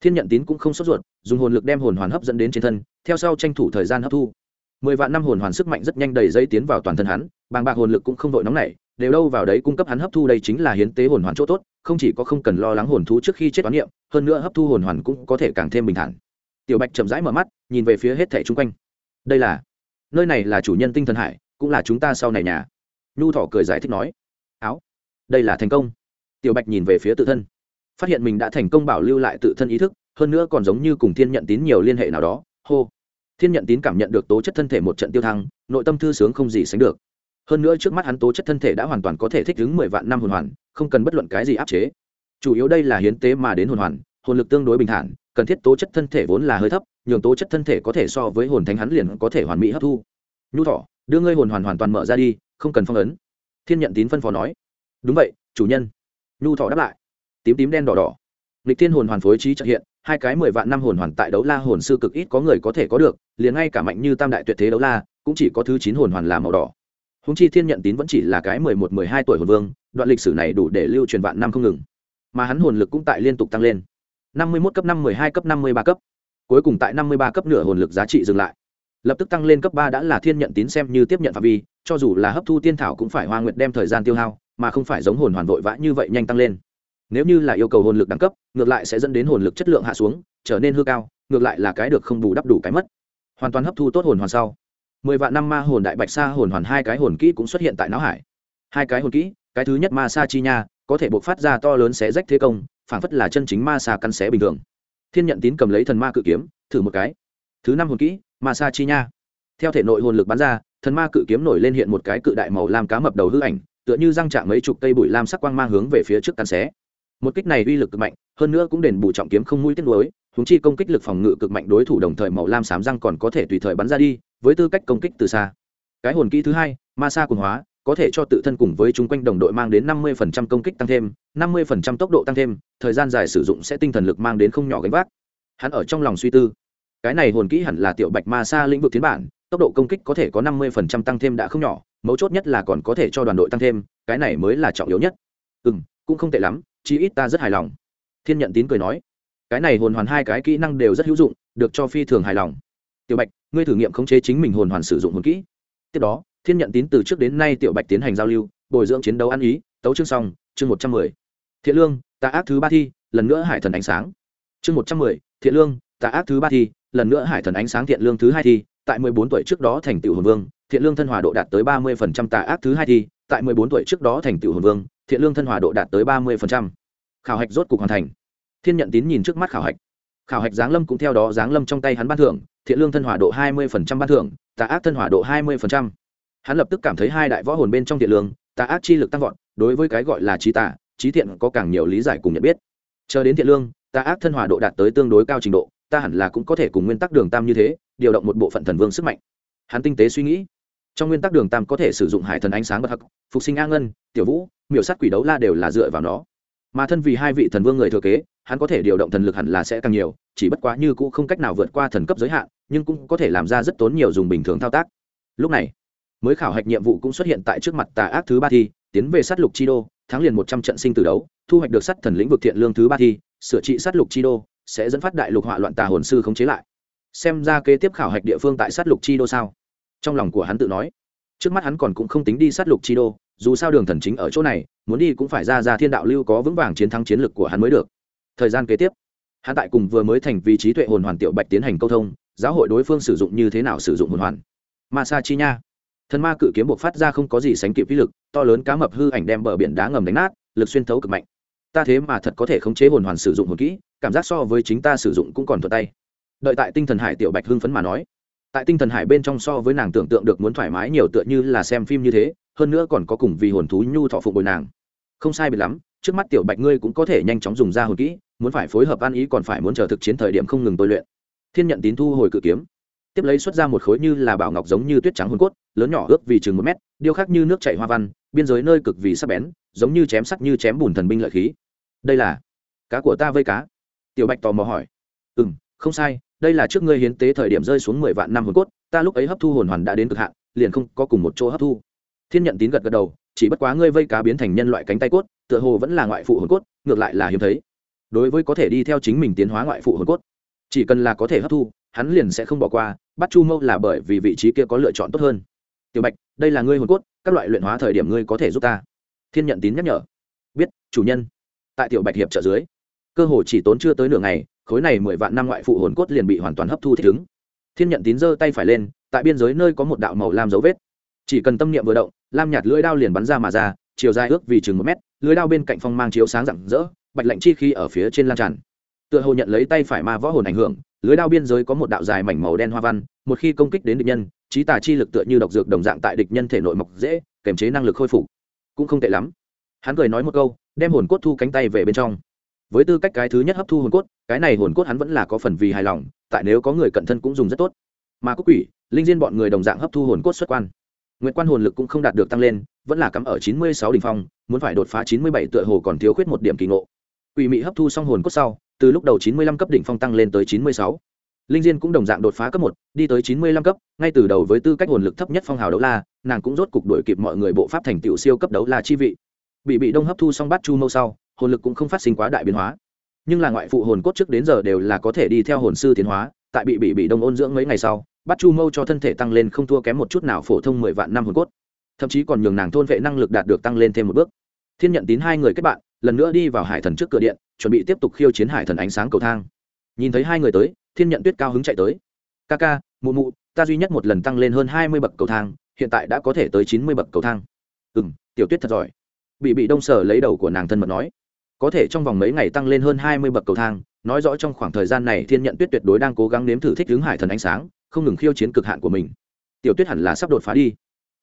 Thiên nhận tín cũng không sốt ruột, dùng hồn lực đem hồn hoàn hấp dẫn đến trên thân, theo sau tranh thủ thời gian hấp thu. Mười vạn năm hồn hoàn sức mạnh rất nhanh đầy dây tiến vào toàn thân hắn, bàng bạc hồn lực cũng không vội nóng nảy, đều đâu vào đấy cung cấp hắn hấp thu đây chính là hiến tế hồn hoàn chỗ tốt, không chỉ có không cần lo lắng hồn thú trước khi chết toán niệm, hơn nữa hấp thu hồn hoàn cũng có thể càng thêm bình thản tiểu bạch chậm rãi mở mắt, nhìn về phía hết thẻ chung quanh. Đây là, nơi này là chủ nhân tinh thần hải, cũng là chúng ta sau này nhà. Nhu Thỏ cười giải thích nói. Áo, đây là thành công. Tiểu bạch nhìn về phía tự thân. Phát hiện mình đã thành công bảo lưu lại tự thân ý thức, hơn nữa còn giống như cùng thiên nhận tín nhiều liên hệ nào đó. Hô. Thiên nhận tín cảm nhận được tố chất thân thể một trận tiêu thăng, nội tâm thư sướng không gì sánh được. Hơn nữa trước mắt hắn tố chất thân thể đã hoàn toàn có thể thích ứng mười vạn năm hồn hoàn, không cần bất luận cái gì áp chế. Chủ yếu đây là hiến tế mà đến hồn hoàn, hồn lực tương đối bình thản cần thiết tố chất thân thể vốn là hơi thấp, nhường tố chất thân thể có thể so với hồn thánh hắn liền có thể hoàn mỹ hấp thu. Nhu thọ, đưa ngươi hồn hoàn hoàn toàn mở ra đi, không cần phong ấn. Thiên nhận tín phân phó nói. Đúng vậy, chủ nhân. Nhu thọ đáp lại. Tím tím đen đỏ đỏ. Lịch thiên hồn hoàn phối trí trợ hiện, hai cái mười vạn năm hồn hoàn tại đấu la hồn sư cực ít có người có thể có được, liền ngay cả mạnh như tam đại tuyệt thế đấu la, cũng chỉ có thứ chín hồn hoàn là màu đỏ. Húng chi thiên nhận tín vẫn chỉ là cái mười một, mười hai tuổi hồn vương, đoạn lịch sử này đủ để lưu truyền vạn năm không ngừng. Mà hắn hồn lực cũng tại liên tục tăng lên năm mươi mốt cấp năm mười hai cấp năm mươi ba cấp. Cuối cùng tại năm mươi ba cấp nửa hồn lực giá trị dừng lại. Lập tức tăng lên cấp ba đã là thiên nhận tín xem như tiếp nhận phạm vi, cho dù là hấp thu tiên thảo cũng phải hoa nguyệt đem thời gian tiêu hao, mà không phải giống hồn hoàn vội vã như vậy nhanh tăng lên. Nếu như là yêu cầu hồn lực đẳng cấp, ngược lại sẽ dẫn đến hồn lực chất lượng hạ xuống, trở nên hư cao, ngược lại là cái được không bù đắp đủ cái mất. Hoàn toàn hấp thu tốt hồn hoàn sau, mười vạn năm ma hồn đại bạch sa hồn hoàn hai cái hồn kỹ cũng xuất hiện tại não hải. Hai cái hồn kỹ, cái thứ nhất ma sa chi nha, có thể buộc phát ra to lớn xé rách thế công phảng phất là chân chính ma xa căn xé bình thường. Thiên nhận tín cầm lấy thần ma cự kiếm, thử một cái. Thứ năm hồn kỹ, ma xa chi nha. Theo thể nội hồn lực bắn ra, thần ma cự kiếm nổi lên hiện một cái cự đại màu lam cá mập đầu hư ảnh, tựa như răng chạm mấy chục cây bụi lam sắc quang mang hướng về phía trước căn xé. Một kích này uy lực cực mạnh, hơn nữa cũng đền bù trọng kiếm không mũi tiết lối húng chi công kích lực phòng ngự cực mạnh đối thủ đồng thời màu lam xám răng còn có thể tùy thời bắn ra đi, với tư cách công kích từ xa. Cái hồn kỹ thứ hai, ma sa quần hóa có thể cho tự thân cùng với chúng quanh đồng đội mang đến năm mươi phần trăm công kích tăng thêm năm mươi phần trăm tốc độ tăng thêm thời gian dài sử dụng sẽ tinh thần lực mang đến không nhỏ gánh vác. Hắn ở trong lòng suy tư cái này hồn kỹ hẳn là tiểu bạch ma sa lĩnh vực tiến bản tốc độ công kích có thể có năm mươi phần trăm tăng thêm đã không nhỏ mấu chốt nhất là còn có thể cho đoàn đội tăng thêm cái này mới là trọng yếu nhất. Ừm, cũng không tệ lắm chí ít ta rất hài lòng. Thiên nhận tín cười nói cái này hồn hoàn hai cái kỹ năng đều rất hữu dụng được cho phi thường hài lòng. Tiểu bạch ngươi thử nghiệm khống chế chính mình hồn hoàn sử dụng hồn kỹ. Tiếp đó thiên nhận tín từ trước đến nay tiểu bạch tiến hành giao lưu, bồi dưỡng chiến đấu ăn ý, tấu chương xong, chương một trăm mười. Thiện lương tà ác thứ ba thi, lần nữa hải thần ánh sáng. Chương một trăm mười, thiện lương tà ác thứ ba thi, lần nữa hải thần ánh sáng thiện lương thứ hai thi, tại mười bốn tuổi trước đó thành tựu hồn vương, thiện lương thân hòa độ đạt tới ba mươi phần trăm tà ác thứ hai thi, tại mười bốn tuổi trước đó thành tựu hồn vương, thiện lương thân hòa độ đạt tới ba mươi phần trăm. Khảo hạch rốt cục hoàn thành. Thiên nhận tín nhìn trước mắt khảo hạch. Khảo hạch giáng lâm cũng theo đó giáng lâm trong tay hắn ban thưởng, thiện lương thân hòa độ hai mươi phần trăm ban thưởng tà ác thân hòa độ hai mươi phần trăm hắn lập tức cảm thấy hai đại võ hồn bên trong thiện lương, tà ác chi lực tăng vọt, đối với cái gọi là trí tà, trí thiện có càng nhiều lý giải cùng nhận biết. Chờ đến thiện lương, tà ác thân hòa độ đạt tới tương đối cao trình độ, ta hẳn là cũng có thể cùng nguyên tắc đường tam như thế, điều động một bộ phận thần vương sức mạnh. Hắn tinh tế suy nghĩ. Trong nguyên tắc đường tam có thể sử dụng hải thần ánh sáng bậc hắc, phục sinh a ngân, tiểu vũ, miểu sát quỷ đấu la đều là dựa vào nó. Mà thân vì hai vị thần vương người thừa kế, hắn có thể điều động thần lực hẳn là sẽ càng nhiều, chỉ bất quá như cũng không cách nào vượt qua thần cấp giới hạn, nhưng cũng có thể làm ra rất tốn nhiều dùng bình thường thao tác. Lúc này mới khảo hạch nhiệm vụ cũng xuất hiện tại trước mặt tà ác thứ ba thi, tiến về sát lục chi đô, thắng liền một trăm trận sinh từ đấu, thu hoạch được sát thần lĩnh vực thiện lương thứ ba thi, sửa trị sát lục chi đô, sẽ dẫn phát đại lục họa loạn tà hồn sư khống chế lại. Xem ra kế tiếp khảo hạch địa phương tại sát lục chi đô sao? Trong lòng của hắn tự nói. Trước mắt hắn còn cũng không tính đi sát lục chi đô, dù sao đường thần chính ở chỗ này, muốn đi cũng phải ra ra thiên đạo lưu có vững vàng chiến thắng chiến lược của hắn mới được. Thời gian kế tiếp, hắn tại cùng vừa mới thành vị trí tuệ hồn hoàn tiểu bạch tiến hành câu thông, giáo hội đối phương sử dụng như thế nào sử dụng hồn hoàn? Ma sa chi nha thần ma cự kiếm buộc phát ra không có gì sánh kịp vĩ lực, to lớn cá mập hư ảnh đem bờ biển đá ngầm đánh nát, lực xuyên thấu cực mạnh. Ta thế mà thật có thể khống chế hồn hoàn sử dụng hồn kỹ, cảm giác so với chính ta sử dụng cũng còn thuật tay. Đợi tại tinh thần hải tiểu bạch hưng phấn mà nói. Tại tinh thần hải bên trong so với nàng tưởng tượng được muốn thoải mái nhiều tựa như là xem phim như thế, hơn nữa còn có cùng vì hồn thú nhu thọ phụng bồi nàng. Không sai biệt lắm, trước mắt tiểu bạch ngươi cũng có thể nhanh chóng dùng ra hồn kỹ, muốn phải phối hợp ăn ý còn phải muốn chờ thực chiến thời điểm không ngừng tôi luyện. Thiên nhận tín thu hồi cự kiếm tiếp lấy xuất ra một khối như là bảo ngọc giống như tuyết trắng hồn cốt, lớn nhỏ ước vì chừng một mét, điêu khắc như nước chảy hoa văn, biên giới nơi cực vì sắc bén, giống như chém sắc như chém bùn thần binh lợi khí. Đây là cá của ta vây cá. Tiểu bạch tò mò hỏi. Ừ m không sai, đây là trước ngươi hiến tế thời điểm rơi xuống mười vạn năm hồn cốt, ta lúc ấy hấp thu hồn hoàn đã đến cực hạn, liền không có cùng một chỗ hấp thu. Thiên nhận tín gật gật đầu, chỉ bất quá ngươi vây cá biến thành nhân loại cánh tay cốt, tựa hồ vẫn là ngoại phụ hồn cốt, ngược lại là hiếm thấy. Đối với có thể đi theo chính mình tiến hóa ngoại phụ hồn cốt, chỉ cần là có thể hấp thu, hắn liền sẽ không bỏ qua bắt chu mâu là bởi vì vị trí kia có lựa chọn tốt hơn tiểu bạch đây là ngươi hồn cốt các loại luyện hóa thời điểm ngươi có thể giúp ta thiên nhận tín nhắc nhở biết chủ nhân tại tiểu bạch hiệp trợ dưới cơ hồ chỉ tốn chưa tới nửa ngày khối này mười vạn năm ngoại phụ hồn cốt liền bị hoàn toàn hấp thu thích ứng thiên nhận tín giơ tay phải lên tại biên giới nơi có một đạo màu lam dấu vết chỉ cần tâm niệm vừa động lam nhạt lưỡi đao liền bắn ra mà ra chiều dài ước vì chừng một mét lưỡi đao bên cạnh phong mang chiếu sáng rạng rỡ bạch lạnh chi khi ở phía trên lan tràn tựa hồ nhận lấy tay phải ma võ hồn ảnh hưởng lưới đao biên giới có một đạo dài mảnh màu đen hoa văn, một khi công kích đến địch nhân, trí tà chi lực tựa như độc dược đồng dạng tại địch nhân thể nội mọc dễ, kềm chế năng lực khôi phục. Cũng không tệ lắm. Hắn cười nói một câu, đem hồn cốt thu cánh tay về bên trong. Với tư cách cái thứ nhất hấp thu hồn cốt, cái này hồn cốt hắn vẫn là có phần vì hài lòng, tại nếu có người cận thân cũng dùng rất tốt. Mà cốt quỷ, linh diên bọn người đồng dạng hấp thu hồn cốt xuất quan. Nguyện quan hồn lực cũng không đạt được tăng lên, vẫn là cắm ở chín mươi sáu đ ỉ n h phong, muốn phải đột phá chín mươi bảy tựa hồ còn thiếu khuyết một điểm kỳ ngộ. Quỷ mị hấp thu xong hồn cốt sau từ lúc đầu chín mươi lăm cấp đỉnh phong tăng lên tới chín mươi sáu. Linh diên cũng đồng dạng đột phá cấp một, đi tới chín mươi lăm cấp, ngay từ đầu với tư cách hồn lực thấp nhất phong hào đấu la, nàng cũng rốt cục đuổi kịp mọi người bộ pháp thành tựu siêu cấp đấu la chi vị. Bị bị đông hấp thu xong Bát chu mâu sau, hồn lực cũng không phát sinh quá đại biến hóa. Nhưng là ngoại phụ hồn cốt trước đến giờ đều là có thể đi theo hồn sư tiến hóa, tại bị bị bị đông ôn dưỡng mấy ngày sau, Bát chu mâu cho thân thể tăng lên không thua kém một chút nào phổ thông mười vạn năm hồn cốt. Thậm chí còn nhường nàng thôn vệ năng lực đạt được tăng lên thêm một bước. Thiên nhận tín hai người kết bạn, lần nữa đi vào hải thần trước cửa điện chuẩn bị tiếp tục khiêu chiến hải thần ánh sáng cầu thang. Nhìn thấy hai người tới, thiên nhận tuyết cao hứng chạy tới. Ca ca, mụ mụ, ta duy nhất một lần tăng lên hơn hai mươi bậc cầu thang, hiện tại đã có thể tới chín mươi bậc cầu thang. Ừ m tiểu tuyết thật giỏi. Bị bị đông sở lấy đầu của nàng thân mật nói. Có thể trong vòng mấy ngày tăng lên hơn hai mươi bậc cầu thang, nói rõ trong khoảng thời gian này thiên nhận tuyết tuyệt đối đang cố gắng nếm thử thích hướng hải thần ánh sáng, không ngừng khiêu chiến cực hạn của mình. Tiểu tuyết hẳn là sắp đột phá đi.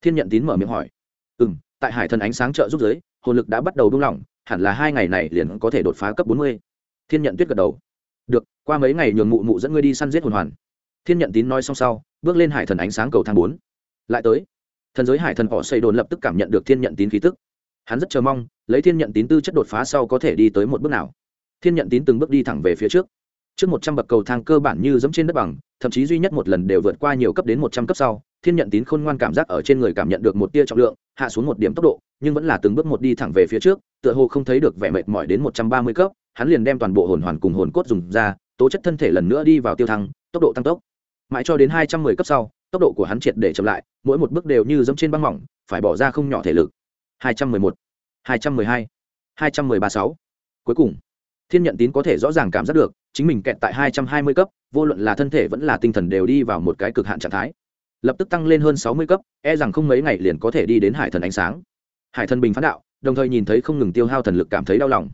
Thiên nhận tín mở miệng hỏi. Ừ m tại hải thần ánh sáng trợ giúp giới, hồn lực đã bắt đầu buông lỏng hẳn là hai ngày này liền có thể đột phá cấp bốn mươi. Thiên nhận tuyết gật đầu. Được, qua mấy ngày nhường mụ mụ dẫn ngươi đi săn giết hồn hoàn. Thiên nhận tín nói xong sau, bước lên hải thần ánh sáng cầu thang bốn. Lại tới, thần giới hải thần họ xây đồn lập tức cảm nhận được thiên nhận tín khí tức. Hắn rất chờ mong, lấy thiên nhận tín tư chất đột phá sau có thể đi tới một bước nào. Thiên nhận tín từng bước đi thẳng về phía trước. Trước một trăm bậc cầu thang cơ bản như dẫm trên đất bằng, thậm chí duy nhất một lần đều vượt qua nhiều cấp đến một trăm cấp sau, thiên nhận tín khôn ngoan cảm giác ở trên người cảm nhận được một tia trọng lượng, hạ xuống một điểm tốc độ, nhưng vẫn là từng bước một đi thẳng về phía trước tựa hồ không thấy được vẻ mệt mỏi đến một trăm ba mươi cấp, hắn liền đem toàn bộ hồn hoàn cùng hồn cốt dùng ra, tố chất thân thể lần nữa đi vào tiêu thăng, tốc độ tăng tốc. Mãi cho đến hai trăm mười cấp sau, tốc độ của hắn triệt để chậm lại, mỗi một bước đều như dẫm trên băng mỏng, phải bỏ ra không nhỏ thể lực. hai trăm mười một, hai trăm mười hai hai trăm mười ba sáu. Cuối cùng, thiên nhận tín có thể rõ ràng cảm giác được, chính mình kẹt tại hai trăm hai mươi cấp, vô luận là thân thể vẫn là tinh thần đều đi vào một cái cực hạn trạng thái. Lập tức tăng lên hơn sáu mươi cấp e rằng không mấy ngày liền có thể đi đến hải thần ánh sáng. Hải thần bình phán đạo đồng thời nhìn thấy không ngừng tiêu hao thần lực cảm thấy đau lòng.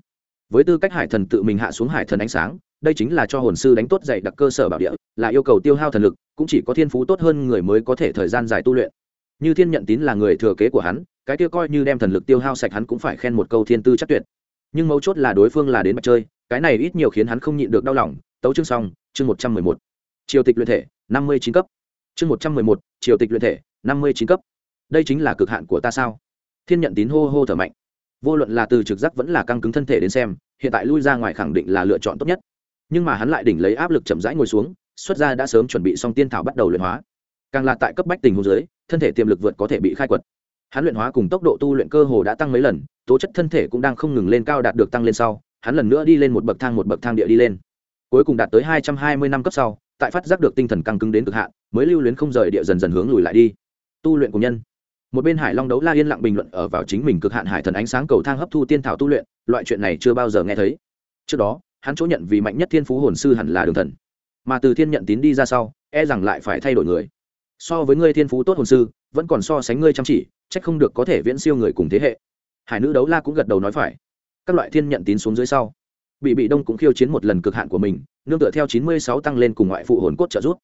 Với tư cách hải thần tự mình hạ xuống hải thần ánh sáng, đây chính là cho hồn sư đánh tốt dạy đặc cơ sở bảo địa, là yêu cầu tiêu hao thần lực, cũng chỉ có thiên phú tốt hơn người mới có thể thời gian dài tu luyện. Như thiên nhận tín là người thừa kế của hắn, cái kia coi như đem thần lực tiêu hao sạch hắn cũng phải khen một câu thiên tư chắc tuyệt. Nhưng mấu chốt là đối phương là đến mặt chơi, cái này ít nhiều khiến hắn không nhịn được đau lòng. Tấu chương xong, chương một trăm mười một. Triều tịch luyện thể, năm mươi chín cấp. Chương một trăm mười một, triều tịch luyện thể, năm mươi chín cấp. Đây chính là cực hạn của ta sao? Thiên nhận tín hô hô thở mạnh. Vô luận là từ trực giác vẫn là căng cứng thân thể đến xem, hiện tại lui ra ngoài khẳng định là lựa chọn tốt nhất. Nhưng mà hắn lại đỉnh lấy áp lực chậm rãi ngồi xuống, xuất ra đã sớm chuẩn bị xong tiên thảo bắt đầu luyện hóa. Càng là tại cấp bách tình hồ dưới, thân thể tiềm lực vượt có thể bị khai quật. Hắn luyện hóa cùng tốc độ tu luyện cơ hồ đã tăng mấy lần, tố chất thân thể cũng đang không ngừng lên cao đạt được tăng lên sau, hắn lần nữa đi lên một bậc thang một bậc thang địa đi lên. Cuối cùng đạt tới hai trăm hai mươi năm cấp sau, tại phát giác được tinh thần căng cứng đến cực hạn, mới lưu luyến không rời địa dần dần hướng lùi lại đi. Tu luyện của nhân một bên hải long đấu la yên lặng bình luận ở vào chính mình cực hạn hải thần ánh sáng cầu thang hấp thu tiên thảo tu luyện, loại chuyện này chưa bao giờ nghe thấy. Trước đó, hắn chỗ nhận vì mạnh nhất thiên phú hồn sư hẳn là đường thần. Mà từ thiên nhận tín đi ra sau e rằng lại phải thay đổi người. So với ngươi thiên phú tốt hồn sư, vẫn còn so sánh ngươi chăm chỉ trách không được có thể viễn siêu người cùng thế hệ. Hải nữ đấu la cũng gật đầu nói phải. Các loại thiên nhận tín xuống dưới sau, bị bị đông cũng khiêu chiến một lần cực hạn của mình, nương tựa theo chín mươi sáu tăng lên cùng ngoại phụ hồn cốt trợ giúp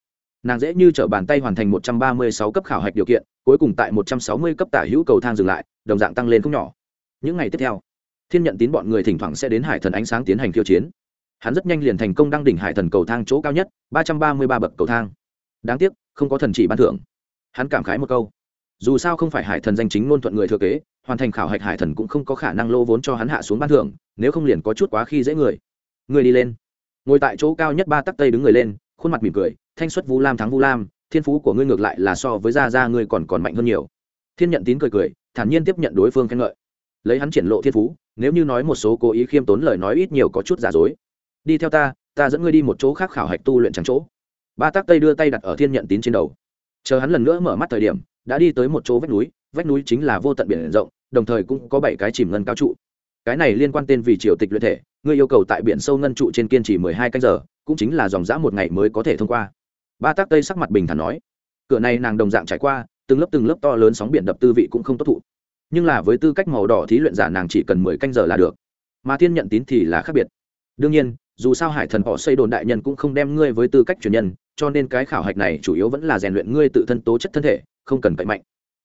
nàng dễ như t r ở bàn tay hoàn thành một trăm ba mươi sáu cấp khảo hạch điều kiện, cuối cùng tại một trăm sáu mươi cấp tả hữu cầu thang dừng lại, đồng dạng tăng lên không nhỏ. Những ngày tiếp theo, thiên nhận tín bọn người thỉnh thoảng sẽ đến hải thần ánh sáng tiến hành khiêu chiến. Hắn rất nhanh liền thành công đăng đỉnh hải thần cầu thang chỗ cao nhất, ba trăm ba mươi ba bậc cầu thang. Đáng tiếc, không có thần chỉ ban thưởng. Hắn cảm khái một câu. Dù sao không phải hải thần danh chính ngôn thuận người thừa kế, hoàn thành khảo hạch hải thần cũng không có khả năng lô vốn cho hắn hạ xuống ban thưởng, nếu không liền có chút quá khi dễ người. Người đi lên. Ngồi tại chỗ cao nhất ba tắc tây đứng người lên khuôn mặt mỉm cười, thanh xuất vu lam thắng vu lam, thiên phú của ngươi ngược lại là so với gia gia ngươi còn còn mạnh hơn nhiều. Thiên nhận tín cười cười, thản nhiên tiếp nhận đối phương khen ngợi. Lấy hắn triển lộ thiên phú, nếu như nói một số cố ý khiêm tốn lời nói ít nhiều có chút giả dối. Đi theo ta ta dẫn ngươi đi một chỗ khác khảo hạch tu luyện trắng chỗ. Ba tác tây đưa tay đặt ở thiên nhận tín trên đầu. Chờ hắn lần nữa mở mắt thời điểm, đã đi tới một chỗ vách núi vách núi chính là vô tận biển rộng, đồng thời cũng có bảy cái chìm ngân cao trụ cái này liên quan tên vì triều tịch luyện thể, ngươi yêu cầu tại biển sâu ngân trụ trên kiên trì mười hai canh giờ, cũng chính là dòng dã một ngày mới có thể thông qua. Ba tác tây sắc mặt bình thản nói. Cửa này nàng đồng dạng trải qua, từng lớp từng lớp to lớn sóng biển đập tư vị cũng không tốt thụ. Nhưng là với tư cách màu đỏ thí luyện giả nàng chỉ cần mười canh giờ là được. Mà thiên nhận tín thì là khác biệt. Đương nhiên, dù sao hải thần họ xây đồn đại nhân cũng không đem ngươi với tư cách truyền nhân, cho nên cái khảo hạch này chủ yếu vẫn là rèn luyện ngươi tự thân tố chất thân thể, không cần cậy mạnh.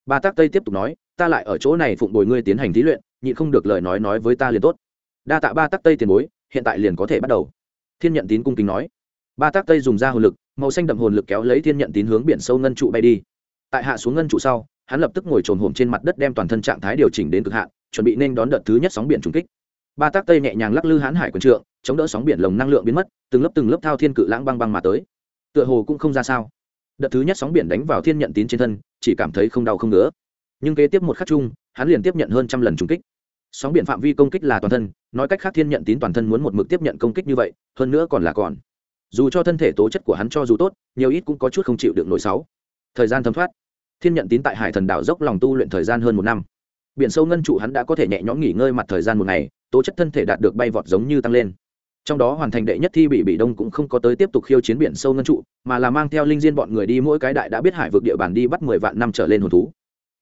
Ba tác tây tiếp tục nói, ta lại ở chỗ này phụng bồi ngươi tiến hành thí luyện nhịn không được lời nói nói với ta liền tốt. Đa tạ ba tắc tây tiền bối, hiện tại liền có thể bắt đầu. Thiên nhận tín cung kính nói. Ba tác tây dùng ra hồn lực, màu xanh đậm hồn lực kéo lấy thiên nhận tín hướng biển sâu ngân trụ bay đi. Tại hạ xuống ngân trụ sau, hắn lập tức ngồi trồn hồn trên mặt đất đem toàn thân trạng thái điều chỉnh đến cực hạn, chuẩn bị nên đón đợt thứ nhất sóng biển trùng kích. Ba tác tây nhẹ nhàng lắc lư hãn hải quần trượng, chống đỡ sóng biển lồng năng lượng biến mất, từng lớp từng lớp thao thiên cự lãng băng băng mà tới. Tựa hồ cũng không ra sao. Đợt thứ nhất sóng biển đánh vào thiên nhận tín trên thân, chỉ cảm thấy không đau không ngứa. Nhưng kế tiếp một khắc chung hắn liền tiếp nhận hơn trăm lần trùng kích. Sóng biển phạm vi công kích là toàn thân, nói cách khác thiên nhận tín toàn thân muốn một mực tiếp nhận công kích như vậy, hơn nữa còn là còn. Dù cho thân thể tố chất của hắn cho dù tốt, nhiều ít cũng có chút không chịu được nổi sáu. Thời gian thấm thoát. Thiên nhận tín tại hải thần đảo dốc lòng tu luyện thời gian hơn một năm. Biển sâu ngân trụ hắn đã có thể nhẹ nhõm nghỉ ngơi mặt thời gian một ngày, tố chất thân thể đạt được bay vọt giống như tăng lên. Trong đó hoàn thành đệ nhất thi bị bị đông cũng không có tới tiếp tục khiêu chiến biển sâu ngân trụ, mà là mang theo linh diên bọn người đi mỗi cái đại đã biết hải vực địa bàn đi bắt mười vạn năm trở lên hồn thú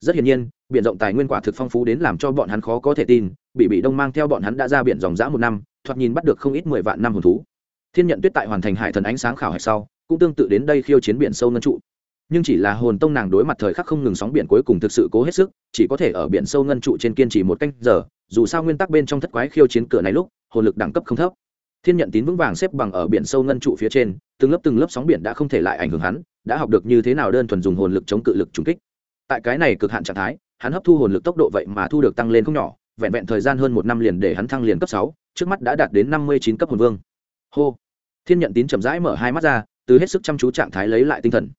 rất hiển nhiên, biển rộng tài nguyên quả thực phong phú đến làm cho bọn hắn khó có thể tin, bị bị đông mang theo bọn hắn đã ra biển dòng dã một năm, thoạt nhìn bắt được không ít mười vạn năm hồn thú. Thiên nhận tuyết tại hoàn thành hải thần ánh sáng khảo hạch sau, cũng tương tự đến đây khiêu chiến biển sâu ngân trụ. Nhưng chỉ là hồn tông nàng đối mặt thời khắc không ngừng sóng biển cuối cùng thực sự cố hết sức, chỉ có thể ở biển sâu ngân trụ trên kiên trì một canh giờ, dù sao nguyên tắc bên trong thất quái khiêu chiến cửa này lúc, hồn lực đẳng cấp không thấp. Thiên nhận tín vững vàng xếp bằng ở biển sâu ngân trụ phía trên, từng lớp từng lớp sóng biển đã không thể lại ảnh hưởng hắn, đã học được như thế nào đơn thuần dùng hồn lực chống cự lực trùng kích tại cái này cực hạn trạng thái, hắn hấp thu hồn lực tốc độ vậy mà thu được tăng lên không nhỏ, vẹn vẹn thời gian hơn một năm liền để hắn thăng liền cấp sáu, trước mắt đã đạt đến năm mươi chín cấp hồn vương. Hô! Thiên nhận tín chậm rãi mở hai mắt ra, từ hết sức chăm chú trạng thái lấy lại tinh thần.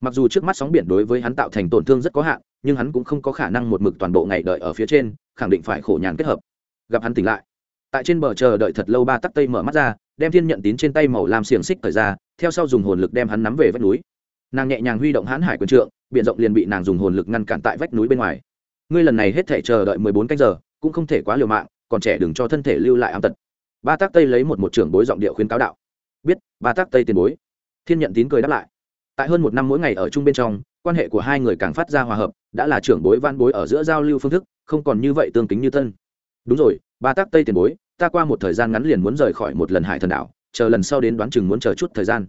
Mặc dù trước mắt sóng biển đối với hắn tạo thành tổn thương rất có hạn, nhưng hắn cũng không có khả năng một mực toàn bộ ngày đợi ở phía trên, khẳng định phải khổ nhàn kết hợp. Gặp hắn tỉnh lại, tại trên bờ chờ đợi thật lâu ba tắc tây mở mắt ra, đem thiên nhận tín trên tay màu làm xiềng xích thời ra, theo sau dùng hồn lực đem hắn nắm về vách núi. Nàng nhẹ nhàng huy động hãn hải quân trượng biện rộng liền bị nàng dùng hồn lực ngăn cản tại vách núi bên ngoài. Ngươi lần này hết thể chờ đợi mười bốn canh giờ, cũng không thể quá liều mạng, còn trẻ đừng cho thân thể lưu lại ám tật. Ba tác tây lấy một một trưởng bối giọng điệu khuyến cáo đạo. Biết, ba tác tây tiền bối. Thiên nhận tín cười đáp lại. Tại hơn một năm mỗi ngày ở chung bên trong, quan hệ của hai người càng phát ra hòa hợp, đã là trưởng bối van bối ở giữa giao lưu phương thức, không còn như vậy tương kính như tân đúng rồi, ba tác tây tiền bối, ta qua một thời gian ngắn liền muốn rời khỏi một lần hải thần đảo, chờ lần sau đến đoán chừng muốn chờ chút thời gian.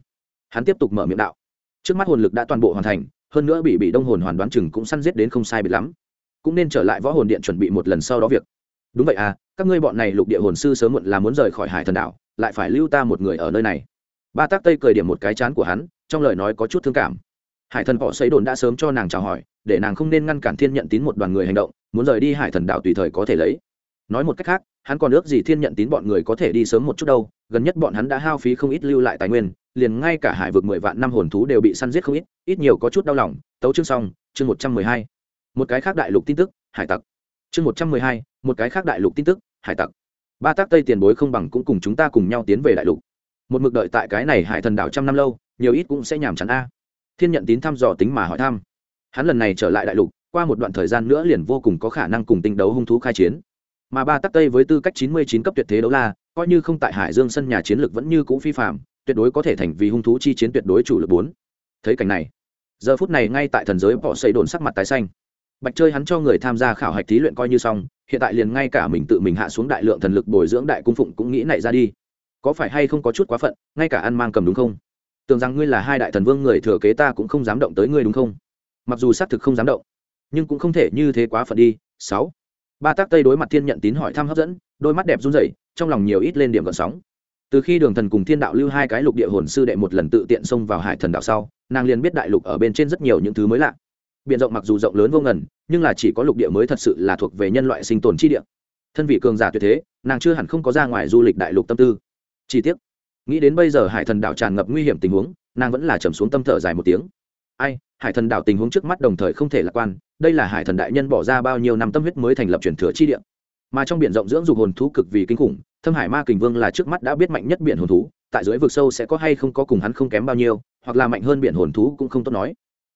Hắn tiếp tục mở miệng đạo. Trước mắt hồn lực đã toàn bộ hoàn thành hơn nữa bị bị đông hồn hoàn đoán chừng cũng săn giết đến không sai biệt lắm. Cũng nên trở lại võ hồn điện chuẩn bị một lần sau đó việc. Đúng vậy à các ngươi bọn này lục địa hồn sư sớm muộn là muốn rời khỏi hải thần đảo, lại phải lưu ta một người ở nơi này. Ba tác tây cười điểm một cái chán của hắn, trong lời nói có chút thương cảm. Hải thần họ xây đồn đã sớm cho nàng chào hỏi, để nàng không nên ngăn cản thiên nhận tín một đoàn người hành động, muốn rời đi hải thần đảo tùy thời có thể lấy nói một cách khác, hắn còn ước gì thiên nhận tín bọn người có thể đi sớm một chút đâu, gần nhất bọn hắn đã hao phí không ít lưu lại tài nguyên, liền ngay cả hải vực mười vạn năm hồn thú đều bị săn giết không ít ít nhiều có chút đau lòng. Tấu chương xong, chương một trăm mười hai. Một cái khác đại lục tin tức, hải tặc. Chương một trăm mười hai, một cái khác đại lục tin tức, hải tặc. Ba tác tây tiền bối không bằng cũng cùng chúng ta cùng nhau tiến về đại lục. Một mực đợi tại cái này hải thần đảo trăm năm lâu, nhiều ít cũng sẽ nhàm chán a. Thiên nhận tín thăm dò tính mà hỏi thăm. Hắn lần này trở lại đại lục, qua một đoạn thời gian nữa liền vô cùng có khả năng cùng tinh đấu hung thú khai chiến mà ba tắc tây với tư cách chín mươi chín cấp tuyệt thế đấu la, coi như không tại hải dương sân nhà chiến lược vẫn như cũ phi phạm, tuyệt đối có thể thành vì hung thú chi chiến tuyệt đối chủ lực bốn. Thấy cảnh này, giờ phút này ngay tại thần giới bỏ xây đồn sắc mặt tái xanh. Bạch chơi hắn cho người tham gia khảo hạch thí luyện coi như xong, hiện tại liền ngay cả mình tự mình hạ xuống đại lượng thần lực bồi dưỡng đại cung phụng cũng nghĩ này ra đi. Có phải hay không có chút quá phận, ngay cả ăn mang cầm đúng không? Tưởng rằng ngươi là hai đại thần vương người thừa kế ta cũng không dám động tới ngươi đúng không? Mặc dù xác thực không dám động, nhưng cũng không thể như thế quá phận đi. Sáu ba tác tây đối mặt thiên nhận tín hỏi thăm hấp dẫn, đôi mắt đẹp run rẩy, trong lòng nhiều ít lên điểm gợn sóng. Từ khi đường thần cùng thiên đạo lưu hai cái lục địa hồn sư đệ một lần tự tiện xông vào hải thần đạo sau, nàng liền biết đại lục ở bên trên rất nhiều những thứ mới lạ. Biện rộng mặc dù rộng lớn vô ngần, nhưng là chỉ có lục địa mới thật sự là thuộc về nhân loại sinh tồn chi địa. Thân vị cường giả tuyệt thế, nàng chưa hẳn không có ra ngoài du lịch đại lục tâm tư. Chi tiết nghĩ đến bây giờ hải thần Đạo tràn ngập nguy hiểm tình huống, nàng vẫn là trầm xuống tâm thở dài một tiếng. Ai? Hải thần đảo tình huống trước mắt đồng thời không thể lạc quan, đây là hải thần đại nhân bỏ ra bao nhiêu năm tâm huyết mới thành lập truyền thừa chi địa. Mà trong biển rộng dưỡng dục hồn thú cực vì kinh khủng, thâm hải ma kình vương là trước mắt đã biết mạnh nhất biển hồn thú, tại dưới vực sâu sẽ có hay không có cùng hắn không kém bao nhiêu, hoặc là mạnh hơn biển hồn thú cũng không tốt nói.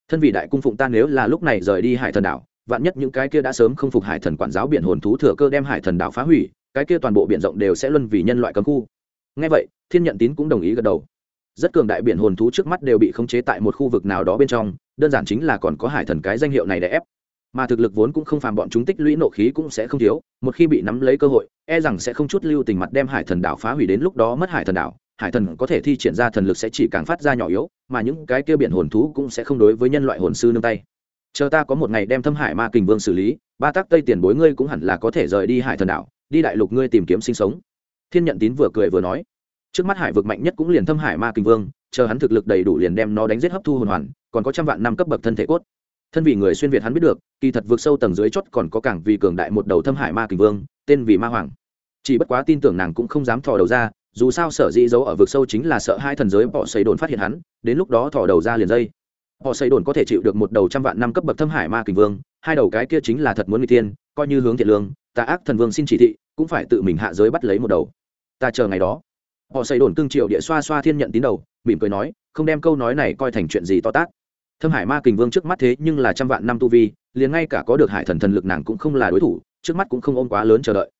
Thân vị đại cung phụng ta nếu là lúc này rời đi hải thần đảo, vạn nhất những cái kia đã sớm không phục hải thần quản giáo biển hồn thú thừa cơ đem hải thần đảo phá hủy, cái kia toàn bộ biển rộng đều sẽ luân vì nhân loại cấm khu. Ngay vậy, thiên nhận tín cũng đồng ý gật đầu. Rất cường đại biển hồn thú trước mắt đều bị khống chế tại một khu vực nào đó bên trong đơn giản chính là còn có hải thần cái danh hiệu này để ép. Mà thực lực vốn cũng không phàm, bọn chúng tích lũy nộ khí cũng sẽ không thiếu, một khi bị nắm lấy cơ hội e rằng sẽ không chút lưu tình mặt đem hải thần đảo phá hủy đến lúc đó mất hải thần đảo. Hải thần có thể thi triển ra thần lực sẽ chỉ càng phát ra nhỏ yếu, mà những cái kia biển hồn thú cũng sẽ không đối với nhân loại hồn sư nương tay. Chờ ta có một ngày đem thâm hải ma kình vương xử lý, ba tác tây tiền bối ngươi cũng hẳn là có thể rời đi hải thần đảo, đi đại lục ngươi tìm kiếm sinh sống. Thiên nhận tín vừa cười vừa nói. Trước mắt hải vực mạnh nhất cũng liền thâm hải ma kình vương chờ hắn thực lực đầy đủ liền đem nó đánh giết hấp thu hồn hoàn, còn có trăm vạn năm cấp bậc thân thể cốt. Thân vị người xuyên việt hắn biết được, kỳ thật vượt sâu tầng dưới chót còn có cảng vì cường đại một đầu thâm hải ma kình vương, tên vì ma hoàng. Chỉ bất quá tin tưởng nàng cũng không dám thò đầu ra, dù sao sở dĩ giấu ở vực sâu chính là sợ hai thần giới bỏ xây đồn phát hiện hắn, đến lúc đó thò đầu ra liền dây. Họ xây đồn có thể chịu được một đầu trăm vạn năm cấp bậc thâm hải ma kình vương, hai đầu cái kia chính là thật muốn người tiên coi như hướng thiện lương ta ác thần vương xin chỉ thị, cũng phải tự mình hạ giới bắt lấy một đầu. Ta chờ ngày đó. Họ xây đồn cưng triệu địa xoa xoa thiên nhận tín đầu mỉm cười nói, không đem câu nói này coi thành chuyện gì to tát. Thâm hải ma kình vương trước mắt thế nhưng là trăm vạn năm tu vi, liền ngay cả có được hải thần thần lực nàng cũng không là đối thủ, trước mắt cũng không ôm quá lớn chờ đợi.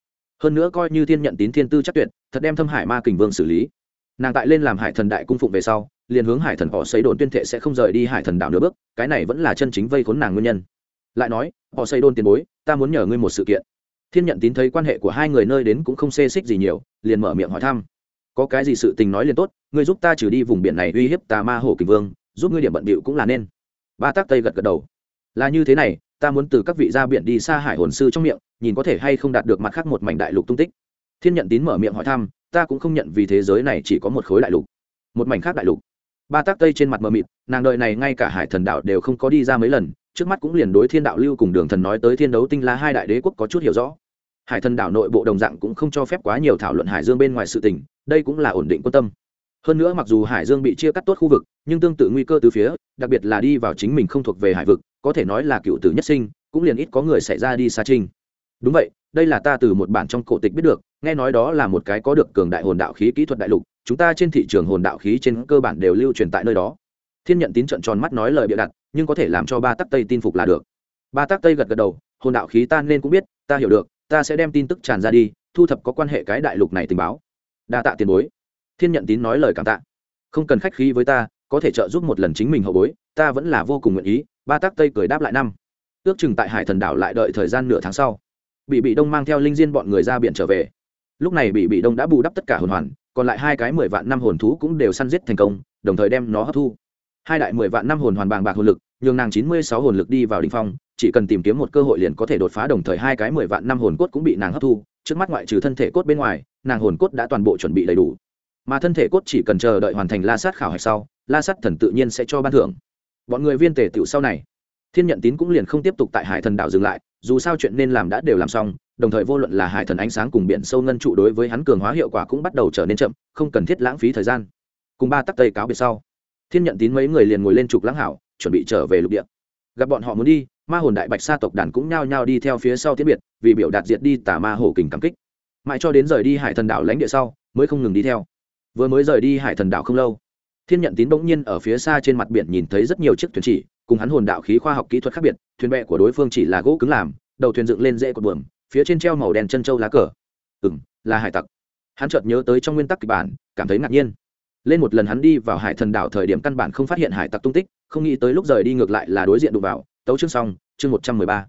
Hơn nữa coi như thiên nhận tín thiên tư chắc tuyệt, thật đem thâm hải ma kình vương xử lý. Nàng tại lên làm hải thần đại cung phụng về sau, liền hướng hải thần họ xây đồn tuyên thệ sẽ không rời đi hải thần đảo nửa bước, cái này vẫn là chân chính vây khốn nàng nguyên nhân. Lại nói, họ xây đồn tiền bối, ta muốn nhờ ngươi một sự kiện. Thiên nhận tín thấy quan hệ của hai người nơi đến cũng không xê xích gì nhiều, liền mở miệng hỏi thăm có cái gì sự tình nói liền tốt, ngươi giúp ta trừ đi vùng biển này uy hiếp tà ma hổ kình vương, giúp ngươi điểm bận bịu cũng là nên. Ba tác tây gật gật đầu. Là như thế này, ta muốn từ các vị ra biển đi xa hải hồn sư trong miệng, nhìn có thể hay không đạt được mặt khác một mảnh đại lục tung tích. Thiên nhận tín mở miệng hỏi thăm, ta cũng không nhận vì thế giới này chỉ có một khối đại lục, một mảnh khác đại lục. Ba tác tây trên mặt mờ mịt, nàng đợi này ngay cả hải thần đạo đều không có đi ra mấy lần, trước mắt cũng liền đối thiên đạo lưu cùng đường thần nói tới thiên đấu tinh la hai đại đế quốc có chút hiểu rõ hải thần đảo nội bộ đồng dạng cũng không cho phép quá nhiều thảo luận hải dương bên ngoài sự tình, đây cũng là ổn định quan tâm. Hơn nữa mặc dù hải dương bị chia cắt tốt khu vực, nhưng tương tự nguy cơ từ phía, đặc biệt là đi vào chính mình không thuộc về hải vực, có thể nói là cựu tử nhất sinh, cũng liền ít có người xảy ra đi xa trinh đúng vậy, đây là ta từ một bản trong cổ tịch biết được, nghe nói đó là một cái có được cường đại hồn đạo khí kỹ thuật đại lục, chúng ta trên thị trường hồn đạo khí trên cơ bản đều lưu truyền tại nơi đó. Thiên nhận tín trận tròn mắt nói lời bịa đặt, nhưng có thể làm cho ba tắc tây tin phục là được. Ba tắc tây gật gật đầu, hồn đạo khí ta nên cũng biết, ta hiểu được ta sẽ đem tin tức tràn ra đi, thu thập có quan hệ cái đại lục này tình báo. Đa tạ tiền bối. Thiên nhận tín nói lời cảm tạ. Không cần khách khí với ta, có thể trợ giúp một lần chính mình hậu bối, ta vẫn là vô cùng nguyện ý, ba tác tây cười đáp lại năm. Ước chừng tại hải thần đảo lại đợi thời gian nửa tháng sau bị bị đông mang theo linh diên bọn người ra biển trở về. Lúc này bị bị đông đã bù đắp tất cả hồn hoàn, còn lại hai cái mười vạn năm hồn thú cũng đều săn giết thành công, đồng thời đem nó hấp thu. Hai đại mười vạn năm hồn hoàn bàng bạc hồn lực, nhường nàng chín mươi sáu hồn lực đi vào đ ỉ n h phong chỉ cần tìm kiếm một cơ hội liền có thể đột phá đồng thời hai cái mười vạn năm hồn cốt cũng bị nàng hấp thu. Trước mắt ngoại trừ thân thể cốt bên ngoài, nàng hồn cốt đã toàn bộ chuẩn bị đầy đủ. Mà thân thể cốt chỉ cần chờ đợi hoàn thành la sát khảo hạch sau, la sát thần tự nhiên sẽ cho ban thưởng. Bọn người viên tề tiểu sau này, thiên nhận tín cũng liền không tiếp tục tại hải thần đảo dừng lại, dù sao chuyện nên làm đã đều làm xong, đồng thời vô luận là hải thần ánh sáng cùng biển sâu ngân trụ đối với hắn cường hóa hiệu quả cũng bắt đầu trở nên chậm, không cần thiết lãng phí thời gian. Cùng ba tắc tây cáo biệt sau, thiên nhận tín mấy người liền ngồi lên trục lãng hảo, chuẩn bị trở về lục địa. Gặp bọn họ muốn đi ma hồn đại bạch sa tộc đàn cũng nhao nhao đi theo phía sau tiết biệt, vì biểu đạt diệt đi tà ma hổ kình cảm kích. Mãi cho đến rời đi hải thần đảo lãnh địa sau, mới không ngừng đi theo. Vừa mới rời đi hải thần đảo không lâu, thiên nhận tín bỗng nhiên ở phía xa trên mặt biển nhìn thấy rất nhiều chiếc thuyền chỉ, cùng hắn hồn đạo khí khoa học kỹ thuật khác biệt, thuyền bè của đối phương chỉ là gỗ cứng làm, đầu thuyền dựng lên dễ cột buồm, phía trên treo màu đen chân trâu lá cờ. Ừ m là hải tặc. Hắn chợt nhớ tới trong nguyên tắc kịch bản, cảm thấy ngạc nhiên. Lên một lần hắn đi vào hải thần đảo thời điểm căn bản không phát hiện hải tặc tung tích, không nghĩ tới lúc rời đi ngược lại là đối diện đụng vào tấu chương xong, chương một trăm mười ba.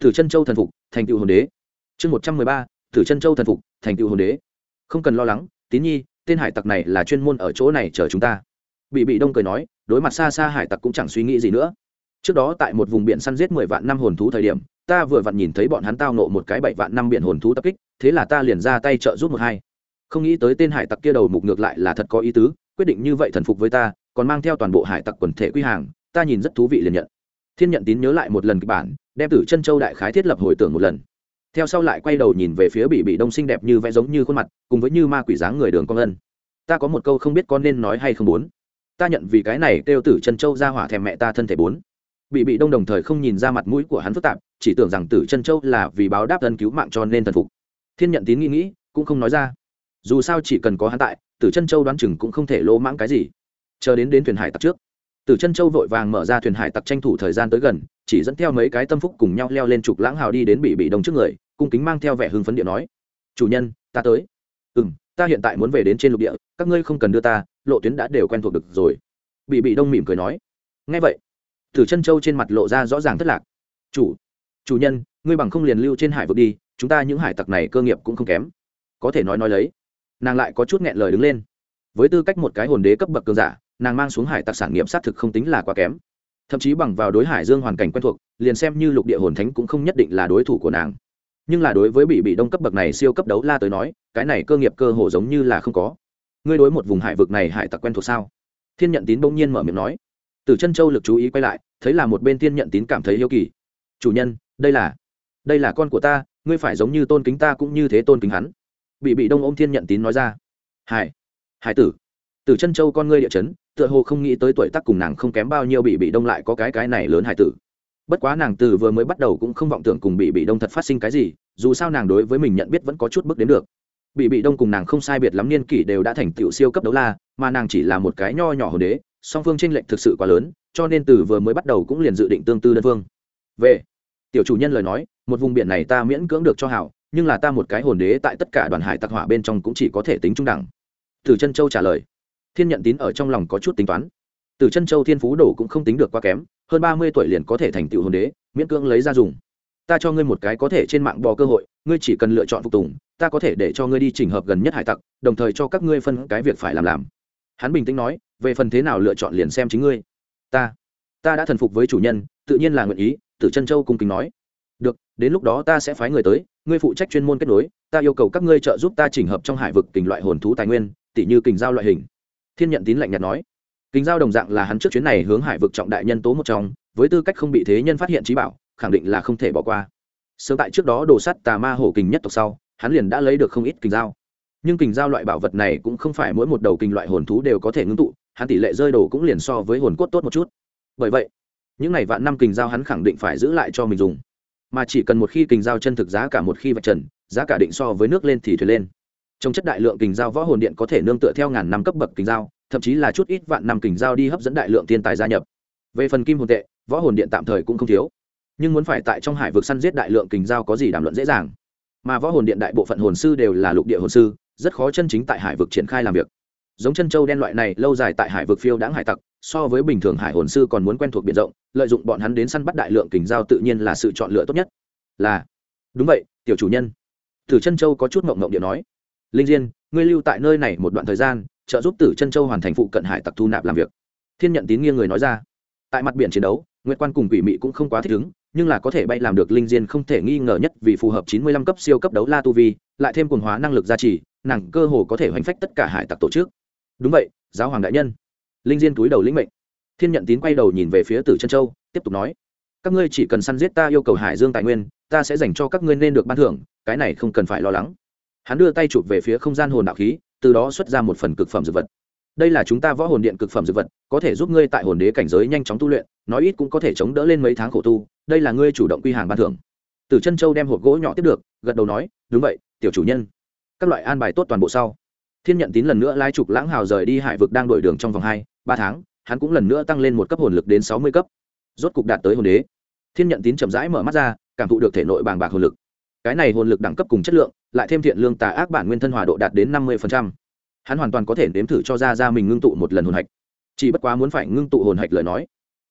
Thử chân châu thần phục, thành tựu hồn đế. Chương một trăm mười ba, thử chân châu thần phục, thành tựu hồn đế. Không cần lo lắng, tín nhi, tên hải tặc này là chuyên môn ở chỗ này chờ chúng ta. Bị bị đông cười nói, đối mặt xa xa hải tặc cũng chẳng suy nghĩ gì nữa. Trước đó tại một vùng biển săn giết mười vạn năm hồn thú thời điểm, ta vừa vặn nhìn thấy bọn hắn tao nộ một cái bảy vạn năm biển hồn thú tập kích, thế là ta liền ra tay trợ giúp một hai. Không nghĩ tới tên hải tặc kia đầu mục ngược lại là thật có ý tứ, quyết định như vậy thần phục với ta, còn mang theo toàn bộ hải tặc quần thể quy hàng, ta nhìn rất thú vị liền nhận thiên nhận tín nhớ lại một lần kịch bản, đem tử chân châu đại khái thiết lập hồi tưởng một lần. Theo sau lại quay đầu nhìn về phía bị bị đông xinh đẹp như vẽ giống như khuôn mặt, cùng với như ma quỷ dáng người đường con ân. Ta có một câu không biết con nên nói hay không muốn. Ta nhận vì cái này kêu tử chân châu ra hỏa thèm mẹ ta thân thể bốn. Bị bị đông đồng thời không nhìn ra mặt mũi của hắn phức tạp, chỉ tưởng rằng tử chân châu là vì báo đáp ân cứu mạng cho nên thần phục. Thiên nhận tín nghĩ nghĩ, cũng không nói ra. Dù sao chỉ cần có hắn tại, tử chân châu đoán chừng cũng không thể lỗ mãng cái gì. Chờ đến đến thuyền hải tặc trước tử chân châu vội vàng mở ra thuyền hải tặc tranh thủ thời gian tới gần, chỉ dẫn theo mấy cái tâm phúc cùng nhau leo lên trục lãng hào đi đến bị bị đông trước người, cung kính mang theo vẻ hưng phấn điện nói, chủ nhân, ta tới. Ừ m ta hiện tại muốn về đến trên lục địa, các ngươi không cần đưa ta, lộ tuyến đã đều quen thuộc được rồi. Bị bị đông mỉm cười nói. Ngay vậy. Tử chân châu trên mặt lộ ra rõ ràng thất lạc. Chủ chủ nhân, ngươi bằng không liền lưu trên hải vực đi, chúng ta những hải tặc này cơ nghiệp cũng không kém. Có thể nói nói lấy, nàng lại có chút nghẹn lời đứng lên. Với tư cách một cái hồn đế cấp bậc cường giả nàng mang xuống hải tặc sản nghiệp xác thực không tính là quá kém. Thậm chí bằng vào đối hải dương hoàn cảnh quen thuộc, liền xem như lục địa hồn thánh cũng không nhất định là đối thủ của nàng. Nhưng là đối với bị bị đông cấp bậc này siêu cấp đấu la tới nói, cái này cơ nghiệp cơ hồ giống như là không có. Ngươi đối một vùng hải vực này hải tặc quen thuộc sao? Thiên nhận tín bỗng nhiên mở miệng nói. Từ chân châu lực chú ý quay lại, thấy là một bên thiên nhận tín cảm thấy yêu kỳ. Chủ nhân, đây là đây là con của ta, ngươi phải giống như tôn kính ta cũng như thế tôn kính hắn. Bị bị đông ôm thiên nhận tín nói ra. Hải hải tử từ chân châu con ngươi địa chấn, tựa hồ không nghĩ tới tuổi tác cùng nàng không kém bao nhiêu bị bị đông lại có cái cái này lớn hải tử. Bất quá nàng từ vừa mới bắt đầu cũng không vọng tưởng cùng bị bị đông thật phát sinh cái gì, dù sao nàng đối với mình nhận biết vẫn có chút bước đến được. Bị bị đông cùng nàng không sai biệt lắm niên kỷ đều đã thành tựu siêu cấp đấu la, mà nàng chỉ là một cái nho nhỏ hồn đế, song phương tranh lệch thực sự quá lớn, cho nên từ vừa mới bắt đầu cũng liền dự định tương tư đơn phương. Về, tiểu chủ nhân lời nói, một vùng biển này ta miễn cưỡng được cho hảo, nhưng là ta một cái hồn đế tại tất cả đoàn hải tặc hỏa bên trong cũng chỉ có thể tính trung đẳng. Từ chân châu trả lời thiên nhận tín ở trong lòng có chút tính toán. Từ chân châu thiên phú đồ cũng không tính được quá kém, hơn ba mươi tuổi liền có thể thành tựu hồn đế, miễn cưỡng lấy ra dùng. Ta cho ngươi một cái có thể trên mạng bò cơ hội, ngươi chỉ cần lựa chọn phục tùng, ta có thể để cho ngươi đi trình hợp gần nhất hải tặc, đồng thời cho các ngươi phân cái việc phải làm làm. Hắn bình tĩnh nói, về phần thế nào lựa chọn liền xem chính ngươi. Ta ta đã thần phục với chủ nhân, tự nhiên là nguyện ý tử chân châu cung kính nói. Được, đến lúc đó ta sẽ phái người tới, ngươi phụ trách chuyên môn kết nối, ta yêu cầu các ngươi trợ giúp ta chỉnh hợp trong hải vực kình loại hồn thú tài nguyên tỷ như kình giao loại hình thiên nhận tín lạnh nhạt nói. Kình giao đồng dạng là hắn trước chuyến này hướng hải vực trọng đại nhân tố một trong, với tư cách không bị thế nhân phát hiện trí bảo, khẳng định là không thể bỏ qua. Sớm tại trước đó đồ sắt tà ma hổ kình nhất tộc sau, hắn liền đã lấy được không ít kình giao. Nhưng kình giao loại bảo vật này cũng không phải mỗi một đầu kình loại hồn thú đều có thể ngưng tụ, hắn tỷ lệ rơi đồ cũng liền so với hồn cốt tốt một chút. Bởi vậy, những ngày vạn năm kình giao hắn khẳng định phải giữ lại cho mình dùng. Mà chỉ cần một khi kình giao chân thực giá cả một khi vạch trần, giá cả định so với nước lên thì thuyền lên trong chất đại lượng kình giao võ hồn điện có thể nương tựa theo ngàn năm cấp bậc kình giao, thậm chí là chút ít vạn năm kình giao đi hấp dẫn đại lượng thiên tài gia nhập. Về phần kim hồn tệ, võ hồn điện tạm thời cũng không thiếu. Nhưng muốn phải tại trong hải vực săn giết đại lượng kình giao có gì đàm luận dễ dàng. Mà võ hồn điện đại bộ phận hồn sư đều là lục địa hồn sư, rất khó chân chính tại hải vực triển khai làm việc. Giống chân châu đen loại này lâu dài tại hải vực phiêu đáng hải tặc, so với bình thường hải hồn sư còn muốn quen thuộc biển rộng, lợi dụng bọn hắn đến săn bắt đại lượng kình giao tự nhiên là sự chọn lựa tốt nhất. Là, đúng vậy, tiểu chủ nhân. Tử chân châu có chút mộng mộng điện nói linh diên, ngươi lưu tại nơi này một đoạn thời gian, trợ giúp tử chân châu hoàn thành phụ cận hải tặc thu nạp làm việc. Thiên nhận tín nghiêng người nói ra. Tại mặt biển chiến đấu nguyễn quan cùng quỷ mị cũng không quá thích ứng, nhưng là có thể bay làm được linh diên không thể nghi ngờ nhất vì phù hợp chín mươi lăm cấp siêu cấp đấu la tu vi, lại thêm quần hóa năng lực gia trì, nàng cơ hồ có thể hoành phách tất cả hải tặc tổ chức. Đúng vậy, giáo hoàng đại nhân. Linh diên túi đầu lĩnh mệnh. Thiên nhận tín quay đầu nhìn về phía tử chân châu, tiếp tục nói. Các ngươi chỉ cần săn giết ta yêu cầu hải dương tài nguyên, ta sẽ dành cho các ngươi nên được ban thưởng, cái này không cần phải lo lắng hắn đưa tay chụp về phía không gian hồn đạo khí, từ đó xuất ra một phần cực phẩm dược vật. Đây là chúng ta võ hồn điện cực phẩm dược vật, có thể giúp ngươi tại hồn đế cảnh giới nhanh chóng tu luyện, nói ít cũng có thể chống đỡ lên mấy tháng khổ tu, đây là ngươi chủ động quy hàng ban thưởng. Tử chân châu đem hộp gỗ nhỏ tiếp được, gật đầu nói, đúng vậy, tiểu chủ nhân. Các loại an bài tốt toàn bộ sau. Thiên nhận tín lần nữa lai trục lãng hào rời đi hải vực đang đổi đường trong vòng hai, ba tháng, hắn cũng lần nữa tăng lên một cấp hồn lực đến sáu mươi cấp. Rốt cục đạt tới hồn đế. Thiên nhận tín chậm rãi mở mắt ra, cảm thụ được thể nội bàng bạc hồn lực cái này hồn lực đẳng cấp cùng chất lượng, lại thêm thiện lương tà ác bản nguyên thân hòa độ đạt đến năm mươi hắn hoàn toàn có thể nếm thử cho ra ra mình ngưng tụ một lần hồn hạch. Chỉ bất quá muốn phải ngưng tụ hồn hạch lời nói,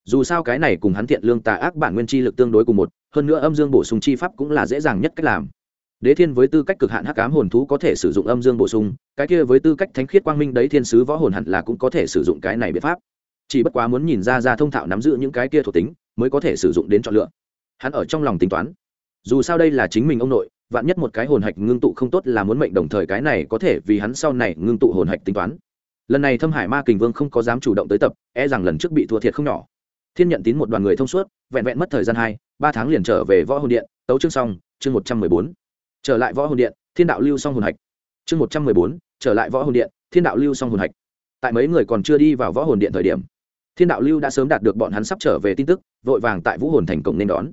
dù sao cái này cùng hắn thiện lương tà ác bản nguyên chi lực tương đối cùng một, hơn nữa âm dương bổ sung chi pháp cũng là dễ dàng nhất cách làm. Đế thiên với tư cách cực hạn hắc ám hồn thú có thể sử dụng âm dương bổ sung, cái kia với tư cách thánh khiết quang minh đấy thiên sứ võ hồn hẳn là cũng có thể sử dụng cái này biện pháp. Chỉ bất quá muốn nhìn ra ra thông thạo nắm giữ những cái kia thuộc tính, mới có thể sử dụng đến chọn lựa. Hắn ở trong lòng tính toán dù sao đây là chính mình ông nội, vạn nhất một cái hồn hạch ngưng tụ không tốt là muốn mệnh đồng thời cái này có thể vì hắn sau này ngưng tụ hồn hạch tính toán. Lần này thâm hải ma kình vương không có dám chủ động tới tập e rằng lần trước bị thua thiệt không nhỏ. Thiên nhận tín một đoàn người thông suốt, vẹn vẹn mất thời gian hai, ba tháng liền trở về võ hồn điện, tấu chương xong, chương một trăm mười bốn. Trở lại võ hồn điện, thiên đạo lưu xong hồn hạch. Chương một trăm mười bốn, trở lại võ hồn điện, thiên đạo lưu xong hồn hạch. Tại mấy người còn chưa đi vào võ hồn điện thời điểm, thiên đạo lưu đã sớm đạt được bọn hắn sắp trở về tin tức, vội vàng tại vũ hồn thành cổng nên đón.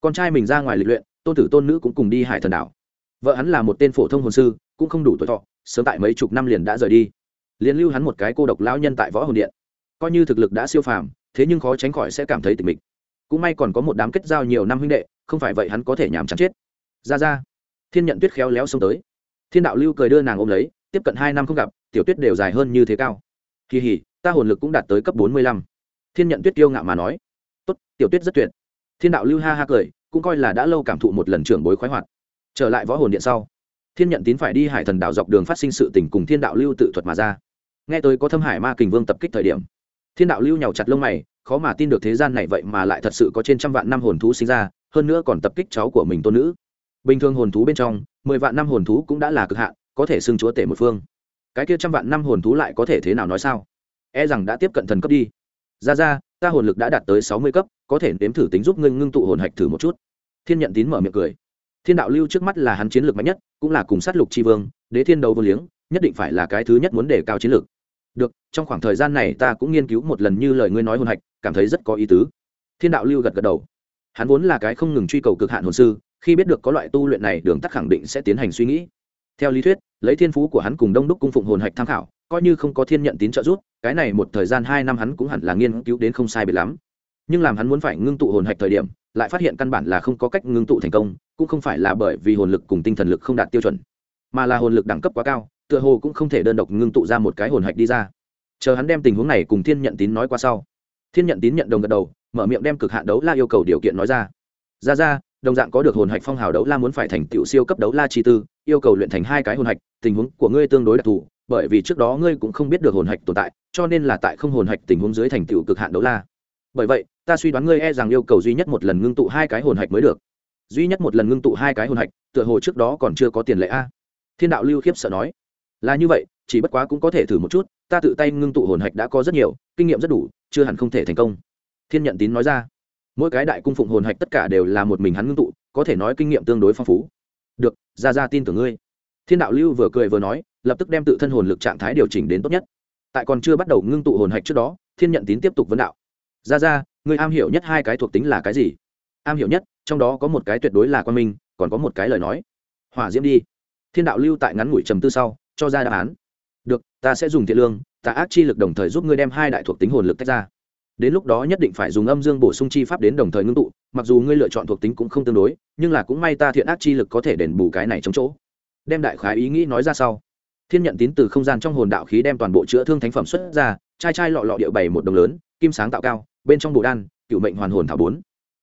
Con trai mình ra ngoài lịch luyện tôn tử tôn nữ cũng cùng đi hải thần đảo. Vợ hắn là một tên phổ thông hồn sư, cũng không đủ tuổi thọ, sớm tại mấy chục năm liền đã rời đi. Liền lưu hắn một cái cô độc lão nhân tại võ hồn điện. Coi như thực lực đã siêu phàm, thế nhưng khó tránh khỏi sẽ cảm thấy tịch mịch. Cũng may còn có một đám kết giao nhiều năm huynh đệ, không phải vậy hắn có thể nhàm chán chết. Ra ra. Thiên nhận tuyết khéo léo xông tới. Thiên đạo lưu cười đưa nàng ôm lấy, tiếp cận hai năm không gặp, tiểu tuyết đều dài hơn như thế cao. Kỳ hỉ, ta hồn lực cũng đạt tới cấp bốn mươi lăm. Thiên nhận tuyết kiêu ngạo mà nói. Tốt, tiểu tuyết rất tuyệt. Thiên đạo lưu ha ha cười cũng coi là đã lâu cảm thụ một lần trưởng bối khoái hoạt. Trở lại võ hồn điện sau, thiên nhận tín phải đi hải thần đảo dọc đường phát sinh sự tình cùng thiên đạo lưu tự thuật mà ra. Nghe tới có thâm hải ma kình vương tập kích thời điểm, thiên đạo lưu nhào chặt lông mày, khó mà tin được thế gian này vậy mà lại thật sự có trên trăm vạn năm hồn thú sinh ra, hơn nữa còn tập kích cháu của mình tôn nữ. Bình thường hồn thú bên trong, mười vạn năm hồn thú cũng đã là cực hạn, có thể xưng chúa tể một phương. Cái kia trăm vạn năm hồn thú lại có thể thế nào nói sao? E rằng đã tiếp cận thần cấp đi. Ra ra, ta hồn lực đã đạt tới sáu mươi cấp có thể nếm thử tính giúp ngươi ngưng tụ hồn hạch thử một chút. Thiên nhận tín mở miệng cười. Thiên đạo lưu trước mắt là hắn chiến lược mạnh nhất, cũng là cùng sát lục tri vương, đế thiên đấu vô liếng, nhất định phải là cái thứ nhất muốn đề cao chiến lược. Được, trong khoảng thời gian này ta cũng nghiên cứu một lần như lời ngươi nói hồn hạch, cảm thấy rất có ý tứ. Thiên đạo lưu gật gật đầu. Hắn vốn là cái không ngừng truy cầu cực hạn hồn sư, khi biết được có loại tu luyện này, đường tắc khẳng định sẽ tiến hành suy nghĩ. Theo lý thuyết, lấy thiên phú của hắn cùng đông đúc cung phụng hồn hạch tham khảo, coi như không có thiên nhận tín trợ giúp, cái này một thời gian hai năm hắn cũng hẳn là nghiên cứu đến không sai biệt lắm nhưng làm hắn muốn phải ngưng tụ hồn hạch thời điểm, lại phát hiện căn bản là không có cách ngưng tụ thành công, cũng không phải là bởi vì hồn lực cùng tinh thần lực không đạt tiêu chuẩn, mà là hồn lực đẳng cấp quá cao, tựa hồ cũng không thể đơn độc ngưng tụ ra một cái hồn hạch đi ra. Chờ hắn đem tình huống này cùng thiên nhận tín nói qua sau, thiên nhận tín nhận đồng gật đầu, mở miệng đem cực hạn đấu la yêu cầu điều kiện nói ra. Ra ra, đồng dạng có được hồn hạch phong hào đấu la muốn phải thành tựu siêu cấp đấu la chi tư, yêu cầu luyện thành hai cái hồn hạch, tình huống của ngươi tương đối đặc thù, bởi vì trước đó ngươi cũng không biết được hồn hạch tồn tại, cho nên là tại không hồn hạch tình huống dưới thành tựu cực hạn đấu la bởi vậy, ta suy đoán ngươi e rằng yêu cầu duy nhất một lần ngưng tụ hai cái hồn hạch mới được. Duy nhất một lần ngưng tụ hai cái hồn hạch, tựa hồ trước đó còn chưa có tiền lệ a. Thiên đạo lưu khiếp sợ nói. Là như vậy, chỉ bất quá cũng có thể thử một chút, ta tự tay ngưng tụ hồn hạch đã có rất nhiều, kinh nghiệm rất đủ, chưa hẳn không thể thành công. Thiên nhận tín nói ra. Mỗi cái đại cung phụng hồn hạch tất cả đều là một mình hắn ngưng tụ, có thể nói kinh nghiệm tương đối phong phú. Được, ra ra tin tưởng ngươi. Thiên đạo lưu vừa cười vừa nói, lập tức đem tự thân hồn lực trạng thái điều chỉnh đến tốt nhất. Tại còn chưa bắt đầu ngưng tụ hồn hạch trước đó, thiên nhận tín tiếp tục vấn đạo ra ra, ngươi am hiểu nhất hai cái thuộc tính là cái gì? Am hiểu nhất, trong đó có một cái tuyệt đối là quan minh, còn có một cái lời nói. Hỏa diễm đi. Thiên đạo lưu tại ngắn ngủi trầm tư sau, cho ra đáp án. Được, ta sẽ dùng thiện lương ta ác chi lực đồng thời giúp ngươi đem hai đại thuộc tính hồn lực tách ra. Đến lúc đó nhất định phải dùng âm dương bổ sung chi pháp đến đồng thời ngưng tụ, mặc dù ngươi lựa chọn thuộc tính cũng không tương đối, nhưng là cũng may ta thiện ác chi lực có thể đền bù cái này chống chỗ. Đem đại khái ý nghĩ nói ra sau. Thiên nhận tín từ không gian trong hồn đạo khí đem toàn bộ chữa thương thánh phẩm xuất ra, chai chai lọ lọ điệu bày một đồng lớn, kim sáng tạo cao bên trong bộ đan, cựu mệnh hoàn hồn thảo bốn.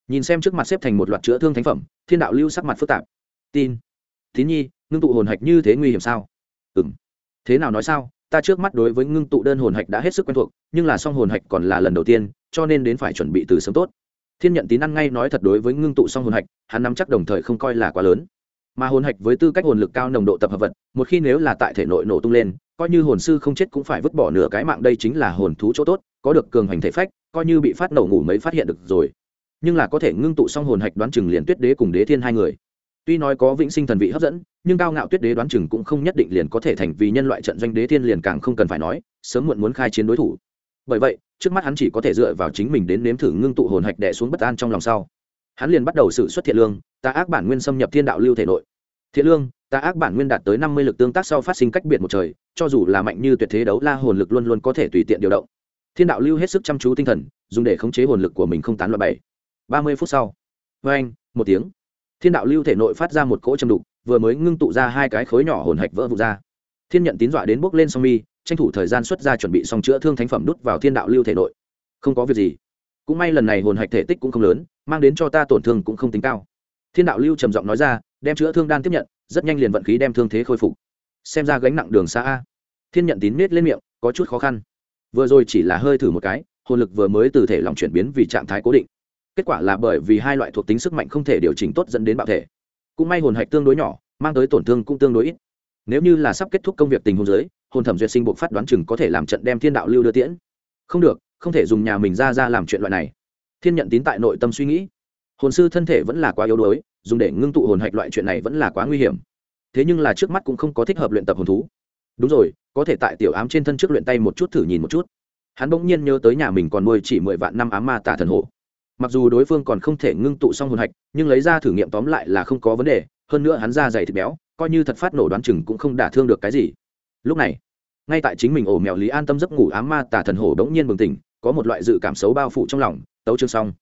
Nhìn xem trước mặt xếp thành một loạt chữa thương thánh phẩm, thiên đạo lưu sắc mặt phức tạp. Tin. Tín nhi, ngưng tụ hồn hạch như thế nguy hiểm sao? Ừ m thế nào nói sao? Ta trước mắt đối với ngưng tụ đơn hồn hạch đã hết sức quen thuộc, nhưng là song hồn hạch còn là lần đầu tiên, cho nên đến phải chuẩn bị từ sớm tốt. Thiên nhận tín ăn ngay nói thật đối với ngưng tụ song hồn hạch, hắn nắm chắc đồng thời không coi là quá lớn. Mà hồn hạch với tư cách hồn lực cao nồng độ tập hợp vật, một khi nếu là tại thể nội nổ tung lên, coi như hồn sư không chết cũng phải vứt bỏ nửa cái mạng, đây chính là hồn thú chỗ tốt có được cường hành thể phách, coi như bị phát nổ ngủ mấy phát hiện được rồi. Nhưng là có thể ngưng tụ xong hồn hạch đoán chừng liền tuyết đế cùng đế thiên hai người. Tuy nói có vĩnh sinh thần vị hấp dẫn, nhưng cao ngạo tuyết đế đoán chừng cũng không nhất định liền có thể thành vì nhân loại trận doanh đế thiên liền càng không cần phải nói, sớm muộn muốn khai chiến đối thủ. Bởi vậy, trước mắt hắn chỉ có thể dựa vào chính mình đến nếm thử ngưng tụ hồn hạch đẻ xuống bất an trong lòng sau. Hắn liền bắt đầu sự xuất thiện lương ta ác bản nguyên xâm nhập thiên đạo lưu thể nội. Thiện lương ta ác bản nguyên đạt tới năm mươi lực tương tác sau phát sinh cách biệt một trời, cho dù là mạnh như tuyệt thế đấu la hồn lực luôn luôn có thể tùy tiện điều động thiên đạo lưu hết sức chăm chú tinh thần, dùng để khống chế hồn lực của mình không tán loại bảy. Ba mươi phút sau. Vê anh, một tiếng. Thiên đạo lưu thể nội phát ra một cỗ châm đục, vừa mới ngưng tụ ra hai cái khối nhỏ hồn hạch vỡ vụt ra. Thiên nhận tín dọa đến bốc lên song mi, tranh thủ thời gian xuất ra chuẩn bị xong chữa thương thánh phẩm đút vào thiên đạo lưu thể nội. Không có việc gì. Cũng may lần này hồn hạch thể tích cũng không lớn, mang đến cho ta tổn thương cũng không tính cao. Thiên đạo lưu trầm giọng nói ra, đem chữa thương đan tiếp nhận, rất nhanh liền vận khí đem thương thế khôi phục. Xem ra gánh nặng đường xa a. Thiên nhận tín miết lên miệng, có chút khó khăn vừa rồi chỉ là hơi thử một cái, hồn lực vừa mới từ thể lòng chuyển biến vì trạng thái cố định. Kết quả là bởi vì hai loại thuộc tính sức mạnh không thể điều chỉnh tốt dẫn đến bạo thể. Cũng may hồn hạch tương đối nhỏ, mang tới tổn thương cũng tương đối ít. Nếu như là sắp kết thúc công việc tình hôn giới hồn thẩm duyệt sinh buộc phát đoán chừng có thể làm trận đem thiên đạo lưu đưa tiễn. Không được, không thể dùng nhà mình ra ra làm chuyện loại này. Thiên nhận tín tại nội tâm suy nghĩ. Hồn sư thân thể vẫn là quá yếu đuối, dùng để ngưng tụ hồn hạch loại chuyện này vẫn là quá nguy hiểm. Thế nhưng là trước mắt cũng không có thích hợp luyện tập hồn thú đúng rồi, có thể tại tiểu ám trên thân trước luyện tay một chút thử nhìn một chút. Hắn bỗng nhiên nhớ tới nhà mình còn nuôi chỉ mười vạn năm ám ma tả thần hổ. Mặc dù đối phương còn không thể ngưng tụ xong hồn hạch, nhưng lấy ra thử nghiệm tóm lại là không có vấn đề, hơn nữa hắn ra dày thịt béo, coi như thật phát nổ đoán chừng cũng không đả thương được cái gì. Lúc này, ngay tại chính mình ổ mèo lý an tâm giấc ngủ ám ma tả thần hổ bỗng nhiên bừng tỉnh, có một loại dự cảm xấu bao phủ trong lòng, tấu chương xong.